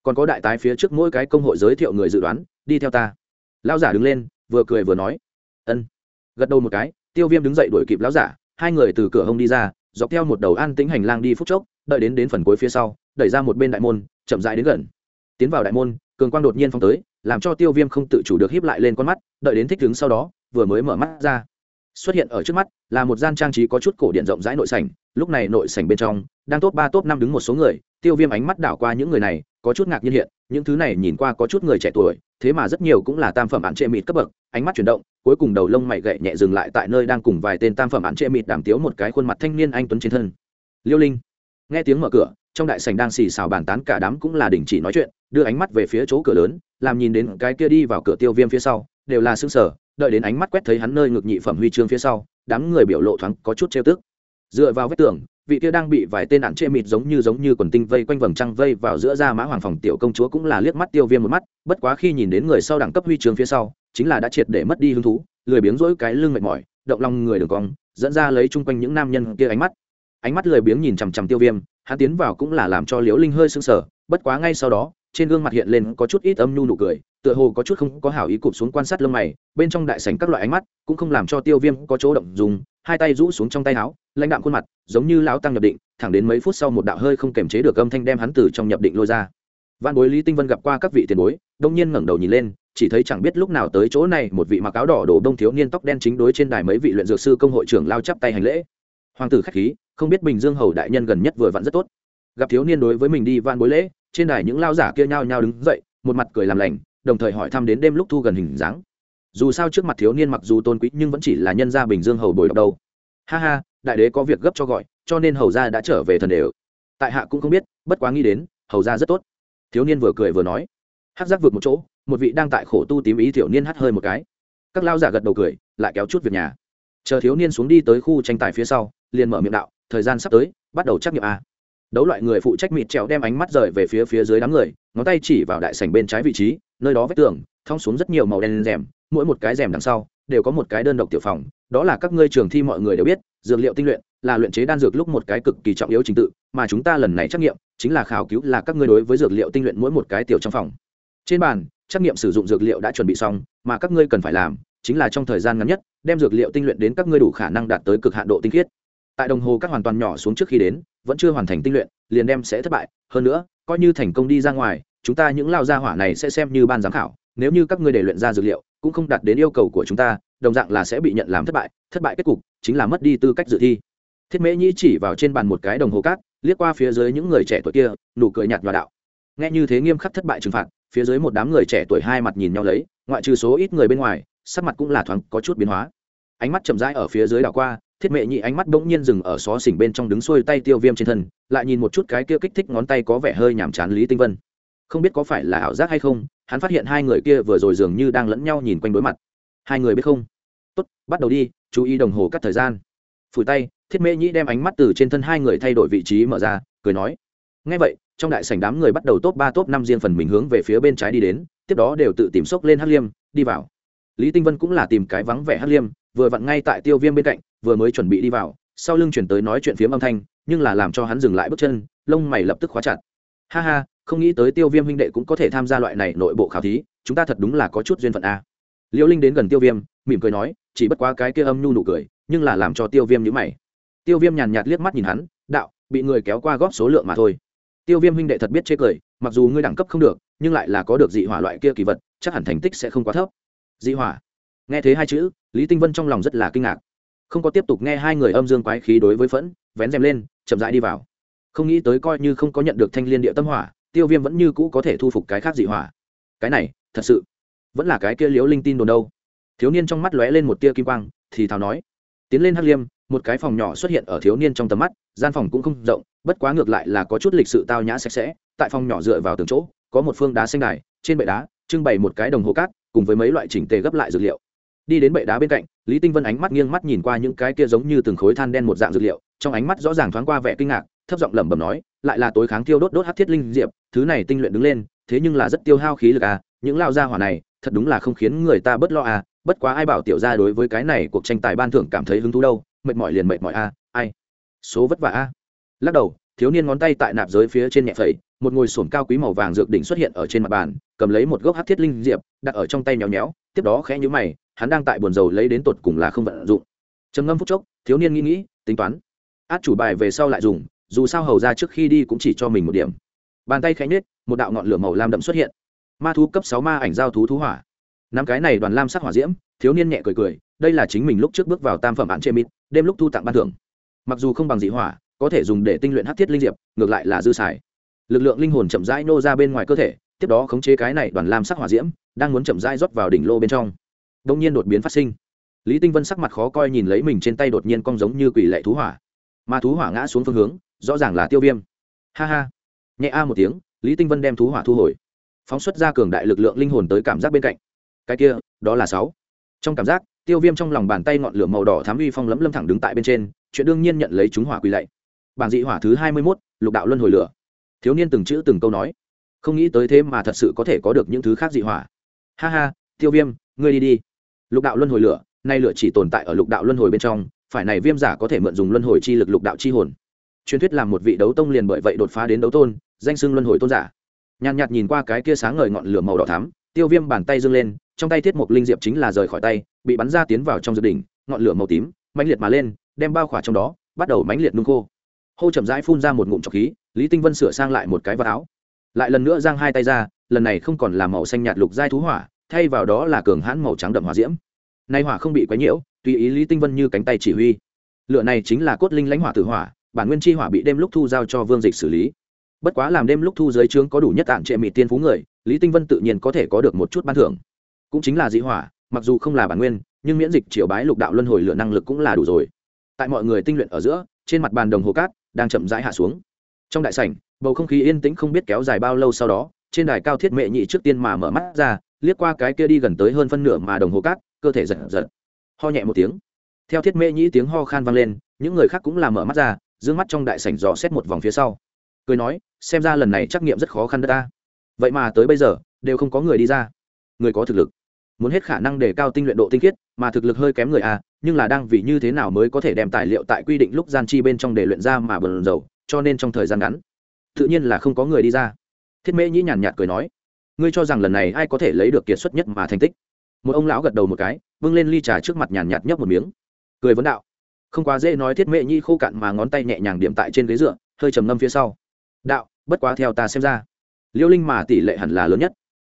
Còn có đại tái phía trước mỗi cái công hội giới thiệu người dự đoán, đi theo ta. Lão giả đứng lên, vừa cười vừa nói. Ân. Gật đầu một cái tiêu viêm đứng dậy đuổi kịp lão giả, hai người từ cửa hông đi ra, dọc theo một đầu an tĩnh hành lang đi phút chốc, đợi đến đến phần cuối phía sau, đẩy ra một bên đại môn, chậm rãi đến gần. Tiến vào đại môn, cường quang đột nhiên phong tới, làm cho tiêu viêm không tự chủ được híp lại lên con mắt, đợi đến thích đứng sau đó, vừa mới mở mắt ra. Xuất hiện ở trước mắt, là một gian trang trí có chút cổ điện rộng rãi nội sảnh, lúc này nội sảnh bên trong, đang top ba, top năm đứng một số người, tiêu viêm ánh mắt đảo qua những người này có chút ngạc nhiên hiện, những thứ này nhìn qua có chút người trẻ tuổi, thế mà rất nhiều cũng là tam phẩm ạn trệ mịt cấp bậc, ánh mắt chuyển động, cuối cùng đầu lông mày gậy nhẹ dừng lại tại nơi đang cùng vài tên tam phẩm ạn trệ mịt đàm tiếu một cái khuôn mặt thanh niên anh tuấn trên thân. Liêu linh, nghe tiếng mở cửa, trong đại sảnh đang xì xào bàn tán cả đám cũng là đình chỉ nói chuyện, đưa ánh mắt về phía chỗ cửa lớn, làm nhìn đến cái kia đi vào cửa tiêu viêm phía sau, đều là xương sở đợi đến ánh mắt quét thấy hắn nơi ngực nhị phẩm huy chương phía sau, đám người biểu lộ thoáng có chút trêu tức. Dựa vào vết tường vị kia đang bị vài tên nạn chê mịt giống như giống như quần tinh vây quanh vầng trăng vây vào giữa da mã hoàng phòng tiểu công chúa cũng là liếc mắt tiêu viêm một mắt, bất quá khi nhìn đến người sau đẳng cấp huy trường phía sau, chính là đã triệt để mất đi hứng thú, lười biếng rỗi cái lưng mệt mỏi, động lòng người đường cong, dẫn ra lấy chung quanh những nam nhân kia ánh mắt. Ánh mắt lười biếng nhìn chằm chằm tiêu viêm, hắn tiến vào cũng là làm cho liễu linh hơi sưng sở bất quá ngay sau đó, trên gương mặt hiện lên có chút ít âm nhu nụ cười, tựa hồ có chút không có hảo ý cụp xuống quan sát lông mày, bên trong đại sảnh các loại ánh mắt cũng không làm cho tiêu viêm có chỗ động dùng hai tay rũ xuống trong tay áo, lãnh đạm khuôn mặt, giống như lão tăng nhập định, thẳng đến mấy phút sau một đạo hơi không kềm chế được âm thanh đem hắn từ trong nhập định lôi ra. Văn bối lý tinh vân gặp qua các vị tiền bối, đông nhiên ngẩng đầu nhìn lên, chỉ thấy chẳng biết lúc nào tới chỗ này một vị mặc áo đỏ đổ đông thiếu niên tóc đen chính đối trên đài mấy vị luyện dược sư công hội trưởng lao chắp tay hành lễ. Hoàng tử khách khí, không biết bình dương hầu đại nhân gần nhất vừa vặn rất tốt. Gặp thiếu niên đối với mình đi van bối lễ, trên đài những lao giả kia nhao nhao đứng dậy, một mặt cười làm lành, đồng thời hỏi thăm đến đêm lúc thu gần hình dáng dù sao trước mặt thiếu niên mặc dù tôn quý nhưng vẫn chỉ là nhân gia bình dương hầu bồi đọc đâu. Ha ha, đại đế có việc gấp cho gọi, cho nên hầu gia đã trở về thần đều. Tại hạ cũng không biết, bất quá nghĩ đến, hầu gia rất tốt. Thiếu niên vừa cười vừa nói. Hát giác vượt một chỗ, một vị đang tại khổ tu tím ý thiếu niên hắt hơi một cái. Các lao giả gật đầu cười, lại kéo chút việc nhà. Chờ thiếu niên xuống đi tới khu tranh tài phía sau, liền mở miệng đạo, thời gian sắp tới, bắt đầu trắc nghiệm a. Đấu loại người phụ trách mịt trèo đem ánh mắt rời về phía phía dưới đám người, ngón tay chỉ vào đại sảnh bên trái vị trí, nơi đó vách tường, thong xuống rất nhiều màu đen rèm mỗi một cái rèm đằng sau đều có một cái đơn độc tiểu phòng, đó là các ngươi trường thi mọi người đều biết, dược liệu tinh luyện là luyện chế đan dược lúc một cái cực kỳ trọng yếu trình tự, mà chúng ta lần này trắc nghiệm chính là khảo cứu là các ngươi đối với dược liệu tinh luyện mỗi một cái tiểu trong phòng. Trên bàn, trắc nghiệm sử dụng dược liệu đã chuẩn bị xong, mà các ngươi cần phải làm chính là trong thời gian ngắn nhất, đem dược liệu tinh luyện đến các ngươi đủ khả năng đạt tới cực hạn độ tinh khiết. Tại đồng hồ các hoàn toàn nhỏ xuống trước khi đến, vẫn chưa hoàn thành tinh luyện, liền đem sẽ thất bại, hơn nữa, coi như thành công đi ra ngoài, chúng ta những lao gia hỏa này sẽ xem như ban giám khảo, nếu như các ngươi để luyện ra dược liệu cũng không đạt đến yêu cầu của chúng ta, đồng dạng là sẽ bị nhận làm thất bại thất bại kết cục chính là mất đi tư cách dự thi. Thiết mễ nhĩ chỉ vào trên bàn một cái đồng hồ cát, liếc qua phía dưới những người trẻ tuổi kia, nụ cười nhạt nhòa đạo. Nghe như thế nghiêm khắc thất bại trừng phạt, phía dưới một đám người trẻ tuổi hai mặt nhìn nhau lấy, ngoại trừ số ít người bên ngoài, sắc mặt cũng là thoáng có chút biến hóa. Ánh mắt chậm rãi ở phía dưới đảo qua, thiết mệ nhị ánh mắt bỗng nhiên dừng ở xó xỉnh bên trong đứng xuôi tay tiêu viêm trên thân, lại nhìn một chút cái kia kích thích ngón tay có vẻ hơi nhàm chán lý tinh vân không biết có phải là ảo giác hay không, hắn phát hiện hai người kia vừa rồi dường như đang lẫn nhau nhìn quanh đối mặt. Hai người biết không? Tốt, bắt đầu đi, chú ý đồng hồ cắt thời gian. Phủi tay, thiết mễ nhĩ đem ánh mắt từ trên thân hai người thay đổi vị trí mở ra, cười nói. Ngay vậy, trong đại sảnh đám người bắt đầu top ba, top năm riêng phần mình hướng về phía bên trái đi đến, tiếp đó đều tự tìm xốc lên hắc liêm, đi vào. Lý tinh vân cũng là tìm cái vắng vẻ hắc liêm, vừa vặn ngay tại tiêu viêm bên cạnh, vừa mới chuẩn bị đi vào, sau lưng chuyển tới nói chuyện phiếm âm thanh, nhưng là làm cho hắn dừng lại bước chân, lông mày lập tức khóa chặt. Ha ha không nghĩ tới tiêu viêm huynh đệ cũng có thể tham gia loại này nội bộ khảo thí, chúng ta thật đúng là có chút duyên phận a. Liễu linh đến gần tiêu viêm, mỉm cười nói, chỉ bất quá cái kia âm nhu nụ cười, nhưng là làm cho tiêu viêm nhữ mày. Tiêu viêm nhàn nhạt liếc mắt nhìn hắn, đạo, bị người kéo qua góp số lượng mà thôi. Tiêu viêm huynh đệ thật biết chê cười, mặc dù ngươi đẳng cấp không được, nhưng lại là có được dị hỏa loại kia kỳ vật, chắc hẳn thành tích sẽ không quá thấp. Dị hỏa. Nghe thấy hai chữ, lý tinh vân trong lòng rất là kinh ngạc. Không có tiếp tục nghe hai người âm dương quái khí đối với phẫn, vén rèm lên, chậm rãi đi vào. Không nghĩ tới coi như không có nhận được thanh liên địa tâm hỏa tiêu viêm vẫn như cũ có thể thu phục cái khác dị hỏa. Cái này, thật sự, vẫn là cái kia liếu linh tin đồn đâu. Thiếu niên trong mắt lóe lên một tia kim quang, thì thào nói, tiến lên hắc liêm, một cái phòng nhỏ xuất hiện ở thiếu niên trong tầm mắt, gian phòng cũng không rộng, bất quá ngược lại là có chút lịch sự tao nhã sạch sẽ, tại phòng nhỏ dựa vào từng chỗ, có một phương đá xanh đài, trên bệ đá, trưng bày một cái đồng hồ cát, cùng với mấy loại chỉnh tề gấp lại dược liệu. Đi đến bệ đá bên cạnh, lý tinh vân ánh mắt nghiêng mắt nhìn qua những cái kia giống như từng khối than đen một dạng dược liệu, trong ánh mắt rõ ràng thoáng qua vẻ kinh ngạc, thấp giọng lẩm bẩm nói lại là tối kháng tiêu đốt đốt hắc thiết linh diệp, thứ này tinh luyện đứng lên, thế nhưng là rất tiêu hao khí lực à những lao gia hỏa này, thật đúng là không khiến người ta bất lo à bất quá ai bảo tiểu gia đối với cái này cuộc tranh tài ban thưởng cảm thấy hứng thú đâu, mệt mỏi liền mệt mỏi a ai? Số vất vả a lắc đầu, thiếu niên ngón tay tại nạp giới phía trên nhẹ phẩy, một ngồi sổn cao quý màu vàng dược đỉnh xuất hiện ở trên mặt bàn, cầm lấy một gốc hắc thiết linh diệp, đặt ở trong tay nhéo nhéo, tiếp đó khẽ nhíu mày, hắn đang tại buồn rầu lấy đến tột cùng là không vận dụng. Trầm ngâm phút chốc, thiếu niên nghĩ nghĩ, tính toán. Át chủ bài về sau lại dùng dù sao hầu ra trước khi đi cũng chỉ cho mình một điểm. Bàn tay khẽ nhết một đạo ngọn lửa màu lam đậm xuất hiện. Ma thú cấp sáu ma ảnh giao thú thú hỏa. Năm cái này đoàn lam sắc hỏa diễm, thiếu niên nhẹ cười cười, đây là chính mình lúc trước bước vào tam phẩm án chê mít đêm lúc thu tặng ban thưởng. Mặc dù không bằng dị hỏa, có thể dùng để tinh luyện hát thiết linh diệp, ngược lại là dư xài. Lực lượng linh hồn chậm rãi nô ra bên ngoài cơ thể, tiếp đó khống chế cái này đoàn lam sắc hỏa diễm, đang muốn chậm rãi rót vào đỉnh lô bên trong. Đông nhiên đột biến phát sinh. Lý tinh vân sắc mặt khó coi nhìn lấy mình trên tay đột nhiên cong giống như quỷ lệ thú hỏa. Mà thú hỏa ngã xuống phương hướng rõ ràng là tiêu viêm. Ha ha. Nhẹ a một tiếng, lý tinh vân đem thú hỏa thu hồi. Phóng xuất ra cường đại lực lượng linh hồn tới cảm giác bên cạnh. Cái kia, đó là sáu. Trong cảm giác, tiêu viêm trong lòng bàn tay ngọn lửa màu đỏ thám uy phong lẫm lâm thẳng đứng tại bên trên, chuyện đương nhiên nhận lấy chúng hỏa quỳ lạy. Bản dị hỏa thứ hai mươi mốt, lục đạo luân hồi lửa. Thiếu niên từng chữ từng câu nói. Không nghĩ tới thế mà thật sự có thể có được những thứ khác dị hỏa. Ha ha, tiêu viêm, ngươi đi đi. Lục đạo luân hồi lửa, nay lửa chỉ tồn tại ở lục đạo luân hồi bên trong, phải này viêm giả có thể mượn dùng luân hồi chi lực lục đạo chi hồn truyền thuyết làm một vị đấu tông liền bởi vậy đột phá đến đấu tôn, danh xưng luân hồi tôn giả. Nhàn nhạt nhìn qua cái kia sáng ngời ngọn lửa màu đỏ thắm, tiêu viêm bàn tay dâng lên, trong tay thiết mục linh diệp chính là rời khỏi tay, bị bắn ra tiến vào trong dự đỉnh, ngọn lửa màu tím, mãnh liệt mà lên, đem bao khỏa trong đó, bắt đầu mãnh liệt nung khô. Hô chậm rãi phun ra một ngụm trọc khí, lý tinh vân sửa sang lại một cái vạt áo. Lại lần nữa giang hai tay ra, lần này không còn là màu xanh nhạt lục giai thú hỏa, thay vào đó là cường hãn màu trắng đậm hỏa diễm. Nay hỏa không bị quấy nhiễu, tùy ý lý tinh vân như cánh tay chỉ huy. Lựa này chính là cốt linh lãnh hỏa tử hỏa bản nguyên chi hỏa bị đêm lúc thu giao cho vương dịch xử lý. Bất quá làm đêm lúc thu giới trướng có đủ nhất tạng trệ mị tiên phú người, lý tinh vân tự nhiên có thể có được một chút ban thưởng. Cũng chính là dị hỏa, mặc dù không là bản nguyên, nhưng miễn dịch triều bái lục đạo luân hồi lửa năng lực cũng là đủ rồi. Tại mọi người tinh luyện ở giữa, trên mặt bàn đồng hồ cát đang chậm rãi hạ xuống. Trong đại sảnh, bầu không khí yên tĩnh không biết kéo dài bao lâu sau đó, trên đài cao thiết mệ nhị trước tiên mà mở mắt ra, liếc qua cái kia đi gần tới hơn phân nửa mà đồng hồ cát, cơ thể giật giật. Ho nhẹ một tiếng. Theo thiết mệ nhị tiếng ho khan vang lên, những người khác cũng là mở mắt ra d mắt trong đại sảnh dò xét một vòng phía sau. Cười nói, xem ra lần này trắc nghiệm rất khó khăn đất ta. Vậy mà tới bây giờ, đều không có người đi ra. Người có thực lực. Muốn hết khả năng để cao tinh luyện độ tinh khiết, mà thực lực hơi kém người à nhưng là đang vì như thế nào mới có thể đem tài liệu tại quy định lúc gian chi bên trong để luyện ra mà bần dầu cho nên trong thời gian ngắn, tự nhiên là không có người đi ra. Thiết mễ nhĩ nhàn nhạt cười nói, ngươi cho rằng lần này ai có thể lấy được kiệt xuất nhất mà thành tích? Một ông lão gật đầu một cái vâng lên ly trà trước mặt nhàn nhạt nhấp một miếng. Cười vấn đạo không quá dễ nói thiết mệ nhi khô cạn mà ngón tay nhẹ nhàng điểm tại trên ghế dựa, hơi trầm ngâm phía sau. Đạo, bất quá theo ta xem ra, liêu linh mà tỷ lệ hẳn là lớn nhất.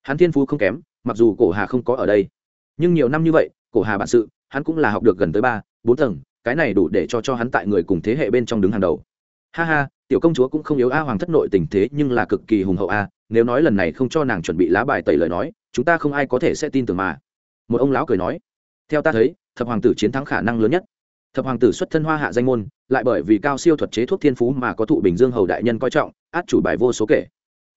Hắn thiên phú không kém, mặc dù cổ hà không có ở đây. Nhưng nhiều năm như vậy, cổ hà bản sự, hắn cũng là học được gần tới ba, bốn tầng, cái này đủ để cho cho hắn tại người cùng thế hệ bên trong đứng hàng đầu. Ha ha, tiểu công chúa cũng không yếu a, hoàng thất nội tình thế nhưng là cực kỳ hùng hậu a, nếu nói lần này không cho nàng chuẩn bị lá bài tẩy lời nói, chúng ta không ai có thể sẽ tin tưởng mà. Một ông lão cười nói, theo ta thấy, thập hoàng tử chiến thắng khả năng lớn nhất thập hoàng tử xuất thân hoa hạ danh môn, lại bởi vì cao siêu thuật chế thuốc thiên phú mà có thụ bình dương hầu đại nhân coi trọng, át chủ bài vô số kể.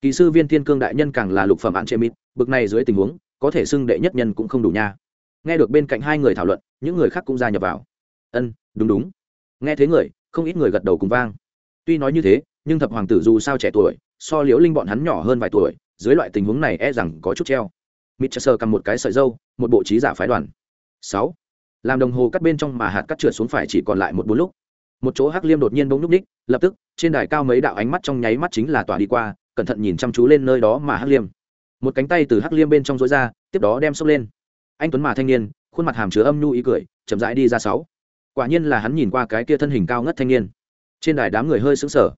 Kỳ sư viên thiên cương đại nhân càng là lục phẩm án chế mít bực này dưới tình huống, có thể xưng đệ nhất nhân cũng không đủ nha. Nghe được bên cạnh hai người thảo luận, những người khác cũng gia nhập vào. Ân, đúng đúng. Nghe thế người, không ít người gật đầu cùng vang. Tuy nói như thế, nhưng thập hoàng tử dù sao trẻ tuổi, so liễu linh bọn hắn nhỏ hơn vài tuổi, dưới loại tình huống này e rằng có chút treo. Mít sơ cầm một cái sợi dâu, một bộ trí giả phái đoàn. Sáu làm đồng hồ cắt bên trong mà hạt cắt trượt xuống phải chỉ còn lại một bốn lúc. Một chỗ hắc liêm đột nhiên bỗng núp ních, lập tức, trên đài cao mấy đạo ánh mắt trong nháy mắt chính là tỏa đi qua, cẩn thận nhìn chăm chú lên nơi đó mà hắc liêm. Một cánh tay từ hắc liêm bên trong rối ra, tiếp đó đem xốc lên. Anh tuấn mà thanh niên, khuôn mặt hàm chứa âm nhu ý cười, chậm rãi đi ra sáu. Quả nhiên là hắn nhìn qua cái kia thân hình cao ngất thanh niên. Trên đài đám người hơi sững sờ.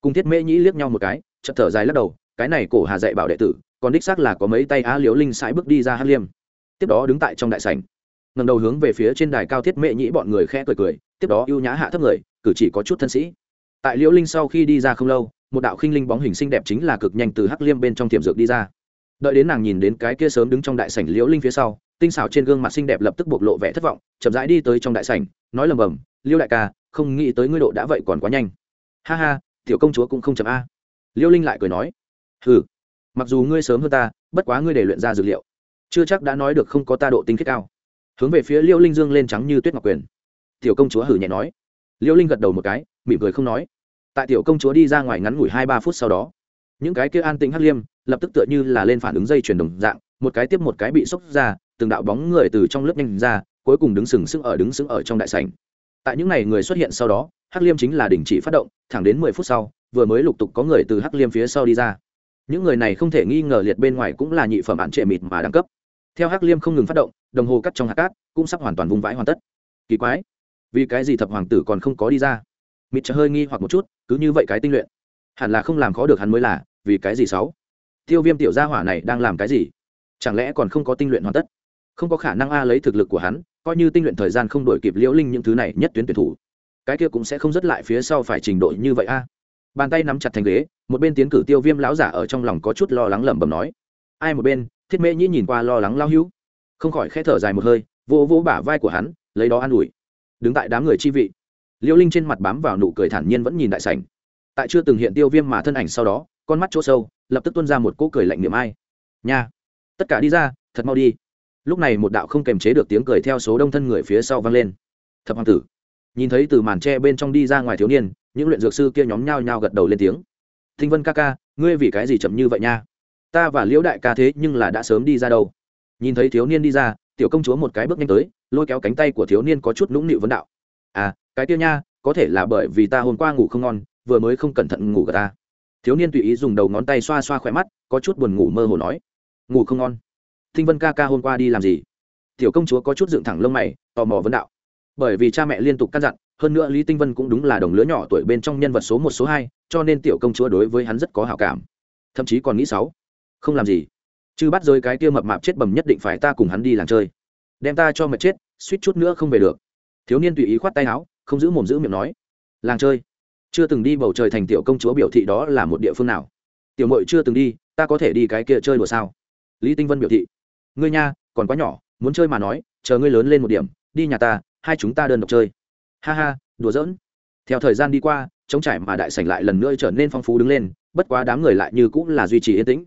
Cùng thiết mễ nhĩ liếc nhau một cái, chợt thở dài lắc đầu, cái này cổ hà dạy bảo đệ tử, còn đích xác là có mấy tay á liễu linh sải bước đi ra hắc liêm. Tiếp đó đứng tại trong đại sảnh ngầm đầu hướng về phía trên đài cao thiết mệ nhĩ bọn người khẽ cười cười, tiếp đó ưu nhã hạ thấp người, cử chỉ có chút thân sĩ. Tại liễu linh sau khi đi ra không lâu, một đạo khinh linh bóng hình xinh đẹp chính là cực nhanh từ hắc liêm bên trong tiềm dược đi ra. Đợi đến nàng nhìn đến cái kia sớm đứng trong đại sảnh liễu linh phía sau, tinh xảo trên gương mặt xinh đẹp lập tức bộc lộ vẻ thất vọng, chậm rãi đi tới trong đại sảnh, nói lầm bầm, liêu đại ca, không nghĩ tới ngươi độ đã vậy còn quá nhanh. Ha ha, tiểu công chúa cũng không chậm a. Liễu linh lại cười nói, hừ, mặc dù ngươi sớm hơn ta, bất quá ngươi để luyện ra dược liệu. Chưa chắc đã nói được không có ta độ tinh khiết cao hướng về phía liêu linh dương lên trắng như tuyết ngọc quyền. Tiểu công chúa hử nhẹ nói. Liêu linh gật đầu một cái, mỉm cười không nói. Tại tiểu công chúa đi ra ngoài ngắn ngủi hai ba phút sau đó, những cái kia an tĩnh hắc liêm lập tức tựa như là lên phản ứng dây chuyển đồng dạng, một cái tiếp một cái bị sốc ra, từng đạo bóng người từ trong lớp nhanh ra, cuối cùng đứng sừng sững ở, đứng sững ở trong đại sảnh. Tại những ngày người xuất hiện sau đó, hắc liêm chính là đình chỉ phát động, thẳng đến mười phút sau, vừa mới lục tục có người từ hắc liêm phía sau đi ra. Những người này không thể nghi ngờ liệt bên ngoài cũng là nhị phẩm án trệ mịt mà đẳng cấp theo hắc liêm không ngừng phát động, đồng hồ cắt trong hạt cát cũng sắp hoàn toàn vung vãi hoàn tất. Kỳ quái, vì cái gì thập hoàng tử còn không có đi ra? Mịt chợ hơi nghi hoặc một chút, cứ như vậy cái tinh luyện. Hẳn là không làm khó được hắn mới là, vì cái gì sáu? Tiêu viêm tiểu gia hỏa này đang làm cái gì? Chẳng lẽ còn không có tinh luyện hoàn tất? Không có khả năng a lấy thực lực của hắn, coi như tinh luyện thời gian không đổi kịp liễu linh những thứ này nhất tuyến tuyển thủ. Cái kia cũng sẽ không dứt lại phía sau phải trình độ như vậy a. Bàn tay nắm chặt thành ghế, một bên tiến cử tiêu viêm lão giả ở trong lòng có chút lo lắng lẩm bẩm nói. Ai một bên thiết mễ nhĩ nhìn qua lo lắng lao hữu, không khỏi khẽ thở dài một hơi, vỗ vỗ bả vai của hắn, lấy đó an ủi. Đứng tại đám người chi vị, liễu linh trên mặt bám vào nụ cười thản nhiên vẫn nhìn đại sảnh. Tại chưa từng hiện tiêu viêm mà thân ảnh sau đó, con mắt chỗ sâu, lập tức tuôn ra một cỗ cười lạnh niệm ai. Nha, tất cả đi ra, thật mau đi. Lúc này một đạo không kềm chế được tiếng cười theo số đông thân người phía sau vang lên. Thập hoàng tử. Nhìn thấy từ màn tre bên trong đi ra ngoài thiếu niên, những luyện dược sư kia nhóm nhao nhao gật đầu lên tiếng. Thinh vân ca ca, ngươi vì cái gì chậm như vậy nha? Ta và liễu đại ca thế nhưng là đã sớm đi ra đâu. Nhìn thấy thiếu niên đi ra, tiểu công chúa một cái bước nhanh tới, lôi kéo cánh tay của thiếu niên có chút nũng nịu vấn đạo. À cái kia nha, có thể là bởi vì ta hôm qua ngủ không ngon, vừa mới không cẩn thận ngủ gà ta. Thiếu niên tùy ý dùng đầu ngón tay xoa xoa khỏe mắt, có chút buồn ngủ mơ hồ nói. Ngủ không ngon. Thinh vân ca ca hôm qua đi làm gì? Tiểu công chúa có chút dựng thẳng lông mày, tò mò vấn đạo. Bởi vì cha mẹ liên tục căn dặn, hơn nữa lý tinh vân cũng đúng là đồng lứa nhỏ tuổi bên trong nhân vật số một, số hai, cho nên tiểu công chúa đối với hắn rất có hảo cảm. Thậm chí còn nghĩ sáu không làm gì. Chứ bắt rơi cái kia mập mạp chết bầm nhất định phải ta cùng hắn đi làng chơi. Đem ta cho mệt chết, suýt chút nữa không về được. Thiếu niên tùy ý khoát tay áo, không giữ mồm giữ miệng nói. Làng chơi. Chưa từng đi bầu trời thành tiểu công chúa biểu thị đó là một địa phương nào. Tiểu mội chưa từng đi, ta có thể đi cái kia chơi đùa sao? Lý tinh vân biểu thị. Ngươi nha, còn quá nhỏ, muốn chơi mà nói, chờ ngươi lớn lên một điểm, đi nhà ta, hai chúng ta đơn độc chơi. Ha ha, đùa giỡn. Theo thời gian đi qua, trống trải mà đại sảnh lại lần nữa trở nên phong phú đứng lên, bất quá đám người lại như cũng là duy trì yên tĩnh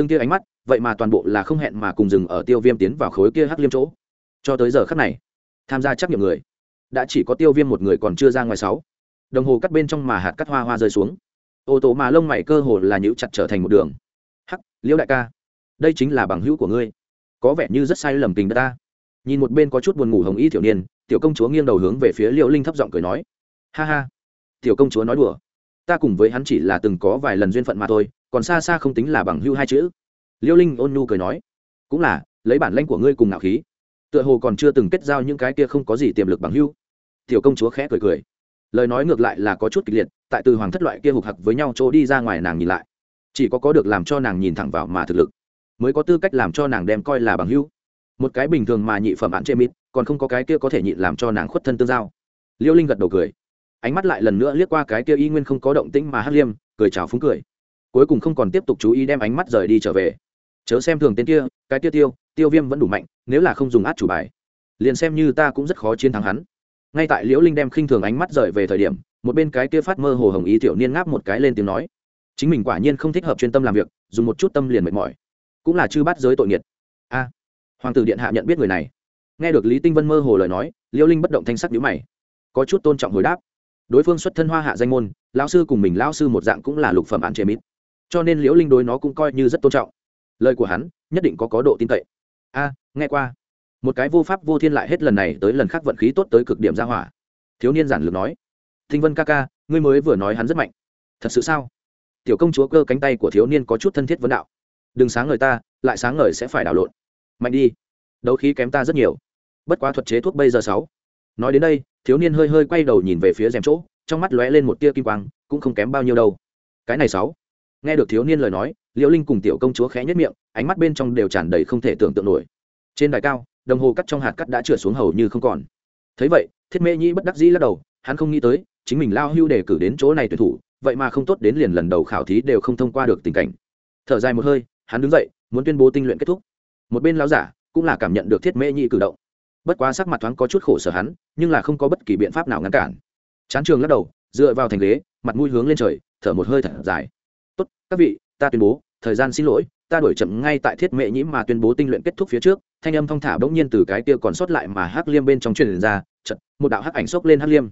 từng tia ánh mắt, vậy mà toàn bộ là không hẹn mà cùng dừng ở tiêu viêm tiến vào khối kia hắc liêm chỗ. Cho tới giờ khắc này, tham gia trắc nghiệm người, đã chỉ có tiêu viêm một người còn chưa ra ngoài sáu. Đồng hồ cắt bên trong mà hạt cắt hoa hoa rơi xuống. Ô tô mà lông mày cơ hồ là nhũ chặt trở thành một đường. Hắc, liễu đại ca, đây chính là bằng hữu của ngươi. Có vẻ như rất sai lầm tình ta. Nhìn một bên có chút buồn ngủ hồng y tiểu niên, tiểu công chúa nghiêng đầu hướng về phía liễu linh thấp giọng cười nói. Ha ha, tiểu công chúa nói đùa. Ta cùng với hắn chỉ là từng có vài lần duyên phận mà thôi còn xa xa không tính là bằng hữu hai chữ. Liêu linh ôn nhu cười nói, cũng là, lấy bản lanh của ngươi cùng ngạo khí, tựa hồ còn chưa từng kết giao những cái kia không có gì tiềm lực bằng hữu tiểu công chúa khẽ cười cười. Lời nói ngược lại là có chút kịch liệt, tại từ hoàng thất loại kia hục hặc với nhau chỗ đi ra ngoài nàng nhìn lại. Chỉ có có được làm cho nàng nhìn thẳng vào mà thực lực, mới có tư cách làm cho nàng đem coi là bằng hữu một cái bình thường mà nhị phẩm án chê mít, còn không có cái kia có thể nhịn làm cho nàng khuất thân tương giao. Liêu linh gật đầu cười. Ánh mắt lại lần nữa liếc qua cái kia y nguyên không có động tĩnh mà hắc liêm, cười chào phúng cười cuối cùng không còn tiếp tục chú ý đem ánh mắt rời đi trở về. Chớ xem thường tên kia, cái tiêu tiêu tiêu viêm vẫn đủ mạnh, nếu là không dùng át chủ bài, liền xem như ta cũng rất khó chiến thắng hắn. Ngay tại liễu linh đem khinh thường ánh mắt rời về thời điểm, một bên cái kia phát mơ hồ hồng ý tiểu niên ngáp một cái lên tiếng nói, chính mình quả nhiên không thích hợp chuyên tâm làm việc, dùng một chút tâm liền mệt mỏi, cũng là chư bắt giới tội nghiệt. A, hoàng tử điện hạ nhận biết người này. Nghe được lý tinh vân mơ hồ lời nói, liễu linh bất động thanh sắc nhíu mày, có chút tôn trọng hồi đáp. Đối phương xuất thân hoa hạ danh môn, lão sư cùng mình lão sư một dạng cũng là lục phẩm án chế mít cho nên liễu linh đối nó cũng coi như rất tôn trọng. Lời của hắn nhất định có có độ tin cậy. A, nghe qua. Một cái vô pháp vô thiên lại hết lần này tới lần khác vận khí tốt tới cực điểm ra hỏa. Thiếu niên giản lược nói. Thinh vân ca ca, ngươi mới vừa nói hắn rất mạnh. Thật sự sao? Tiểu công chúa cơ cánh tay của thiếu niên có chút thân thiết vấn đạo. Đừng sáng ngời ta, lại sáng ngời sẽ phải đảo lộn. Mạnh đi. Đấu khí kém ta rất nhiều. Bất quá thuật chế thuốc bây giờ sáu. Nói đến đây, thiếu niên hơi hơi quay đầu nhìn về phía rèm chỗ, trong mắt lóe lên một tia kim quang, cũng không kém bao nhiêu đâu. Cái này sáu nghe được thiếu niên lời nói, liễu linh cùng tiểu công chúa khẽ nhất miệng, ánh mắt bên trong đều tràn đầy không thể tưởng tượng nổi. Trên đài cao, đồng hồ cắt trong hạt cắt đã trượt xuống hầu như không còn. Thấy vậy, thiết mễ nhĩ bất đắc dĩ lắc đầu, hắn không nghĩ tới, chính mình lao hưu đề cử đến chỗ này tuyển thủ, vậy mà không tốt đến liền lần đầu khảo thí đều không thông qua được tình cảnh. Thở dài một hơi, hắn đứng dậy, muốn tuyên bố tinh luyện kết thúc. Một bên lao giả cũng là cảm nhận được thiết mễ nhĩ cử động. Bất quá sắc mặt thoáng có chút khổ sở hắn, nhưng là không có bất kỳ biện pháp nào ngăn cản. Chán trường lắc đầu, dựa vào thành ghế, mặt mũi hướng lên trời, thở một hơi thở dài các vị, ta tuyên bố, thời gian xin lỗi, ta đổi chậm ngay tại thiết mệ nhĩ mà tuyên bố tinh luyện kết thúc phía trước. Thanh âm thong thả bỗng nhiên từ cái kia còn sót lại mà hắc liêm bên trong truyền ra chật một đạo hắc ảnh xốc lên hắc liêm.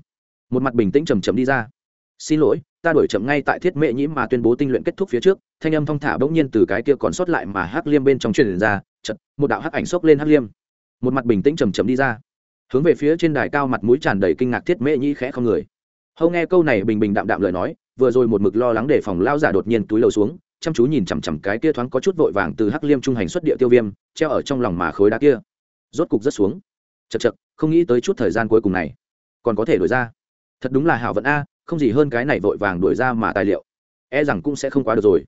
Một mặt bình tĩnh chầm chậm đi ra. Xin lỗi, ta đổi chậm ngay tại thiết mệ nhĩ mà tuyên bố tinh luyện kết thúc phía trước. Thanh âm thong thả bỗng nhiên từ cái kia còn sót lại mà hắc liêm bên trong truyền ra chật một đạo hắc ảnh xốc lên hắc liêm. Một mặt bình tĩnh chầm chậm đi ra. Hướng về phía trên đài cao mặt mũi tràn đầy kinh ngạc thiết mệ nhĩ khẽ không người. Hầu nghe câu này bình bình đạm đạm lời nói vừa rồi một mực lo lắng để phòng lao giả đột nhiên túi lầu xuống, chăm chú nhìn chằm chằm cái kia thoáng có chút vội vàng từ hắc liêm trung hành xuất địa tiêu viêm, treo ở trong lòng mà khối đá kia. Rốt cục rất xuống. Chật chật không nghĩ tới chút thời gian cuối cùng này, còn có thể đổi ra. Thật đúng là hảo vận a, không gì hơn cái này vội vàng đổi ra mà tài liệu. E rằng cũng sẽ không quá được rồi.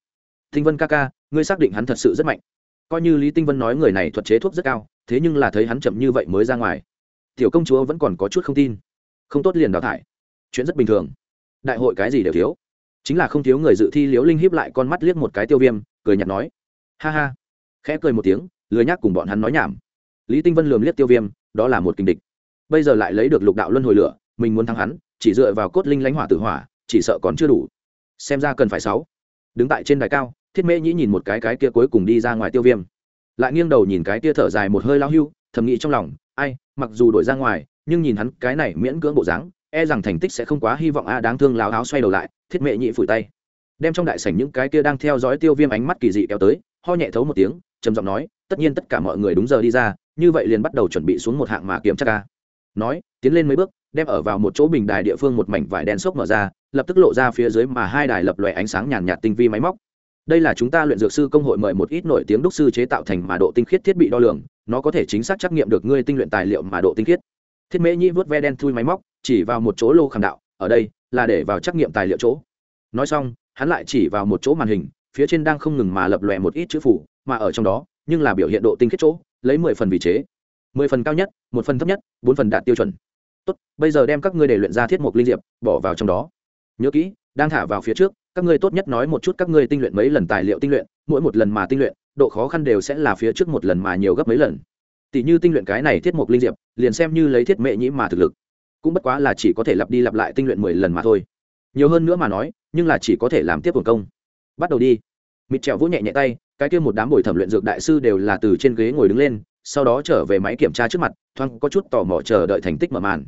Tinh vân ca ca, ngươi xác định hắn thật sự rất mạnh. Coi như lý tinh vân nói người này thuật chế thuốc rất cao, thế nhưng là thấy hắn chậm như vậy mới ra ngoài. Tiểu công chúa vẫn còn có chút không tin. Không tốt liền đào thải. Chuyện rất bình thường. Đại hội cái gì đều thiếu chính là không thiếu người dự thi liễu linh hiếp lại con mắt liếc một cái tiêu viêm, cười nhạt nói. Ha ha. Khẽ cười một tiếng, lười nhác cùng bọn hắn nói nhảm. Lý tinh vân lườm liếc tiêu viêm, đó là một kình địch. Bây giờ lại lấy được lục đạo luân hồi lửa, mình muốn thắng hắn, chỉ dựa vào cốt linh lãnh hỏa tử hỏa, chỉ sợ còn chưa đủ. Xem ra cần phải sáu. Đứng tại trên đài cao, thiết mễ nhĩ nhìn một cái cái kia cuối cùng đi ra ngoài tiêu viêm. Lại nghiêng đầu nhìn cái kia thở dài một hơi lao hưu, thầm nghĩ trong lòng, ai, mặc dù đổi ra ngoài, nhưng nhìn hắn cái này miễn cưỡng bộ dáng e rằng thành tích sẽ không quá hy vọng a đáng thương láo áo xoay đầu lại, thiết mệ nhị phủi tay. Đem trong đại sảnh những cái kia đang theo dõi tiêu viêm ánh mắt kỳ dị kéo tới, ho nhẹ thấu một tiếng, trầm giọng nói, tất nhiên tất cả mọi người đúng giờ đi ra, như vậy liền bắt đầu chuẩn bị xuống một hạng mà kiểm tra ca. Nói, tiến lên mấy bước, đem ở vào một chỗ bình đài địa phương một mảnh vải đen xốc mở ra, lập tức lộ ra phía dưới mà hai đài lập lòe ánh sáng nhàn nhạt tinh vi máy móc. Đây là chúng ta luyện dược sư công hội mời một ít nổi tiếng đúc sư chế tạo thành mà độ tinh khiết thiết bị đo lường, nó có thể chính xác trắc nghiệm được ngươi tinh luyện tài liệu mà độ tinh khiết. Thiết mễ nhi vớt ve đen thui máy móc chỉ vào một chỗ lô khảm đạo, ở đây, là để vào trắc nghiệm tài liệu chỗ. Nói xong, hắn lại chỉ vào một chỗ màn hình, phía trên đang không ngừng mà lập lòe một ít chữ phủ, mà ở trong đó, nhưng là biểu hiện độ tinh khiết chỗ, lấy mười phần vị chế. Mười phần cao nhất, một phần thấp nhất, bốn phần đạt tiêu chuẩn. Tốt, bây giờ đem các ngươi để luyện ra thiết mục linh diệp, bỏ vào trong đó. Nhớ kỹ, đang thả vào phía trước, các ngươi tốt nhất nói một chút các ngươi tinh luyện mấy lần tài liệu tinh luyện, mỗi một lần mà tinh luyện, độ khó khăn đều sẽ là phía trước một lần mà nhiều gấp mấy lần. Tỷ như tinh luyện cái này thiết mục linh diệp, liền xem như lấy thiết mệ nhĩ mà thực lực cũng bất quá là chỉ có thể lặp đi lặp lại tinh luyện mười lần mà thôi. Nhiều hơn nữa mà nói, nhưng là chỉ có thể làm tiếp quần công. Bắt đầu đi. Mịt trèo vỗ nhẹ nhẹ tay, cái kia một đám buổi thẩm luyện dược đại sư đều là từ trên ghế ngồi đứng lên, sau đó trở về máy kiểm tra trước mặt, thoáng có chút tò mò chờ đợi thành tích mở màn.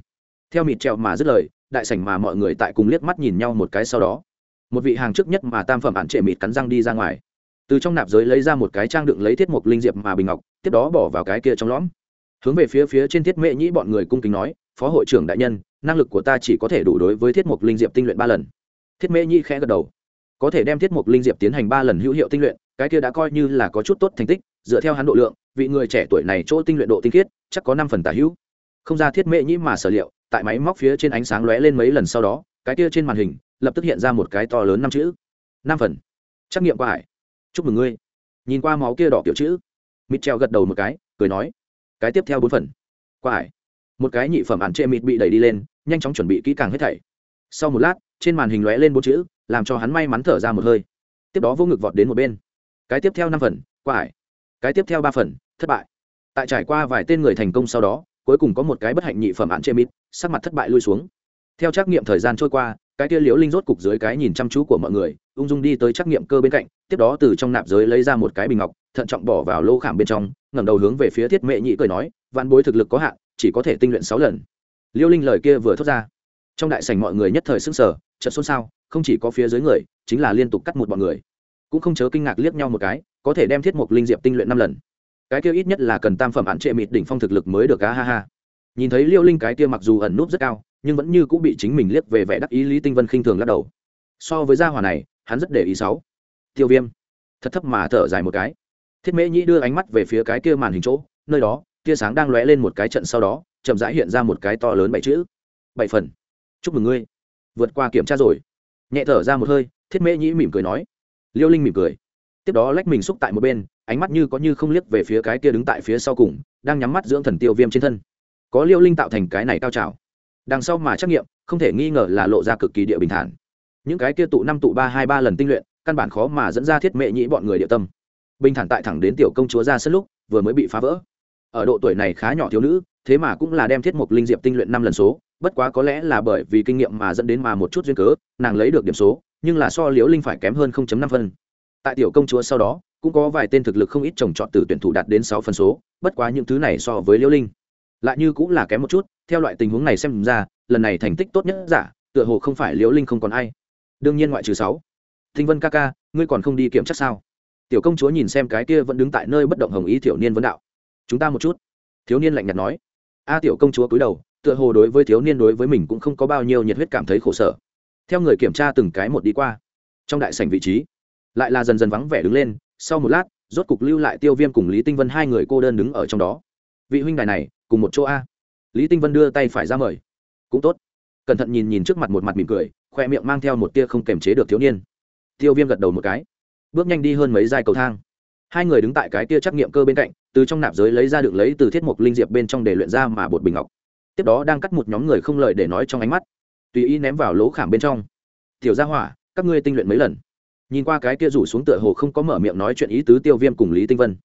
Theo mịt trèo mà dứt lời, đại sảnh mà mọi người tại cùng liếc mắt nhìn nhau một cái sau đó. Một vị hàng trước nhất mà tam phẩm ạn trệ mịt cắn răng đi ra ngoài. Từ trong nạp giới lấy ra một cái trang đựng lấy thiết mục linh diệp mà bình ngọc, tiếp đó bỏ vào cái kia trong lõm. Hướng về phía phía trên thiết mệ nhĩ bọn người cung kính nói phó hội trưởng đại nhân, năng lực của ta chỉ có thể đủ đối với thiết mục linh diệp tinh luyện ba lần. Thiết Mễ nhĩ khẽ gật đầu. Có thể đem thiết mục linh diệp tiến hành ba lần hữu hiệu tinh luyện, cái kia đã coi như là có chút tốt thành tích, dựa theo hắn độ lượng, vị người trẻ tuổi này chỗ tinh luyện độ tinh khiết, chắc có năm phần tả hữu. Không ra thiết Mễ nhĩ mà sở liệu, tại máy móc phía trên ánh sáng lóe lên mấy lần sau đó, cái kia trên màn hình, lập tức hiện ra một cái to lớn năm chữ. Năm phần. Trắc nghiệm qua hải. Chúc mừng ngươi. Nhìn qua máu kia đỏ kiểu chữ. Mít treo gật đầu một cái, cười nói. Cái tiếp theo bốn phần. Qua hải một cái nhị phẩm ản chê mịt bị đẩy đi lên, nhanh chóng chuẩn bị kỹ càng hết thảy. Sau một lát, trên màn hình lóe lên bốn chữ, làm cho hắn may mắn thở ra một hơi. Tiếp đó vô ngực vọt đến một bên. Cái tiếp theo năm phần qua ải cái tiếp theo ba phần, thất bại. Tại trải qua vài tên người thành công sau đó, cuối cùng có một cái bất hạnh nhị phẩm án chê mít sắc mặt thất bại lui xuống. Theo trắc nghiệm thời gian trôi qua, cái tia liễu linh rốt cục dưới cái nhìn chăm chú của mọi người, ung dung đi tới trắc nghiệm cơ bên cạnh, tiếp đó từ trong nạp giới lấy ra một cái bình ngọc, thận trọng bỏ vào lô khảm bên trong, ngẩng đầu hướng về phía thiết mệ nhị cười nói, vạn bối thực lực có hạn chỉ có thể tinh luyện sáu lần. Liêu linh lời kia vừa thốt ra, trong đại sảnh mọi người nhất thời sững sờ, chợt xôn xao, không chỉ có phía dưới người, chính là liên tục cắt một bọn người. Cũng không chớ kinh ngạc liếc nhau một cái, có thể đem thiết mục linh diệp tinh luyện năm lần. Cái kia ít nhất là cần tam phẩm án trệ mịt đỉnh phong thực lực mới được, á ha ha. Nhìn thấy liêu linh cái kia mặc dù ẩn núp rất cao, nhưng vẫn như cũng bị chính mình liếc về vẻ đắc ý lý tinh vân khinh thường lắc đầu. So với gia hỏa này, hắn rất để ý sáu. Tiêu viêm, thật thấp mà thở dài một cái. Thiết mễ nhĩ đưa ánh mắt về phía cái kia màn hình chỗ, nơi đó tia sáng đang lóe lên một cái trận sau đó, chậm rãi hiện ra một cái to lớn bảy chữ. Bảy phần. Chúc mừng ngươi. Vượt qua kiểm tra rồi. Nhẹ thở ra một hơi, thiết mễ nhĩ mỉm cười nói. Liêu linh mỉm cười. Tiếp đó lách mình xúc tại một bên, ánh mắt như có như không liếc về phía cái kia đứng tại phía sau cùng, đang nhắm mắt dưỡng thần tiêu viêm trên thân. Có liêu linh tạo thành cái này cao trào. Đằng sau mà trắc nghiệm, không thể nghi ngờ là lộ ra cực kỳ địa bình thản. Những cái kia tụ năm tụ ba hai ba lần tinh luyện, căn bản khó mà dẫn ra thiết mệ nhĩ bọn người địa tâm. Bình thản tại thẳng đến tiểu công chúa ra sân lúc, vừa mới bị phá vỡ ở độ tuổi này khá nhỏ thiếu nữ, thế mà cũng là đem thiết mục linh diệp tinh luyện năm lần số, bất quá có lẽ là bởi vì kinh nghiệm mà dẫn đến mà một chút duyên cớ, nàng lấy được điểm số, nhưng là so liễu linh phải kém hơn 0.5 phân. Tại tiểu công chúa sau đó, cũng có vài tên thực lực không ít trồng trọt từ tuyển thủ đạt đến sáu phân số, bất quá những thứ này so với liễu linh lại như cũng là kém một chút, theo loại tình huống này xem ra, lần này thành tích tốt nhất giả, tựa hồ không phải liễu linh không còn ai. Đương nhiên ngoại trừ sáu. Thinh vân ca ca, ngươi còn không đi kiểm tra sao? Tiểu công chúa nhìn xem cái kia vẫn đứng tại nơi bất động hồng ý thiểu niên vấn đạo chúng ta một chút. Thiếu niên lạnh nhạt nói. A tiểu công chúa cúi đầu, tựa hồ đối với thiếu niên đối với mình cũng không có bao nhiêu nhiệt huyết cảm thấy khổ sở. Theo người kiểm tra từng cái một đi qua. Trong đại sảnh vị trí, lại là dần dần vắng vẻ đứng lên, sau một lát, rốt cục lưu lại tiêu viêm cùng lý tinh vân hai người cô đơn đứng ở trong đó. Vị huynh đài này, cùng một chỗ a. Lý tinh vân đưa tay phải ra mời. Cũng tốt. Cẩn thận nhìn nhìn trước mặt một mặt mỉm cười, khoe miệng mang theo một tia không kềm chế được thiếu niên. Tiêu viêm gật đầu một cái. Bước nhanh đi hơn mấy giai cầu thang hai người đứng tại cái tia trắc nghiệm cơ bên cạnh, từ trong nạp giới lấy ra được lấy từ thiết mục linh diệp bên trong để luyện ra mà bột bình ngọc. Tiếp đó đang cắt một nhóm người không lợi để nói trong ánh mắt, tùy ý ném vào lỗ khảm bên trong. Tiểu gia hỏa, các ngươi tinh luyện mấy lần? Nhìn qua cái kia rủ xuống tựa hồ không có mở miệng nói chuyện ý tứ tiêu viêm cùng lý tinh vân.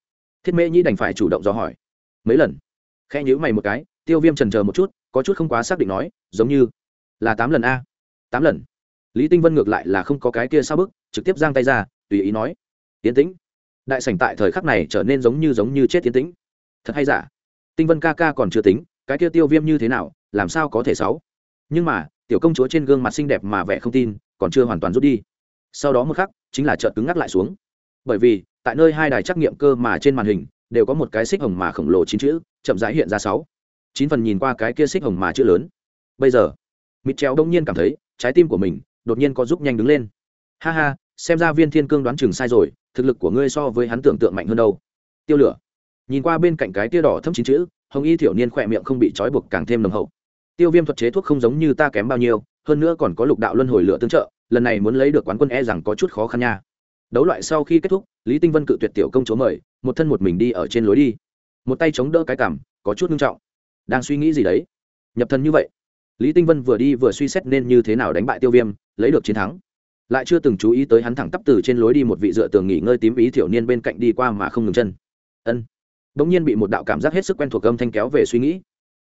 Thiết mễ nhĩ đành phải chủ động do hỏi, mấy lần? Khe nhữ mày một cái, tiêu viêm trần chờ một chút, có chút không quá xác định nói, giống như là tám lần a. Tám lần? Lý tinh vân ngược lại là không có cái kia sao bức, trực tiếp giang tay ra, tùy ý nói tiến tĩnh đại sảnh tại thời khắc này trở nên giống như giống như chết tiến tĩnh. Thật hay giả? Tinh vân ca ca còn chưa tính, cái kia tiêu viêm như thế nào, làm sao có thể xấu nhưng mà, tiểu công chúa trên gương mặt xinh đẹp mà vẻ không tin, còn chưa hoàn toàn rút đi. Sau đó một khắc, chính là chợt cứng ngắc lại xuống. Bởi vì, tại nơi hai đài trắc nghiệm cơ mà trên màn hình, đều có một cái xích hồng mà khổng lồ chín chữ, chậm rãi hiện ra sáu. Chín phần nhìn qua cái kia xích hồng mà chữ lớn. Bây giờ, mịt treo đông nhiên cảm thấy, trái tim của mình đột nhiên có giúp nhanh đứng lên. Ha ha xem ra viên thiên cương đoán chừng sai rồi, thực lực của ngươi so với hắn tưởng tượng mạnh hơn đâu. Tiêu lửa. Nhìn qua bên cạnh cái tia đỏ thâm chín chữ, hồng y thiểu niên khỏe miệng không bị trói buộc càng thêm nồng hậu. Tiêu viêm thuật chế thuốc không giống như ta kém bao nhiêu, hơn nữa còn có lục đạo luân hồi lửa tương trợ, lần này muốn lấy được quán quân e rằng có chút khó khăn nha. Đấu loại sau khi kết thúc, lý tinh vân cự tuyệt tiểu công chúa mời, một thân một mình đi ở trên lối đi. Một tay chống đỡ cái cảm có chút nghiêm trọng. Đang suy nghĩ gì đấy? Nhập thân như vậy. Lý tinh vân vừa đi vừa suy xét nên như thế nào đánh bại tiêu viêm, lấy được chiến thắng lại chưa từng chú ý tới hắn thẳng tắp từ trên lối đi một vị dựa tường nghỉ ngơi tím ý thiểu niên bên cạnh đi qua mà không ngừng chân. Ân. Bỗng nhiên bị một đạo cảm giác hết sức quen thuộc âm thanh kéo về suy nghĩ.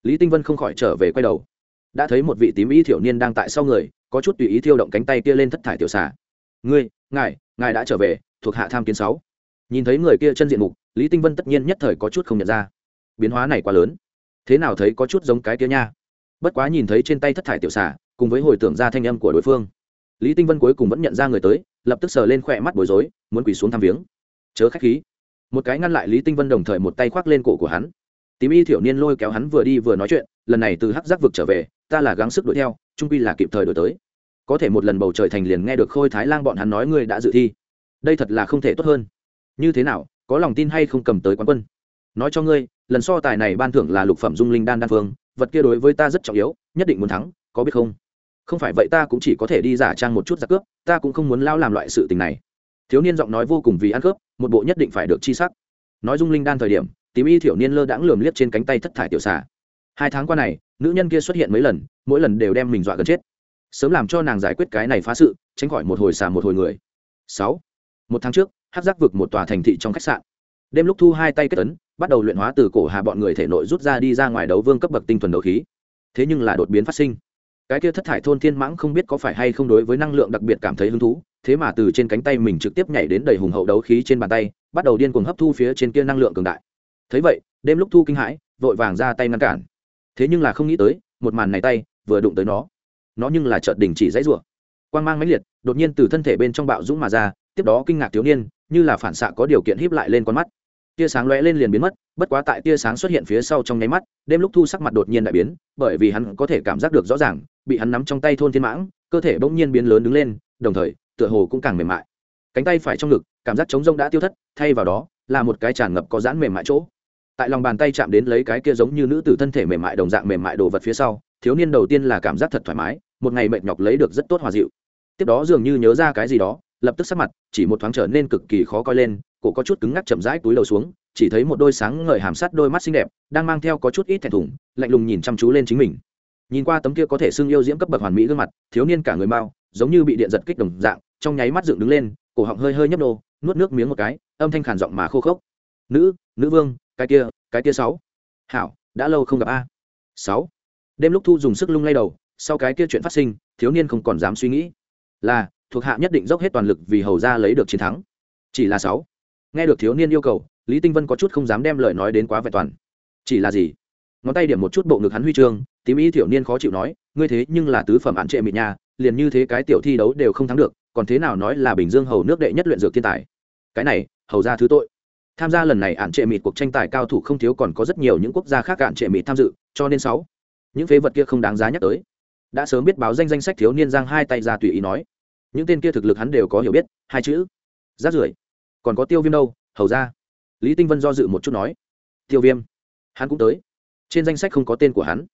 Lý tinh vân không khỏi trở về quay đầu. Đã thấy một vị tím ý thiểu niên đang tại sau người có chút tùy ý thiêu động cánh tay kia lên thất thải tiểu xà. ngươi ngài ngài đã trở về thuộc hạ tham kiến sáu. Nhìn thấy người kia chân diện mục lý tinh vân tất nhiên nhất thời có chút không nhận ra. Biến hóa này quá lớn. Thế nào thấy có chút giống cái kia nha? Bất quá nhìn thấy trên tay thất thải tiểu xà, cùng với hồi tưởng ra thanh âm của đối phương lý tinh vân cuối cùng vẫn nhận ra người tới, lập tức sờ lên khỏe mắt bối rối, muốn quỳ xuống thăm viếng. Chớ khách khí. Một cái ngăn lại lý tinh vân đồng thời một tay khoác lên cổ của hắn. Tím y thiểu niên lôi kéo hắn vừa đi vừa nói chuyện, lần này từ hắc giác vực trở về, ta là gắng sức đuổi theo, trung quy là kịp thời đổi tới. Có thể một lần bầu trời thành liền nghe được khôi thái lang bọn hắn nói ngươi đã dự thi. Đây thật là không thể tốt hơn. Như thế nào, có lòng tin hay không cầm tới quán quân? Nói cho ngươi, lần so tài này ban thưởng là lục phẩm dung linh đan đan phương vật kia đối với ta rất trọng yếu, nhất định muốn thắng, có biết không? Không phải vậy ta cũng chỉ có thể đi giả trang một chút giặc cướp, ta cũng không muốn lao làm loại sự tình này. Thiếu niên giọng nói vô cùng vì ăn cướp, một bộ nhất định phải được chi sắc. Nói dung linh đan thời điểm, tím y thiểu niên lơ đãng lườm liếc trên cánh tay thất thải tiểu xà. Hai tháng qua này, nữ nhân kia xuất hiện mấy lần, mỗi lần đều đem mình dọa gần chết. Sớm làm cho nàng giải quyết cái này phá sự, tránh khỏi một hồi xà một hồi người. Sáu. Một tháng trước hát giác vực một tòa thành thị trong khách sạn. Đêm lúc thu hai tay kết tấn, bắt đầu luyện hóa từ cổ hà bọn người thể nội rút ra đi ra ngoài đấu vương cấp bậc tinh thuần đấu khí. Thế nhưng là đột biến phát sinh cái kia thất thải thôn thiên mãng không biết có phải hay không đối với năng lượng đặc biệt cảm thấy hứng thú, thế mà từ trên cánh tay mình trực tiếp nhảy đến đầy hùng hậu đấu khí trên bàn tay, bắt đầu điên cuồng hấp thu phía trên kia năng lượng cường đại. Thấy vậy, đêm lúc thu kinh hãi, vội vàng ra tay ngăn cản. Thế nhưng là không nghĩ tới, một màn này tay vừa đụng tới nó. Nó nhưng là chợt đình chỉ dãy rủa. Quang mang mãnh liệt, đột nhiên từ thân thể bên trong bạo dũng mà ra, tiếp đó kinh ngạc thiếu niên, như là phản xạ có điều kiện híp lại lên con mắt. Tia sáng lóe lên liền biến mất, bất quá tại tia sáng xuất hiện phía sau trong nháy mắt, đêm lúc thu sắc mặt đột nhiên đại biến, bởi vì hắn có thể cảm giác được rõ ràng bị hắn nắm trong tay thôn thiên mãng, cơ thể bỗng nhiên biến lớn đứng lên, đồng thời, tựa hồ cũng càng mềm mại. Cánh tay phải trong ngực, cảm giác chống rông đã tiêu thất, thay vào đó, là một cái tràn ngập có dãn mềm mại chỗ. Tại lòng bàn tay chạm đến lấy cái kia giống như nữ tử thân thể mềm mại đồng dạng mềm mại đồ vật phía sau, thiếu niên đầu tiên là cảm giác thật thoải mái, một ngày mệt nhọc lấy được rất tốt hòa dịu. Tiếp đó dường như nhớ ra cái gì đó, lập tức sắc mặt chỉ một thoáng trở nên cực kỳ khó coi lên, cổ có chút cứng ngắc chậm rãi túi đầu xuống, chỉ thấy một đôi sáng ngời hàm sát đôi mắt xinh đẹp, đang mang theo có chút ít thẹn thùng, lạnh lùng nhìn chăm chú lên chính mình nhìn qua tấm kia có thể xưng yêu diễm cấp bậc hoàn mỹ gương mặt, thiếu niên cả người mau, giống như bị điện giật kích đồng dạng, trong nháy mắt dựng đứng lên, cổ họng hơi hơi nhấp nô, nuốt nước miếng một cái, âm thanh khản giọng mà khô khốc. Nữ nữ vương, cái kia cái kia sáu. Hảo, đã lâu không gặp a. Sáu. Đêm lúc thu dùng sức lung lay đầu, sau cái kia chuyện phát sinh, thiếu niên không còn dám suy nghĩ. Là, thuộc hạ nhất định dốc hết toàn lực vì hầu ra lấy được chiến thắng. Chỉ là sáu. Nghe được thiếu niên yêu cầu, lý tinh vân có chút không dám đem lời nói đến quá vẹn toàn. Chỉ là gì? Ngón tay điểm một chút bộ ngực hắn huy chương, tím ý thiểu niên khó chịu nói, ngươi thế nhưng là tứ phẩm án trệ mịt nha, liền như thế cái tiểu thi đấu đều không thắng được, còn thế nào nói là bình dương hầu nước đệ nhất luyện dược thiên tài? Cái này, hầu ra thứ tội. Tham gia lần này ạn trệ mịt cuộc tranh tài cao thủ không thiếu còn có rất nhiều những quốc gia khác ạn trệ mịt tham dự, cho nên sáu, những phế vật kia không đáng giá nhắc tới. Đã sớm biết báo danh danh sách thiếu niên giang hai tay ra tùy ý nói. Những tên kia thực lực hắn đều có hiểu biết, hai chữ rát rưởi. Còn có tiêu viêm đâu, hầu ra? Lý tinh vân do dự một chút nói. Tiêu viêm, hắn cũng tới trên danh sách không có tên của hắn.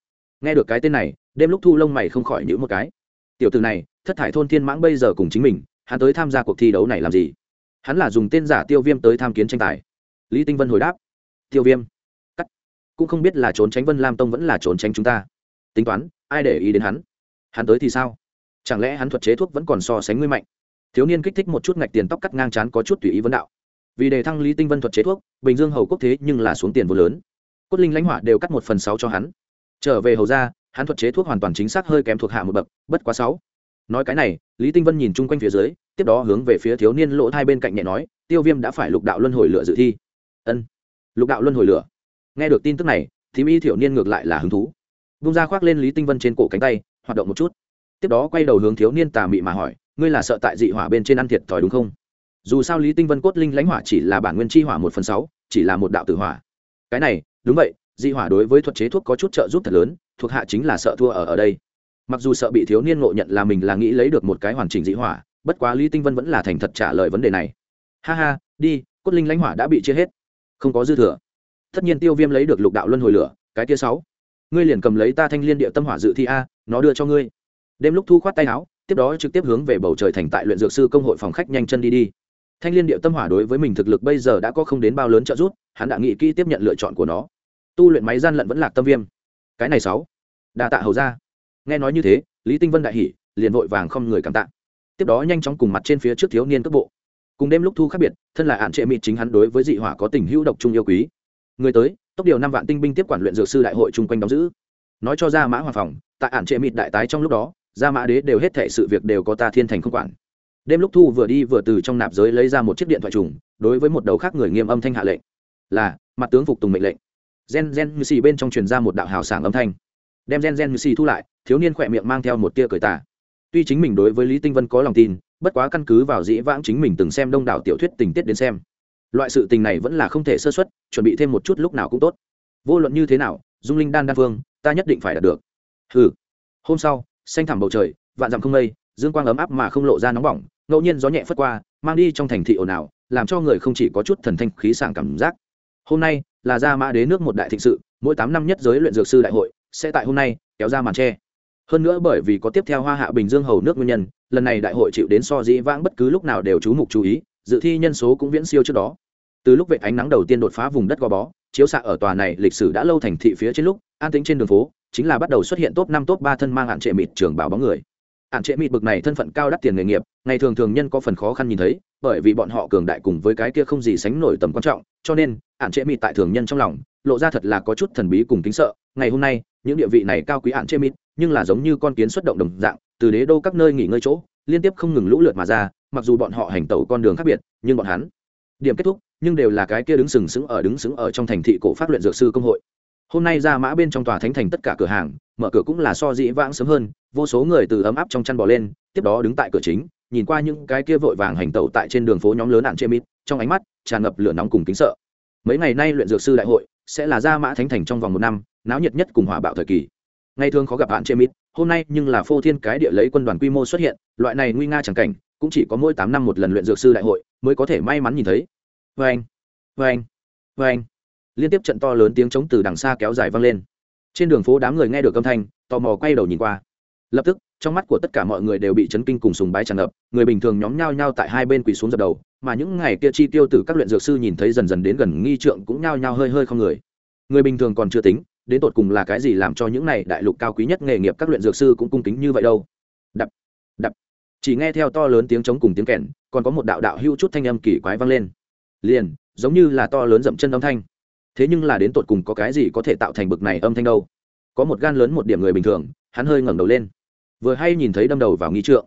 Nghe được cái tên này, đêm lúc thu lông mày không khỏi nhữ một cái. Tiểu từ này, thất thải thôn thiên mãng bây giờ cùng chính mình, hắn tới tham gia cuộc thi đấu này làm gì? Hắn là dùng tên giả tiêu viêm tới tham kiến tranh tài. Lý tinh vân hồi đáp. Tiêu viêm. Cắt. Cũng không biết là trốn tránh vân lam tông vẫn là trốn tránh chúng ta. Tính toán, ai để ý đến hắn? Hắn tới thì sao? Chẳng lẽ hắn thuật chế thuốc vẫn còn so sánh ngươi mạnh? Thiếu niên kích thích một chút ngạch tiền tóc cắt ngang chán có chút tùy ý vấn đạo. Vì đề thăng lý tinh vân thuật chế thuốc, bình dương hầu quốc thế nhưng là xuống tiền vô lớn cốt linh lãnh hỏa đều cắt một phần sáu cho hắn. Trở về hầu ra hắn thuật chế thuốc hoàn toàn chính xác hơi kém thuộc hạ một bậc, bất quá sáu. Nói cái này, lý tinh vân nhìn chung quanh phía dưới, tiếp đó hướng về phía thiếu niên lỗ hai bên cạnh nhẹ nói, tiêu viêm đã phải lục đạo luân hồi lửa dự thi. Ân, lục đạo luân hồi lửa. Nghe được tin tức này thì y thiểu niên ngược lại là hứng thú. Bung ra khoác lên lý tinh vân trên cổ cánh tay, hoạt động một chút. Tiếp đó quay đầu hướng thiếu niên tà mị mà hỏi, ngươi là sợ tại dị hỏa bên trên ăn thiệt thòi đúng không? Dù sao lý tinh vân cốt linh lãnh hỏa chỉ là bản nguyên chi hỏa một phần sáu, chỉ là một đạo tử hỏa. Cái này đúng vậy, dị hỏa đối với thuật chế thuốc có chút trợ giúp thật lớn, thuộc hạ chính là sợ thua ở ở đây. Mặc dù sợ bị thiếu niên ngộ nhận là mình là nghĩ lấy được một cái hoàn chỉnh dị hỏa, bất quá lý tinh vân vẫn là thành thật trả lời vấn đề này. Ha ha, đi, cốt linh lãnh hỏa đã bị chia hết. Không có dư thừa. Tất nhiên tiêu viêm lấy được lục đạo luân hồi lửa, cái kia sáu. Ngươi liền cầm lấy ta thanh liên địa tâm hỏa dự thi a, nó đưa cho ngươi. Đêm lúc thu khoát tay áo, tiếp đó trực tiếp hướng về bầu trời thành tại luyện dược sư công hội phòng khách nhanh chân đi đi. Thanh liên địa tâm hỏa đối với mình thực lực bây giờ đã có không đến bao lớn trợ giúp, hắn đã nghĩ kỹ tiếp nhận lựa chọn của nó tu luyện máy gian lận vẫn lạc tâm viêm. Cái này sáu. Đa tạ hầu ra nghe nói như thế, lý tinh vân đại hỉ, liền vội vàng không người cảm tạ. Tiếp đó nhanh chóng cùng mặt trên phía trước thiếu niên cấp bộ. Cùng đêm lúc thu khác biệt, thân là ạn trệ mịt chính hắn đối với dị hỏa có tình hữu độc trung yêu quý. Người tới, tốc điều năm vạn tinh binh tiếp quản luyện dược sư đại hội chung quanh đóng giữ. Nói cho ra mã hòa phòng, tại ạn trệ mịt đại tái trong lúc đó, gia mã đế đều hết thệ sự việc đều có ta thiên thành không quản. Đêm lúc thu vừa đi vừa từ trong nạp giới lấy ra một chiếc điện thoại trùng, đối với một đầu khác người nghiêm âm thanh hạ lệnh. Là, mặt tướng phục tùng mệnh lệnh gen gen như xì bên trong truyền ra một đạo hào sảng âm thanh. Đem gen gen như xì thu lại, thiếu niên khỏe miệng mang theo một tia cười tả tuy chính mình đối với lý tinh vân có lòng tin, bất quá căn cứ vào dĩ vãng chính mình từng xem đông đảo tiểu thuyết tình tiết đến xem. Loại sự tình này vẫn là không thể sơ xuất chuẩn bị thêm một chút lúc nào cũng tốt. Vô luận như thế nào, dung linh đan đan phương ta nhất định phải đạt được. Ừ hôm sau, xanh thẳm bầu trời, vạn dặm không mây, dương quang ấm áp mà không lộ ra nóng bỏng, ngẫu nhiên gió nhẹ phất qua, mang đi trong thành thị ồn ào, làm cho người không chỉ có chút thần thanh khí sảng cảm giác. Hôm nay là ra mã đế nước một đại thịnh sự, mỗi tám năm nhất giới luyện dược sư đại hội sẽ tại hôm nay kéo ra màn tre. Hơn nữa bởi vì có tiếp theo hoa hạ bình dương hầu nước nguyên nhân, lần này đại hội chịu đến so dĩ vãng bất cứ lúc nào đều chú mục chú ý, dự thi nhân số cũng viễn siêu trước đó. Từ lúc vệ ánh nắng đầu tiên đột phá vùng đất gò bó, chiếu xạ ở tòa này lịch sử đã lâu thành thị phía trên lúc, an tính trên đường phố, chính là bắt đầu xuất hiện top năm top ba thân mang hạn trệ mịt trường bảo bóng người hạn trệ mịt bực này thân phận cao đắt tiền nghề nghiệp, ngày thường thường nhân có phần khó khăn nhìn thấy, bởi vì bọn họ cường đại cùng với cái kia không gì sánh nổi tầm quan trọng, cho nên hạn trệ mịt tại thường nhân trong lòng, lộ ra thật là có chút thần bí cùng kính sợ. Ngày hôm nay, những địa vị này cao quý hạn trệ mịt, nhưng là giống như con kiến xuất động đồng dạng, từ đế đô các nơi nghỉ ngơi chỗ, liên tiếp không ngừng lũ lượt mà ra, mặc dù bọn họ hành tẩu con đường khác biệt, nhưng bọn hắn, điểm kết thúc, nhưng đều là cái kia đứng sừng sững ở đứng sững ở trong thành thị cổ pháp luyện dược sư công hội hôm nay ra mã bên trong tòa thánh thành tất cả cửa hàng, mở cửa cũng là so dĩ vãng sớm hơn, vô số người từ ấm áp trong chăn bò lên, tiếp đó đứng tại cửa chính, nhìn qua những cái kia vội vàng hành tẩu tại trên đường phố nhóm lớn ạn chê mít, trong ánh mắt tràn ngập lửa nóng cùng kính sợ. Mấy ngày nay luyện dược sư đại hội sẽ là ra mã thánh thành trong vòng một năm, náo nhiệt nhất cùng hỏa bạo thời kỳ. Ngày thường khó gặp ạn chê mít, hôm nay nhưng là phô thiên cái địa lấy quân đoàn quy mô xuất hiện, loại này nguy nga chẳng cảnh, cũng chỉ có mỗi tám năm một lần luyện dược sư đại hội mới có thể may mắn nhìn thấy. Vê anh vê anh vê anh liên tiếp trận to lớn tiếng chống từ đằng xa kéo dài vang lên. Trên đường phố đám người nghe được âm thanh, tò mò quay đầu nhìn qua. Lập tức, trong mắt của tất cả mọi người đều bị chấn kinh cùng sùng bái tràn ngập, người bình thường nhóm nhao nhao tại hai bên quỳ xuống dập đầu, mà những ngày kia chi tiêu từ các luyện dược sư nhìn thấy dần dần đến gần nghi trượng cũng nhao nhao hơi hơi không người. Người bình thường còn chưa tính, đến tột cùng là cái gì làm cho những này đại lục cao quý nhất nghề nghiệp các luyện dược sư cũng cung kính như vậy đâu. Đập đập. Chỉ nghe theo to lớn tiếng chống cùng tiếng kèn, còn có một đạo đạo hưu chút thanh âm kỳ quái vang lên. Liền, giống như là to lớn dậm chân âm thanh thế nhưng là đến tột cùng có cái gì có thể tạo thành bực này âm thanh đâu? Có một gan lớn một điểm người bình thường, hắn hơi ngẩng đầu lên. Vừa hay nhìn thấy đâm đầu vào nghi trượng.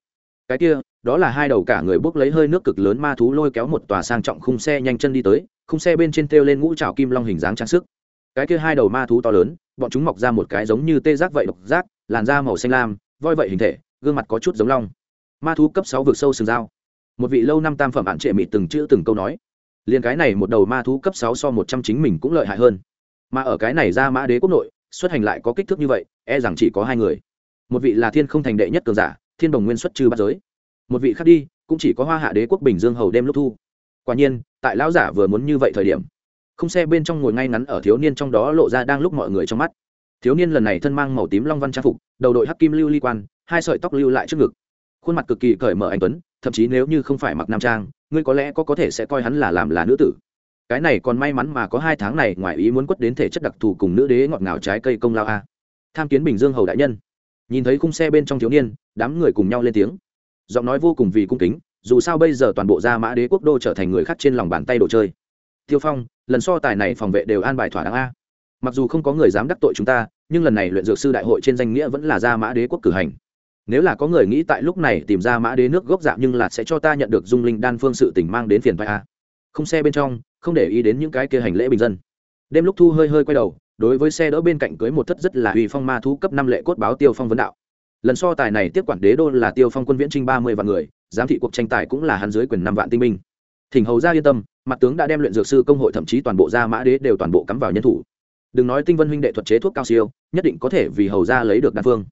Cái kia, đó là hai đầu cả người bốc lấy hơi nước cực lớn ma thú lôi kéo một tòa sang trọng khung xe nhanh chân đi tới, khung xe bên trên treo lên ngũ trào kim long hình dáng trang sức. Cái kia hai đầu ma thú to lớn, bọn chúng mọc ra một cái giống như tê giác vậy độc giác, làn da màu xanh lam, voi vậy hình thể, gương mặt có chút giống long. Ma thú cấp sáu vượt sâu sừng dao. Một vị lâu năm tam phẩm bạn trệ mị từng chữ từng câu nói liền cái này một đầu ma thú cấp sáu so một trăm chính mình cũng lợi hại hơn. Mà ở cái này ra mã đế quốc nội, xuất hành lại có kích thước như vậy e rằng chỉ có hai người. Một vị là thiên không thành đệ nhất cường giả, thiên đồng nguyên xuất trừ bắt giới. Một vị khác đi, cũng chỉ có hoa hạ đế quốc bình dương hầu đêm lúc thu. Quả nhiên, tại lão giả vừa muốn như vậy thời điểm, không xe bên trong ngồi ngay ngắn ở thiếu niên trong đó lộ ra đang lúc mọi người trong mắt. Thiếu niên lần này thân mang màu tím long văn trang phục, đầu đội hắc kim lưu ly quan, hai sợi tóc lưu lại trước ngực. Khuôn mặt cực kỳ cởi mở anh tuấn, thậm chí nếu như không phải mặc nam trang ngươi có lẽ có có thể sẽ coi hắn là làm là nữ tử. Cái này còn may mắn mà có hai tháng này ngoài ý muốn quất đến thể chất đặc thù cùng nữ đế ngọt ngào trái cây công lao a. Tham kiến bình dương hầu đại nhân. Nhìn thấy khung xe bên trong thiếu niên, đám người cùng nhau lên tiếng. Giọng nói vô cùng vì cung kính, dù sao bây giờ toàn bộ gia mã đế quốc đô trở thành người khác trên lòng bàn tay đồ chơi. Tiêu phong, lần so tài này phòng vệ đều an bài thỏa đáng a. Mặc dù không có người dám đắc tội chúng ta, nhưng lần này luyện dược sư đại hội trên danh nghĩa vẫn là gia mã đế quốc cử hành nếu là có người nghĩ tại lúc này tìm ra mã đế nước gốc dạng nhưng là sẽ cho ta nhận được dung linh đan phương sự tỉnh mang đến phiền vai a à? không xe bên trong, không để ý đến những cái kia hành lễ bình dân. Đêm lúc thu hơi hơi quay đầu, đối với xe đỡ bên cạnh cưới một thất rất là uy phong ma thú cấp năm lệ cốt báo tiêu phong vấn đạo. Lần so tài này tiếp quản đế đô là tiêu phong quân viễn trinh ba mươi vạn người, giám thị cuộc tranh tài cũng là hắn dưới quyền năm vạn tinh binh. Thỉnh hầu ra yên tâm, mặt tướng đã đem luyện dược sư công hội thậm chí toàn bộ gia mã đế đều toàn bộ cắm vào nhân thủ. Đừng nói tinh vân huynh đệ thuật chế thuốc cao siêu, nhất định có thể vì hầu ra lấy được đan phương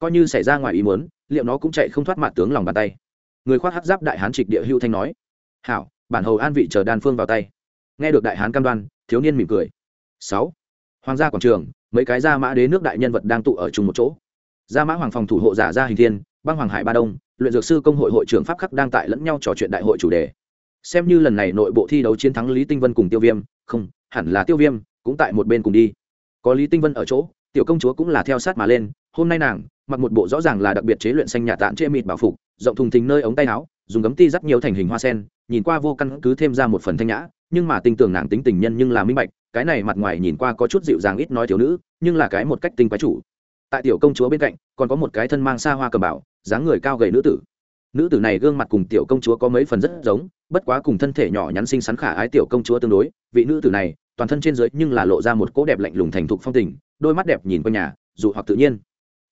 coi như xảy ra ngoài ý muốn, liệu nó cũng chạy không thoát mặt tướng lòng bàn tay. Người khoác hắc giáp đại hán trịch địa hưu thanh nói, hảo, bản hầu an vị chờ đan phương vào tay. Nghe được đại hán cam đoan, thiếu niên mỉm cười. Sáu, hoàng gia quảng trường, mấy cái gia mã đế nước đại nhân vật đang tụ ở chung một chỗ. Gia mã hoàng phòng thủ hộ giả gia hình thiên, băng hoàng hải ba đông, luyện dược sư công hội hội trưởng pháp khắc đang tại lẫn nhau trò chuyện đại hội chủ đề. Xem như lần này nội bộ thi đấu chiến thắng lý tinh vân cùng tiêu viêm, không, hẳn là tiêu viêm cũng tại một bên cùng đi. Có lý tinh vân ở chỗ, tiểu công chúa cũng là theo sát mà lên, hôm nay nàng mặc một bộ rõ ràng là đặc biệt chế luyện xanh nhà tạn chê mịt bảo phục, rộng thùng thình nơi ống tay áo, dùng gấm ti dắt nhiều thành hình hoa sen, nhìn qua vô căn cứ thêm ra một phần thanh nhã, nhưng mà tin tưởng nàng tính tình nhân nhưng là minh bạch, cái này mặt ngoài nhìn qua có chút dịu dàng ít nói thiếu nữ, nhưng là cái một cách tinh quái chủ. Tại tiểu công chúa bên cạnh, còn có một cái thân mang xa hoa cầm bảo, dáng người cao gầy nữ tử. Nữ tử này gương mặt cùng tiểu công chúa có mấy phần rất giống, bất quá cùng thân thể nhỏ nhắn xinh xắn khả ái tiểu công chúa tương đối, vị nữ tử này, toàn thân trên dưới nhưng là lộ ra một cỗ đẹp lạnh lùng thành thục phong tình, đôi mắt đẹp nhìn qua nhà dù hoặc tự nhiên.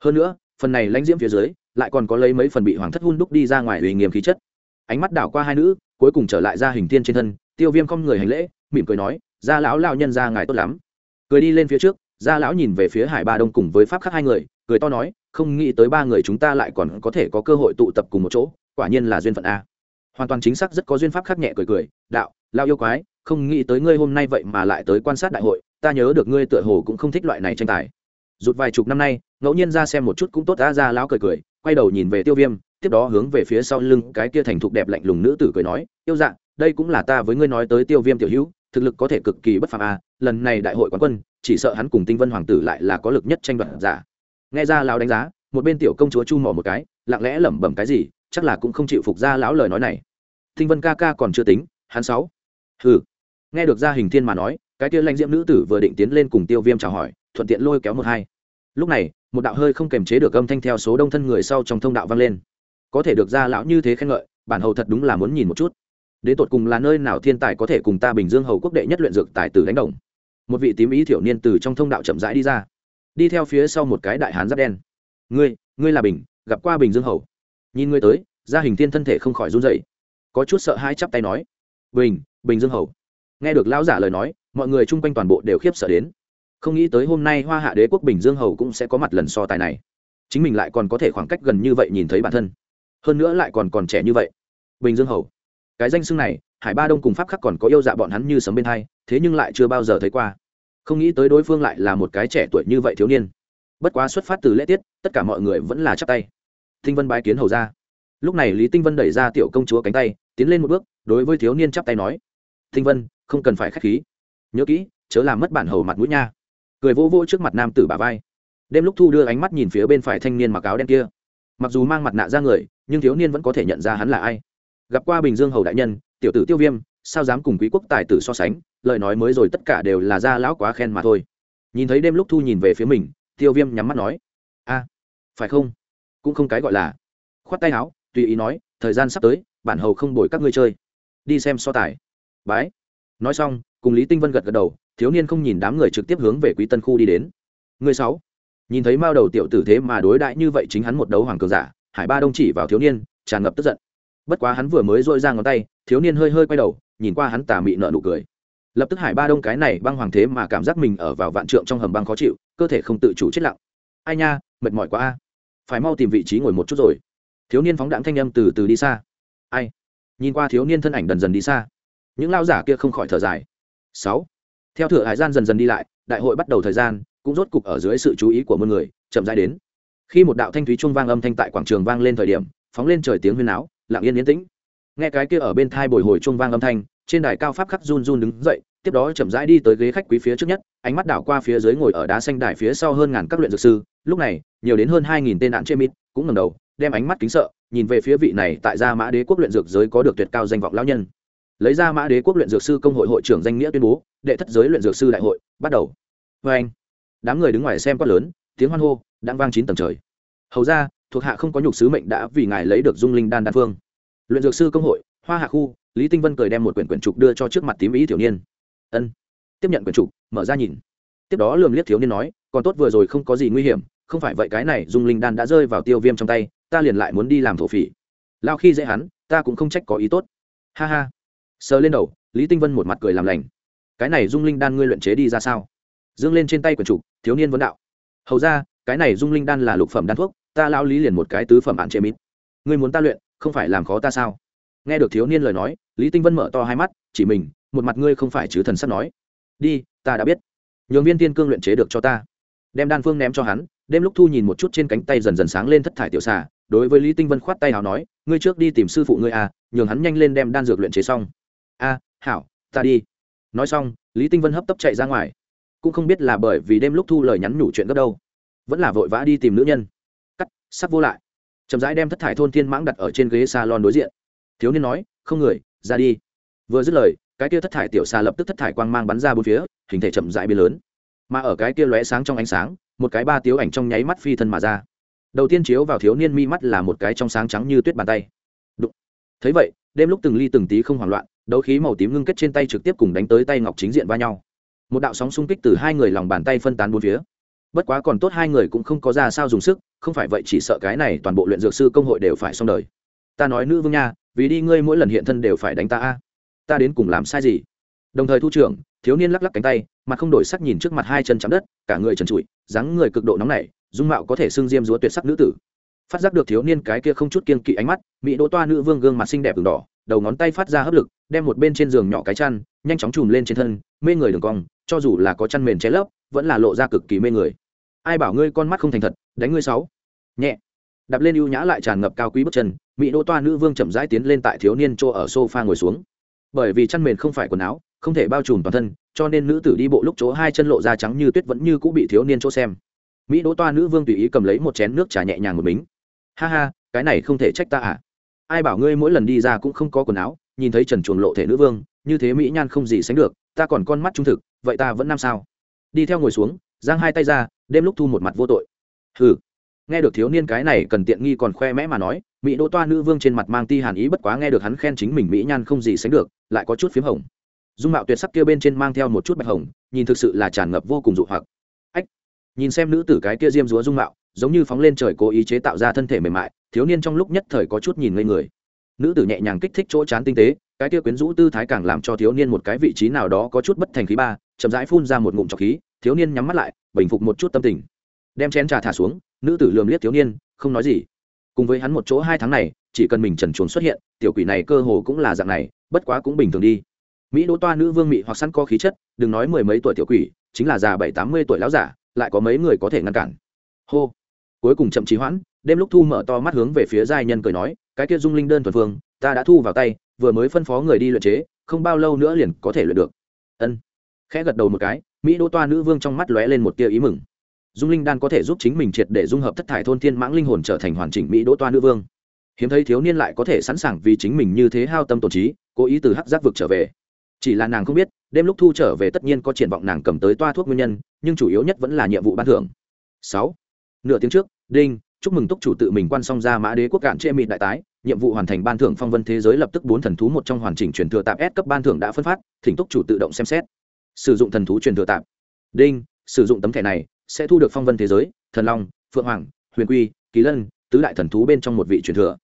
Hơn nữa phần này lãnh diễm phía dưới, lại còn có lấy mấy phần bị hoàng thất hun đúc đi ra ngoài uy nghiêm khí chất. Ánh mắt đảo qua hai nữ, cuối cùng trở lại ra hình tiên trên thân, tiêu viêm không người hành lễ, mỉm cười nói ra lão lao nhân ra ngài tốt lắm. Cười đi lên phía trước, gia lão nhìn về phía hải ba đông cùng với pháp khắc hai người, cười to nói, không nghĩ tới ba người chúng ta lại còn có thể có cơ hội tụ tập cùng một chỗ, quả nhiên là duyên phận a. Hoàn toàn chính xác rất có duyên pháp khắc nhẹ cười cười, đạo lao yêu quái, không nghĩ tới ngươi hôm nay vậy mà lại tới quan sát đại hội, ta nhớ được ngươi tựa hồ cũng không thích loại này tranh tài. Rụt vài chục năm nay ngẫu nhiên ra xem một chút cũng tốt đã ra lão cười cười, quay đầu nhìn về tiêu viêm, tiếp đó hướng về phía sau lưng cái kia thành thục đẹp lạnh lùng nữ tử cười nói, yêu dạ đây cũng là ta với ngươi nói tới tiêu viêm tiểu hữu, thực lực có thể cực kỳ bất phàm a lần này đại hội quán quân, chỉ sợ hắn cùng tinh vân hoàng tử lại là có lực nhất tranh đoạt giả nghe ra lão đánh giá, một bên tiểu công chúa chu mỏ một cái, lặng lẽ lẩm bẩm cái gì, chắc là cũng không chịu phục ra lão lời nói này. Tinh vân ca ca còn chưa tính, hắn sáu. Hừ. Nghe được gia hình thiên mà nói, cái kia lãnh diễm nữ tử vừa định tiến lên cùng tiêu viêm chào hỏi, thuận tiện lôi kéo một hai lúc này, một đạo hơi không kềm chế được âm thanh theo số đông thân người sau trong thông đạo vang lên. Có thể được gia lão như thế khen ngợi, bản hầu thật đúng là muốn nhìn một chút. Đến tột cùng là nơi nào thiên tài có thể cùng ta bình dương hầu quốc đệ nhất luyện dược tài tử đánh đồng? Một vị tím ý thiểu niên từ trong thông đạo chậm rãi đi ra. Đi theo phía sau một cái đại hán giáp đen. Ngươi ngươi là bình, gặp qua bình dương hầu? Nhìn ngươi tới, gia hình thiên thân thể không khỏi run dậy có chút sợ hãi chắp tay nói, bình bình dương hầu. Nghe được lão giả lời nói, mọi người chung quanh toàn bộ đều khiếp sợ đến không nghĩ tới hôm nay hoa hạ đế quốc bình dương hầu cũng sẽ có mặt lần so tài này. Chính mình lại còn có thể khoảng cách gần như vậy nhìn thấy bản thân. Hơn nữa lại còn còn trẻ như vậy. Bình dương hầu. Cái danh xưng này, hải ba đông cùng pháp khắc còn có yêu dạ bọn hắn như sấm bên hai, thế nhưng lại chưa bao giờ thấy qua. Không nghĩ tới đối phương lại là một cái trẻ tuổi như vậy thiếu niên. Bất quá xuất phát từ lễ tiết, tất cả mọi người vẫn là chắp tay. Tinh vân bái kiến hầu ra lúc này lý tinh vân đẩy ra tiểu công chúa cánh tay, tiến lên một bước, đối với thiếu niên chắp tay nói. Tinh vân, không cần phải k h á c h khí. Nhớ kỹ, chớ làm mất bản hầu mặt mũi nha cười vỗ vỗ trước mặt nam tử bà vai. Đêm lúc thu đưa ánh mắt nhìn phía bên phải thanh niên mặc áo đen kia. Mặc dù mang mặt nạ ra người, nhưng thiếu niên vẫn có thể nhận ra hắn là ai. Gặp qua bình dương hầu đại nhân, tiểu tử tiêu viêm, sao dám cùng quý quốc tài tử so sánh, lời nói mới rồi tất cả đều là ra lão quá khen mà thôi. Nhìn thấy đêm lúc thu nhìn về phía mình, tiêu viêm nhắm mắt nói, a, phải không? Cũng không cái gọi là. Khoát tay áo, tùy ý nói, thời gian sắp tới, bản hầu không đổi các ngươi chơi. Đi xem so tài. Bái. Nói xong, cùng lý tinh vân gật gật đầu thiếu niên không nhìn đám người trực tiếp hướng về quý tân khu đi đến. Người sáu. Nhìn thấy mao đầu tiểu tử thế mà đối đãi như vậy chính hắn một đấu hoàng cường giả, hải ba đông chỉ vào thiếu niên, tràn ngập tức giận. Bất quá hắn vừa mới dội ra ngón tay, thiếu niên hơi hơi quay đầu, nhìn qua hắn tà mị nợ nụ cười. Lập tức hải ba đông cái này băng hoàng thế mà cảm giác mình ở vào vạn trượng trong hầm băng khó chịu, cơ thể không tự chủ chết lặng. Ai nha, mệt mỏi quá a. Phải mau tìm vị trí ngồi một chút rồi. Thiếu niên phóng đạn thanh âm từ từ đi xa. Ai? Nhìn qua thiếu niên thân ảnh dần dần đi xa. Những lao giả kia không khỏi thở dài. Sáu theo thửa hải gian dần dần đi lại, đại hội bắt đầu thời gian, cũng rốt cục ở dưới sự chú ý của mọi người, chậm rãi đến. Khi một đạo thanh thúy trung vang âm thanh tại quảng trường vang lên thời điểm, phóng lên trời tiếng huyên áo lặng yên yên tĩnh. Nghe cái kia ở bên thai bồi hồi trung vang âm thanh, trên đài cao pháp khắc run run đứng dậy, tiếp đó chậm rãi đi tới ghế khách quý phía trước nhất, ánh mắt đảo qua phía dưới ngồi ở đá xanh đài phía sau hơn ngàn các luyện dược sư. Lúc này, nhiều đến hơn hai nghìn tên đạn chê mít cũng ngầm đầu, đem ánh mắt kính sợ, nhìn về phía vị này tại gia mã đế quốc luyện dược giới có được tuyệt cao danh vọng lão nhân. Lấy ra mã đế quốc luyện dược sư công hội hội trưởng danh nghĩa tuyên bố đệ thất giới luyện dược sư đại hội, bắt đầu. Vê anh, đám người đứng ngoài xem quát lớn, tiếng hoan hô, đang vang chín tầng trời. Hầu ra, thuộc hạ không có nhục sứ mệnh đã vì ngài lấy được dung linh đan đan phương. Luyện dược sư công hội, hoa hạ khu, lý tinh vân cười đem một quyển quyển trục đưa cho trước mặt tím ý thiếu niên. Ân. Tiếp nhận quyển trục, mở ra nhìn. Tiếp đó lườm liếc thiếu niên nói, còn tốt vừa rồi không có gì nguy hiểm, không phải vậy cái này dung linh đan đã rơi vào tiêu viêm trong tay, ta liền lại muốn đi làm thổ phỉ. Lao khi dễ hắn, ta cũng không trách có ý tốt. Ha ha. Sờ lên đầu, lý tinh vân một mặt cười làm lành cái này dung linh đan ngươi luyện chế đi ra sao? Dương lên trên tay quần trục, thiếu niên vấn đạo. Hầu ra, cái này dung linh đan là lục phẩm đan thuốc, ta lao lý liền một cái tứ phẩm ạn chế mít. Ngươi muốn ta luyện, không phải làm khó ta sao? Nghe được thiếu niên lời nói, lý tinh vân mở to hai mắt, chỉ mình, một mặt ngươi không phải chứ thần sắp nói. Đi, ta đã biết. Nhường viên tiên cương luyện chế được cho ta. Đem đan phương ném cho hắn, đêm lúc thu nhìn một chút trên cánh tay dần dần sáng lên thất thải tiểu xà, đối với lý tinh vân khoát tay hào nói, ngươi trước đi tìm sư phụ ngươi à nhường hắn nhanh lên đem đan dược luyện chế xong. A, hảo, ta đi nói xong, lý tinh vân hấp tấp chạy ra ngoài. Cũng không biết là bởi vì đêm lúc thu lời nhắn nhủ chuyện gấp đâu, vẫn là vội vã đi tìm nữ nhân. Cắt, sắp vô lại. Chậm rãi đem thất thải thôn thiên mãng đặt ở trên ghế salon đối diện. Thiếu niên nói, không người, ra đi. Vừa dứt lời, cái kia thất thải tiểu xa lập tức thất thải quang mang bắn ra bốn phía, hình thể chậm rãi biến lớn. Mà ở cái kia lóe sáng trong ánh sáng, một cái ba tiếu ảnh trong nháy mắt phi thân mà ra. Đầu tiên chiếu vào thiếu niên mi mắt là một cái trong sáng trắng như tuyết bàn tay. Đụng. thấy vậy, đêm lúc từng ly từng tí không hoảng loạn đấu khí màu tím ngưng kết trên tay trực tiếp cùng đánh tới tay ngọc chính diện va nhau. Một đạo sóng xung kích từ hai người lòng bàn tay phân tán bốn phía. Bất quá còn tốt hai người cũng không có ra sao dùng sức, không phải vậy chỉ sợ cái này toàn bộ luyện dược sư công hội đều phải xong đời. Ta nói nữ vương nha, vì đi ngươi mỗi lần hiện thân đều phải đánh ta a. Ta đến cùng làm sai gì? Đồng thời thu trưởng, thiếu niên lắc lắc cánh tay, mặt không đổi sắc nhìn trước mặt hai chân chạm đất, cả người trần trụi, dáng người cực độ nóng nảy, dung mạo có thể xưng diêm dúa tuyệt sắc nữ tử. Phát giác được thiếu niên cái kia không chút kiên kỵ ánh mắt, mỹ đỗ toa nữ vương gương mặt xinh đẹp đường đỏ đầu ngón tay phát ra hấp lực, đem một bên trên giường nhỏ cái chăn, nhanh chóng chùm lên trên thân, mê người đường cong, cho dù là có chăn mền che lấp, vẫn là lộ ra cực kỳ mê người. Ai bảo ngươi con mắt không thành thật, đánh ngươi sáu. Nhẹ. Đạp lên ưu nhã lại tràn ngập cao quý bước chân, mỹ đỗ toa nữ vương chậm rãi tiến lên tại thiếu niên chỗ ở sofa ngồi xuống. Bởi vì chăn mền không phải quần áo, không thể bao trùm toàn thân, cho nên nữ tử đi bộ lúc chỗ hai chân lộ ra trắng như tuyết vẫn như cũng bị thiếu niên chỗ xem. Mỹ đỗ toa nữ vương tùy ý cầm lấy một chén nước trà nhẹ nhàng một mính ha ha, cái này không thể trách ta à? Ai bảo ngươi mỗi lần đi ra cũng không có quần áo, nhìn thấy trần chuồng lộ thể nữ vương, như thế mỹ nhan không gì sánh được, ta còn con mắt trung thực, vậy ta vẫn năm sao? Đi theo ngồi xuống, giang hai tay ra, đêm lúc thu một mặt vô tội. Hừ. Nghe được thiếu niên cái này cần tiện nghi còn khoe mẽ mà nói, mỹ đỗ toa nữ vương trên mặt mang ti hàn ý bất quá nghe được hắn khen chính mình mỹ nhan không gì sánh được, lại có chút p h í m hồng. Dung mạo tuyệt sắc kia bên trên mang theo một chút bạch hồng, nhìn thực sự là tràn ngập vô cùng dụ hoặc. Ách. Nhìn xem nữ tử cái kia diêm dúa dung mạo, giống như phóng lên trời cố ý chế tạo ra thân thể mềm mại thiếu niên trong lúc nhất thời có chút nhìn ngây người. Nữ tử nhẹ nhàng kích thích chỗ chán tinh tế, cái kia quyến rũ tư thái càng làm cho thiếu niên một cái vị trí nào đó có chút bất thành khí ba, chậm rãi phun ra một ngụm trọc khí, thiếu niên nhắm mắt lại, bình phục một chút tâm tình. Đem chén trà thả xuống, nữ tử lườm liếc thiếu niên, không nói gì. Cùng với hắn một chỗ hai tháng này, chỉ cần mình trần chuồn xuất hiện, tiểu quỷ này cơ hồ cũng là dạng này, bất quá cũng bình thường đi. Mỹ đỗ toa nữ vương mị hoặc săn có khí chất, đừng nói mười mấy tuổi tiểu quỷ, chính là già bảy tám mươi tuổi lão giả, lại có mấy người có thể ngăn cản. Hô. Cuối cùng chậm trí hoãn đêm lúc thu mở to mắt hướng về phía giai nhân cười nói, cái kia dung linh đơn thuần phương, ta đã thu vào tay, vừa mới phân phó người đi luyện chế, không bao lâu nữa liền có thể luyện được. Ân. Khẽ gật đầu một cái, mỹ đỗ toa nữ vương trong mắt lóe lên một tia ý mừng. Dung linh đan có thể giúp chính mình triệt để dung hợp thất thải thôn thiên mãng linh hồn trở thành hoàn chỉnh mỹ đỗ toa nữ vương. Hiếm thấy thiếu niên lại có thể sẵn sàng vì chính mình như thế hao tâm tổn trí, cố ý từ hắc giác vực trở về. Chỉ là nàng không biết, đêm lúc thu trở về tất nhiên có triển vọng nàng cầm tới toa thuốc nguyên nhân, nhưng chủ yếu nhất vẫn là nhiệm vụ ban thưởng. Sáu. Nửa tiếng trước, đinh chúc mừng túc chủ tự mình quan song ra mã đế quốc cạn trệ mịt đại tái, nhiệm vụ hoàn thành ban thưởng phong vân thế giới lập tức bốn thần thú một trong hoàn chỉnh truyền thừa tạp S cấp ban thưởng đã phân phát, thỉnh túc chủ tự động xem xét. Sử dụng thần thú truyền thừa tạp. Đinh, sử dụng tấm thẻ này sẽ thu được phong vân thế giới, thần long, phượng hoàng, huyền quy, kỳ lân, tứ đại thần thú bên trong một vị truyền thừa.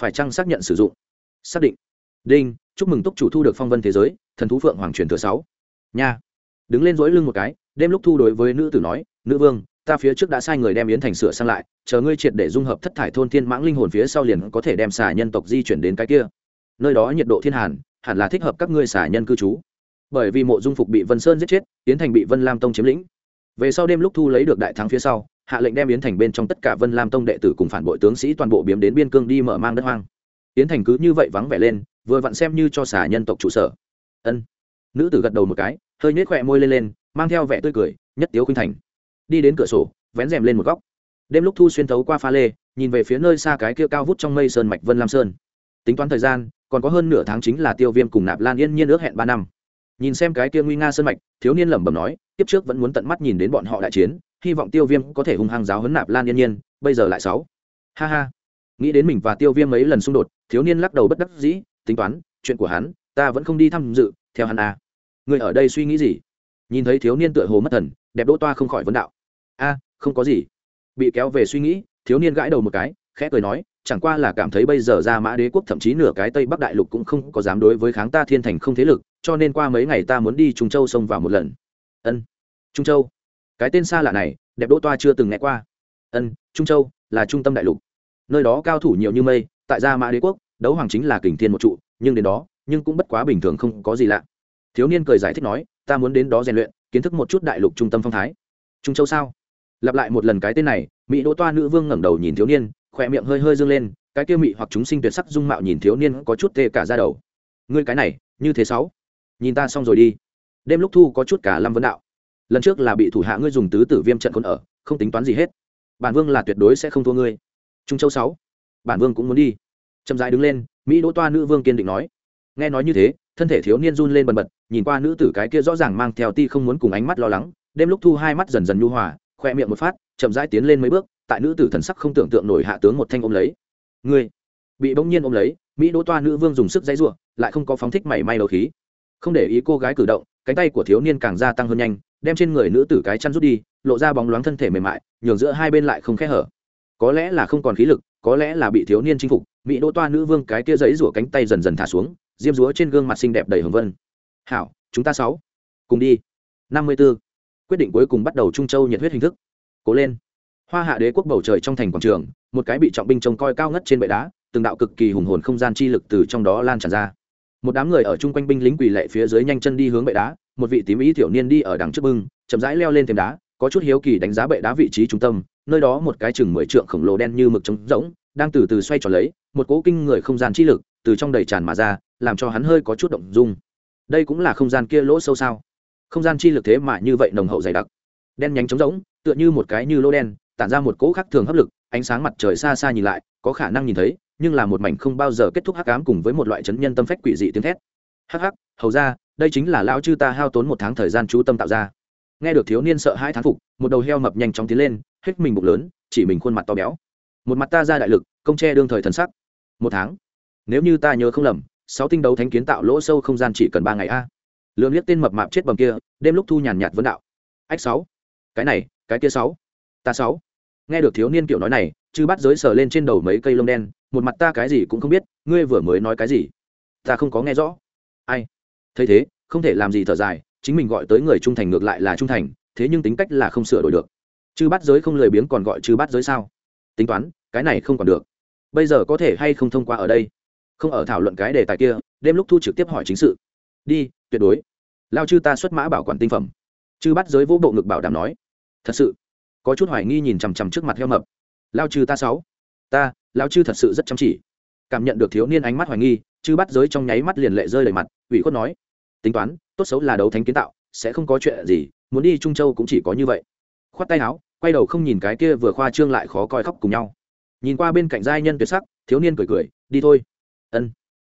Phải chăng xác nhận sử dụng? Xác định. Đinh, chúc mừng túc chủ thu được phong vân thế giới, thần thú phượng hoàng truyền thừa sáu. Nha. Đứng lên dối lưng một cái, đêm lúc thu đối với nữ tử nói, nữ vương ta phía trước đã sai người đem yến thành sửa sang lại, chờ ngươi triệt để dung hợp thất thải thôn thiên mãng linh hồn phía sau liền có thể đem xà nhân tộc di chuyển đến cái kia. Nơi đó nhiệt độ thiên hàn, hẳn là thích hợp các ngươi xà nhân cư trú. Bởi vì mộ dung phục bị vân sơn giết chết, yến thành bị vân lam tông chiếm lĩnh. Về sau đêm lúc thu lấy được đại thắng phía sau, hạ lệnh đem yến thành bên trong tất cả vân lam tông đệ tử cùng phản bội tướng sĩ toàn bộ biếm đến biên cương đi mở mang đất hoang. Yến thành cứ như vậy vắng vẻ lên, vừa vặn xem như cho xả nhân tộc trụ sở. Ân. Nữ tử gật đầu một cái, hơi nhếch khỏe môi lên lên, mang theo vẻ tươi cười, nhất tiếu khuynh thành đi đến cửa sổ, vén rèm lên một góc. Đêm lúc thu xuyên thấu qua pha lê, nhìn về phía nơi xa cái kia cao vút trong mây sơn mạch vân lam sơn. Tính toán thời gian, còn có hơn nửa tháng chính là tiêu viêm cùng nạp lan yên nhiên ước hẹn ba năm. Nhìn xem cái kia nguy nga sơn mạch, thiếu niên lẩm bẩm nói, tiếp trước vẫn muốn tận mắt nhìn đến bọn họ đại chiến, hy vọng tiêu viêm có thể hung hăng giáo hấn nạp lan yên nhiên, bây giờ lại sáu. Ha ha. Nghĩ đến mình và tiêu viêm mấy lần xung đột, thiếu niên lắc đầu bất đắc dĩ, tính toán, chuyện của hắn, ta vẫn không đi tham dự, theo hắn à? người ở đây suy nghĩ gì? Nhìn thấy thiếu niên tựa hồ mất thần, đẹp đỗ toa không khỏi vấn đạo a, không có gì. Bị kéo về suy nghĩ, thiếu niên gãi đầu một cái, khẽ cười nói, chẳng qua là cảm thấy bây giờ ra mã đế quốc thậm chí nửa cái tây bắc đại lục cũng không có dám đối với kháng ta thiên thành không thế lực, cho nên qua mấy ngày ta muốn đi trung châu xông vào một lần. Ân, trung châu. Cái tên xa lạ này, đẹp đỗ toa chưa từng nghe qua. Ân, trung châu là trung tâm đại lục. Nơi đó cao thủ nhiều như mây, tại gia mã đế quốc, đấu hoàng chính là kình thiên một trụ, nhưng đến đó, nhưng cũng bất quá bình thường không có gì lạ. Thiếu niên cười giải thích nói, ta muốn đến đó rèn luyện, kiến thức một chút đại lục trung tâm phong thái. Trung châu sao? Lặp lại một lần cái tên này, mỹ đỗ toa nữ vương ngẩng đầu nhìn thiếu niên, khỏe miệng hơi hơi dương lên, cái kia mị hoặc chúng sinh tuyệt sắc dung mạo nhìn thiếu niên có chút tê cả ra đầu. Ngươi cái này, như thế sáu. Nhìn ta xong rồi đi. Đêm lúc thu có chút cả lâm vấn đạo. Lần trước là bị thủ hạ ngươi dùng tứ tử viêm trận con ở, không tính toán gì hết. Bản vương là tuyệt đối sẽ không thua ngươi. Trung châu sáu. Bản vương cũng muốn đi. Chậm rãi đứng lên, mỹ đỗ toa nữ vương kiên định nói. Nghe nói như thế, thân thể thiếu niên run lên bần bật, nhìn qua nữ tử cái kia rõ ràng mang theo ti không muốn cùng ánh mắt lo lắng. Đêm lúc thu hai mắt dần dần nhu hòa khoe miệng một phát, chậm rãi tiến lên mấy bước, tại nữ tử thần sắc không tưởng tượng nổi hạ tướng một thanh ôm lấy. Ngươi, bị bỗng nhiên ôm lấy, mỹ đỗ toa nữ vương dùng sức dãy ruộng lại không có phóng thích mảy may đầu khí. Không để ý cô gái cử động, cánh tay của thiếu niên càng gia tăng hơn nhanh, đem trên người nữ tử cái chăn rút đi, lộ ra bóng loáng thân thể mềm mại, nhường giữa hai bên lại không khẽ hở. Có lẽ là không còn khí lực, có lẽ là bị thiếu niên chinh phục, mỹ đỗ toa nữ vương cái kia giấy rủa cánh tay dần dần thả xuống, diêm rúa trên gương mặt xinh đẹp đầy hồng vân. Hảo, chúng ta sáu, cùng đi. Năm mươi 54 quyết định cuối cùng bắt đầu trung châu nhiệt huyết hình thức. Cố lên. Hoa hạ đế quốc bầu trời trong thành quảng trường, một cái bị trọng binh trông coi cao ngất trên bệ đá, từng đạo cực kỳ hùng hồn không gian chi lực từ trong đó lan tràn ra. Một đám người ở chung quanh binh lính quỳ lệ phía dưới nhanh chân đi hướng bệ đá, một vị tím ý thiểu niên đi ở đằng trước bưng, chậm rãi leo lên thềm đá, có chút hiếu kỳ đánh giá bệ đá vị trí trung tâm, nơi đó một cái chừng mười trượng khổng lồ đen như mực trống rỗng, đang từ từ xoay tròn lấy, một cỗ kinh người không gian chi lực từ trong đầy tràn mà ra, làm cho hắn hơi có chút động dung. Đây cũng là không gian kia lỗ sâu sao? Không gian chi lực thế mà như vậy nồng hậu dày đặc. Đen nhánh trống rỗng, tựa như một cái như lỗ đen, tản ra một cỗ khác thường hấp lực, ánh sáng mặt trời xa xa nhìn lại, có khả năng nhìn thấy, nhưng là một mảnh không bao giờ kết thúc hắc ám cùng với một loại chấn nhân tâm phách quỷ dị tiếng thét. Hắc hắc, hầu ra, đây chính là lão chư ta hao tốn một tháng thời gian chú tâm tạo ra. Nghe được thiếu niên sợ hai tháng phục, một đầu heo mập nhanh chóng tiến lên, hết mình bụng lớn, chỉ mình khuôn mặt to béo. Một mặt ta ra đại lực, công che đương thời thần sắc. Một tháng. Nếu như ta nhớ không lầm, sáu tinh đấu thánh kiến tạo lỗ sâu không gian chỉ cần ba ngày a lương liếc tên mập mạp chết bầm kia, đêm lúc thu nhàn nhạt vấn đạo. Ách sáu, cái này, cái kia sáu, ta sáu. Nghe được thiếu niên kiểu nói này, chư bắt giới sờ lên trên đầu mấy cây lông đen, một mặt ta cái gì cũng không biết, ngươi vừa mới nói cái gì? Ta không có nghe rõ. Ai? Thấy thế, không thể làm gì thở dài, chính mình gọi tới người trung thành ngược lại là trung thành, thế nhưng tính cách là không sửa đổi được. Chư bắt giới không lười biếng còn gọi chư bắt giới sao? Tính toán, cái này không còn được. Bây giờ có thể hay không thông qua ở đây? Không ở thảo luận cái đề tài kia, đêm lúc thu trực tiếp hỏi chính sự đi, tuyệt đối. Lao chư ta xuất mã bảo quản tinh phẩm. Chư bắt giới vỗ bộ ngực bảo đảm nói. Thật sự. Có chút hoài nghi nhìn chằm chằm trước mặt heo mập. Lao chư ta sáu. Ta, lao chư thật sự rất chăm chỉ. Cảm nhận được thiếu niên ánh mắt hoài nghi, chư bắt giới trong nháy mắt liền lệ rơi đầy mặt, ủy khuất nói. Tính toán, tốt xấu là đấu thánh kiến tạo, sẽ không có chuyện gì, muốn đi trung châu cũng chỉ có như vậy. Khoát tay áo, quay đầu không nhìn cái kia vừa khoa trương lại khó coi khóc cùng nhau. Nhìn qua bên cạnh giai nhân tuyệt sắc, thiếu niên cười cười, đi thôi. Ân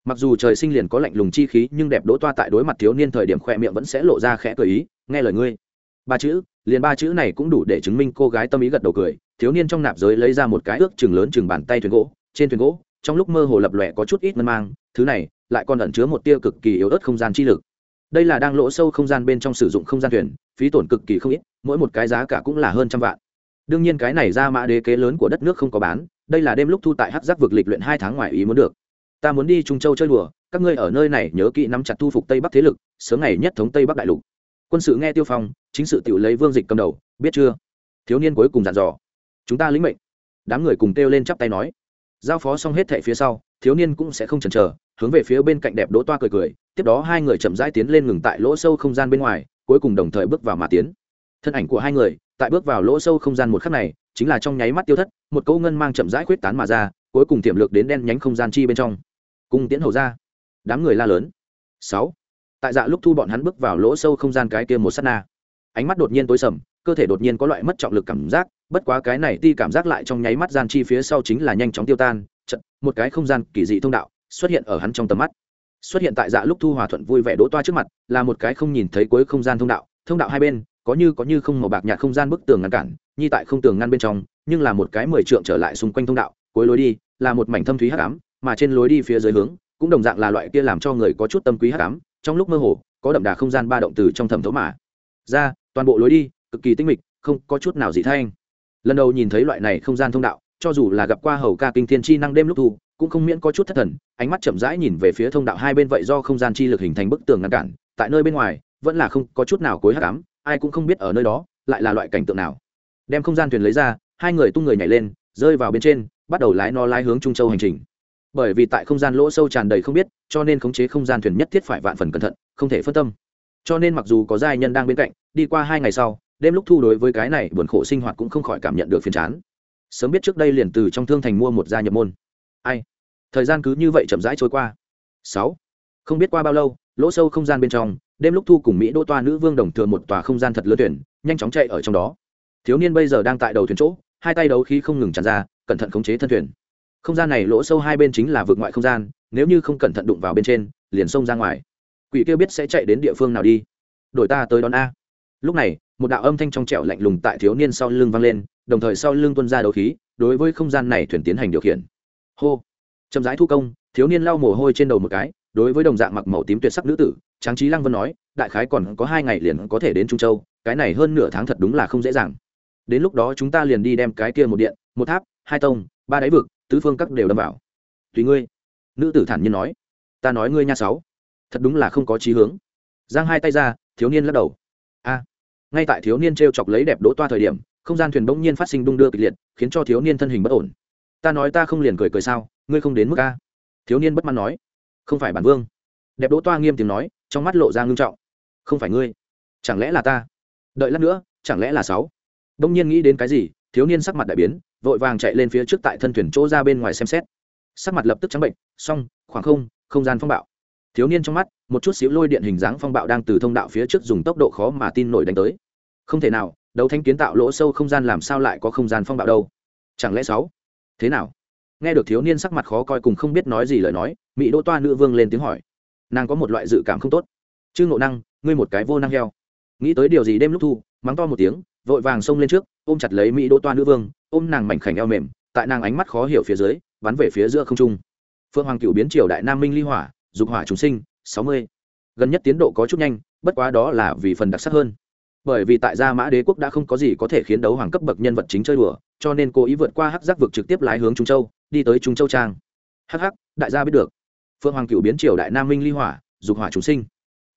mặc dù trời sinh liền có lạnh lùng chi khí, nhưng đẹp đỗ toa tại đối mặt thiếu niên thời điểm khoe miệng vẫn sẽ lộ ra khẽ cười ý, nghe lời ngươi. Ba chữ, liền ba chữ này cũng đủ để chứng minh cô gái tâm ý gật đầu cười. Thiếu niên trong nạp giới lấy ra một cái ước chừng lớn chừng bàn tay thuyền gỗ, trên thuyền gỗ, trong lúc mơ hồ lập lòe có chút ít ngân mang, thứ này lại còn ẩn chứa một tia cực kỳ yếu ớt không gian chi lực. Đây là đang lỗ sâu không gian bên trong sử dụng không gian thuyền, phí tổn cực kỳ không ít, mỗi một cái giá cả cũng là hơn trăm vạn. Đương nhiên cái này ra mã đế kế lớn của đất nước không có bán, đây là đêm lúc thu tại hát giác vực lịch luyện hai tháng ngoài ý muốn được ta muốn đi trung châu chơi đùa, các ngươi ở nơi này nhớ kỹ nắm chặt thu phục tây bắc thế lực, sớm ngày nhất thống tây bắc đại lục. Quân sự nghe tiêu phong, chính sự tự lấy vương dịch cầm đầu, biết chưa? Thiếu niên cuối cùng dặn dò. Chúng ta lĩnh mệnh. Đám người cùng kêu lên chắp tay nói. Giao phó xong hết thệ phía sau, thiếu niên cũng sẽ không chần chờ, hướng về phía bên cạnh đẹp đỗ toa cười cười, tiếp đó hai người chậm rãi tiến lên ngừng tại lỗ sâu không gian bên ngoài, cuối cùng đồng thời bước vào mà tiến. Thân ảnh của hai người, tại bước vào lỗ sâu không gian một khắc này, chính là trong nháy mắt tiêu thất, một câu ngân mang chậm rãi khuyết tán mà ra, cuối cùng tiềm lực đến đen nhánh không gian chi bên trong cung tiễn hầu ra. Đám người la lớn. Sáu. Tại dạ lúc thu bọn hắn bước vào lỗ sâu không gian cái kia một sát na. Ánh mắt đột nhiên tối sầm, cơ thể đột nhiên có loại mất trọng lực cảm giác, bất quá cái này ti cảm giác lại trong nháy mắt gian chi phía sau chính là nhanh chóng tiêu tan trận một cái không gian kỳ dị thông đạo xuất hiện ở hắn trong tầm mắt. Xuất hiện tại dạ lúc thu hòa thuận vui vẻ đỗ toa trước mặt, là một cái không nhìn thấy cuối không gian thông đạo thông đạo hai bên, có như có như không màu bạc nhạt không gian bức tường ngăn cản, nhi tại không tường ngăn bên trong, nhưng là một cái mười trượng trở lại xung quanh thông đạo, cuối lối đi, là một mảnh thâm thúy hắc ám mà trên lối đi phía dưới hướng, cũng đồng dạng là loại kia làm cho người có chút tâm quý hắc ám, trong lúc mơ hồ, có đậm đà không gian ba động từ trong thẩm thấu mà. Ra, toàn bộ lối đi, cực kỳ tinh mịch, không có chút nào dị thanh. Lần đầu nhìn thấy loại này không gian thông đạo, cho dù là gặp qua hầu ca kinh thiên chi năng đêm lúc thu, cũng không miễn có chút thất thần, ánh mắt chậm rãi nhìn về phía thông đạo hai bên vậy do không gian chi lực hình thành bức tường ngăn cản, tại nơi bên ngoài, vẫn là không có chút nào cối hắc ám, ai cũng không biết ở nơi đó, lại là loại cảnh tượng nào. Đem không gian thuyền lấy ra, hai người tung người nhảy lên, rơi vào bên trên, bắt đầu lái nó lái hướng trung châu hành trình bởi vì tại không gian lỗ sâu tràn đầy không biết, cho nên khống chế không gian thuyền nhất thiết phải vạn phần cẩn thận, không thể phân tâm. Cho nên mặc dù có giai nhân đang bên cạnh, đi qua hai ngày sau, đêm lúc thu đối với cái này buồn khổ sinh hoạt cũng không khỏi cảm nhận được phiền chán. Sớm biết trước đây liền từ trong thương thành mua một gia nhập môn. Ai? Thời gian cứ như vậy chậm rãi trôi qua. Sáu. Không biết qua bao lâu, lỗ sâu không gian bên trong, đêm lúc thu cùng mỹ đô toa nữ vương đồng thừa một tòa không gian thật lớn thuyền, nhanh chóng chạy ở trong đó. Thiếu niên bây giờ đang tại đầu thuyền chỗ, hai tay đấu khí không ngừng tràn ra, cẩn thận khống chế thân thuyền không gian này lỗ sâu hai bên chính là vượt ngoại không gian, nếu như không cẩn thận đụng vào bên trên, liền xông ra ngoài. Quỷ kia biết sẽ chạy đến địa phương nào đi. Đổi ta tới đón a. Lúc này, một đạo âm thanh trong trẻo lạnh lùng tại thiếu niên sau lưng vang lên, đồng thời sau lưng tuân ra đấu khí, đối với không gian này thuyền tiến hành điều khiển. Hô. Chậm rãi thu công, thiếu niên lau mồ hôi trên đầu một cái, đối với đồng dạng mặc màu tím tuyệt sắc nữ tử, tráng trí lăng vân nói, đại khái còn có hai ngày liền có thể đến trung châu, cái này hơn nửa tháng thật đúng là không dễ dàng. Đến lúc đó chúng ta liền đi đem cái kia một điện, một tháp, hai tông, ba đáy vực tứ phương các đều đâm vào. Tùy ngươi. Nữ tử thản nhiên nói. Ta nói ngươi nha sáu. Thật đúng là không có chí hướng. Giang hai tay ra, thiếu niên lắc đầu. A. Ngay tại thiếu niên t r e o chọc lấy đẹp đỗ toa thời điểm, không gian thuyền bỗng nhiên phát sinh đung đưa kịch liệt, khiến cho thiếu niên thân hình bất ổn. Ta nói ta không liền cười cười sao, ngươi không đến mức a. Thiếu niên bất mãn nói. Không phải bản vương. Đẹp đỗ toa nghiêm tiếng nói, trong mắt lộ ra ngưng trọng. Không phải ngươi. Chẳng lẽ là ta? Đợi lát nữa, chẳng lẽ là sáu? Đông nhiên nghĩ đến cái gì thiếu niên sắc mặt đại biến, vội vàng chạy lên phía trước tại thân thuyền chỗ ra bên ngoài xem xét. Sắc mặt lập tức trắng bệnh xong khoảng không không gian phong bạo. Thiếu niên trong mắt, một chút xíu lôi điện hình dáng phong bạo đang từ thông đạo phía trước dùng tốc độ khó mà tin nổi đánh tới. Không thể nào, đấu thanh kiến tạo lỗ sâu không gian làm sao lại có không gian phong bạo đâu? Chẳng lẽ sáu? Thế nào? Nghe được thiếu niên sắc mặt khó coi cùng không biết nói gì lời nói mỹ đỗ toa nữ vương lên tiếng hỏi. Nàng có một loại dự cảm không tốt. Chứ ngộ năng, ngươi một cái vô năng heo. Nghĩ tới điều gì đêm lúc thu, mắng to một tiếng vội vàng xông lên trước, ôm chặt lấy mỹ đỗ toa nữ vương, ôm nàng mảnh khảnh eo mềm, tại nàng ánh mắt khó hiểu phía dưới, bắn về phía giữa không trung. Phương hoàng cựu biến triều đại nam minh ly hỏa, dục hỏa chúng sinh, sáu mươi. Gần nhất tiến độ có chút nhanh, bất quá đó là vì phần đặc sắc hơn. Bởi vì tại gia mã đế quốc đã không có gì có thể khiến đấu hoàng cấp bậc nhân vật chính chơi đùa, cho nên cố ý vượt qua hắc giác vực trực tiếp lái hướng trung châu, đi tới trung châu trang. Hắc hắc, đại gia biết được. Phương hoàng cựu biến triều đại nam minh ly hỏa, dục hỏa chúng sinh.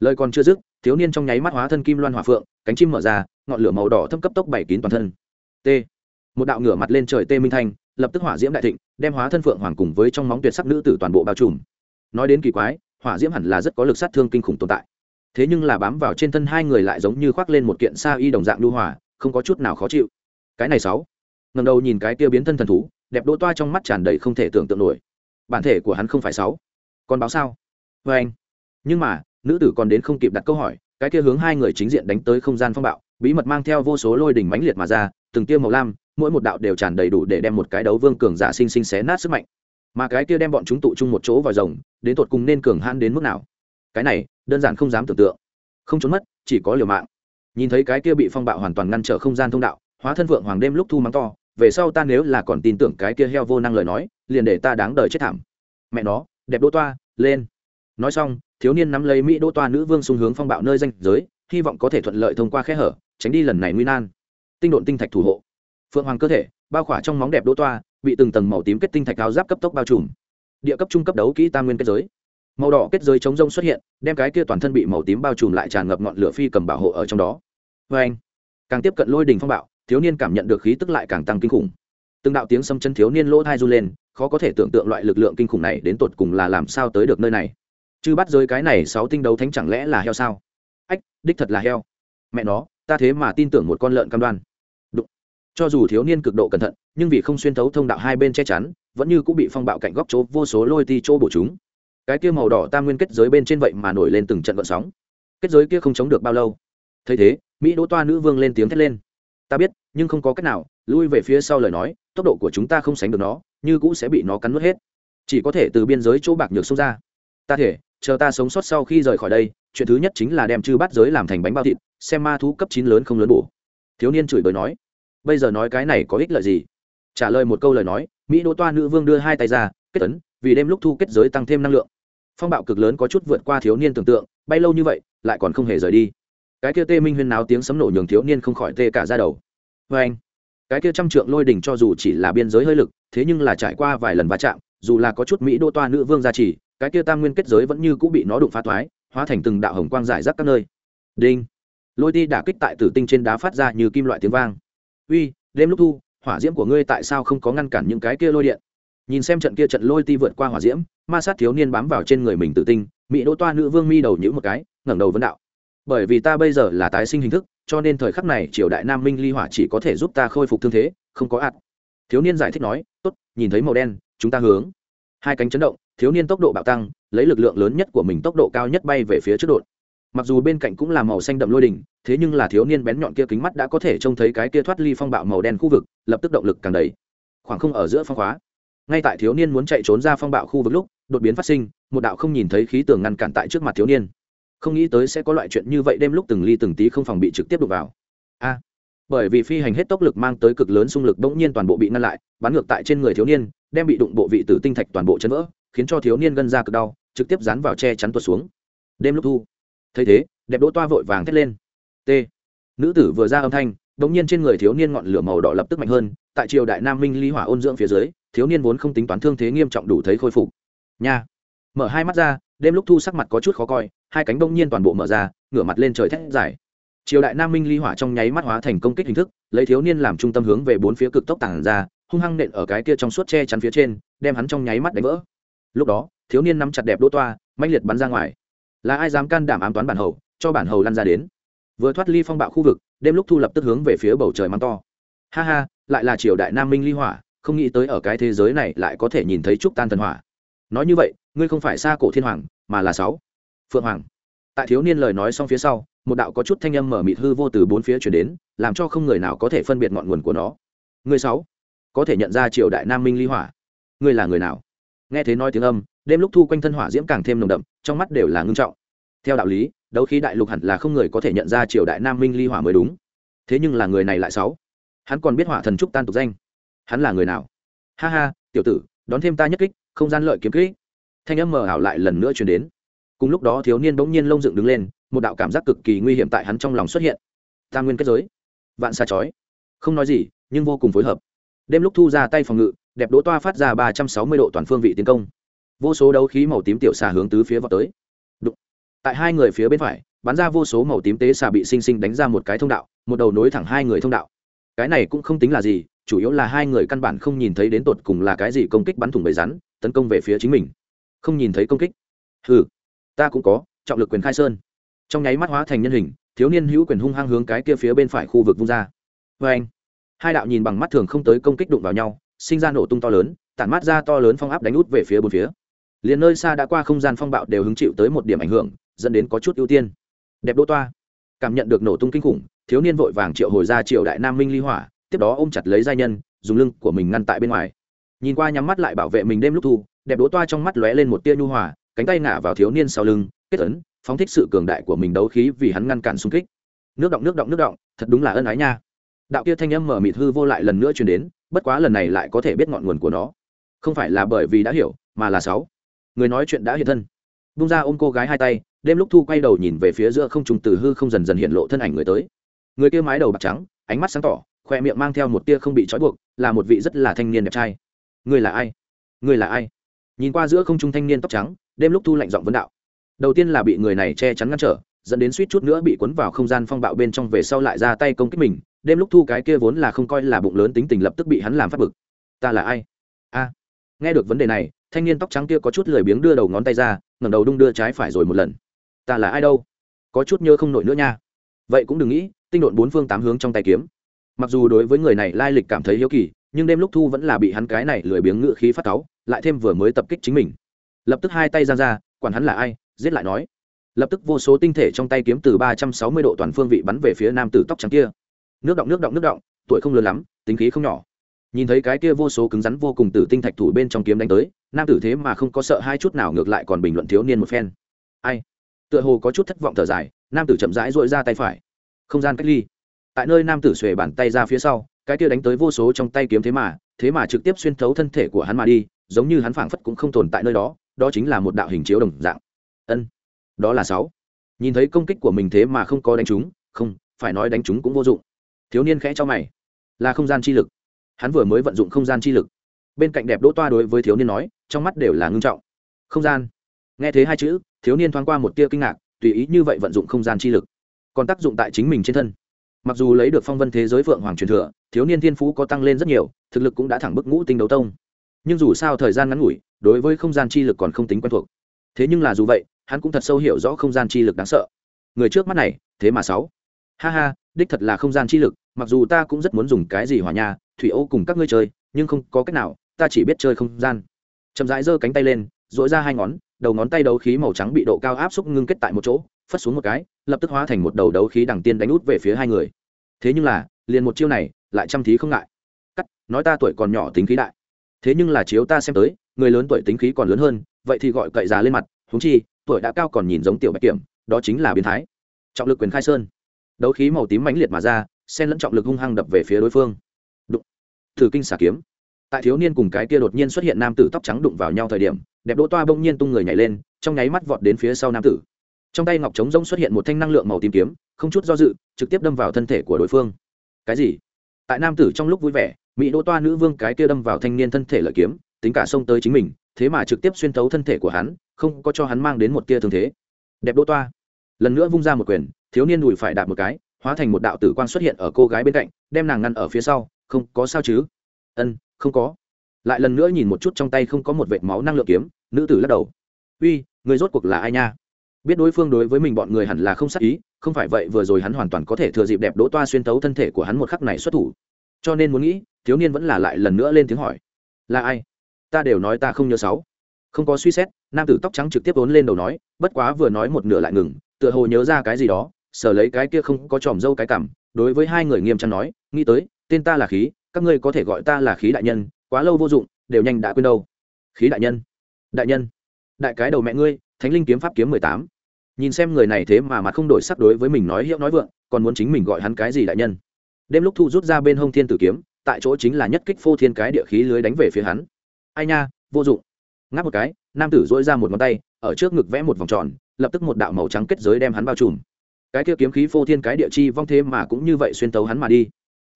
Lời còn chưa dứt, thiếu niên trong nháy mắt hóa thân kim loan hỏa phượng cánh chim mở ra, ngọn lửa màu đỏ thâm cấp tốc bảy kín toàn thân. T. Một đạo ngửa mặt lên trời tê minh thanh, lập tức hỏa diễm đại thịnh, đem hóa thân phượng hoàng cùng với trong móng tuyệt sắc nữ tử toàn bộ bao trùm. Nói đến kỳ quái, hỏa diễm hẳn là rất có lực sát thương kinh khủng tồn tại. Thế nhưng là bám vào trên thân hai người lại giống như khoác lên một kiện sa y đồng dạng lưu hỏa, không có chút nào khó chịu. Cái này sáu. Ngầm đầu nhìn cái tiêu biến thân thần thú, đẹp đỗ toa trong mắt tràn đầy không thể tưởng tượng nổi. Bản thể của hắn không phải sáu. Còn báo sao? Vê anh nhưng mà, nữ tử còn đến không kịp đặt câu hỏi cái kia hướng hai người chính diện đánh tới không gian phong bạo, bí mật mang theo vô số lôi đỉnh mãnh liệt mà ra, từng tiêu màu lam, mỗi một đạo đều tràn đầy đủ để đem một cái đấu vương cường giả sinh sinh xé nát sức mạnh. Mà cái kia đem bọn chúng tụ chung một chỗ vào rồng, đến tột cùng nên cường hãn đến mức nào? Cái này, đơn giản không dám tưởng tượng. Không trốn mất, chỉ có liều mạng. Nhìn thấy cái kia bị phong bạo hoàn toàn ngăn trở không gian thông đạo, hóa thân vượng hoàng đêm lúc thu mắng to, về sau ta nếu là còn tin tưởng cái kia heo vô năng lời nói, liền để ta đáng đời chết thảm. Mẹ nó, đẹp đỗ toa, lên. Nói xong thiếu niên nắm lấy mỹ đỗ toa nữ vương xung hướng phong bạo nơi danh giới, hy vọng có thể thuận lợi thông qua khe hở, tránh đi lần này nguy nan. Tinh độn tinh thạch thủ hộ. Phượng hoàng cơ thể, bao khỏa trong móng đẹp đỗ toa, bị từng tầng màu tím kết tinh thạch áo giáp cấp tốc bao trùm. Địa cấp, trung cấp đấu kỹ tam nguyên kết giới. Màu đỏ kết giới chống rông xuất hiện, đem cái kia toàn thân bị màu tím bao trùm lại tràn ngập ngọn lửa phi cầm bảo hộ ở trong đó. Vê anh, càng tiếp cận lôi đình phong bạo, thiếu niên cảm nhận được khí tức lại càng tăng kinh khủng. Từng đạo tiếng xâm chân thiếu niên lỗ thai run lên, khó có thể tưởng tượng loại lực lượng kinh khủng này đến tột cùng là làm sao tới được nơi này chứ bắt rơi cái này sáu tinh đấu thánh chẳng lẽ là heo sao? Ách, đích thật là heo. Mẹ nó, ta thế mà tin tưởng một con lợn cam đoan. Đụng. cho dù thiếu niên cực độ cẩn thận, nhưng vì không xuyên thấu thông đạo hai bên che chắn, vẫn như cũng bị phong bạo cạnh góc chỗ vô số lôi ti chỗ bổ chúng. Cái kia màu đỏ tam nguyên kết giới bên trên vậy mà nổi lên từng trận vận sóng. Kết giới kia không chống được bao lâu. Thấy thế, mỹ đỗ toa nữ vương lên tiếng thét lên. Ta biết, nhưng không có cách nào, lui về phía sau lời nói, tốc độ của chúng ta không sánh được nó, như cũ sẽ bị nó cắn nuốt hết. Chỉ có thể từ biên giới chỗ bạc nhược xông ra. Ta thể chờ ta sống sót sau khi rời khỏi đây, chuyện thứ nhất chính là đem chư bát giới làm thành bánh bao thịt, xem ma thú cấp chín lớn không lớn bổ. Thiếu niên chửi bới nói. Bây giờ nói cái này có ích lợi gì? Trả lời một câu lời nói, mỹ đỗ toa nữ vương đưa hai tay ra, kết tấn vì đêm lúc thu kết giới tăng thêm năng lượng. Phong bạo cực lớn có chút vượt qua thiếu niên tưởng tượng, bay lâu như vậy, lại còn không hề rời đi. Cái kia tê minh huyên náo tiếng sấm nổ nhường thiếu niên không khỏi tê cả ra đầu. Vê anh cái kia trăm trượng lôi đỉnh cho dù chỉ là biên giới hơi lực, thế nhưng là trải qua vài lần va chạm dù là có chút mỹ đô toa nữ vương gia trì, cái kia tam nguyên kết giới vẫn như cũng bị nó đụng phá thoái, hóa thành từng đạo hồng quang giải rác các nơi. Đinh. Lôi ti đả kích tại tử tinh trên đá phát ra như kim loại tiếng vang. Uy, đêm lúc thu, hỏa diễm của ngươi tại sao không có ngăn cản những cái kia lôi điện? Nhìn xem trận kia trận lôi ti vượt qua hỏa diễm, ma sát thiếu niên bám vào trên người mình tự tinh, mỹ đỗ toa nữ vương mi đầu nhữ một cái, ngẩng đầu vấn đạo. Bởi vì ta bây giờ là tái sinh hình thức, cho nên thời khắc này triều đại nam minh ly hỏa chỉ có thể giúp ta khôi phục thương thế, không có ạt. Thiếu niên giải thích nói, tốt, nhìn thấy màu đen chúng ta hướng. Hai cánh chấn động, thiếu niên tốc độ bạo tăng, lấy lực lượng lớn nhất của mình tốc độ cao nhất bay về phía trước đột. Mặc dù bên cạnh cũng là màu xanh đậm lôi đỉnh, thế nhưng là thiếu niên bén nhọn kia kính mắt đã có thể trông thấy cái kia thoát ly phong bạo màu đen khu vực, lập tức động lực càng đầy. Khoảng không ở giữa phong khóa. Ngay tại thiếu niên muốn chạy trốn ra phong bạo khu vực lúc, đột biến phát sinh, một đạo không nhìn thấy khí tường ngăn cản tại trước mặt thiếu niên. Không nghĩ tới sẽ có loại chuyện như vậy, đêm lúc từng ly từng tí không phòng bị trực tiếp đục vào. A! Bởi vì phi hành hết tốc lực mang tới cực lớn xung lực bỗng nhiên toàn bộ bị ngăn lại, bắn ngược tại trên người thiếu niên, đem bị đụng bộ vị tử tinh thạch toàn bộ chân vỡ, khiến cho thiếu niên gân ra cực đau, trực tiếp dán vào che chắn tuột xuống. Đêm lúc thu, thấy thế, đẹp đỗ toa vội vàng thét lên. T. Nữ tử vừa ra âm thanh bỗng nhiên trên người thiếu niên ngọn lửa màu đỏ lập tức mạnh hơn, tại triều đại nam minh ly hỏa ôn dưỡng phía dưới, thiếu niên vốn không tính toán thương thế nghiêm trọng đủ thấy khôi phục. Nha. Mở hai mắt ra, đêm lúc thu sắc mặt có chút khó coi, hai cánh bỗng nhiên toàn bộ mở ra, ngửa mặt lên trời thét dài triều đại nam minh ly hỏa trong nháy mắt hóa thành công kích hình thức, lấy thiếu niên làm trung tâm hướng về bốn phía cực tốc tản ra, hung hăng nện ở cái kia trong suốt che chắn phía trên, đem hắn trong nháy mắt đánh vỡ. Lúc đó, thiếu niên nắm chặt đẹp đỗ toa manh liệt bắn ra ngoài. Là ai dám can đảm ám toán bản hầu, cho bản hầu lăn ra đến? Vừa thoát ly phong bạo khu vực, đêm lúc thu lập tức hướng về phía bầu trời mắng to. Ha ha, lại là triều đại nam minh ly hỏa, không nghĩ tới ở cái thế giới này lại có thể nhìn thấy trúc tan thần hỏa. Nói như vậy, ngươi không phải xa cổ thiên hoàng, mà là sáu phượng hoàng. Tại thiếu niên lời nói xong phía sau một đạo có chút thanh âm mở mịt hư vô từ bốn phía chuyển đến, làm cho không người nào có thể phân biệt ngọn nguồn của nó. Người sáu, có thể nhận ra triều đại nam minh ly hỏa. Ngươi là người nào? Nghe thấy nói tiếng âm, đêm lúc thu quanh thân hỏa diễm càng thêm nồng đậm, trong mắt đều là ngưng trọng. Theo đạo lý, đấu khí đại lục hẳn là không người có thể nhận ra triều đại nam minh ly hỏa mới đúng. Thế nhưng là người này lại sáu. Hắn còn biết hỏa thần trúc tan tục danh. Hắn là người nào? Ha ha, tiểu tử, đón thêm ta nhất kích, không gian lợi kiếm kỹ. thanh âm mờ ảo lại lần nữa chuyển đến. Cùng lúc đó thiếu niên bỗng nhiên lông dựng đứng lên một đạo cảm giác cực kỳ nguy hiểm tại hắn trong lòng xuất hiện. Tam nguyên kết giới. Vạn xa chói. Không nói gì, nhưng vô cùng phối hợp. Đêm lúc thu ra tay phòng ngự, đẹp đỗ toa phát ra ba trăm sáu mươi độ toàn phương vị tiến công. Vô số đấu khí màu tím tiểu xà hướng tứ phía vào tới. Đụng. tại hai người phía bên phải, bắn ra vô số màu tím tế xà bị sinh sinh đánh ra một cái thông đạo, một đầu nối thẳng hai người thông đạo. Cái này cũng không tính là gì, chủ yếu là hai người căn bản không nhìn thấy đến tột cùng là cái gì công kích bắn thủng bầy rắn, tấn công về phía chính mình. Không nhìn thấy công kích. Ừ ta cũng có, trọng lực quyền khai sơn trong nháy mắt hóa thành nhân hình, thiếu niên hữu quyền hung hăng hướng cái kia phía bên phải khu vực vung ra. Vê anh, hai đạo nhìn bằng mắt thường không tới công kích đụng vào nhau, sinh ra nổ tung to lớn, tản mát ra to lớn phong áp đánh út về phía bốn phía. Liền nơi xa đã qua không gian phong bạo đều hứng chịu tới một điểm ảnh hưởng, dẫn đến có chút ưu tiên. Đẹp đỗ toa. Cảm nhận được nổ tung kinh khủng, thiếu niên vội vàng triệu hồi ra triệu đại nam minh ly hỏa, tiếp đó ôm chặt lấy giai nhân, dùng lưng của mình ngăn tại bên ngoài. Nhìn qua nhắm mắt lại bảo vệ mình đêm lúc thu, đẹp đỗ toa trong mắt lóe lên một tia nhu hòa, cánh tay ngả vào thiếu niên sau lưng kết ấn, phóng thích sự cường đại của mình đấu khí vì hắn ngăn cản xung kích. Nước động nước động nước động, thật đúng là ân ái nha. Đạo kia thanh âm mở mịt hư vô lại lần nữa truyền đến, bất quá lần này lại có thể biết ngọn nguồn của nó. Không phải là bởi vì đã hiểu, mà là sáu. Người nói chuyện đã hiện thân. Bung ra ôm cô gái hai tay, đêm lúc thu quay đầu nhìn về phía giữa không trùng từ hư không dần dần hiện lộ thân ảnh người tới. Người kia mái đầu bạc trắng, ánh mắt sáng tỏ, khoe miệng mang theo một tia không bị trói buộc, là một vị rất là thanh niên đẹp trai. Người là ai? Người là ai? Nhìn qua giữa không trung thanh niên tóc trắng, đêm lúc thu lạnh giọng vấn đạo đầu tiên là bị người này che chắn ngăn trở, dẫn đến suýt chút nữa bị cuốn vào không gian phong bạo bên trong về sau lại ra tay công kích mình, đêm lúc thu cái kia vốn là không coi là bụng lớn tính tình lập tức bị hắn làm phát bực. Ta là ai? A. Nghe được vấn đề này, thanh niên tóc trắng kia có chút lười biếng đưa đầu ngón tay ra, ngẩng đầu đung đưa trái phải rồi một lần. Ta là ai đâu? Có chút nhớ không nổi nữa nha. Vậy cũng đừng nghĩ, tinh độn bốn phương tám hướng trong tay kiếm. Mặc dù đối với người này lai lịch cảm thấy hiếu kỳ, nhưng đêm lúc thu vẫn là bị hắn cái này lười biếng ngự khí phát cáu, lại thêm vừa mới tập kích chính mình. Lập tức hai tay ra ra, quản hắn là ai giết lại nói. Lập tức vô số tinh thể trong tay kiếm từ ba trăm sáu mươi độ toàn phương vị bắn về phía nam tử tóc trắng kia. Nước động nước động nước động, tuổi không lớn lắm, tính khí không nhỏ. Nhìn thấy cái kia vô số cứng rắn vô cùng tử tinh thạch thủ bên trong kiếm đánh tới, nam tử thế mà không có sợ hai chút nào ngược lại còn bình luận thiếu niên một phen. Ai? Tựa hồ có chút thất vọng thở dài, nam tử chậm rãi dội ra tay phải. Không gian cách ly. Tại nơi nam tử xuề bàn tay ra phía sau, cái kia đánh tới vô số trong tay kiếm thế mà thế mà trực tiếp xuyên thấu thân thể của hắn mà đi, giống như hắn phảng phất cũng không tồn tại nơi đó đó chính là một đạo hình chiếu đồng dạng ân đó là sáu. Nhìn thấy công kích của mình thế mà không có đánh chúng, không phải nói đánh chúng cũng vô dụng. Thiếu niên khẽ cho mày. Là không gian chi lực. Hắn vừa mới vận dụng không gian chi lực. Bên cạnh đẹp đỗ toa đối với thiếu niên nói trong mắt đều là ngưng trọng. Không gian. Nghe thấy hai chữ thiếu niên thoáng qua một tia kinh ngạc tùy ý như vậy vận dụng không gian chi lực. Còn tác dụng tại chính mình trên thân. Mặc dù lấy được phong vân thế giới phượng hoàng truyền thừa thiếu niên thiên phú có tăng lên rất nhiều thực lực cũng đã thẳng bức ngũ tinh đấu tông. Nhưng dù sao thời gian ngắn ngủi đối với không gian chi lực còn không tính quen thuộc. Thế nhưng là dù vậy hắn cũng thật sâu hiểu rõ không gian chi lực đáng sợ. Người trước mắt này, thế mà sáu. Ha ha, đích thật là không gian chi lực, mặc dù ta cũng rất muốn dùng cái gì hòa nhà thủy ô cùng các ngươi chơi, nhưng không có cách nào, ta chỉ biết chơi không gian. Chậm rãi giơ cánh tay lên dội ra hai ngón, đầu ngón tay đấu khí màu trắng bị độ cao áp xúc ngưng kết tại một chỗ, phất xuống một cái, lập tức hóa thành một đầu đấu khí đằng tiên đánh út về phía hai người. Thế nhưng là, liền một chiêu này, lại chăm thí không ngại. Cắt, nói ta tuổi còn nhỏ tính khí đại. Thế nhưng là chiếu ta xem tới, người lớn tuổi tính khí còn lớn hơn, vậy thì gọi cậy già lên mặt húng chi tuổi đã cao còn nhìn giống tiểu bạch kiểm, đó chính là biến thái. Trọng lực quyền khai sơn. Đấu khí màu tím mãnh liệt mà ra sen lẫn trọng lực hung hăng đập về phía đối phương. Đụng. Thử kinh xà kiếm. Tại thiếu niên cùng cái kia đột nhiên xuất hiện nam tử tóc trắng đụng vào nhau thời điểm, đẹp đỗ toa bỗng nhiên tung người nhảy lên, trong nháy mắt vọt đến phía sau nam tử. Trong tay ngọc trống rông xuất hiện một thanh năng lượng màu tím kiếm, không chút do dự, trực tiếp đâm vào thân thể của đối phương. Cái gì? Tại nam tử trong lúc vui vẻ, mỹ đỗ toa nữ vương cái kia đâm vào thanh niên thân thể lợi kiếm, tính cả xông tới chính mình thế mà trực tiếp xuyên thấu thân thể của hắn, không có cho hắn mang đến một tia thương thế. Đẹp đỗ toa. Lần nữa vung ra một quyền, thiếu niên đùi phải đạp một cái, hóa thành một đạo tử quang xuất hiện ở cô gái bên cạnh, đem nàng ngăn ở phía sau, không có sao chứ? Ân, không có. Lại lần nữa nhìn một chút trong tay không có một vệt máu năng lượng kiếm, nữ tử lắc đầu. Uy, người rốt cuộc là ai nha? Biết đối phương đối với mình bọn người hẳn là không sắc ý, không phải vậy vừa rồi hắn hoàn toàn có thể thừa dịp đẹp đỗ toa xuyên tấu thân thể của hắn một khắc này xuất thủ. Cho nên muốn nghĩ, thiếu niên vẫn là lại lần nữa lên tiếng hỏi, là ai? Ta đều nói ta không nhớ sáu. Không có suy xét, nam tử tóc trắng trực tiếp vốn lên đầu nói, bất quá vừa nói một nửa lại ngừng, tựa hồ nhớ ra cái gì đó, sở lấy cái kia không có tròm dâu cái cảm, đối với hai người nghiêm trang nói, nghĩ tới, tên ta là khí, các ngươi có thể gọi ta là khí đại nhân, quá lâu vô dụng, đều nhanh đã quên đâu. Khí đại nhân đại nhân, đại cái đầu mẹ ngươi, thánh linh kiếm pháp kiếm mười tám. Nhìn xem người này thế mà mặt không đổi sắc đối với mình nói hiệu nói vượng, còn muốn chính mình gọi hắn cái gì đại nhân. Đêm lúc thu rút ra bên hông thiên tử kiếm, tại chỗ chính là nhất kích phô thiên cái địa khí lưới đánh về phía hắn ai nha, vô dụng. Ngáp một cái, nam tử dỗi ra một ngón tay, ở trước ngực vẽ một vòng tròn, lập tức một đạo màu trắng kết giới đem hắn bao trùm. Cái kia kiếm khí phô thiên cái địa chi vong thế mà cũng như vậy xuyên tấu hắn mà đi.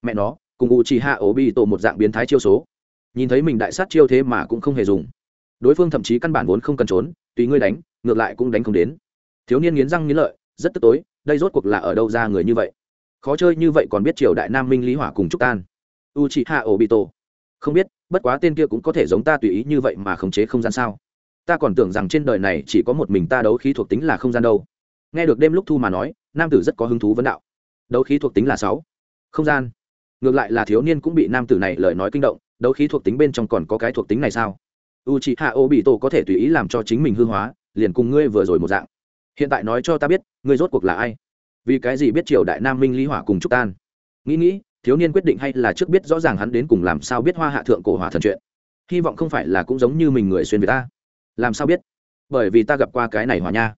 Mẹ nó, cùng u chỉ hạ ổ bị tổ một dạng biến thái chiêu số. Nhìn thấy mình đại sát chiêu thế mà cũng không hề dùng. Đối phương thậm chí căn bản vốn không cần trốn, tùy ngươi đánh, ngược lại cũng đánh không đến. Thiếu niên nghiến răng nghiến lợi, rất tức tối, đây rốt cuộc là ở đâu ra người như vậy? Khó chơi như vậy còn biết triều đại nam minh lý hỏa cùng trúc tan u chi hạ ổ bị tổ không biết bất quá tên kia cũng có thể giống ta tùy ý như vậy mà khống chế không gian sao? Ta còn tưởng rằng trên đời này chỉ có một mình ta đấu khí thuộc tính là không gian đâu. Nghe được đêm lúc thu mà nói, nam tử rất có hứng thú vấn đạo. Đấu khí thuộc tính là sáu. Không gian. Ngược lại là thiếu niên cũng bị nam tử này lời nói kinh động, đấu khí thuộc tính bên trong còn có cái thuộc tính này sao? U chị hạ ô bị tổ có thể tùy ý làm cho chính mình hư hóa, liền cùng ngươi vừa rồi một dạng. Hiện tại nói cho ta biết, ngươi rốt cuộc là ai? Vì cái gì biết triều đại nam minh lý hỏa cùng trúc tan? Nghĩ nghĩ thiếu niên quyết định hay là trước biết rõ ràng hắn đến cùng làm sao biết hoa hạ thượng cổ hỏa thần chuyện. Hy vọng không phải là cũng giống như mình người xuyên việt ta. Làm sao biết? Bởi vì ta gặp qua cái này hòa nha.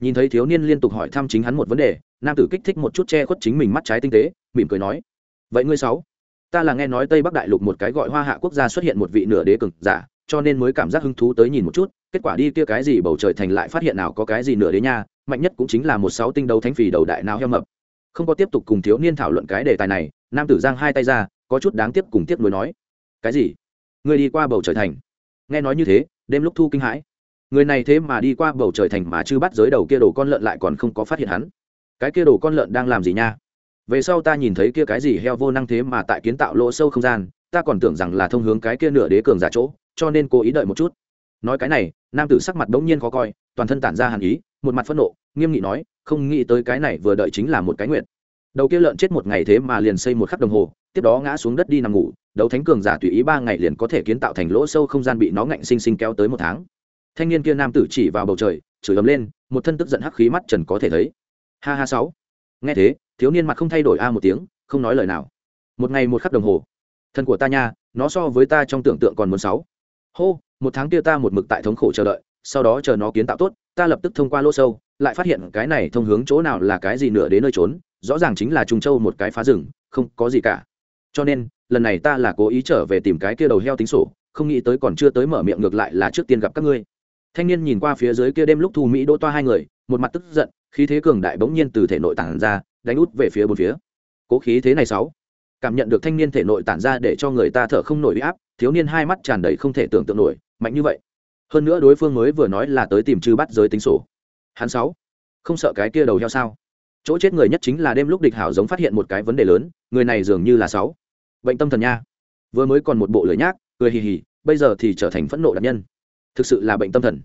Nhìn thấy thiếu niên liên tục hỏi thăm chính hắn một vấn đề, nam tử kích thích một chút che khuất chính mình mắt trái tinh tế, mỉm cười nói, vậy ngươi sáu, ta là nghe nói tây bắc đại lục một cái gọi hoa hạ quốc gia xuất hiện một vị nửa đế cực giả, cho nên mới cảm giác hứng thú tới nhìn một chút, kết quả đi kia cái gì bầu trời thành lại phát hiện nào có cái gì nửa đế nha, mạnh nhất cũng chính là một sáu tinh đấu thánh phì đầu đại nào heo mập không có tiếp tục cùng thiếu niên thảo luận cái đề tài này, nam tử giang hai tay ra, có chút đáng tiếc cùng tiếp nối nói, cái gì? Người đi qua bầu trời thành. Nghe nói như thế, đêm lúc thu kinh hãi. Người này thế mà đi qua bầu trời thành mà chưa bắt giới đầu kia đồ con lợn lại còn không có phát hiện hắn. Cái kia đồ con lợn đang làm gì nha? Về sau ta nhìn thấy kia cái gì heo vô năng thế mà tại kiến tạo lỗ sâu không gian, ta còn tưởng rằng là thông hướng cái kia nửa đế cường giả chỗ, cho nên cố ý đợi một chút. Nói cái này, nam tử sắc mặt bỗng nhiên khó coi, toàn thân tản ra hàn ý, một mặt phẫn nộ, nghiêm nghị nói không nghĩ tới cái này vừa đợi chính là một cái nguyện đầu kia lợn chết một ngày thế mà liền xây một khắc đồng hồ, tiếp đó ngã xuống đất đi nằm ngủ, đấu thánh cường giả tùy ý ba ngày liền có thể kiến tạo thành lỗ sâu không gian bị nó ngạnh sinh sinh kéo tới một tháng. Thanh niên kia nam tử chỉ vào bầu trời, chửi ấm lên, một thân tức giận hắc khí mắt trần có thể thấy. Ha ha sáu. Nghe thế, thiếu niên mặt không thay đổi a một tiếng, không nói lời nào. Một ngày một khắc đồng hồ. Thân của ta nha, nó so với ta trong tưởng tượng còn muốn sáu. Hô, một tháng kia ta một mực tại thống khổ chờ đợi, sau đó chờ nó kiến tạo tốt, ta lập tức thông qua lỗ sâu lại phát hiện cái này thông hướng chỗ nào là cái gì nửa đến nơi trốn, rõ ràng chính là trung châu một cái phá rừng, không có gì cả. Cho nên, lần này ta là cố ý trở về tìm cái kia đầu heo tính sổ, không nghĩ tới còn chưa tới mở miệng ngược lại là trước tiên gặp các ngươi. Thanh niên nhìn qua phía dưới kia đêm lúc thu mỹ đỗ toa hai người, một mặt tức giận, khí thế cường đại bỗng nhiên từ thể nội tản ra, đánh út về phía bốn phía. Cố khí thế này sáu. Cảm nhận được thanh niên thể nội tản ra để cho người ta thở không nổi áp, thiếu niên hai mắt tràn đầy không thể tưởng tượng nổi, mạnh như vậy. Hơn nữa đối phương mới vừa nói là tới tìm chư bắt giới tính sổ hắn sáu. Không sợ cái kia đầu heo sao? Chỗ chết người nhất chính là đêm lúc địch hảo giống phát hiện một cái vấn đề lớn, người này dường như là sáu. Bệnh tâm thần nha. Vừa mới còn một bộ lưỡi nhác, cười hì hì, bây giờ thì trở thành phẫn nộ đặc nhân. Thực sự là bệnh tâm thần.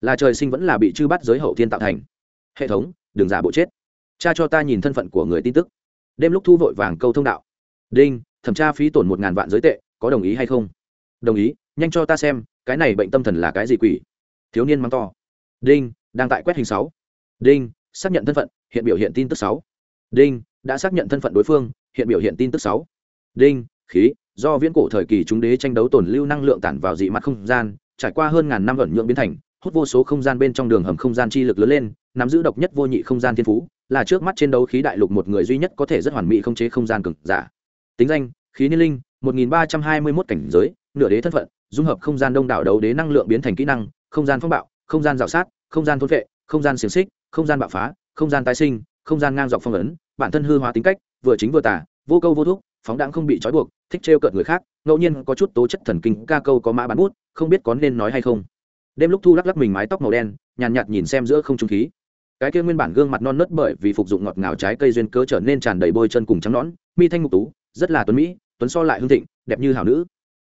Là trời sinh vẫn là bị chư bắt giới hậu thiên tạo thành. Hệ thống, đừng giả bộ chết. Cha cho ta nhìn thân phận của người tin tức. Đêm lúc thu vội vàng câu thông đạo. Đinh, thẩm tra phí tổn một ngàn vạn giới tệ, có đồng ý hay không? Đồng ý, nhanh cho ta xem, cái này bệnh tâm thần là cái gì quỷ? Thiếu niên mắng to. Đinh đang tại quét hình sáu. Đinh, xác nhận thân phận, hiện biểu hiện tin tức sáu. Đinh, đã xác nhận thân phận đối phương, hiện biểu hiện tin tức sáu. Đinh, khí, do viễn cổ thời kỳ chúng đế tranh đấu tồn lưu năng lượng tản vào dị mặt không gian, trải qua hơn ngàn năm vận nhượng biến thành, hút vô số không gian bên trong đường hầm không gian chi lực lớn lên, nắm giữ độc nhất vô nhị không gian thiên phú, là trước mắt trên đấu khí đại lục một người duy nhất có thể rất hoàn mỹ không chế không gian cực giả. Tính danh, khí niên linh, một nghìn ba trăm hai mươi mốt cảnh giới, nửa đế thân phận, dung hợp không gian đông đảo đấu đế năng lượng biến thành kỹ năng, không gian phong bạo, không gian rào sát không gian thôn vệ không gian xiềng xích không gian bạo phá không gian tái sinh không gian ngang dọc phong ấn bản thân hư hóa tính cách vừa chính vừa tả vô câu vô thúc phóng đãng không bị trói buộc thích trêu cợt người khác ngẫu nhiên có chút tố chất thần kinh ca câu có mã bán bút không biết có nên nói hay không. Đêm lúc thu lắc lắc mình mái tóc màu đen nhàn nhạt, nhìn xem giữa không trung khí. Cái kia nguyên bản gương mặt non nớt bởi vì phục dụng ngọt ngào trái cây duyên cớ trở nên tràn đầy bôi chân cùng trắng nõn mi thanh ngục tú rất là tuấn mỹ tuấn so lại hương thịnh đẹp như hảo nữ.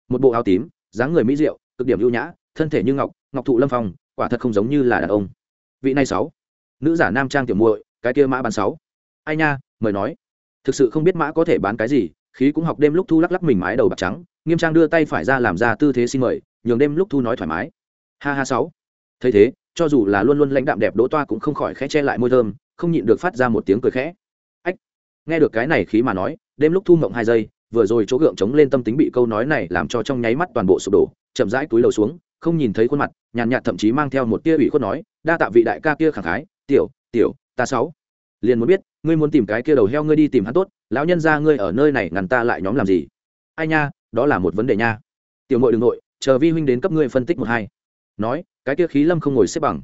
Một bộ áo tím dáng người mỹ diệu cực điểm ưu nhã thân thể như ngọc ngọc thụ lâm phong quả thật không giống như là đàn ông. Vị này sáu, nữ giả nam trang tiểu muội, cái kia mã bán sáu. Ai nha, mời nói. Thực sự không biết mã có thể bán cái gì, khí cũng học đêm lúc thu lắc lắc mình mái đầu bạc trắng, nghiêm trang đưa tay phải ra làm ra tư thế xin mời, nhường đêm lúc thu nói thoải mái. Ha ha sáu. Thấy thế, cho dù là luôn luôn lãnh đạm đẹp đỗ toa cũng không khỏi khẽ che lại môi thơm, không nhịn được phát ra một tiếng cười khẽ. Ách, nghe được cái này khí mà nói, đêm lúc thu mộng hai giây, vừa rồi chỗ gượng chống lên tâm tính bị câu nói này làm cho trong nháy mắt toàn bộ sụp đổ, chậm rãi túi lầu xuống, không nhìn thấy khuôn mặt nhàn nhạt thậm chí mang theo một tia ủy khuất nói, đa tạ vị đại ca kia khẳng khái, tiểu tiểu, ta sáu. Liền muốn biết, ngươi muốn tìm cái kia đầu heo ngươi đi tìm hắn tốt, lão nhân ra ngươi ở nơi này ngăn ta lại nhóm làm gì? Ai nha, đó là một vấn đề nha. Tiểu mội đ ừ n g nội, chờ vi huynh đến cấp ngươi phân tích một hai. Nói, cái kia khí lâm không ngồi xếp bằng.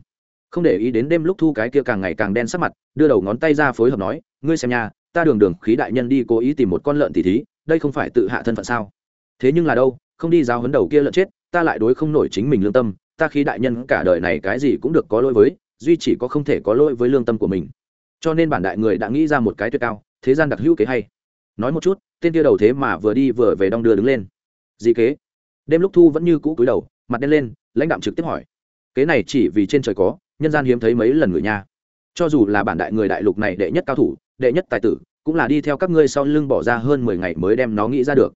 Không để ý đến đêm lúc thu cái kia càng ngày càng đen sắc mặt, đưa đầu ngón tay ra phối hợp nói, ngươi xem nha, ta đường đường khí đại nhân đi cố ý tìm một con lợn tỉ thí, đây không phải tự hạ thân phận sao? Thế nhưng là đâu, không đi giáo hấn đầu kia lợn chết, ta lại đối không nổi chính mình lương tâm ta khí đại nhân cả đời này cái gì cũng được có lỗi với, duy chỉ có không thể có lỗi với lương tâm của mình. Cho nên bản đại người đã nghĩ ra một cái tuyệt cao, thế gian đặc hữu kế hay. Nói một chút, tên kia đầu thế mà vừa đi vừa về đong đưa đứng lên. Gì kế? Đêm lúc thu vẫn như cũ cúi đầu, mặt đen lên, lãnh đạm trực tiếp hỏi. Kế này chỉ vì trên trời có, nhân gian hiếm thấy mấy lần người nha. Cho dù là bản đại người đại lục này đệ nhất cao thủ, đệ nhất tài tử, cũng là đi theo các ngươi sau lưng bỏ ra hơn mười ngày mới đem nó nghĩ ra được.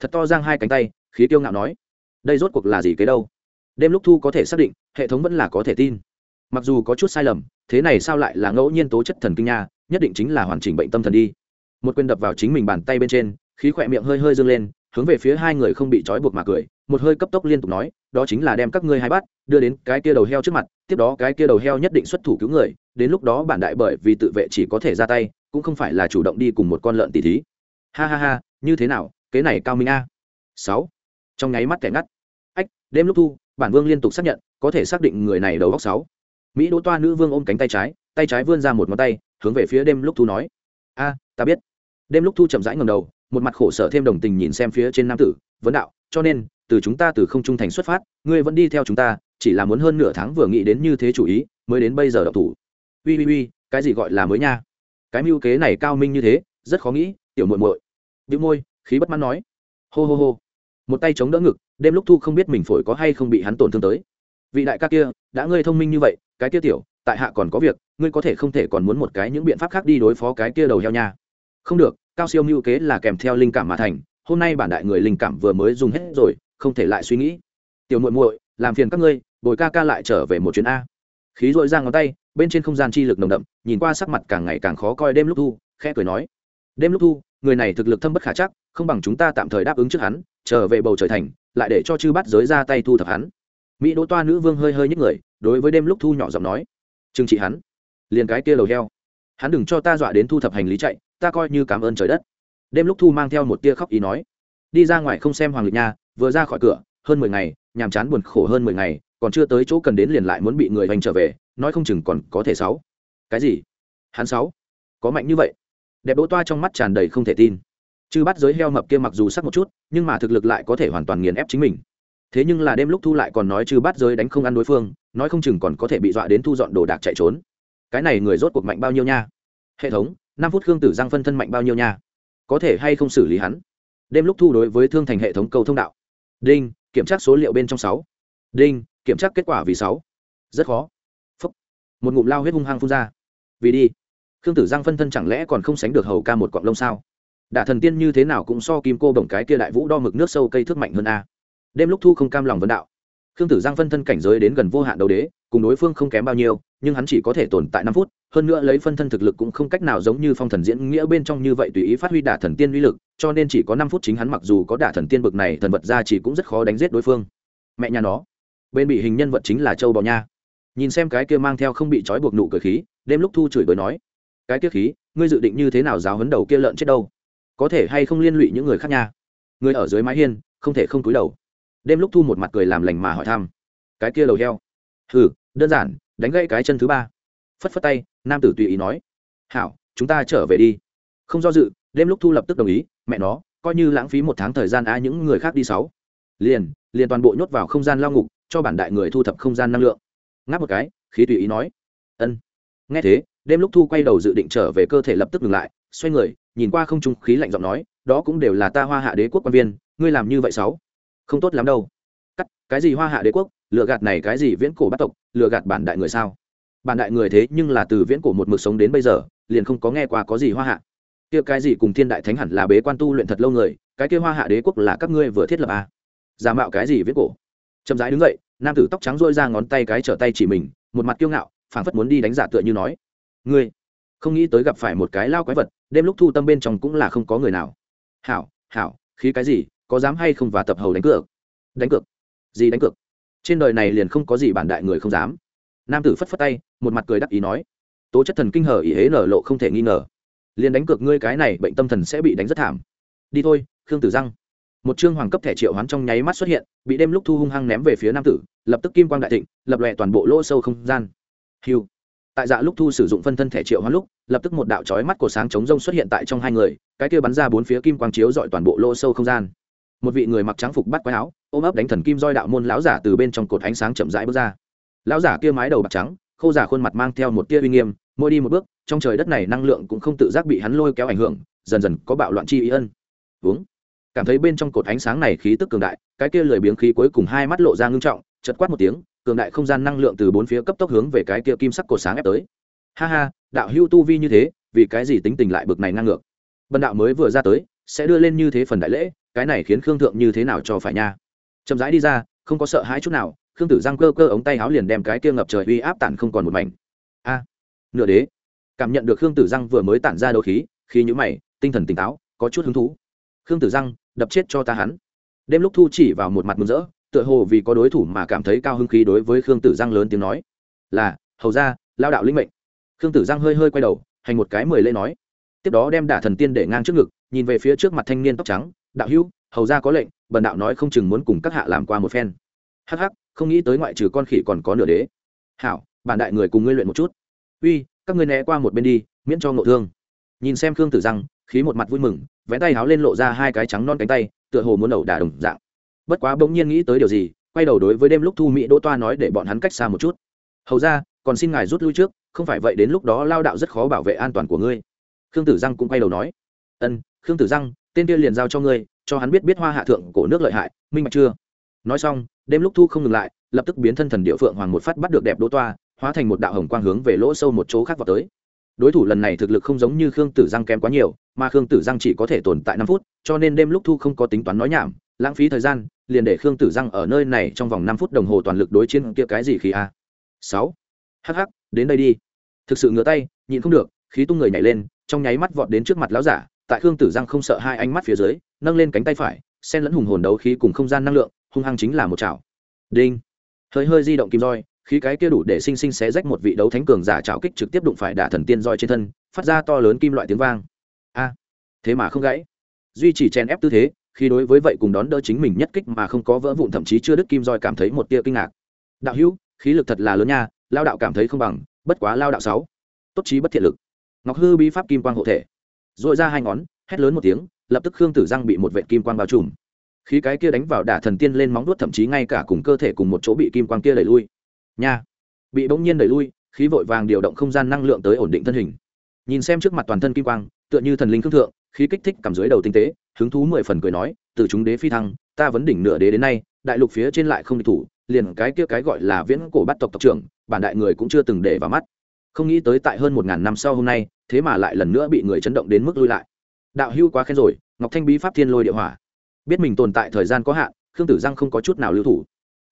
Thật to giang hai cánh tay, khí tiêu ngạo nói. Đây rốt cuộc là gì kế đâu? Đêm lúc thu có thể xác định, hệ thống vẫn là có thể tin. Mặc dù có chút sai lầm, thế này sao lại là ngẫu nhiên tố chất thần kinh nha, nhất định chính là hoàn chỉnh bệnh tâm thần đi. Một quyền đập vào chính mình bàn tay bên trên, khí khỏe miệng hơi hơi dâng lên, hướng về phía hai người không bị trói buộc mà cười, một hơi cấp tốc liên tục nói, đó chính là đem các ngươi hai bắt, đưa đến cái kia đầu heo trước mặt, tiếp đó cái kia đầu heo nhất định xuất thủ cứu người, đến lúc đó bản đại bởi vì tự vệ chỉ có thể ra tay, cũng không phải là chủ động đi cùng một con lợn tỉ thí. Ha ha ha, như thế nào kế này cao minh a. Sáu. Trong nháy mắt kẻ ngắt. Ách, đêm lúc thu bản vương liên tục xác nhận, có thể xác định người này đầu góc sáu. Mỹ đỗ toa nữ vương ôm cánh tay trái tay trái vươn ra một ngón tay, hướng về phía đêm lúc thu nói. A, ta biết. Đêm lúc thu chậm rãi ngầm đầu, một mặt khổ sở thêm đồng tình nhìn xem phía trên nam tử, vấn đạo, cho nên, từ chúng ta từ không trung thành xuất phát, ngươi vẫn đi theo chúng ta, chỉ là muốn hơn nửa tháng vừa nghĩ đến như thế chủ ý, mới đến bây giờ độc thủ. Ui ui ui, cái gì gọi là mới nha? Cái mưu kế này cao minh như thế, rất khó nghĩ, tiểu muội muội. Bĩu môi, khí bất mãn nói. Hô hô hô. Một tay chống đỡ ngực đêm lúc thu không biết mình phổi có hay không bị hắn tổn thương tới. Vị đại ca kia, đã ngươi thông minh như vậy, cái kia tiểu, tại hạ còn có việc, ngươi có thể không thể còn muốn một cái những biện pháp khác đi đối phó cái kia đầu heo nha. Không được, cao siêu mưu kế là kèm theo linh cảm mà thành, hôm nay bản đại người linh cảm vừa mới dùng hết rồi, không thể lại suy nghĩ. Tiểu muội muội, làm phiền các ngươi, bồi ca ca lại trở về một chuyến a. Khí dội ra ngón tay, bên trên không gian chi lực nồng đậm, nhìn qua sắc mặt càng ngày càng khó coi đêm lúc thu, khẽ cười nói. Đêm lúc thu, người này thực lực thâm bất khả chắc, không bằng chúng ta tạm thời đáp ứng trước hắn, trở về bầu trời thành lại để cho chư bắt giới ra tay thu thập hắn. Mỹ đỗ toa nữ vương hơi hơi nhích người, đối với đêm lúc thu nhỏ giọng nói, trừng trị hắn, liền cái kia lầu heo. Hắn đừng cho ta dọa đến thu thập hành lý chạy, ta coi như cảm ơn trời đất. Đêm lúc thu mang theo một tia khóc ý nói, đi ra ngoài không xem hoàng lịch nha, vừa ra khỏi cửa, hơn mười ngày, nhàm chán buồn khổ hơn mười ngày, còn chưa tới chỗ cần đến liền lại muốn bị người hoành trở về, nói không chừng còn có thể sáu. Cái gì? Hắn sáu? Có mạnh như vậy? Đẹp đỗ toa trong mắt tràn đầy không thể tin chư bắt giới heo mập kia mặc dù sắc một chút, nhưng mà thực lực lại có thể hoàn toàn nghiền ép chính mình. Thế nhưng là đêm lúc thu lại còn nói chư bắt giới đánh không ăn đối phương, nói không chừng còn có thể bị dọa đến thu dọn đồ đạc chạy trốn. Cái này người rốt cuộc mạnh bao nhiêu nha? Hệ thống, năm phút khương tử giang phân thân mạnh bao nhiêu nha? Có thể hay không xử lý hắn? Đêm lúc thu đối với thương thành hệ thống cầu thông đạo. Đinh, kiểm tra số liệu bên trong sáu. Đinh, kiểm tra kết quả vì sáu. Rất khó. Phúc. một ngụm lao huyết hung hăng phun ra. Vì đi. Khương tử giang phân thân chẳng lẽ còn không sánh được hầu ca một cọng lông sao? Đả thần tiên như thế nào cũng so kim cô bổng cái kia đại vũ đo mực nước sâu cây thước mạnh hơn a. Đêm lúc thu không cam lòng vấn đạo. Khương tử giang phân thân cảnh giới đến gần vô hạn đấu đế, cùng đối phương không kém bao nhiêu, nhưng hắn chỉ có thể tồn tại năm phút, hơn nữa lấy phân thân thực lực cũng không cách nào giống như phong thần diễn nghĩa bên trong như vậy tùy ý phát huy đả thần tiên uy lực, cho nên chỉ có năm phút chính hắn mặc dù có đả thần tiên bực này, thần vật ra chỉ cũng rất khó đánh giết đối phương. Mẹ nhà nó, bên bị hình nhân vật chính là châu bò nha. Nhìn xem cái kia mang theo không bị trói buộc nụ cười khí, đêm lúc thu chửi bới nói, cái kia khí, ngươi dự định như thế nào giáo hấn đầu kia lợn chết đâu? Có thể hay không liên lụy những người khác nha. Người ở dưới mái hiên, không thể không cúi đầu. Đêm lúc thu một mặt cười làm lành mà hỏi thăm. Cái kia đầu heo. Hừ, đơn giản, đánh gãy cái chân thứ ba. Phất phất tay, nam tử tùy ý nói. Hảo, chúng ta trở về đi. Không do dự, đêm lúc thu lập tức đồng ý, mẹ nó, coi như lãng phí một tháng thời gian á những người khác đi sáu. Liền liền toàn bộ nhốt vào không gian lao ngục, cho bản đại người thu thập không gian năng lượng. Ngáp một cái, khí tùy ý nói. Ân. Nghe thế, đêm lúc thu quay đầu dự định trở về cơ thể lập tức ngừng lại, xoay người nhìn qua không trung khí lạnh giọng nói, đó cũng đều là ta hoa hạ đế quốc quan viên, ngươi làm như vậy sáu không tốt lắm đâu. Cắt, cái gì hoa hạ đế quốc? Lừa gạt này cái gì viễn cổ bắt tộc? Lừa gạt bản đại người sao? Bản đại người thế nhưng là từ viễn cổ một mực sống đến bây giờ, liền không có nghe qua có gì hoa hạ. Kia cái gì cùng thiên đại thánh hẳn là bế quan tu luyện thật lâu người, cái kia hoa hạ đế quốc là các ngươi vừa thiết lập à. giả mạo cái gì viễn cổ? Chậm rãi đứng dậy, nam tử tóc trắng rôi ra ngón tay cái trở tay chỉ mình, một mặt kiêu ngạo, phảng phất muốn đi đánh giả tựa như nói, ngươi không nghĩ tới gặp phải một cái lao quái vật, đêm lúc thu tâm bên trong cũng là không có người nào. Hảo hảo, khí cái gì, có dám hay không và tập hầu đánh cược? Đánh cược? Gì đánh cược? Trên đời này liền không có gì bản đại người không dám. Nam tử phất phất tay, một mặt cười đắc ý nói, tố chất thần kinh hở ý hế nở lộ không thể nghi ngờ. Liền đánh cược ngươi cái này, bệnh tâm thần sẽ bị đánh rất thảm. Đi thôi, khương tử răng một chương hoàng cấp thẻ triệu hoán trong nháy mắt xuất hiện, bị đêm lúc thu hung hăng ném về phía nam tử, lập tức kim quang đại thịnh, lập lòe toàn bộ lỗ sâu không gian. Hiu tại dạ lúc thu sử dụng phân thân thể triệu hoán lúc, lập tức một đạo chói mắt của sáng chống rông xuất hiện tại trong hai người, cái kia bắn ra bốn phía kim quang chiếu dọi toàn bộ lô sâu không gian. Một vị người mặc trắng phục bắt quái áo, ôm ấp đánh thần kim roi đạo môn lão giả từ bên trong cột ánh sáng chậm rãi bước ra. Lão giả kia mái đầu bạc trắng khâu giả khuôn mặt mang theo một tia uy nghiêm, mỗi đi một bước, trong trời đất này năng lượng cũng không tự giác bị hắn lôi kéo ảnh hưởng, dần dần có bạo loạn chi ý ân. Uống. Cảm thấy bên trong cột ánh sáng này khí tức cường đại, cái kia lười biếng khí cuối cùng hai mắt lộ ra ngưng trọng chật quát một tiếng cường đại không gian năng lượng từ bốn phía cấp tốc hướng về cái kia kim sắc cột sáng ép tới. Ha ha, đạo hưu tu vi như thế, vì cái gì tính tình lại bực này ngang ngược? Bần đạo mới vừa ra tới, sẽ đưa lên như thế phần đại lễ, cái này khiến khương thượng như thế nào cho phải nha? Chậm rãi đi ra, không có sợ hãi chút nào, khương tử giang cơ cơ ống tay áo liền đem cái kia ngập trời uy áp tản không còn một mảnh. A, nửa đế, cảm nhận được khương tử giang vừa mới tản ra đấu khí khi nhữ mày, tinh thần tỉnh táo, có chút hứng thú. Khương tử giang, đập chết cho ta hắn. Đêm lúc thu chỉ vào một mặt mừng rỡ tựa hồ vì có đối thủ mà cảm thấy cao hứng khí đối với khương tử giang lớn tiếng nói. Là, hầu ra, lao đạo linh mệnh. Khương tử giang hơi hơi quay đầu, hành một cái mười lễ nói. Tiếp đó đem đả thần tiên để ngang trước ngực, nhìn về phía trước mặt thanh niên tóc trắng, đạo hữu, hầu ra có lệnh, bần đạo nói không chừng muốn cùng các hạ làm qua một phen. Hắc hắc, không nghĩ tới ngoại trừ con khỉ còn có nửa đế. Hảo, bản đại người cùng ngươi luyện một chút. Uy, các ngươi né qua một bên đi, miễn cho ngộ thương. Nhìn xem khương tử răng khí một mặt vui mừng vẽ tay háo lên lộ ra hai cái trắng non cánh tay, tựa hồ muốn ẩu đả đồng dạng bất quá bỗng nhiên nghĩ tới điều gì, quay đầu đối với đêm lúc thu mỹ đỗ toa nói để bọn hắn cách xa một chút. Hầu ra, còn xin ngài rút lui trước, không phải vậy đến lúc đó lao đạo rất khó bảo vệ an toàn của ngươi. Khương tử răng cũng quay đầu nói. Ân, khương tử răng tên kia liền giao cho ngươi, cho hắn biết biết hoa hạ thượng cổ nước lợi hại, minh bạch chưa? Nói xong, đêm lúc thu không ngừng lại, lập tức biến thân thần địa phượng hoàng một phát bắt được đẹp đỗ toa, hóa thành một đạo hồng quang hướng về lỗ sâu một chỗ khác vào tới. Đối thủ lần này thực lực không giống như khương tử giang kém quá nhiều, mà khương tử giang chỉ có thể tồn tại năm phút, cho nên đêm lúc thu không có tính toán nói nhảm, lãng phí thời gian liền để khương tử giang ở nơi này trong vòng năm phút đồng hồ toàn lực đối chiến kia cái gì khí a? Sáu. Hh đến đây đi. Thực sự ngửa tay, nhịn không được, khí tung người nhảy lên, trong nháy mắt vọt đến trước mặt lão giả, tại khương tử giang không sợ hai ánh mắt phía dưới, nâng lên cánh tay phải, xen lẫn hùng hồn đấu khí cùng không gian năng lượng, hung hăng chính là một chảo. Đinh. Hơi hơi di động kim roi, khí cái kia đủ để sinh sinh xé rách một vị đấu thánh cường giả chảo kích trực tiếp đụng phải đả thần tiên roi trên thân, phát ra to lớn kim loại tiếng vang. A. Thế mà không gãy. Duy trì chèn ép tư thế khi đối với vậy cùng đón đỡ chính mình nhất kích mà không có vỡ vụn, thậm chí chưa đứt kim roi cảm thấy một tia kinh ngạc. Đạo hữu, khí lực thật là lớn nha, lao đạo cảm thấy không bằng, bất quá lao đạo sáu. Tốt trí bất thiện lực. Ngọc hư bí pháp kim quang hộ thể. Dội ra hai ngón, hét lớn một tiếng, lập tức khương tử giang bị một vệ kim quang bao trùm. Khí cái kia đánh vào đả thần tiên lên móng đuốt thậm chí ngay cả cùng cơ thể cùng một chỗ bị kim quang kia đẩy lui. Nha. Bị bỗng nhiên đẩy lui, khí vội vàng điều động không gian năng lượng tới ổn định thân hình. Nhìn xem trước mặt toàn thân kim quang, tựa như thần linh khương thượng, khí kích thích cảm dưới đầu tinh tế hứng thú mười phần cười nói, từ chúng đế phi thăng, ta vẫn đỉnh nửa đế đến nay, đại lục phía trên lại không địch thủ, liền cái kia cái gọi là viễn cổ bắt tộc tộc trưởng, bản đại người cũng chưa từng để vào mắt. Không nghĩ tới tại hơn một ngàn năm sau hôm nay, thế mà lại lần nữa bị người chấn động đến mức lui lại. Đạo hưu quá khen rồi, ngọc thanh bí pháp thiên lôi địa hỏa. Biết mình tồn tại thời gian có hạn, khương tử giang không có chút nào lưu thủ.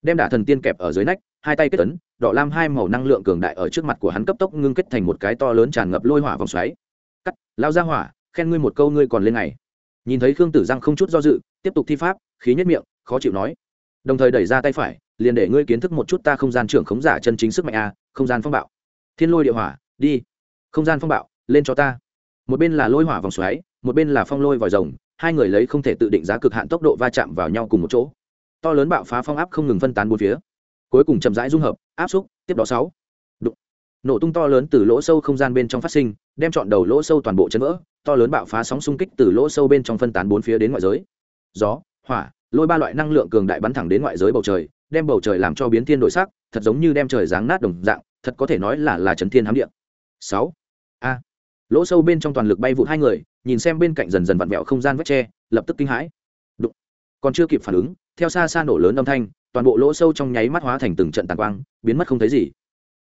Đem đả thần tiên kẹp ở dưới nách, hai tay kết tấn đỏ lam hai màu năng lượng cường đại ở trước mặt của hắn cấp tốc ngưng kết thành một cái to lớn tràn ngập lôi hỏa vòng xoáy. Cắt, lao ra hỏa, khen ngươi một câu ngươi còn lên ngày nhìn thấy khương tử giang không chút do dự, tiếp tục thi pháp, khí nhất miệng, khó chịu nói. Đồng thời đẩy ra tay phải, liền để ngươi kiến thức một chút ta không gian trưởng khống giả chân chính sức mạnh a, không gian phong bạo. Thiên lôi địa hỏa, đi. Không gian phong bạo, lên cho ta. Một bên là lôi hỏa vòng xoáy, một bên là phong lôi vòi rồng, hai người lấy không thể tự định giá cực hạn tốc độ va chạm vào nhau cùng một chỗ. To lớn bạo phá phong áp không ngừng phân tán bốn phía. Cuối cùng chậm rãi dung hợp, áp xúc, tiếp đó sáu nổ tung to lớn từ lỗ sâu không gian bên trong phát sinh, đem chọn đầu lỗ sâu toàn bộ chấn vỡ, to lớn bạo phá sóng xung kích từ lỗ sâu bên trong phân tán bốn phía đến ngoại giới. Gió, hỏa, lôi ba loại năng lượng cường đại bắn thẳng đến ngoại giới bầu trời, đem bầu trời làm cho biến thiên đổi sắc, thật giống như đem trời giáng nát đồng dạng, thật có thể nói là là chấn thiên hám điện sáu, a, lỗ sâu bên trong toàn lực bay vụt hai người, nhìn xem bên cạnh dần dần vặn vẹo không gian vách tre, lập tức kinh hãi. Đụng. còn chưa kịp phản ứng, theo xa xa nổ lớn âm thanh, toàn bộ lỗ sâu trong nháy mắt hóa thành từng trận tàn quang, biến mất không thấy gì.